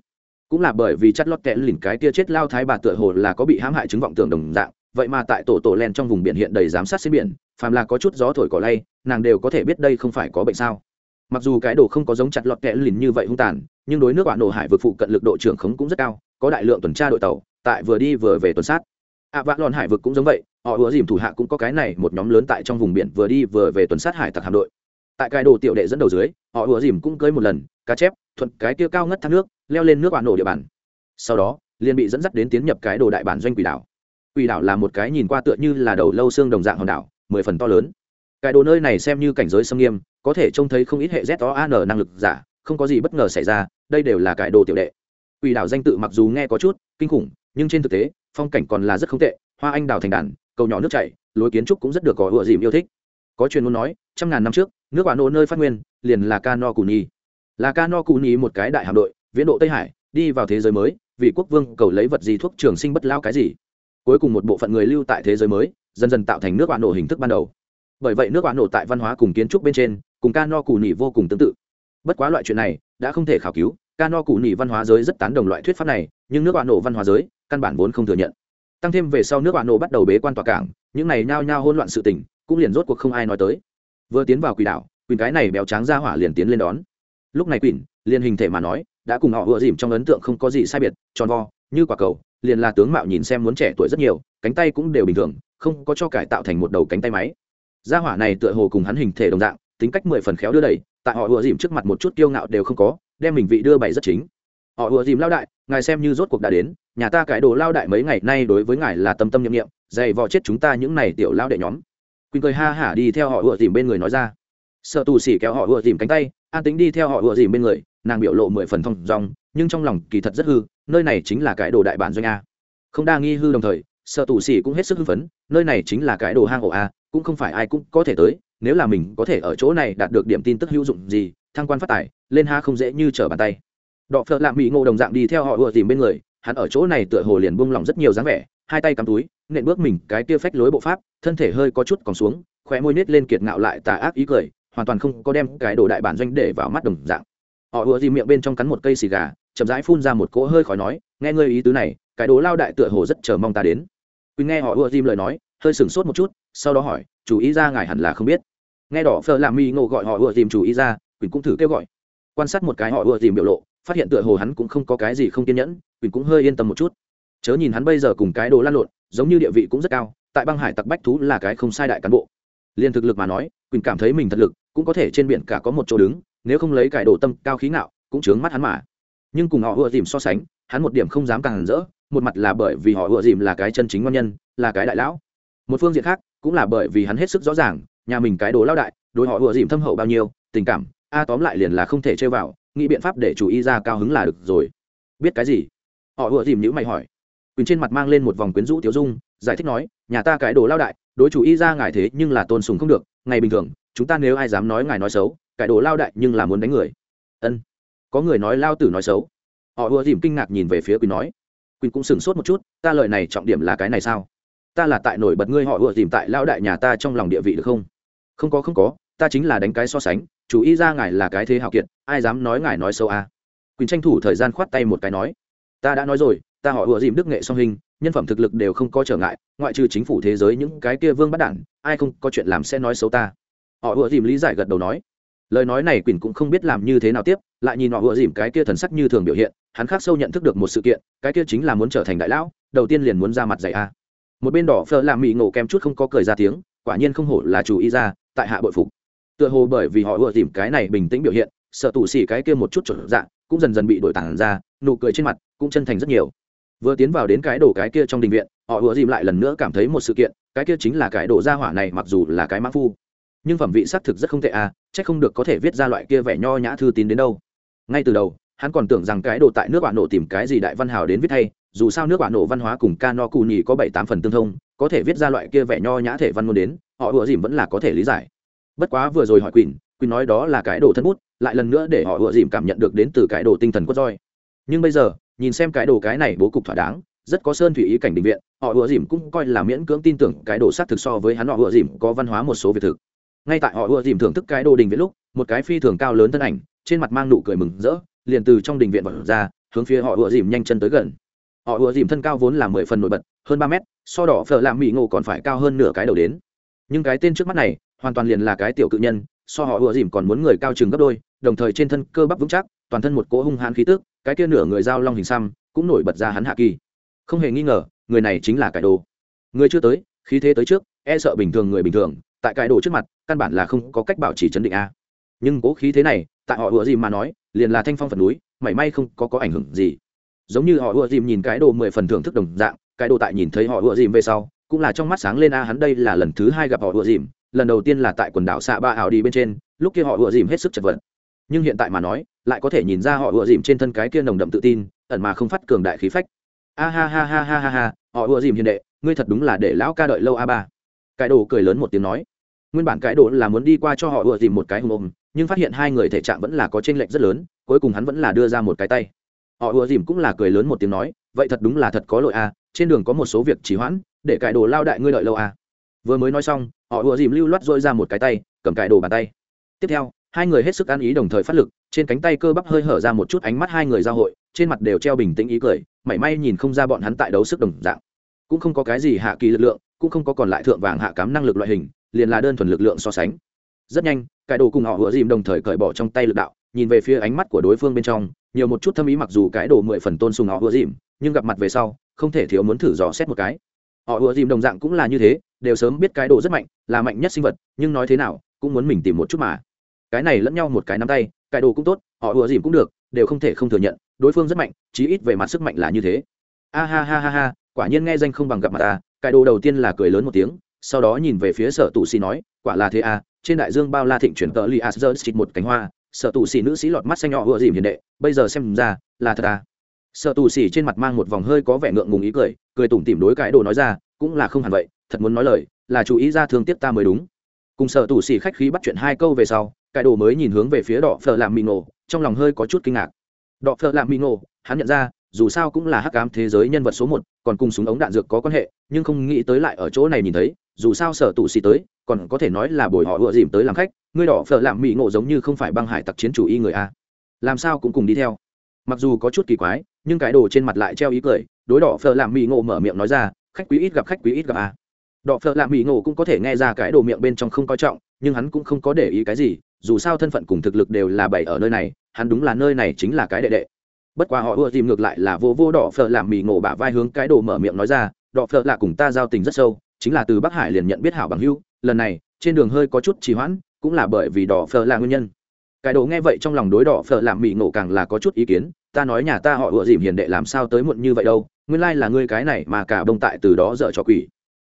Cũng là bởi vì chắt lót kẽ lìn cái tia chết lao thái bà tựa hồ là có bị hãm hại chứng vọng tưởng đồng dạng vậy mà tại tổ tổ len trong vùng biển hiện đầy giám sát trên biển phàm là có chút gió thổi cỏ lay nàng đều có thể biết đây không phải có bệnh sao. Mặc dù cái đồ không có giống chặt lọt kẽ lìn như vậy hung tàn nhưng đối nước bạn nổ hải vượt phụ cận lực độ trưởng khống cũng rất cao có đại lượng tuần tra đội tàu tại vừa đi vừa về tuần sát. Ạ à, vạ lòn hải vực cũng giống vậy họ ủa dìm thủ hạ cũng có cái này một nhóm lớn tại trong vùng biển vừa đi vừa về tuần sát hải tặc hạm đội tại cái đồ tiểu đệ dẫn đầu dưới, họ ùa dìm cũng cưới một lần, cá chép, thuận cái kia cao ngất thác nước, leo lên nước bạn nổ địa bàn. Sau đó, liền bị dẫn dắt đến tiến nhập cái đồ đại bản doanh quỷ đảo. Quỷ đảo là một cái nhìn qua tựa như là đầu lâu xương đồng dạng hòn đảo, mười phần to lớn. Cái đồ nơi này xem như cảnh giới xâm nghiêm, có thể trông thấy không ít hệ z o an năng lực giả, không có gì bất ngờ xảy ra, đây đều là cái đồ tiểu đệ. Quỷ đảo danh tự mặc dù nghe có chút kinh khủng, nhưng trên thực tế, phong cảnh còn là rất không tệ, hoa anh đào thành đàn, cầu nhỏ nước chảy, lối kiến trúc cũng rất được có ựa dìm yêu thích. Có truyền ngôn nói, trăm ngàn năm trước nước bạn nô nơi phát nguyên, liền là ca no cù nhi là ca no cụ nhì một cái đại hạm đội, viễn độ tây hải, đi vào thế giới mới, vì quốc vương cầu lấy vật gì thuốc trường sinh bất lao cái gì. Cuối cùng một bộ phận người lưu tại thế giới mới, dần dần tạo thành nước bạn nổ hình thức ban đầu. Bởi vậy nước bạn nổ tại văn hóa cùng kiến trúc bên trên, cùng ca no cụ nhì vô cùng tương tự. Bất quá loại chuyện này, đã không thể khảo cứu. Ca no cụ nhì văn hóa giới rất tán đồng loại thuyết pháp này, nhưng nước bạn nổ văn hóa giới, căn bản vốn không thừa nhận. Tăng thêm về sau nước bạn nổ bắt đầu bế quan tòa cảng, những này nhao nhao hỗn loạn sự tình, cũng liền rốt cuộc không ai nói tới vừa tiến vào quỷ đảo, quỷ cái này béo trắng ra hỏa liền tiến lên đón. Lúc này quỷ, liền hình thể mà nói, đã cùng họ vừa dìm trong ấn tượng không có gì sai biệt, tròn vo, như quả cầu, liền là tướng mạo nhìn xem muốn trẻ tuổi rất nhiều, cánh tay cũng đều bình thường, không có cho cải tạo thành một đầu cánh tay máy. Gia hỏa này tựa hồ cùng hắn hình thể đồng dạng, tính cách mười phần khéo đưa đẩy tại họ ùa dìm trước mặt một chút kiêu ngạo đều không có, đem mình vị đưa bày rất chính. Họ ùa dìm lao đại, ngài xem như rốt cuộc đã đến, nhà ta cải đồ lao đại mấy ngày nay đối với ngài là tâm tâm nhiệm nghiệm dày vò chết chúng ta những này tiểu lao đệ nhóm quỳnh cười ha hả đi theo họ ùa dìm bên người nói ra. Sợ tù xỉ kéo họ ùa dìm cánh tay an tính đi theo họ ùa dìm bên người nàng biểu lộ mười phần thông dòng, nhưng trong lòng kỳ thật rất hư nơi này chính là cái đồ đại bản doanh a. Không đa nghi hư đồng thời sợ tù xỉ cũng hết sức hưng phấn nơi này chính là cái đồ hang ổ a cũng không phải ai cũng có thể tới nếu là mình có thể ở chỗ này đạt được điểm tin tức hữu dụng gì thăng quan phát tài lên ha không dễ như trở bàn tay. Đọ phợ lạ mỹ ngộ đồng dạng đi theo họ ùa dìm bên người hắn ở chỗ này tựa hồ liền buông lỏng rất nhiều dáng vẻ hai tay cắm túi nện bước mình cái kia phách lối bộ pháp, thân thể hơi có chút còn xuống, khóe môi nết lên kiệt ngạo lại tà ác ý cười, hoàn toàn không có đem cái đồ đại bản doanh để vào mắt đồng dạng. Họ ùa gì miệng bên trong cắn một cây xì gà, chậm rãi phun ra một cỗ hơi khói nói, nghe ngươi ý tứ này, cái đồ lao đại tựa hồ rất chờ mong ta đến. Quỳnh nghe họ ùa dìm lời nói, hơi sửng sốt một chút, sau đó hỏi, chủ ý ra ngài hẳn là không biết. Nghe đỏ phờ làm mi ngộ gọi họ ùa dìm chủ ý ra, quỳnh cũng thử kêu gọi. Quan sát một cái họ ùa dìm biểu lộ, phát hiện tựa hồ hắn cũng không có cái gì không kiên nhẫn, quỳnh cũng hơi yên tâm một chút chớ nhìn hắn bây giờ cùng cái đồ lan lộn, giống như địa vị cũng rất cao, tại băng hải tặc bách thú là cái không sai đại cán bộ. Liền thực lực mà nói, quỳnh cảm thấy mình thật lực, cũng có thể trên biển cả có một chỗ đứng, nếu không lấy cải đồ tâm cao khí ngạo, cũng chướng mắt hắn mà. Nhưng cùng họ ùa dìm so sánh, hắn một điểm không dám càng rỡ, một mặt là bởi vì họ ùa dìm là cái chân chính ngon nhân, là cái đại lão. Một phương diện khác, cũng là bởi vì hắn hết sức rõ ràng, nhà mình cái đồ lao đại, đối họ ùa dìm thâm hậu bao nhiêu, tình cảm, a à, tóm lại liền là không thể chơi vào, nghĩ biện pháp để chủ y ra cao hứng là được rồi. Biết cái gì? Họ ùa dìm nhữ mày hỏi quỳnh trên mặt mang lên một vòng quyến rũ tiểu dung, giải thích nói, nhà ta cái đồ lao đại, đối chủ y ra ngài thế nhưng là tôn sùng không được, ngày bình thường, chúng ta nếu ai dám nói ngài nói xấu cải đồ lao đại nhưng là muốn đánh người. Ân, có người nói lao tử nói xấu. Họ ùa dìm kinh ngạc nhìn về phía quỳnh nói, quỳnh cũng sửng sốt một chút, ta lời này trọng điểm là cái này sao? Ta là tại nổi bật ngươi họ ùa dìm tại lao đại nhà ta trong lòng địa vị được không? Không có không có, ta chính là đánh cái so sánh, chủ Y ra ngài là cái thế hào kiệt, ai dám nói ngài nói xấu à. quỳnh tranh thủ thời gian khoát tay một cái nói, ta đã nói rồi ta họ ùa dìm đức nghệ song hình, nhân phẩm thực lực đều không có trở ngại, ngoại trừ chính phủ thế giới những cái kia vương bắt đản ai không có chuyện làm sẽ nói xấu ta. Họ ùa dìm lý giải gật đầu nói. Lời nói này quỳnh cũng không biết làm như thế nào tiếp, lại nhìn họ ùa dìm cái kia thần sắc như thường biểu hiện, hắn khác sâu nhận thức được một sự kiện, cái kia chính là muốn trở thành đại lão, đầu tiên liền muốn ra mặt dạy a. Một bên đỏ phơ làm mị ngộ kem chút không có cười ra tiếng, quả nhiên không hổ là chủ ý ra, tại hạ bội phục. Tựa hồ bởi vì họ ùa dìm cái này bình tĩnh biểu hiện, sợ tù xỉ cái kia một chút trở dạng cũng dần dần bị đổi tản ra, nụ cười trên mặt cũng chân thành rất nhiều vừa tiến vào đến cái đồ cái kia trong đình viện, họ ùa dìm lại lần nữa cảm thấy một sự kiện, cái kia chính là cái đồ gia hỏa này mặc dù là cái mã phu, nhưng phẩm vị xác thực rất không tệ à c không được có thể viết ra loại kia vẻ nho nhã thư tín đến đâu. Ngay từ đầu, hắn còn tưởng rằng cái đồ tại nước bạn nổ tìm cái gì đại văn hào đến viết thay dù sao nước bạn nổ văn hóa cùng ca no cù nhì có bảy tám phần tương thông, có thể viết ra loại kia vẻ nho nhã thể văn ngôn đến, họ ùa dìm vẫn là có thể lý giải. Bất quá vừa rồi hỏi quỳnh quỳnh nói đó là cái đồ thân bút, lại lần nữa để họ ùa dìm cảm nhận được đến từ cái đồ tinh thần quất roi nhưng bây giờ nhìn xem cái đồ cái này bố cục thỏa đáng, rất có sơn thủy ý cảnh định viện, họ ùa dìm cũng coi là miễn cưỡng tin tưởng cái đồ xác thực so với hắn, họ ùa dìm có văn hóa một số việc thực. Ngay tại họ ùa dìm thưởng thức cái đồ đình viện lúc, một cái phi thường cao lớn thân ảnh, trên mặt mang nụ cười mừng rỡ, liền từ trong đình viện vật ra, hướng phía họ ùa dìm nhanh chân tới gần. Họ ùa dìm thân cao vốn là mười phần nổi bật, hơn ba mét, so đỏ phở làm mỹ ngộ còn phải cao hơn nửa cái đầu đến. Nhưng cái tên trước mắt này, hoàn toàn liền là cái tiểu cự nhân, so họ ùa dìm còn muốn người cao chừng gấp đôi, đồng thời trên thân cơ bắp vững chắc, toàn thân một cỗ hung hãn khí tức cái kia nửa người giao long hình xăm cũng nổi bật ra hắn hạ kỳ. Không hề nghi ngờ, người này chính là cải đồ. Người chưa tới, khí thế tới trước e sợ bình thường người bình thường, tại cải đồ trước mặt, căn bản là không có cách bảo trì chấn định a. Nhưng cố khí thế này, tại họ ủa dìm mà nói, liền là thanh phong phần núi, mảy may không có có ảnh hưởng gì. Giống như họ ủa dìm nhìn cái đồ mười phần thưởng thức đồng dạng, cái đồ tại nhìn thấy họ ủa dìm về sau, cũng là trong mắt sáng lên a, hắn đây là lần thứ hai gặp họ ủa dìm, lần đầu tiên là tại quần đảo xạ ba ảo đi bên trên, lúc kia họ ủa dìm hết sức chật vật nhưng hiện tại mà nói, lại có thể nhìn ra họ ùa dìm trên thân cái kia nồng đậm tự tin, ẩn mà không phát cường đại khí phách. A ha ha ha ha ha ha, họ ùa dìm hiền đệ, ngươi thật đúng là để lão ca đợi lâu a ba. Cái đồ cười lớn một tiếng nói. Nguyên bản cái đồ là muốn đi qua cho họ ùa dìm một cái hùng ôm, nhưng phát hiện hai người thể trạng vẫn là có chênh lệch rất lớn, cuối cùng hắn vẫn là đưa ra một cái tay. Họ ùa dìm cũng là cười lớn một tiếng nói, vậy thật đúng là thật có lỗi a, trên đường có một số việc trì hoãn, để cải đồ lao đại ngươi đợi lâu a. Vừa mới nói xong, họ ùa dìm lưu loát dôi ra một cái tay, cầm cải đồ bàn tay. Tiếp theo hai người hết sức ăn ý đồng thời phát lực, trên cánh tay cơ bắp hơi hở ra một chút ánh mắt hai người giao hội, trên mặt đều treo bình tĩnh ý cười, mảy may nhìn không ra bọn hắn tại đấu sức đồng dạng. Cũng không có cái gì hạ kỳ lực lượng, cũng không có còn lại thượng vàng hạ cám năng lực loại hình, liền là đơn thuần lực lượng so sánh. Rất nhanh cải đồ cùng họ hứa dìm đồng thời cởi bỏ trong tay lực đạo, nhìn về phía ánh mắt của đối phương bên trong, nhiều một chút thâm ý mặc dù cái đồ mười phần tôn sùng họ hứa dìm, nhưng gặp mặt về sau, không thể thiếu muốn thử dò xét một cái. Họ hứa dìm đồng dạng cũng là như thế, đều sớm biết cái đồ rất mạnh, là mạnh nhất sinh vật, nhưng nói thế nào, cũng muốn mình tìm một chút mà cái này lẫn nhau một cái nắm tay, cái đồ cũng tốt, họ ùa dìm cũng được, đều không thể không thừa nhận, đối phương rất mạnh, chí ít về mặt sức mạnh là như thế. A ha ha ha ha, quả nhiên nghe danh không bằng gặp mặt ta, cái đồ đầu tiên là cười lớn một tiếng, sau đó nhìn về phía sở tụ xì nói, quả là thế à trên đại dương bao la thịnh chuyển tờ li asger xịt một cánh hoa, sở tụ xì nữ sĩ lọt mắt xanh nhỏ ùa dìm hiền đệ, bây giờ xem ra, là thật à. Sở tù xì trên mặt mang một vòng hơi có vẻ ngượng ngùng ý cười cười tủm tỉm đối cái đồ nói ra, cũng là không hẳn vậy, thật muốn nói lời, là chú ý ra thương tiếc ta mới đúng cùng sở tù xì khách khí bắt chuyện hai câu về sau cải đồ mới nhìn hướng về phía đỏ phở làm mì ngộ, trong lòng hơi có chút kinh ngạc. Đỏ phở làm mì ngộ, hắn nhận ra, dù sao cũng là hắc ám thế giới nhân vật số một, còn cùng súng ống đạn dược có quan hệ, nhưng không nghĩ tới lại ở chỗ này nhìn thấy, dù sao sở tù xì tới, còn có thể nói là bồi họ ựa dìm tới làm khách, ngươi đỏ phở làm mì ngộ giống như không phải băng hải tặc chiến chủ y người a. Làm sao cũng cùng đi theo. Mặc dù có chút kỳ quái, nhưng cái đồ trên mặt lại treo ý cười, đối đỏ phở làm mì ngộ mở miệng nói ra, khách quý ít gặp khách quý ít gặp a đọ phợ lạ mỹ ngộ cũng có thể nghe ra cái đồ miệng bên trong không coi trọng, nhưng hắn cũng không có để ý cái gì, dù sao thân phận cùng thực lực đều là bảy ở nơi này, hắn đúng là nơi này chính là cái đệ đệ. Bất quá họ ưa tìm ngược lại là vô vô đỏ phở làm mì ngộ bả vai hướng cái đồ mở miệng nói ra đỏ phở là cùng ta giao tình rất sâu, chính là từ bắc hải liền nhận biết hảo bằng hưu lần này, trên đường hơi có chút trì hoãn, cũng là bởi vì đỏ phở là nguyên nhân. Cái đồ nghe vậy trong lòng đối đỏ phở làm mì ngộ càng là có chút ý kiến, ta nói nhà ta họ ưa dìm hiền đệ làm sao tới muộn như vậy đâu, nguyên lai là ngươi cái này mà cả bông tại từ đó dở cho quỷ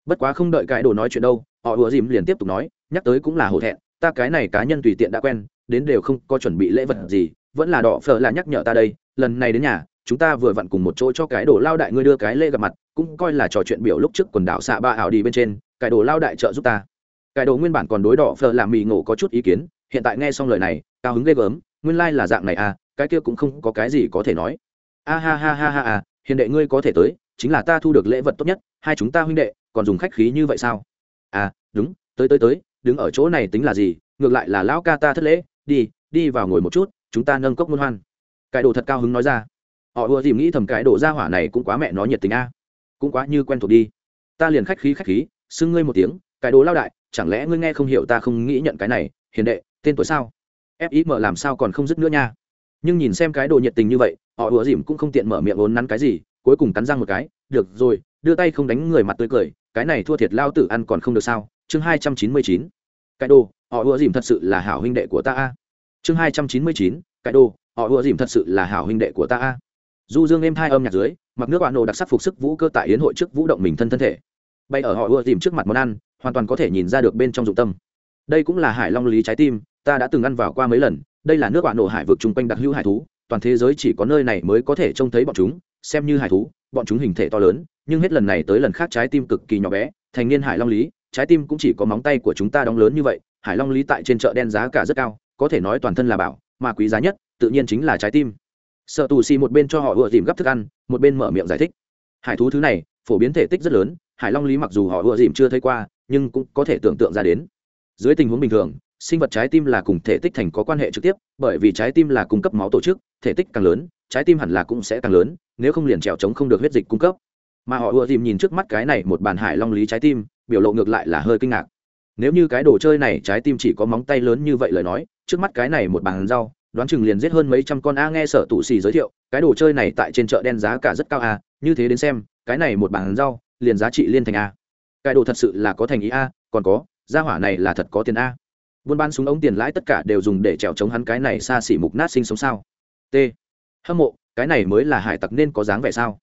bất quá không đợi cái đồ nói chuyện đâu, họ ùa dìm liền tiếp tục nói, nhắc tới cũng là hổ thẹn, ta cái này cá nhân tùy tiện đã quen, đến đều không có chuẩn bị lễ vật gì, vẫn là đỏ phở là nhắc nhở ta đây, lần này đến nhà, chúng ta vừa vặn cùng một chỗ cho cái đồ lao đại ngươi đưa cái lễ gặp mặt, cũng coi là trò chuyện biểu lúc trước quần đảo xạ ba ảo đi bên trên, cái đồ lao đại trợ giúp ta. Cái đồ nguyên bản còn đối đỏ phở làm mì ngộ có chút ý kiến, hiện tại nghe xong lời này, cao hứng ghê gớm, nguyên lai là dạng này à cái kia cũng không có cái gì có thể nói. A ha ha ha ha à hiền đệ ngươi có thể tới, chính là ta thu được lễ vật tốt nhất, hai chúng ta huynh đệ còn dùng khách khí như vậy sao? À đúng, tới tới tới, đứng ở chỗ này tính là gì? Ngược lại là lão ca ta thất lễ, đi đi vào ngồi một chút, chúng ta nâng cốc muôn hoan. Cái đồ thật cao hứng nói ra. Họ ùa dìm nghĩ thầm cái đồ ra hỏa này cũng quá mẹ nó nhiệt tình a. Cũng quá như quen thuộc đi. Ta liền khách khí khách khí, xưng ngươi một tiếng, cái đồ lao đại, chẳng lẽ ngươi nghe không hiểu ta không nghĩ nhận cái này, hiền đệ, tên tuổi sao? Fim làm sao còn không dứt nữa nha. Nhưng nhìn xem cái đồ nhiệt tình như vậy, họ ùa dìm cũng không tiện mở miệng ốn nắn cái gì, cuối cùng cắn răng một cái, được rồi, đưa tay không đánh người mặt tươi cười cái này thua thiệt lao tử ăn còn không được sao? Chương hai trăm chín mươi chín. Cái đồ, họ ùa dìm thật sự là hảo huynh đệ của ta a. Chương hai trăm chín mươi chín, cái đồ, họ ùa dìm thật sự là hảo huynh đệ của ta a. Du dương êm hai âm nhạc dưới, mặc nước bạn nổ đặc sắc phục sức vũ cơ tại yến hội trước vũ động mình thân thân thể. Bay ở họ ùa dìm trước mặt món ăn, hoàn toàn có thể nhìn ra được bên trong dụng tâm. Đây cũng là hải long lý trái tim, ta đã từng ăn vào qua mấy lần, đây là nước bạn nổ hải vực chung quanh đặc hữu hải thú, toàn thế giới chỉ có nơi này mới có thể trông thấy bọn chúng, xem như hải thú, bọn chúng hình thể to lớn nhưng hết lần này tới lần khác trái tim cực kỳ nhỏ bé, thành niên hải long lý, trái tim cũng chỉ có móng tay của chúng ta đóng lớn như vậy, hải long lý tại trên chợ đen giá cả rất cao, có thể nói toàn thân là bảo, mà quý giá nhất, tự nhiên chính là trái tim. Sợ tù xì một bên cho họ ùa dìm gấp thức ăn, một bên mở miệng giải thích. Hải thú thứ này, phổ biến thể tích rất lớn, hải long lý mặc dù họ ùa dìm chưa thấy qua, nhưng cũng có thể tưởng tượng ra đến. Dưới tình huống bình thường, sinh vật trái tim là cùng thể tích thành có quan hệ trực tiếp, bởi vì trái tim là cung cấp máu tổ chức, thể tích càng lớn, trái tim hẳn là cũng sẽ càng lớn, nếu không liền trèo trống không được huyết dịch cung cấp mà họ ùa dìm nhìn trước mắt cái này một bàn hải long lý trái tim, biểu lộ ngược lại là hơi kinh ngạc. Nếu như cái đồ chơi này trái tim chỉ có móng tay lớn như vậy lời nói, trước mắt cái này một bàn rau, đoán chừng liền giết hơn mấy trăm con a nghe sở tụ xì giới thiệu, cái đồ chơi này tại trên chợ đen giá cả rất cao a, như thế đến xem, cái này một bàn rau, liền giá trị liên thành a. Cái đồ thật sự là có thành ý a, còn có, gia hỏa này là thật có tiền a. Buôn bán súng ống tiền lãi tất cả đều dùng để trèo chống hắn cái này xa xỉ mục nát sinh sống sao? T. Hâm mộ, cái này mới là hải tặc nên có dáng vẻ sao?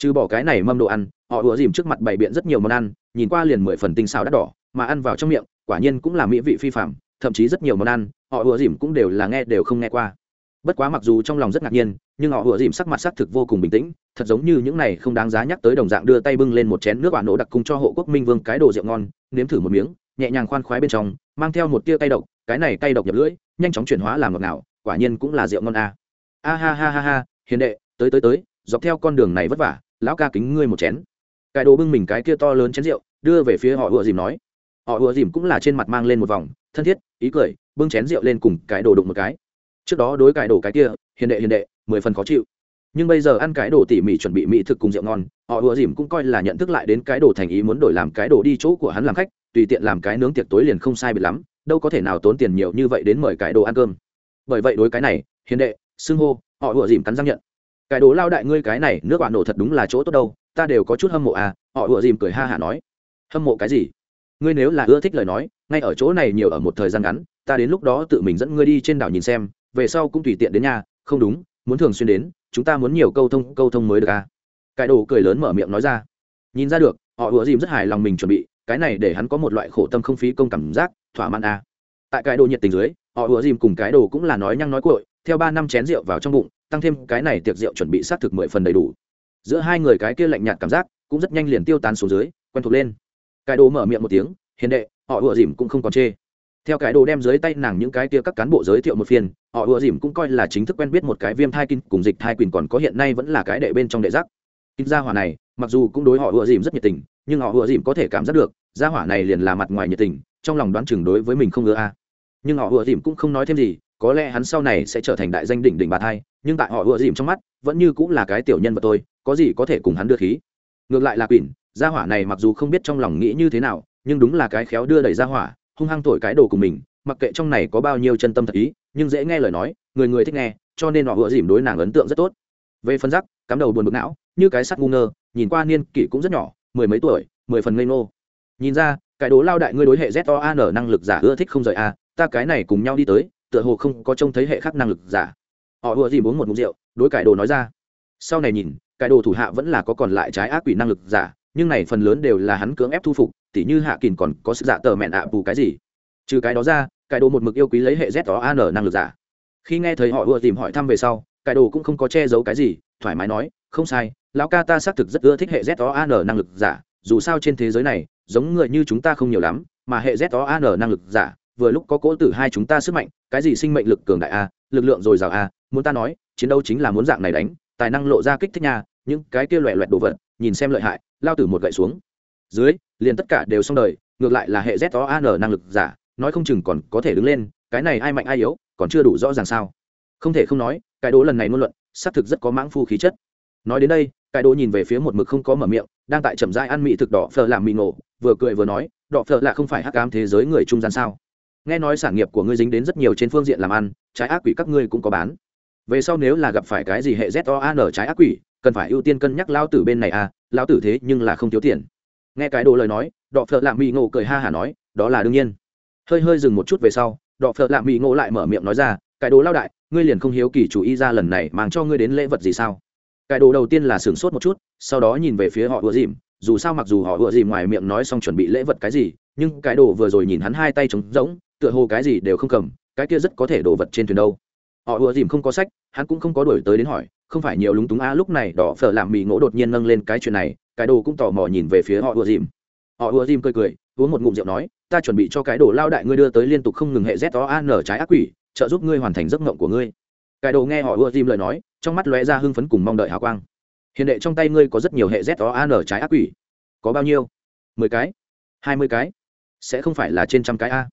Trừ bỏ cái này mâm đồ ăn, họ ùa dìm trước mặt bày biện rất nhiều món ăn, nhìn qua liền mười phần tinh xào đắt đỏ, mà ăn vào trong miệng, quả nhiên cũng là mỹ vị phi phạm thậm chí rất nhiều món ăn, họ ùa dìm cũng đều là nghe đều không nghe qua. Bất quá mặc dù trong lòng rất ngạc nhiên, nhưng họ ùa dìm sắc mặt sắc thực vô cùng bình tĩnh, thật giống như những này không đáng giá nhắc tới đồng dạng đưa tay bưng lên một chén nước bạn nổ đặc cung cho hộ quốc minh vương cái đồ rượu ngon, nếm thử một miếng, nhẹ nhàng khoan khoái bên trong, mang theo một tia cay độc, cái này cay độc nhập lưỡi, nhanh chóng chuyển hóa làm ngọt ngào, quả nhiên cũng là rượu ngon a. A ha ha ha ha, hiền đệ, tới tới tới, dọc theo con đường này vất vả lão ca kính ngươi một chén. Cái đồ bưng mình cái kia to lớn chén rượu, đưa về phía họ ùa dìm nói. Họ ùa dìm cũng là trên mặt mang lên một vòng, thân thiết, ý cười, bưng chén rượu lên cùng cái đồ đụng một cái. Trước đó đối cái đồ cái kia, hiền đệ hiền đệ, mười phần khó chịu. Nhưng bây giờ ăn cái đồ tỉ mỉ chuẩn bị mỹ thực cùng rượu ngon, họ ùa dìm cũng coi là nhận thức lại đến cái đồ thành ý muốn đổi làm cái đồ đi chỗ của hắn làm khách, tùy tiện làm cái nướng tiệc tối liền không sai biệt lắm, đâu có thể nào tốn tiền nhiều như vậy đến mời cái đồ ăn cơm. Bởi vậy đối cái này, hiền đệ, xưng hô, họ ùa dìm cắn răng nhận cái đồ lao đại ngươi cái này, nước bạn nổ thật đúng là chỗ tốt đâu, ta đều có chút hâm mộ à họ ùa dìm cười ha hả nói. Hâm mộ cái gì? Ngươi nếu là ưa thích lời nói, ngay ở chỗ này nhiều ở một thời gian ngắn, ta đến lúc đó tự mình dẫn ngươi đi trên đảo nhìn xem, về sau cũng tùy tiện đến nhà, không đúng, muốn thường xuyên đến, chúng ta muốn nhiều câu thông câu thông mới được à. Cái đồ cười lớn mở miệng nói ra. Nhìn ra được, họ ùa dìm rất hài lòng mình chuẩn bị, cái này để hắn có một loại khổ tâm không phí công cảm giác, thỏa mãn à. Tại cái đồ nhiệt tình dưới, họ ùa dìm cùng cái đồ cũng là nói nhăng nói cội theo ba năm chén rượu vào trong bụng tăng thêm cái này tiệc rượu chuẩn bị xác thực mười phần đầy đủ. Giữa hai người cái kia lạnh nhạt cảm giác cũng rất nhanh liền tiêu tán xuống dưới, quen thuộc lên. Cái đồ mở miệng một tiếng, hiền đệ, họ ủa dìm cũng không còn chê. Theo cái đồ đem dưới tay nàng những cái kia các cán bộ giới thiệu một phiên, họ ủa dìm cũng coi là chính thức quen biết một cái viêm thai kinh cùng dịch thai quỳnh còn có hiện nay vẫn là cái đệ bên trong đệ giác. Kinh gia hỏa này, mặc dù cũng đối họ ủa dìm rất nhiệt tình, nhưng họ ủa dìm có thể cảm giác được, gia hỏa này liền là mặt ngoài nhiệt tình, trong lòng đoán chừng đối với mình không ưa a. Nhưng họ ủa dìm cũng không nói thêm gì có lẽ hắn sau này sẽ trở thành đại danh đỉnh đỉnh bà thai, nhưng tại họ ùa dìm trong mắt, vẫn như cũng là cái tiểu nhân vật tôi có gì có thể cùng hắn đưa khí. Ngược lại là quỷ gia hỏa này mặc dù không biết trong lòng nghĩ như thế nào, nhưng đúng là cái khéo đưa đẩy gia hỏa, hung hăng thổi cái đồ của mình, mặc kệ trong này có bao nhiêu chân tâm thật ý, nhưng dễ nghe lời nói, người người thích nghe, cho nên họ ùa dìm đối nàng ấn tượng rất tốt. Về phân giác cắm đầu buồn bực não, như cái sắt ngu ngơ, nhìn qua niên kỷ cũng rất nhỏ, mười mấy tuổi, mười phần ngây nô nhìn ra, cái đố lao đại ngươi đối hệ z o a n năng lực giả ưa thích không rời a, ta cái này cùng nhau đi tới tựa hồ không có trông thấy hệ khác năng lực giả. Họ ùa dìm uống một mục rượu, đối cải đồ nói ra. Sau này nhìn, cải đồ thủ hạ vẫn là có còn lại trái ác quỷ năng lực giả, nhưng này phần lớn đều là hắn cưỡng ép thu phục, tỉ như hạ kỳn còn có sự giả tờ mẹn ạ bù cái gì. Trừ cái đó ra, cải đồ một mực yêu quý lấy hệ z đó an năng lực giả. Khi nghe thấy họ vừa tìm hỏi thăm về sau, cải đồ cũng không có che giấu cái gì, thoải mái nói, không sai, lão ca ta xác thực rất ưa thích hệ z đó an năng lực giả, dù sao trên thế giới này, giống người như chúng ta không nhiều lắm, mà hệ z đó an năng lực giả vừa lúc có cỗ tử hai chúng ta sức mạnh, cái gì sinh mệnh lực cường đại a, lực lượng dồi dào a, muốn ta nói, chiến đấu chính là muốn dạng này đánh, tài năng lộ ra kích thích nha, những cái kia loẹ loẹt đồ vật, nhìn xem lợi hại, lao tử một gậy xuống. Dưới, liền tất cả đều xong đời, ngược lại là hệ z o an năng lực giả, nói không chừng còn có thể đứng lên, cái này ai mạnh ai yếu, còn chưa đủ rõ ràng sao. Không thể không nói, cái đố lần này ngôn luận, xác thực rất có mãng phu khí chất. Nói đến đây, cái đố nhìn về phía một mực không có mở miệng, đang tại trầm dai ăn mị thực đỏ phở làm mị nổ vừa cười vừa nói, đỏ phở là không phải hắc cám thế giới người trung gian sao? Nghe nói sản nghiệp của ngươi dính đến rất nhiều trên phương diện làm ăn, trái ác quỷ các ngươi cũng có bán. Về sau nếu là gặp phải cái gì hệ z o an trái ác quỷ, cần phải ưu tiên cân nhắc lao tử bên này à lao tử thế nhưng là không thiếu tiền. Nghe cái đồ lời nói, đọ phợ lạ mỹ ngộ cười ha hả nói, đó là đương nhiên. Hơi hơi dừng một chút về sau, đọ phợ lạ mỹ ngộ lại mở miệng nói ra, cái đồ lao đại, ngươi liền không hiếu kỳ chủ y ra lần này mang cho ngươi đến lễ vật gì sao? Cái đồ đầu tiên là sửng sốt một chút, sau đó nhìn về phía họ ùa dìm, dù sao mặc dù họ ùa dìm ngoài miệng nói xong chuẩn bị lễ vật cái gì, nhưng cái đồ vừa rồi nhìn hắn hai tay trống rỗng tựa hồ cái gì đều không cầm, cái kia rất có thể đổ vật trên thuyền đâu. Họ ùa dìm không có sách, hắn cũng không có đổi tới đến hỏi, không phải nhiều lúng túng a, lúc này đỏ phở làm mì ngỗ đột nhiên nâng lên cái chuyện này, cái đồ cũng tò mò nhìn về phía họ ùa dìm. Họ ùa dìm cười cười, uống một ngụm rượu nói, ta chuẩn bị cho cái đồ lao đại ngươi đưa tới liên tục không ngừng hệ z o a n trái ác quỷ, trợ giúp ngươi hoàn thành giấc mộng của ngươi. Cái đồ nghe họ ùa dìm lời nói, trong mắt lóe ra hưng phấn cùng mong đợi hào quang. Hiện đệ, trong tay ngươi có rất nhiều hệ z o a n trái ác quỷ. Có bao nhiêu? Mười cái. Hai mươi cái. Sẽ không phải là trên trăm cái a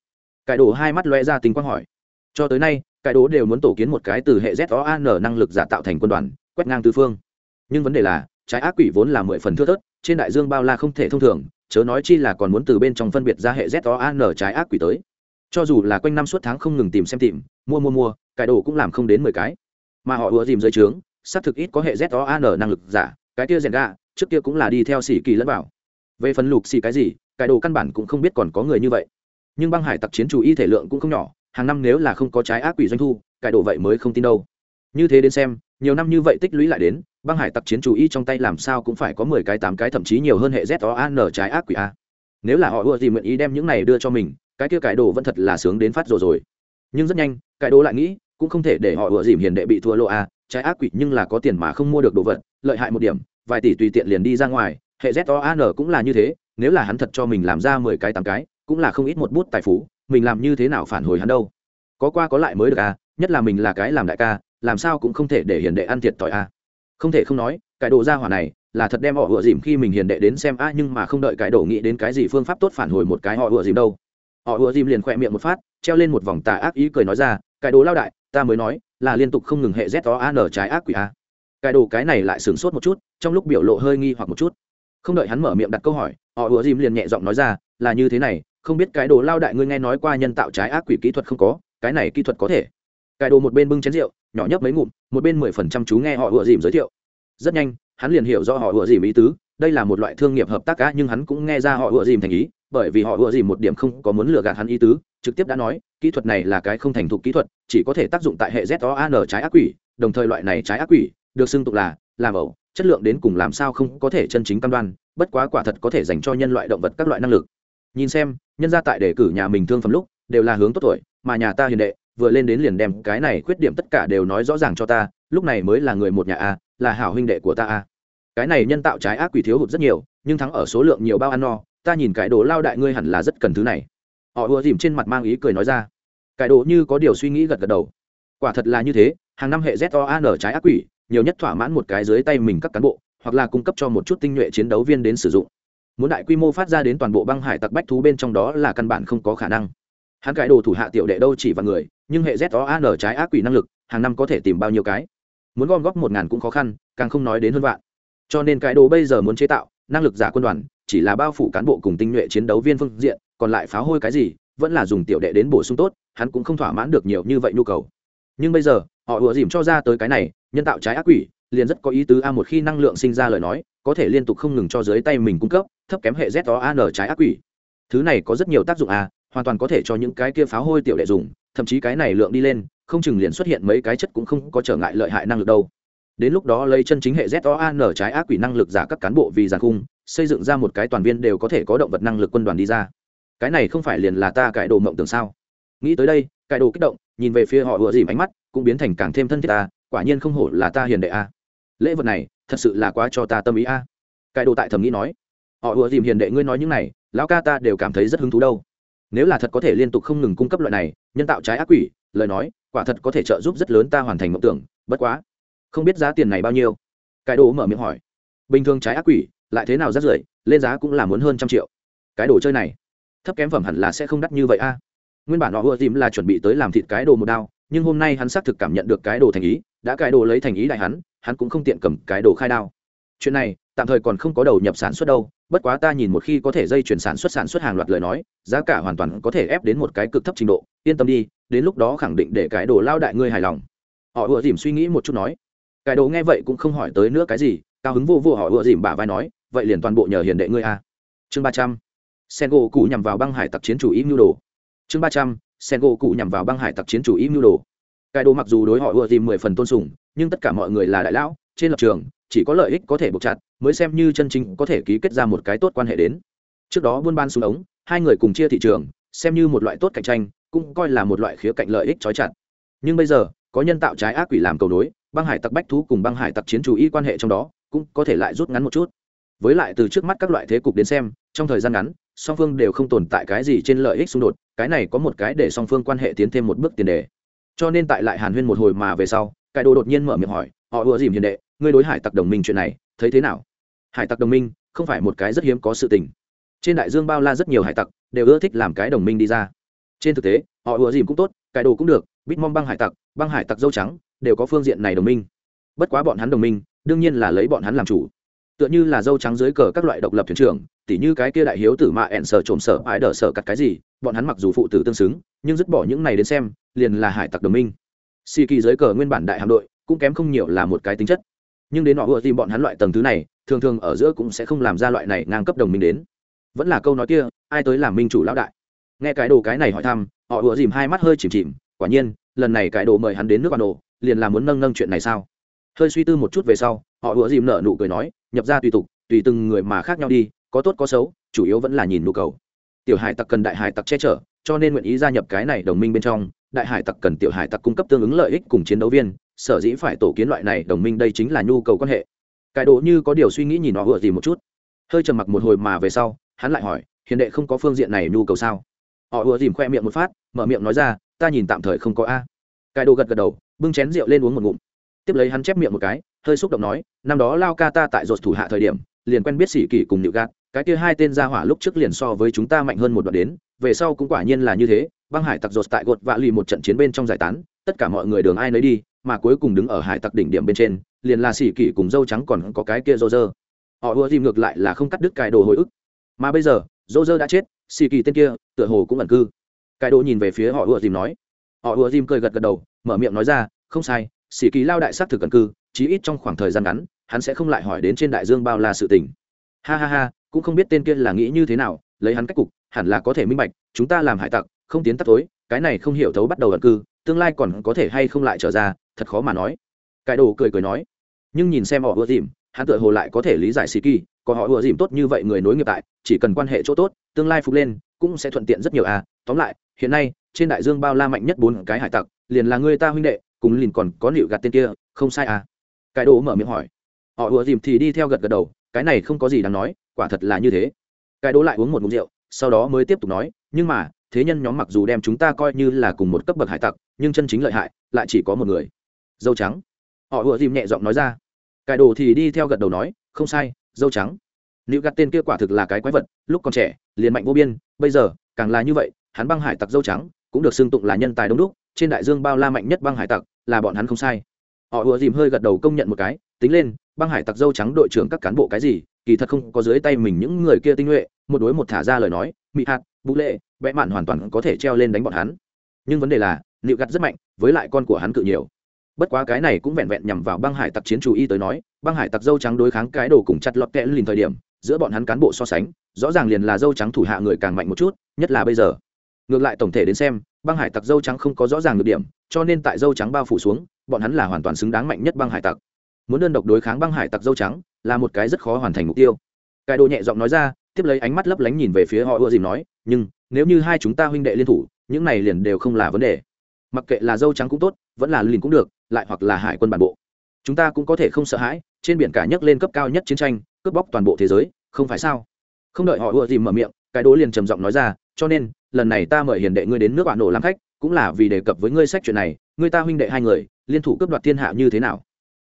cải đồ hai mắt loe ra tình quang hỏi. Cho tới nay, cải đồ đều muốn tổ kiến một cái từ hệ z o an năng lực giả tạo thành quân đoàn, quét ngang tư phương. Nhưng vấn đề là, trái ác quỷ vốn là mười phần thưa thớt, trên đại dương bao la không thể thông thường, chớ nói chi là còn muốn từ bên trong phân biệt ra hệ z o an trái ác quỷ tới. Cho dù là quanh năm suốt tháng không ngừng tìm xem tìm, mua mua mua, cải đồ cũng làm không đến mười cái. Mà họ ùa dìm dưới trướng, xác thực ít có hệ z o an năng lực giả, cái kia rèn ga trước kia cũng là đi theo xỉ kỳ lẫn vào. Về phần lục xỉ cái gì, cải đồ căn bản cũng không biết còn có người như vậy nhưng băng hải tặc chiến chủ y thể lượng cũng không nhỏ, hàng năm nếu là không có trái ác quỷ doanh thu, cải đồ vậy mới không tin đâu. Như thế đến xem, nhiều năm như vậy tích lũy lại đến, băng hải tặc chiến chủ y trong tay làm sao cũng phải có mười cái, tám cái, thậm chí nhiều hơn hệ z o an trái ác quỷ a. Nếu là họ ưa gì nguyện ý đem những này đưa cho mình, cái kia cải đồ vẫn thật là sướng đến phát rồi rồi. Nhưng rất nhanh, cải đồ lại nghĩ, cũng không thể để họ ưa dìm hiền đệ bị thua lộ a, trái ác quỷ nhưng là có tiền mà không mua được đồ vật, lợi hại một điểm, vài tỷ tùy tiện liền đi ra ngoài, hệ z o an cũng là như thế, nếu là hắn thật cho mình làm ra mười cái, tám cái cũng là không ít một bút tài phú, mình làm như thế nào phản hồi hắn đâu? Có qua có lại mới được à nhất là mình là cái làm đại ca, làm sao cũng không thể để hiền đệ ăn thiệt thòi à. Không thể không nói, cái đồ ra hỏa này là thật đem họ vừa dìm khi mình hiền đệ đến xem a, nhưng mà không đợi cái đồ nghĩ đến cái gì phương pháp tốt phản hồi một cái họ vừa dìm đâu. Họ vừa dìm liền khỏe miệng một phát, treo lên một vòng tà ác ý cười nói ra, cái đồ lao đại, ta mới nói, là liên tục không ngừng hệ z o n trái ác quỷ a. Cái đồ cái này lại sửng sốt một chút, trong lúc biểu lộ hơi nghi hoặc một chút. Không đợi hắn mở miệng đặt câu hỏi, họ ựa dìm liền nhẹ giọng nói ra, là như thế này không biết cái đồ lao đại ngươi nghe nói qua nhân tạo trái ác quỷ kỹ thuật không có, cái này kỹ thuật có thể. Cái đồ một bên bưng chén rượu, nhỏ nhấp mấy ngụm, một bên mười phần trăm chú nghe họ ựa dìm giới thiệu. Rất nhanh, hắn liền hiểu rõ họ ựa dìm ý tứ, đây là một loại thương nghiệp hợp tác cá nhưng hắn cũng nghe ra họ ựa dìm thành ý, bởi vì họ ựa dìm một điểm không có muốn lừa gạt hắn ý tứ, trực tiếp đã nói, kỹ thuật này là cái không thành thục kỹ thuật, chỉ có thể tác dụng tại hệ z o an trái ác quỷ, đồng thời loại này trái ác quỷ, được xưng tục là, làm ẩu, chất lượng đến cùng làm sao không có thể chân chính cam đoan, bất quá quả thật có thể dành cho nhân loại động vật các loại năng lực nhìn xem, nhân ra tại đề cử nhà mình thương phẩm lúc, đều là hướng tốt tuổi, mà nhà ta hiền đệ, vừa lên đến liền đem cái này khuyết điểm tất cả đều nói rõ ràng cho ta, lúc này mới là người một nhà a, là hảo huynh đệ của ta a. Cái này nhân tạo trái ác quỷ thiếu hụt rất nhiều, nhưng thắng ở số lượng nhiều bao ăn no, ta nhìn cái đồ lao đại ngươi hẳn là rất cần thứ này. Họ ùa dìm trên mặt mang ý cười nói ra. Cái đồ như có điều suy nghĩ gật gật đầu. Quả thật là như thế, hàng năm hệ z o a n trái ác quỷ, nhiều nhất thỏa mãn một cái dưới tay mình các cán bộ, hoặc là cung cấp cho một chút tinh nhuệ chiến đấu viên đến sử dụng muốn đại quy mô phát ra đến toàn bộ băng hải tặc bách thú bên trong đó là căn bản không có khả năng. Hắn cái đồ thủ hạ tiểu đệ đâu chỉ vào người, nhưng hệ z o an trái ác quỷ năng lực, hàng năm có thể tìm bao nhiêu cái. Muốn gom góp một ngàn cũng khó khăn, càng không nói đến hơn vạn. Cho nên cái đồ bây giờ muốn chế tạo, năng lực giả quân đoàn, chỉ là bao phủ cán bộ cùng tinh nhuệ chiến đấu viên phương diện, còn lại phá hôi cái gì, vẫn là dùng tiểu đệ đến bổ sung tốt, hắn cũng không thỏa mãn được nhiều như vậy nhu cầu. Nhưng bây giờ, họ ùa dìm cho ra tới cái này, nhân tạo trái ác quỷ, liền rất có ý tứ a một khi năng lượng sinh ra lời nói, có thể liên tục không ngừng cho dưới tay mình cung cấp thấp kém hệ z o an trái ác quỷ. Thứ này có rất nhiều tác dụng a hoàn toàn có thể cho những cái kia pháo hôi tiểu đệ dùng, thậm chí cái này lượng đi lên, không chừng liền xuất hiện mấy cái chất cũng không có trở ngại lợi hại năng lực đâu. Đến lúc đó lấy chân chính hệ z o an trái ác quỷ năng lực giả các cán bộ vì giàn khung, xây dựng ra một cái toàn viên đều có thể có động vật năng lực quân đoàn đi ra. Cái này không phải liền là ta cải đồ mộng tưởng sao? Nghĩ tới đây, cải đồ kích động, nhìn về phía họ vừa dìm ánh mắt, cũng biến thành càng thêm thân thiết ta quả nhiên không hổ là ta hiền đệ a lễ vật này, thật sự là quá cho ta tâm ý a cải đồ tại thầm nghĩ nói họ ùa dìm hiền đệ ngươi nói những này, lão ca ta đều cảm thấy rất hứng thú đâu. Nếu là thật có thể liên tục không ngừng cung cấp loại này, nhân tạo trái ác quỷ, lời nói, quả thật có thể trợ giúp rất lớn ta hoàn thành mộng tưởng, bất quá. Không biết giá tiền này bao nhiêu? Cái đồ mở miệng hỏi. Bình thường trái ác quỷ, lại thế nào rất rưởi, lên giá cũng là muốn hơn trăm triệu. Cái đồ chơi này, thấp kém phẩm hẳn là sẽ không đắt như vậy a. Nguyên bản họ ưa tìm là chuẩn bị tới làm thịt cái đồ một đao, nhưng hôm nay hắn xác thực cảm nhận được cái đồ thành ý, đã cái đồ lấy thành ý đại hắn hắn cũng không tiện cầm cái đồ khai đao. Chuyện này tạm thời còn không có đầu nhập sản xuất đâu, bất quá ta nhìn một khi có thể dây chuyển sản xuất sản xuất hàng loạt lời nói, giá cả hoàn toàn có thể ép đến một cái cực thấp trình độ, yên tâm đi, đến lúc đó khẳng định để cái đồ lao đại ngươi hài lòng. Họ ùa dìm suy nghĩ một chút nói. Cái đồ nghe vậy cũng không hỏi tới nữa cái gì, cao hứng vô vô họ ùa dìm bả vai nói, vậy liền toàn bộ nhờ hiền đệ ngươi a. Chương ba trăm. Sen gỗ cụ nhằm vào băng hải tặc chiến chủ ý mưu đồ. Chương ba trăm. Sen gỗ cụ nhằm vào băng hải tặc chiến chủ ý mưu đồ. Cái đồ mặc dù đối họ ùa dìm mười phần tôn sùng, nhưng tất cả mọi người là đại lão, trên lập trường chỉ có lợi ích có thể buộc chặt, mới xem như chân chính có thể ký kết ra một cái tốt quan hệ đến. Trước đó buôn ban xuống ống, hai người cùng chia thị trường, xem như một loại tốt cạnh tranh, cũng coi là một loại khía cạnh lợi ích trói chặt. Nhưng bây giờ, có nhân tạo trái ác quỷ làm cầu nối, băng hải tặc bách thú cùng băng hải tặc chiến chủ y quan hệ trong đó, cũng có thể lại rút ngắn một chút. Với lại từ trước mắt các loại thế cục đến xem, trong thời gian ngắn, song phương đều không tồn tại cái gì trên lợi ích xung đột, cái này có một cái để song phương quan hệ tiến thêm một bước tiền đề. Cho nên tại lại hàn huyên một hồi mà về sau cải đồ đột nhiên mở miệng hỏi, họ ùa dìm hiền đệ ngươi đối hải tặc đồng minh chuyện này, thấy thế nào? Hải tặc đồng minh, không phải một cái rất hiếm có sự tình. Trên đại dương bao la rất nhiều hải tặc, đều ưa thích làm cái đồng minh đi ra. Trên thực tế, họ ùa dìm cũng tốt cải đồ cũng được bitmom băng hải tặc, băng hải tặc dâu trắng, đều có phương diện này đồng minh. Bất quá bọn hắn đồng minh, đương nhiên là lấy bọn hắn làm chủ. Tựa như là dâu trắng dưới cờ các loại độc lập thuyền trưởng, tỉ như cái kia đại hiếu tử mạ ẹn sở trộm sở ái đờ sở cặt cái gì, bọn hắn mặc dù phụ tử tương xứng, nhưng dứt bỏ những này đến xem, liền là hải tặc đồng minh. Xì kỳ dưới cờ nguyên bản đại hạm đội, cũng kém không nhiều là một cái tính chất nhưng đến họ vừa tìm bọn hắn loại tầng thứ này, thường thường ở giữa cũng sẽ không làm ra loại này ngang cấp đồng minh đến. Vẫn là câu nói kia, ai tới làm minh chủ lão đại? Nghe cái đồ cái này hỏi thăm, họ vừa dìm hai mắt hơi chìm chìm, quả nhiên, lần này cái đồ mời hắn đến nước ban đồ, liền là muốn nâng nâng chuyện này sao? Hơi suy tư một chút về sau, họ vừa dìm nở nụ cười nói, nhập ra tùy tục, tùy từng người mà khác nhau đi, có tốt có xấu, chủ yếu vẫn là nhìn nhu cầu. Tiểu hải tặc cần đại hải tặc che chở, cho nên nguyện ý gia nhập cái này đồng minh bên trong, đại hải tặc cần tiểu hải tặc cung cấp tương ứng lợi ích cùng chiến đấu viên sở dĩ phải tổ kiến loại này đồng minh đây chính là nhu cầu quan hệ. Cải đồ như có điều suy nghĩ nhìn họ vừa gì một chút. Hơi trầm mặc một hồi mà về sau, hắn lại hỏi, hiền đệ không có phương diện này nhu cầu sao? Họ vừa dìm khoe miệng một phát, mở miệng nói ra, ta nhìn tạm thời không có a. Cải đồ gật gật đầu, bưng chén rượu lên uống một ngụm. Tiếp lấy hắn chép miệng một cái, hơi xúc động nói, năm đó lao ca ta tại rột thủ hạ thời điểm, liền quen biết sĩ kỷ cùng nịu gạt, cái kia hai tên gia hỏa lúc trước liền so với chúng ta mạnh hơn một đoạn đến, về sau cũng quả nhiên là như thế, băng hải tặc rột tại gột vạ lì một trận chiến bên trong giải tán, tất cả mọi người đường ai nấy đi mà cuối cùng đứng ở hải tặc đỉnh điểm bên trên, liền là sĩ kỳ cùng dâu trắng còn có cái kia dô dơ họ ưa dìm ngược lại là không cắt đứt cài đồ hồi ức. Mà bây giờ dô dơ đã chết sĩ kỳ tên kia, tựa hồ cũng ẩn cư. Cài đồ nhìn về phía họ ưa dìm nói. Họ ưa dìm cười gật gật đầu, mở miệng nói ra, không sai sĩ kỳ lao đại s á t thực ẩn cư, chí ít trong khoảng thời gian ngắn, hắn sẽ không lại hỏi đến trên đại dương bao la sự tình. Ha ha ha, cũng không biết tên kia là nghĩ như thế nào, lấy hắn cách cục, hẳn là có thể minh bạch, chúng ta làm hải tặc, không tiến tắt tối, cái này không hiểu thấu bắt đầu ẩn cư, tương lai còn có thể hay không lại trở ra thật khó mà nói. Cải đồ cười cười nói. Nhưng nhìn xem họ ưa dìm, hắn tự hồ lại có thể lý giải sĩ kỳ, có họ ưa dìm tốt như vậy người nối nghiệp tại, chỉ cần quan hệ chỗ tốt, tương lai phục lên, cũng sẽ thuận tiện rất nhiều à. Tóm lại, hiện nay, trên đại dương bao la mạnh nhất bốn cái hải tặc, liền là người ta huynh đệ, cùng liền còn có nịu gạt tên kia, không sai à. Cái đồ mở miệng hỏi. Họ ưa dìm thì đi theo gật gật đầu, cái này không có gì đáng nói, quả thật là như thế. Cái đồ lại uống một mục rượu, sau đó mới tiếp tục nói, nhưng mà, thế nhân nhóm mặc dù đem chúng ta coi như là cùng một cấp bậc hải tặc, nhưng chân chính lợi hại, lại chỉ có một người dâu trắng. Họ ùa dìm nhẹ giọng nói ra. Cải đồ thì đi theo gật đầu nói, không sai, dâu trắng. Nữ gạt tên kia quả thực là cái quái vật, lúc còn trẻ, liền mạnh vô biên, bây giờ, càng là như vậy, hắn băng hải tặc dâu trắng, cũng được xưng tụng là nhân tài đông đúc, trên đại dương bao la mạnh nhất băng hải tặc, là bọn hắn không sai. Họ ùa dìm hơi gật đầu công nhận một cái, tính lên, băng hải tặc dâu trắng đội trưởng các cán bộ cái gì, kỳ thật không có dưới tay mình những người kia tinh nhuệ, một đối một thả ra lời nói, mị hạt vũ lệ, vẽ mạn hoàn toàn có thể treo lên đánh bọn hắn. Nhưng vấn đề là nịu gặt rất mạnh, với lại con của hắn cự nhiều bất quá cái này cũng vẹn vẹn nhằm vào băng hải tặc chiến chủ y tới nói, băng hải tặc dâu trắng đối kháng cái đồ cùng chặt lọt kẽ lìn thời điểm, giữa bọn hắn cán bộ so sánh, rõ ràng liền là dâu trắng thủ hạ người càng mạnh một chút, nhất là bây giờ. Ngược lại tổng thể đến xem, băng hải tặc dâu trắng không có rõ ràng được điểm, cho nên tại dâu trắng bao phủ xuống, bọn hắn là hoàn toàn xứng đáng mạnh nhất băng hải tặc. Muốn đơn độc đối kháng băng hải tặc dâu trắng, là một cái rất khó hoàn thành mục tiêu. Cải đồ nhẹ giọng nói ra, tiếp lấy ánh mắt lấp lánh nhìn về phía họ ưa dìm nói, nhưng, nếu như hai chúng ta huynh đệ liên thủ, những này liền đều không là vấn đề mặc kệ là dâu trắng cũng tốt, vẫn là lìn cũng được, lại hoặc là hải quân bản bộ. Chúng ta cũng có thể không sợ hãi, trên biển cả nhấc lên cấp cao nhất chiến tranh, cướp bóc toàn bộ thế giới, không phải sao? Không đợi họ ùa dìm mở miệng, cái đố liền trầm giọng nói ra, cho nên, lần này ta mời hiền đệ ngươi đến nước bạn nổ làm khách, cũng là vì đề cập với ngươi sách chuyện này, ngươi ta huynh đệ hai người, liên thủ cướp đoạt thiên hạ như thế nào?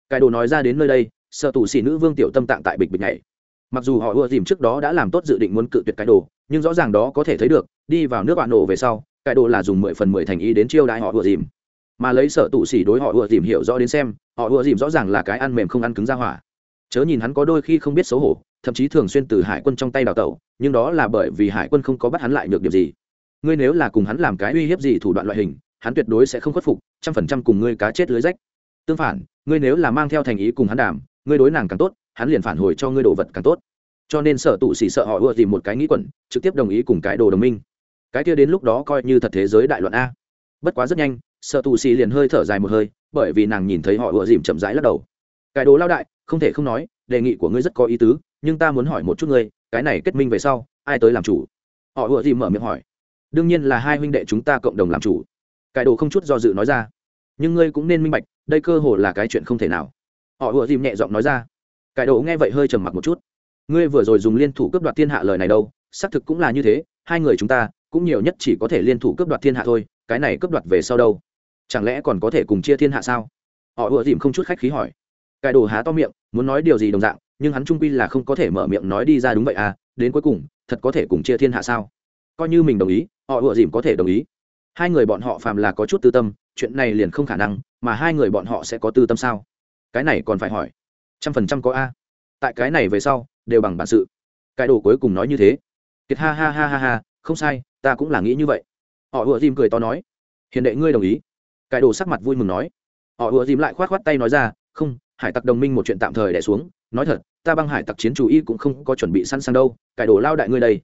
Cái đồ nói ra đến nơi đây, sợ tù xỉ nữ vương tiểu tâm tạng tại bịch bịch này mặc dù họ ùa dìm trước đó đã làm tốt dự định muốn cự tuyệt cái đồ, nhưng rõ ràng đó có thể thấy được, đi vào nước bạn nổ về sau cái đồ là dùng mười phần mười thành ý đến chiêu đại họ ùa dìm. Mà lấy sợ tụ xỉ đối họ ùa dìm hiểu rõ đến xem, họ ùa dìm rõ ràng là cái ăn mềm không ăn cứng ra hỏa. Chớ nhìn hắn có đôi khi không biết xấu hổ, thậm chí thường xuyên từ hải quân trong tay đào tẩu, nhưng đó là bởi vì hải quân không có bắt hắn lại được điểm gì. Ngươi nếu là cùng hắn làm cái uy hiếp gì thủ đoạn loại hình, hắn tuyệt đối sẽ không khuất phục, trăm phần trăm cùng ngươi cá chết lưới rách. Tương phản, ngươi nếu là mang theo thành ý cùng hắn đàm, ngươi đối nàng càng tốt, hắn liền phản hồi cho ngươi đồ vật càng tốt. Cho nên sở tụ xỉ sợ họ ưa dìm một cái nghĩ quẩn, trực tiếp đồng ý cùng cái đồ đồng minh cái kia đến lúc đó coi như thật thế giới đại loạn a. Bất quá rất nhanh, sợ tù xì liền hơi thở dài một hơi, bởi vì nàng nhìn thấy họ ùa dìm chậm rãi lắc đầu. Cái đồ lao đại, không thể không nói, đề nghị của ngươi rất có ý tứ, nhưng ta muốn hỏi một chút ngươi, cái này kết minh về sau, ai tới làm chủ? Họ ùa dìm mở miệng hỏi. Đương nhiên là hai huynh đệ chúng ta cộng đồng làm chủ. Cái đồ không chút do dự nói ra. Nhưng ngươi cũng nên minh bạch, đây cơ hồ là cái chuyện không thể nào. Họ ùa dìm nhẹ giọng nói ra. Cái đồ nghe vậy hơi trầm mặc một chút. Ngươi vừa rồi dùng liên thủ cướp đoạt thiên hạ lời này đâu, xác thực cũng là như thế, hai người chúng ta cũng nhiều nhất chỉ có thể liên thủ cướp đoạt thiên hạ thôi, cái này cướp đoạt về sau đâu? Chẳng lẽ còn có thể cùng chia thiên hạ sao? Họ ùa dìm không chút khách khí hỏi. Cái đồ há to miệng, muốn nói điều gì đồng dạng, nhưng hắn trung quy là không có thể mở miệng nói đi ra đúng vậy à đến cuối cùng, thật có thể cùng chia thiên hạ sao? Coi như mình đồng ý, họ ùa dìm có thể đồng ý. Hai người bọn họ phàm là có chút tư tâm, chuyện này liền không khả năng, mà hai người bọn họ sẽ có tư tâm sao? Cái này còn phải hỏi. Trăm phần trăm có a. Tại cái này về sau, đều bằng bản sự. Cái đồ cuối cùng nói như thế. Kiệt ha ha ha ha ha, không sai ta cũng là nghĩ như vậy. Họ ùa dìm cười to nói, hiền đệ ngươi đồng ý. Cải đồ sắc mặt vui mừng nói. Họ ùa dìm lại khoát khoát tay nói ra, không, hải tặc đồng minh một chuyện tạm thời đẻ xuống. Nói thật, ta băng hải tặc chiến chủ y cũng không có chuẩn bị sẵn sàng đâu. Cải đồ lao đại ngươi đây,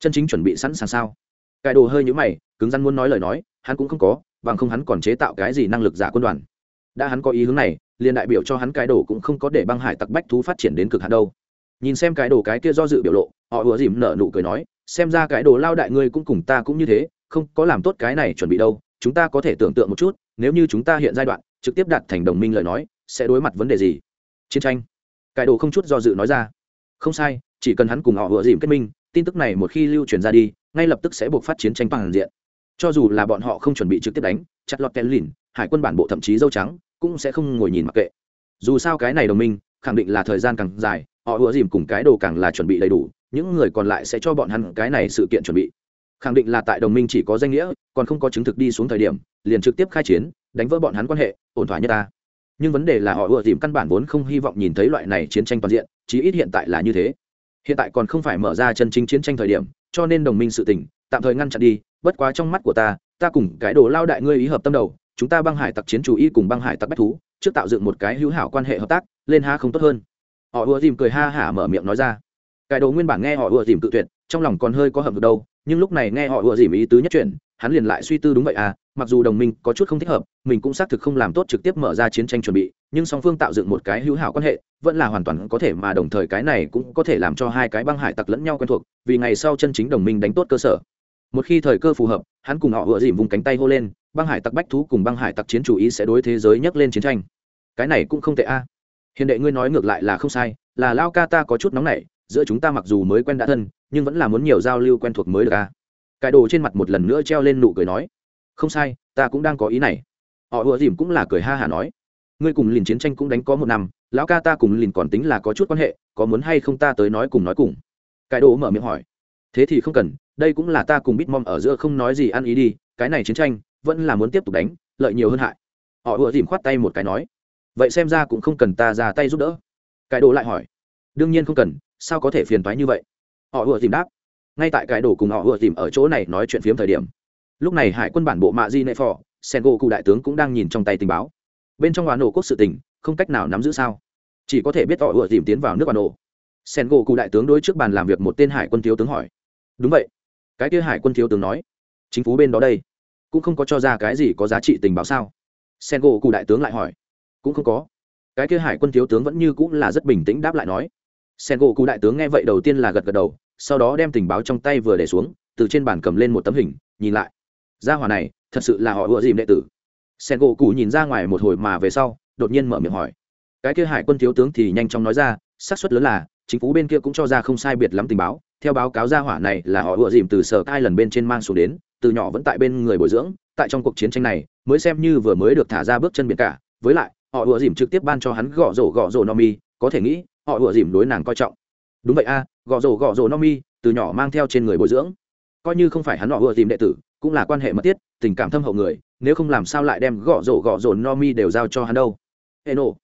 chân chính chuẩn bị sẵn sàng sao? Cải đồ hơi nhũ mày, cứng rắn muốn nói lời nói, hắn cũng không có, bằng không hắn còn chế tạo cái gì năng lực giả quân đoàn. Đã hắn có ý hướng này, liền đại biểu cho hắn cái đồ cũng không có để băng hải tặc bách thú phát triển đến cực hạn đâu nhìn xem cái đồ cái kia do dự biểu lộ, họ ùa dìm nở nụ cười nói, xem ra cái đồ lao đại ngươi cũng cùng ta cũng như thế, không có làm tốt cái này chuẩn bị đâu, chúng ta có thể tưởng tượng một chút, nếu như chúng ta hiện giai đoạn, trực tiếp đạt thành đồng minh lời nói, sẽ đối mặt vấn đề gì? Chiến tranh. Cái đồ không chút do dự nói ra. Không sai, chỉ cần hắn cùng họ ùa dìm kết minh, tin tức này một khi lưu truyền ra đi, ngay lập tức sẽ buộc phát chiến tranh bằng diện. Cho dù là bọn họ không chuẩn bị trực tiếp đánh, chặt lọt kèn lìn, hải quân bản bộ thậm chí dâu trắng, cũng sẽ không ngồi nhìn mặc kệ. Dù sao cái này đồng minh, khẳng định là thời gian càng dài họ ùa dìm cùng cái đồ càng là chuẩn bị đầy đủ, những người còn lại sẽ cho bọn hắn cái này sự kiện chuẩn bị. Khẳng định là tại đồng minh chỉ có danh nghĩa, còn không có chứng thực đi xuống thời điểm, liền trực tiếp khai chiến, đánh vỡ bọn hắn quan hệ, ổn thỏa nhất ta. Nhưng vấn đề là họ ùa dìm căn bản vốn không hy vọng nhìn thấy loại này chiến tranh toàn diện, chí ít hiện tại là như thế. Hiện tại còn không phải mở ra chân chính chiến tranh thời điểm, cho nên đồng minh sự tỉnh tạm thời ngăn chặn đi, bất quá trong mắt của ta ta cùng cái đồ lao đại ngươi ý hợp tâm đầu, chúng ta băng hải tặc chiến chủ y cùng băng hải tặc bách thú, trước tạo dựng một cái hữu hảo quan hệ hợp tác, lên ha không tốt hơn họ ùa dìm cười ha hả mở miệng nói ra. Cái đồ nguyên bản nghe họ ùa dìm tự tuyệt, trong lòng còn hơi có hầm được đâu, nhưng lúc này nghe họ ùa dìm ý tứ nhất chuyển, hắn liền lại suy tư đúng vậy à mặc dù đồng minh có chút không thích hợp, mình cũng xác thực không làm tốt trực tiếp mở ra chiến tranh chuẩn bị, nhưng song phương tạo dựng một cái hữu hảo quan hệ, vẫn là hoàn toàn có thể mà đồng thời cái này cũng có thể làm cho hai cái băng hải tặc lẫn nhau quen thuộc, vì ngày sau chân chính đồng minh đánh tốt cơ sở. Một khi thời cơ phù hợp, hắn cùng họ ựa dìm vùng cánh tay hô lên, băng hải tặc bách thú cùng băng hải tặc chiến chủ ý sẽ đối thế giới nhấc lên chiến tranh. Cái này cũng không tệ a hiền đệ ngươi nói ngược lại là không sai, là lao ca ta có chút nóng nảy, giữa chúng ta mặc dù mới quen đã thân, nhưng vẫn là muốn nhiều giao lưu quen thuộc mới được a cái đồ trên mặt một lần nữa treo lên nụ cười nói. Không sai, ta cũng đang có ý này. Họ ùa dìm cũng là cười ha hả nói. Ngươi cùng liền chiến tranh cũng đánh có một năm, lão ca ta cùng liền còn tính là có chút quan hệ, có muốn hay không ta tới nói cùng nói cùng. Cái đồ mở miệng hỏi. Thế thì không cần, đây cũng là ta cùng bitmom ở giữa không nói gì ăn ý đi, cái này chiến tranh, vẫn là muốn tiếp tục đánh, lợi nhiều hơn hại. Họ ùa dìm khoát tay một cái nói vậy xem ra cũng không cần ta ra tay giúp đỡ. Cải đồ lại hỏi. Đương nhiên không cần, sao có thể phiền thoái như vậy? Họ ùa dìm đáp. Ngay tại cải đồ cùng họ ùa dìm ở chỗ này nói chuyện phiếm thời điểm. Lúc này hải quân bản bộ mạ di nệ phò sen gỗ cụ đại tướng cũng đang nhìn trong tay tình báo. Bên trong hòa nổ quốc sự tình, không cách nào nắm giữ sao? Chỉ có thể biết họ ùa dìm tiến vào nước hòa nổ. Sen gỗ cụ đại tướng đối trước bàn làm việc một tên hải quân thiếu tướng hỏi. Đúng vậy. Cái kia hải quân thiếu tướng nói. Chính phủ bên đó đây. Cũng không có cho ra cái gì có giá trị tình báo sao? Sen gỗ cụ đại tướng lại hỏi cũng không có. Cái kia hải quân thiếu tướng vẫn như cũng là rất bình tĩnh đáp lại nói. Sen gỗ cụ đại tướng nghe vậy đầu tiên là gật gật đầu, sau đó đem tình báo trong tay vừa để xuống, từ trên bàn cầm lên một tấm hình, nhìn lại. Gia hỏa này, thật sự là họ ựa dìm đệ tử. Sen gỗ cụ nhìn ra ngoài một hồi mà về sau, đột nhiên mở miệng hỏi. Cái kia hải quân thiếu tướng thì nhanh chóng nói ra, xác suất lớn là, chính phủ bên kia cũng cho ra không sai biệt lắm tình báo. Theo báo cáo gia hỏa này là họ ựa dìm từ sở tai lần bên trên mang xuống đến, từ nhỏ vẫn tại bên người bồi dưỡng, tại trong cuộc chiến tranh này, mới xem như vừa mới được thả ra bước chân biển cả. Với lại họ ùa dìm trực tiếp ban cho hắn gõ rổ gõ rổ no mi có thể nghĩ họ ùa dìm đối nàng coi trọng. Đúng vậy a à, gõ rổ gõ rổ no mi từ nhỏ mang theo trên người bồi dưỡng. Coi như không phải hắn họ ùa dìm đệ tử cũng là quan hệ mật thiết tình cảm thâm hậu người nếu không làm sao lại đem gõ rổ gõ rổ no mi đều giao cho hắn đâu. Ê nô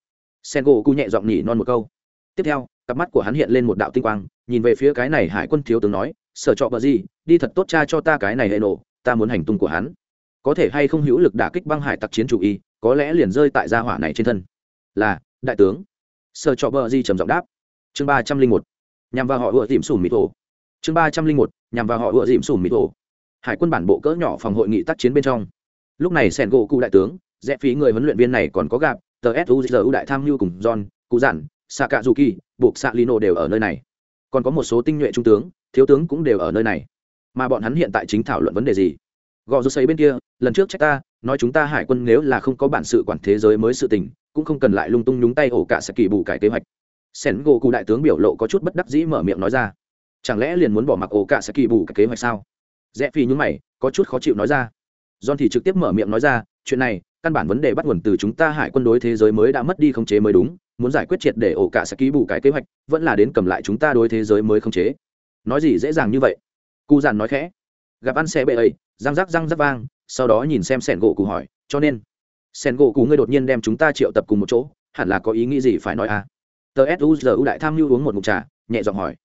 sen gỗ cu nhẹ giọng nhỉ non một câu. Tiếp theo cặp mắt của hắn hiện lên một đạo tinh quang nhìn về phía cái này hải quân thiếu tướng nói sở trọ bờ gì đi thật tốt cha cho ta cái này hệ nổ ta muốn hành tung của hắn. Có thể hay không hữu lực đả kích băng hải tặc chiến chủ y có lẽ liền rơi tại gia hỏa này trên thân. Là, đại tướng. Sở trọ bờ di trầm giọng đáp. Chương ba trăm linh một, nhằm vào họ ựa dìm sùn mịt ổ chương ba trăm linh một, nhằm vào họ ựa dìm sùn mịt ổ hải quân bản bộ cỡ nhỏ phòng hội nghị tác chiến bên trong. Lúc này sẻn gỗ cụ đại tướng, rẽ phí người huấn luyện viên này còn có gặp, tờ suzu đại tham mưu cùng john, cụ giản xạ cạ dù kỳ buộc xạ lino đều ở nơi này. Còn có một số tinh nhuệ trung tướng, thiếu tướng cũng đều ở nơi này. Mà bọn hắn hiện tại chính thảo luận vấn đề gì? Gò rút xây bên kia, lần trước trách ta nói chúng ta hải quân nếu là không có bản sự quản thế giới mới sự tình, cũng không cần lại lung tung nhúng tay ổ cả sẽ kỳ bù cải kế hoạch. Sen gỗ cụ đại tướng biểu lộ có chút bất đắc dĩ mở miệng nói ra. Chẳng lẽ liền muốn bỏ mặc ổ cả sẽ kỳ bù cải kế hoạch sao? Rẽ phi nhún mày, có chút khó chịu nói ra. John thì trực tiếp mở miệng nói ra, chuyện này, căn bản vấn đề bắt nguồn từ chúng ta hải quân đối thế giới mới đã mất đi khống chế mới đúng, muốn giải quyết triệt để ổ cả sẽ ký bù cái kế hoạch, vẫn là đến cầm lại chúng ta đối thế giới mới khống chế. Nói gì dễ dàng như vậy? Cụ giản nói khẽ. Gặp ăn xe bệ ấy, răng rắc răng rắc vang sau đó nhìn xem sẻn gỗ cụ hỏi, cho nên, sẻn gỗ cụ ngươi đột nhiên đem chúng ta triệu tập cùng một chỗ, hẳn là có ý nghĩ gì phải nói à? Tờ suzu đại tham mưu uống một mục trà, nhẹ giọng hỏi.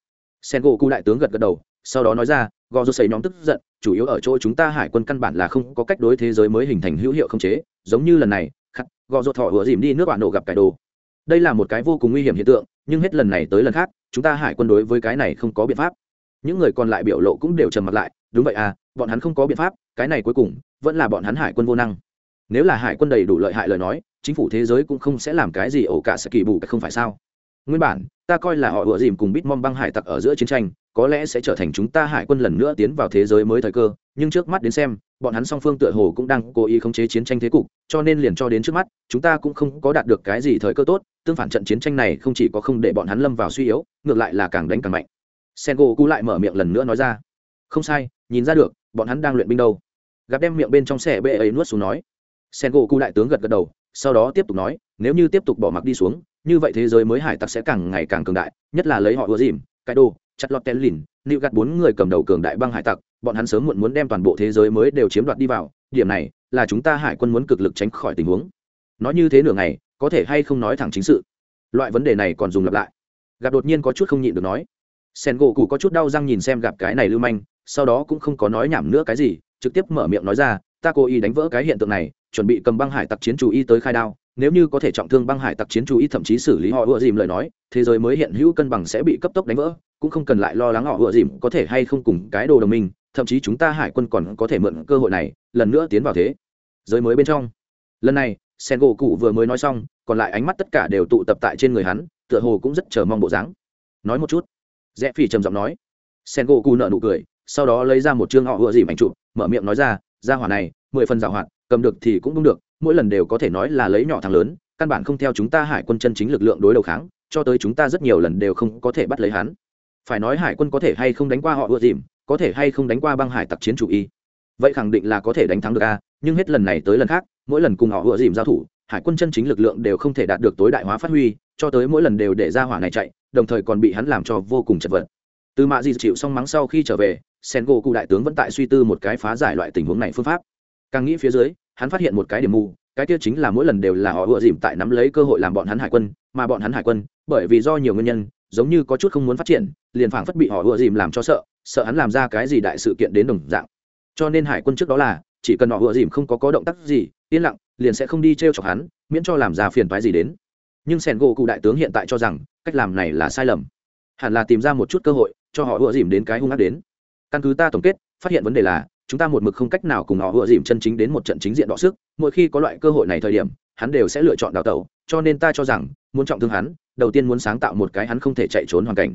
Sẻn gỗ cụ đại tướng gật gật đầu, sau đó nói ra, gò rô xầy nhóm tức giận, chủ yếu ở chỗ chúng ta hải quân căn bản là không có cách đối thế giới mới hình thành hữu hiệu không chế, giống như lần này, khắc, gò rô thọ vừa dìm đi nước bạn nổ gặp cải đồ. Đây là một cái vô cùng nguy hiểm hiện tượng, nhưng hết lần này tới lần khác, chúng ta hải quân đối với cái này không có biện pháp. Những người còn lại biểu lộ cũng đều trầm mặt lại, đúng vậy à bọn hắn không có biện pháp cái này cuối cùng vẫn là bọn hắn hải quân vô năng. Nếu là hải quân đầy đủ lợi hại lời nói, chính phủ thế giới cũng không sẽ làm cái gì ổ cả sẽ kỳ bù, không phải sao? Nguyên bản, ta coi là họ ủa dìm cùng bít mong băng hải tặc ở giữa chiến tranh, có lẽ sẽ trở thành chúng ta hải quân lần nữa tiến vào thế giới mới thời cơ, nhưng trước mắt đến xem, bọn hắn song phương tựa hồ cũng đang cố ý khống chế chiến tranh thế cục, cho nên liền cho đến trước mắt, chúng ta cũng không có đạt được cái gì thời cơ tốt, tương phản trận chiến tranh này không chỉ có không để bọn hắn lâm vào suy yếu, ngược lại là càng đánh càng mạnh. Sen gỗ cú lại mở miệng lần nữa nói ra. Không sai, nhìn ra được, bọn hắn đang luyện binh đâu gặp đem miệng bên trong xe bệ ấy nuốt xuống nói. Sen gỗ cụ đại tướng gật gật đầu, sau đó tiếp tục nói, nếu như tiếp tục bỏ mặc đi xuống, như vậy thế giới mới hải tặc sẽ càng ngày càng cường đại, nhất là lấy họ ùa dìm, cái đồ, chặt lọt tên lìn, nịu gặt bốn người cầm đầu cường đại băng hải tặc, bọn hắn sớm muộn muốn đem toàn bộ thế giới mới đều chiếm đoạt đi vào, điểm này là chúng ta hải quân muốn cực lực tránh khỏi tình huống. Nói như thế nửa ngày, có thể hay không nói thẳng chính sự? Loại vấn đề này còn dùng lặp lại. Gặp đột nhiên có chút không nhịn được nói. Sen gỗ cụ có chút đau răng nhìn xem gặp cái này lưu manh, sau đó cũng không có nói nhảm nữa cái gì trực tiếp mở miệng nói ra, ta cố ý đánh vỡ cái hiện tượng này, chuẩn bị cầm băng hải tặc chiến chủ y tới khai đao, nếu như có thể trọng thương băng hải tặc chiến chủ y thậm chí xử lý họ ựa dìm lời nói, thế giới mới hiện hữu cân bằng sẽ bị cấp tốc đánh vỡ, cũng không cần lại lo lắng họ ựa dìm có thể hay không cùng cái đồ đồng minh, thậm chí chúng ta hải quân còn có thể mượn cơ hội này, lần nữa tiến vào thế giới mới bên trong. Lần này sen gỗ cụ vừa mới nói xong, còn lại ánh mắt tất cả đều tụ tập tại trên người hắn, tựa hồ cũng rất chờ mong bộ dáng. Nói một chút. Rẽ phi trầm giọng nói. Sen gỗ cụ nợ nụ cười sau đó lấy ra một chương họ ựa dìm ảnh chụp, mở miệng nói ra ra hỏa này, mười phần giảo hoạt, cầm được thì cũng đúng được, mỗi lần đều có thể nói là lấy nhỏ thằng lớn, căn bản không theo chúng ta hải quân chân chính lực lượng đối đầu kháng, cho tới chúng ta rất nhiều lần đều không có thể bắt lấy hắn. Phải nói hải quân có thể hay không đánh qua họ ưa dìm, có thể hay không đánh qua băng hải tặc chiến chủ y. Vậy khẳng định là có thể đánh thắng được a, nhưng hết lần này tới lần khác, mỗi lần cùng họ ưa dìm giao thủ, hải quân chân chính lực lượng đều không thể đạt được tối đại hóa phát huy, cho tới mỗi lần đều để ra hỏa này chạy, đồng thời còn bị hắn làm cho vô cùng chật vật. Từ mạ di chịu xong mắng sau khi trở về sen gỗ cụ đại tướng vẫn tại suy tư một cái phá giải loại tình huống này phương pháp. Càng nghĩ phía dưới, hắn phát hiện một cái điểm mù, cái kia chính là mỗi lần đều là họ ựa dìm tại nắm lấy cơ hội làm bọn hắn hải quân, mà bọn hắn hải quân, bởi vì do nhiều nguyên nhân, giống như có chút không muốn phát triển, liền phảng phất bị họ ựa dìm làm cho sợ sợ hắn làm ra cái gì đại sự kiện đến đồng dạng. Cho nên hải quân trước đó là, chỉ cần họ ựa dìm không có có động tác gì, yên lặng, liền sẽ không đi t r e o chọc hắn, miễn cho làm ra phiền toái gì đến. Nhưng sẻn gỗ cụ đại tướng hiện tại cho rằng, cách làm này là sai lầm. Hẳn là tìm ra một chút cơ hội, cho họ ựa dìm đến cái hung ác đến căn cứ ta tổng kết, phát hiện vấn đề là, chúng ta một mực không cách nào cùng họ vừa dìm chân chính đến một trận chính diện đọ sức, mỗi khi có loại cơ hội này thời điểm, hắn đều sẽ lựa chọn đào tẩu, cho nên ta cho rằng, muốn trọng thương hắn, đầu tiên muốn sáng tạo một cái hắn không thể chạy trốn hoàn cảnh.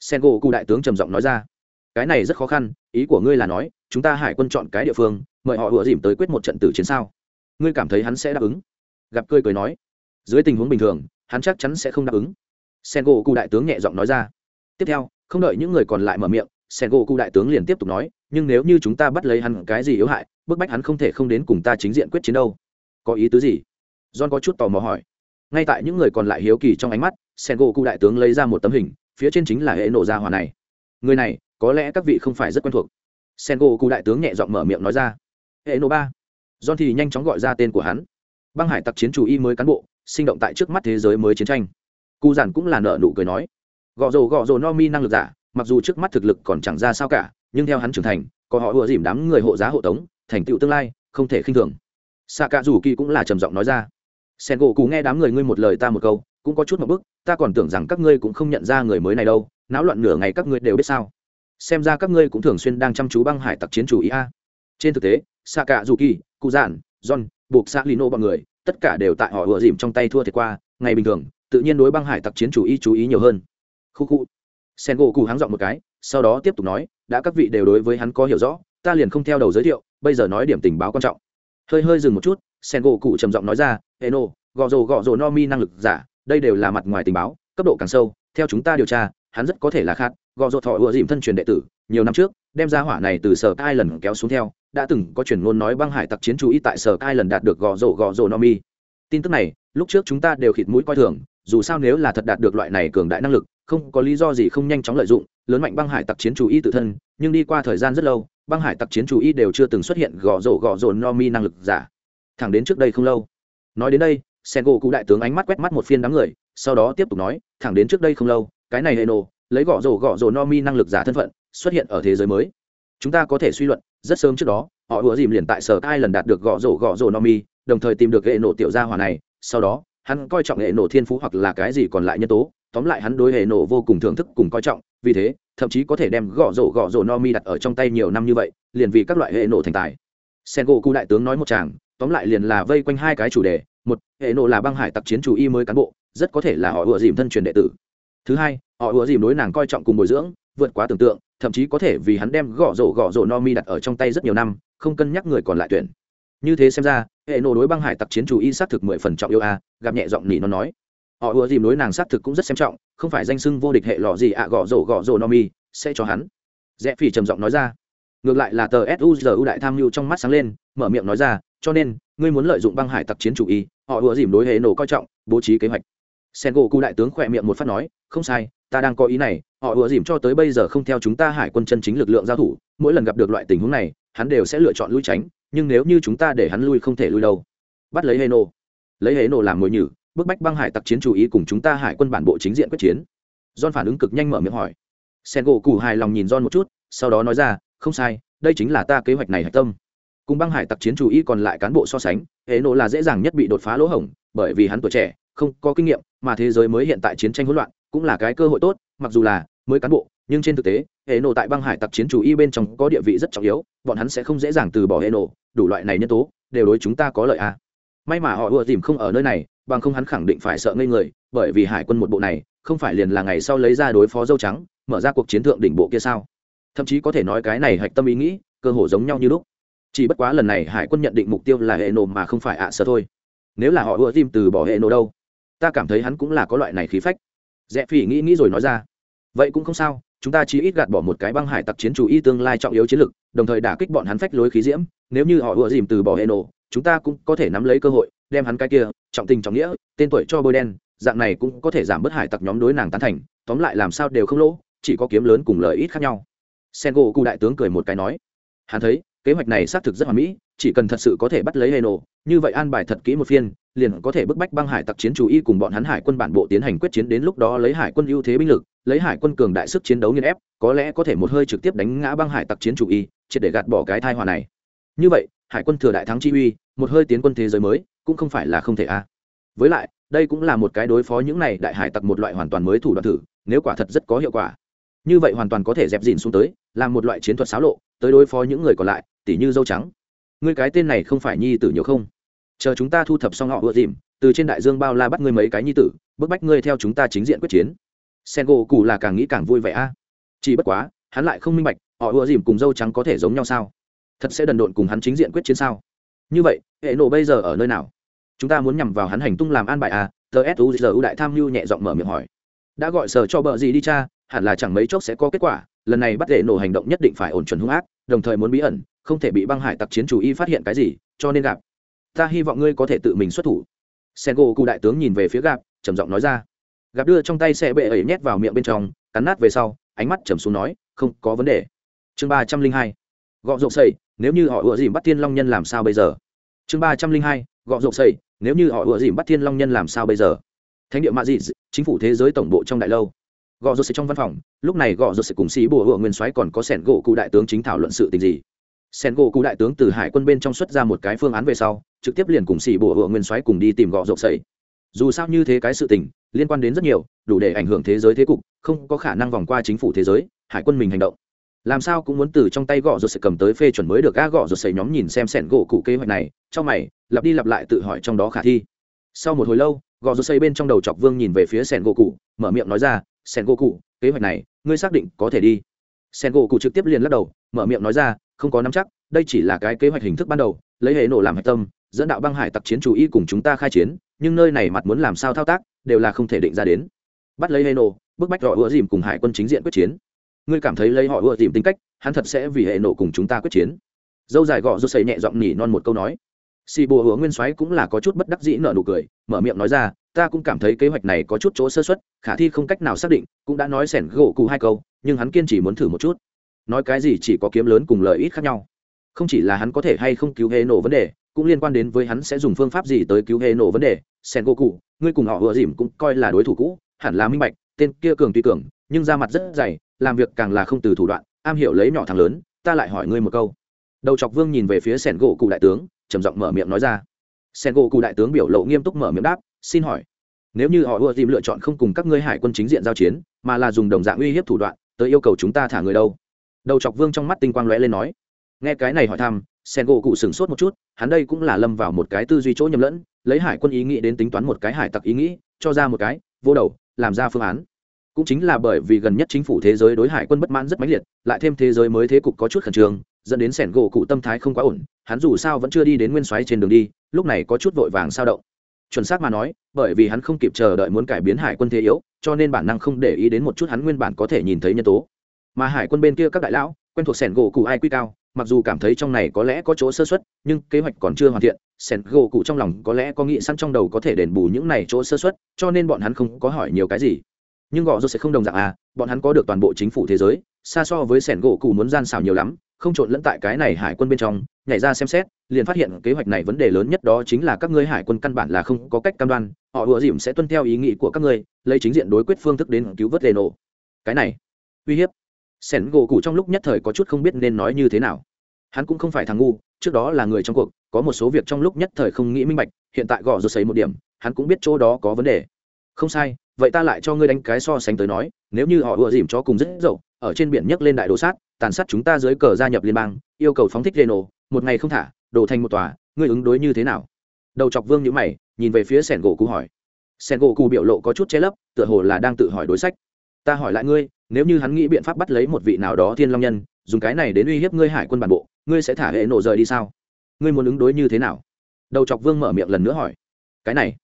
Sen gỗ cụ đại tướng trầm giọng nói ra. Cái này rất khó khăn, ý của ngươi là nói, chúng ta hải quân chọn cái địa phương, mời họ vừa dìm tới quyết một trận tử chiến sao? Ngươi cảm thấy hắn sẽ đáp ứng? Gặp cười cười nói. Dưới tình huống bình thường, hắn chắc chắn sẽ không đáp ứng. Sen gỗ cụ đại tướng nhẹ giọng nói ra. Tiếp theo, không đợi những người còn lại mở miệng sen gỗ cụ đại tướng liền tiếp tục nói, nhưng nếu như chúng ta bắt lấy hắn cái gì yếu hại, bức bách hắn không thể không đến cùng ta chính diện quyết chiến đâu. Có ý tứ gì? John có chút tò mò hỏi. Ngay tại những người còn lại hiếu kỳ trong ánh mắt, sen gỗ cụ đại tướng lấy ra một tấm hình, phía trên chính là hệ nổ ra hòa này. Người này, có lẽ các vị không phải rất quen thuộc. Sen gỗ cụ đại tướng nhẹ giọng mở miệng nói ra. Hệ nổ ba. John thì nhanh chóng gọi ra tên của hắn. Băng hải tặc chiến chủ y mới cán bộ, sinh động tại trước mắt thế giới mới chiến tranh. Cụ giản cũng là nợ nụ cười nói. Gọ rồ gọ rồ no mi năng lực giả mặc dù trước mắt thực lực còn chẳng ra sao cả, nhưng theo hắn trưởng thành, có họ ùa dìm đám người hộ giá hộ tống, thành tựu tương lai, không thể khinh thường. Xạ cả dù kỳ cũng là trầm giọng nói ra. Sen gỗ cú nghe đám người ngươi một lời ta một câu, cũng có chút một bức, ta còn tưởng rằng các ngươi cũng không nhận ra người mới này đâu, náo loạn nửa ngày các ngươi đều biết sao. Xem ra các ngươi cũng thường xuyên đang chăm chú băng hải tặc chiến chủ ý a. Trên thực tế xạ cả dù kỳ cụ giản john buộc xạ lino bọn người, tất cả đều tại họ ùa dìm trong tay thua thiệt qua, ngày bình thường, tự nhiên đối băng hải tặc chiến chủ ý chú ý nhiều hơn. Khu khu sen gỗ cụ háng dọn một cái, sau đó tiếp tục nói, đã các vị đều đối với hắn có hiểu rõ, ta liền không theo đầu giới thiệu, bây giờ nói điểm tình báo quan trọng. Hơi hơi dừng một chút, sen gỗ cụ trầm giọng nói ra, eno gò rồ gò rồ no mi năng lực giả, đây đều là mặt ngoài tình báo, cấp độ càng sâu, theo chúng ta điều tra, hắn rất có thể là khát gò rồ thọ ựa dìm thân truyền đệ tử, nhiều năm trước, đem ra hỏa này từ sở tai lần kéo xuống theo, đã từng có truyền ngôn nói băng hải tặc chiến chú ý tại sở tai lần đạt được gò rồ gò rồ no mi. Tin tức này, lúc trước chúng ta đều khịt mũi coi thường, dù sao nếu là thật đạt được loại này cường đại năng lực không có lý do gì không nhanh chóng lợi dụng, lớn mạnh băng hải tặc chiến chủ y tự thân, nhưng đi qua thời gian rất lâu, băng hải tặc chiến chủ y đều chưa từng xuất hiện gõ rổ gõ rổ no mi năng lực giả. Thẳng đến trước đây không lâu. Nói đến đây sen gỗ cụ đại tướng ánh mắt quét mắt một phiên đám người, sau đó tiếp tục nói, thẳng đến trước đây không lâu, cái này hệ nổ lấy gõ rổ gõ rổ no mi năng lực giả thân phận, xuất hiện ở thế giới mới. Chúng ta có thể suy luận, rất sớm trước đó, họ ủa dìm liền tại sở ai lần đạt được gõ rổ gõ rổ no mi, đồng thời tìm được hệ nổ tiểu gia hỏa này, sau đó, hắn coi trọng hệ nổ thiên phú hoặc là cái gì còn lại nhân tố tóm lại hắn đối hệ nổ vô cùng thưởng thức cùng coi trọng, vì thế, thậm chí có thể đem gõ rổ gõ rổ no mi đặt ở trong tay nhiều năm như vậy, liền vì các loại hệ nổ thành tài. Sen gỗ cụ đại tướng nói một chàng tóm lại liền là vây quanh hai cái chủ đề, một, hệ nổ là băng hải tặc chiến chủ y mới cán bộ, rất có thể là họ ủa dìm thân truyền đệ tử. Thứ hai, họ ủa dìm đối nàng coi trọng cùng bồi dưỡng, vượt quá tưởng tượng, thậm chí có thể vì hắn đem gõ rổ gõ rổ no mi đặt ở trong tay rất nhiều năm, không cân nhắc người còn lại tuyển. Như thế xem ra, hệ nổ đối băng hải tặc chiến chủ y xác thực mười phần trọng yêu a, gặp nhẹ giọng nỉ nó nói họ ùa dìm đối nàng xác thực cũng rất xem trọng, không phải danh sưng vô địch hệ lọ gì ạ gõ rổ gõ rổ no mi, sẽ cho hắn. Rẽ phỉ trầm giọng nói ra. Ngược lại là tờ suzu đại tham mưu trong mắt sáng lên, mở miệng nói ra, cho nên, ngươi muốn lợi dụng băng hải tặc chiến chủ y họ ùa dìm đối hệ nổ coi trọng, bố trí kế hoạch. Sen gỗ cụ đại tướng khỏe miệng một phát nói, không sai, ta đang có ý này, họ ùa dìm cho tới bây giờ không theo chúng ta hải quân chân chính lực lượng giao thủ, mỗi lần gặp được loại tình huống này, hắn đều sẽ lựa chọn lui tránh, nhưng nếu như chúng ta để hắn lui không thể lui đâu. Bắt lấy hệ nổ. Lấy hệ nổ làm mồi nhử bức bách băng hải tặc chiến chủ ý cùng chúng ta hải quân bản bộ chính diện quyết chiến. John phản ứng cực nhanh mở miệng hỏi. Sen gỗ cụ hài lòng nhìn john một chút, sau đó nói ra, không sai, đây chính là ta kế hoạch này hạch tâm. Cùng băng hải tặc chiến chủ ý còn lại cán bộ so sánh hệ nộ là dễ dàng nhất bị đột phá lỗ hổng, bởi vì hắn tuổi trẻ, không có kinh nghiệm, mà thế giới mới hiện tại chiến tranh hỗn loạn, cũng là cái cơ hội tốt, mặc dù là mới cán bộ, nhưng trên thực tế hệ nộ tại băng hải tặc chiến chủ y bên trong có địa vị rất trọng yếu, bọn hắn sẽ không dễ dàng từ bỏ hệ nộ đủ loại này nhân tố, đều đối chúng ta có lợi à. may mà họ ùa tìm không ở nơi này bằng không hắn khẳng định phải sợ ngây người, bởi vì hải quân một bộ này, không phải liền là ngày sau lấy ra đối phó dâu trắng, mở ra cuộc chiến thượng đỉnh bộ kia sao? Thậm chí có thể nói cái này hạch tâm ý nghĩ, cơ hồ giống nhau như lúc. Chỉ bất quá lần này hải quân nhận định mục tiêu là hệ nổ mà không phải ạ à thôi. Nếu là họ ưa tim từ bỏ hệ nổ đâu, ta cảm thấy hắn cũng là có loại này khí phách. Rẽ phỉ nghĩ nghĩ rồi nói ra. Vậy cũng không sao, chúng ta chỉ ít gạt bỏ một cái băng hải tặc chiến chủ y tương lai trọng yếu chiến lực, đồng thời đả kích bọn hắn phách lối khí diễm. Nếu như họ ưa dìm từ bỏ hệ nổ, chúng ta cũng có thể nắm lấy cơ hội, đem hắn cái kia trọng tình trọng nghĩa, tên tuổi cho bôi đen, dạng này cũng có thể giảm bớt hải tặc nhóm đối nàng tán thành, tóm lại làm sao đều không lỗ, chỉ có kiếm lớn cùng lợi ít khác nhau. Sen gỗ cụ đại tướng cười một cái nói, hắn thấy, kế hoạch này xác thực rất hoàn mỹ, chỉ cần thật sự có thể bắt lấy hê nổ như vậy an bài thật kỹ một phiên, liền có thể bức bách băng hải tặc chiến chủ y cùng bọn hắn hải quân bản bộ tiến hành quyết chiến đến lúc đó lấy hải quân ưu thế binh lực, lấy hải quân cường đại sức chiến đấu nghiên ép, có lẽ có thể một hơi trực tiếp đánh ngã băng hải tặc chiến chủ y, triệt để gạt bỏ cái thai hòa này. Như vậy, hải quân thừa đại thắng chi uy, một hơi tiến quân thế giới mới cũng không phải là không thể a. Với lại, đây cũng là một cái đối phó những này đại hải tặc một loại hoàn toàn mới thủ đoạn thử, nếu quả thật rất có hiệu quả. Như vậy hoàn toàn có thể dẹp dìn xuống tới, làm một loại chiến thuật xáo lộ, tới đối phó những người còn lại, tỉ như dâu trắng. Ngươi cái tên này không phải nhi tử nhiều không? Chờ chúng ta thu thập xong họ ưa dìm, từ trên đại dương bao la bắt ngươi mấy cái nhi tử, bức bách ngươi theo chúng ta chính diện quyết chiến. Sen gỗ cù là càng nghĩ càng vui vẻ a. Chỉ bất quá, hắn lại không minh bạch, họ ưa dìm cùng dâu trắng có thể giống nhau sao? Thật sẽ đần độn cùng hắn chính diện quyết chiến sao? Như vậy, hệ nổ bây giờ ở nơi nào? Chúng ta muốn nhằm vào hắn hành tung làm an bài à? Tờ suzu đại tham mưu nhẹ giọng mở miệng hỏi. Đã gọi sở cho bờ gì đi cha, hẳn là chẳng mấy chốc sẽ có kết quả. Lần này bắt để nổ hành động nhất định phải ổn chuẩn hung ác, đồng thời muốn bí ẩn, không thể bị băng hải tặc chiến chủ y phát hiện cái gì, cho nên gặp. Ta hy vọng ngươi có thể tự mình xuất thủ. Sen gỗ cụ đại tướng nhìn về phía gặp, trầm giọng nói ra. Gặp đưa trong tay xe bệ ấy nhét vào miệng bên trong, cắn nát về sau, ánh mắt trầm xuống nói, không có vấn đề. Chương ba trăm linh hai. Gọ rộp xây nếu như họ ựa dìm bắt tiên long nhân làm sao bây giờ? Chương ba trăm linh hai gọ rộp xây, nếu như họ ủa dìm bắt thiên long nhân làm sao bây giờ? Thánh địa mạ dị chính phủ thế giới tổng bộ trong đại lâu. Gọ rộp xây trong văn phòng, lúc này gọ rộp xây cùng xí bùa hựa nguyên soái còn có sẻn gỗ cụ đại tướng chính thảo luận sự tình gì? Sen gỗ cụ đại tướng từ hải quân bên trong xuất ra một cái phương án về sau, trực tiếp liền cùng xỉ bộ hựa nguyên soái cùng đi tìm gọ rộp xây. Dù sao như thế cái sự tình, liên quan đến rất nhiều, đủ để ảnh hưởng thế giới thế cục, không có khả năng vòng qua chính phủ thế giới, hải quân mình hành động làm sao cũng muốn từ trong tay gõ rồi sẽ cầm tới phê chuẩn mới được gã gõ rồi sậy nhóm nhìn xem sẻn gỗ cụ kế hoạch này trong mày, lặp đi lặp lại tự hỏi trong đó khả thi. Sau một hồi lâu, gõ rột xây bên trong đầu chọc vương nhìn về phía sẻn gỗ cụ, mở miệng nói ra, sẻn gỗ cụ, kế hoạch này, ngươi xác định có thể đi. Sẻn gỗ cụ trực tiếp liền lắc đầu, mở miệng nói ra, không có nắm chắc, đây chỉ là cái kế hoạch hình thức ban đầu, lấy hệ nổ làm hạch tâm, dẫn đạo băng hải tặc chiến chủ y cùng chúng ta khai chiến, nhưng nơi này mặt muốn làm sao thao tác, đều là không thể định ra đến. Bắt lấy hệ nổ, bức bách họ ứa dìm cùng hải quân chính diện quyết chiến ngươi cảm thấy lấy họ ưa dìm tính cách, hắn thật sẽ vì hệ nổ cùng chúng ta quyết chiến. Dâu dài gọ rút xây nhẹ giọng nhỉ non một câu nói. Xì bùa hứa nguyên soái cũng là có chút bất đắc dĩ nợ nụ cười, mở miệng nói ra, ta cũng cảm thấy kế hoạch này có chút chỗ sơ xuất khả thi không cách nào xác định, cũng đã nói sẻn gỗ cụ hai câu, nhưng hắn kiên chỉ muốn thử một chút. Nói cái gì chỉ có kiếm lớn cùng lợi ít khác nhau. Không chỉ là hắn có thể hay không cứu hệ nổ vấn đề, cũng liên quan đến với hắn sẽ dùng phương pháp gì tới cứu hệ nổ vấn đề. Sen gỗ cụ ngươi cùng họ vừa dìm cũng coi là đối thủ cũ, hẳn là minh bạch, tên kia cường tuy cường, nhưng ra mặt rất dày làm việc càng là không từ thủ đoạn, am hiểu lấy nhỏ thằng lớn, ta lại hỏi ngươi một câu. Đầu chọc vương nhìn về phía sẻn gỗ cụ đại tướng, trầm giọng mở miệng nói ra. Sen gỗ cụ đại tướng biểu lộ nghiêm túc mở miệng đáp, xin hỏi, nếu như họ ưa tìm lựa chọn không cùng các ngươi hải quân chính diện giao chiến, mà là dùng đồng dạng uy hiếp thủ đoạn, tới yêu cầu chúng ta thả người đâu? Đầu chọc vương trong mắt tinh quang lóe lên nói. Nghe cái này hỏi thăm sen gỗ cụ sửng sốt một chút, hắn đây cũng là lâm vào một cái tư duy chỗ nhầm lẫn, lấy hải quân ý nghĩ đến tính toán một cái hải tặc ý nghĩ, cho ra một cái, vô đầu, làm ra phương án cũng chính là bởi vì gần nhất chính phủ thế giới đối hải quân bất mãn rất mãnh liệt, lại thêm thế giới mới thế cục có chút khẩn trương, dẫn đến sẻn gỗ cụ tâm thái không quá ổn, hắn dù sao vẫn chưa đi đến nguyên xoáy trên đường đi, lúc này có chút vội vàng sao động. Chuẩn xác mà nói, bởi vì hắn không kịp chờ đợi muốn cải biến hải quân thế yếu, cho nên bản năng không để ý đến một chút hắn nguyên bản có thể nhìn thấy nhân tố. Mà hải quân bên kia các đại lão, quen thuộc sẻn gỗ cụ ai quy cao, mặc dù cảm thấy trong này có lẽ có chỗ sơ xuất nhưng kế hoạch còn chưa hoàn thiện, sẻn gỗ cụ trong lòng có lẽ có nghĩ sẵn trong đầu có thể đền bù những này chỗ sơ xuất cho nên bọn hắn không có hỏi nhiều cái gì nhưng gọ rốt sẽ không đồng dạng à bọn hắn có được toàn bộ chính phủ thế giới, xa so với sẻn gỗ cụ muốn gian xảo nhiều lắm, không trộn lẫn tại cái này hải quân bên trong, nhảy ra xem xét, liền phát hiện kế hoạch này vấn đề lớn nhất đó chính là các ngươi hải quân căn bản là không có cách cam đoan, họ ủa dìm sẽ tuân theo ý nghĩ của các ngươi, lấy chính diện đối quyết phương thức đến cứu vớt lê nổ cái này, uy hiếp. Sẻn gỗ cụ trong lúc nhất thời có chút không biết nên nói như thế nào. Hắn cũng không phải thằng ngu, trước đó là người trong cuộc, có một số việc trong lúc nhất thời không nghĩ minh bạch, hiện tại gõ rột xấy một điểm, hắn cũng biết chỗ đó có vấn đề. Không sai vậy ta lại cho ngươi đánh cái so sánh tới nói, nếu như họ ùa dìm cho cùng rất dậu, ở trên biển nhấc lên đại đồ sát, tàn sát chúng ta dưới cờ gia nhập liên bang, yêu cầu phóng thích reno, một ngày không thả, đổ thành một tòa, ngươi ứng đối như thế nào? Đầu chọc vương nhữ mày, nhìn về phía sẻn gỗ cụ hỏi. Sẻn gỗ cụ biểu lộ có chút che lấp, tựa hồ là đang tự hỏi đối sách. Ta hỏi lại ngươi, nếu như hắn nghĩ biện pháp bắt lấy một vị nào đó thiên long nhân, dùng cái này đến uy hiếp ngươi hải quân bản bộ, ngươi sẽ thả hệ nổ rời đi sao? Ngươi muốn ứng đối như thế nào? Đầu chọc vương mở miệng lần nữa hỏi. Cái này.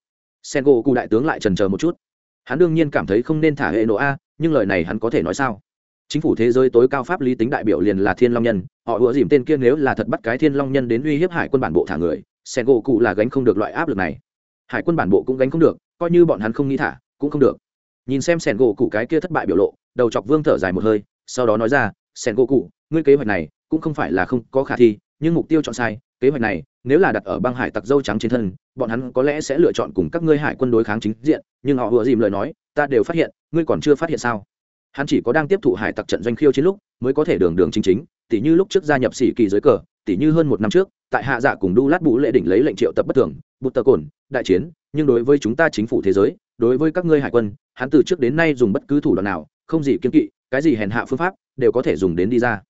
Sen gỗ cụ đại tướng lại trần chờ một chút hắn đương nhiên cảm thấy không nên thả hệ nộ a, nhưng lời này hắn có thể nói sao? Chính phủ thế giới tối cao pháp lý tính đại biểu liền là thiên long nhân, họ ủa dìm tên kia nếu là thật bắt cái thiên long nhân đến uy hiếp hải quân bản bộ thả người sen gỗ cụ là gánh không được loại áp lực này. Hải quân bản bộ cũng gánh không được, coi như bọn hắn không nghĩ thả, cũng không được. Nhìn xem sen gỗ cụ cái kia thất bại biểu lộ, đầu chọc vương thở dài một hơi, sau đó nói ra sen gỗ cụ, ngươi kế hoạch này cũng không phải là không có khả thi, nhưng mục tiêu chọn sai, kế hoạch này nếu là đặt ở băng hải tặc dâu trắng trên thân, bọn hắn có lẽ sẽ lựa chọn cùng các ngươi hải quân đối kháng chính diện, nhưng họ vừa dìm lời nói, ta đều phát hiện, ngươi còn chưa phát hiện sao? Hắn chỉ có đang tiếp thụ hải tặc trận doanh khiêu chiến lúc, mới có thể đường đường chính chính, tỉ như lúc trước gia nhập sĩ kỳ giới cờ, tỉ như hơn một năm trước, tại hạ dạ cùng đu lát bú lệ đỉnh lấy lệnh triệu tập bất thường, bút tờ cồn đại chiến, nhưng đối với chúng ta chính phủ thế giới, đối với các ngươi hải quân, hắn từ trước đến nay dùng bất cứ thủ đoạn nào, không gì kiên kỵ, cái gì hèn hạ phương pháp, đều có thể dùng đến đi ra.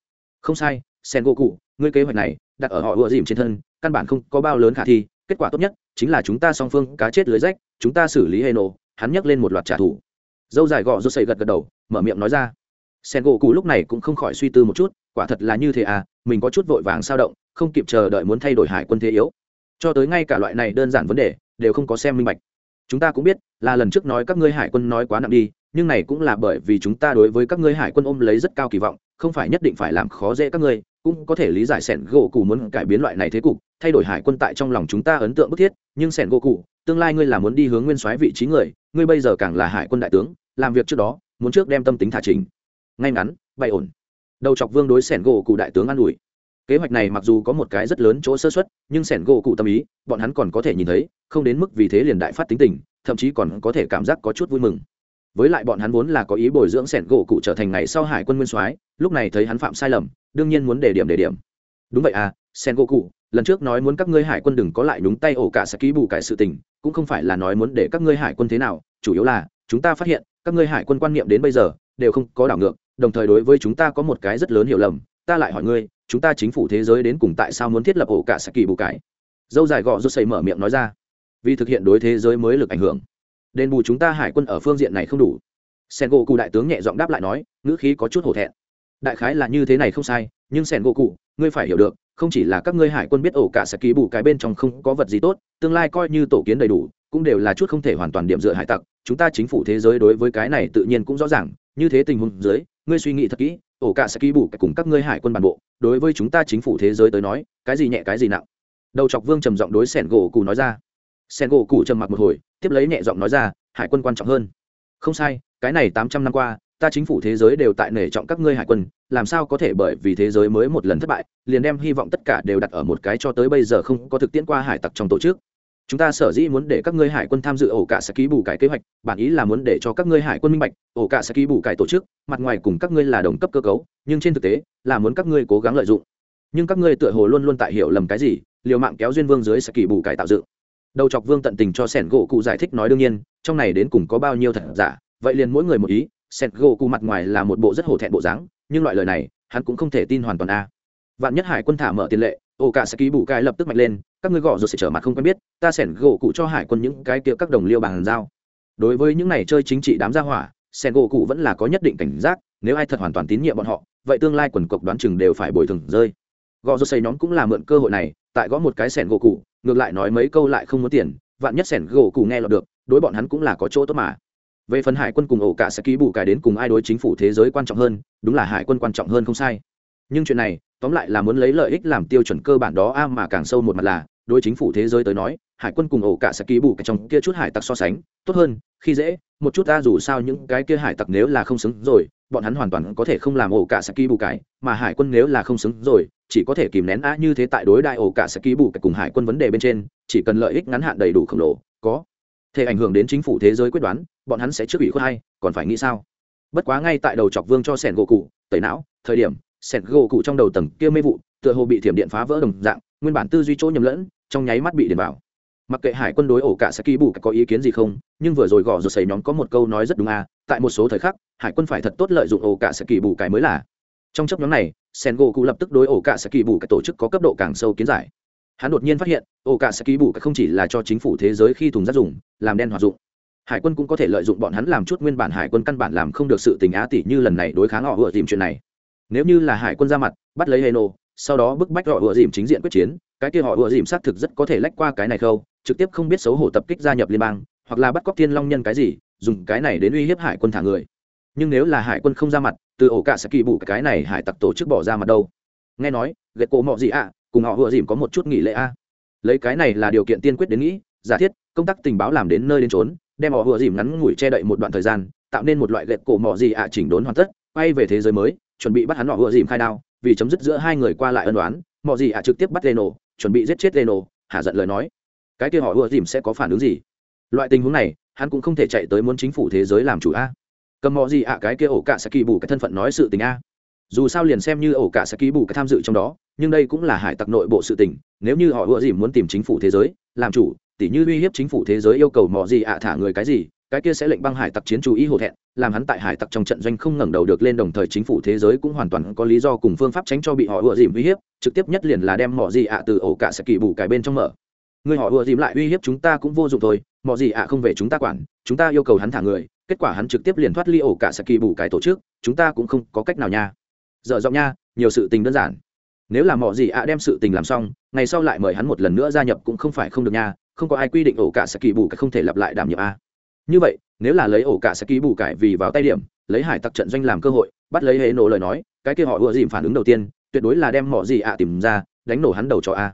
Không sai sen gỗ cụ ngươi kế hoạch này, đặt ở họ ùa dìm trên thân căn bản không có bao lớn khả thi, kết quả tốt nhất chính là chúng ta song phương cá chết lưới rách, chúng ta xử lý hệ nổ hắn nhắc lên một loạt trả thù. Dâu dài gọ rút xây gật gật đầu, mở miệng nói ra. Sen gỗ cụ lúc này cũng không khỏi suy tư một chút, quả thật là như thế à mình có chút vội vàng sao động, không kịp chờ đợi muốn thay đổi hải quân thế yếu. Cho tới ngay cả loại này đơn giản vấn đề, đều không có xem minh bạch. Chúng ta cũng biết, là lần trước nói các ngươi hải quân nói quá nặng đi, nhưng này cũng là bởi vì chúng ta đối với các ngươi hải quân ôm lấy rất cao kỳ vọng, không phải nhất định phải làm khó dễ các ngươi cũng có thể lý giải sẻn gỗ cụ muốn cải biến loại này thế cục, thay đổi hải quân tại trong lòng chúng ta ấn tượng bức thiết, nhưng sẻn gỗ cụ, tương lai ngươi là muốn đi hướng nguyên soái vị trí người, ngươi bây giờ càng là hải quân đại tướng, làm việc trước đó, muốn trước đem tâm tính thả trình. Ngay ngắn bay ổn. Đầu chọc vương đối sẻn gỗ cụ đại tướng an ủi. Kế hoạch này mặc dù có một cái rất lớn chỗ sơ xuất nhưng sẻn gỗ cụ tâm ý, bọn hắn còn có thể nhìn thấy, không đến mức vì thế liền đại phát tính tình, thậm chí còn có thể cảm giác có chút vui mừng. Với lại bọn hắn vốn là có ý bồi dưỡng sẻn gỗ cụ trở thành ngày sau hải quân nguyên soái, lúc này thấy hắn phạm sai lầm đương nhiên muốn để điểm để điểm. Đúng vậy à sen gỗ cụ lần trước nói muốn các ngươi hải quân đừng có lại nhúng tay ổ cả sẽ ký bù cải sự tình, cũng không phải là nói muốn để các ngươi hải quân thế nào, chủ yếu là, chúng ta phát hiện, các ngươi hải quân quan niệm đến bây giờ, đều không có đảo ngược, đồng thời đối với chúng ta có một cái rất lớn hiểu lầm, ta lại hỏi ngươi, chúng ta chính phủ thế giới đến cùng tại sao muốn thiết lập ổ cả sẽ kỳ bù cải? Dâu dài gọ rút xây mở miệng nói ra. Vì thực hiện đối thế giới mới lực ảnh hưởng. Đền bù chúng ta hải quân ở phương diện này không đủ. Sen gỗ cụ đại tướng nhẹ giọng đáp lại nói, ngữ khí có chút hổ thẹn đại khái là như thế này không sai, nhưng sẻn gỗ cụ ngươi phải hiểu được, không chỉ là các ngươi hải quân biết ổ cả sẽ ký bù cái bên trong không có vật gì tốt, tương lai coi như tổ kiến đầy đủ, cũng đều là chút không thể hoàn toàn điểm dựa hải tặc, chúng ta chính phủ thế giới đối với cái này tự nhiên cũng rõ ràng, như thế tình huống dưới, ngươi suy nghĩ thật kỹ, ổ cả sẽ ký bù cùng các ngươi hải quân bản bộ, đối với chúng ta chính phủ thế giới tới nói, cái gì nhẹ cái gì nặng. Đầu chọc vương trầm giọng đối sẻn gỗ cụ nói ra. Sẻn gỗ cụ trầm mặc một hồi, tiếp lấy nhẹ giọng nói ra, hải quân quan trọng hơn. Không sai, cái này tám trăm năm qua ta chính phủ thế giới đều tại nể trọng các ngươi hải quân, làm sao có thể bởi vì thế giới mới một lần thất bại, liền đem hy vọng tất cả đều đặt ở một cái cho tới bây giờ không có thực tiễn qua hải tặc trong tổ chức. Chúng ta sở dĩ muốn để các ngươi hải quân tham dự ổ cả sẽ ký bù cải kế hoạch, bản ý là muốn để cho các ngươi hải quân minh bạch, ổ cả sẽ ký bù cải tổ chức, mặt ngoài cùng các ngươi là đồng cấp cơ cấu, nhưng trên thực tế, là muốn các ngươi cố gắng lợi dụng. Nhưng các ngươi tựa hồ luôn luôn tại hiểu lầm cái gì, liều mạng kéo duyên vương dưới sẽ kỳ bù cải tạo dựng. Đầu chọc vương tận tình cho sẻn gỗ cụ giải thích nói đương nhiên, trong này đến cùng có bao nhiêu thật giả, vậy liền mỗi người một ý sẹt gỗ cụ mặt ngoài là một bộ rất hổ thẹn bộ dáng, nhưng loại lời này, hắn cũng không thể tin hoàn toàn a. Vạn nhất hải quân thả mở tiền lệ ổ cả sẽ ký bù cái lập tức mạnh lên, các ngươi gõ rồi sẽ trở mặt không quen biết, ta sẻn gỗ cụ cho hải quân những cái kia các đồng liêu bằng giao. Đối với những này chơi chính trị đám gia hỏa sẻn gỗ cụ vẫn là có nhất định cảnh giác, nếu ai thật hoàn toàn tín nhiệm bọn họ, vậy tương lai quần cộc đoán chừng đều phải bồi thường rơi. Gõ rồi xây nhóm cũng là mượn cơ hội này, tại gõ một cái sẻn gỗ cụ ngược lại nói mấy câu lại không muốn tiền, vạn nhất sẻn gỗ cụ nghe lọt được, đối bọn hắn cũng là có chỗ tốt mà về phần hải quân cùng ổ cả sẽ ký bù cải đến cùng ai đối chính phủ thế giới quan trọng hơn, đúng là hải quân quan trọng hơn không sai. Nhưng chuyện này, tóm lại là muốn lấy lợi ích làm tiêu chuẩn cơ bản đó a, mà càng sâu một mặt là, đối chính phủ thế giới tới nói, hải quân cùng ổ cả sẽ ký bù cái trong kia chút hải tặc so sánh, tốt hơn, khi dễ, một chút ta dù sao những cái kia hải tặc nếu là không xứng rồi, bọn hắn hoàn toàn có thể không làm ổ cả sẽ ký bù cái mà hải quân nếu là không xứng rồi, chỉ có thể kìm nén a, như thế tại đối đại ổ cả sẽ ký bù cái cùng hải quân vấn đề bên trên, chỉ cần lợi ích ngắn hạn đầy đủ khổng lồ, có thể ảnh hưởng đến chính phủ thế giới quyết đoán, bọn hắn sẽ trước ủy khuất hay, còn phải nghĩ sao? Bất quá ngay tại đầu chọc vương cho sẻn gỗ cụ, tẩy não, thời điểm, sẻn gỗ cụ trong đầu tầng kia mê vụ, tựa hồ bị thiểm điện phá vỡ đồng dạng, nguyên bản tư duy chỗ nhầm lẫn, trong nháy mắt bị điện vào. Mặc kệ hải quân đối ổ cả sẽ ký bù có ý kiến gì không, nhưng vừa rồi gõ rồi xảy nhóm có một câu nói rất đúng à tại một số thời khắc, hải quân phải thật tốt lợi dụng ổ cả sẽ kỳ bù cái mới là. Trong chấp nhóm này sen gỗ cụ lập tức đối ổ cả sẽ kỳ bù cái tổ chức có cấp độ càng sâu kiến giải hắn đột nhiên phát hiện ổ cả sẽ ký bù không chỉ là cho chính phủ thế giới khi thùng rác dùng, làm đen hoạt dụng. Hải quân cũng có thể lợi dụng bọn hắn làm chút nguyên bản hải quân căn bản làm không được sự tình á tỷ như lần này đối kháng họ vừa dìm chuyện này. Nếu như là hải quân ra mặt, bắt lấy heno, sau đó bức bách họ vừa dìm chính diện quyết chiến, cái kia họ vừa dìm xác thực rất có thể lách qua cái này khâu, trực tiếp không biết xấu hổ tập kích gia nhập liên bang, hoặc là bắt cóc thiên long nhân cái gì, dùng cái này đến uy hiếp hải quân thả người. Nhưng nếu là hải quân không ra mặt, từ ổ cả sẽ kỳ bụ cái này hải tặc tổ chức bỏ ra mặt đâu? Nghe nói gậy cổ mọ gì ạ cùng họ vừa dìm có một chút nghỉ lễ a. Lấy cái này là điều kiện tiên quyết đến nghĩ, giả thiết, công tác tình báo làm đến nơi đến trốn đem họ vừa dìm ngắn ngủi che đậy một đoạn thời gian, tạo nên một loại lệch cổ mỏ gì ạ, chỉnh đốn hoàn tất, quay về thế giới mới, chuẩn bị bắt hắn họ vừa dìm khai đao, vì chấm dứt giữa hai người qua lại ân đoán mỏ gì ạ trực tiếp bắt leno, chuẩn bị giết chết leno, hạ giận lời nói. Cái kia họ vừa dìm sẽ có phản ứng gì? Loại tình huống này, hắn cũng không thể chạy tới muốn chính phủ thế giới làm chủ a. Cầm mỏ gì ạ, cái kia ổ cả sẽ kỳ bù cái thân phận nói sự tình a. Dù sao liền xem như ổ cả sẽ kỳ bù cái tham dự trong đó nhưng đây cũng là hải tặc nội bộ sự tình, nếu như họ ủa dìm muốn tìm chính phủ thế giới, làm chủ, tỉ như uy hiếp chính phủ thế giới yêu cầu mò gì ạ thả người cái gì, cái kia sẽ lệnh băng hải tặc chiến chú ý hổ thẹn, làm hắn tại hải tặc trong trận doanh không ngẩng đầu được lên đồng thời chính phủ thế giới cũng hoàn toàn có lý do cùng phương pháp tránh cho bị họ ủa dìm uy hiếp, trực tiếp nhất liền là đem mỏ gì ạ từ ổ cả sẽ kỳ bù cái bên trong mở. Người họ ủa dìm lại uy hiếp chúng ta cũng vô dụng thôi mọi gì ạ không về chúng ta quản, chúng ta yêu cầu hắn thả người, kết quả hắn trực tiếp liền thoát ly ổ cả sẽ kỳ bù cái tổ chức, chúng ta cũng không có cách nào nha. Dở giọng nha, nhiều sự tình đơn giản nếu là mọi gì ạ đem sự tình làm xong, ngày sau lại mời hắn một lần nữa gia nhập cũng không phải không được nha, không có ai quy định ổ cả sẽ kỳ bù cái không thể lặp lại đảm nhiệm a. Như vậy, nếu là lấy ổ cả sẽ kỳ bù cải vì vào tay điểm, lấy hải tặc trận doanh làm cơ hội, bắt lấy hệ nổ lời nói, cái kia họ ưa dìm phản ứng đầu tiên, tuyệt đối là đem mọi gì ạ tìm ra, đánh nổ hắn đầu cho a.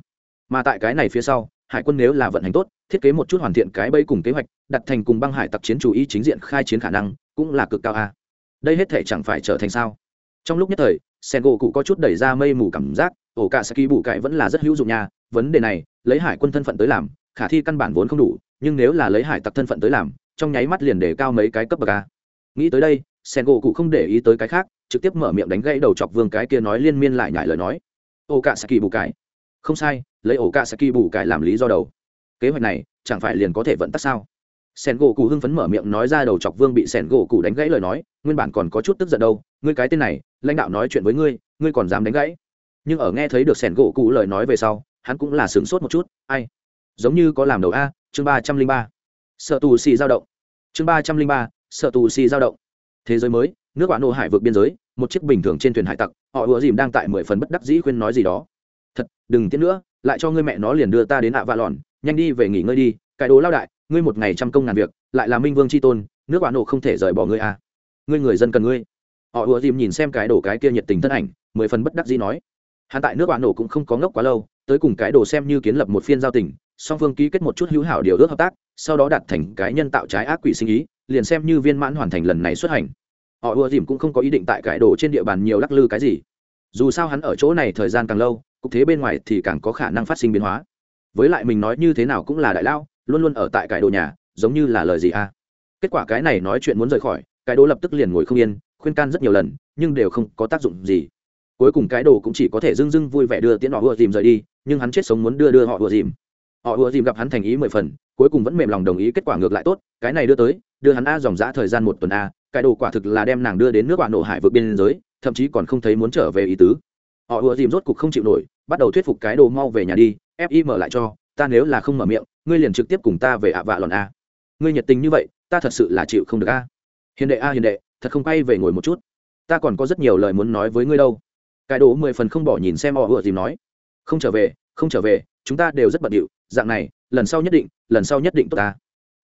Mà tại cái này phía sau, hải quân nếu là vận hành tốt, thiết kế một chút hoàn thiện cái bẫy cùng kế hoạch, đặt thành cùng băng hải tặc chiến chủ ý chính diện khai chiến khả năng cũng là cực cao a. Đây hết thể chẳng phải trở thành sao? Trong lúc nhất thời sen gỗ cụ có chút đẩy ra mây mù cảm giác, ổ cả saki bù cải vẫn là rất hữu dụng nha, vấn đề này, lấy hải quân thân phận tới làm, khả thi căn bản vốn không đủ, nhưng nếu là lấy hải tặc thân phận tới làm, trong nháy mắt liền để cao mấy cái cấp bậc a. Nghĩ tới đây, sen gỗ cụ không để ý tới cái khác, trực tiếp mở miệng đánh gãy đầu chọc vương cái kia nói liên miên lại nhải lời nói. Ổ cả saki bù cải. Không sai, lấy ổ cả saki bù cải làm lý do đầu. Kế hoạch này, chẳng phải liền có thể vận tắc sao? Sen gỗ cụ hưng phấn mở miệng nói ra đầu chọc vương bị sen gỗ cụ đánh gãy lời nói, nguyên bản còn có chút tức giận đâu, ngươi cái tên này, lãnh đạo nói chuyện với ngươi ngươi còn dám đánh gãy. Nhưng ở nghe thấy được sen gỗ cụ lời nói về sau, hắn cũng là sửng sốt một chút, ai? Giống như có làm đầu a, chương ba trăm linh ba. Sợ tù xì dao động. Chương ba trăm linh ba, sợ tù xì dao động. Thế giới mới, nước bạn nô hải vượt biên giới, một chiếc bình thường trên thuyền hải tặc, họ ùa dìm đang tại mười phần bất đắc dĩ khuyên nói gì đó. Thật, đừng tiến nữa, lại cho ngươi mẹ nó liền đưa ta đến ạ vạ lòn, nhanh đi về nghỉ ngơi đi, cái đồ lao đại ngươi một ngày trăm công ngàn việc, lại là minh vương c h i tôn, nước bạn nổ không thể rời bỏ ngươi à. ngươi người dân cần ngươi. Họ ùa dìm nhìn xem cái đồ cái kia nhiệt tình thân ảnh, mười phần bất đắc dĩ nói. Hắn tại nước bạn nổ cũng không có ngốc quá lâu, tới cùng cái đồ xem như kiến lập một phiên giao tình, song phương ký kết một chút hữu hảo điều ước hợp tác, sau đó đạt thành cái nhân tạo trái ác quỷ sinh ý, liền xem như viên mãn hoàn thành lần này xuất hành. Họ ùa dìm cũng không có ý định tại cái đồ trên địa bàn nhiều lắc lư cái gì. Dù sao hắn ở chỗ này thời gian càng lâu, cục thế bên ngoài thì càng có khả năng phát sinh biến hóa. Với lại mình nói như thế nào cũng là đại lao luôn luôn ở tại cải đồ nhà, giống như là lời gì a kết quả cái này nói chuyện muốn rời khỏi, cái đồ lập tức liền ngồi không yên, khuyên can rất nhiều lần, nhưng đều không có tác dụng gì. Cuối cùng cái đồ cũng chỉ có thể dưng dưng vui vẻ đưa tiễn họ ùa dìm rời đi, nhưng hắn chết sống muốn đưa đưa họ ùa dìm. Họ ùa dìm gặp hắn thành ý mười phần, cuối cùng vẫn mềm lòng đồng ý, kết quả ngược lại tốt, cái này đưa tới, đưa hắn a dòng dã thời gian một tuần a, cái đồ quả thực là đem nàng đưa đến nước bạn nổ hải vượt biên giới, thậm chí còn không thấy muốn trở về ý tứ. Họ ùa dìm rốt cục không chịu nổi, bắt đầu thuyết phục cái đồ mau về nhà đi fi mở lại cho, ta nếu là không mở miệng ngươi liền trực tiếp cùng ta về ạ vạ lòn a. Ngươi nhiệt tình như vậy, ta thật sự là chịu không được a. Hiền đệ a, hiền đệ, thật không quay về ngồi một chút. Ta còn có rất nhiều lời muốn nói với ngươi đâu. Cái đồ mười phần không bỏ nhìn xem họ vừa tìm nói. Không trở về, không trở về, chúng ta đều rất bận điệu, dạng này, lần sau nhất định, lần sau nhất định tốt ta.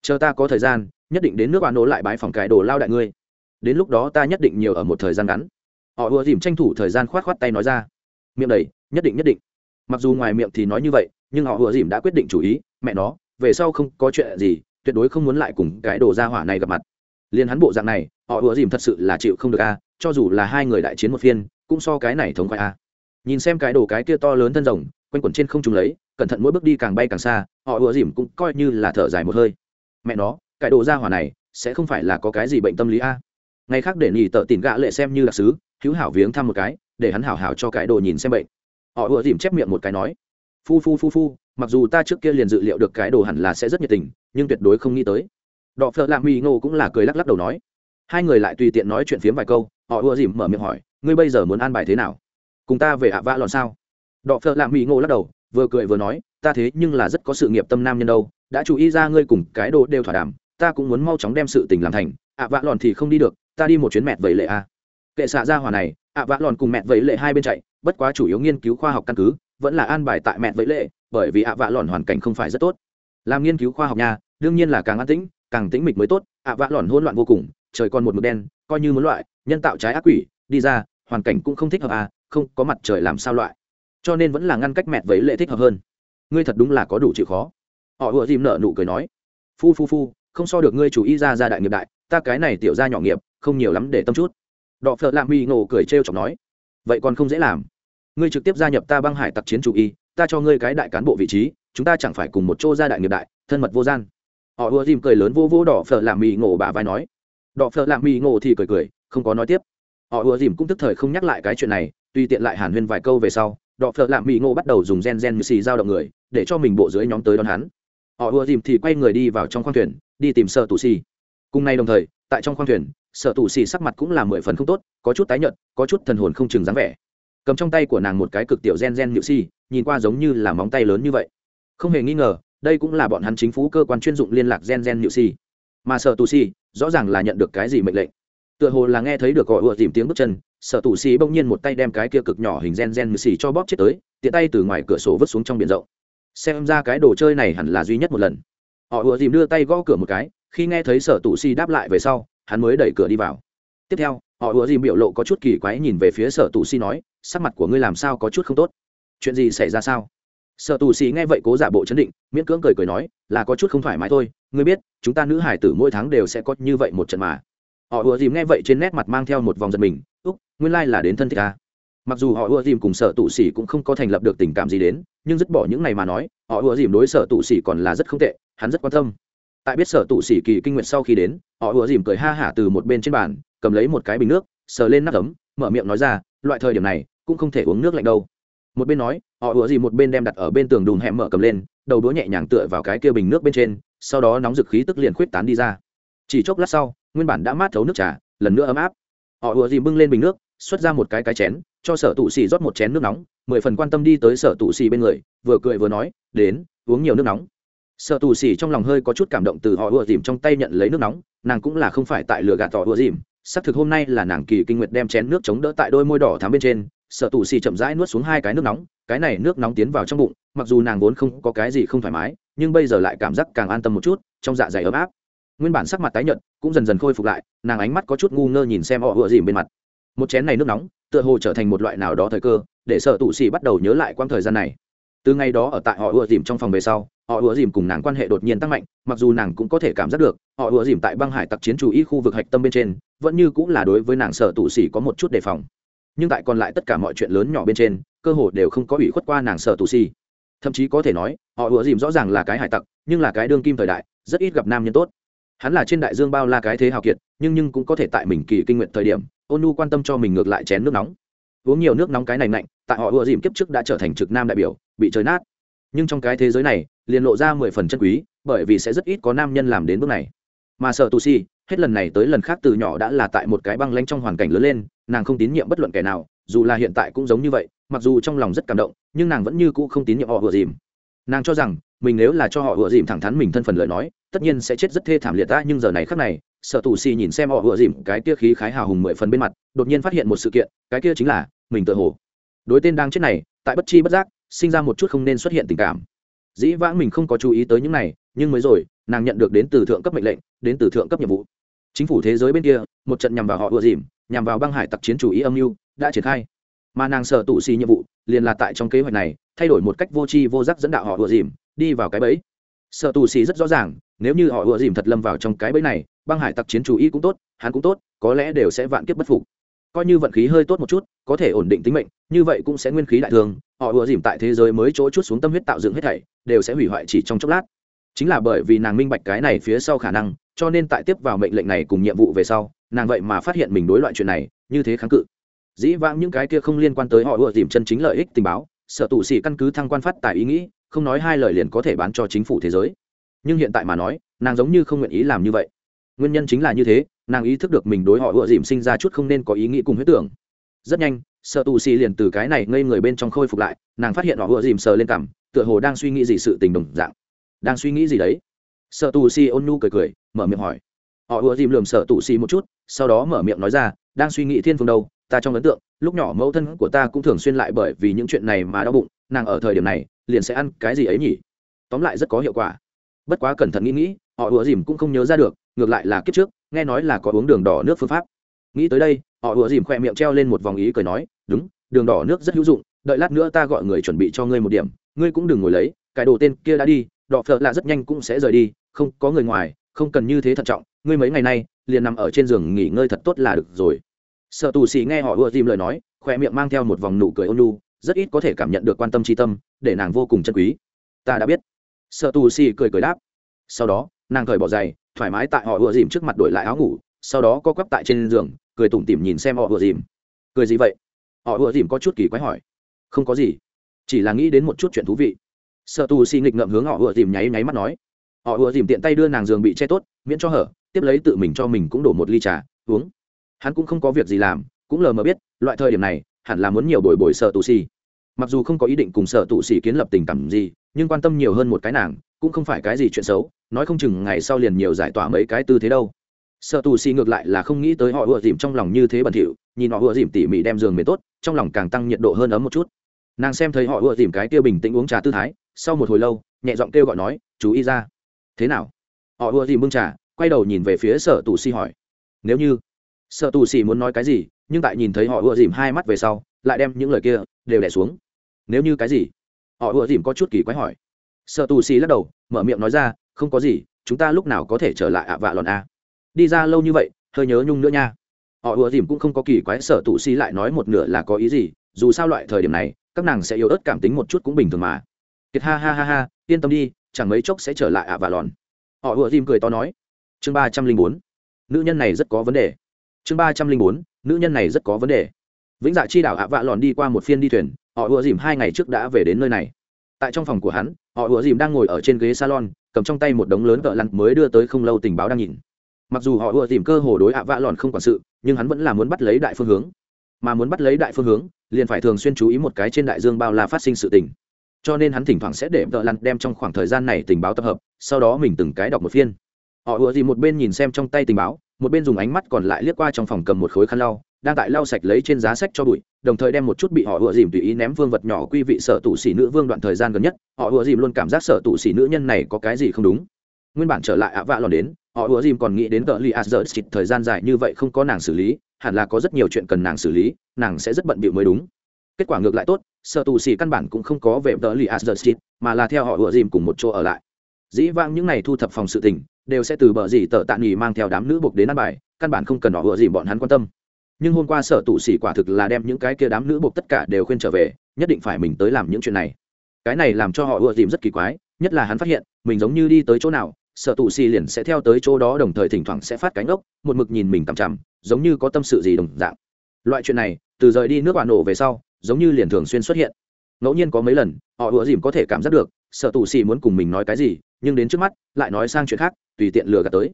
Chờ ta có thời gian, nhất định đến nước bạn nổ lại bãi phòng cái đồ lao đại ngươi. Đến lúc đó ta nhất định nhiều ở một thời gian ngắn. Họ ùa dìm tranh thủ thời gian khoát khoát tay nói ra. Miệng đầy, nhất định nhất định. Mặc dù ngoài miệng thì nói như vậy, nhưng họ ùa dìm đã quyết định chủ ý mẹ nó, về sau không có chuyện gì, tuyệt đối không muốn lại cùng cái đồ ra hỏa này gặp mặt. Liền hắn bộ dạng này, họ ủa dìm thật sự là chịu không được a, cho dù là hai người đại chiến một phiên, cũng so cái này thống khoái a. Nhìn xem cái đồ cái kia to lớn thân rồng, quanh quẩn trên không trùng lấy, cẩn thận mỗi bước đi càng bay càng xa, họ ủa dìm cũng coi như là thở dài một hơi. Mẹ nó, cái đồ ra hỏa này, sẽ không phải là có cái gì bệnh tâm lý a. Ngày khác để nhì tợ tìm gạ lệ xem như đặc sứ, hữu hảo viếng thăm một cái, để hắn hảo hảo cho cái đồ nhìn xem bệnh. Họ ủa dìm chép miệng một cái nói, phu phu phu phu mặc dù ta trước kia liền dự liệu được cái đồ hẳn là sẽ rất nhiệt tình, nhưng tuyệt đối không nghĩ tới. Đọ phợ lạ mỹ ngô cũng là cười lắc lắc đầu nói. Hai người lại tùy tiện nói chuyện phiếm vài câu, họ ùa dìm mở miệng hỏi, ngươi bây giờ muốn an bài thế nào? Cùng ta về ạ vã lòn sao? Đọ phợ lạ mỹ ngô lắc đầu, vừa cười vừa nói, ta thế nhưng là rất có sự nghiệp tâm nam nhân đâu, đã chú ý ra ngươi cùng cái đồ đều thỏa đàm, ta cũng muốn mau chóng đem sự tình làm thành, ạ vã lòn thì không đi được, ta đi một chuyến mẹt vậy lệ a. Kệ xạ ra hòa này, ạ vã lòn cùng mẹt vậy lệ hai bên chạy, bất quá chủ yếu nghiên cứu khoa học căn cứ vẫn là an bài tại mẹ vẫy lệ, bởi vì ạ vạ lòn hoàn cảnh không phải rất tốt. Làm nghiên cứu khoa học nha, đương nhiên là càng an tĩnh, càng tĩnh mịch mới tốt, ạ vạ lòn hỗn loạn vô cùng, trời còn một mực đen, coi như muốn loại, nhân tạo trái ác quỷ, đi ra, hoàn cảnh cũng không thích hợp à không có mặt trời làm sao loại. Cho nên vẫn là ngăn cách mẹ vẫy lệ thích hợp hơn. Ngươi thật đúng là có đủ chịu khó. Họ vừa dìm nợ nụ cười nói. Phu phu phu, không so được ngươi chủ y ra ra đại nghiệp đại, ta cái này tiểu ra nhỏ nghiệp, không nhiều lắm để tâm chút. Đọ phợ lạ mi ngộ cười trêu chọc nói. Vậy còn không dễ làm ngươi trực tiếp gia nhập ta băng hải tặc chiến chủ y, ta cho ngươi cái đại cán bộ vị trí, chúng ta chẳng phải cùng một chỗ gia đại nghiệp đại, thân mật vô gian. Họ ùa dìm cười lớn vô vô đỏ phở làm mì ngộ bà vai nói. Đỏ phở làm mì ngộ thì cười cười, không có nói tiếp. Họ ùa dìm cũng tức thời không nhắc lại cái chuyện này, tuy tiện lại hàn huyên vài câu về sau, đỏ phở làm mì ngộ bắt đầu dùng gen gen xì giao động người, để cho mình bộ dưới nhóm tới đón hắn. Họ ùa dìm thì quay người đi vào trong khoang thuyền, đi tìm sợ tù xì cùng nay đồng thời, tại trong khoang thuyền sợ tù xì sắc mặt cũng là mười phần không tốt, có chút tái nhợt, có chút thần hồn không chừng dáng vẻ cầm trong tay của nàng một cái cực tiểu gen gen nhự si, nhìn qua giống như là móng tay lớn như vậy. Không hề nghi ngờ, đây cũng là bọn hắn chính phủ cơ quan chuyên dụng liên lạc gen gen nhự si. Mà sợ tù si, rõ ràng là nhận được cái gì mệnh lệnh. Tựa hồ là nghe thấy được gọi ựa tìm tiếng bước chân sợ tù si bỗng nhiên một tay đem cái kia cực nhỏ hình gen gen nhự si cho bóp chết tới, tiện tay từ ngoài cửa sổ vứt xuống trong biển rộng. Xem ra cái đồ chơi này hẳn là duy nhất một lần. Họ ựa dìm đưa tay gõ cửa một cái, khi nghe thấy sở tù si đáp lại về sau, hắn mới đẩy cửa đi vào. Tiếp theo họ ùa dìm biểu lộ có chút kỳ quái nhìn về phía sở tù si nói, sắc mặt của ngươi làm sao có chút không tốt? Chuyện gì xảy ra sao? Sở tù si nghe vậy cố giả bộ chấn định, miễn cưỡng cười cười nói, là có chút không thoải mái thôi, ngươi biết, chúng ta nữ hải tử mỗi tháng đều sẽ có như vậy một trận mà. Họ ùa dìm nghe vậy trên nét mặt mang theo một vòng giật mình, úc, nguyên lai、like、là đến thân thích ta. Mặc dù họ ùa dìm cùng sở tù Sĩ cũng không có thành lập được tình cảm gì đến, nhưng dứt bỏ những này mà nói, họ ùa dìm đối sở tù Sĩ còn là rất không tệ, hắn rất quan tâm tại biết sở tụ sĩ kỳ kinh nguyện sau khi đến, họ ùa dìm cười ha hả từ một bên trên bàn, cầm lấy một cái bình nước, sờ lên nắp ấm, mở miệng nói ra, loại thời điểm này, cũng không thể uống nước lạnh đâu. Một bên nói, họ ùa dìm một bên đem đặt ở bên tường đùm hẹm mở cầm lên, đầu đũa nhẹ nhàng tựa vào cái kia bình nước bên trên, sau đó nóng dực khí tức liền khuyết tán đi ra. Chỉ chốc lát sau, nguyên bản đã mát thấu nước trà, lần nữa ấm áp. Họ ùa dìm bưng lên bình nước, xuất ra một cái cái chén, cho sở tụ xì rót một chén nước nóng, mười phần quan tâm đi tới sở tụ xì bên người, vừa cười vừa nói, đến, uống nhiều nước nóng sợ tù xỉ trong lòng hơi có chút cảm động từ họ ùa dìm trong tay nhận lấy nước nóng, nàng cũng là không phải tại lừa gạt tỏ ùa dìm. Xác thực hôm nay là nàng kỳ kinh nguyệt đem chén nước chống đỡ tại đôi môi đỏ thắm bên trên sợ tù xỉ chậm rãi nuốt xuống hai cái nước nóng, cái này nước nóng tiến vào trong bụng, mặc dù nàng vốn không có cái gì không thoải mái, nhưng bây giờ lại cảm giác càng an tâm một chút, trong dạ dày ấm áp. Nguyên bản sắc mặt tái nhợt, cũng dần dần khôi phục lại, nàng ánh mắt có chút ngu ngơ nhìn xem họ ùa dìm bên mặt. Một chén này nước nóng, tựa hồ trở thành một loại nào đó thời cơ, để sợ tù xỉ bắt đầu nhớ lại quãng thời gian này từ ngày đó ở tại họ ùa dìm trong phòng về sau, họ ùa dìm cùng nàng quan hệ đột nhiên tăng mạnh, mặc dù nàng cũng có thể cảm giác được, họ ùa dìm tại băng hải tặc chiến chủ y khu vực hạch tâm bên trên, vẫn như cũng là đối với nàng sợ tụ xỉ có một chút đề phòng. Nhưng tại còn lại tất cả mọi chuyện lớn nhỏ bên trên, cơ hồ đều không có ủy khuất qua nàng sợ tụ xỉ thậm chí có thể nói, họ ùa dìm rõ ràng là cái hải tặc, nhưng là cái đương kim thời đại, rất ít gặp nam nhân tốt. Hắn là trên đại dương bao la cái thế hào kiệt, nhưng nhưng cũng có thể tại mình kỳ kinh nguyện thời điểm, ôn nu quan tâm cho mình ngược lại chén nước nóng. Uống nhiều nước nóng cái này lạnh tại họ ùa dìm kiếp trước đã trở thành trực nam đại biểu bị trời nát. Nhưng trong cái thế giới này, liền lộ ra mười phần chân quý, bởi vì sẽ rất ít có nam nhân làm đến bước này. Mà sợ tù si, hết lần này tới lần khác từ nhỏ đã là tại một cái băng lanh trong hoàn cảnh lớn lên, nàng không tín nhiệm bất luận kẻ nào, dù là hiện tại cũng giống như vậy, mặc dù trong lòng rất cảm động, nhưng nàng vẫn như cũ không tín nhiệm họ vừa dìm. Nàng cho rằng, mình nếu là cho họ vừa dìm thẳng thắn mình thân phần lời nói, tất nhiên sẽ chết rất thê thảm liệt ta, nhưng giờ này khác này sợ tù si nhìn xem họ vừa dìm, cái kia khí khái hào hùng mười phần bên mặt, đột nhiên phát hiện một sự kiện, cái kia chính là, mình tự hồ. Đối tên đang chết này, tại bất chi bất giác sinh ra một chút không nên xuất hiện tình cảm. Dĩ vãng mình không có chú ý tới những này, nhưng mới rồi, nàng nhận được đến từ thượng cấp mệnh lệnh, đến từ thượng cấp nhiệm vụ. Chính phủ thế giới bên kia, một trận nhằm vào họ ùa dìm, nhằm vào băng hải tặc chiến chủ ý âm mưu đã triển khai. Mà nàng sở tụ xì nhiệm vụ, liền là tại trong kế hoạch này, thay đổi một cách vô tri vô giác dẫn đạo họ ùa dìm, đi vào cái bẫy. Sở tụ xì rất rõ ràng, nếu như họ ùa dìm thật lâm vào trong cái bẫy này, băng hải tặc chiến chủ y cũng tốt, hắn cũng tốt, có lẽ đều sẽ vạn kiếp bất phục. Coi như vận khí hơi tốt một chút, có thể ổn định tính mệnh, như vậy cũng sẽ nguyên khí đại thường họ ùa dìm tại thế giới mới chỗ chút xuống tâm huyết tạo dựng hết thảy, đều sẽ hủy hoại chỉ trong chốc lát. Chính là bởi vì nàng minh bạch cái này phía sau khả năng, cho nên tại tiếp vào mệnh lệnh này cùng nhiệm vụ về sau, nàng vậy mà phát hiện mình đối loại chuyện này, như thế kháng cự. Dĩ vãng những cái kia không liên quan tới họ ùa dìm chân chính lợi ích tình báo sở tụ xỉ căn cứ thăng quan phát tài ý nghĩ, không nói hai lời liền có thể bán cho chính phủ thế giới. Nhưng hiện tại mà nói, nàng giống như không nguyện ý làm như vậy. Nguyên nhân chính là như thế, nàng ý thức được mình đối họ ùa dìm sinh ra chút không nên có ý nghĩ cùng huyết tưởng. Rất nhanh sợ tù xì liền từ cái này ngây người bên trong khôi phục lại, nàng phát hiện họ vừa dìm sờ lên cằm, tựa hồ đang suy nghĩ gì sự tình đồng dạng. Đang suy nghĩ gì đấy? Sợ tù xì ôn nhu cười cười, mở miệng hỏi. Họ vừa dìm lườm sợ tù xì một chút, sau đó mở miệng nói ra, đang suy nghĩ thiên phương đâu, ta trong ấn tượng, lúc nhỏ mẫu thân của ta cũng thường xuyên lại bởi vì những chuyện này mà đau bụng, nàng ở thời điểm này, liền sẽ ăn cái gì ấy nhỉ? Tóm lại rất có hiệu quả. Bất quá cẩn thận nghĩ nghĩ, họ ùa dìm cũng không nhớ ra được, ngược lại là kiếp trước, nghe nói là có uống đường đỏ nước phương pháp nghĩ tới đây, họ ùa dìm khoe miệng treo lên một vòng ý cười nói, đúng, đường đỏ nước rất hữu dụng, đợi lát nữa ta gọi người chuẩn bị cho ngươi một điểm, ngươi cũng đừng ngồi lấy, cái đồ tên kia đã đi, đỏ phở là rất nhanh cũng sẽ rời đi, không có người ngoài, không cần như thế thận trọng, ngươi mấy ngày nay, liền nằm ở trên giường nghỉ ngơi thật tốt là được rồi. Sợ tù xì nghe họ ùa dìm lời nói khoe miệng mang theo một vòng nụ cười ôn lu rất ít có thể cảm nhận được quan tâm tri tâm, để nàng vô cùng chân quý. Ta đã biết. Sợ tù xì cười cười đáp. Sau đó, nàng cởi bỏ giày, thoải mái tại họ ùa dìm trước mặt đổi lại áo ngủ, sau đó co quắp tại trên giường cười tủm tỉm nhìn xem họ ùa dìm. Cười gì vậy? Họ ùa dìm có chút kỳ quái hỏi. Không có gì, chỉ là nghĩ đến một chút chuyện thú vị. Sợ tù xì nghịch ngậm hướng họ ùa dìm nháy nháy mắt nói. Họ ùa dìm tiện tay đưa nàng giường bị che tốt, miễn cho hở, tiếp lấy tự mình cho mình cũng đổ một ly trà, uống. Hắn cũng không có việc gì làm, cũng lờ mờ biết, loại thời điểm này, hẳn là muốn nhiều bồi bồi sợ tù xì. Mặc dù không có ý định cùng sợ tù xì kiến lập tình cảm gì, nhưng quan tâm nhiều hơn một cái nàng, cũng không phải cái gì chuyện xấu, nói không chừng ngày sau liền nhiều giải tỏa mấy cái tư thế đâu sợ tù xì ngược lại là không nghĩ tới họ ùa dìm trong lòng như thế bẩn thỉu, nhìn họ ùa dìm tỉ mỉ đem giường mềm tốt, trong lòng càng tăng nhiệt độ hơn ấm một chút. Nàng xem thấy họ ùa dìm cái kia bình tĩnh uống trà tư thái, sau một hồi lâu, nhẹ giọng kêu gọi nói, chú ý ra. Thế nào? Họ ùa dìm bưng trà, quay đầu nhìn về phía sở tù xì hỏi. Nếu như sợ tù xì muốn nói cái gì, nhưng tại nhìn thấy họ ùa dìm hai mắt về sau, lại đem những lời kia đều đẻ xuống. Nếu như cái gì? Họ ùa dìm có chút kỳ quái hỏi. Sợ tù xì lắc đầu, mở miệng nói ra, không có gì, chúng ta lúc nào có thể trở lại ạ vạ lòn a? Đi ra lâu như vậy, hơi nhớ nhung nữa nha. Họ ùa dìm cũng không có kỳ quái sở tụ xì lại nói một nửa là có ý gì, dù sao loại thời điểm này, các nàng sẽ yếu ớt cảm tính một chút cũng bình thường mà. Kiệt ha ha ha ha, yên tâm đi, chẳng mấy chốc sẽ trở lại ạ và lòn. Họ ùa dìm cười to nói. Chương ba trăm linh bốn. Nữ nhân này rất có vấn đề. Chương ba trăm linh bốn. Nữ nhân này rất có vấn đề. Vĩnh dạ chi đảo ạ vạ lòn đi qua một phiên đi thuyền, họ ùa dìm hai ngày trước đã về đến nơi này. Tại trong phòng của hắn, họ ùa dìm đang ngồi ở trên ghế salon, cầm trong tay một đống lớn cỡ lăn mới đưa tới không lâu tình báo đang nhìn mặc dù họ ưa tìm cơ hồ đối ạ vạ lòn không quản sự, nhưng hắn vẫn là muốn bắt lấy đại phương hướng. Mà muốn bắt lấy đại phương hướng, liền phải thường xuyên chú ý một cái trên đại dương bao la phát sinh sự tình. Cho nên hắn thỉnh thoảng sẽ để vợ lăn đem trong khoảng thời gian này tình báo tập hợp, sau đó mình từng cái đọc một phiên. Họ ùa gì một bên nhìn xem trong tay tình báo, một bên dùng ánh mắt còn lại liếc qua trong phòng cầm một khối khăn lau, đang tại lau sạch lấy trên giá sách cho bụi, đồng thời đem một chút bị họ ùa dìm tùy ý ném vương vật nhỏ quy vị sở tụ sĩ nữ vương đoạn thời gian gần nhất. Họ ùa dìm luôn cảm giác sở tụ sĩ nữ nhân này có cái gì không đúng nguyên bản trở lại ạ vạ lòn đến, họ ùa dìm còn nghĩ đến tờ li a xịt thời gian dài như vậy không có nàng xử lý, hẳn là có rất nhiều chuyện cần nàng xử lý, nàng sẽ rất bận bịu mới đúng. Kết quả ngược lại tốt sở tụ xì căn bản cũng không có về tờ li a xịt, mà là theo họ ùa dìm cùng một chỗ ở lại. Dĩ vãng những ngày thu thập phòng sự tình, đều sẽ từ bờ gì tờ tạ nghỉ mang theo đám nữ buộc đến ăn bài, căn bản không cần họ ùa dìm bọn hắn quan tâm. Nhưng hôm qua sở tụ sĩ quả thực là đem những cái kia đám nữ buộc tất cả đều khuyên trở về, nhất định phải mình tới làm những chuyện này. Cái này làm cho họ ùa dìm rất kỳ quái, nhất là hắn phát hiện, mình giống như đi tới chỗ nào sở tụ sĩ liền sẽ theo tới chỗ đó đồng thời thỉnh thoảng sẽ phát cánh ốc một mực nhìn mình tằm chằm, giống như có tâm sự gì đồng dạng. Loại chuyện này, từ rời đi nước bạn nổ về sau, giống như liền thường xuyên xuất hiện. Ngẫu nhiên có mấy lần, họ ủa dìm có thể cảm giác được, sở tù xì muốn cùng mình nói cái gì, nhưng đến trước mắt, lại nói sang chuyện khác, tùy tiện lừa gạt tới.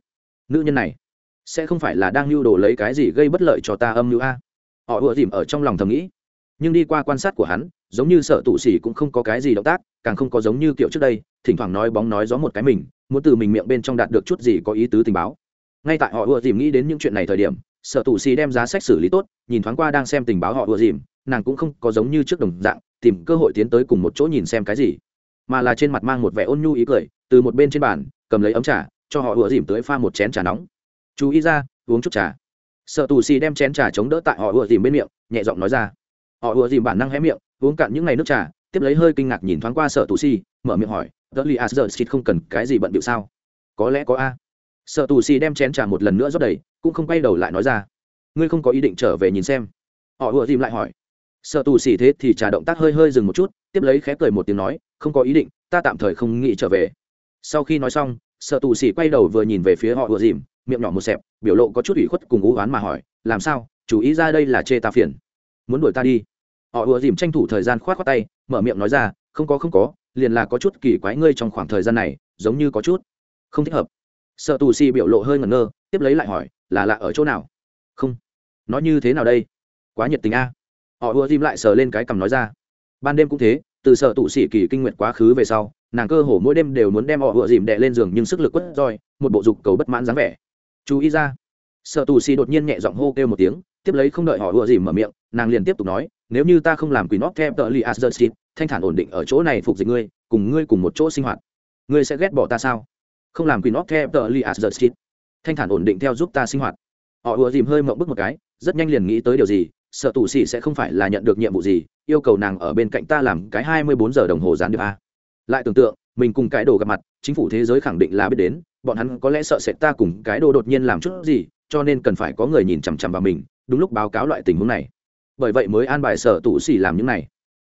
Nữ nhân này, sẽ không phải là đang lưu đồ lấy cái gì gây bất lợi cho ta âm mưu a? Họ ủa dìm ở trong lòng thầm nghĩ. Nhưng đi qua quan sát của hắn, giống như Sở tụ xì cũng không có cái gì động tác càng không có giống như kiểu trước đây, thỉnh thoảng nói bóng nói gió một cái mình, muốn từ mình miệng bên trong đạt được chút gì có ý tứ tình báo. Ngay tại họ ùa dìm nghĩ đến những chuyện này thời điểm, sở tù xì đem giá sách xử lý tốt, nhìn thoáng qua đang xem tình báo họ ùa dìm, nàng cũng không có giống như trước đồng dạng, tìm cơ hội tiến tới cùng một chỗ nhìn xem cái gì. Mà là trên mặt mang một vẻ ôn nhu ý cười, từ một bên trên bàn, cầm lấy ấm trà, cho họ ùa dìm tới pha một chén trà nóng. Chú ý ra, uống chút trà. Sợ tù xì đem chén trà chống đỡ tại họ ùa dìm bên miệng, nhẹ giọng nói ra. Họ ùa dìm bản năng hé miệng, uống cạn những ngày nước trà tiếp lấy hơi kinh ngạc nhìn thoáng qua sợ tù si, mở miệng hỏi, tớ li as giờ xịt không cần cái gì bận bịu sao? Có lẽ có a. Sợ tù si đem chén trà một lần nữa rót đầy, cũng không quay đầu lại nói ra, ngươi không có ý định trở về nhìn xem? Họ ùa dìm lại hỏi. Sợ tù si thế thì trà động tác hơi hơi dừng một chút, tiếp lấy khẽ cười một tiếng nói, không có ý định, ta tạm thời không nghĩ trở về. Sau khi nói xong sợ tù si quay đầu vừa nhìn về phía họ ùa dìm, miệng nhỏ một xẹp, biểu lộ có chút ủy khuất cùng ú oán mà hỏi, làm sao? Chú ý ra đây là chê ta phiền. Muốn đuổi ta đi? Họ ùa dìm tranh thủ thời gian khoát khoác tay, mở miệng nói ra, không có không có, liền là có chút kỳ quái ngươi trong khoảng thời gian này, giống như có chút không thích hợp. Sợ tù xì biểu lộ hơi ngẩn ngơ, tiếp lấy lại hỏi, là lạ ở chỗ nào? Không. Nói như thế nào đây? Quá nhiệt tình a. Họ ùa dìm lại sờ lên cái cằm nói ra. Ban đêm cũng thế, từ sợ tù xì kỳ kinh nguyện quá khứ về sau, nàng cơ hồ mỗi đêm đều muốn đem họ ùa dìm đè lên giường nhưng sức lực quất roi, một bộ dục cầu bất mãn dáng vẻ. Chú ý ra. Sợ tù xì đột nhiên nhẹ giọng hô kêu một tiếng tiếp lấy không đợi họ ùa dìm mở miệng, nàng liền tiếp tục nói, nếu như ta không làm quỷ nót theo tờ li asdert thanh thản ổn định ở chỗ này phục dịch ngươi, cùng ngươi cùng một chỗ sinh hoạt. Ngươi sẽ ghét bỏ ta sao? Không làm quỷ nót theo tờ li asdert thanh thản ổn định theo giúp ta sinh hoạt. Họ ùa dìm hơi mộng bức một cái, rất nhanh liền nghĩ tới điều gì, sợ tù xì sẽ không phải là nhận được nhiệm vụ gì, yêu cầu nàng ở bên cạnh ta làm cái hai mươi bốn giờ đồng hồ gián điệp a. Lại tưởng tượng, mình cùng cái đồ gặp mặt, chính phủ thế giới khẳng định là biết đến, bọn hắn có lẽ sợ sẽ ta cùng cái đồ đột nhiên làm chút gì, cho nên cần phải có người nhìn chằm chằm vào mình đúng lúc báo cáo loại tình huống này. Bởi vậy mới an bài sở tù xì làm những này.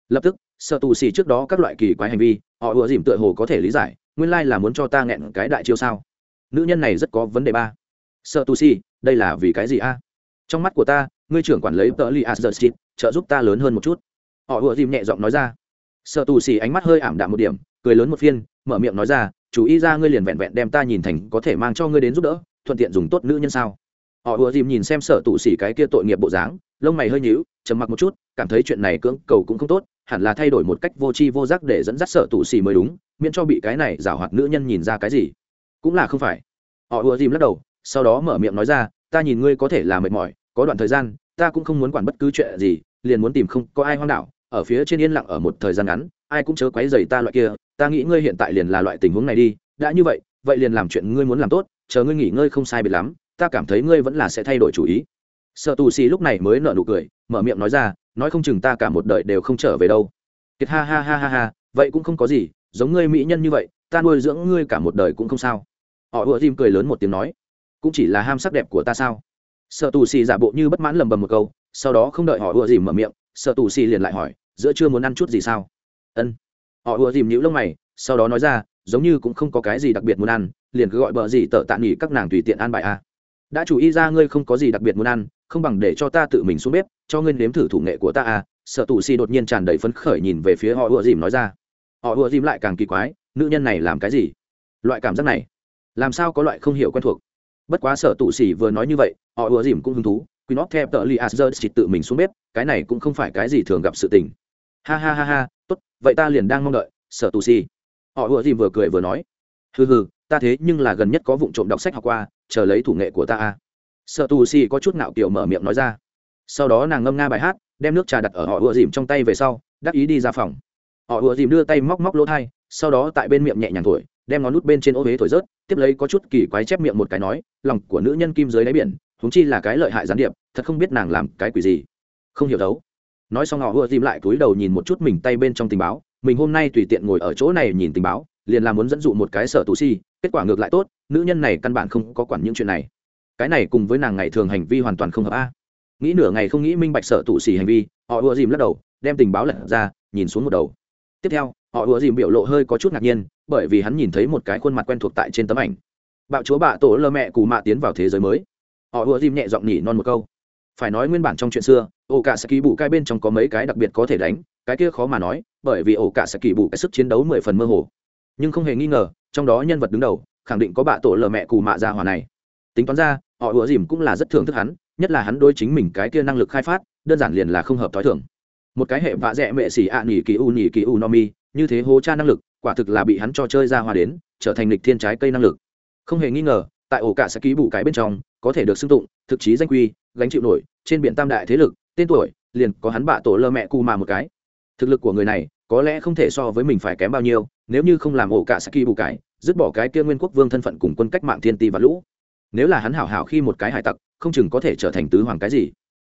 Lập tức, sở tù xì trước đó các loại kỳ quái hành vi, họ ùa dìm tựa hồ có thể lý giải, nguyên lai là muốn cho ta nghẹn cái đại chiêu sao? Nữ nhân này rất có vấn đề ba. Sở tù xì đây là vì cái gì a? Trong mắt của ta, ngươi trưởng quản lấy tờ li asdert trợ giúp ta lớn hơn một chút. Họ ùa dìm nhẹ giọng nói ra. Sở tù xì ánh mắt hơi ảm đạm một điểm, cười lớn một phiên, mở miệng nói ra, chú ý ra ngươi liền vẹn vẹn đem ta nhìn thành có thể mang cho ngươi đến giúp đỡ, thuận tiện dùng tốt nữ nhân sao? Họ ùa dìm nhìn xem sở tụ xỉ cái kia tội nghiệp bộ dáng, lông mày hơi nhíu, trầm mặc một chút, cảm thấy chuyện này cưỡng cầu cũng không tốt, hẳn là thay đổi một cách vô tri vô giác để dẫn dắt sở tụ xỉ mới đúng, miễn cho bị cái này giảo hoạt nữ nhân nhìn ra cái gì. Cũng là không phải. Họ ùa dìm lắc đầu, sau đó mở miệng nói ra, ta nhìn ngươi có thể là mệt mỏi, có đoạn thời gian, ta cũng không muốn quản bất cứ chuyện gì, liền muốn tìm không có ai hoang đảo, ở phía trên yên lặng ở một thời gian ngắn, ai cũng chớ quấy dày ta loại kia, ta nghĩ ngươi hiện tại liền là loại tình huống này đi, đã như vậy vậy liền làm chuyện ngươi muốn làm tốt, chờ ngươi nghỉ ngơi không sai biệt lắm ta cảm thấy ngươi vẫn là sẽ thay đổi chủ ý. Sợ tù xì lúc này mới nở nụ cười, mở miệng nói ra, nói không chừng ta cả một đời đều không trở về đâu. Kiệt ha ha ha ha ha, vậy cũng không có gì, giống ngươi mỹ nhân như vậy, ta nuôi dưỡng ngươi cả một đời cũng không sao. Họ ùa dìm cười lớn một tiếng nói, cũng chỉ là ham sắc đẹp của ta sao? Sợ tù xì giả bộ như bất mãn lầm bầm một câu, sau đó không đợi họ ùa dìm mở miệng sợ tù xì liền lại hỏi, giữa chưa muốn ăn chút gì sao? Ân. Họ ùa dìm nhũ lông mày, sau đó nói ra, giống như cũng không có cái gì đặc biệt muốn ăn, liền cứ gọi bờ gì tợ tạ nghỉ các nàng tùy tiện ăn bài a đã chủ ý ra ngươi không có gì đặc biệt muốn ăn, không bằng để cho ta tự mình xuống bếp, cho ngươi nếm thử thủ nghệ của ta à. Sợ tù si đột nhiên tràn đầy phấn khởi nhìn về phía họ ùa dìm nói ra. Họ ùa dìm lại càng kỳ quái, nữ nhân này làm cái gì? Loại cảm giác này, làm sao có loại không hiểu quen thuộc? Bất quá sợ tù xỉ vừa nói như vậy, họ ùa dìm cũng hứng thú. Quy nót theo tờ li asher chỉ tự mình xuống bếp, cái này cũng không phải cái gì thường gặp sự tình. Ha ha ha ha, tốt, vậy ta liền đang mong đợi. Sợ tù xỉ họ ùa dìm vừa cười vừa nói. Hừ hừ ta thế nhưng là gần nhất có vụ trộm đọc sách học qua, chờ lấy thủ nghệ của ta a. Sợ tù xì có chút ngạo kiểu mở miệng nói ra. Sau đó nàng ngâm nga bài hát, đem nước trà đặt ở họ ùa dìm trong tay về sau, đắc ý đi ra phòng. Họ ùa dìm đưa tay móc móc lỗ thai, sau đó tại bên miệng nhẹ nhàng thổi, đem ngón nút bên trên ô huế thổi rớt, tiếp lấy có chút kỳ quái chép miệng một cái nói, lòng của nữ nhân kim dưới đáy biển húng chi là cái lợi hại gián điệp, thật không biết nàng làm cái quỷ gì. Không hiểu đấu. Nói xong họ ùa dìm lại cúi đầu nhìn một chút mình tay bên trong tình báo, mình hôm nay tùy tiện ngồi ở chỗ này nhìn tình báo, liền là muốn dẫn dụ một cái sở tù si kết quả ngược lại tốt, nữ nhân này căn bản không có quản những chuyện này. Cái này cùng với nàng ngày thường hành vi hoàn toàn không hợp a. Nghĩ nửa ngày không nghĩ minh bạch sở tụ xỉ hành vi, họ ùa dìm lắc đầu, đem tình báo lật ra, nhìn xuống một đầu. Tiếp theo, họ ùa dìm biểu lộ hơi có chút ngạc nhiên, bởi vì hắn nhìn thấy một cái khuôn mặt quen thuộc tại trên tấm ảnh. Bạo chúa bạ tổ lơ mẹ cù mạ tiến vào thế giới mới. Họ ùa dìm nhẹ giọng nhỉ non một câu. Phải nói nguyên bản trong chuyện xưa, ổ cả sẽ kỳ bụ cai bên trong có mấy cái đặc biệt có thể đánh, cái kia khó mà nói, bởi vì ổ cả sẽ kỳ bụ cái sức chiến đấu mười phần mơ hồ. Nhưng không hề nghi ngờ trong đó nhân vật đứng đầu, khẳng định có bạ tổ lờ mẹ cù mạ ra hòa này. Tính toán ra, họ ủa dìm cũng là rất thưởng thức hắn, nhất là hắn đôi chính mình cái kia năng lực khai phát, đơn giản liền là không hợp t h o i thưởng một cái hệ vạ dẹ mệ xỉ ạ nỉ kỳ u nỉ kỳ u no mi, như thế hố cha năng lực, quả thực là bị hắn cho chơi ra hòa đến, trở thành lịch thiên trái cây năng lực. Không hề nghi ngờ, tại ổ cả sẽ ký bù cái bên trong, có thể được xưng tụng, thực chí danh quy, gánh chịu nổi, trên biển tam đại thế lực, tên tuổi, liền có hắn bạ tổ lơ mẹ cù mà một cái. Thực lực của người này, có lẽ không thể so với mình phải kém bao nhiêu nếu như không làm ổ cả saki bù cải, dứt bỏ cái kia nguyên quốc vương thân phận cùng quân cách mạng thiên ti và lũ. Nếu là hắn hảo hảo khi một cái hải tặc không chừng có thể trở thành tứ hoàng cái gì.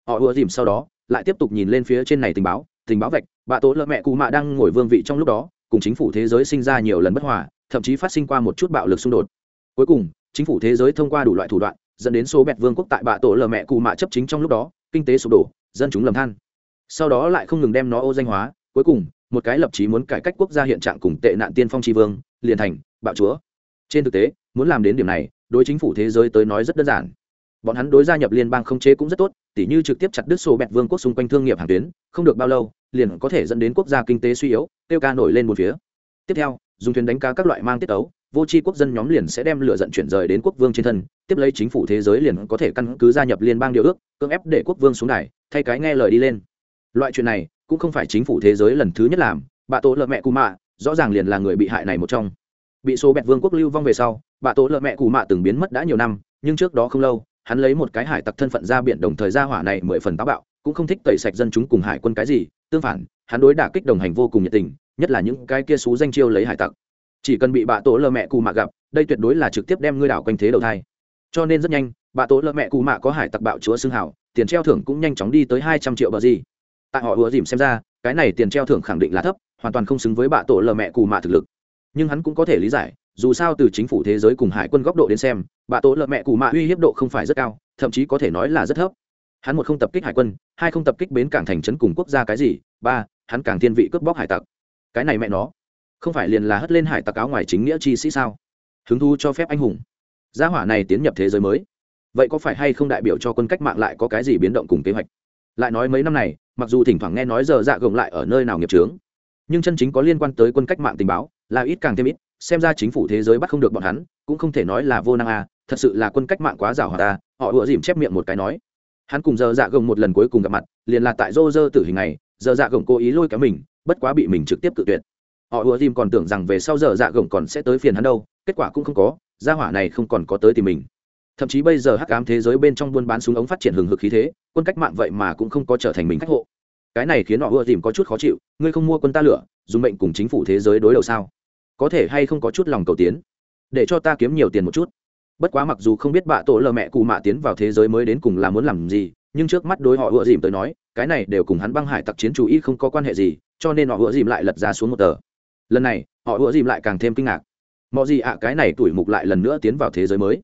Họ ùa dìm sau đó lại tiếp tục nhìn lên phía trên này tình báo tình báo vạch bà tố lợ mẹ cụ mạ đang ngồi vương vị trong lúc đó cùng chính phủ thế giới sinh ra nhiều lần bất hòa thậm chí phát sinh qua một chút bạo lực xung đột. Cuối cùng chính phủ thế giới thông qua đủ loại thủ đoạn dẫn đến số bẹt vương quốc tại bạ tổ lờ mẹ cụ mạ chấp chính trong lúc đó kinh tế sụp đổ dân chúng lầm than. Sau đó lại không ngừng đem nó ô danh hóa cuối cùng một cái lập chí muốn cải cách quốc gia hiện trạng cùng tệ nạn tiên phong tri vương, liền thành bạo chúa. Trên thực tế, muốn làm đến điểm này, đối chính phủ thế giới tới nói rất đơn giản. Bọn hắn đối gia nhập liên bang không chế cũng rất tốt, tỉ như trực tiếp chặt đứt sổ bẹt vương quốc xung quanh thương nghiệp hàng tuyến, không được bao lâu, liền có thể dẫn đến quốc gia kinh tế suy yếu, tiêu ca nổi lên một phía. Tiếp theo, dùng thuyền đánh cá các loại mang tiết ấu vô tri quốc dân nhóm liền sẽ đem lửa giận chuyển rời đến quốc vương trên thân, tiếp lấy chính phủ thế giới liền có thể căn cứ gia nhập liên bang điều ước, cưỡng ép để quốc vương xuống này thay cái nghe lời đi lên. Loại chuyện này cũng không phải chính phủ thế giới lần thứ nhất làm, bà tổ lợ mẹ cù mạ, rõ ràng liền là người bị hại này một trong. Bị số bẹt vương quốc lưu vong về sau, bà tổ lợ mẹ cù mạ từng biến mất đã nhiều năm, nhưng trước đó không lâu, hắn lấy một cái hải tặc thân phận ra biển đồng thời ra hỏa này mười phần táo bạo, cũng không thích tẩy sạch dân chúng cùng hải quân cái gì, tương phản, hắn đối đả kích đồng hành vô cùng nhiệt tình, nhất là những cái kia xú danh chiêu lấy hải tặc. Chỉ cần bị bà tổ lợ mẹ cù mạ gặp, đây tuyệt đối là trực tiếp đem ngươi đảo quanh thế đầu thai. Cho nên rất nhanh, bà tổ lợ mẹ cù mạ có hải tặc bạo chúa xưng hảo tiền treo thưởng cũng nhanh chóng đi tới hai trăm triệu bờ gì tại họ ùa dìm xem ra, cái này tiền treo thưởng khẳng định là thấp, hoàn toàn không xứng với bạ tổ lờ mẹ cù mạ thực lực. Nhưng hắn cũng có thể lý giải, dù sao từ chính phủ thế giới cùng hải quân góc độ đến xem, bạ tổ lợ mẹ cù mạ uy hiếp độ không phải rất cao, thậm chí có thể nói là rất thấp. Hắn một không tập kích hải quân, hai không tập kích bến cảng thành trấn cùng quốc gia cái gì, ba, hắn càng thiên vị cướp bóc hải tặc. Cái này mẹ nó, không phải liền là hất lên hải tặc áo ngoài chính nghĩa chi sĩ sao? Hứng thu cho phép anh hùng. Gia hỏa này tiến nhập thế giới mới. Vậy có phải hay không đại biểu cho quân cách mạng lại có cái gì biến động cùng kế hoạch? Lại nói mấy năm này, mặc dù thỉnh thoảng nghe nói giờ dạ gồng lại ở nơi nào nghiệp trướng nhưng chân chính có liên quan tới quân cách mạng tình báo là ít càng thêm ít, xem ra chính phủ thế giới bắt không được bọn hắn, cũng không thể nói là vô năng à thật sự là quân cách mạng quá giảo hòa ta họ ủa dìm chép miệng một cái nói. Hắn cùng giờ dạ gồng một lần cuối cùng gặp mặt, liền là tại rô rơ tử hình này, giờ dạ gồng cố ý lôi kéo mình, bất quá bị mình trực tiếp cự tuyệt. Họ ủa dìm còn tưởng rằng về sau giờ dạ gồng còn sẽ tới phiền hắn đâu, kết quả cũng không có, gia hỏa này không còn có tới tìm mình thậm chí bây giờ hắc ám thế giới bên trong buôn bán súng ống phát triển hừng hực khí thế, quân cách mạng vậy mà cũng không có trở thành mình khách hộ. Cái này khiến họ ưa dìm có chút khó chịu, ngươi không mua quân ta lửa, dùng mệnh cùng chính phủ thế giới đối đầu sao? Có thể hay không có chút lòng cầu tiến? Để cho ta kiếm nhiều tiền một chút. Bất quá mặc dù không biết bạ tổ lờ mẹ cụ mạ tiến vào thế giới mới đến cùng là muốn làm gì, nhưng trước mắt đối họ ưa dìm tới nói, cái này đều cùng hắn băng hải tặc chiến chủ y không có quan hệ gì, cho nên họ ưa dìm lại lật ra xuống một tờ. Lần này, họ ưa dìm lại càng thêm kinh ngạc. Mọi gì ạ, cái này tuổi mục lại lần nữa tiến vào thế giới mới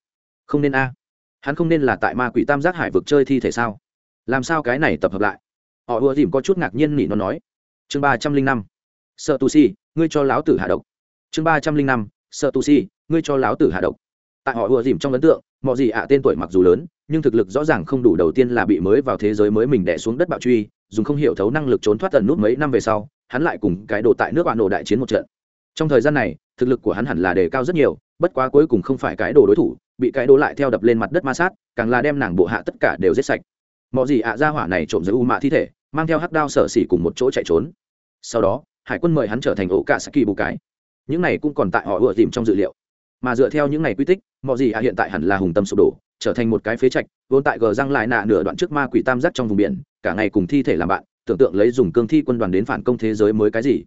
không nên a. Hắn không nên là tại ma quỷ tam giác hải vực chơi thi thể sao? Làm sao cái này tập hợp lại? Họ ùa dìm có chút ngạc nhiên nỉ nó nói. Chương ba trăm linh năm. Sợ tu si, ngươi cho láo tử hạ độc. Chương ba trăm linh năm. Sợ tu si, ngươi cho láo tử hạ độc. Tại họ ùa dìm trong ấn tượng mọi gì ạ tên tuổi mặc dù lớn, nhưng thực lực rõ ràng không đủ đầu tiên là bị mới vào thế giới mới mình đẻ xuống đất bạo truy, dùng không hiểu thấu năng lực trốn thoát tần nút mấy năm về sau, hắn lại cùng cái đồ tại nước bạn nổ đại chiến một trận. Trong thời gian này, thực lực của hắn hẳn là đề cao rất nhiều, bất quá cuối cùng không phải cái đồ đối thủ bị cái đồ lại theo đập lên mặt đất ma sát, càng là đem nàng bộ hạ tất cả đều giết sạch. Mọi gì ạ ra hỏa này trộm giữ u mạ thi thể, mang theo hắc đao sở xỉ cùng một chỗ chạy trốn. Sau đó, hải quân mời hắn trở thành ổ cả saki bù cái. Những này cũng còn tại họ ựa tìm trong dự liệu. Mà dựa theo những ngày quy tích mọi gì ạ hiện tại hẳn là hùng tâm sụp đổ, trở thành một cái phế trạch, vốn tại gờ răng lại nạ nửa đoạn trước ma quỷ tam giác trong vùng biển, cả ngày cùng thi thể làm bạn, tưởng tượng lấy dùng cương thi quân đoàn đến phản công thế giới mới cái gì.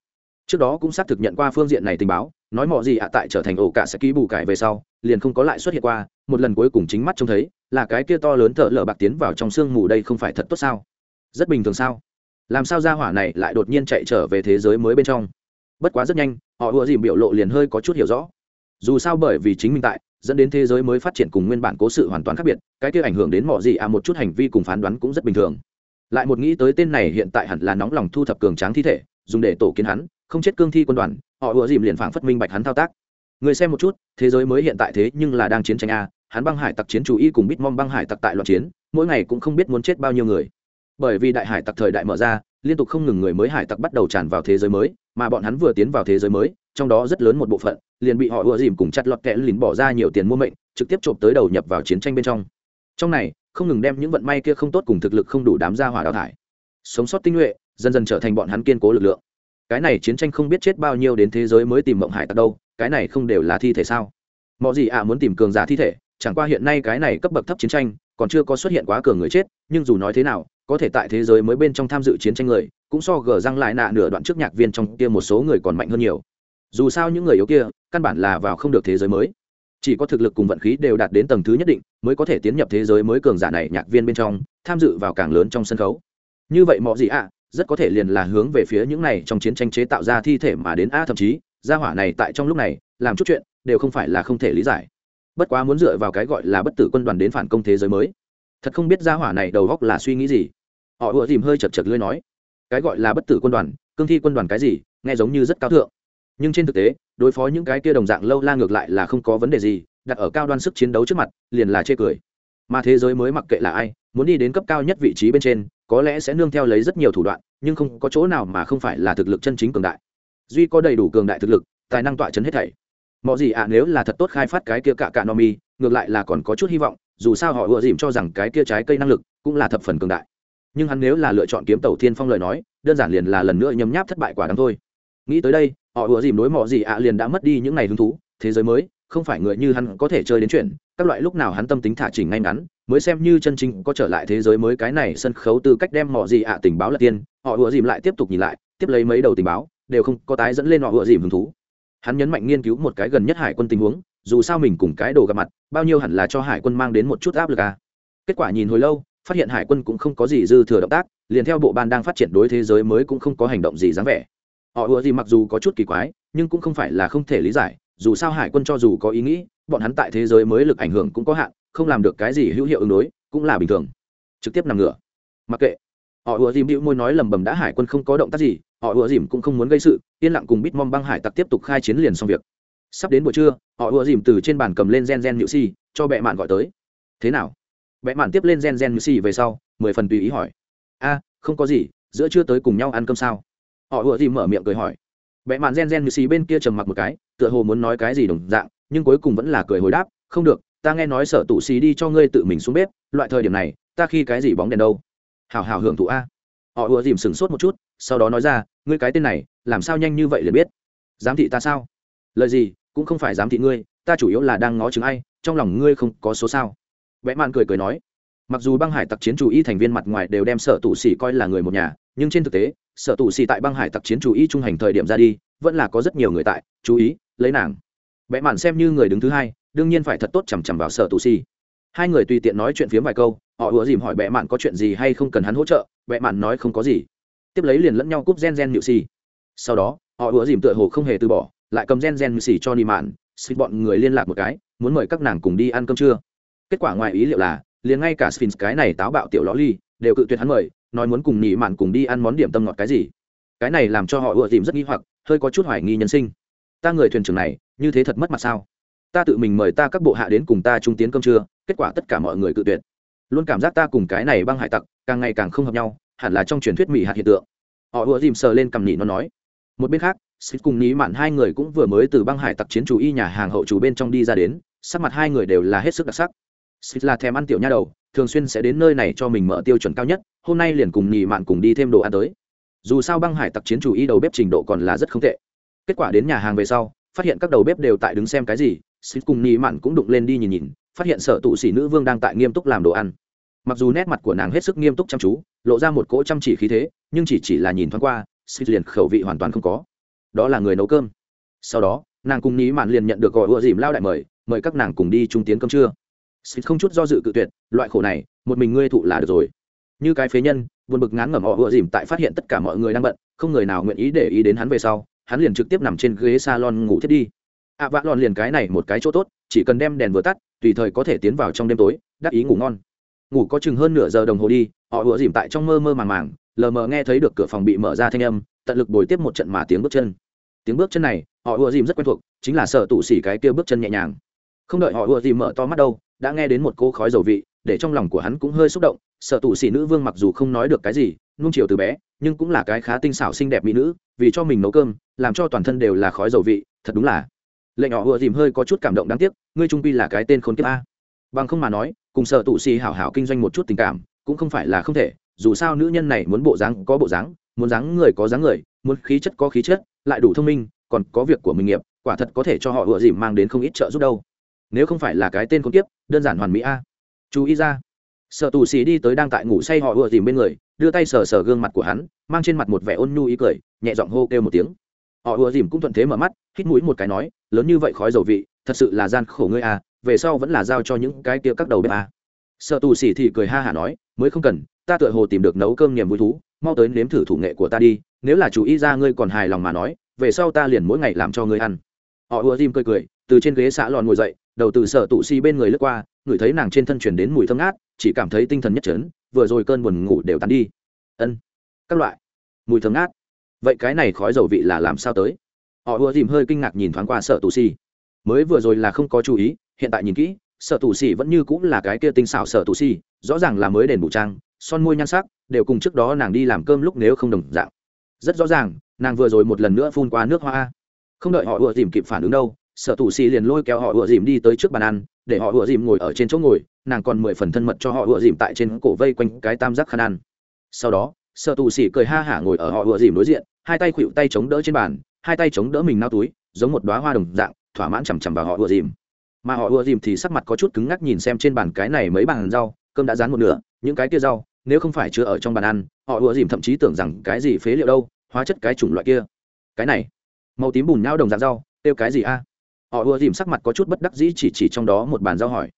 Trước đó cũng xác thực nhận qua phương diện này tình báo nói mọi gì ạ, tại trở thành ổ cả sẽ ký bù cải về sau, liền không có lại xuất hiện qua, một lần cuối cùng chính mắt trông thấy, là cái kia to lớn thợ lở bạc tiến vào trong sương mù đây không phải thật tốt sao? Rất bình thường sao? Làm sao ra hỏa này lại đột nhiên chạy trở về thế giới mới bên trong? Bất quá rất nhanh, họ ùa dìm biểu lộ liền hơi có chút hiểu rõ. Dù sao bởi vì chính mình tại, dẫn đến thế giới mới phát triển cùng nguyên bản cố sự hoàn toàn khác biệt, cái kia ảnh hưởng đến mọi gì à một chút hành vi cùng phán đoán cũng rất bình thường. Lại một nghĩ tới tên này hiện tại hẳn là nóng lòng thu thập cường tráng thi thể, dùng để tổ kiến hắn, không chết cương thi quân đoàn họ ùa dìm liền phảng phất minh bạch hắn thao tác. Người xem một chút, thế giới mới hiện tại thế nhưng là đang chiến tranh a, hắn băng hải tặc chiến chủ y cùng bít mong băng hải tặc tại loạn chiến, mỗi ngày cũng không biết muốn chết bao nhiêu người. Bởi vì đại hải tặc thời đại mở ra, liên tục không ngừng người mới hải tặc bắt đầu tràn vào thế giới mới, mà bọn hắn vừa tiến vào thế giới mới, trong đó rất lớn một bộ phận liền bị họ ùa dìm cùng chặt lọt kẽ lín bỏ ra nhiều tiền mua mệnh, trực tiếp trộm tới đầu nhập vào chiến tranh bên trong. Trong này, không ngừng đem những vận may kia không tốt cùng thực lực không đủ đám ra hỏa đào thải. Sống sót tinh nhuệ, dần dần trở thành bọn hắn kiên cố lực lượng cái này chiến tranh không biết chết bao nhiêu đến thế giới mới tìm mộng hải tặc đâu, cái này không đều là thi thể sao? Mọi gì ạ à muốn tìm cường giả thi thể, chẳng qua hiện nay cái này cấp bậc thấp chiến tranh, còn chưa có xuất hiện quá cường người chết, nhưng dù nói thế nào, có thể tại thế giới mới bên trong tham dự chiến tranh người, cũng so gờ răng lại nạ nửa đoạn trước nhạc viên trong kia một số người còn mạnh hơn nhiều. Dù sao những người yếu kia, căn bản là vào không được thế giới mới. Chỉ có thực lực cùng vận khí đều đạt đến tầng thứ nhất định, mới có thể tiến nhập thế giới mới cường giả này nhạc viên bên trong, tham dự vào càng lớn trong sân khấu. Như vậy mọi gì ạ à, rất có thể liền là hướng về phía những này trong chiến tranh chế tạo ra thi thể mà đến a, thậm chí, gia hỏa này tại trong lúc này, làm chút chuyện, đều không phải là không thể lý giải. Bất quá muốn dựa vào cái gọi là bất tử quân đoàn đến phản công thế giới mới. Thật không biết gia hỏa này đầu góc là suy nghĩ gì. Họ ùa dìm hơi chật chật lưới nói, cái gọi là bất tử quân đoàn, cương thi quân đoàn cái gì, nghe giống như rất cao thượng. Nhưng trên thực tế, đối phó những cái kia đồng dạng lâu la ngược lại là không có vấn đề gì, đặt ở cao đoan sức chiến đấu trước mặt, liền là chê cười. Mà thế giới mới mặc kệ là ai, muốn đi đến cấp cao nhất vị trí bên trên có lẽ sẽ nương theo lấy rất nhiều thủ đoạn nhưng không có chỗ nào mà không phải là thực lực chân chính cường đại. Duy có đầy đủ cường đại thực lực tài năng tọa chấn hết thảy. Mọi gì ạ à, nếu là thật tốt khai phát cái kia cạ cả no mi ngược lại là còn có chút hy vọng dù sao họ ùa dìm cho rằng cái kia trái cây năng lực cũng là thập phần cường đại. Nhưng hắn nếu là lựa chọn kiếm tàu thiên phong lời nói đơn giản liền là lần nữa nhấm nháp thất bại quả đắng thôi. Nghĩ tới đây họ ùa dìm đối mọi gì ạ liền đã mất đi những ngày hứng thú thế giới mới không phải người như hắn có thể chơi đến chuyện, các loại lúc nào hắn tâm tính thả chỉnh ngay ngắn, mới xem như chân chính có trở lại thế giới mới cái này sân khấu từ cách đem mọ gì ạ tình báo là tiên, họ ùa dìm lại tiếp tục nhìn lại, tiếp lấy mấy đầu tình báo, đều không có tái dẫn lên họ ùa dìm hứng thú hắn nhấn mạnh nghiên cứu một cái gần nhất hải quân tình huống, dù sao mình cùng cái đồ gặp mặt, bao nhiêu hẳn là cho hải quân mang đến một chút áp lực à. kết quả nhìn hồi lâu, phát hiện hải quân cũng không có gì dư thừa động tác, liền theo bộ ban đang phát triển đối thế giới mới cũng không có hành động gì dáng vẻ họ ùa gì mặc dù có chút kỳ quái, nhưng cũng không phải là không thể lý giải dù sao hải quân cho dù có ý nghĩ, bọn hắn tại thế giới mới lực ảnh hưởng cũng có hạn, không làm được cái gì hữu hiệu ứng đối, cũng là bình thường. Trực tiếp nằm ngửa. Mặc kệ. Họ ùa dìm hữu môi nói lầm bầm đã hải quân không có động tác gì, họ ùa dìm cũng không muốn gây sự, yên lặng cùng Bít bitmom băng hải tặc tiếp tục khai chiến liền xong việc. Sắp đến buổi trưa, họ ùa dìm từ trên bàn cầm lên gen gen nhự si, cho bệ mạn gọi tới. Thế nào? Bệ mạn tiếp lên gen gen nhự si về sau, mười phần tùy ý hỏi. A, không có gì, giữa trưa tới cùng nhau ăn cơm sao? Họ ùa dìm mở miệng cười hỏi. Bệ mạn gen gen nhự si bên kia trầm mặc một cái tựa hồ muốn nói cái gì đồng dạng, nhưng cuối cùng vẫn là cười hồi đáp, không được, ta nghe nói sở tụ xì đi cho ngươi tự mình xuống bếp, loại thời điểm này, ta khi cái gì bóng đèn đâu? Hào hào hưởng thụ a. Họ ùa dìm sửng sốt một chút, sau đó nói ra, ngươi cái tên này, làm sao nhanh như vậy liền biết? Giám thị ta sao? Lời gì, cũng không phải giám thị ngươi, ta chủ yếu là đang ngó chứng ai, trong lòng ngươi không có số sao. Vẽ mạn cười cười nói, mặc dù băng hải tặc chiến chủ y thành viên mặt ngoài đều đem sở tù xỉ coi là người một nhà, nhưng trên thực tế, sở tù xỉ tại băng hải tặc chiến chủ y trung hành thời điểm ra đi, vẫn là có rất nhiều người tại, chú ý lấy nàng. Vẽ mạn xem như người đứng thứ hai, đương nhiên phải thật tốt chằm chằm vào sở tù xỉ hai người tùy tiện nói chuyện phiếm vài câu, họ ùa dìm hỏi bệ mạn có chuyện gì hay không cần hắn hỗ trợ bệ mạn nói không có gì. Tiếp lấy liền lẫn nhau cúp gen gen nhự xì. Sau đó, họ ùa dìm tựa hồ không hề từ bỏ, lại cầm gen gen nhự xì cho ni mạn xin bọn người liên lạc một cái, muốn mời các nàng cùng đi ăn cơm trưa. Kết quả ngoài ý liệu là, liền ngay cả sphinx cái này táo bạo tiểu ló ly, đều cự tuyệt hắn mời, nói muốn cùng nhị mạn cùng đi ăn món điểm tâm ngọt cái gì. Cái này làm cho họ ùa dìm rất nghi hoặc, hơi có chút hoài nghi nhân sinh ta người thuyền trưởng này, như thế thật mất mặt sao? Ta tự mình mời ta các bộ hạ đến cùng ta trung tiến cơm trưa, kết quả tất cả mọi người cự tuyệt. Luôn cảm giác ta cùng cái này băng hải tặc, càng ngày càng không hợp nhau, hẳn là trong truyền thuyết mỹ hạt hiện tượng. Họ ùa dìm sờ lên cầm nhị nó nói. Một bên khác xích cùng ní mạn hai người cũng vừa mới từ băng hải tặc chiến chủ y nhà hàng hậu chủ bên trong đi ra đến, sắc mặt hai người đều là hết sức đặc sắc. Xích là thèm ăn tiểu nha đầu, thường xuyên sẽ đến nơi này cho mình mở tiêu chuẩn cao nhất, hôm nay liền cùng nhì mạn cùng đi thêm đồ ăn tới. Dù sao băng hải tặc chiến chủ y đầu bếp trình độ còn là rất không tệ kết quả đến nhà hàng về sau, phát hiện các đầu bếp đều tại đứng xem cái gì xích cùng nhì mạn cũng đụng lên đi nhìn nhìn, phát hiện sở tụ sĩ nữ vương đang tại nghiêm túc làm đồ ăn. Mặc dù nét mặt của nàng hết sức nghiêm túc chăm chú, lộ ra một cỗ chăm chỉ khí thế, nhưng chỉ chỉ là nhìn thoáng qua xích liền khẩu vị hoàn toàn không có. Đó là người nấu cơm. Sau đó, nàng cùng ní mạn liền nhận được gọi ựa dìm lao đại mời mời các nàng cùng đi trung tiến cơm trưa. Xích không chút do dự cự tuyệt, loại khổ này, một mình ngươi thụ là được rồi. Như cái phế nhân, buồn bực ngán ngẩm họ ựa dìm tại phát hiện tất cả mọi người đang bận, không người nào nguyện ý để ý đến hắn về sau hắn liền trực tiếp nằm trên ghế salon ngủ thiết đi. Ạ à, vạ lòn liền cái này một cái chỗ tốt chỉ cần đem đèn vừa tắt tùy thời có thể tiến vào trong đêm tối đắc ý ngủ ngon. Ngủ có chừng hơn nửa giờ đồng hồ đi họ vừa dìm tại trong mơ mơ màng màng lờ mờ nghe thấy được cửa phòng bị mở ra thanh âm tận lực bồi tiếp một trận mà tiếng bước chân. Tiếng bước chân này họ ùa dìm rất quen thuộc chính là sợ tủ xỉ cái kia bước chân nhẹ nhàng. Không đợi họ ùa dìm mở to mắt đâu đã nghe đến một cô khói dầu vị để trong lòng của hắn cũng hơi xúc động sợ tủ sĩ nữ vương mặc dù không nói được cái gì nung chiều từ bé nhưng cũng là cái khá tinh xảo xinh đẹp mỹ nữ vì cho mình nấu cơm làm cho toàn thân đều là khói dầu vị thật đúng là. Lệnh họ ùa dìm hơi có chút cảm động đáng tiếc ngươi trung pi là cái tên khốn kiếp a. Bằng không mà nói cùng sợ tụ sĩ hảo hảo kinh doanh một chút tình cảm cũng không phải là không thể dù sao nữ nhân này muốn bộ dáng có bộ dáng muốn dáng người có dáng người muốn khí chất có khí chất lại đủ thông minh còn có việc của mình nghiệp quả thật có thể cho họ ựa dìm mang đến không ít trợ giúp đâu. Nếu không phải là cái tên khốn kiếp, đơn giản hoàn mỹ a. Chú ý ra sợ tù xì đi tới đang tại ngủ say họ ùa dìm bên người, đưa tay sờ sờ gương mặt của hắn, mang trên mặt một vẻ ôn nhu ý cười, nhẹ giọng hô kêu một tiếng họ ùa dìm cũng thuận thế mở mắt, hít mũi một cái nói, lớn như vậy khói dầu vị, thật sự là gian khổ ngươi à về sau vẫn là giao cho những cái kia các đầu bếp à. sợ tù xì thì cười ha hả nói, mới không cần, ta tựa hồ tìm được nấu cơm niềm vui thú, mau tới nếm thử thủ nghệ của ta đi, nếu là chú ý ra ngươi còn hài lòng mà nói, về sau ta liền mỗi ngày làm cho ngươi ăn họ ùa dìm cười cười, từ trên ghế xã lòn ngồi dậy đầu từ sở tụ si bên người lướt qua ngửi thấy nàng trên thân chuyển đến mùi thơm ngát chỉ cảm thấy tinh thần nhất trấn vừa rồi cơn buồn ngủ đều tắn đi. Ân các loại. Mùi thơm ngát. Vậy cái này khói dầu vị là làm sao tới? Họ ùa dìm hơi kinh ngạc nhìn thoáng qua sợ tù si, mới vừa rồi là không có chú ý hiện tại nhìn kỹ sợ tù si vẫn như cũng là cái kia tinh xảo sợ tù si, rõ ràng là mới đền bù trang son môi nhan sắc đều cùng trước đó nàng đi làm cơm lúc nếu không đồng dạng. Rất rõ ràng nàng vừa rồi một lần nữa phun qua nước hoa. Không đợi họ ùa dìm kịp phản ứng đâu Sở tù xì liền lôi kéo họ ựa dìm đi tới trước bàn ăn, để họ ựa dìm ngồi ở trên chỗ ngồi, nàng còn mười phần thân mật cho họ ựa dìm tại trên cổ vây quanh cái tam giác khăn ăn. Sau đó, Sở tù xì cười ha hả ngồi ở họ ựa dìm đối diện, hai tay khuỵu tay chống đỡ trên bàn, hai tay chống đỡ mình nao túi, giống một đoá hoa đồng dạng, thỏa mãn chằm chằm vào họ ựa dìm. Mà họ ùa dìm thì sắc mặt có chút cứng ngắc nhìn xem trên bàn cái này mấy bàn rau, cơm đã rán một nửa, những cái kia rau, nếu không phải chưa ở trong bàn ăn, họ ùa dìm thậm chí tưởng rằng cái gì phế liệu đâu, hóa chất cái chủng loại kia. Cái này, màu tím bùn nhau đồng dạng rau tiêu cái gì a? Họ ùa dìm sắc mặt có chút bất đắc dĩ chỉ chỉ trong đó một bàn giao hỏi.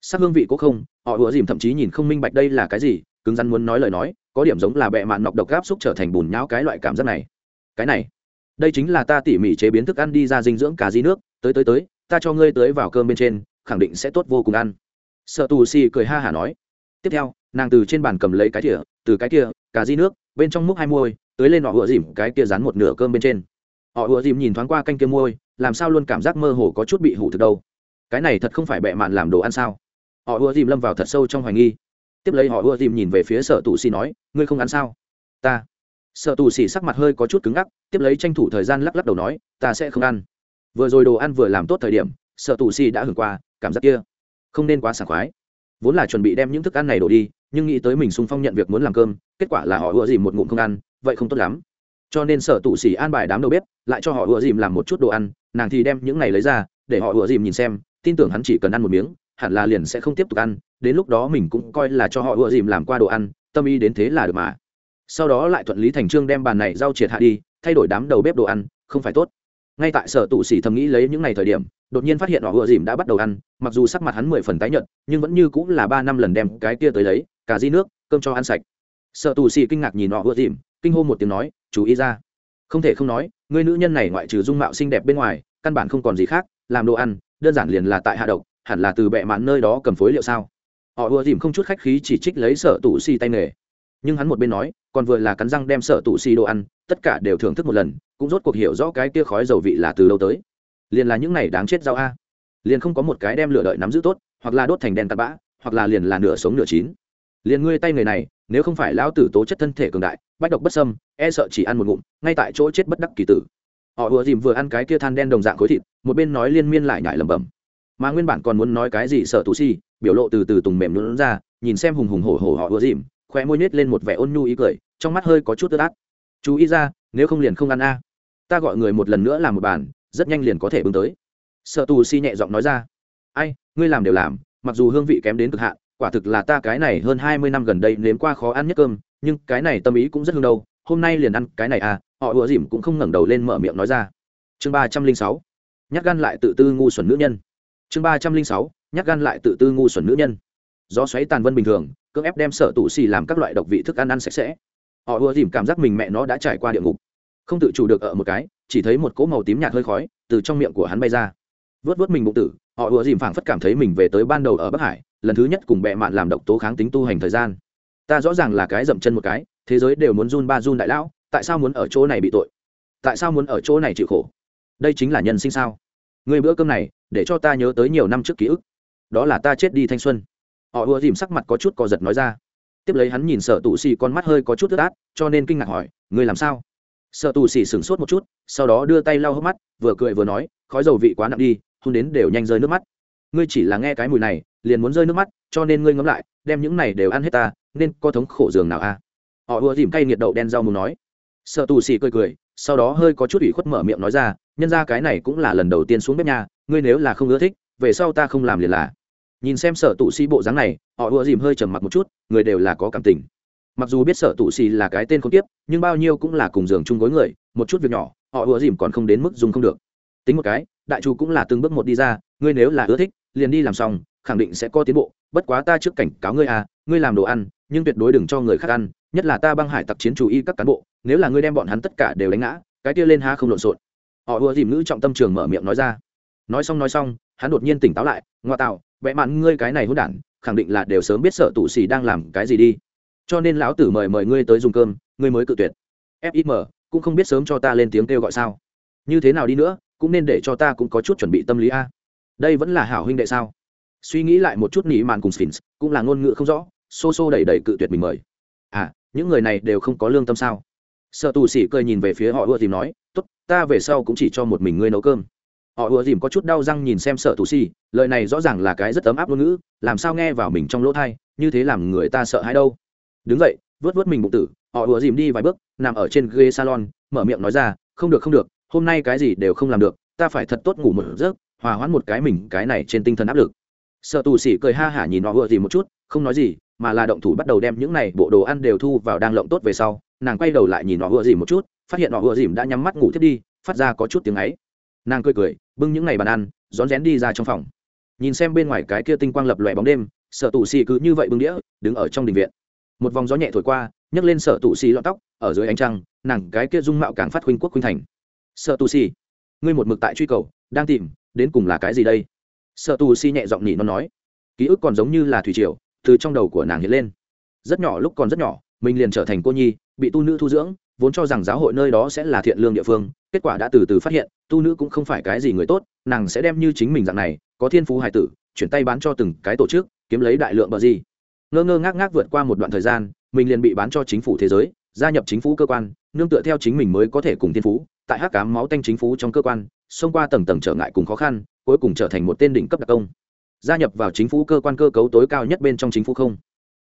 Sắc hương vị có không? Họ ùa dìm thậm chí nhìn không minh bạch đây là cái gì, cứng rắn muốn nói lời nói, có điểm giống là bẹ mạn nọc độc gáp xúc trở thành bùn nhão cái loại cảm giác này. Cái này, đây chính là ta tỉ mỉ chế biến thức ăn đi ra dinh dưỡng cà di nước. Tới tới tới, ta cho ngươi tới vào cơm bên trên, khẳng định sẽ tốt vô cùng ăn. Sợ tù xì cười ha hả nói. Tiếp theo, nàng từ trên bàn cầm lấy cái thìa, từ cái kia, cà di nước, bên trong múc hai môi tới lên họ ùa dìm cái kia dán một nửa cơm bên trên. Họ ùa dìm nhìn thoáng qua canh kia môi làm sao luôn cảm giác mơ hồ có chút bị hủ thực đâu? Cái này thật không phải bẹ mạn làm đồ ăn sao? Họ ưa dìm lâm vào thật sâu trong hoài nghi. Tiếp lấy họ ưa dìm nhìn về phía sở tù xì nói, ngươi không ăn sao? Ta. Sở tù xì sắc mặt hơi có chút cứng ngắc, tiếp lấy tranh thủ thời gian lắc lắc đầu nói, ta sẽ không ăn. Vừa rồi đồ ăn vừa làm tốt thời điểm, sở tù xì đã hưởng qua, cảm giác kia không nên quá sảng khoái. Vốn là chuẩn bị đem những thức ăn này đổ đi, nhưng nghĩ tới mình sung phong nhận việc muốn làm cơm, kết quả là họ ưa dìm một ngụm không ăn, vậy không tốt lắm. Cho nên sở tụ xỉ an bài đám đầu bếp, lại cho họ ưa dìm làm một chút đồ ăn nàng thì đem những này lấy ra, để họ ủa dìm nhìn xem, tin tưởng hắn chỉ cần ăn một miếng, hẳn là liền sẽ không tiếp tục ăn, đến lúc đó mình cũng coi là cho họ ủa dìm làm qua đồ ăn, tâm ý đến thế là được mà. Sau đó lại thuận lý thành trương đem bàn này rau triệt hạ đi, thay đổi đám đầu bếp đồ ăn, không phải tốt. Ngay tại sở tụ sĩ thầm nghĩ lấy những ngày thời điểm, đột nhiên phát hiện họ ùa dìm đã bắt đầu ăn, mặc dù sắc mặt hắn mười phần tái nhợt, nhưng vẫn như cũng là ba năm lần đem cái kia tới lấy cả di nước, cơm cho ăn sạch. Sở tù sĩ kinh ngạc nhìn họ ưa dìm, kinh hô một tiếng nói, chú ý ra. Không thể không nói người nữ nhân này ngoại trừ dung mạo xinh đẹp bên ngoài, căn bản không còn gì khác, làm đồ ăn, đơn giản liền là tại hạ độc, hẳn là từ bệ mạn nơi đó cầm phối liệu sao? Họ ưa dìm không chút khách khí chỉ trích lấy sợ tù xì tay nghề. Nhưng hắn một bên nói, còn vừa là cắn răng đem sợ tù xì đồ ăn, tất cả đều thưởng thức một lần, cũng rốt cuộc hiểu rõ cái kia khói dầu vị là từ đâu tới. Liền là những này đáng chết rau a. Liền không có một cái đem lửa đợi nắm giữ tốt, hoặc là đốt thành đen tạt bã, hoặc là liền là nửa sống nửa chín. Liền ngươi tay người này nếu không phải lão tử tố chất thân thể cường đại, bách độc bất sâm e sợ chỉ ăn một ngụm, ngay tại chỗ chết bất đắc kỳ tử. Họ vừa dìm vừa ăn cái kia than đen đồng dạng khối thịt, một bên nói liên miên lại nhại lẩm bẩm. Mà nguyên bản còn muốn nói cái gì sợ tù si, biểu lộ từ từ tùng mềm luôn ra, nhìn xem hùng hùng hổ hổ họ vừa dìm khoe môi nhếch lên một vẻ ôn nhu ý cười, trong mắt hơi có chút tức át. Chú ý ra, nếu không liền không ăn a. Ta gọi người một lần nữa làm một bàn, rất nhanh liền có thể bưng tới. Sợ tù si nhẹ giọng nói ra. Ai, ngươi làm đều làm, mặc dù hương vị kém đến cực hạn quả thực là ta cái này hơn hai mươi năm gần đây nếm qua khó ăn nhất cơm, nhưng cái này tâm ý cũng rất hương đâu, hôm nay liền ăn cái này à họ ùa dìm cũng không ngẩng đầu lên mở miệng nói ra. Chương ba trăm linh sáu, nhát gan lại tự tư ngu xuẩn nữ nhân. Chương ba trăm linh sáu, nhát gan lại tự tư ngu xuẩn nữ nhân. Gió xoáy tàn vân bình thường, cưỡng ép đem sợ tủ xì làm các loại độc vị thức ăn ăn sạch sẽ. Họ ùa dìm cảm giác mình mẹ nó đã trải qua địa ngục. Không tự chủ được ở một cái, chỉ thấy một cỗ màu tím nhạt hơi khói từ trong miệng của hắn bay ra. Vớt vớt mình bụng tử, họ ùa dìm phảng phất cảm thấy mình về tới ban đầu ở bắc hải lần thứ nhất cùng bệ mạn làm độc tố kháng tính tu hành thời gian. Ta rõ ràng là cái dậm chân một cái, thế giới đều muốn run ba run đại lão, tại sao muốn ở chỗ này bị tội? Tại sao muốn ở chỗ này chịu khổ? Đây chính là nhân sinh sao? Người bữa cơm này, để cho ta nhớ tới nhiều năm trước ký ức. Đó là ta chết đi thanh xuân. Họ ùa dìm sắc mặt có chút co giật nói ra. Tiếp lấy hắn nhìn sợ tù xì con mắt hơi có chút ướt át, cho nên kinh ngạc hỏi người làm sao? Sợ tù xì sửng sốt một chút, sau đó đưa tay lau hốc mắt, vừa cười vừa nói, khói dầu vị quá nặng đi hôn đến đều nhanh rơi nước mắt. Ngươi chỉ là nghe cái mùi này liền muốn rơi nước mắt, cho nên ngươi ngẫm lại, đem những này đều ăn hết ta, nên có thống khổ giường nào a à? họ ùa dìm cay nhiệt đậu đen rau muốn nói. Sợ tù xì cười cười, sau đó hơi có chút ủy khuất mở miệng nói ra, nhân ra cái này cũng là lần đầu tiên xuống bếp nhà, ngươi nếu là không ưa thích, về sau ta không làm liền là. Nhìn xem sở tụ xì bộ dáng này, họ ùa dìm hơi trầm mặc một chút, người đều là có cảm tình. Mặc dù biết sở tụ xì là cái tên không tiếp nhưng bao nhiêu cũng là cùng giường chung gối người, một chút việc nhỏ, họ ùa dìm còn không đến mức dùng không được. Tính một cái, đại Chu cũng là từng bước một đi ra, ngươi nếu là ưa thích, liền đi làm xong khẳng định sẽ có tiến bộ, bất quá ta trước cảnh cáo ngươi à ngươi làm đồ ăn, nhưng tuyệt đối đừng cho người khác ăn, nhất là ta băng hải tặc chiến chủ y các cán bộ, nếu là ngươi đem bọn hắn tất cả đều đánh ngã, cái kia lên ha không lộn xộn. Họ ùa dìm ngữ trọng tâm trường mở miệng nói ra. Nói xong nói xong, hắn đột nhiên tỉnh táo lại, ngoa tạo, vẽ mạn ngươi cái này hôn đản, khẳng định là đều sớm biết sợ tù xì đang làm cái gì đi. Cho nên lão tử mời mời ngươi tới dùng cơm, ngươi mới cự tuyệt. Fim cũng không biết sớm cho ta lên tiếng kêu gọi sao. Như thế nào đi nữa, cũng nên để cho ta cũng có chút chuẩn bị tâm lý a. Đây vẫn là hảo huynh đệ sao? Suy nghĩ lại một chút nỉ màn cùng sphinx cũng là ngôn ngữ không rõ xô xô đẩy đẩy cự tuyệt mình mời. À những người này đều không có lương tâm sao? Sợ tù sĩ cười nhìn về phía họ ưa dìm nói tốt ta về sau cũng chỉ cho một mình ngươi nấu cơm. Họ ưa dìm có chút đau răng nhìn xem sợ tù sĩ, lời này rõ ràng là cái rất ấm áp ngôn ngữ làm sao nghe vào mình trong lỗ thai như thế làm người ta sợ hãi đâu. Đứng dậy vớt vớt mình bụng tử họ ưa dìm đi vài bước nằm ở trên ghế salon mở miệng nói ra không được không được hôm nay cái gì đều không làm được ta phải thật tốt ngủ một giấc hòa hoãn một cái mình cái này trên tinh thần áp lực sợ tù Sĩ cười ha hả nhìn họ vừa dìm một chút, không nói gì, mà là động thủ bắt đầu đem những này bộ đồ ăn đều thu vào đang lộng tốt về sau, nàng quay đầu lại nhìn họ vừa dìm một chút, phát hiện họ vừa dìm đã nhắm mắt ngủ thiết đi, phát ra có chút tiếng ấy. Nàng cười cười, bưng những ngày bàn ăn, rón rén đi ra trong phòng. Nhìn xem bên ngoài cái kia tinh quang lập lòe bóng đêm sợ tù xì cứ như vậy bưng đĩa, đứng ở trong đình viện. Một vòng gió nhẹ thổi qua, nhấc lên sợ tù xì lọn tóc, ở dưới ánh trăng, nàng cái kia dung mạo càng phát huynh quốc huynh thành. Sợ tù xì ngươi một mực tại truy cầu, đang tìm, đến cùng là cái gì đây? Sợ tù si nhẹ giọng nhỉ nó nói, ký ức còn giống như là thủy triều, từ trong đầu của nàng hiện lên. Rất nhỏ lúc còn rất nhỏ, mình liền trở thành cô nhi, bị tu nữ thu dưỡng, vốn cho rằng giáo hội nơi đó sẽ là thiện lương địa phương, kết quả đã từ từ phát hiện, tu nữ cũng không phải cái gì người tốt, nàng sẽ đem như chính mình dạng này, có thiên phú hài tử, chuyển tay bán cho từng cái tổ chức, kiếm lấy đại lượng bờ gì. Ngơ ngơ ngác ngác vượt qua một đoạn thời gian, mình liền bị bán cho chính phủ thế giới, gia nhập chính phủ cơ quan, nương tựa theo chính mình mới có thể cùng thiên phú, tại hắc cám máu tanh chính phủ trong cơ quan xông qua tầng tầng trở ngại cùng khó khăn, cuối cùng trở thành một tên đỉnh cấp đặc công. Gia nhập vào chính phủ cơ quan cơ cấu tối cao nhất bên trong chính phủ không?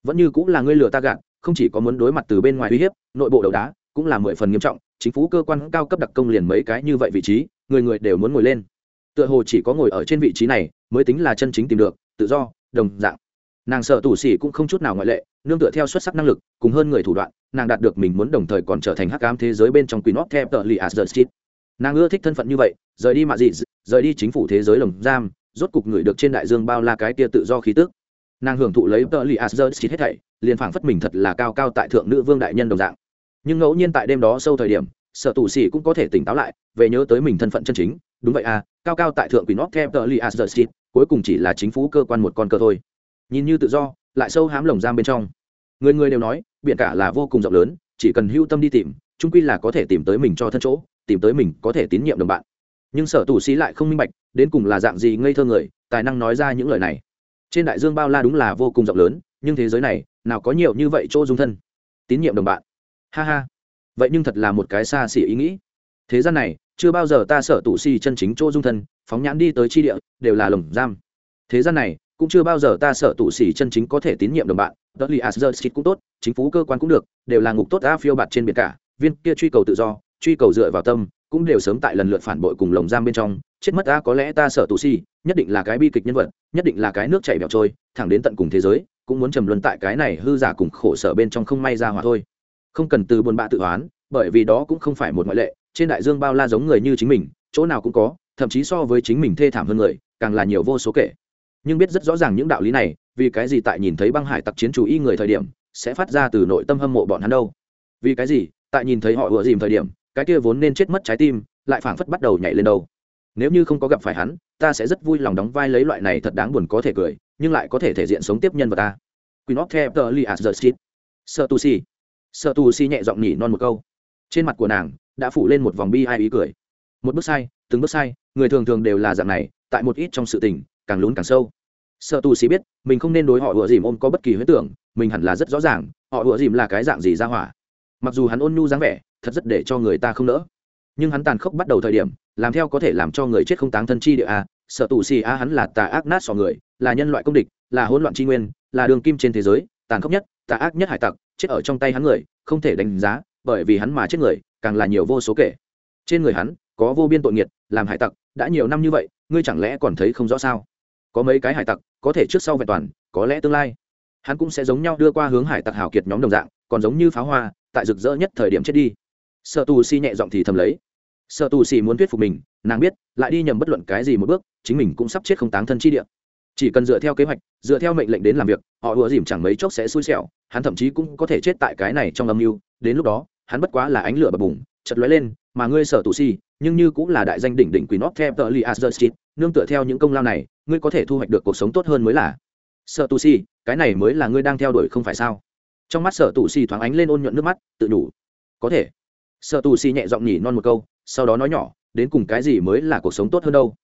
Vẫn như cũng là ngươi lừa ta gạt, không chỉ có muốn đối mặt từ bên ngoài uy hiếp, nội bộ đầu đá cũng là mười phần nghiêm trọng, chính phủ cơ quan cao cấp đặc công liền mấy cái như vậy vị trí, người người đều muốn ngồi lên. Tựa hồ chỉ có ngồi ở trên vị trí này mới tính là chân chính tìm được, tự do, đồng dạng. Nàng sợ tù xỉ cũng không chút nào ngoại lệ, nương tựa theo xuất sắc năng lực, cùng hơn người thủ đoạn, nàng đạt được mình muốn đồng thời còn trở thành hắc ám thế giới bên trong quỷ nóc theo tờ li asdert nàng ưa thích thân phận như vậy, rời đi mạ dị rời đi chính phủ thế giới lồng giam, rốt cục người được trên đại dương bao la cái tia tự do khí tức. Nàng hưởng thụ lấy tờ li asdert hết thảy, liền phảng phất mình thật là cao cao tại thượng nữ vương đại nhân đồng dạng. Nhưng ngẫu nhiên tại đêm đó sâu thời điểm, sở tù sĩ cũng có thể tỉnh táo lại, về nhớ tới mình thân phận chân chính. Đúng vậy à cao cao tại thượng quỷ nóc theo tờ li asdert cuối cùng chỉ là chính phủ cơ quan một con cơ thôi. Nhìn như tự do, lại sâu hám lồng giam bên trong. Người người đều nói, biển cả là vô cùng rộng lớn, chỉ cần hưu tâm đi tìm trung quy là có thể tìm tới mình cho thân chỗ tìm tới mình có thể tín nhiệm đồng bạn. Nhưng sở tù sĩ lại không minh bạch, đến cùng là dạng gì ngây thơ người, tài năng nói ra những lời này. Trên đại dương bao la đúng là vô cùng rộng lớn, nhưng thế giới này, nào có nhiều như vậy chỗ dung thân. Tín nhiệm đồng bạn. Ha ha. Vậy nhưng thật là một cái xa xỉ ý nghĩ. Thế gian này, chưa bao giờ ta sở tù sĩ chân chính chỗ dung thân, phóng nhãn đi tới chi địa, đều là lồng giam. Thế gian này, cũng chưa bao giờ ta sở tù sĩ chân chính có thể tín nhiệm đồng bạn. Đất li asher cũng tốt, chính phủ cơ quan cũng được, đều là ngục tốt a phiêu bạt trên biển cả, viên kia truy cầu tự do truy cầu dựa vào tâm, cũng đều sớm tại lần lượt phản bội cùng lồng giam bên trong. Chết mất ta, có lẽ ta sợ tù si, nhất định là cái bi kịch nhân vật, nhất định là cái nước chảy bẹo trôi, thẳng đến tận cùng thế giới, cũng muốn trầm luân tại cái này hư giả cùng khổ sở bên trong không may ra hòa thôi. Không cần từ buồn bã tự oán, bởi vì đó cũng không phải một ngoại lệ, trên đại dương bao la giống người như chính mình, chỗ nào cũng có, thậm chí so với chính mình thê thảm hơn người, càng là nhiều vô số kể. Nhưng biết rất rõ ràng những đạo lý này, vì cái gì tại nhìn thấy băng hải tặc chiến chủ y người thời điểm, sẽ phát ra từ nội tâm hâm mộ bọn hắn đâu? Vì cái gì, tại nhìn thấy họ ùa dìm thời điểm cái kia vốn nên chết mất trái tim lại phảng phất bắt đầu nhảy lên đâu nếu như không có gặp phải hắn ta sẽ rất vui lòng đóng vai lấy loại này thật đáng buồn có thể cười nhưng lại có thể thể diện sống tiếp nhân vật ta quinop theo tờ li as the Street. Sợ tu si. Sợ tu si nhẹ giọng nhỉ non một câu. Trên mặt của nàng đã phủ lên một vòng bi ai ý cười. Một bước sai, từng bước sai, người thường thường đều là dạng này, tại một ít trong sự tình, càng lún càng sâu sợ tu sĩ biết mình không nên đối họ ủa dìm ôm có bất kỳ huyết tưởng mình hẳn là rất rõ ràng họ ủa dìm là cái dạng gì ra hỏa mặc dù hắn ôn nhu dáng vẻ, thật rất để cho người ta không nỡ. Nhưng hắn tàn khốc bắt đầu thời điểm, làm theo có thể làm cho người chết không táng thân chi địa a, sợ tù xì a hắn là tà ác nát sò người, là nhân loại công địch, là hỗn loạn tri nguyên, là đường kim trên thế giới, tàn khốc nhất, tà ác nhất hải tặc, chết ở trong tay hắn người, không thể đánh giá, bởi vì hắn mà chết người, càng là nhiều vô số kể. Trên người hắn, có vô biên tội nghiệt, làm hải tặc, đã nhiều năm như vậy, ngươi chẳng lẽ còn thấy không rõ sao? Có mấy cái hải tặc, có thể trước sau vẹn toàn, có lẽ tương lai. Hắn cũng sẽ giống nhau đưa qua hướng hải tặc hào kiệt nhóm đồng dạng, còn giống như pháo hoa tại rực rỡ nhất thời điểm chết đi. Sợ tù si nhẹ giọng thì thầm lấy. Sợ tù si muốn thuyết phục mình, nàng biết, lại đi nhầm bất luận cái gì một bước, chính mình cũng sắp chết không táng thân chi địa. Chỉ cần dựa theo kế hoạch, dựa theo mệnh lệnh đến làm việc, họ ùa dìm chẳng mấy chốc sẽ xui xẻo, hắn thậm chí cũng có thể chết tại cái này trong âm mưu. Đến lúc đó, hắn bất quá là ánh lửa bập bùng chật lóe lên, mà ngươi sở tù si, nhưng như cũng là đại danh đỉnh đỉnh quỷ nót theo tờ li asdert nương tựa theo những công lao này, ngươi có thể thu hoạch được cuộc sống tốt hơn mới là. Sở tù si, cái này mới là ngươi đang theo đuổi không phải sao? Trong mắt sở tù si thoáng ánh lên ôn nhuận nước mắt, tự đủ có thể. Sở tù si nhẹ giọng nhỉ non một câu, sau đó nói nhỏ, đến cùng cái gì mới là cuộc sống tốt hơn đâu?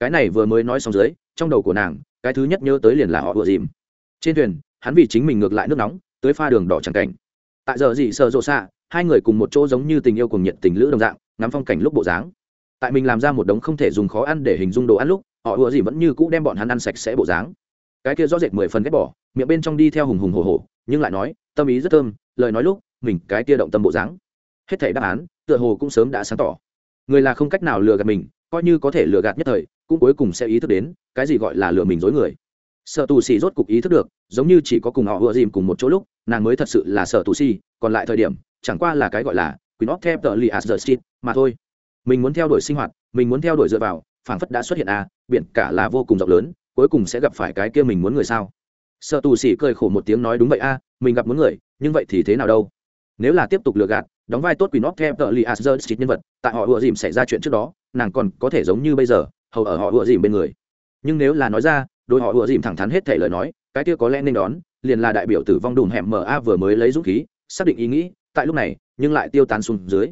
Cái này vừa mới nói xong dưới, trong đầu của nàng, cái thứ nhất nhớ tới liền là họ vừa dìm. Trên thuyền, hắn vì chính mình ngược lại nước nóng, tới pha đường đỏ chẳng cảnh. Tại giờ gì sợ rộ xạ, hai người cùng một chỗ giống như tình yêu cùng nhiệt tình lữ đồng dạng, ngắm phong cảnh lúc bộ dáng. Tại mình làm ra một đống không thể dùng khó ăn để hình dung đồ ăn lúc, họ ùa gì vẫn như cũ đem bọn hắn ăn sạch sẽ bộ dáng. Cái kia rõ rệt mười phần ghét bỏ miệng bên trong đi theo hùng hùng hồ hồ nhưng lại nói, tâm ý rất thơm, lời nói lúc, mình cái kia động tâm bộ dáng. Hết thể đáp án, tựa hồ cũng sớm đã sáng tỏ. Người là không cách nào lừa gạt mình, coi như có thể lừa gạt nhất thời, cũng cuối cùng sẽ ý thức đến, cái gì gọi là lừa mình dối người. Sợ tù xì rốt cục ý thức được, giống như chỉ có cùng họ ùa dìm cùng một chỗ lúc, nàng mới thật sự là sợ tù xì còn lại thời điểm, chẳng qua là cái gọi là queen of thép tờ li as the street mà thôi. Mình muốn theo đuổi sinh hoạt, mình muốn theo đuổi dựa vào, phảng phất đã xuất hiện à biển cả là vô cùng rộng lớn, cuối cùng sẽ gặp phải cái kia mình muốn người sao? Sợ tù sĩ cười khổ một tiếng nói, đúng vậy a, mình gặp muốn người, nhưng vậy thì thế nào đâu? Nếu là tiếp tục lừa gạt, đóng vai tốt quỷ nóc theo tờ li asher street nhân vật, tại họ ùa dìm xảy ra chuyện trước đó, nàng còn có thể giống như bây giờ, hầu ở họ ùa dìm bên người. Nhưng nếu là nói ra đôi họ ùa dìm thẳng thắn hết thể lời nói, cái kia có lẽ nên đón, liền là đại biểu tử vong đùm hẻm ma vừa mới lấy dũng khí, xác định ý nghĩ, tại lúc này, nhưng lại tiêu tán xuống dưới.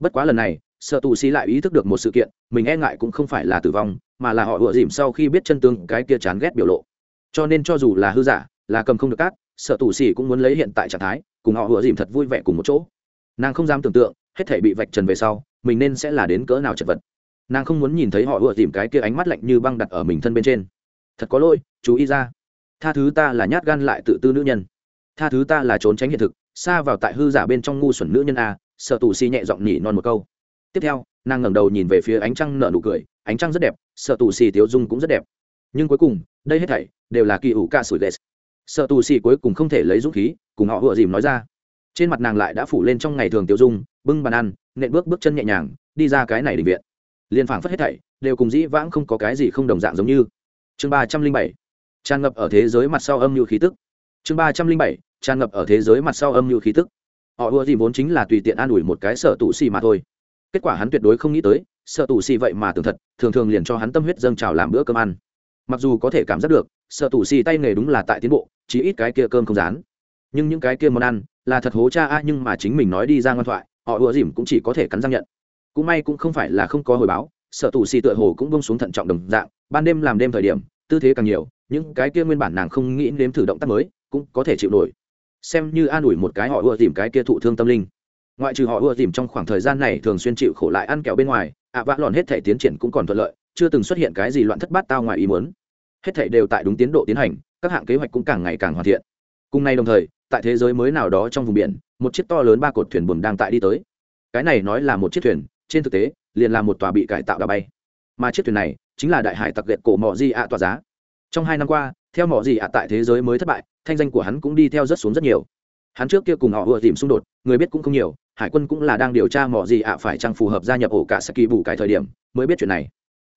Bất quá lần này sợ tù sĩ lại ý thức được một sự kiện, mình e ngại cũng không phải là tử vong, mà là họ ùa dìm sau khi biết chân tướng, cái kia chán ghét biểu lộ cho nên cho dù là hư giả, là cầm không được cát, sợ tù xỉ cũng muốn lấy hiện tại trạng thái, cùng họ hựa dìm thật vui vẻ cùng một chỗ. Nàng không dám tưởng tượng, hết thể bị vạch trần về sau, mình nên sẽ là đến cỡ nào chật vật. Nàng không muốn nhìn thấy họ hựa dìm cái kia ánh mắt lạnh như băng đặt ở mình thân bên trên. Thật có lỗi, chú ý ra. Tha thứ ta là nhát gan lại tự tư nữ nhân. Tha thứ ta là trốn tránh hiện thực, xa vào tại hư giả bên trong ngu xuẩn nữ nhân a, sợ tù xì nhẹ giọng nhỉ non một câu. Tiếp theo, nàng ngẩng đầu nhìn về phía ánh trăng nở nụ cười, ánh trăng rất đẹp, sợ tù xì tiếu dung cũng rất đẹp nhưng cuối cùng, đây hết thảy đều là kỳ ủ ca sủi lệ sợ tù xì cuối cùng không thể lấy dũng khí, cùng họ vừa dìm nói ra. Trên mặt nàng lại đã phủ lên trong ngày thường tiêu dung, bưng bàn ăn, nện bước bước chân nhẹ nhàng, đi ra cái này định viện. Liền phảng phất hết thảy đều cùng dĩ vãng không có cái gì không đồng dạng giống như. Chương ba trăm linh bảy, tràn ngập ở thế giới mặt sau âm mưu khí tức. Chương ba trăm linh bảy, tràn ngập ở thế giới mặt sau âm mưu khí tức. Họ ưa gì vốn chính là tùy tiện an ủi một cái sợ tù xì mà thôi. Kết quả hắn tuyệt đối không nghĩ tới, sợ tù xì vậy mà tưởng thật, thường thường liền cho hắn tâm huyết dâng trào làm bữa cơm ăn mặc dù có thể cảm giác được, sợ tù xì tay nghề đúng là tại tiến bộ chỉ ít cái kia cơm không dán. Nhưng những cái kia món ăn, là thật hố cha a, nhưng mà chính mình nói đi ra ngoan thoại, họ ùa dìm cũng chỉ có thể cắn răng nhận. Cũng may cũng không phải là không có hồi báo, sợ tù xì tựa hồ cũng bông xuống thận trọng đồng dạng, ban đêm làm đêm thời điểm, tư thế càng nhiều, những cái kia nguyên bản nàng không nghĩ nếm thử động tác mới, cũng có thể chịu nổi. Xem như an ủi một cái họ ùa dìm cái kia thụ thương tâm linh. Ngoại trừ họ ùa dìm trong khoảng thời gian này thường xuyên chịu khổ lại ăn kẹo bên ngoài, ạ vã lòn hết thể tiến triển cũng còn thuận lợi chưa từng xuất hiện cái gì loạn thất bát tao ngoài ý muốn. Hết thảy đều tại đúng tiến độ tiến hành, các hạng kế hoạch cũng càng ngày càng hoàn thiện. Cùng nay đồng thời, tại thế giới mới nào đó trong vùng biển, một chiếc to lớn ba cột thuyền buồm đang tại đi tới. Cái này nói là một chiếc thuyền, trên thực tế, liền là một tòa bị cải tạo đà bay. Mà chiếc thuyền này, chính là đại hải tặc ghẹt cổ mỏ di ạ tòa giá. Trong hai năm qua, theo mỏ gì ạ tại thế giới mới thất bại, thanh danh của hắn cũng đi theo rất xuống rất nhiều. Hắn trước kia cùng họ vừa tìm xung đột, người biết cũng không nhiều, hải quân cũng là đang điều tra mỏ gì ạ phải chăng phù hợp gia nhập ổ cả saki bù cái thời điểm, mới biết chuyện này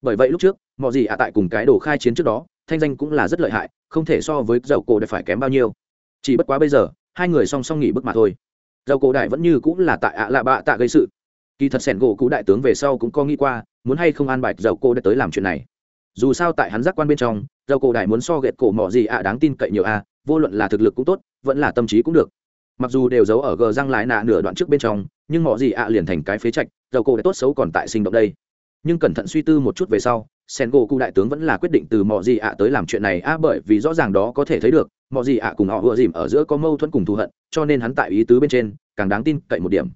bởi vậy lúc trước mọi gì ạ tại cùng cái đồ khai chiến trước đó, thanh danh cũng là rất lợi hại, không thể so với dầu cổ đại phải kém bao nhiêu. Chỉ bất quá bây giờ, hai người song song nghỉ bước mà thôi. Dầu cổ đại vẫn như cũng là tại ạ lạ bạ tạ gây sự. Kỳ thật sẻn gỗ cũ đại tướng về sau cũng có nghĩ qua, muốn hay không an bài dầu cổ đã tới làm chuyện này. Dù sao tại hắn giác quan bên trong, dầu cổ đại muốn so ghẹt cổ mỏ gì ạ đáng tin cậy nhiều a, vô luận là thực lực cũng tốt, vẫn là tâm trí cũng được. Mặc dù đều giấu ở gờ răng lại nạ nửa đoạn trước bên trong, nhưng mỏ gì ạ liền thành cái phế trạch, dầu cổ đã tốt xấu còn tại sinh động đây nhưng cẩn thận suy tư một chút về sau sen gỗ cụ đại tướng vẫn là quyết định từ mọi gì ạ tới làm chuyện này. A, bởi vì rõ ràng đó có thể thấy được mọi gì ạ cùng họ vừa dìm ở giữa có mâu thuẫn cùng thù hận, cho nên hắn tại ý tứ bên trên, càng đáng tin cậy một điểm.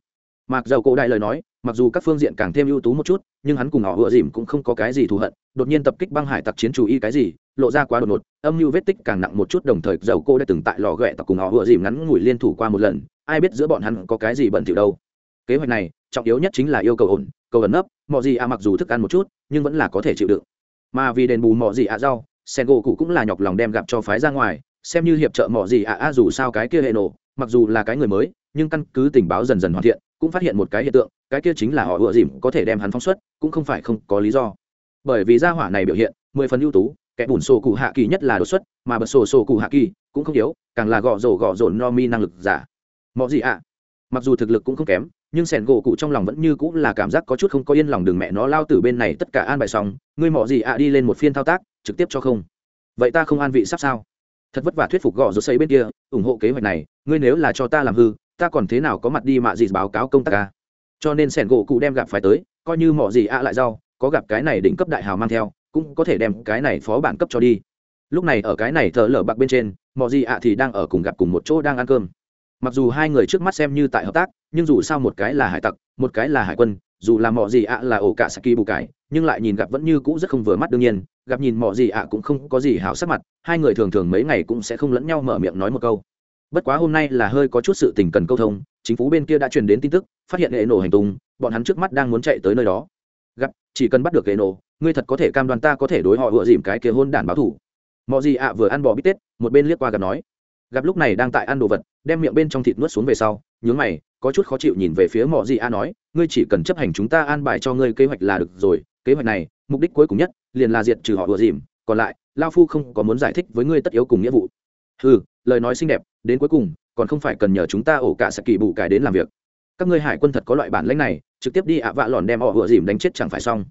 Mặc dầu cổ đại lời nói, mặc dù các phương diện càng thêm ưu tú một chút, nhưng hắn cùng họ vừa dìm cũng không có cái gì thù hận. Đột nhiên tập kích băng hải tặc chiến chủ y cái gì, lộ ra quá đột ngột, âm mưu vết tích càng nặng một chút, đồng thời dầu cô đã từng tại lò ghẹ tặc cùng họ vừa dìm ngắn ngủi liên thủ qua một lần. Ai biết giữa bọn hắn có cái gì bẩn thỉu đâu. Kế hoạch này, trọng yếu nhất chính là yêu cầu ổn cầu ẩn nấp mọi gì à mặc dù thức ăn một chút, nhưng vẫn là có thể chịu đựng. Mà vì đền bù mọi gì à rau sen gỗ cụ cũng là nhọc lòng đem gặp cho phái ra ngoài, xem như hiệp trợ mọi gì à a dù sao cái kia hệ nổ, mặc dù là cái người mới, nhưng căn cứ tình báo dần dần hoàn thiện, cũng phát hiện một cái hiện tượng, cái kia chính là họ ựa dìm có thể đem hắn phóng xuất, cũng không phải không có lý do. Bởi vì gia hỏa này biểu hiện, mười phần ưu tú, kẻ bùn sổ cụ hạ kỳ nhất là đột xuất, mà bật sổ sổ cụ hạ kỳ cũng không yếu, càng là gõ rổ gõ rổ no mi năng lực giả. Mọi gì ạ? Mặc dù thực lực cũng không kém, nhưng sẻn gỗ cụ trong lòng vẫn như cũng là cảm giác có chút không có yên lòng Đường mẹ nó lao từ bên này tất cả an bài xong, ngươi mỏ gì ạ, đi lên một phiên thao tác, trực tiếp cho không. Vậy ta không an vị sắp sao? Thật vất vả thuyết phục gõ rốt xây bên kia, ủng hộ kế hoạch này, ngươi nếu là cho ta làm hư, ta còn thế nào có mặt đi mạ gì báo cáo công tác ca cho nên sẻn gỗ cụ đem gặp phải tới, coi như mỏ gì ạ lại rau, có gặp cái này đỉnh cấp đại hào mang theo, cũng có thể đem cái này phó bản cấp cho đi. Lúc này ở cái này thợ lở bạc bên trên mỏ gì ạ thì đang ở cùng gặp cùng một chỗ đang ăn cơm mặc dù hai người trước mắt xem như tại hợp tác, nhưng dù sao một cái là hải tặc, một cái là hải quân, dù là mọi gì ạ là ổ cả saki bù cải, nhưng lại nhìn gặp vẫn như cũ rất không vừa mắt đương nhiên, gặp nhìn mọi gì ạ cũng không có gì hảo sắc mặt, hai người thường thường mấy ngày cũng sẽ không lẫn nhau mở miệng nói một câu. Bất quá hôm nay là hơi có chút sự tình cần câu thông, chính phủ bên kia đã truyền đến tin tức, phát hiện hệ nổ hành tung, bọn hắn trước mắt đang muốn chạy tới nơi đó. Gặp, chỉ cần bắt được hệ nổ, ngươi thật có thể cam đoan ta có thể đối họ vừa dìm cái kia hôn đản báo thủ. Mọi gì ạ vừa ăn bò bít tết, một bên liếc qua gặp nói gặp lúc này đang tại ăn đồ vật, đem miệng bên trong thịt nuốt xuống về sau, nhướng mày, có chút khó chịu nhìn về phía mọi gì a nói, ngươi chỉ cần chấp hành chúng ta an bài cho ngươi kế hoạch là được rồi, kế hoạch này, mục đích cuối cùng nhất, liền là diệt trừ họ ựa dìm, còn lại, lao phu không có muốn giải thích với ngươi tất yếu cùng nghĩa vụ. Ừ lời nói xinh đẹp, đến cuối cùng, còn không phải cần nhờ chúng ta ổ cả sẽ kỳ bù cải đến làm việc. Các ngươi hải quân thật có loại bản lãnh này, trực tiếp đi ạ vạ lòn đem họ ựa dìm đánh chết chẳng phải xong.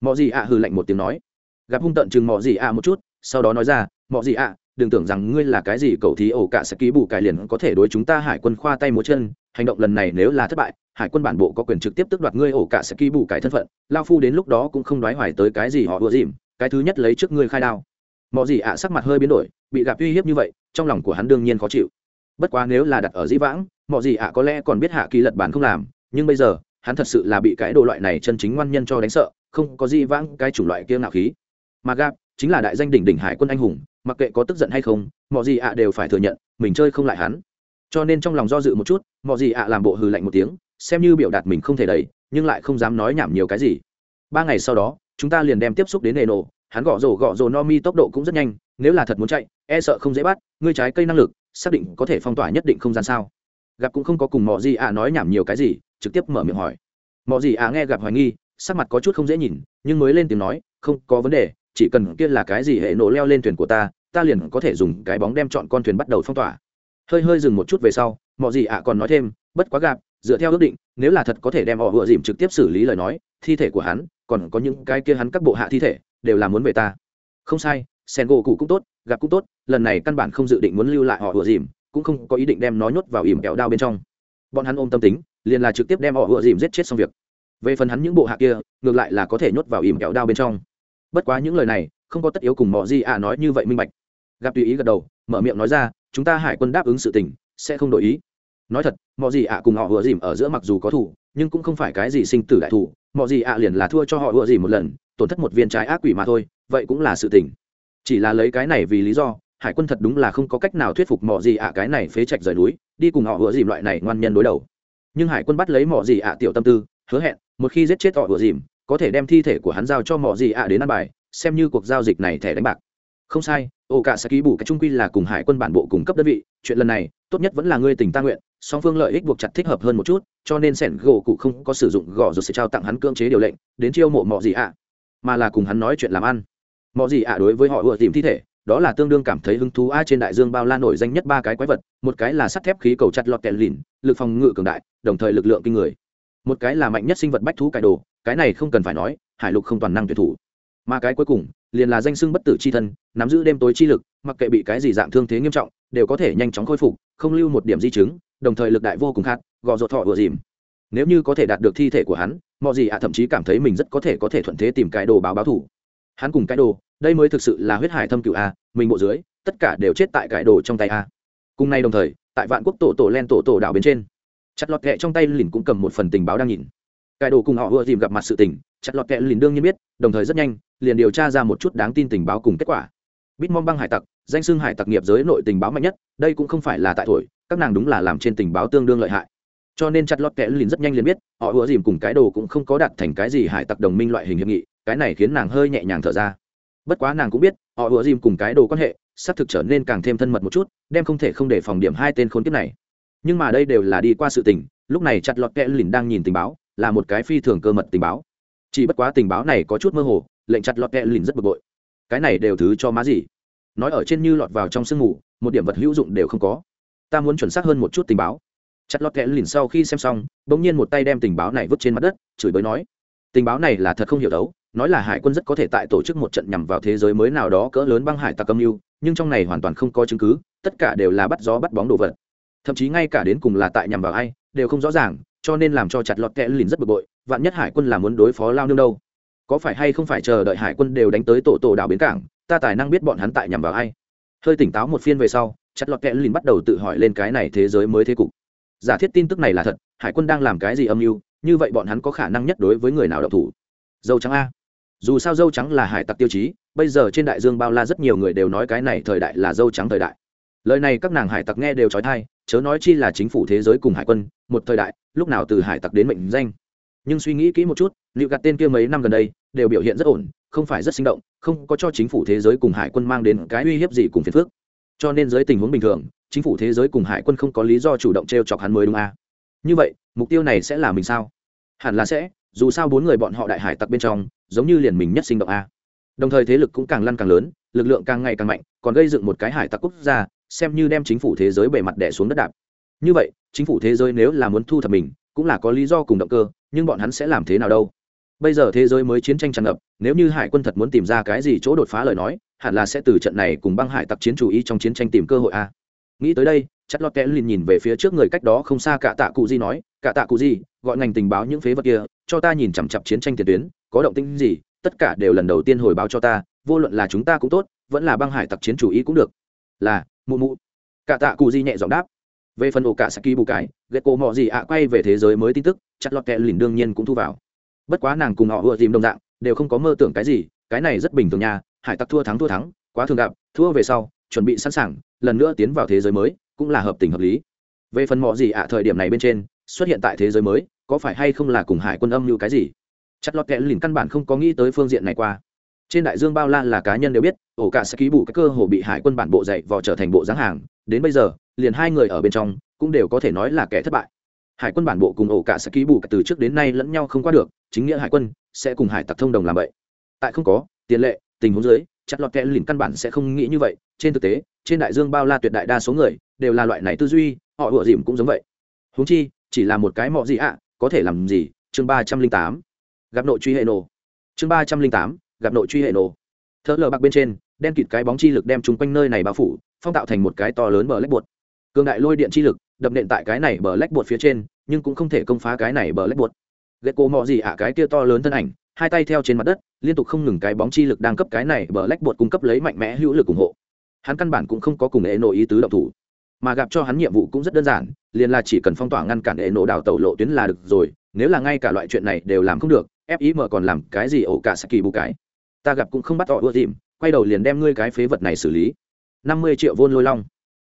Mọi gì ạ hừ lạnh một tiếng nói. Gặp hung tận chừng mọi gì ạ một chút, sau đó nói ra mọi gì ạ đừng tưởng rằng ngươi là cái gì cầu thí ổ cả sẽ ký bù cải liền có thể đối chúng ta hải quân khoa tay múa chân. Hành động lần này nếu là thất bại, hải quân bản bộ có quyền trực tiếp tước đoạt ngươi ổ cả sẽ ký bù cải thân phận. Lao phu đến lúc đó cũng không đoái hoài tới cái gì họ ưa dìm, cái thứ nhất lấy trước ngươi khai đao. Mọi gì ạ, sắc mặt hơi biến đổi, bị gặp uy hiếp như vậy, trong lòng của hắn đương nhiên khó chịu. Bất quá nếu là đặt ở dĩ vãng mọi gì ạ có lẽ còn biết hạ kỳ lật bản không làm, nhưng bây giờ, hắn thật sự là bị cái đồ loại này chân chính ngoan nhân cho đánh sợ, không có dĩ vãng cái chủng loại kia nào khí. Mà gặp, chính là đại danh đỉnh đỉnh hải quân anh hùng mặc kệ có tức giận hay không, mọi gì ạ đều phải thừa nhận, mình chơi không lại hắn. Cho nên trong lòng do dự một chút, mọi gì ạ làm bộ hừ lạnh một tiếng, xem như biểu đạt mình không thể đầy nhưng lại không dám nói nhảm nhiều cái gì. Ba ngày sau đó, chúng ta liền đem tiếp xúc đến nề nổ hắn gõ rổ gõ rổ no mi tốc độ cũng rất nhanh, nếu là thật muốn chạy e sợ không dễ bắt, ngươi trái cây năng lực, xác định có thể phong tỏa nhất định không gian sao? Gặp cũng không có cùng mọi gì ạ nói nhảm nhiều cái gì, trực tiếp mở miệng hỏi. Mọi gì ạ nghe gặp hoài nghi, sắc mặt có chút không dễ nhìn, nhưng mới lên tiếng nói, không có vấn đề chỉ cần kia là cái gì hệ nổ leo lên thuyền của ta ta liền có thể dùng cái bóng đem chọn con thuyền bắt đầu phong tỏa. Hơi hơi dừng một chút về sau mọi gì ạ còn nói thêm, bất quá gặp, dựa theo ước định, nếu là thật có thể đem họ vừa dìm trực tiếp xử lý lời nói, thi thể của hắn, còn có những cái kia hắn các bộ hạ thi thể, đều là muốn về ta. Không sai, sen gỗ cụ cũng tốt, gặp cũng tốt, lần này căn bản không dự định muốn lưu lại họ vừa dìm, cũng không có ý định đem nó nhốt vào ỉm kẹo đao bên trong. Bọn hắn ôm tâm tính, liền là trực tiếp đem họ vừa dìm giết chết xong việc. Về phần hắn những bộ hạ kia, ngược lại là có thể nhốt vào ỉm kẹo đao bên trong bất quá những lời này, không có tất yếu cùng mọi gì ạ nói như vậy minh bạch. Gặp tùy ý gật đầu, mở miệng nói ra, chúng ta hải quân đáp ứng sự tình, sẽ không đổi ý. Nói thật mọi gì ạ cùng họ vừa dìm ở giữa mặc dù có thủ nhưng cũng không phải cái gì sinh tử đại thủ mọi gì ạ liền là thua cho họ vừa dìm một lần, tổn thất một viên trái ác quỷ mà thôi, vậy cũng là sự tình. Chỉ là lấy cái này vì lý do, hải quân thật đúng là không có cách nào thuyết phục mọi gì ạ cái này phế trạch rời núi, đi cùng họ vừa dìm loại này ngoan nhân đối đầu. Nhưng hải quân bắt lấy mọi gì ạ tiểu tâm tư, hứa hẹn, một khi giết chết họ vừa dìm có thể đem thi thể của hắn giao cho mọi gì ạ đến ăn bài, xem như cuộc giao dịch này thẻ đánh bạc. Không sai, ô cả sẽ ký bù cái trung quy là cùng hải quân bản bộ cung cấp đơn vị, chuyện lần này, tốt nhất vẫn là ngươi tỉnh ta nguyện, song phương lợi ích buộc chặt thích hợp hơn một chút, cho nên sẻn gỗ cụ không có sử dụng gõ rồi sẽ trao tặng hắn cưỡng chế điều lệnh, đến chiêu mộ mọi gì ạ. Mà là cùng hắn nói chuyện làm ăn. Mọi gì ạ đối với họ vừa tìm thi thể, đó là tương đương cảm thấy hứng thú a trên đại dương bao la nổi danh nhất ba cái quái vật, một cái là sắt thép khí cầu chặt lọt kẹt lìn, lực phòng ngự cường đại, đồng thời lực lượng kinh người. Một cái là mạnh nhất sinh vật bách thú cải đồ cái này không cần phải nói, hải lục không toàn năng tuyệt thủ. Mà cái cuối cùng, liền là danh xưng bất tử c h i thân, nắm giữ đêm tối chi lực, mặc kệ bị cái gì dạng thương thế nghiêm trọng, đều có thể nhanh chóng khôi phục, không lưu một điểm di chứng, đồng thời lực đại vô cùng khát gò ruột thọ vừa dìm. Nếu như có thể đạt được thi thể của hắn, mọi gì ạ thậm chí cảm thấy mình rất có thể có thể thuận thế tìm cái đồ báo báo thủ. Hắn cùng cái đồ, đây mới thực sự là huyết hải thâm cựu a, mình bộ dưới, tất cả đều chết tại cái đồ trong tay a. Cùng nay đồng thời, tại vạn quốc tổ tổ len tổ tổ đảo bên trên, chặt lọt kẹ trong tay lìn cũng cầm một phần tình báo đang nhìn cái đồ cùng họ vừa tìm gặp mặt sự tình, chặt lọt kẹ lìn đương nhiên biết, đồng thời rất nhanh, liền điều tra ra một chút đáng tin tình báo cùng kết quả. Bitmom băng hải tặc, danh xưng hải tặc nghiệp giới nội tình báo mạnh nhất, đây cũng không phải là tại thổi, các nàng đúng là làm trên tình báo tương đương lợi hại. Cho nên chặt lọt kẽ lìn rất nhanh liền biết, họ ùa dìm cùng cái đồ cũng không có đạt thành cái gì hải tặc đồng minh loại hình hiệp nghị, cái này khiến nàng hơi nhẹ nhàng thở ra. Bất quá nàng cũng biết, họ ùa dìm cùng cái đồ quan hệ sắp thực trở nên càng thêm thân mật một chút, đem không thể không để phòng điểm hai tên khốn kiếp này. Nhưng mà đây đều là đi qua sự tình, lúc này chặt lọt kẽ lìn đang nhìn tình báo là một cái phi thường cơ mật tình báo. Chỉ bất quá tình báo này có chút mơ hồ, lệnh chặt lọt kẽ lìn rất bực bội. Cái này đều thứ cho má gì? Nói ở trên như lọt vào trong sương mù, một điểm vật hữu dụng đều không có. Ta muốn chuẩn xác hơn một chút tình báo. Chặt lọt kẽ lìn sau khi xem xong, bỗng nhiên một tay đem tình báo này vứt trên mặt đất, chửi bới nói, tình báo này là thật không hiểu đấu, nói là hải quân rất có thể tại tổ chức một trận nhằm vào thế giới mới nào đó cỡ lớn băng hải tặc âm mưu, nhưng trong này hoàn toàn không có chứng cứ, tất cả đều là bắt gió bắt bóng đồ vật. Thậm chí ngay cả đến cùng là tại nhằm vào ai, đều không rõ ràng cho nên làm cho chặt lọt kẽ lìn rất bực bội, vạn nhất hải quân là muốn đối phó lao nương đâu. Có phải hay không phải chờ đợi hải quân đều đánh tới tổ tổ đảo bến cảng, ta tài năng biết bọn hắn tại nhằm vào ai. Hơi tỉnh táo một phiên về sau, chặt lọt kẽ lìn bắt đầu tự hỏi lên cái này thế giới mới thế cục. Giả thiết tin tức này là thật, hải quân đang làm cái gì âm mưu, như vậy bọn hắn có khả năng nhất đối với người nào độc thủ? Dâu trắng a. Dù sao dâu trắng là hải tặc tiêu chí, bây giờ trên đại dương bao la rất nhiều người đều nói cái này thời đại là dâu trắng thời đại. Lời này các nàng hải tặc nghe đều trói thai chớ nói chi là chính phủ thế giới cùng hải quân, một thời đại, lúc nào từ hải tặc đến mệnh danh. Nhưng suy nghĩ kỹ một chút, liệu gạt tên kia mấy năm gần đây, đều biểu hiện rất ổn, không phải rất sinh động, không có cho chính phủ thế giới cùng hải quân mang đến cái uy hiếp gì cùng phiền phước cho nên dưới tình huống bình thường, chính phủ thế giới cùng hải quân không có lý do chủ động t r e o chọc hắn mới đúng à. như vậy, mục tiêu này sẽ là mình sao? Hẳn là sẽ, dù sao bốn người bọn họ đại hải tặc bên trong, giống như liền mình nhất sinh động a. Đồng thời thế lực cũng càng lăn càng lớn, lực lượng càng ngày càng mạnh, còn gây dựng một cái hải tặc quốc gia xem như đem chính phủ thế giới bề mặt đẻ xuống đất đạp. Như vậy, chính phủ thế giới nếu là muốn thu thập mình, cũng là có lý do cùng động cơ, nhưng bọn hắn sẽ làm thế nào đâu? Bây giờ thế giới mới chiến tranh tràn ngập, nếu như hải quân thật muốn tìm ra cái gì chỗ đột phá lời nói, hẳn là sẽ từ trận này cùng băng hải tặc chiến chủ ý trong chiến tranh tìm cơ hội a. Nghĩ tới đây chất lót kẽ liền nhìn về phía trước người cách đó không xa cả tạ cụ di nói, cả tạ cụ di, gọi ngành tình báo những phế vật kia, cho ta nhìn chằm chặp chiến tranh tiền tuyến, có động tĩnh gì, tất cả đều lần đầu tiên hồi báo cho ta, vô luận là chúng ta cũng tốt, vẫn là băng hải tặc chiến chủ ý cũng được. Là mụ mụ. Cả tạ cụ di nhẹ giọng đáp. Về phần ổ cả saki bù cái ghét cổ mọi gì ạ quay về thế giới mới tin tức, chặt lọt kẹ lìn đương nhiên cũng thu vào. Bất quá nàng cùng họ vừa tìm đồng dạng, đều không có mơ tưởng cái gì, cái này rất bình thường nha, hải tặc thua thắng thua thắng, quá thường gặp, thua về sau, chuẩn bị sẵn sàng, lần nữa tiến vào thế giới mới, cũng là hợp tình hợp lý. Về phần mọi gì ạ thời điểm này bên trên, xuất hiện tại thế giới mới, có phải hay không là cùng hải quân âm như cái gì? Chặt lọt kẹ lìn căn bản không có nghĩ tới phương diện này qua trên đại dương bao la là cá nhân đều biết, ổ cả sẽ ký bù cái cơ hồ bị hải quân bản bộ dạy vò trở thành bộ dáng hàng. Đến bây giờ, liền hai người ở bên trong cũng đều có thể nói là kẻ thất bại. Hải quân bản bộ cùng ổ cả sẽ ký bù từ trước đến nay lẫn nhau không qua được, chính nghĩa hải quân sẽ cùng hải tặc thông đồng làm vậy. Tại không có tiền lệ, tình huống dưới chặt lọt kẽ lìn căn bản sẽ không nghĩ như vậy. Trên thực tế, trên đại dương bao la tuyệt đại đa số người đều là loại này tư duy, họ ủa dìm cũng giống vậy. Huống chi, chỉ là một cái mọ gì ạ, có thể làm gì? Chương ba trăm linh tám. Gặp nội truy hệ nổ. Chương ba trăm linh tám gặp nội truy hệ nổ. Thợ lờ bạc bên trên, đen kịt cái bóng chi lực đem chúng quanh nơi này bao phủ, phong tạo thành một cái to lớn bờ lách bột. Cường đại lôi điện chi lực, đập nện tại cái này bờ lách bột phía trên, nhưng cũng không thể công phá cái này bờ lách bột. Ghét cô mò gì ạ, cái kia to lớn thân ảnh, hai tay theo trên mặt đất, liên tục không ngừng cái bóng chi lực đang cấp cái này bờ lách bột cung cấp lấy mạnh mẽ hữu lực ủng hộ. Hắn căn bản cũng không có cùng hệ nổ ý tứ động thủ. Mà gặp cho hắn nhiệm vụ cũng rất đơn giản, liền là chỉ cần phong tỏa ngăn cản hệ nổ đào tẩu lộ tuyến là được rồi, nếu là ngay cả loại chuyện này đều làm không được fim còn làm cái gì ổ cả saki bù cái ta gặp cũng không bắt họ ưa dìm quay đầu liền đem ngươi cái phế vật này xử lý. Năm mươi triệu vôn lôi long.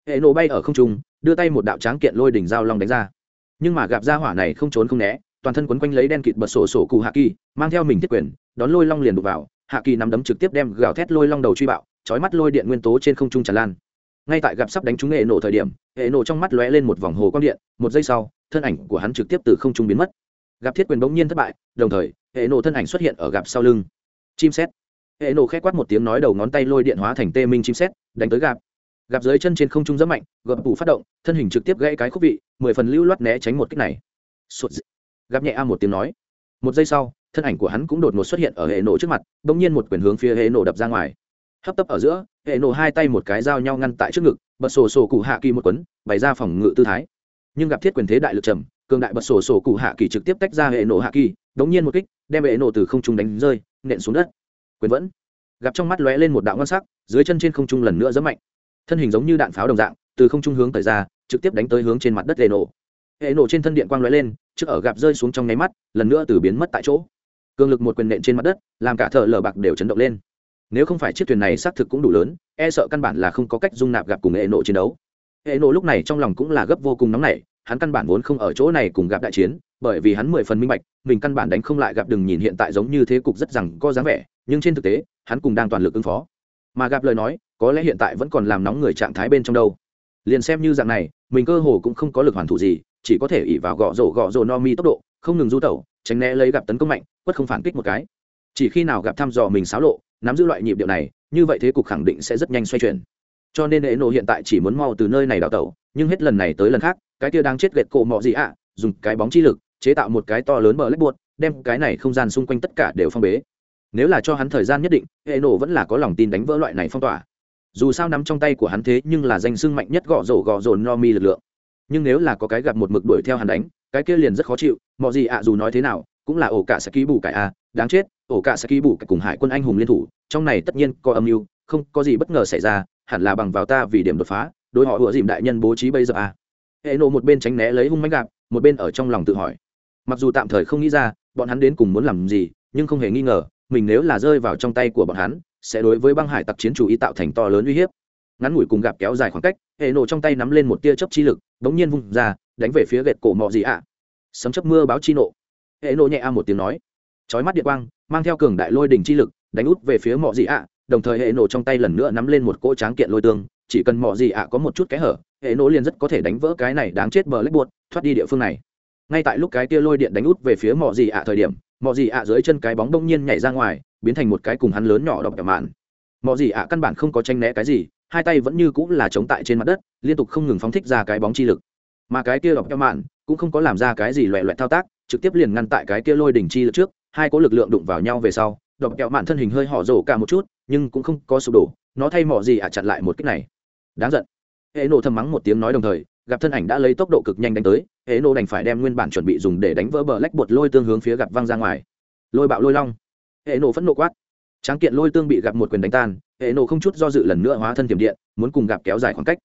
Hệ nổ bay ở không trung, đưa tay một đạo tráng kiện lôi đỉnh dao long đánh ra. Nhưng mà gặp ra hỏa này không trốn không né, toàn thân quấn quanh lấy đen kịt bật sổ sổ cụ hạ kỳ, mang theo mình thiết quyền, đón lôi long liền đục vào. Hạ kỳ nắm đấm trực tiếp đem gào thét lôi long đầu truy bạo trói mắt lôi điện nguyên tố trên không trung tràn lan. Ngay tại gặp sắp đánh trúng hệ nổ thời điểm, hệ nổ trong mắt lóe lên một vòng hồ quang điện, một giây sau, thân ảnh của hắn trực tiếp từ không trung biến mất. Gặp thiết quyền bỗng nhiên thất bại, đồng thời, hệ nổ thân ảnh xuất hiện ở gặp sau lưng. Chim xét hệ nổ khẽ quát một tiếng nói đầu ngón tay lôi điện hóa thành tê minh chim xét đánh tới gạp. Gặp dưới chân trên không trung rất mạnh gập phủ phát động, thân hình trực tiếp gãy cái khúc vị, mười phần lưu loát né tránh một kích này. Sụt gặp nhẹ a một tiếng nói. Một giây sau, thân ảnh của hắn cũng đột ngột xuất hiện ở hệ nổ trước mặt đ ỗ n g nhiên một quyền hướng phía hệ nổ đập ra ngoài. Hấp tấp ở giữa, hệ nổ hai tay một cái dao nhau ngăn tại trước ngực, bật sổ sổ cụ hạ kỳ một quấn, bày ra phòng ngự tư thái. Nhưng gặp thiết quyền thế đại lực trầm, cường đại bật sổ sổ cụ hạ kỳ trực tiếp tách ra hệ nổ hạ kỳ đ ỗ n g nhiên một kích, đem hệ nổ từ không trung đánh rơi, nện xuống đất quyền vẫn. Gặp trong mắt lóe lên một đạo ngon sắc, dưới chân trên không trung lần nữa rất mạnh. Thân hình giống như đạn pháo đồng dạng, từ không trung hướng tới ra, trực tiếp đánh tới hướng trên mặt đất hệ nổ hệ nổ trên thân điện quang lóe lên, trước ở gặp rơi xuống trong nháy mắt, lần nữa từ biến mất tại chỗ. Cường lực một quyền nện trên mặt đất, làm cả thợ lở bạc đều chấn động lên. Nếu không phải chiếc thuyền này xác thực cũng đủ lớn e sợ căn bản là không có cách dung nạp gặp cùng hệ nộ chiến đấu. Hệ nộ lúc này trong lòng cũng là gấp vô cùng nóng nảy, hắn căn bản vốn không ở chỗ này cùng gặp đại chiến bởi vì hắn mười phần minh bạch, mình căn bản đánh không lại gặp đừng nhìn hiện tại giống như thế cục rất rằng có dáng vẻ, nhưng trên thực tế, hắn cùng đang toàn lực ứng phó. Mà gặp lời nói, có lẽ hiện tại vẫn còn làm nóng người trạng thái bên trong đâu. Liền xem như dạng này, mình cơ hồ cũng không có lực hoàn thủ gì, chỉ có thể ỉ vào gõ rổ gõ rổ no mi tốc độ, không ngừng du tẩu, tránh né lấy gặp tấn công mạnh, quất không phản kích một cái. Chỉ khi nào gặp thăm dò mình xáo lộ, nắm giữ loại nhịp điệu này, như vậy thế cục khẳng định sẽ rất nhanh xoay chuyển. Cho nên hệ nộ hiện tại chỉ muốn mau từ nơi này đào tẩu, nhưng hết lần này tới lần khác, cái kia đang chết gệt cổ mọ gì ạ, dùng cái bóng chi lực chế tạo một cái to lớn bờ lách buột đem cái này không gian xung quanh tất cả đều phong bế. Nếu là cho hắn thời gian nhất định hệ nổ vẫn là có lòng tin đánh vỡ loại này phong tỏa. Dù sao nắm trong tay của hắn thế nhưng là danh sưng mạnh nhất gõ rổ gõ rồn no mi lực lượng. Nhưng nếu là có cái gặp một mực đuổi theo hắn đánh, cái kia liền rất khó chịu, mọi gì ạ, dù nói thế nào, cũng là ổ cả sẽ ký bù cải a, đáng chết, ổ cả sẽ ký bù cải cùng hải quân anh hùng liên thủ, trong này tất nhiên có âm mưu, không có gì bất ngờ xảy ra, hẳn là bằng vào ta vì điểm đột phá, đối họ ủa dìm đại nhân bố trí bây giờ a. Hệ nổ một bên tránh né lấy hung mánh gạp một bên ở trong lòng tự hỏi mặc dù tạm thời không nghĩ ra bọn hắn đến cùng muốn làm gì, nhưng không hề nghi ngờ, mình nếu là rơi vào trong tay của bọn hắn, sẽ đối với băng hải tặc chiến chủ ý tạo thành to lớn uy hiếp. Ngắn ngủi cùng gặp kéo dài khoảng cách, hệ nổ trong tay nắm lên một tia chấp chi lực đống nhiên vung ra, đánh về phía gệt cổ mọ gì ạ. Sấm chấp mưa báo chi nộ. Hệ nổ nhẹ a một tiếng nói. Chói mắt điện quang, mang theo cường đại lôi đỉnh chi lực, đánh út về phía mọ gì ạ, đồng thời hệ nổ trong tay lần nữa nắm lên một cỗ tráng kiện lôi tương, chỉ cần mọ gì ạ có một chút kẽ hở, hệ nổ liền rất có thể đánh vỡ cái này đáng chết bờ lách buột thoát đi địa phương này ngay tại lúc cái tia lôi điện đánh út về phía mọ gì ạ thời điểm, mọ gì ạ dưới chân cái bóng đông nhiên nhảy ra ngoài, biến thành một cái cùng hắn lớn nhỏ độc kẹo mạn. Mọ gì ạ căn bản không có tranh né cái gì, hai tay vẫn như cũng là chống tại trên mặt đất, liên tục không ngừng phóng thích ra cái bóng chi lực. Mà cái kia độc kẹo mạn cũng không có làm ra cái gì loẹ loẹt thao tác, trực tiếp liền ngăn tại cái kia lôi đỉnh chi lực trước, hai có lực lượng đụng vào nhau về sau, độc kẹo mạn thân hình hơi họ rổ cả một chút, nhưng cũng không có sụp đổ, nó thay mỏ gì ạ chặn lại một cách này. Đáng giận. Hệ nổ thầm mắng một tiếng nói đồng thời gặp thân ảnh đã lấy tốc độ cực nhanh đánh tới hệ nổ đành phải đem nguyên bản chuẩn bị dùng để đánh vỡ bờ lách bột lôi tương hướng phía gặp văng ra ngoài. Lôi bạo lôi long. Hệ nổ phẫn nộ quát. Tráng kiện lôi tương bị gặp một quyền đánh tan hệ nổ không chút do dự lần nữa hóa thân tiềm điện, muốn cùng gặp kéo dài khoảng cách.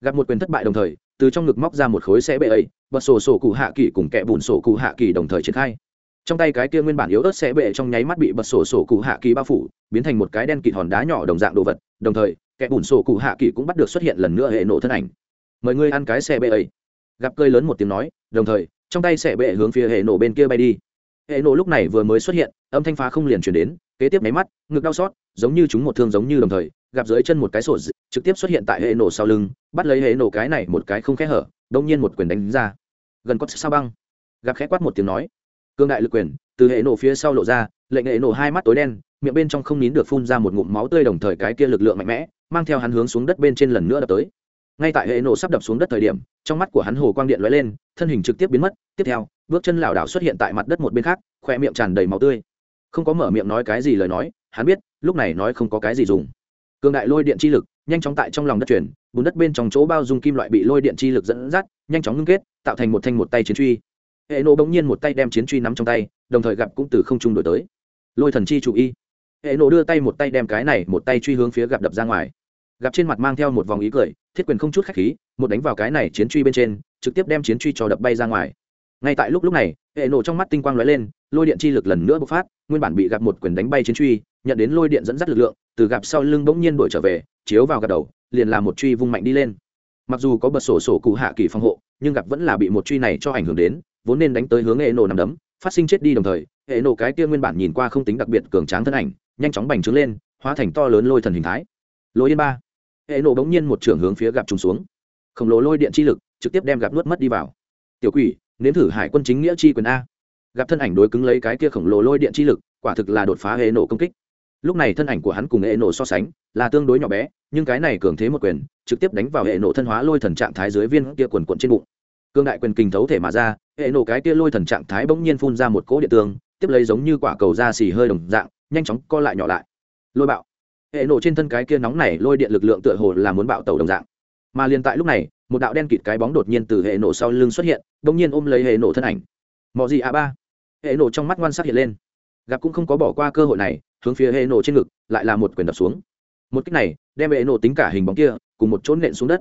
Gặp một quyền thất bại đồng thời, từ trong ngực móc ra một khối xe bệ ấy, bật sổ sổ cụ hạ kỳ cùng kẹ bùn sổ cụ hạ kỳ đồng thời triển khai. Trong tay cái kia nguyên bản yếu ớt xe bệ trong nháy mắt bị bật sổ sổ cụ hạ kỳ bao phủ, biến thành một cái đen kịt hòn đá nhỏ đồng dạng đồ vật, đồng thời, kẻ bùn sổ cụ hạ kỳ cũng bắt được xuất hiện lần nữa hệ nổ thân ảnh mời ngươi ăn cái xe bệ ấy. Gặp cơi lớn một tiếng nói, đồng thời, trong tay xe bệ hướng phía hệ nổ bên kia bay đi. Hệ nổ lúc này vừa mới xuất hiện, âm thanh phá không liền chuyển đến, kế tiếp máy mắt, ngực đau xót, giống như chúng một thương giống như đồng thời, gặp dưới chân một cái sổ trực tiếp xuất hiện tại hệ nổ sau lưng, bắt lấy hệ nổ cái này một cái không khẽ hở, đông nhiên một quyền đánh ra. Gần có sao băng. Gặp khẽ quát một tiếng nói, cương đại lực quyền, từ hệ nổ phía sau lộ ra, lệnh hệ nổ hai mắt tối đen, miệng bên trong không nín được phun ra một ngụm máu tươi đồng thời cái kia lực lượng mạnh mẽ, mang theo hắn hướng xuống đất bên trên lần nữa đập tới ngay tại hệ nổ sắp đập xuống đất thời điểm, trong mắt của hắn hồ quang điện lóe lên, thân hình trực tiếp biến mất. Tiếp theo, bước chân lảo đảo xuất hiện tại mặt đất một bên khác khoe miệng tràn đầy máu tươi. Không có mở miệng nói cái gì lời nói, hắn biết, lúc này nói không có cái gì dùng. Cường đại lôi điện chi lực, nhanh chóng tại trong lòng đất chuyển bùn đất bên trong chỗ bao dung kim loại bị lôi điện chi lực dẫn dắt, nhanh chóng ngưng kết, tạo thành một thanh một tay chiến truy. Hệ nổ bỗng nhiên một tay đem chiến truy nắm trong tay, đồng thời gặp cũng từ không trung đổi tới. Lôi thần chi chủ y. Hệ nổ đưa tay một tay đem cái này một tay truy hướng phía gặp đập ra ngoài gặp trên mặt mang theo một vòng ý cười, thiết quyền không chút khách khí, một đánh vào cái này chiến truy bên trên, trực tiếp đem chiến truy cho đập bay ra ngoài. Ngay tại lúc lúc này, hệ nổ trong mắt tinh quang lóe lên, lôi điện chi lực lần nữa bộc phát, nguyên bản bị gặp một quyền đánh bay chiến truy, nhận đến lôi điện dẫn dắt lực lượng, từ gặp sau lưng bỗng nhiên đổi trở về, chiếu vào gặp đầu, liền làm một truy vung mạnh đi lên. Mặc dù có bật sổ sổ cụ hạ kỳ phòng hộ, nhưng gặp vẫn là bị một truy này cho ảnh hưởng đến, vốn nên đánh tới hướng hệ nổ nằm đấm, phát sinh chết đi đồng thời, hệ nổ cái kia nguyên bản nhìn qua không tính đặc biệt cường tráng thân ảnh, nhanh chóng bành trướng lên, hóa thành to lớn lôi thần hình thái. Lôi yên ba hệ nổ bỗng nhiên một trường hướng phía gặp trùng xuống. Khổng lồ lôi điện chi lực trực tiếp đem gặp nuốt mất đi vào. Tiểu quỷ, nếm thử hải quân chính nghĩa chi quyền a. Gặp thân ảnh đối cứng lấy cái kia khổng lồ lôi điện chi lực, quả thực là đột phá hệ nổ công kích. Lúc này thân ảnh của hắn cùng hệ nổ so sánh, là tương đối nhỏ bé, nhưng cái này cường thế một quyền, trực tiếp đánh vào hệ nổ thân hóa lôi thần trạng thái dưới viên kia quần quận trên bụng. Cương đại quyền kình thấu thể mà ra, hệ nổ cái kia lôi thần trạng thái bỗng nhiên phun ra một cỗ điện tương tiếp lấy giống như quả cầu da xì hơi đồng dạng, nhanh chóng co lại nhỏ lại. Lôi bạo hệ nổ trên thân cái kia nóng này lôi điện lực lượng tựa hồ là muốn bạo tàu đồng dạng. Mà liền tại lúc này, một đạo đen kịt cái bóng đột nhiên từ hệ nổ sau lưng xuất hiện đ ỗ n g nhiên ôm lấy hệ nổ thân ảnh. Mọi gì a ba. Hệ nổ trong mắt ngoan sắc hiện lên. Gặp cũng không có bỏ qua cơ hội này, hướng phía hệ nổ trên ngực, lại là một quyền đập xuống. Một cách này, đem hệ nổ tính cả hình bóng kia, cùng một chốn nện xuống đất.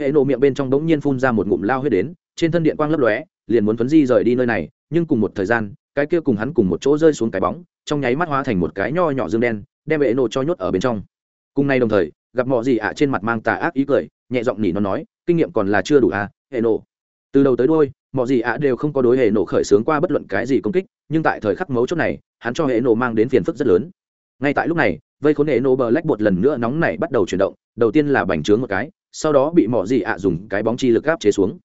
Hệ nổ miệng bên trong đ n g nhiên phun ra một ngụm lao huyết đến, trên thân điện quang lấp lóe, liền muốn phấn di rời đi nơi này, nhưng cùng một thời gian, cái kia cùng hắn cùng một chỗ rơi xuống cái bóng, trong nháy mắt hóa thành một cái nho nhỏ dương đen đem hệ nổ cho nhốt ở bên trong. Cùng nay đồng thời, gặp mọi gì ạ trên mặt mang tà ác ý cười, nhẹ giọng nỉ nó nói, kinh nghiệm còn là chưa đủ à hệ nổ. Từ đầu tới đôi mọi gì ạ đều không có đối hệ nổ khởi xướng qua bất luận cái gì công kích, nhưng tại thời khắc mấu chốt này, hắn cho hệ nổ mang đến phiền phức rất lớn. Ngay tại lúc này, vây khốn hệ nổ bờ lách bột lần nữa nóng này bắt đầu chuyển động, đầu tiên là bành trướng một cái, sau đó bị mọi gì ạ dùng cái bóng chi lực gáp chế xuống.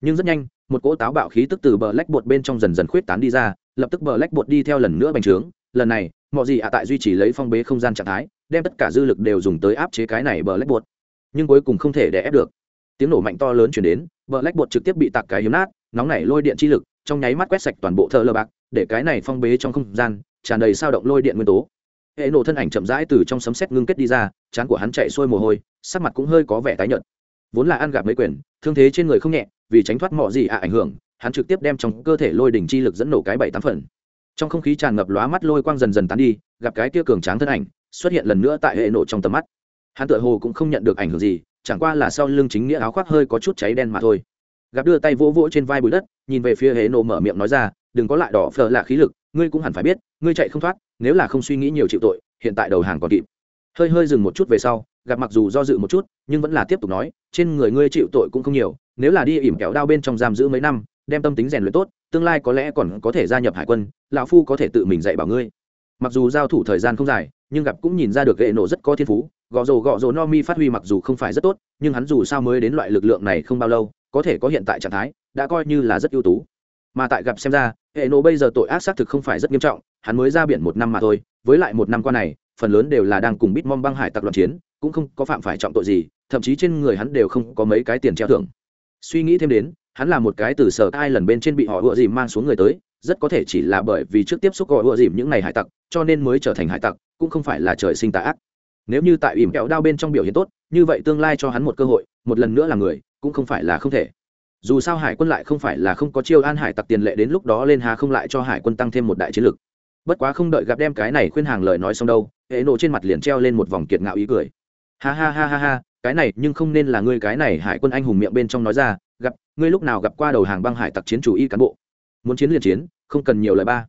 Nhưng rất nhanh, một cỗ táo bạo khí tức từ bờ lách bột bên trong dần dần khuyết tán đi ra, lập tức bờ lách bột đi theo lần nữa bành trướng, lần này mọi gì ạ, tại duy trì lấy phong bế không gian trạng thái, đem tất cả dư lực đều dùng tới áp chế cái này bờ lách bột. Nhưng cuối cùng không thể đè ép được. Tiếng nổ mạnh to lớn chuyển đến, bờ lách bột trực tiếp bị tạc cái hiếm nát, nóng nảy lôi điện chi lực, trong nháy mắt quét sạch toàn bộ thợ lơ bạc, để cái này phong bế trong không gian tràn đầy sao động lôi điện nguyên tố. Hệ nổ thân ảnh chậm rãi từ trong sấm sét ngưng kết đi ra, trán của hắn chạy xuôi mồ hôi, sắc mặt cũng hơi có vẻ tái nhợt. Vốn là ăn gạp mấy quyền, thương thế trên người không nhẹ, vì tránh thoát mọi gì ạ ảnh hưởng, hắn trực tiếp đem trong cơ thể lôi đỉnh chi lực dẫn nổ cái bảy tám phần trong không khí tràn ngập lóa mắt lôi quang dần dần tán đi, gặp cái kia cường tráng thân ảnh xuất hiện lần nữa tại hệ nổ trong tầm mắt. Hắn tựa hồ cũng không nhận được ảnh hưởng gì, chẳng qua là sau lưng chính nghĩa áo khoác hơi có chút cháy đen mà thôi. Gặp đưa tay vỗ vỗ trên vai bụi đất, nhìn về phía hệ nổ mở miệng nói ra, đừng có lại đỏ phờ lạ khí lực, ngươi cũng hẳn phải biết, ngươi chạy không thoát, nếu là không suy nghĩ nhiều chịu tội, hiện tại đầu hàng còn kịp. Hơi hơi dừng một chút về sau, gặp mặc dù do dự một chút, nhưng vẫn là tiếp tục nói, trên người ngươi chịu tội cũng không nhiều, nếu là đi ỉm kẹo đao bên trong giam giữ mấy năm đem tâm tính rèn luyện tốt, tương lai có lẽ còn có thể gia nhập hải quân, lão phu có thể tự mình dạy bảo ngươi. Mặc dù giao thủ thời gian không dài, nhưng gặp cũng nhìn ra được gậy nổ rất có thiên phú gõ rồ gõ rồ no mi phát huy mặc dù không phải rất tốt, nhưng hắn dù sao mới đến loại lực lượng này không bao lâu, có thể có hiện tại trạng thái, đã coi như là rất ưu tú. Mà tại gặp xem ra hệ nổ bây giờ tội ác xác thực không phải rất nghiêm trọng, hắn mới ra biển một năm mà thôi, với lại một năm qua này, phần lớn đều là đang cùng bít mong băng hải tặc loạn chiến, cũng không có phạm phải trọng tội gì, thậm chí trên người hắn đều không có mấy cái tiền treo thưởng. Suy nghĩ thêm đến hắn là một cái từ sở ai lần bên trên bị họ ựa dìm mang xuống người tới, rất có thể chỉ là bởi vì trước tiếp xúc gọi ựa dìm những ngày hải tặc, cho nên mới trở thành hải tặc, cũng không phải là trời sinh tà ác. Nếu như tại ỉm kẹo đao bên trong biểu hiện tốt, như vậy tương lai cho hắn một cơ hội, một lần nữa là người, cũng không phải là không thể. Dù sao hải quân lại không phải là không có chiêu an hải tặc tiền lệ đến lúc đó lên hà không lại cho hải quân tăng thêm một đại chiến lực. Bất quá không đợi gặp đem cái này khuyên hàng lời nói xong đâu, hệ nộ trên mặt liền treo lên một vòng kiệt ngạo ý cười. Ha ha ha ha ha, cái này nhưng không nên là ngươi cái này hải quân anh hùng miệng bên trong nói ra gặp, ngươi lúc nào gặp qua đầu hàng băng hải tặc chiến chủ y cán bộ? Muốn chiến liền chiến, không cần nhiều lời ba.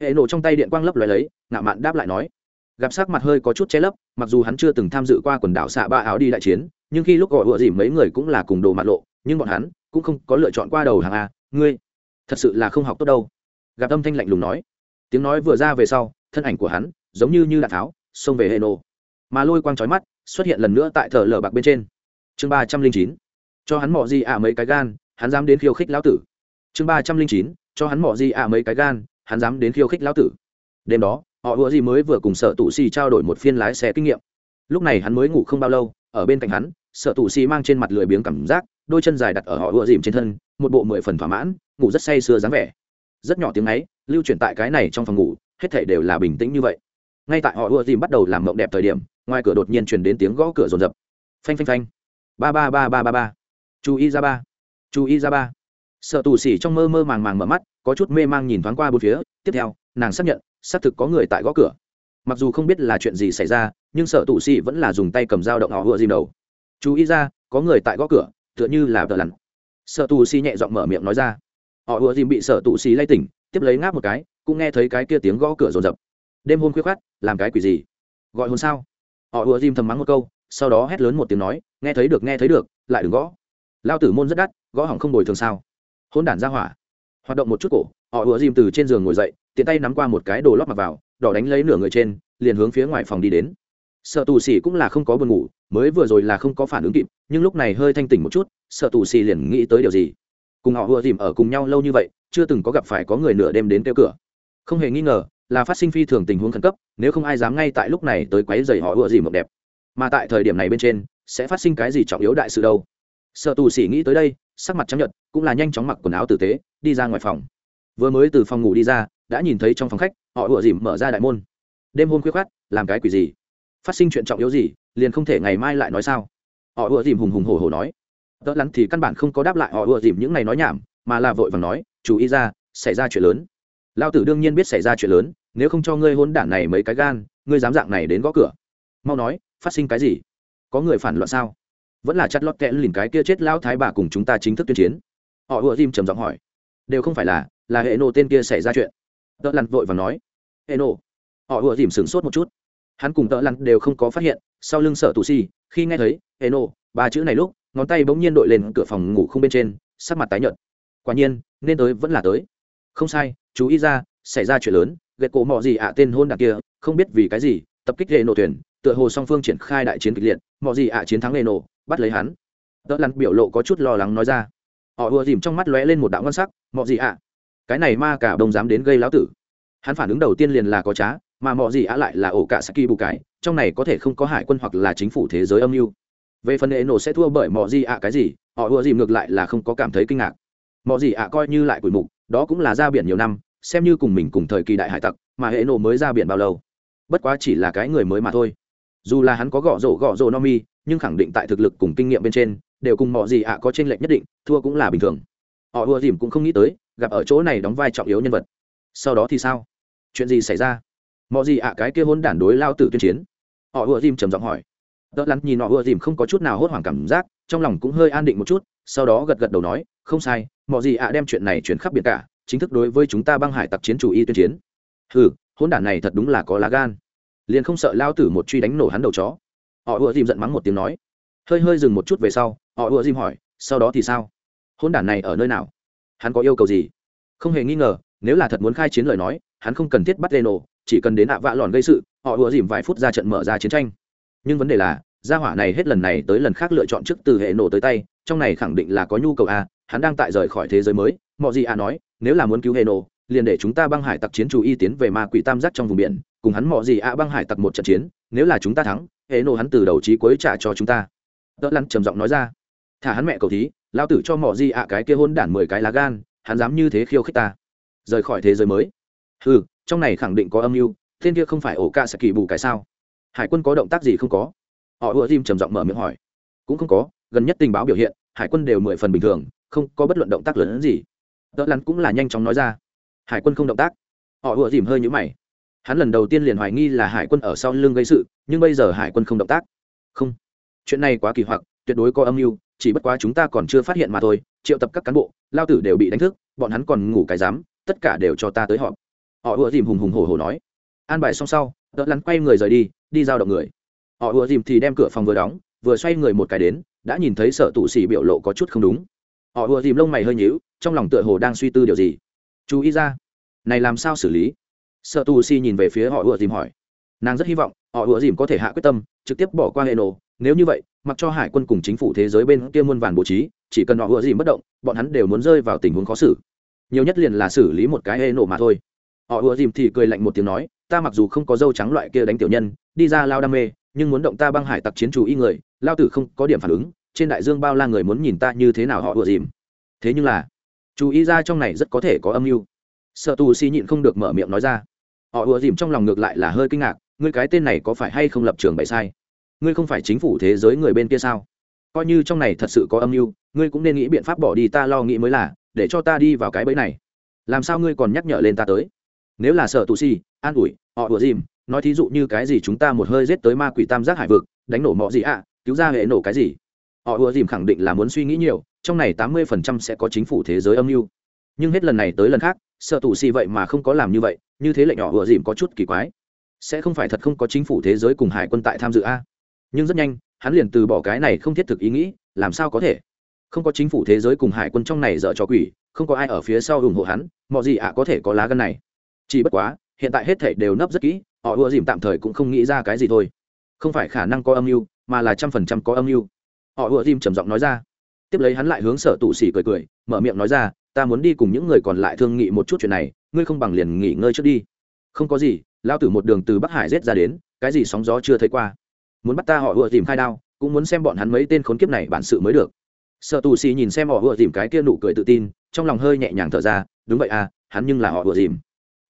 Hệ nổ trong tay điện quang lấp loài lấy, ngạo mạn đáp lại nói. Gặp sắc mặt hơi có chút che lấp, mặc dù hắn chưa từng tham dự qua quần đảo xạ ba áo đi đại chiến, nhưng khi lúc gọi ựa dìm mấy người cũng là cùng đồ mặt lộ, nhưng bọn hắn cũng không có lựa chọn qua đầu hàng a, ngươi thật sự là không học tốt đâu. Gặp âm thanh lạnh lùng nói. Tiếng nói vừa ra về sau, thân ảnh của hắn giống như như đạn tháo, xông về hệ nổ. Mà lôi quang trói mắt xuất hiện lần nữa tại thờ lở bạc bên trên. Chương ba trăm linh chín cho hắn mỏ gì ạ mấy cái gan, hắn dám đến khiêu khích lão tử. Chương ba trăm linh chín, cho hắn mỏ gì ạ mấy cái gan, hắn dám đến khiêu khích lão tử. Đêm đó, họ vừa gì mới vừa cùng sợ tù xì trao đổi một phiên lái xe kinh nghiệm. Lúc này hắn mới ngủ không bao lâu, ở bên cạnh hắn, sợ tù xì mang trên mặt lười biếng cảm giác, đôi chân dài đặt ở họ vừa dìm trên thân, một bộ mười phần thỏa mãn, ngủ rất say sưa dáng vẻ. Rất nhỏ tiếng ấy, lưu chuyển tại cái này trong phòng ngủ, hết thể đều là bình tĩnh như vậy. Ngay tại họ ưa dìm bắt đầu làm mộng đẹp thời điểm, ngoài cửa đột nhiên truyền đến tiếng gõ cửa rồn rập. Phanh phanh phanh. Ba ba ba ba ba ba chú ý ra ba. Chú ý ra ba. Sợ tù xỉ trong mơ mơ màng màng mở mắt, có chút mê mang nhìn thoáng qua bốn phía. Tiếp theo, nàng xác nhận, xác thực có người tại gõ cửa. Mặc dù không biết là chuyện gì xảy ra, nhưng sợ tù xỉ vẫn là dùng tay cầm dao động họ vừa dìm đầu. Chú ý ra, có người tại gõ cửa, tựa như là vợ lặn. Sợ tù xỉ nhẹ giọng mở miệng nói ra. Họ vừa dìm bị sợ tù xỉ lay tỉnh, tiếp lấy ngáp một cái, cũng nghe thấy cái kia tiếng gõ cửa rồn rập. Đêm hôm khuya khát làm cái quỷ gì? Gọi hôn sao? Họ ùa dìm thầm mắng một câu, sau đó hét lớn một tiếng nói, nghe thấy được, nghe thấy được, lại đừng gõ lao tử môn rất đắt, gõ hỏng không bồi thường sao? Hôn đản ra hỏa. Hoạt động một chút cổ, họ ùa dìm từ trên giường ngồi dậy, tiện tay nắm qua một cái đồ lót mặc vào, đỏ đánh lấy nửa người trên, liền hướng phía ngoài phòng đi đến. Sợ tù xì cũng là không có buồn ngủ, mới vừa rồi là không có phản ứng kịp, nhưng lúc này hơi thanh tỉnh một chút, sợ tù xì liền nghĩ tới điều gì? Cùng họ ùa dìm ở cùng nhau lâu như vậy, chưa từng có gặp phải có người nửa đêm đến kêu cửa. Không hề nghi ngờ, là phát sinh phi thường tình huống khẩn cấp, nếu không ai dám ngay tại lúc này tới quấy rầy họ ùa dìm mộng đẹp. Mà tại thời điểm này bên trên, sẽ phát sinh cái gì trọng yếu đại sự đâu? Sợ tù sĩ nghĩ tới đây, sắc mặt trắng nhợt, cũng là nhanh chóng mặc quần áo tử tế, đi ra ngoài phòng. Vừa mới từ phòng ngủ đi ra, đã nhìn thấy trong phòng khách, họ ủa dìm mở ra đại môn. Đêm hôm khuya khoát làm cái quỷ gì? Phát sinh chuyện trọng yếu gì, liền không thể ngày mai lại nói sao? Họ ủa dìm hùng hùng hổ hổ nói. Tớ lắn thì căn bản không có đáp lại họ ủa dìm những ngày nói nhảm, mà là vội vàng nói, chú ý ra, xảy ra chuyện lớn. Lao tử đương nhiên biết xảy ra chuyện lớn, nếu không cho ngươi hôn đản này mấy cái gan, ngươi dám dạng này đến gõ cửa. Mau nói, phát sinh cái gì? Có người phản loạn sao? Vẫn là chặt lót kẽ lìn cái kia chết lão thái bà cùng chúng ta chính thức tuyên chiến. Họ ùa dìm trầm giọng hỏi. Đều không phải là là hệ nổ tên kia xảy ra chuyện. Tợ lặn vội và nói. Hệ nổ họ ùa dìm sửng sốt một chút. Hắn cùng tợ lặn đều không có phát hiện, sau lưng sợ tù si, khi nghe thấy, hệ nổ ba chữ này lúc, ngón tay bỗng nhiên đội lên cửa phòng ngủ không bên trên, sắc mặt tái nhợt. Quả nhiên, nên tới vẫn là tới. Không sai, chú ý ra, xảy ra chuyện lớn gậy cổ mọ gì ạ, tên hôn đặc kia, không biết vì cái gì, tập kích hệ nổ thuyền, tựa hồ song phương triển khai đại chiến kịch liệt, mọ gì ạ, chiến thắng hệ nổ bắt lấy hắn. Tớ lăn biểu lộ có chút lo lắng nói ra. Họ ùa dìm trong mắt lóe lên một đạo ngon sắc mọi gì ạ. Cái này ma cả đông dám đến gây láo tử. Hắn phản ứng đầu tiên liền là có trá, mà mọi gì ạ lại là ổ cả saki bù cái trong này có thể không có hải quân hoặc là chính phủ thế giới âm mưu. Về phần hệ nổ sẽ thua bởi mọi gì ạ cái gì, họ ùa dìm ngược lại là không có cảm thấy kinh ngạc. Mọi gì ạ coi như lại quỷ mục, đó cũng là ra biển nhiều năm, xem như cùng mình cùng thời kỳ đại hải tặc, mà hệ nổ mới ra biển bao lâu. Bất quá chỉ là cái người mới mà thôi. Dù là hắn có gõ rổ gõ rổ no mi nhưng khẳng định tại thực lực cùng kinh nghiệm bên trên, đều cùng mọi gì ạ có trên lệnh nhất định, thua cũng là bình thường. Họ ùa dìm cũng không nghĩ tới, gặp ở chỗ này đóng vai trọng yếu nhân vật. Sau đó thì sao? Chuyện gì xảy ra? Mọi gì ạ cái kia hôn đản đối lao tử tuyên chiến. Họ ùa dìm trầm giọng hỏi. Đỡ lắn nhìn họ ùa dìm không có chút nào hốt hoảng cảm giác, trong lòng cũng hơi an định một chút, sau đó gật gật đầu nói, không sai, mọi gì ạ đem chuyện này chuyển khắp biển cả, chính thức đối với chúng ta băng hải tặc chiến chủ y tuyên chiến. Ừ hôn đản này thật đúng là có lá gan. Liền không sợ lao tử một truy đánh nổ hắn đầu chó họ ùa dìm giận mắng một tiếng nói. Hơi hơi dừng một chút về sau, họ ùa dìm hỏi, sau đó thì sao? Hôn đản này ở nơi nào? Hắn có yêu cầu gì? Không hề nghi ngờ, nếu là thật muốn khai chiến lời nói, hắn không cần thiết bắt lê nổ chỉ cần đến ạ vạ lòn gây sự, họ ùa dìm vài phút ra trận mở ra chiến tranh. Nhưng vấn đề là, gia hỏa này hết lần này tới lần khác lựa chọn trước từ hệ nổ tới tay, trong này khẳng định là có nhu cầu a hắn đang tại rời khỏi thế giới mới mọi gì a nói, nếu là muốn cứu hệ nổ, liền để chúng ta băng hải tặc chiến chủ y tiến về ma quỷ tam giác trong vùng biển, cùng hắn mọi gì a băng hải tặc một trận chiến, nếu là chúng ta thắng hệ nổ hắn từ đầu trí cuối trả cho chúng ta. Đỡ lăn trầm giọng nói ra. Thả hắn mẹ cầu thí, lao tử cho mọi di ạ cái kia hôn đản mười cái lá gan, hắn dám như thế khiêu khích ta. Rời khỏi thế giới mới. Ừ trong này khẳng định có âm mưu tên kia không phải ổ ca sẽ kỳ bù cái sao? Hải quân có động tác gì không có? Họ ùa dìm trầm giọng mở miệng hỏi. Cũng không có, gần nhất tình báo biểu hiện, hải quân đều mười phần bình thường, không có bất luận động tác lớn hơn gì. Đỡ lắn cũng là nhanh chóng nói ra. Hải quân không động tác. Họ ùa dìm hơi nhũ mày hắn lần đầu tiên liền hoài nghi là hải quân ở sau lưng gây sự, nhưng bây giờ hải quân không động tác. Không. Chuyện này quá kỳ hoặc, tuyệt đối có âm mưu, chỉ bất quá chúng ta còn chưa phát hiện mà thôi, triệu tập các cán bộ, lao tử đều bị đánh thức, bọn hắn còn ngủ cái dám tất cả đều cho ta tới họ. họ ùa dìm hùng hùng hổ hổ nói. An bài xong sau đỡ lắn quay người rời đi đi giao động người. Họ ùa dìm thì đem cửa phòng vừa đóng, vừa xoay người một cái đến, đã nhìn thấy sở tụ xỉ biểu lộ có chút không đúng. Họ ùa dìm lông mày hơi nhíu, trong lòng tựa hồ đang suy tư điều gì. Chú ý ra, này làm sao xử lý? Sợ tù si nhìn về phía họ ùa dìm hỏi. Nàng rất hy vọng, họ ùa dìm có thể hạ quyết tâm, trực tiếp bỏ qua hệ nổ. Nếu như vậy, mặc cho hải quân cùng chính phủ thế giới bên kia muôn vàn bố trí, chỉ cần họ ùa dìm bất động, bọn hắn đều muốn rơi vào tình huống khó xử. Nhiều nhất liền là xử lý một cái hệ nổ mà thôi. Họ ùa dìm thì cười lạnh một tiếng nói, ta mặc dù không có dâu trắng loại kia đánh tiểu nhân, đi ra lao đam mê, nhưng muốn động ta băng hải tặc chiến chủ y người, lao tử không có điểm phản ứng, trên đại dương bao la người muốn nhìn ta như thế nào họ ùa dìm. Thế nhưng là, chú ý ra trong này rất có thể có âm mưu. Sợ tù si nhịn không được mở miệng nói ra họ ùa dìm trong lòng ngược lại là hơi kinh ngạc, ngươi cái tên này có phải hay không lập trường bậy sai? Ngươi không phải chính phủ thế giới người bên kia sao? Coi như trong này thật sự có âm mưu, ngươi cũng nên nghĩ biện pháp bỏ đi ta lo nghĩ mới là, để cho ta đi vào cái bẫy này. Làm sao ngươi còn nhắc nhở lên ta tới? Nếu là sợ tù si, an ủi, họ ùa dìm, nói thí dụ như cái gì chúng ta một hơi giết tới ma quỷ tam giác hải vực, đánh nổ mọ gì ạ, cứu ra hệ nổ cái gì? Họ ùa dìm khẳng định là muốn suy nghĩ nhiều, trong này tám mươi phần trăm sẽ có chính phủ thế giới âm mưu. Nhưng hết lần này tới lần khác sợ tù xì vậy mà không có làm như vậy, như thế lệnh nhỏ vừa dìm có chút kỳ quái. Sẽ không phải thật không có chính phủ thế giới cùng hải quân tại tham dự a? Nhưng rất nhanh, hắn liền từ bỏ cái này không thiết thực ý nghĩ, làm sao có thể? Không có chính phủ thế giới cùng hải quân trong này dở cho quỷ, không có ai ở phía sau ủng hộ hắn, mọi gì ạ có thể có lá gân này. Chỉ bất quá, hiện tại hết thể đều nấp rất kỹ, họ ùa dìm tạm thời cũng không nghĩ ra cái gì thôi. Không phải khả năng có âm mưu, mà là trăm phần trăm có âm mưu. Họ ùa dìm trầm giọng nói ra. Tiếp lấy hắn lại hướng sở tụ xỉ cười cười, mở miệng nói ra ta muốn đi cùng những người còn lại thương nghị một chút chuyện này, ngươi không bằng liền nghỉ ngơi trước đi. Không có gì lao tử một đường từ bắc hải rết ra đến, cái gì sóng gió chưa thấy qua. Muốn bắt ta họ ùa dìm khai đao, cũng muốn xem bọn hắn mấy tên khốn kiếp này bản sự mới được. Sợ tù xì nhìn xem họ ùa dìm cái kia nụ cười tự tin, trong lòng hơi nhẹ nhàng thở ra, đúng vậy à hắn nhưng là họ ùa dìm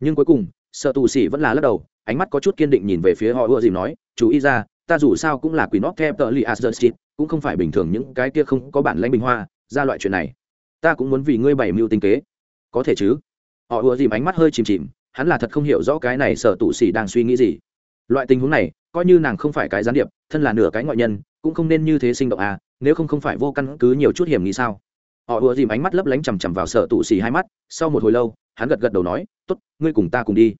nhưng cuối cùng sợ tù xì vẫn là lắc đầu, ánh mắt có chút kiên định nhìn về phía họ ùa dìm nói, chú ý ra, ta dù sao cũng là quỷ nóc theo tờ li asdert cũng không phải bình thường những cái kia không có bản lãnh bình hoa, ra loại chuyện này ta cũng muốn vì ngươi bày mưu tinh kế. Có thể chứ? Họ ùa dìm ánh mắt hơi chìm chìm, hắn là thật không hiểu rõ cái này sở tụ xỉ đang suy nghĩ gì. Loại tình huống này, coi như nàng không phải cái gián điệp, thân là nửa cái ngoại nhân, cũng không nên như thế sinh động à nếu không không phải vô căn cứ nhiều chút hiểm nghĩ sao? Họ ùa dìm ánh mắt lấp lánh chằm chằm vào sở tụ xỉ hai mắt, sau một hồi lâu, hắn gật gật đầu nói t ố t ngươi cùng ta cùng đi.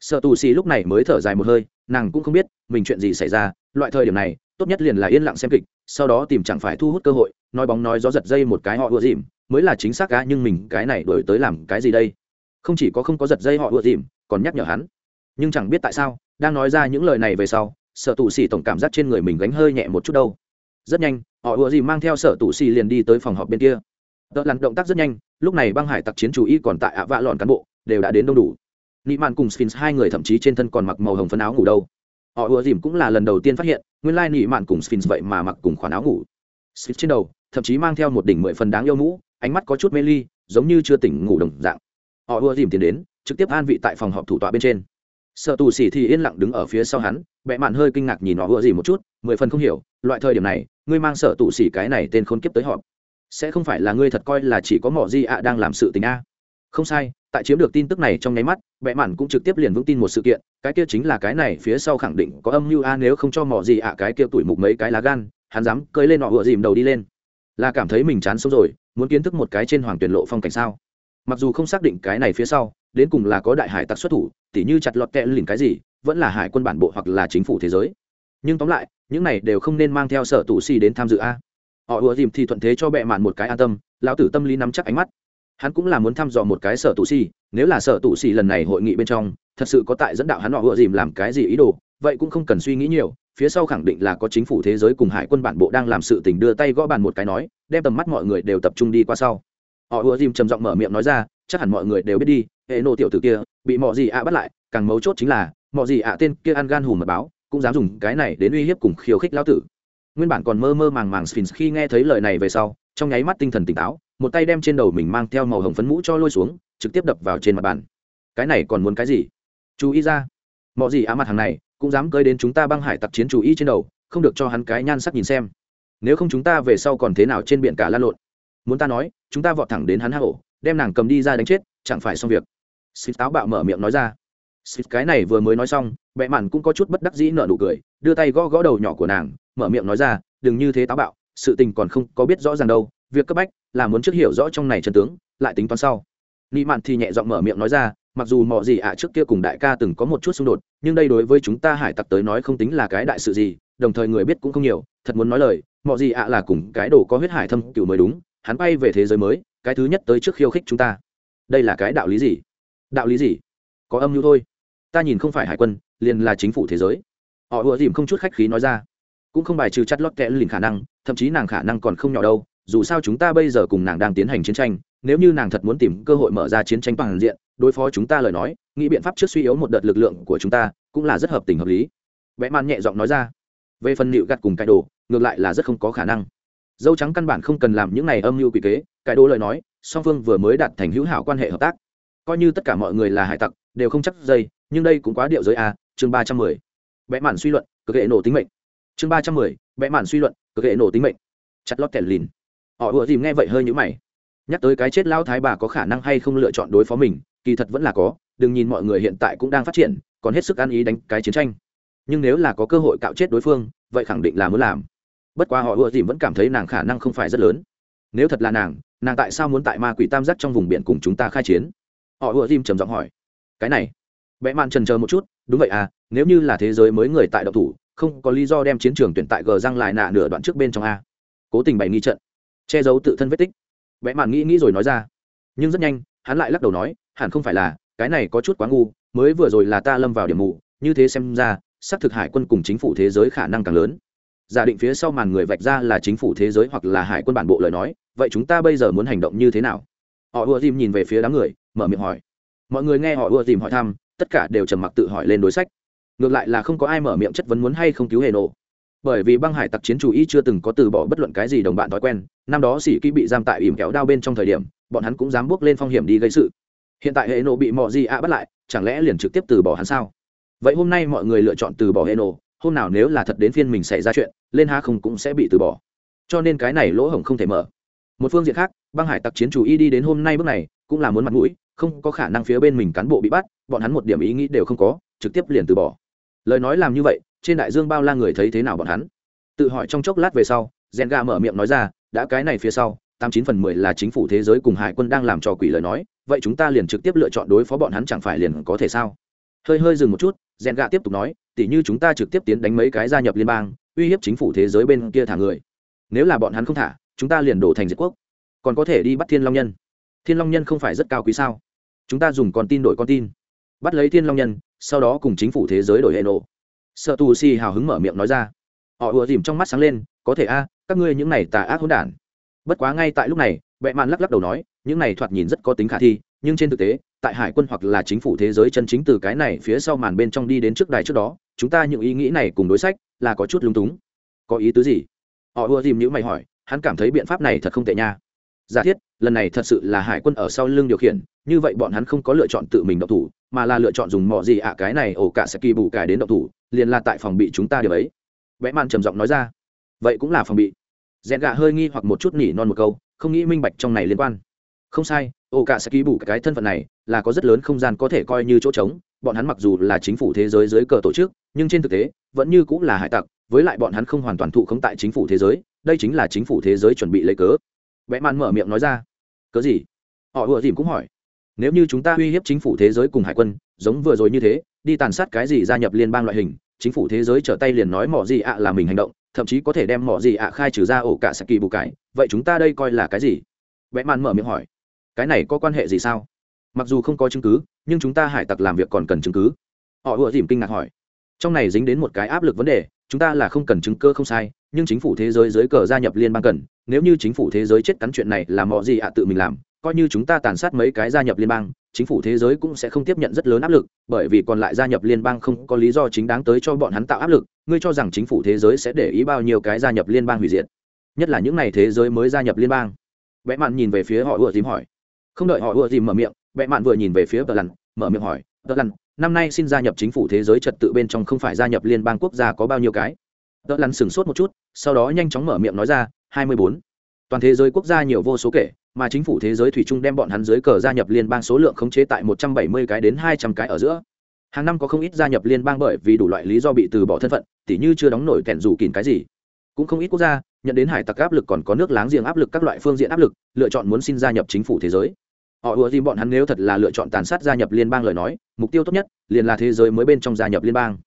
Sở tụ xỉ lúc này mới thở dài một hơi, nàng cũng không biết mình chuyện gì xảy ra, loại thời điểm này, tốt nhất liền là yên lặng xem kịch, sau đó tìm chẳng phải thu hút cơ hội, nói bóng nói gió giật dây một cái họ ùa dìm mới là chính xác cá nhưng mình cái này đổi tới làm cái gì đây? Không chỉ có không có giật dây họ ùa dìm còn nhắc nhở hắn. Nhưng chẳng biết tại sao, đang nói ra những lời này về sau sở tù xì tổng cảm giác trên người mình gánh hơi nhẹ một chút đâu. Rất nhanh, họ ùa gì mang theo sở tù xì liền đi tới phòng họp bên kia. Tợ lặn động tác rất nhanh, lúc này băng hải tặc chiến chủ y còn tại ạ vạ lọn cán bộ, đều đã đến đông đủ. Nị mạn cùng sphinx hai người thậm chí trên thân còn mặc màu hồng phấn áo ngủ đâu. Họ ùa dìm cũng là lần đầu tiên phát hiện, nguyên lai nị mạn cùng sphinx vậy mà mặc cùng khoản áo ngủ. Sphinx trên đầu, thậm chí mang theo một đỉnh mười phần đáng yêu mũ ánh mắt có chút mê ly, giống như chưa tỉnh ngủ đồng dạng. Họ ùa dìm tiến đến, trực tiếp an vị tại phòng họp thủ tọa bên trên. Sợ tù xỉ thì yên lặng đứng ở phía sau hắn bẹ mạn hơi kinh ngạc nhìn họ ùa dìm một chút, mười phần không hiểu, loại thời điểm này, ngươi mang sợ tù xỉ cái này tên khốn kiếp tới họp. Sẽ không phải là ngươi thật coi là chỉ có mỏ di ạ đang làm sự tình a? Không sai, tại chiếm được tin tức này trong nháy mắt, bệ mạn cũng trực tiếp liền vững tin một sự kiện, cái kia chính là cái này phía sau khẳng định có âm mưu a nếu không cho mỏ gì ạ cái kia tuổi mục mấy cái lá gan, hắn dám cơi lên nọ ùa dìm đầu đi lên là cảm thấy mình chán sống rồi, muốn kiến thức một cái trên hoàng tuyển lộ phong cảnh sao? Mặc dù không xác định cái này phía sau, đến cùng là có đại hải tặc xuất thủ, tỉ như chặt lọt kẹ lìn cái gì, vẫn là hải quân bản bộ hoặc là chính phủ thế giới. Nhưng tóm lại, những này đều không nên mang theo sở tù si đến tham dự a. Họ ùa dìm thì thuận thế cho bệ mạn một cái an tâm, lão tử tâm lý nắm chắc ánh mắt. Hắn cũng là muốn thăm dò một cái sở tù si, nếu là sở tù si lần này hội nghị bên trong, thật sự có tại dẫn đạo hắn họ ùa dìm làm cái gì ý đồ, vậy cũng không cần suy nghĩ nhiều phía sau khẳng định là có chính phủ thế giới cùng hải quân bản bộ đang làm sự tình đưa tay gõ bàn một cái nói, đem tầm mắt mọi người đều tập trung đi qua sau. Họ ùa dìm trầm giọng mở miệng nói ra, chắc hẳn mọi người đều biết đi, hệ nộ tiểu tử kia, bị mọi gì ạ bắt lại, càng mấu chốt chính là mọi gì ạ tên kia ăn gan hùm mật báo, cũng dám dùng cái này đến uy hiếp cùng khiêu khích lão tử. Nguyên bản còn mơ mơ màng màng sphinx khi nghe thấy lời này về sau, trong nháy mắt tinh thần tỉnh táo, một tay đem trên đầu mình mang theo màu hồng phấn mũ cho lôi xuống, trực tiếp đập vào trên mặt bàn. Cái này còn muốn cái gì? Chú ý ra. Mọi gì á mặt hàng này cũng dám cơi đến chúng ta băng hải tặc chiến chủ ý trên đầu, không được cho hắn cái nhan sắc nhìn xem. Nếu không chúng ta về sau còn thế nào trên biển cả lan lộn? Muốn ta nói, chúng ta vọt thẳng đến hắn hạ hổ đem nàng cầm đi ra đánh chết, chẳng phải xong việc. Xịt táo bạo mở miệng nói ra. Xịt cái này vừa mới nói xong, bệ mạn cũng có chút bất đắc dĩ nợ nụ cười, đưa tay gõ gõ đầu nhỏ của nàng, mở miệng nói ra, đừng như thế táo bạo, sự tình còn không có biết rõ ràng đâu, việc cấp bách là muốn trước hiểu rõ trong này chân tướng, lại tính toán sau. Nị mạn thì nhẹ giọng mở miệng nói ra mặc dù mọi gì ạ trước kia cùng đại ca từng có một chút xung đột, nhưng đây đối với chúng ta hải tặc tới nói không tính là cái đại sự gì, đồng thời người biết cũng không nhiều, thật muốn nói lời mọi gì ạ là cùng cái đồ có huyết hải thâm cựu mới đúng, hắn bay về thế giới mới, cái thứ nhất tới trước khiêu khích chúng ta. Đây là cái đạo lý gì? Đạo lý gì? Có âm mưu thôi. Ta nhìn không phải hải quân, liền là chính phủ thế giới. Họ ùa dìm không chút khách khí nói ra. Cũng không bài trừ chặt lót kẽ lìn khả năng, thậm chí nàng khả năng còn không nhỏ đâu, dù sao chúng ta bây giờ cùng nàng đang tiến hành chiến tranh, nếu như nàng thật muốn tìm cơ hội mở ra chiến tranh toàn diện đối phó chúng ta lời nói, nghĩ biện pháp trước suy yếu một đợt lực lượng của chúng ta cũng là rất hợp tình hợp lý. Vẽ man nhẹ giọng nói ra. Về phần nịu gặt cùng cải đồ, ngược lại là rất không có khả năng. Dâu trắng căn bản không cần làm những này âm mưu quỷ kế, cải đồ lời nói, song phương vừa mới đạt thành hữu hảo quan hệ hợp tác. Coi như tất cả mọi người là hải tặc, đều không chắc dây, nhưng đây cũng quá điệu giới a, chương ba trăm mười. Vẽ mạn suy luận, cực hệ nổ tính mệnh. Chương ba trăm mười, vẽ mạn suy luận, cực hệ nổ tính mệnh. Chặt lót kèn lìn. Họ ùa dìm nghe vậy hơi nhũ mày. Nhắc tới cái chết lao thái bà có khả năng hay không lựa chọn đối phó mình kỳ thật vẫn là có, đừng nhìn mọi người hiện tại cũng đang phát triển, còn hết sức ăn ý đánh cái chiến tranh. Nhưng nếu là có cơ hội cạo chết đối phương, vậy khẳng định là muốn làm. Bất quá họ ưa dìm vẫn cảm thấy nàng khả năng không phải rất lớn. Nếu thật là nàng nàng tại sao muốn tại ma quỷ tam giác trong vùng biển cùng chúng ta khai chiến? Họ ưa dìm trầm giọng hỏi. Cái này vẽ mạn trần chờ một chút, đúng vậy à nếu như là thế giới mới người tại độc thủ, không có lý do đem chiến trường tuyển tại gờ răng lại nạ nửa đoạn trước bên trong a. Cố tình bày nghi trận. Che giấu tự thân vết tích. Vẽ mạn nghĩ nghĩ rồi nói ra. Nhưng rất nhanh, hắn lại lắc đầu nói hẳn không phải là, cái này có chút quá ngu, mới vừa rồi là ta lâm vào điểm mù, như thế xem ra, xác thực hải quân cùng chính phủ thế giới khả năng càng lớn. Giả định phía sau màn người vạch ra là chính phủ thế giới hoặc là hải quân bản bộ lời nói, vậy chúng ta bây giờ muốn hành động như thế nào? Họ ùa dìm nhìn về phía đám người, mở miệng hỏi. Mọi người nghe họ ùa dìm hỏi thăm, tất cả đều trầm mặc tự hỏi lên đối sách. Ngược lại là không có ai mở miệng chất vấn muốn hay không cứu hề nổ bởi vì băng hải tặc chiến chủ y chưa từng có từ bỏ bất luận cái gì đồng bạn thói quen, năm đó sĩ kỹ bị giam tại ỉm kéo đao bên trong thời điểm, bọn hắn cũng dám bước lên phong hiểm đi gây sự hiện tại hệ nộ bị mọi gì ạ bắt lại, chẳng lẽ liền trực tiếp từ bỏ hắn sao? Vậy hôm nay mọi người lựa chọn từ bỏ hệ nộ hôm nào nếu là thật đến phiên mình xảy ra chuyện, lên ha không cũng sẽ bị từ bỏ. Cho nên cái này lỗ hổng không thể mở. Một phương diện khác, băng hải tặc chiến chủ y đi đến hôm nay bước này, cũng là muốn mặt mũi, không có khả năng phía bên mình cán bộ bị bắt, bọn hắn một điểm ý nghĩ đều không có, trực tiếp liền từ bỏ. Lời nói làm như vậy, trên đại dương bao la người thấy thế nào bọn hắn? Tự hỏi trong chốc lát về sau gen ga mở miệng nói ra, đã cái này phía sau, tám chín phần mười là chính phủ thế giới cùng hải quân đang làm trò quỷ lời nói vậy chúng ta liền trực tiếp lựa chọn đối phó bọn hắn chẳng phải liền có thể sao? Hơi hơi dừng một chút, gen gạ tiếp tục nói, tỉ như chúng ta trực tiếp tiến đánh mấy cái gia nhập liên bang, uy hiếp chính phủ thế giới bên kia thả người. Nếu là bọn hắn không thả, chúng ta liền đổ thành diệt quốc. Còn có thể đi bắt thiên long nhân. Thiên long nhân không phải rất cao quý sao? Chúng ta dùng con tin đổi con tin. Bắt lấy thiên long nhân, sau đó cùng chính phủ thế giới đổi hệ nộ sợ tù si hào hứng mở miệng nói ra. Họ ùa dìm trong mắt sáng lên, có thể a, các ngươi những này tà ác hỗn đản. Bất quá ngay tại lúc này vẽ mạn lắc lắc đầu nói, những này thoạt nhìn rất có tính khả thi, nhưng trên thực tế, tại hải quân hoặc là chính phủ thế giới chân chính từ cái này phía sau màn bên trong đi đến trước đài trước đó, chúng ta những ý nghĩ này cùng đối sách là có chút lung túng. Có ý tứ gì? Họ ùa dìm những mày hỏi, hắn cảm thấy biện pháp này thật không tệ nha. Giả thiết, lần này thật sự là hải quân ở sau lưng điều khiển, như vậy bọn hắn không có lựa chọn tự mình động thủ, mà là lựa chọn dùng mỏ gì ạ cái này ổ cả sẽ kỳ bù cải đến động thủ, liền là tại phòng bị chúng ta điều ấy. Vẽ mạn trầm giọng nói ra. Vậy cũng là phòng bị. Rèn gạ hơi nghi hoặc một chút nỉ non một câu không nghĩ minh bạch trong này liên quan. Không sai ổ cả sẽ ký bù cái thân phận này là có rất lớn không gian có thể coi như chỗ trống, bọn hắn mặc dù là chính phủ thế giới dưới cờ tổ chức, nhưng trên thực tế, vẫn như cũng là hải tặc, với lại bọn hắn không hoàn toàn thụ không tại chính phủ thế giới, đây chính là chính phủ thế giới chuẩn bị lấy cớ. Vẽ mạn mở miệng nói ra. Cớ gì? Họ ùa dìm cũng hỏi. Nếu như chúng ta uy hiếp chính phủ thế giới cùng hải quân, giống vừa rồi như thế, đi tàn sát cái gì gia nhập liên bang loại hình, chính phủ thế giới trở tay liền nói mỏ gì ạ là mình hành động, thậm chí có thể đem mỏ gì ạ khai trừ ra ổ cả saki bù cái vậy chúng ta đây coi là cái gì? Vẽ mạn mở miệng hỏi. Cái này có quan hệ gì sao? Mặc dù không có chứng cứ, nhưng chúng ta hải tặc làm việc còn cần chứng cứ. Họ ùa dìm kinh ngạc hỏi. Trong này dính đến một cái áp lực vấn đề, chúng ta là không cần chứng cơ không sai, nhưng chính phủ thế giới dưới cờ gia nhập liên bang cần. Nếu như chính phủ thế giới chết cắn chuyện này là mọi gì ạ tự mình làm, coi như chúng ta tàn sát mấy cái gia nhập liên bang, chính phủ thế giới cũng sẽ không tiếp nhận rất lớn áp lực, bởi vì còn lại gia nhập liên bang không có lý do chính đáng tới cho bọn hắn tạo áp lực. Ngươi cho rằng chính phủ thế giới sẽ để ý bao nhiêu cái gia nhập liên bang hủy diệt? Nhất là những n à y thế giới mới gia nhập liên bang. Vẽ mạn nhìn về phía họ ùa dìm hỏi. Không đợi họ ùa dìm mở miệng vẽ mạn vừa nhìn về phía tờ lặn mở miệng hỏi, tờ lặn năm nay xin gia nhập chính phủ thế giới trật tự bên trong không phải gia nhập liên bang quốc gia có bao nhiêu cái? Tờ lặn sửng sốt một chút, sau đó nhanh chóng mở miệng nói ra, hai mươi bốn. Toàn thế giới quốc gia nhiều vô số kể, mà chính phủ thế giới thủy chung đem bọn hắn dưới cờ gia nhập liên bang số lượng khống chế tại một trăm bảy mươi cái đến hai trăm cái ở giữa. Hàng năm có không ít gia nhập liên bang bởi vì đủ loại lý do bị từ bỏ thân phận, tỉ như chưa đóng nổi kẹn rủ kìn cái gì cũng không ít quốc gia nhận đến hải tặc áp lực còn có nước láng giềng áp lực, các loại phương diện áp lực, lựa chọn muốn xin gia nhập chính phủ thế giới. Họ ùa tìm bọn hắn nếu thật là lựa chọn tàn sát gia nhập liên bang lời nói, mục tiêu tốt nhất liền là thế giới mới bên trong gia nhập liên bang.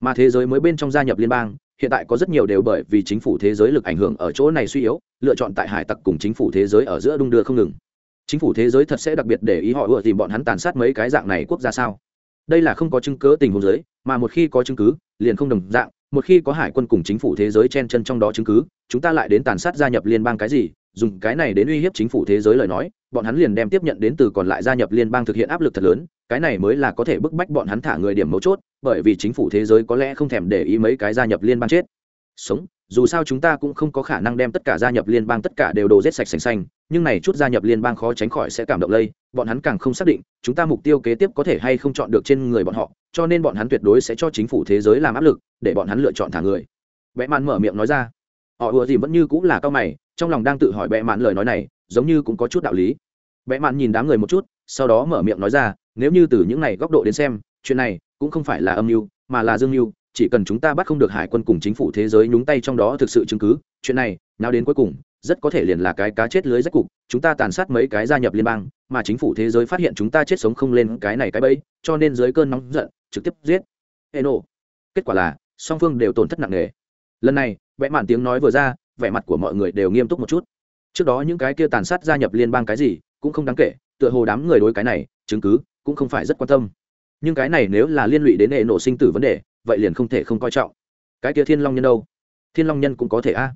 Mà thế giới mới bên trong gia nhập liên bang, hiện tại có rất nhiều đều bởi vì chính phủ thế giới lực ảnh hưởng ở chỗ này suy yếu, lựa chọn tại hải tặc cùng chính phủ thế giới ở giữa đung đưa không ngừng. Chính phủ thế giới thật sẽ đặc biệt để ý họ ùa tìm bọn hắn tàn sát mấy cái dạng này quốc gia sao? Đây là không có chứng cứ tình huống giới mà một khi có chứng cứ, liền không đồng dạng một khi có hải quân cùng chính phủ thế giới chen chân trong đó chứng cứ, chúng ta lại đến tàn sát gia nhập liên bang cái gì? Dùng cái này đến uy hiếp chính phủ thế giới lời nói, bọn hắn liền đem tiếp nhận đến từ còn lại gia nhập liên bang thực hiện áp lực thật lớn, cái này mới là có thể bức bách bọn hắn thả người điểm mấu chốt, bởi vì chính phủ thế giới có lẽ không thèm để ý mấy cái gia nhập liên bang chết. Sống, dù sao chúng ta cũng không có khả năng đem tất cả gia nhập liên bang tất cả đều đồ rết sạch sành xanh nhưng này chút gia nhập liên bang khó tránh khỏi sẽ cảm động lây, bọn hắn càng không xác định chúng ta mục tiêu kế tiếp có thể hay không chọn được trên người bọn họ cho nên bọn hắn tuyệt đối sẽ cho chính phủ thế giới làm áp lực, để bọn hắn lựa chọn thả người. Vẽ mạn mở miệng nói ra. Họ ùa gì vẫn như cũng là cao mày, trong lòng đang tự hỏi vẽ mạn lời nói này, giống như cũng có chút đạo lý. Vẽ mạn nhìn đám người một chút, sau đó mở miệng nói ra, nếu như từ những này góc độ đến xem, chuyện này cũng không phải là âm mưu, mà là dương mưu, chỉ cần chúng ta bắt không được hải quân cùng chính phủ thế giới nhúng tay trong đó thực sự chứng cứ, chuyện này nào đến cuối cùng, rất có thể liền là cái cá chết lưới rách cục, chúng ta tàn sát mấy cái gia nhập liên bang, mà chính phủ thế giới phát hiện chúng ta chết sống không lên cái này cái bẫy, cho nên dưới cơn nóng giận, trực tiếp giết. Eno. Kết quả là, song phương đều tổn thất nặng nề. Lần này vẽ mạn tiếng nói vừa ra, vẻ mặt của mọi người đều nghiêm túc một chút. Trước đó những cái kia tàn sát gia nhập liên bang cái gì, cũng không đáng kể, tựa hồ đám người đối cái này, chứng cứ, cũng không phải rất quan tâm. Nhưng cái này nếu là liên lụy đến hệ nổ sinh tử vấn đề, vậy liền không thể không coi trọng. Cái kia thiên long nhân đâu? Thiên long nhân cũng có thể a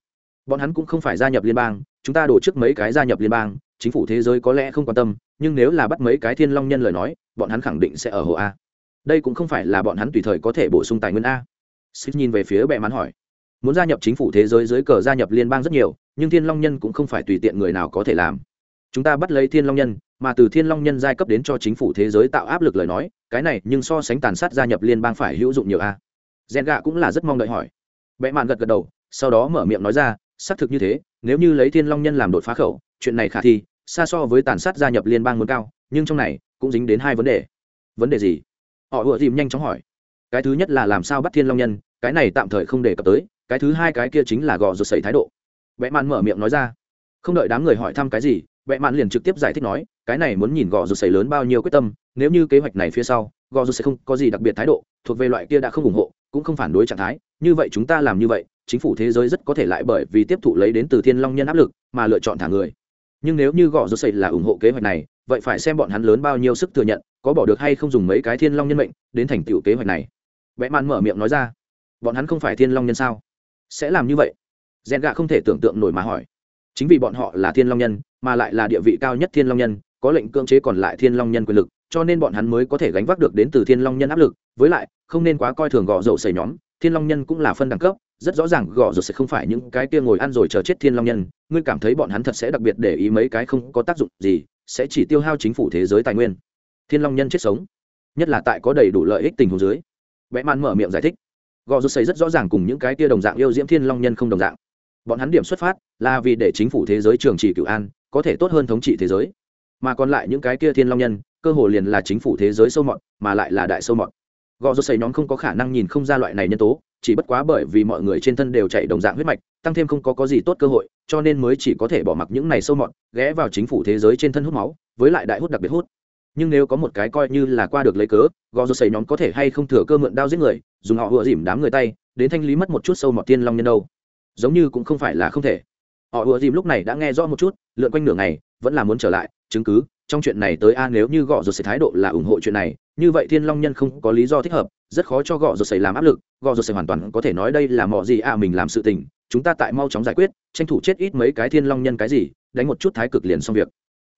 bọn hắn cũng không phải gia nhập liên bang, chúng ta đổ trước mấy cái gia nhập liên bang, chính phủ thế giới có lẽ không quan tâm, nhưng nếu là bắt mấy cái thiên long nhân lời nói, bọn hắn khẳng định sẽ ở hồ a. Đây cũng không phải là bọn hắn tùy thời có thể bổ sung tài nguyên a. Xích nhìn về phía bệ mắn hỏi. Muốn gia nhập chính phủ thế giới dưới cờ gia nhập liên bang rất nhiều, nhưng thiên long nhân cũng không phải tùy tiện người nào có thể làm. Chúng ta bắt lấy thiên long nhân, mà từ thiên long nhân giai cấp đến cho chính phủ thế giới tạo áp lực lời nói, cái này nhưng so sánh tàn sát gia nhập liên bang phải hữu dụng nhiều a. Gen rèn gạ cũng là rất mong đợi hỏi. Bệ mạn gật gật đầu, sau đó mở miệng nói ra xác thực như thế, nếu như lấy thiên long nhân làm đột phá khẩu, chuyện này khả thi, xa so với tàn sát gia nhập liên bang muốn cao, nhưng trong này, cũng dính đến hai vấn đề. Vấn đề gì? Họ ùa dìm nhanh chóng hỏi. Cái thứ nhất là làm sao bắt thiên long nhân, cái này tạm thời không đề cập tới, cái thứ hai cái kia chính là gò rột sẩy thái độ. Vẽ mạn mở miệng nói ra. Không đợi đám người hỏi thăm cái gì vẽ mạn liền trực tiếp giải thích nói, cái này muốn nhìn gò rột sẩy lớn bao nhiêu quyết tâm, nếu như kế hoạch này phía sau, gò rột Sẩy không có gì đặc biệt thái độ, thuộc về loại kia đã không ủng hộ, cũng không phản đối trạng thái, như vậy chúng ta làm như vậy chính phủ thế giới rất có thể lại bởi vì tiếp thụ lấy đến từ thiên long nhân áp lực mà lựa chọn thả người. Nhưng nếu như gò rột sẩy là ủng hộ kế hoạch này, vậy phải xem bọn hắn lớn bao nhiêu sức thừa nhận, có bỏ được hay không dùng mấy cái thiên long nhân mệnh đến thành tựu kế hoạch này. Vẽ man mở miệng nói ra, bọn hắn không phải thiên long nhân sao? Sẽ làm như vậy? Rèn gạ không thể tưởng tượng nổi mà hỏi. Chính vì bọn họ là thiên long nhân, mà lại là địa vị cao nhất thiên long nhân, có lệnh cưỡng chế còn lại thiên long nhân quyền lực, cho nên bọn hắn mới có thể gánh vác được đến từ thiên long nhân áp lực. Với lại, không nên quá coi thường gò dầu xầy nhóm, thiên long nhân cũng là phân đẳng cấp rất rõ ràng gõ rồi sẽ không phải những cái kia ngồi ăn rồi chờ chết thiên long nhân, ngươi cảm thấy bọn hắn thật sẽ đặc biệt để ý mấy cái không có tác dụng gì, sẽ chỉ tiêu hao chính phủ thế giới tài nguyên. Thiên long nhân chết sống, nhất là tại có đầy đủ lợi ích tình huống dưới. Vẽ man mở miệng giải thích. Gò rút xây rất rõ ràng cùng những cái kia đồng dạng yêu diễm thiên long nhân không đồng dạng. Bọn hắn điểm xuất phát là vì để chính phủ thế giới trường trị cựu an, có thể tốt hơn thống trị thế giới. Mà còn lại những cái kia thiên long nhân, cơ hồ liền là chính phủ thế giới sâu mọt, mà lại là đại sâu mọt. Gò rút xây nhóm không có khả năng nhìn không ra loại này nhân tố chỉ bất quá bởi vì mọi người trên thân đều chạy đồng dạng huyết mạch, tăng thêm không có có gì tốt cơ hội, cho nên mới chỉ có thể bỏ mặc những này sâu mọt, ghé vào chính phủ thế giới trên thân hút máu, với lại đại hút đặc biệt hút. Nhưng nếu có một cái coi như là qua được lấy cớ, gò rô xầy nhóm có thể hay không thừa cơ mượn đao giết người, dùng họ vừa dìm đám người tay, đến thanh lý mất một chút sâu mọt tiên long nhân đâu. Giống như cũng không phải là không thể họ vừa dìm lúc này đã nghe rõ một chút, lượn quanh nửa ngày, vẫn là muốn trở lại. Chứng cứ, trong chuyện này tới a nếu như gõ rột xảy thái độ là ủng hộ chuyện này, như vậy thiên long nhân không có lý do thích hợp, rất khó cho gõ rột xảy làm áp lực. Gõ rột xảy hoàn toàn có thể nói đây là mọi gì a mình làm sự tình, chúng ta tại mau chóng giải quyết, tranh thủ chết ít mấy cái thiên long nhân cái gì, đánh một chút thái cực liền xong việc.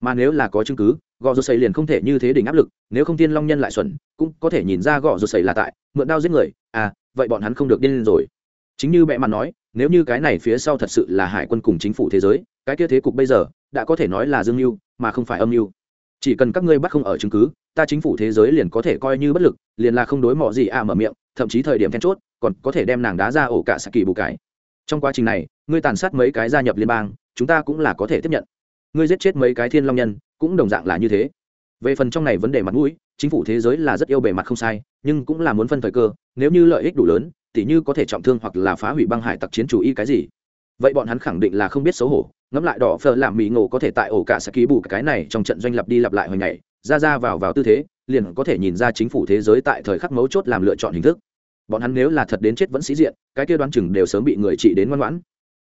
Mà nếu là có chứng cứ gõ rột xảy liền không thể như thế đỉnh áp lực, nếu không thiên long nhân lại xuẩn, cũng có thể nhìn ra gõ rột xảy là tại, mượn đao giết người. À vậy bọn hắn không được điên lên rồi. Chính như mẹ mà nói nếu như cái này phía sau thật sự là hải quân cùng chính phủ thế giới, cái kia thế cục bây giờ, đã có thể nói là dương mưu, mà không phải âm mưu. Chỉ cần các ngươi bắt không ở chứng cứ, ta chính phủ thế giới liền có thể coi như bất lực, liền là không đối mọ gì à mở miệng, thậm chí thời điểm then chốt, còn có thể đem nàng đá ra ổ cả saki bù cái. Trong quá trình này, ngươi tàn sát mấy cái gia nhập liên bang, chúng ta cũng là có thể tiếp nhận. Ngươi giết chết mấy cái thiên long nhân, cũng đồng dạng là như thế. Về phần trong này vấn đề mặt mũi, chính phủ thế giới là rất yêu bề mặt không sai, nhưng cũng là muốn phân thời cơ, nếu như lợi ích đủ lớn tỉ như có thể trọng thương hoặc là phá hủy băng hải tặc chiến chủ y cái gì. Vậy bọn hắn khẳng định là không biết xấu hổ, ngẫm lại đỏ phờ làm mỹ ngộ có thể tại ổ cả sẽ ký bù cái này trong trận doanh lập đi lặp lại hồi ngày, ra ra vào vào tư thế, liền có thể nhìn ra chính phủ thế giới tại thời khắc mấu chốt làm lựa chọn hình thức. Bọn hắn nếu là thật đến chết vẫn sĩ diện, cái kia đoán chừng đều sớm bị người trị đến ngoan ngoãn.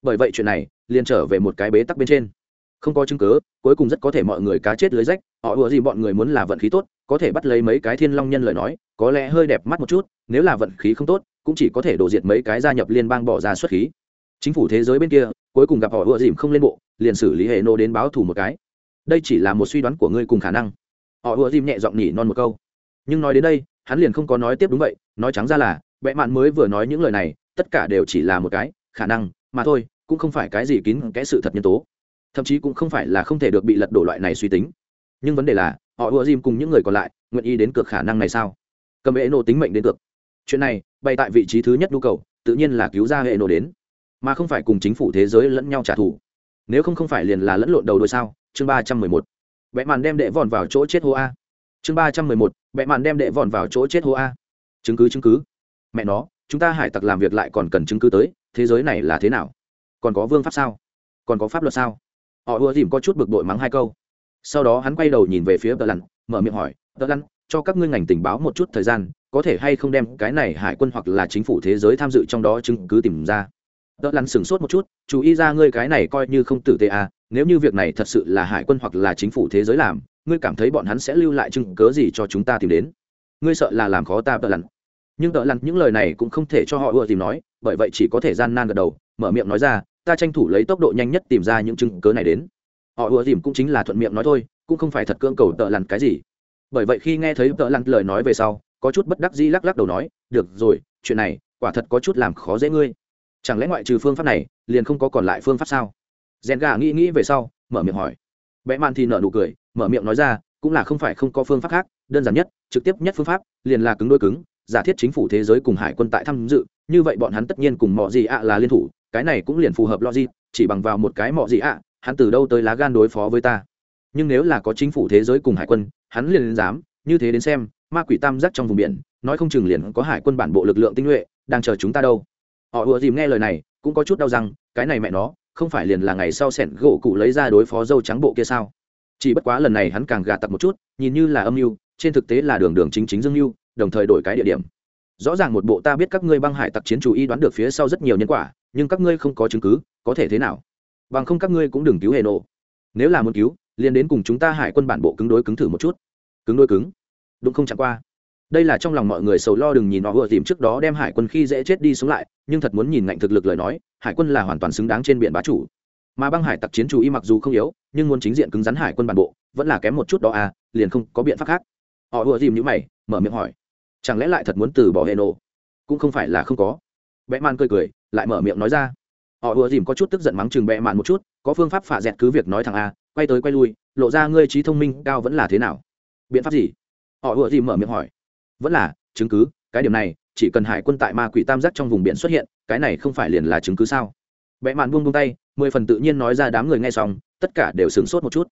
Bởi vậy chuyện này, liền trở về một cái bế tắc bên trên. Không có chứng cứ, cuối cùng rất có thể mọi người cá chết lưới rách, họ ùa gì bọn người muốn là vận khí tốt, có thể bắt lấy mấy cái thiên long nhân lời nói, có lẽ hơi đẹp mắt một chút, nếu là vận khí không tốt cũng chỉ có thể đổ diệt mấy cái gia nhập liên bang bỏ ra xuất khí. Chính phủ thế giới bên kia, cuối cùng gặp họ ùa dìm không lên bộ, liền xử lý hệ nô đến báo thù một cái. Đây chỉ là một suy đoán của ngươi cùng khả năng. Họ ùa dìm nhẹ giọng nhỉ non một câu. Nhưng nói đến đây, hắn liền không có nói tiếp đúng vậy, nói trắng ra là, bệ mạn mới vừa nói những lời này, tất cả đều chỉ là một cái, khả năng, mà thôi, cũng không phải cái gì kín cái sự thật nhân tố. Thậm chí cũng không phải là không thể được bị lật đổ loại này suy tính. Nhưng vấn đề là, họ ùa dìm cùng những người còn lại, nguyện ý đến cược khả năng này sao? Cầm hệ nô tính mệnh đến cược chuyện này bày tại vị trí thứ nhất nhu cầu, tự nhiên là cứu ra hệ nổ đến. Mà không phải cùng chính phủ thế giới lẫn nhau trả thù. Nếu không không phải liền là lẫn lộn đầu đôi sao? Chương ba trăm mười một. Vẽ màn đem đệ vòn vào chỗ chết hô a. Chương ba trăm mười một. Vẽ màn đem đệ vòn vào chỗ chết hô a. Chứng cứ chứng cứ. Mẹ nó, chúng ta hải tặc làm việc lại còn cần chứng cứ tới, thế giới này là thế nào? Còn có vương pháp sao? Còn có pháp luật sao? Họ ùa dìm có chút bực bội mắng hai câu. Sau đó hắn quay đầu nhìn về phía tờ lặn, mở miệng hỏi, tờ lặn, cho các ngươi ngành tình báo một chút thời gian có thể hay không đem cái này hải quân hoặc là chính phủ thế giới tham dự trong đó chứng cứ tìm ra. Đỡ lăn sửng sốt một chút, chú ý ra ngươi cái này coi như không tử tế à nếu như việc này thật sự là hải quân hoặc là chính phủ thế giới làm, ngươi cảm thấy bọn hắn sẽ lưu lại chứng cớ gì cho chúng ta tìm đến? Ngươi sợ là làm khó ta đỡ lăn. Nhưng đỡ lăn những lời này cũng không thể cho họ ưa tìm nói, bởi vậy chỉ có thể gian nan gật đầu, mở miệng nói ra, ta tranh thủ lấy tốc độ nhanh nhất tìm ra những chứng cớ này đến. Họ ưa tìm cũng chính là thuận miệng nói thôi, cũng không phải thật cưỡng cầu đỡ lăn cái gì. Bởi vậy khi nghe thấy đỡ lăn lời nói về sau có chút bất đắc dĩ lắc lắc đầu nói, được rồi, chuyện này quả thật có chút làm khó dễ ngươi. Chẳng lẽ ngoại trừ phương pháp này, liền không có còn lại phương pháp sao? Rèn gà nghĩ nghĩ về sau, mở miệng hỏi. Vẽ mạn thì nợ nụ cười, mở miệng nói ra, cũng là không phải không có phương pháp khác, đơn giản nhất, trực tiếp nhất phương pháp, liền là cứng đôi cứng, giả thiết chính phủ thế giới cùng hải quân tại tham dự, như vậy bọn hắn tất nhiên cùng mọi gì ạ là liên thủ, cái này cũng liền phù hợp logic, chỉ bằng vào một cái mọ gì ạ, hắn từ đâu tới lá gan đối phó với ta. Nhưng nếu là có chính phủ thế giới cùng hải quân, hắn liền dám như thế đến xem, ma quỷ tam giác trong vùng biển, nói không chừng liền có hải quân bản bộ lực lượng tinh nhuệ, đang chờ chúng ta đâu. Họ ùa dìm nghe lời này, cũng có chút đau rằng cái này mẹ nó, không phải liền là ngày sau sẻn gỗ cụ lấy ra đối phó dâu trắng bộ kia sao? Chỉ bất quá lần này hắn càng gạt tặc một chút, nhìn như là âm mưu, trên thực tế là đường đường chính chính dương mưu, đồng thời đổi cái địa điểm. Rõ ràng một bộ ta biết các ngươi băng hải tặc chiến chủ y đoán được phía sau rất nhiều nhân quả, nhưng các ngươi không có chứng cứ, có thể thế nào? Bằng không các ngươi cũng đừng cứu hệ nổ nếu là muốn cứu, liền đến cùng chúng ta hải quân bản bộ cứng đối cứng thử một chút cứng đôi cứng. Đúng không chẳng qua. Đây là trong lòng mọi người sầu lo đừng nhìn họ vừa tìm trước đó đem hải quân khi dễ chết đi sống lại, nhưng thật muốn nhìn ngạnh thực lực lời nói, hải quân là hoàn toàn xứng đáng trên biển bá chủ. Mà băng hải tặc chiến chủ y mặc dù không yếu, nhưng muốn chính diện cứng rắn hải quân bản bộ, vẫn là kém một chút đó à liền không có biện pháp khác. Họ vừa tìm những mày, mở miệng hỏi. Chẳng lẽ lại thật muốn từ bỏ hệ nổ? Cũng không phải là không có. Bẽ man cười cười, lại mở miệng nói ra. Họ ùa dìm có chút tức giận mắng chừng bẽ mạn một chút, có phương pháp phạ dẹt cứ việc nói thằng a à, quay tới quay lui, lộ ra ngươi trí thông minh, cao vẫn là thế nào? Biện pháp gì? Họ ùa gì mở miệng hỏi. Vẫn là, chứng cứ, cái điểm này, chỉ cần hải quân tại ma quỷ tam giác trong vùng biển xuất hiện, cái này không phải liền là chứng cứ sao? Vẽ mạn buông buông tay, mười phần tự nhiên nói ra đám người nghe xong, tất cả đều sửng sốt một chút.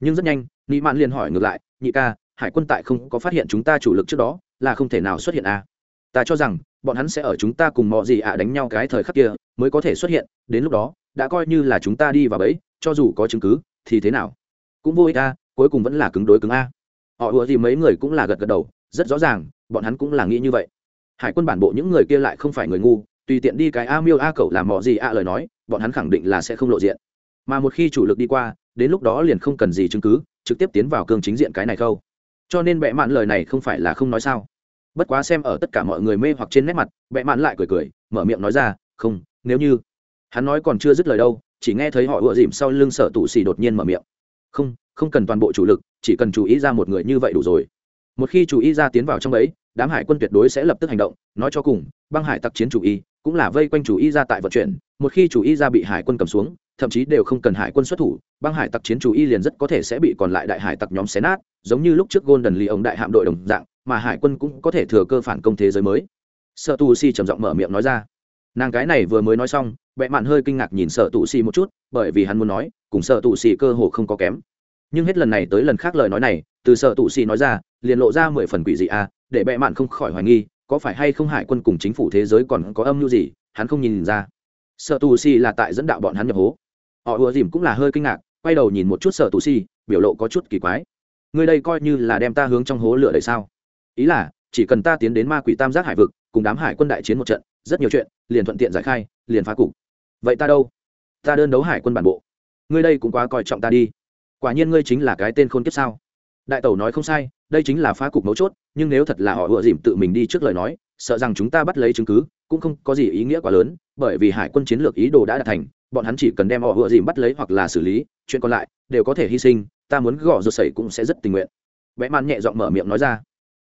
Nhưng rất nhanh, nị mạn liền hỏi ngược lại, nhị ca, hải quân tại không có phát hiện chúng ta chủ lực trước đó, là không thể nào xuất hiện à. ta cho rằng, bọn hắn sẽ ở chúng ta cùng mọi gì ạ đánh nhau cái thời khắc kia, mới có thể xuất hiện, đến lúc đó, đã coi như là chúng ta đi vào bẫy, cho dù có chứng cứ, thì thế nào? Cũng vô ích a cuối cùng vẫn là cứng đối cứng a họ ùa gì mấy người cũng là gật gật đầu, rất rõ ràng, bọn hắn cũng là nghĩ như vậy. Hải quân bản bộ những người kia lại không phải người ngu, tùy tiện đi cái a miêu a cậu làm mỏ gì a lời nói, bọn hắn khẳng định là sẽ không lộ diện. Mà một khi chủ lực đi qua, đến lúc đó liền không cần gì chứng cứ, trực tiếp tiến vào cương chính diện cái này khâu. Cho nên bệ mạn lời này không phải là không nói sao. Bất quá xem ở tất cả mọi người mê hoặc trên nét mặt, bệ mạn lại cười cười, mở miệng nói ra, không, nếu như hắn nói còn chưa dứt lời đâu, chỉ nghe thấy họ ựa dìm sau lưng sở tụ xì đột nhiên mở miệng. Không không cần toàn bộ chủ lực, chỉ cần chú ý ra một người như vậy đủ rồi. Một khi chú ý ra tiến vào trong ấy, đám hải quân tuyệt đối sẽ lập tức hành động. Nói cho cùng, băng hải tặc chiến chủ y cũng là vây quanh chủ y ra tại vận chuyển. Một khi chủ y ra bị hải quân cầm xuống, thậm chí đều không cần hải quân xuất thủ, băng hải tặc chiến chủ y liền rất có thể sẽ bị còn lại đại hải tặc nhóm xé nát, giống như lúc trước golden lee ông đại hạm đội đồng dạng, mà hải quân cũng có thể thừa cơ phản công thế giới mới. Sợ tu si trầm giọng mở miệng nói ra. Nàng cái này vừa mới nói xong, bệ mạn hơi kinh ngạc nhìn sợ tù si một chút, bởi vì hắn muốn nói, cùng sợ tù si cơ hồ không có kém nhưng hết lần này tới lần khác lời nói này, từ sợ tụ xì nói ra, liền lộ ra mười phần quỷ dị à để bệ mạn không khỏi hoài nghi, có phải hay không hải quân cùng chính phủ thế giới còn có âm mưu gì, hắn không nhìn ra. Sợ tù si là tại dẫn đạo bọn hắn nhập hố. Họ ùa dìm cũng là hơi kinh ngạc, quay đầu nhìn một chút sợ tù si biểu lộ có chút kỳ quái. Người đây coi như là đem ta hướng trong hố lửa đầy sao? Ý là, chỉ cần ta tiến đến ma quỷ tam giác hải vực, cùng đám hải quân đại chiến một trận, rất nhiều chuyện, liền thuận tiện giải khai, liền phá cục. Vậy ta đâu? Ta đơn đấu hải quân bản bộ. Ngươi đây cũng quá coi trọng ta đi quả nhiên ngươi chính là cái tên khôn kiếp sao? Đại tẩu nói không sai, đây chính là phá cục mấu chốt, nhưng nếu thật là họ ựa dìm tự mình đi trước lời nói, sợ rằng chúng ta bắt lấy chứng cứ, cũng không có gì ý nghĩa quá lớn, bởi vì hải quân chiến lược ý đồ đã đạt thành, bọn hắn chỉ cần đem họ ựa dìm bắt lấy hoặc là xử lý, chuyện còn lại đều có thể hy sinh, ta muốn gõ ruột sẩy cũng sẽ rất tình nguyện. Vẽ man nhẹ giọng mở miệng nói ra.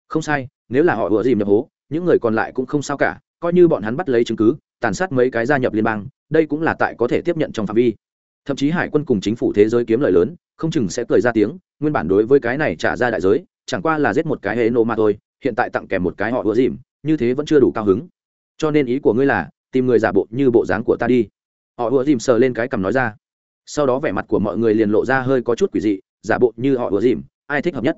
Không sai, nếu là họ ựa dìm nhập hố, những người còn lại cũng không sao cả, coi như bọn hắn bắt lấy chứng cứ, tàn sát mấy cái gia nhập liên bang, đây cũng là tại có thể tiếp nhận trong phạm vi thậm chí hải quân cùng chính phủ thế giới kiếm lời lớn, không chừng sẽ cười ra tiếng, nguyên bản đối với cái này trả ra đại giới, chẳng qua là giết một cái hệ nô mà thôi, hiện tại tặng kèm một cái họ ứa dìm, như thế vẫn chưa đủ cao hứng. Cho nên ý của ngươi là, tìm người giả bộ như bộ dáng của ta đi. Họ ứa dìm sờ lên cái cằm nói ra. Sau đó vẻ mặt của mọi người liền lộ ra hơi có chút quỷ dị, giả bộ như họ ứa dìm, ai thích hợp nhất?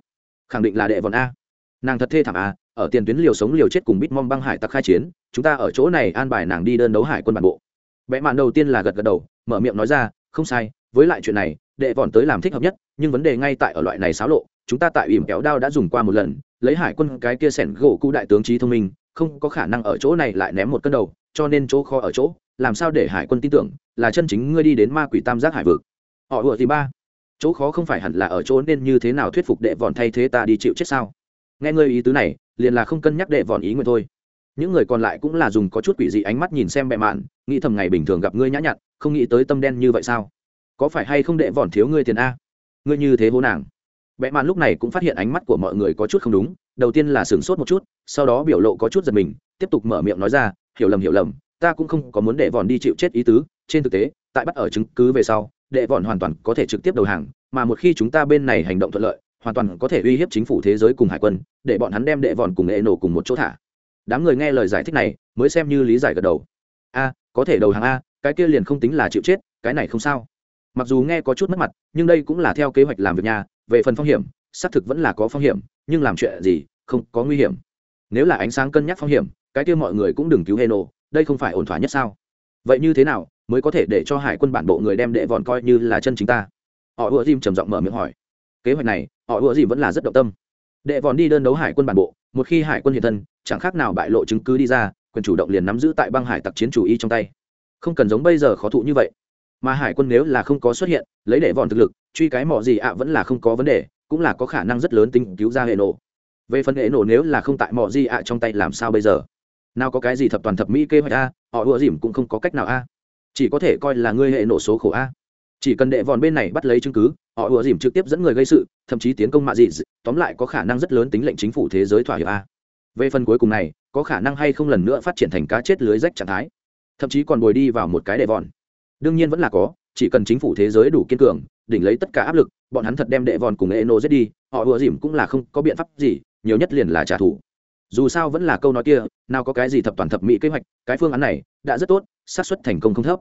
Khẳng định là đệ vòn a. Nàng thật thê thảm a, ở tiền tuyến liều sống liều chết cùng bít mong băng hải tặc khai chiến, chúng ta ở chỗ này an bài nàng đi đơn đấu hải quân bản bộ. Vẽ mạn đầu tiên là gật gật đầu, mở miệng nói ra không sai, với lại chuyện này, đệ vòn tới làm thích hợp nhất, nhưng vấn đề ngay tại ở loại này xáo lộ, chúng ta tại ỉm kéo đao đã dùng qua một lần, lấy hải quân cái kia sẻn gỗ cụ đại tướng trí thông minh, không có khả năng ở chỗ này lại ném một cân đầu, cho nên chỗ kho ở chỗ, làm sao để hải quân tin tưởng, là chân chính ngươi đi đến ma quỷ tam giác hải vực. Họ ủa thì ba, chỗ khó không phải hẳn là ở chỗ nên như thế nào thuyết phục đệ vòn thay thế ta đi chịu chết sao? Nghe ngươi ý tứ này, liền là không cân nhắc đệ vòn ý nguyện thôi những người còn lại cũng là dùng có chút quỷ dị ánh mắt nhìn xem bệ mạn, nghĩ thầm ngày bình thường gặp ngươi nhã nhặn, không nghĩ tới tâm đen như vậy sao? Có phải hay không đệ vòn thiếu ngươi tiền a? Ngươi như thế hố nàng. Bệ mạn lúc này cũng phát hiện ánh mắt của mọi người có chút không đúng, đầu tiên là sửng sốt một chút, sau đó biểu lộ có chút giật mình, tiếp tục mở miệng nói ra, hiểu lầm hiểu lầm, ta cũng không có muốn đệ vòn đi chịu chết ý tứ, trên thực tế, tại bắt ở chứng cứ về sau, đệ vòn hoàn toàn có thể trực tiếp đầu hàng, mà một khi chúng ta bên này hành động thuận lợi, hoàn toàn có thể uy hiếp chính phủ thế giới cùng hải quân, để bọn hắn đem đệ vòn cùng nghệ nổ cùng một chỗ thả đám người nghe lời giải thích này mới xem như lý giải gật đầu. A, có thể đầu hàng a, cái kia liền không tính là chịu chết, cái này không sao. Mặc dù nghe có chút mất mặt, nhưng đây cũng là theo kế hoạch làm việc nhà, về phần phong hiểm, xác thực vẫn là có phong hiểm, nhưng làm chuyện gì, không có nguy hiểm. Nếu là ánh sáng cân nhắc phong hiểm, cái kia mọi người cũng đừng cứu heno, đây không phải ổn thỏa nhất sao? Vậy như thế nào mới có thể để cho hải quân bản bộ người đem đệ vòn coi như là chân chính ta? Họ ùa dìm trầm giọng mở miệng hỏi. Kế hoạch này, họ ùa dìm vẫn là rất động tâm. Đệ vòn đi đơn đấu hải quân bản bộ một khi hải quân hiện thân, chẳng khác nào bại lộ chứng cứ đi ra, quyền chủ động liền nắm giữ tại băng hải tặc chiến chủ y trong tay. Không cần giống bây giờ khó thụ như vậy. Mà hải quân nếu là không có xuất hiện, lấy để vòn thực lực, truy cái mỏ gì ạ vẫn là không có vấn đề, cũng là có khả năng rất lớn tính cứu ra hệ nổ. Về phần hệ nổ nếu là không tại mỏ gì ạ trong tay làm sao bây giờ? Nào có cái gì thập toàn thập mỹ kế hoạch a, họ ùa dìm cũng không có cách nào a. Chỉ có thể coi là ngươi hệ nổ số khổ a chỉ cần đệ vòn bên này bắt lấy chứng cứ, họ ùa dìm trực tiếp dẫn người gây sự, thậm chí tiến công mạ dị tóm lại có khả năng rất lớn tính lệnh chính phủ thế giới thỏa hiệp a. Về phần cuối cùng này, có khả năng hay không lần nữa phát triển thành cá chết lưới rách trạng thái. Thậm chí còn bồi đi vào một cái đệ vòn. Đương nhiên vẫn là có, chỉ cần chính phủ thế giới đủ kiên cường, đỉnh lấy tất cả áp lực, bọn hắn thật đem đệ vòn cùng eno giết đi, họ ùa dìm cũng là không có biện pháp gì, nhiều nhất liền là trả thù. Dù sao vẫn là câu nói kia, nào có cái gì thập toàn thập mỹ kế hoạch, cái phương án này đã rất tốt, xác suất thành công không thấp.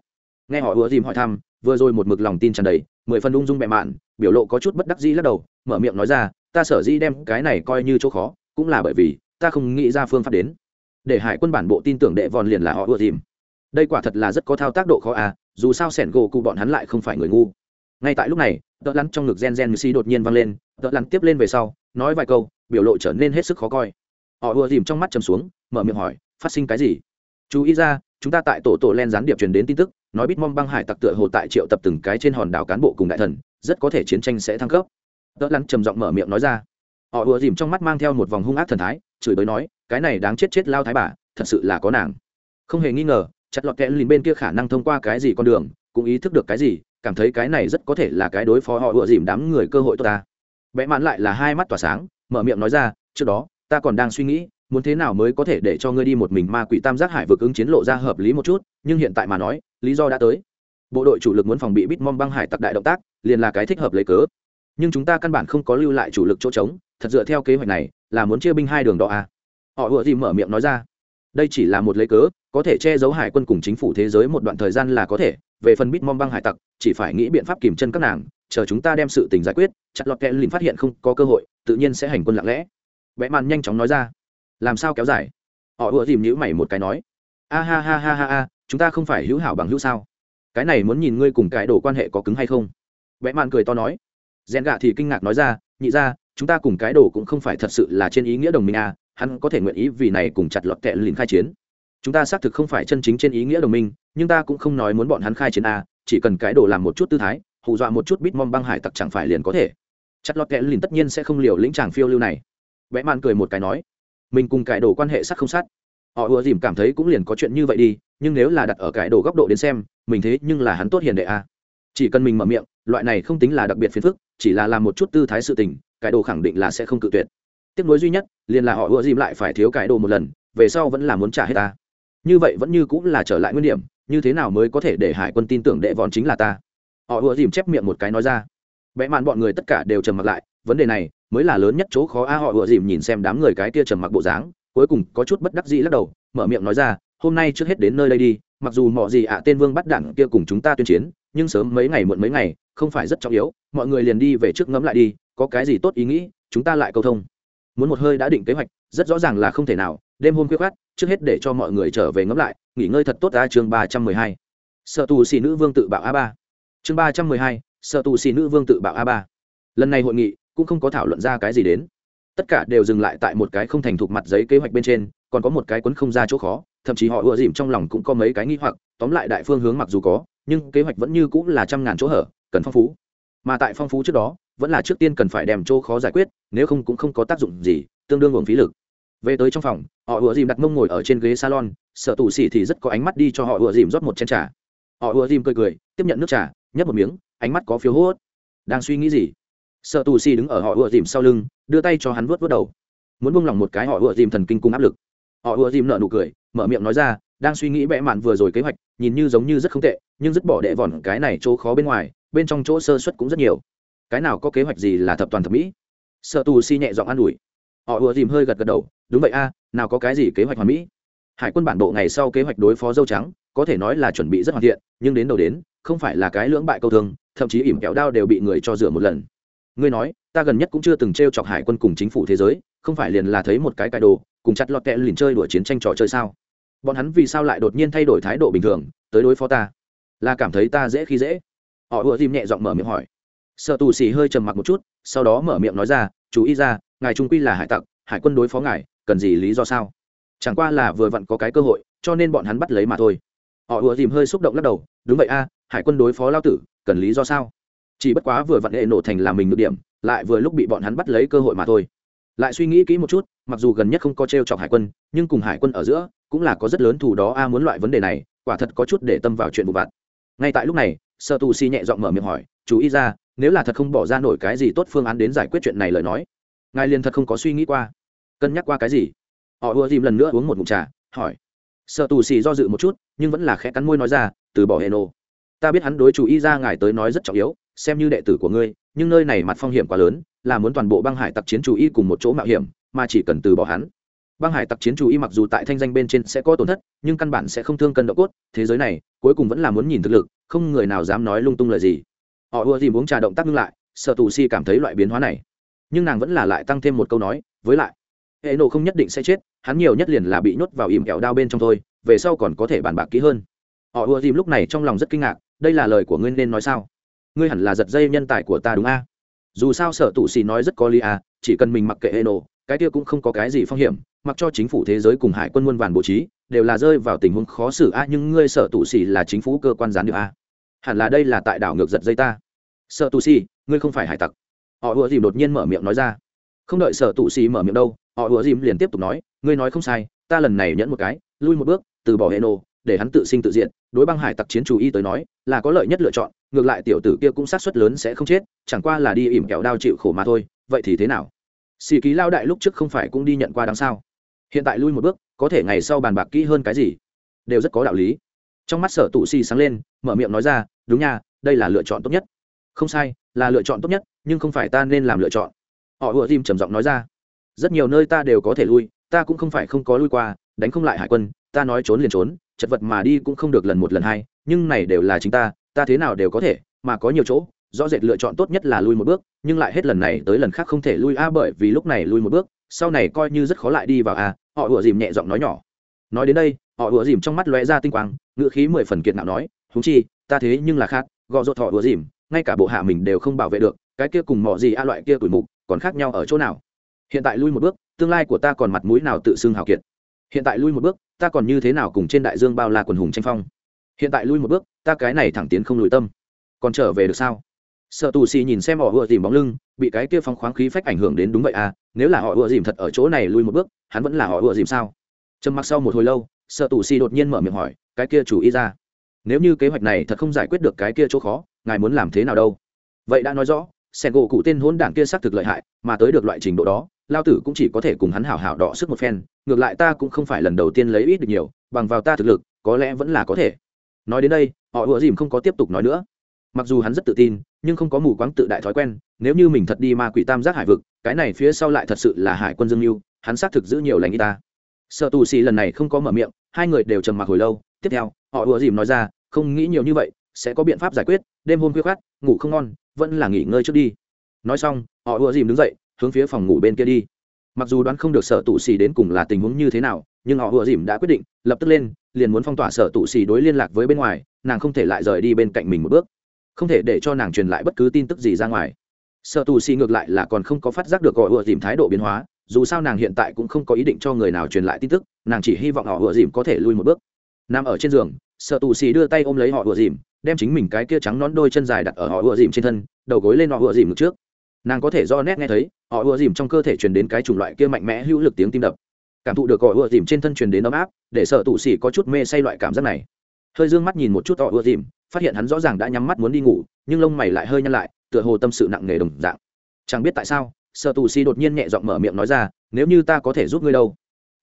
Nghe họ ùa dìm hỏi thăm vừa rồi một mực lòng tin tràn đầy, mười phần ung dung bẹ mạn, biểu lộ có chút bất đắc dĩ lắc đầu, mở miệng nói ra, ta sở dĩ đem cái này coi như chỗ khó, cũng là bởi vì, ta không nghĩ ra phương pháp đến. Để hải quân bản bộ tin tưởng đệ vòn liền là họ ưa dìm đây quả thật là rất có thao tác độ khó à dù sao sẻn gỗ cụ bọn hắn lại không phải người ngu. Ngay tại lúc này tợ lắn trong ngực gen gen si đột nhiên văng lên tợ lắn tiếp lên về sau, nói vài câu, biểu lộ trở nên hết sức khó coi. Họ ưa dìm trong mắt chầm xuống, mở miệng hỏi, phát sinh cái gì? Chú ý ra chúng ta tại tổ tổ len gián điệp truyền đến tin tức, nói bít mong băng hải tặc tựa hồ tại triệu tập từng cái trên hòn đảo cán bộ cùng đại thần, rất có thể chiến tranh sẽ thăng cấp. Đỡ lắn trầm giọng mở miệng nói ra. Họ ùa dìm trong mắt mang theo một vòng hung ác thần thái, chửi bới nói, cái này đáng chết chết lao thái bà, thật sự là có nàng. Không hề nghi ngờ, chặt lọt kẽ lìn bên kia khả năng thông qua cái gì con đường, cũng ý thức được cái gì, cảm thấy cái này rất có thể là cái đối phó họ ùa dìm đám người cơ hội tốt ta. Vẽ mãn lại là hai mắt tỏa sáng, mở miệng nói ra, trước đó, ta còn đang suy nghĩ muốn thế nào mới có thể để cho ngươi đi một mình ma quỷ tam giác hải vực ứng chiến lộ ra hợp lý một chút, nhưng hiện tại mà nói, lý do đã tới. Bộ đội chủ lực muốn phòng bị bít mong băng hải tặc đại động tác, liền là cái thích hợp lấy cớ. Nhưng chúng ta căn bản không có lưu lại chủ lực chỗ trống, thật dựa theo kế hoạch này, là muốn chia binh hai đường đỏ à. họ vừa gì mở miệng nói ra. Đây chỉ là một lấy cớ, có thể che giấu hải quân cùng chính phủ thế giới một đoạn thời gian là có thể. Về phần bít mong băng hải tặc, chỉ phải nghĩ biện pháp kìm chân các nàng, chờ chúng ta đem sự tình giải quyết, chặt lọt kẽ lìn phát hiện không có cơ hội, tự nhiên sẽ hành quân lặng lẽ. Vẽ màn nhanh chóng nói ra làm sao kéo dài? Họ ùa dìm nhữ mày một cái nói, a ha ha ha ha ha, chúng ta không phải hữu hảo bằng hữu sao? Cái này muốn nhìn ngươi cùng cái đồ quan hệ có cứng hay không? Vẽ màn cười to nói. Rèn gạ thì kinh ngạc nói ra, nhị ra chúng ta cùng cái đồ cũng không phải thật sự là trên ý nghĩa đồng minh à hắn có thể nguyện ý vì này cùng chặt lọt kẹ lìn khai chiến. Chúng ta xác thực không phải chân chính trên ý nghĩa đồng minh, nhưng ta cũng không nói muốn bọn hắn khai chiến à chỉ cần cái đồ làm một chút tư thái, hù dọa một chút bít mong băng hải tặc chẳng phải liền có thể. Chặt lọt kẽ lìn tất nhiên sẽ không liều lĩnh chàng phiêu lưu này. Vẽ mạn cười một cái nói mình cùng cải đồ quan hệ sắc không sát. Họ ùa dìm cảm thấy cũng liền có chuyện như vậy đi, nhưng nếu là đặt ở cải đồ góc độ đến xem, mình thế nhưng là hắn tốt hiền đệ a. Chỉ cần mình mở miệng, loại này không tính là đặc biệt phiền phức, chỉ là làm một chút tư thái sự tình, cải đồ khẳng định là sẽ không cự tuyệt. Tiếc nối duy nhất, liền là họ ùa dìm lại phải thiếu cải đồ một lần, về sau vẫn là muốn trả hết ta. Như vậy vẫn như cũng là trở lại nguyên điểm, như thế nào mới có thể để hải quân tin tưởng đệ vòn chính là ta? Họ ùa dìm chép miệng một cái nói ra. Vẽ mạn bọn người tất cả đều trầm mặc lại, vấn đề này mới là lớn nhất chỗ khó a, họ ựa dìm nhìn xem đám người cái kia trầm mặc bộ dáng, cuối cùng có chút bất đắc dĩ lắc đầu, mở miệng nói ra, hôm nay trước hết đến nơi đây đi, mặc dù mọi gì ạ, tên vương bắt đảng kia cùng chúng ta tuyên chiến, nhưng sớm mấy ngày muộn mấy ngày, không phải rất trọng yếu, mọi người liền đi về trước ngẫm lại đi, có cái gì tốt ý nghĩ, chúng ta lại câu thông. Muốn một hơi đã định kế hoạch, rất rõ ràng là không thể nào, đêm hôm khuya khoát trước hết để cho mọi người trở về ngẫm lại, nghỉ ngơi thật tốt a, chương ba trăm mười hai. Sợ tù xì nữ vương tự bạo a ba. Chương ba trăm mười hai, sợ tù xì nữ vương tự bạo a ba. Lần này hội nghị cũng không có thảo luận ra cái gì đến. Tất cả đều dừng lại tại một cái không thành thục mặt giấy kế hoạch bên trên, còn có một cái quấn không ra chỗ khó, thậm chí họ ùa dìm trong lòng cũng có mấy cái nghi hoặc, tóm lại đại phương hướng mặc dù có, nhưng kế hoạch vẫn như cũng là trăm ngàn chỗ hở, cần phong phú. Mà tại phong phú trước đó, vẫn là trước tiên cần phải đem chỗ khó giải quyết, nếu không cũng không có tác dụng gì, tương đương uổng phí lực. Về tới trong phòng, họ ùa dìm đặt mông ngồi ở trên ghế salon, sợ tù xỉ thì rất có ánh mắt đi cho họ ùa dìm rót một chén trà. Họ ùa dìm cười cười, tiếp nhận nước trà, nhấp một miếng, ánh mắt có phiếu hốt. Đang suy nghĩ gì? Sợ tù xì đứng ở họ ùa dìm sau lưng, đưa tay cho hắn vuốt vuốt đầu. Muốn buông lỏng một cái, họ ùa dìm thần kinh cung áp lực. Họ ùa dìm nợ nụ cười, mở miệng nói ra, đang suy nghĩ bẽ mạn vừa rồi kế hoạch, nhìn như giống như rất không tệ, nhưng dứt bỏ đệ vòn cái này chỗ khó bên ngoài, bên trong chỗ sơ xuất cũng rất nhiều. Cái nào có kế hoạch gì là thập toàn thập mỹ? Sợ tù si nhẹ giọng an ủi. Họ ùa dìm hơi gật gật đầu, đúng vậy a, nào có cái gì kế hoạch hoàn mỹ? Hải quân bản bộ ngày sau kế hoạch đối phó dâu trắng, có thể nói là chuẩn bị rất hoàn thiện, nhưng đến đầu đến, không phải là cái lưỡng bại câu thương, thậm chí ỉm kẹo đao đều bị người cho rửa một lần ngươi nói, ta gần nhất cũng chưa từng t r e o chọc hải quân cùng chính phủ thế giới, không phải liền là thấy một cái cài đồ, cùng chặt lọt kẹ liền chơi đuổi chiến tranh trò chơi sao? Bọn hắn vì sao lại đột nhiên thay đổi thái độ bình thường, tới đối phó ta? Là cảm thấy ta dễ khi dễ. Họ ùa dìm nhẹ giọng mở miệng hỏi. Sợ tù xì hơi trầm mặc một chút, sau đó mở miệng nói ra, chú ý ra, ngài trung quy là hải tặc, hải quân đối phó ngài, cần gì lý do sao? Chẳng qua là vừa vặn có cái cơ hội, cho nên bọn hắn bắt lấy mà thôi. Họ ùa dìm hơi xúc động lắc đầu, đúng vậy a, hải quân đối phó lao tử, cần lý do sao? Chỉ bất quá vừa vặn hệ nổ thành là mình ngược điểm, lại vừa lúc bị bọn hắn bắt lấy cơ hội mà thôi. Lại suy nghĩ kỹ một chút, mặc dù gần nhất không có t r e o chọc hải quân, nhưng cùng hải quân ở giữa, cũng là có rất lớn thù đó a à muốn loại vấn đề này, quả thật có chút để tâm vào chuyện vụ vặt. Ngay tại lúc này sợ tù xì nhẹ giọng mở miệng hỏi, chú ý ra, nếu là thật không bỏ ra nổi cái gì tốt phương án đến giải quyết chuyện này lời nói, ngài liền thật không có suy nghĩ qua, cân nhắc qua cái gì? Họ ưa dìm lần nữa uống một mụn trà, hỏi. Sợ tù xì do dự một chút, nhưng vẫn là khẽ cắn môi nói ra, từ bỏ hệ nô ta biết hắn đối chú ý ra ngài tới nói rất trọng yếu xem như đệ tử của ngươi, nhưng nơi này mặt phong hiểm quá lớn, là muốn toàn bộ băng hải tặc chiến chủ y cùng một chỗ mạo hiểm, mà chỉ cần từ bỏ hắn. Băng hải tặc chiến chủ y mặc dù tại thanh danh bên trên sẽ có tổn thất, nhưng căn bản sẽ không thương cân độ cốt, thế giới này, cuối cùng vẫn là muốn nhìn thực lực, không người nào dám nói lung tung lời gì. Họ ưa dìm uống trà động tác ngưng lại, sợ tù si cảm thấy loại biến hóa này. Nhưng nàng vẫn là lại tăng thêm một câu nói, với lại, hệ nộ không nhất định sẽ chết, hắn nhiều nhất liền là bị nhốt vào ìm kẹo đao bên trong thôi, về sau còn có thể bàn bạc kỹ hơn. Họ ưa dìm lúc này trong lòng rất kinh ngạc, đây là lời của ngươi nên nói sao? Ngươi hẳn là giật dây nhân tài của ta đúng a? Dù sao sở tụ xì nói rất có lý a, chỉ cần mình mặc kệ hệ nổ, cái kia cũng không có cái gì phong hiểm, mặc cho chính phủ thế giới cùng hải quân muôn vàn bố trí, đều là rơi vào tình huống khó xử a, nhưng ngươi sở tụ xì là chính phủ cơ quan gián điệu a. Hẳn là đây là tại đảo ngược giật dây ta. Sở tụ xì, ngươi không phải hải tặc. Họ ùa dìm đột nhiên mở miệng nói ra. Không đợi sở tụ xì mở miệng đâu, họ ùa dìm liền tiếp tục nói, ngươi nói không sai, ta lần này nhẫn một cái, lui một bước, từ bỏ hệ nổ, để hắn tự sinh tự diện, đối băng hải tặc chiến chủ y tới nói, là có lợi nhất lựa chọn ngược lại tiểu tử kia cũng sát suất lớn sẽ không chết, chẳng qua là đi ỉm kẹo đao chịu khổ mà thôi, vậy thì thế nào? Xì ký lao đại lúc trước không phải cũng đi nhận qua đằng sao hiện tại lui một bước, có thể ngày sau bàn bạc kỹ hơn cái gì? Đều rất có đạo lý. Trong mắt sở tụ xì sáng lên, mở miệng nói ra, đúng nha, đây là lựa chọn tốt nhất. Không sai, là lựa chọn tốt nhất, nhưng không phải ta nên làm lựa chọn. Họ ùa tim trầm giọng nói ra, rất nhiều nơi ta đều có thể lui, ta cũng không phải không có lui qua, đánh không lại hải quân, ta nói trốn liền trốn, chật vật mà đi cũng không được lần một lần hai, nhưng này đều là chính ta ta thế nào đều có thể, mà có nhiều chỗ, rõ rệt lựa chọn tốt nhất là lui một bước, nhưng lại hết lần này tới lần khác không thể lui a bởi vì lúc này lui một bước, sau này coi như rất khó lại đi vào a, họ ủa dìm nhẹ giọng nói nhỏ. Nói đến đây, họ ủa dìm trong mắt lóe ra tinh quang ngựa khí mười phần kiệt nào nói húng chi, ta thế nhưng là khác, gò rột họ ủa dìm, ngay cả bộ hạ mình đều không bảo vệ được, cái kia cùng mỏ gì a loại kia tuổi mục, còn khác nhau ở chỗ nào? Hiện tại lui một bước, tương lai của ta còn mặt mũi nào tự xưng hào kiệt? Hiện tại lui một bước, ta còn như thế nào cùng trên đại dương bao la quần hùng tranh phong? Hiện tại lui một bước, ta cái này thẳng tiến không lùi tâm. Còn trở về được sao? Sợ tù xì nhìn xem họ ùa dìm bóng lưng, bị cái kia phóng khoáng khí phách ảnh hưởng đến đúng vậy à nếu là họ ùa dìm thật ở chỗ này lui một bước, hắn vẫn là họ ùa dìm sao? Trầm mặc sau một hồi lâu, sợ tù xì đột nhiên mở miệng hỏi, cái kia chủ ý ra. Nếu như kế hoạch này thật không giải quyết được cái kia chỗ khó, ngài muốn làm thế nào đâu? Vậy đã nói rõ sen gỗ cụ tên hôn đảng kia xác thực lợi hại, mà tới được loại trình độ đó, lao tử cũng chỉ có thể cùng hắn hảo hảo đọ sức một phen, ngược lại ta cũng không phải lần đầu tiên lấy ít được nhiều, bằng vào ta thực lực, có lẽ vẫn là có thể nói đến đây, họ ùa dìm không có tiếp tục nói nữa. Mặc dù hắn rất tự tin, nhưng không có mù quáng tự đại thói quen, nếu như mình thật đi ma quỷ tam giác hải vực, cái này phía sau lại thật sự là hải quân dương mưu hắn xác thực giữ nhiều lành y ta. Sợ tù xì lần này không có mở miệng, hai người đều trầm mặc hồi lâu. Tiếp theo, họ ùa dìm nói ra, không nghĩ nhiều như vậy, sẽ có biện pháp giải quyết, đêm hôm khuya khát ngủ không ngon, vẫn là nghỉ ngơi trước đi. Nói xong, họ ùa dìm đứng dậy, hướng phía phòng ngủ bên kia đi. Mặc dù đoán không được sợ tụ xì đến cùng là tình huống như thế nào, nhưng họ ùa dìm đã quyết định, lập tức lên liền muốn phong tỏa sở tụ xì đối liên lạc với bên ngoài, nàng không thể lại rời đi bên cạnh mình một bước. Không thể để cho nàng truyền lại bất cứ tin tức gì ra ngoài. Sở tù xì ngược lại là còn không có phát giác được gọi ựa dìm thái độ biến hóa, dù sao nàng hiện tại cũng không có ý định cho người nào truyền lại tin tức, nàng chỉ hy vọng họ ựa dìm có thể lui một bước. Nằm ở trên giường, sở tù xì đưa tay ôm lấy họ ựa dìm, đem chính mình cái kia trắng nón đôi chân dài đặt ở họ ựa dìm trên thân, đầu gối lên họ ựa dìm ngực trước. Nàng có thể do nét nghe thấy, họ ựa dìm trong cơ thể truyền đến cái chủng loại kia mạnh mẽ hữu lực tiếng tim đập cảm thụ được gọi ưa dìm trên thân truyền đến ấm áp, để sợ tù xì có chút mê say loại cảm giác này. Hơi d ư ơ n g mắt nhìn một chút họ ưa dìm, phát hiện hắn rõ ràng đã nhắm mắt muốn đi ngủ, nhưng lông mày lại hơi nhăn lại, tựa hồ tâm sự nặng nề đồng dạng. Chẳng biết tại sao, sợ tù xì đột nhiên nhẹ giọng mở miệng nói ra, nếu như ta có thể giúp ngươi đâu?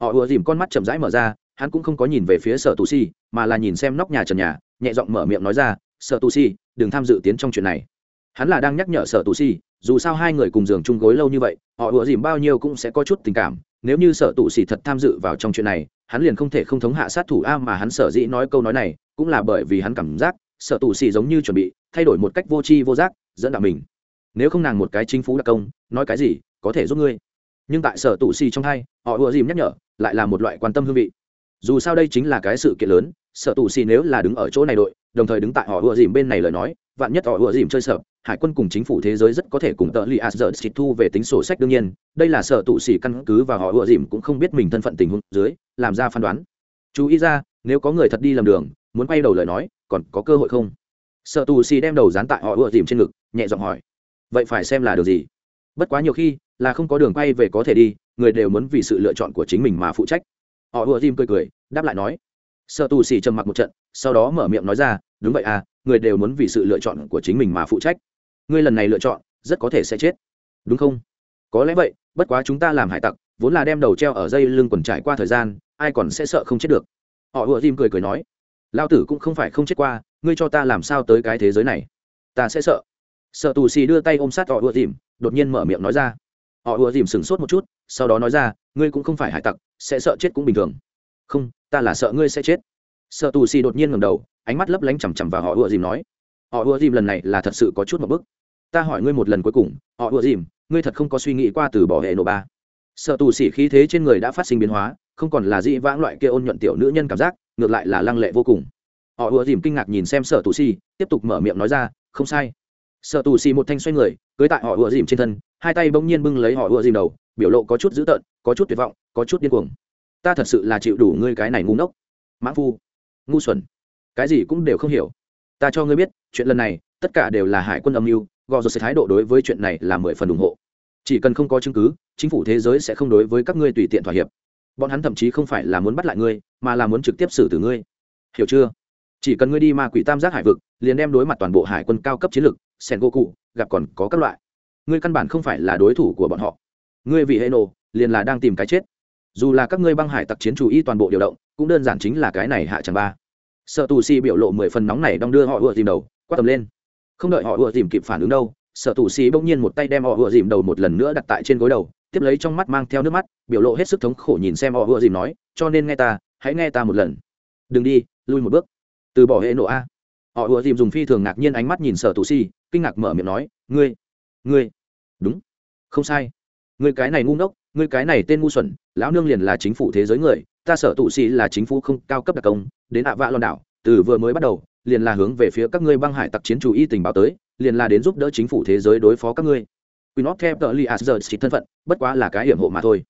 Họ ùa dìm con mắt chậm rãi mở ra, hắn cũng không có nhìn về phía sở tù xì mà là nhìn xem nóc nhà trần nhà, nhẹ giọng mở miệng nói ra sở tù xì đừng tham dự tiến trong chuyện này. Hắn là đang nhắc nhở sở tù xì dù sao hai người cùng giường chung gối lâu như vậy, họ ùa dìm bao nhiêu cũng sẽ có chút tình cảm nếu như sở tụ sĩ thật tham dự vào trong chuyện này, hắn liền không thể không thống hạ sát thủ a mà hắn sở dĩ nói câu nói này, cũng là bởi vì hắn cảm giác, sở tụ sĩ giống như chuẩn bị thay đổi một cách vô tri vô giác, dẫn đạo mình. Nếu không nàng một cái chính phủ đặc công, nói cái gì, có thể giúp ngươi. Nhưng tại sở tụ sĩ trong hai, họ ùa dìm nhắc nhở, lại là một loại quan tâm hương vị. Dù sao đây chính là cái sự kiện lớn, sở tụ sĩ nếu là đứng ở chỗ này đội, đồng thời đứng tại họ ùa dìm bên này lời nói, vạn nhất họ ùa dìm chơi sợ hải quân cùng chính phủ thế giới rất có thể cùng tờ li a giờ xịt thu về tính sổ sách đương nhiên, đây là sợ tù xỉ căn cứ và họ ựa dìm cũng không biết mình thân phận tình huống dưới, làm ra phán đoán. Chú ý ra, nếu có người thật đi lầm đường, muốn quay đầu lời nói, còn có cơ hội không? Sợ tù xì đem đầu dán tại họ ựa dìm trên ngực, nhẹ giọng hỏi. Vậy phải xem là điều gì? Bất quá nhiều khi, là không có đường quay về có thể đi, người đều muốn vì sự lựa chọn của chính mình mà phụ trách. Họ ùa dìm cười cười, đáp lại nói. Sợ tù xì trầm mặc một trận, sau đó mở miệng nói ra, đúng vậy à người đều muốn vì sự lựa chọn của chính mình mà phụ trách ngươi lần này lựa chọn, rất có thể sẽ chết. Đúng không? Có lẽ vậy, bất quá chúng ta làm hải tặc, vốn là đem đầu treo ở dây lưng quần trải qua thời gian, ai còn sẽ sợ không chết được? Họ ùa dìm cười cười nói lao tử cũng không phải không chết qua, ngươi cho ta làm sao tới cái thế giới này? Ta sẽ sợ. Sợ tù xì đưa tay ôm sát họ ùa dìm, đột nhiên mở miệng nói ra. Họ ùa dìm sửng sốt một chút, sau đó nói ra, ngươi cũng không phải hải tặc, sẽ sợ chết cũng bình thường. Không, ta là sợ ngươi sẽ chết. Sợ tù xì đột nhiên ngầm đầu, ánh mắt lấp lánh chằm chằm vào họ ùa dìm nói. Họ ùa dìm lần này là thật sự có chút một bức ta hỏi ngươi một lần cuối cùng, họ ùa dìm, ngươi thật không có suy nghĩ qua từ bỏ hệ nổ ba. Sợ tù xỉ khí thế trên người đã phát sinh biến hóa, không còn là dĩ vãng loại kia ôn nhuận tiểu nữ nhân cảm giác, ngược lại là lăng lệ vô cùng. Họ ùa dìm kinh ngạc nhìn xem sợ tù xỉ tiếp tục mở miệng nói ra, không sai. Sợ tù xỉ một thanh xoay người, cưới tại họ ùa dìm trên thân, hai tay bỗng nhiên bưng lấy họ ùa dìm đầu, biểu lộ có chút dữ tợn, có chút tuyệt vọng, có chút điên cuồng. Ta thật sự là chịu đủ ngươi cái này ngu ngốc. Mãn phu, ngu xuẩn. Cái gì cũng đều không hiểu. Ta cho ngươi biết, chuyện lần này, tất cả đều là hải quân âm mưu gò rột sẽ thái độ đối với chuyện này là mười phần ủng hộ. Chỉ cần không có chứng cứ, chính phủ thế giới sẽ không đối với các ngươi tùy tiện thỏa hiệp. Bọn hắn thậm chí không phải là muốn bắt lại ngươi, mà là muốn trực tiếp xử tử ngươi. Hiểu chưa? Chỉ cần ngươi đi ma quỷ tam giác hải vực, liền đem đối mặt toàn bộ hải quân cao cấp chiến lược sen go cụ gặp còn có các loại. Ngươi căn bản không phải là đối thủ của bọn họ. Ngươi vì hệ nổ liền là đang tìm cái chết. Dù là các ngươi băng hải tặc chiến chủ y toàn bộ điều động, cũng đơn giản chính là cái này hạ chẳng ba. Sợ tù si biểu lộ mười phần nóng này đong đưa họ ùa tìm đầu, quát tầm lên không đợi họ ùa dìm kịp phản ứng đâu, sở tù xì bỗng nhiên một tay đem họ ùa dìm đầu một lần nữa đặt tại trên gối đầu, tiếp lấy trong mắt mang theo nước mắt, biểu lộ hết sức thống khổ nhìn xem họ ùa dìm nói, cho nên nghe ta, hãy nghe ta một lần. Đừng đi, lui một bước. Từ bỏ hệ nộ a. Họ ùa dìm dùng phi thường ngạc nhiên ánh mắt nhìn sở tù xì, kinh ngạc mở miệng nói, ngươi ngươi. Đúng. Không sai. Ngươi cái này ngu ngốc, ngươi cái này tên ngu xuẩn, lão nương liền là chính phủ thế giới người, ta sở tụ sĩ là chính phủ không cao cấp đặc công, đến ạ vạ lòn đảo, từ vừa mới bắt đầu liền là hướng về phía các ngươi băng hải tặc chiến chủ y tình báo tới, liền là đến giúp đỡ chính phủ thế giới đối phó các ngươi. Quy nót theo tờ li giờ chỉ thân phận, bất quá là cái hiểm hộ mà thôi.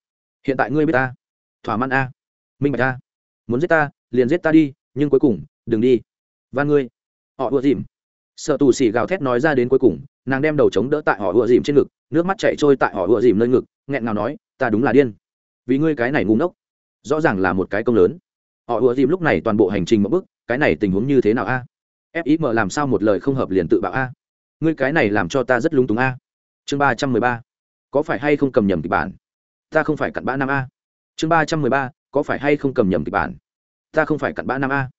Hiện tại ngươi biết ta. Thỏa mãn a. Minh bạch a. Muốn giết ta, liền giết ta đi, nhưng cuối cùng, đừng đi. Van ngươi. Họ ùa dìm. Sợ tù xỉ gào thét nói ra đến cuối cùng, nàng đem đầu chống đỡ tại họ ùa dìm trên ngực, nước mắt chạy trôi tại họ ùa dìm nơi ngực, nghẹn ngào nói, ta đúng là điên. Vì ngươi cái này ngu ngốc. Rõ ràng là một cái công lớn. Họ ùa dìm lúc này toàn bộ hành trình một bước cái này tình huống như thế nào a? Fim làm sao một lời không hợp liền tự bạo a? Ngươi cái này làm cho ta rất lúng túng a. Chương ba trăm mười ba. Có phải hay không cầm nhầm kịch bản? Ta không phải cặn bã năm a. Chương ba trăm mười ba. Có phải hay không cầm nhầm kịch bản? Ta không phải cặn bã năm a.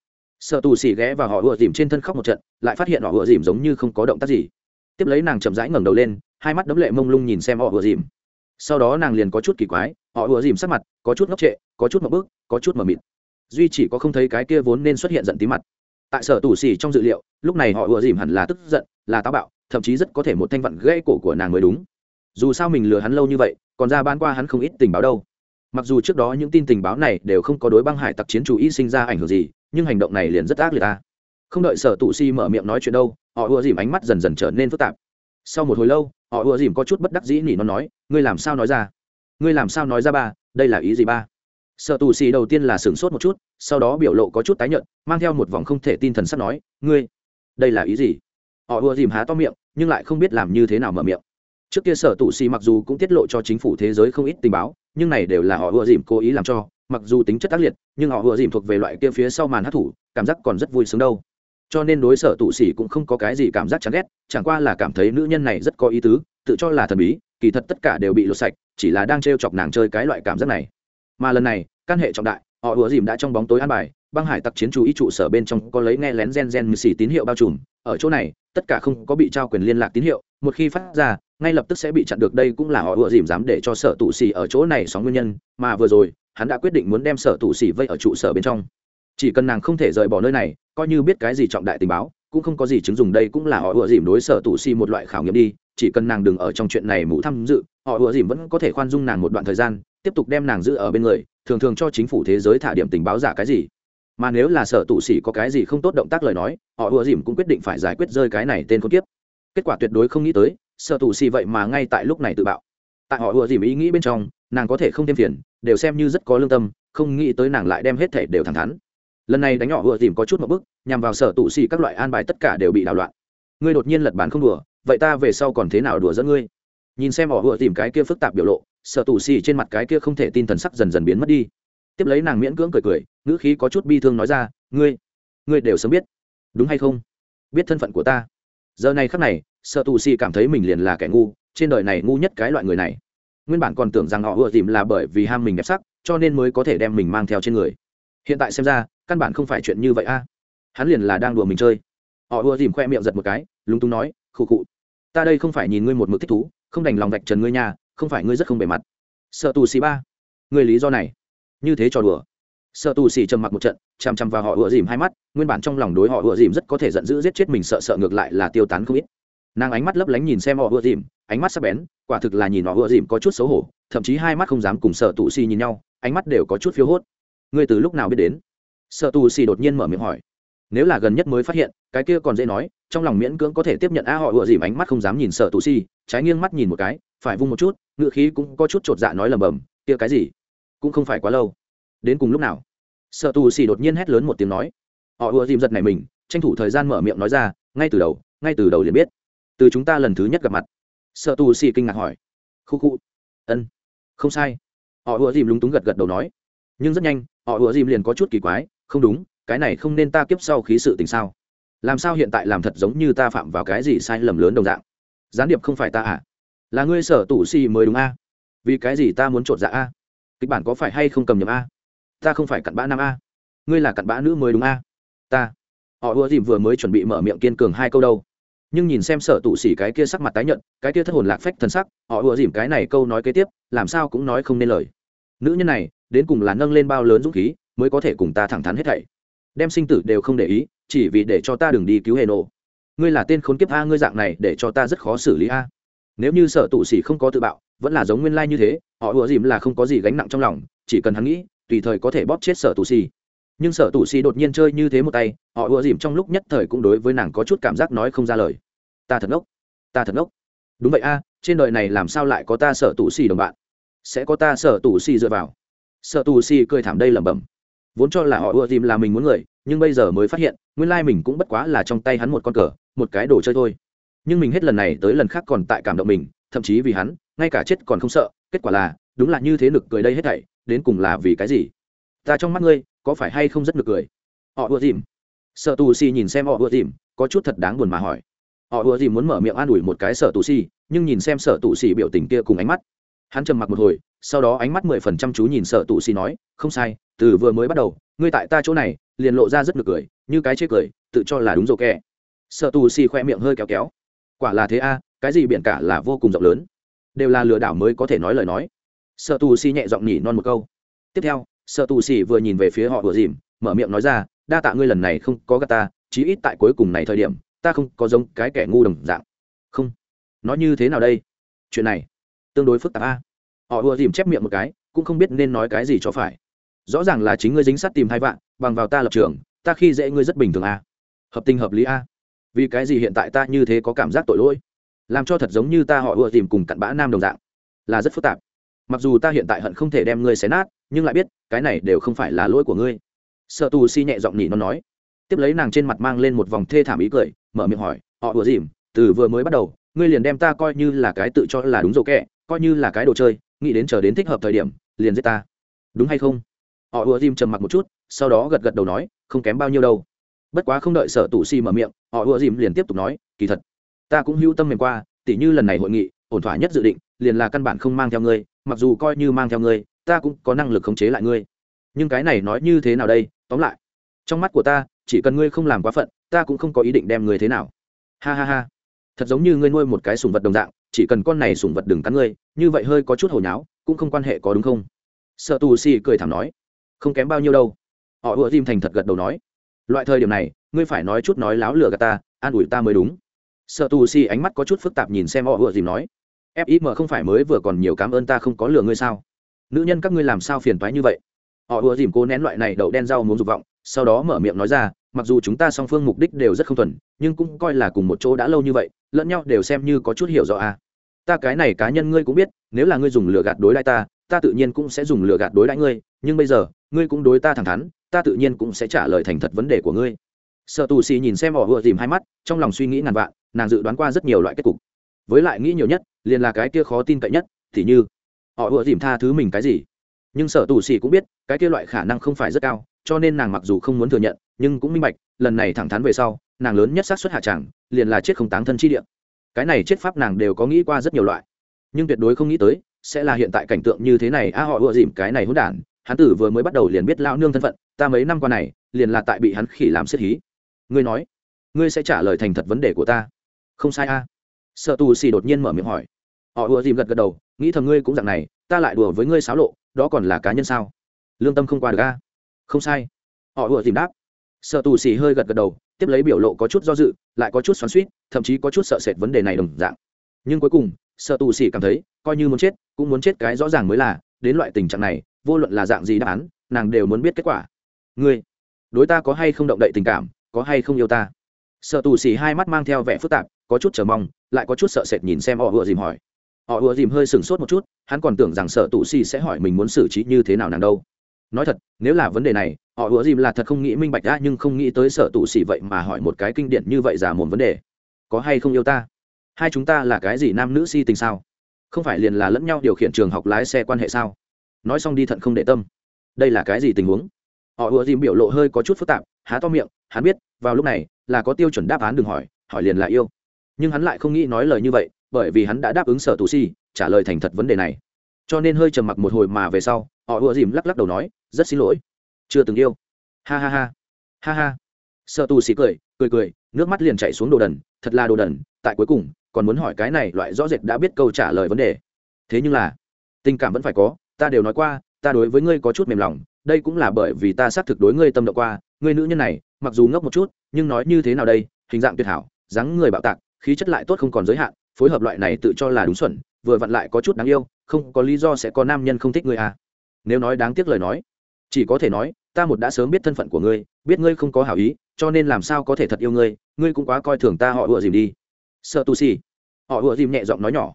Sợ tù xỉ ghé và họ ùa dìm trên thân khóc một trận, lại phát hiện họ ùa dìm giống như không có động tác gì. Tiếp lấy nàng chậm rãi ngẩng đầu lên, hai mắt đấm lệ mông lung nhìn xem họ ùa dìm. Sau đó nàng liền có chút kỳ quái, họ ùa dìm sắc mặt có chút ngốc trệ, có chút mập bước có chút mờ mịt duy chỉ có không thấy cái kia vốn nên xuất hiện giận tí mặt. Tại sở tù xì trong dự liệu, lúc này họ ùa dìm hẳn là tức giận, là táo bạo, thậm chí rất có thể một thanh vặn gãy cổ của nàng mới đúng. Dù sao mình lừa hắn lâu như vậy, còn ra bán qua hắn không ít tình báo đâu. Mặc dù trước đó những tin tình báo này đều không có đối băng hải tặc chiến chủ y sinh ra ảnh hưởng gì, nhưng hành động này liền rất ác liệt ta. Không đợi sở tụ si mở miệng nói chuyện đâu, họ ùa dìm ánh mắt dần dần trở nên phức tạp. Sau một hồi lâu, họ ùa dìm có chút bất đắc dĩ nỉ nó nói, ngươi làm sao nói ra? Ngươi làm sao nói ra ba? Đây là ý gì ba? Sở tù xì đầu tiên là sửng sốt một chút, sau đó biểu lộ có chút tái nhợt, mang theo một vòng không thể tin thần sắp nói, ngươi, đây là ý gì? Họ ùa dìm há to miệng, nhưng lại không biết làm như thế nào mở miệng. Trước kia sở tù xì mặc dù cũng tiết lộ cho chính phủ thế giới không ít tình báo, nhưng này đều là họ ùa dìm cố ý làm cho, mặc dù tính chất tác liệt, nhưng họ ùa dìm thuộc về loại kia phía sau màn hát thủ, cảm giác còn rất vui sướng đâu. Cho nên đối sở tụ xỉ cũng không có cái gì cảm giác chán ghét, chẳng qua là cảm thấy nữ nhân này rất có ý tứ, tự cho là thần bí, kỳ thật tất cả đều bị lột sạch, chỉ là đang t chọc nàng chơi cái loại cảm giác này. Mà lần này căn hệ trọng đại, họ ùa dìm đã trong bóng tối an bài, băng hải tặc chiến chú ý trụ sở bên trong có lấy nghe lén gen gen mười xì tín hiệu bao trùm. Ở chỗ này, tất cả không có bị trao quyền liên lạc tín hiệu, một khi phát ra, ngay lập tức sẽ bị chặn được. Đây cũng là họ ùa dìm dám để cho sở tụ xì ở chỗ này sóng nguyên nhân, mà vừa rồi, hắn đã quyết định muốn đem sở tụ xì vây ở trụ sở bên trong. Chỉ cần nàng không thể rời bỏ nơi này, coi như biết cái gì trọng đại tình báo, cũng không có gì chứng dùng. Đây cũng là họ ùa dìm đối sở tụ xì một loại khảo nghiệm đi. Chỉ cần nàng đừng ở trong chuyện này mũ tham dự, họ ùa dìm vẫn có thể khoan dung nàng một đoạn thời gian, tiếp tục đem nàng giữ ở bên người thường thường cho chính phủ thế giới thả điểm tình báo giả cái gì. Mà nếu là sở tụ sĩ có cái gì không tốt động tác lời nói, họ ùa dìm cũng quyết định phải giải quyết rơi cái này tên con kiếp. Kết quả tuyệt đối không nghĩ tới, sở tụ sĩ vậy mà ngay tại lúc này tự bạo. Tại họ ùa dìm ý nghĩ bên trong, nàng có thể không thêm phiền, đều xem như rất có lương tâm, không nghĩ tới nàng lại đem hết thể đều thẳng thắn. Lần này đánh họ ùa dìm có chút một bức nhằm vào sở tụ sĩ các loại an bài tất cả đều bị đảo loạn. Ngươi đột nhiên lật bán không đùa, vậy ta về sau còn thế nào đùa dẫn ngươi? Nhìn xem họ ùa Dìm cái kia phức tạp biểu lộ sở tù xì trên mặt cái kia không thể tin thần sắc dần dần biến mất đi. Tiếp lấy nàng miễn cưỡng cười cười, ngữ khí có chút bi thương nói ra, ngươi ngươi đều sớm biết. Đúng hay không? Biết thân phận của ta. Giờ này khắc này sợ tù xì cảm thấy mình liền là kẻ ngu, trên đời này ngu nhất cái loại người này. Nguyên bản còn tưởng rằng họ ưa dìm là bởi vì ham mình đẹp sắc, cho nên mới có thể đem mình mang theo trên người. Hiện tại xem ra, căn bản không phải chuyện như vậy a. Hắn liền là đang đùa mình chơi. Họ ưa dìm khoe miệng giật một cái, lúng túng nói, khụ khụ, ta đây không phải nhìn ngươi một mực thích thú, không đành lòng vạch trần ngươi nhà không phải ngươi rất không bề mặt. Sợ tù xì ba. Người lý do này. Như thế trò đùa. Sợ tù xì trầm mặc một trận chằm chằm vào họ ựa dìm hai mắt, nguyên bản trong lòng đối họ ựa dìm rất có thể giận dữ giết chết mình sợ sợ ngược lại là tiêu tán không ít. Nàng ánh mắt lấp lánh nhìn xem họ ựa dìm, ánh mắt sắc bén, quả thực là nhìn họ ựa dìm có chút xấu hổ, thậm chí hai mắt không dám cùng sợ tù xì nhìn nhau, ánh mắt đều có chút phiếu hốt. Ngươi từ lúc nào biết đến? Sợ tù xì đột nhiên mở miệng hỏi. Nếu là gần nhất mới phát hiện, cái kia còn dễ nói, trong lòng miễn cưỡng có thể tiếp nhận a họ ựa dìm ánh mắt không dám nhìn sợ tù xì, trái nghiêng mắt nhìn một cái phải vung một chút ngựa khí cũng có chút chột dạ nói lầm bầm, kia cái gì? Cũng không phải quá lâu. Đến cùng lúc nào? Sợ tù xì đột nhiên hét lớn một tiếng nói. Họ ùa dìm giật này mình, tranh thủ thời gian mở miệng nói ra, ngay từ đầu, ngay từ đầu liền biết. Từ chúng ta lần thứ nhất gặp mặt. Sợ tù xì kinh ngạc hỏi. Khu khu. Ân, không sai. Họ ùa dìm lúng túng gật gật đầu nói. Nhưng rất nhanh, họ ùa dìm liền có chút kỳ quái, không đúng, cái này không nên ta kiếp sau khí sự tình sao? Làm sao hiện tại làm thật giống như ta phạm vào cái gì sai lầm lớn đồng dạng? Gián điệp không phải ta à? Là ngươi sở tụ xì mới đúng a? Vì cái gì ta muốn trột dạ a? Kịch bản có phải hay không cầm nhầm a? Ta không phải cặn bã nam a. Ngươi là cặn bã nữ mới đúng a? Ta. Họ ùa dìm vừa mới chuẩn bị mở miệng kiên cường hai câu đâu. Nhưng nhìn xem sở tụ xỉ cái kia sắc mặt tái nhận cái kia thất hồn lạc phách thân sắc, họ ùa dìm cái này câu nói kế tiếp, làm sao cũng nói không nên lời. Nữ nhân này, đến cùng là nâng lên bao lớn dũng khí, mới có thể cùng ta thẳng thắn hết thảy. Đem sinh tử đều không để ý, chỉ vì để cho ta đừng đi cứu hề nộ. Ngươi là tên khốn kiếp a, ngươi dạng này để cho ta rất khó xử lý a nếu như sở tụ sĩ không có tự bạo, vẫn là giống nguyên lai như thế, họ ùa dìm là không có gì gánh nặng trong lòng, chỉ cần hắn nghĩ, tùy thời có thể bóp chết sở tụ sĩ. nhưng sở tụ sĩ đột nhiên chơi như thế một tay, họ ùa dìm trong lúc nhất thời cũng đối với nàng có chút cảm giác nói không ra lời. Ta thật ngốc, ta thật ngốc. Đúng vậy a, trên đời này làm sao lại có ta sở tụ sĩ đồng bạn? Sẽ có ta sở tụ sĩ dựa vào. Sở tụ sĩ cười thảm đây lẩm bẩm. Vốn cho là họ ùa dìm là mình muốn người, nhưng bây giờ mới phát hiện, nguyên lai mình cũng bất quá là trong tay hắn một con cờ, một cái đồ chơi thôi nhưng mình hết lần này tới lần khác còn tại cảm động mình, thậm chí vì hắn, ngay cả chết còn không sợ, kết quả là, đúng là như thế nực cười đây hết thảy, đến cùng là vì cái gì? Ta trong mắt ngươi, có phải hay không rất nực cười? Họ ùa dìm. Sợ tù si nhìn xem họ ùa dìm, có chút thật đáng buồn mà hỏi. Họ ùa dìm muốn mở miệng an ủi một cái sợ tù si, nhưng nhìn xem sợ tù si biểu tình kia cùng ánh mắt. Hắn trầm mặc một hồi, sau đó ánh mắt mười phần trăm chú nhìn sợ tù si nói, không sai, từ vừa mới bắt đầu, ngươi tại ta chỗ này, liền lộ ra rất nực cười, như cái chê cười, tự cho là đúng rồi kẻ sợ tù si khoe miệng hơi kéo kéo quả là thế a, cái gì biển cả là vô cùng rộng lớn. Đều là lừa đảo mới có thể nói lời nói. Sợ tù xì nhẹ giọng nhỉ non một câu. Tiếp theo sợ tù xì vừa nhìn về phía họ vừa dìm, mở miệng nói ra, đa tạ ngươi lần này không có gà ta, chí ít tại cuối cùng này thời điểm, ta không có giống cái kẻ ngu đồng dạng. Không. Nói như thế nào đây? Chuyện này tương đối phức tạp a. Họ vừa dìm chép miệng một cái, cũng không biết nên nói cái gì cho phải. Rõ ràng là chính ngươi dính sát tìm hai vạn, bằng vào ta lập trường, ta khi dễ ngươi rất bình thường a. Hợp tình hợp lý a vì cái gì hiện tại ta như thế có cảm giác tội lỗi? Làm cho thật giống như ta họ ưa tìm cùng cặn bã nam đồng dạng. Là rất phức tạp. Mặc dù ta hiện tại hận không thể đem ngươi xé nát, nhưng lại biết, cái này đều không phải là lỗi của ngươi. Sợ tù si nhẹ giọng nhỉ nó nói. Tiếp lấy nàng trên mặt mang lên một vòng thê thảm ý cười, mở miệng hỏi, họ ủa dìm từ vừa mới bắt đầu, ngươi liền đem ta coi như là cái tự cho là đúng rồi kệ coi như là cái đồ chơi, nghĩ đến chờ đến thích hợp thời điểm, liền giết ta. Đúng hay không? Họ ủa dìm trầm mặc một chút, sau đó gật gật đầu nói, không kém bao nhiêu đâu bất quá không đợi sở tù si mở miệng, họ ủa dìm liền tiếp tục nói, kỳ thật, ta cũng hưu tâm mềm qua, tỉ như lần này hội nghị, ổn thỏa nhất dự định, liền là căn bản không mang theo ngươi, mặc dù coi như mang theo ngươi, ta cũng có năng lực khống chế lại ngươi. Nhưng cái này nói như thế nào đây? Tóm lại, trong mắt của ta, chỉ cần ngươi không làm quá phận, ta cũng không có ý định đem ngươi thế nào. Ha ha ha. Thật giống như ngươi nuôi một cái sùng vật đồng dạng, chỉ cần con này sùng vật đừng cắn ngươi, như vậy hơi có chút hồi nháo, cũng không quan hệ có đúng không? Sợ tù si cười thảm nói, không kém bao nhiêu đâu. Họ ùa dìm thành thật gật đầu nói loại thời điểm này, ngươi phải nói chút nói láo lừa gạt ta, an ủi ta mới đúng. Sợ tù si ánh mắt có chút phức tạp nhìn xem họ vừa dìm nói fim không phải mới vừa còn nhiều cảm ơn ta không có lừa ngươi sao? Nữ nhân các ngươi làm sao phiền toái như vậy? Họ vừa dìm cố nén loại này đậu đen rau muốn dục vọng, sau đó mở miệng nói ra, mặc dù chúng ta song phương mục đích đều rất không thuần, nhưng cũng coi là cùng một chỗ đã lâu như vậy, lẫn nhau đều xem như có chút hiểu rõ à. ta cái này cá nhân ngươi cũng biết, nếu là ngươi dùng lừa gạt đối đãi ta ta tự nhiên cũng sẽ dùng lừa gạt đối đãi ngươi, nhưng bây giờ, ngươi cũng đối ta thẳng thắn ta tự nhiên cũng sẽ trả lời thành thật vấn đề của ngươi. Sợ tù xì nhìn xem họ vừa tìm hai mắt, trong lòng suy nghĩ ngàn vạn, nàng dự đoán qua rất nhiều loại kết cục. Với lại nghĩ nhiều nhất, liền là cái kia khó tin cậy nhất, thì như, họ vừa tìm tha thứ mình cái gì? Nhưng sở tù xì cũng biết, cái kia loại khả năng không phải rất cao, cho nên nàng mặc dù không muốn thừa nhận, nhưng cũng minh bạch, lần này thẳng thắn về sau, nàng lớn nhất xác suất hạ tràng, liền là chết không táng thân chi địa. Cái này chết pháp nàng đều có nghĩ qua rất nhiều loại. Nhưng tuyệt đối không nghĩ tới, sẽ là hiện tại cảnh tượng như thế này. A, họ ựa dìm cái này hỗn đản hắn tử vừa mới bắt đầu liền biết lão nương thân phận, ta mấy năm qua này, liền là tại bị hắn khỉ làm xiết hí. Ngươi nói, ngươi sẽ trả lời thành thật vấn đề của ta? Không sai a. Sợ tù xì đột nhiên mở miệng hỏi. Họ ùa dìm gật gật đầu, nghĩ thầm ngươi cũng dạng này, ta lại đùa với ngươi xáo lộ, đó còn là cá nhân sao? Lương tâm không qua được a. Không sai. Họ ùa dìm đáp. Sợ tù xì hơi gật gật đầu, tiếp lấy biểu lộ có chút do dự, lại có chút xoắn suýt thậm chí có chút sợ sệt vấn đề này đồng dạng. Nhưng cuối cùng, sợ tù xì cảm thấy, coi như muốn chết, cũng muốn chết cái rõ ràng mới là, đến loại tình trạng này vô luận là dạng gì đáp án nàng đều muốn biết kết quả. Ngươi đối ta có hay không động đậy tình cảm có hay không yêu ta? Sợ tù xì hai mắt mang theo vẻ phức tạp có chút chờ mong lại có chút sợ sệt nhìn xem họ ùa dìm hỏi. Họ ùa dìm hơi sừng sốt một chút hắn còn tưởng rằng sợ tù xì sẽ hỏi mình muốn xử trí như thế nào nàng đâu. Nói thật nếu là vấn đề này họ ùa dìm là thật không nghĩ minh bạch đã, nhưng không nghĩ tới sợ tù xì vậy mà hỏi một cái kinh điển như vậy giả một vấn đề. Có hay không yêu ta? Hai chúng ta là cái gì nam nữ si tình sao? Không phải liền là lẫn nhau điều khiển trường học lái xe quan hệ sao? Nói xong đi thận không để tâm. Đây là cái gì tình huống? Họ ùa dìm biểu lộ hơi có chút phức tạp, há to miệng, hắn biết, vào lúc này, là có tiêu chuẩn đáp án đừng hỏi hỏi liền là yêu. Nhưng hắn lại không nghĩ nói lời như vậy, bởi vì hắn đã đáp ứng sở tù si, trả lời thành thật vấn đề này. Cho nên hơi trầm mặc một hồi mà về sau, họ ùa dìm lắc lắc đầu nói, rất xin lỗi, chưa từng yêu. Ha ha ha. Ha ha. Sợ tù xì cười cười cười, nước mắt liền chạy xuống đồ đần, thật là đồ đần, tại cuối cùng, còn muốn hỏi cái này, loại rõ rệt đã biết câu trả lời vấn đề. Thế nhưng là, tình cảm vẫn phải có ta đều nói qua, ta đối với ngươi có chút mềm lòng, đây cũng là bởi vì ta xác thực đối ngươi tâm động qua, ngươi nữ nhân này, mặc dù ngốc một chút, nhưng nói như thế nào đây, hình dạng tuyệt hảo, dáng người bạo tạc, khí chất lại tốt không còn giới hạn, phối hợp loại này tự cho là đúng xuẩn, vừa vặn lại có chút đáng yêu, không có lý do sẽ có nam nhân không thích ngươi à. Nếu nói đáng tiếc lời nói, chỉ có thể nói, ta một đã sớm biết thân phận của ngươi, biết ngươi không có hảo ý, cho nên làm sao có thể thật yêu ngươi ngươi cũng quá coi thường ta họ ùa dìm đi. Sợ tu si họ ùa dìm nhẹ giọng nói nhỏ.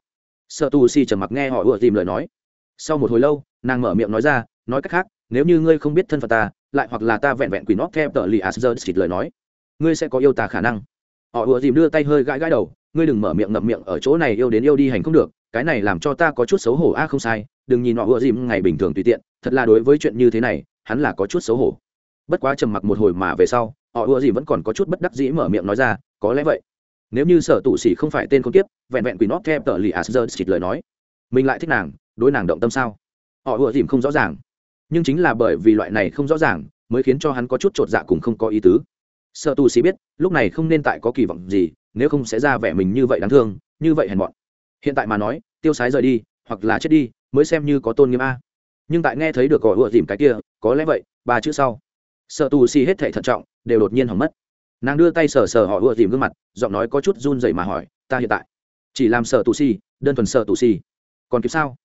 Sợ tu si trầm mặc nghe họ ùa dìm lời nói sau một hồi lâu, nàng mở miệng nói ra, nói cách khác, nếu như ngươi không biết thân phận ta, lại hoặc là ta vẹn vẹn quỷ nóc theo tờ lì asher xịt lời nói, ngươi sẽ có yêu ta khả năng. Họ ùa dìm đưa tay hơi gãi gãi đầu, ngươi đừng mở miệng ngậm miệng ở chỗ này yêu đến yêu đi hành không được, cái này làm cho ta có chút xấu hổ. A, không sai, đừng nhìn họ ùa dìm ngày bình thường tùy tiện, thật là đối với chuyện như thế này, hắn là có chút xấu hổ. Bất quá trầm mặc một hồi mà về sau, họ ùa dìm vẫn còn có chút bất đắc dĩ mở miệng nói ra, có lẽ vậy. Nếu như sở tụ sĩ không phải tên con tiếp vẹn vẹn quỷ nóc theo tờ lì asher xịt lời nói, mình lại thích nàng đối nàng động tâm sao? Họ ùa dìm không rõ ràng. Nhưng chính là bởi vì loại này không rõ ràng mới khiến cho hắn có chút t r ộ t dạ cùng không có ý tứ. Sợ Tu sĩ biết lúc này không nên tại có kỳ vọng gì nếu không sẽ ra vẻ mình như vậy đáng thương như vậy hèn mọn. Hiện tại mà nói tiêu sái rời đi hoặc là chết đi mới xem như có tôn nghiêm a. Nhưng tại nghe thấy được gọi ựa dìm cái kia có lẽ vậy ba chữ sau. Sợ Tu Sĩ hết thể thận trọng đều đột nhiên hỏng mất. Nàng đưa tay sờ sờ họ ựa dìm gương mặt giọng nói có chút run dậy mà hỏi ta hiện tại chỉ làm sợ Tu Sĩ, đơn thuần sợ Tu Sĩ, còn kịp sao?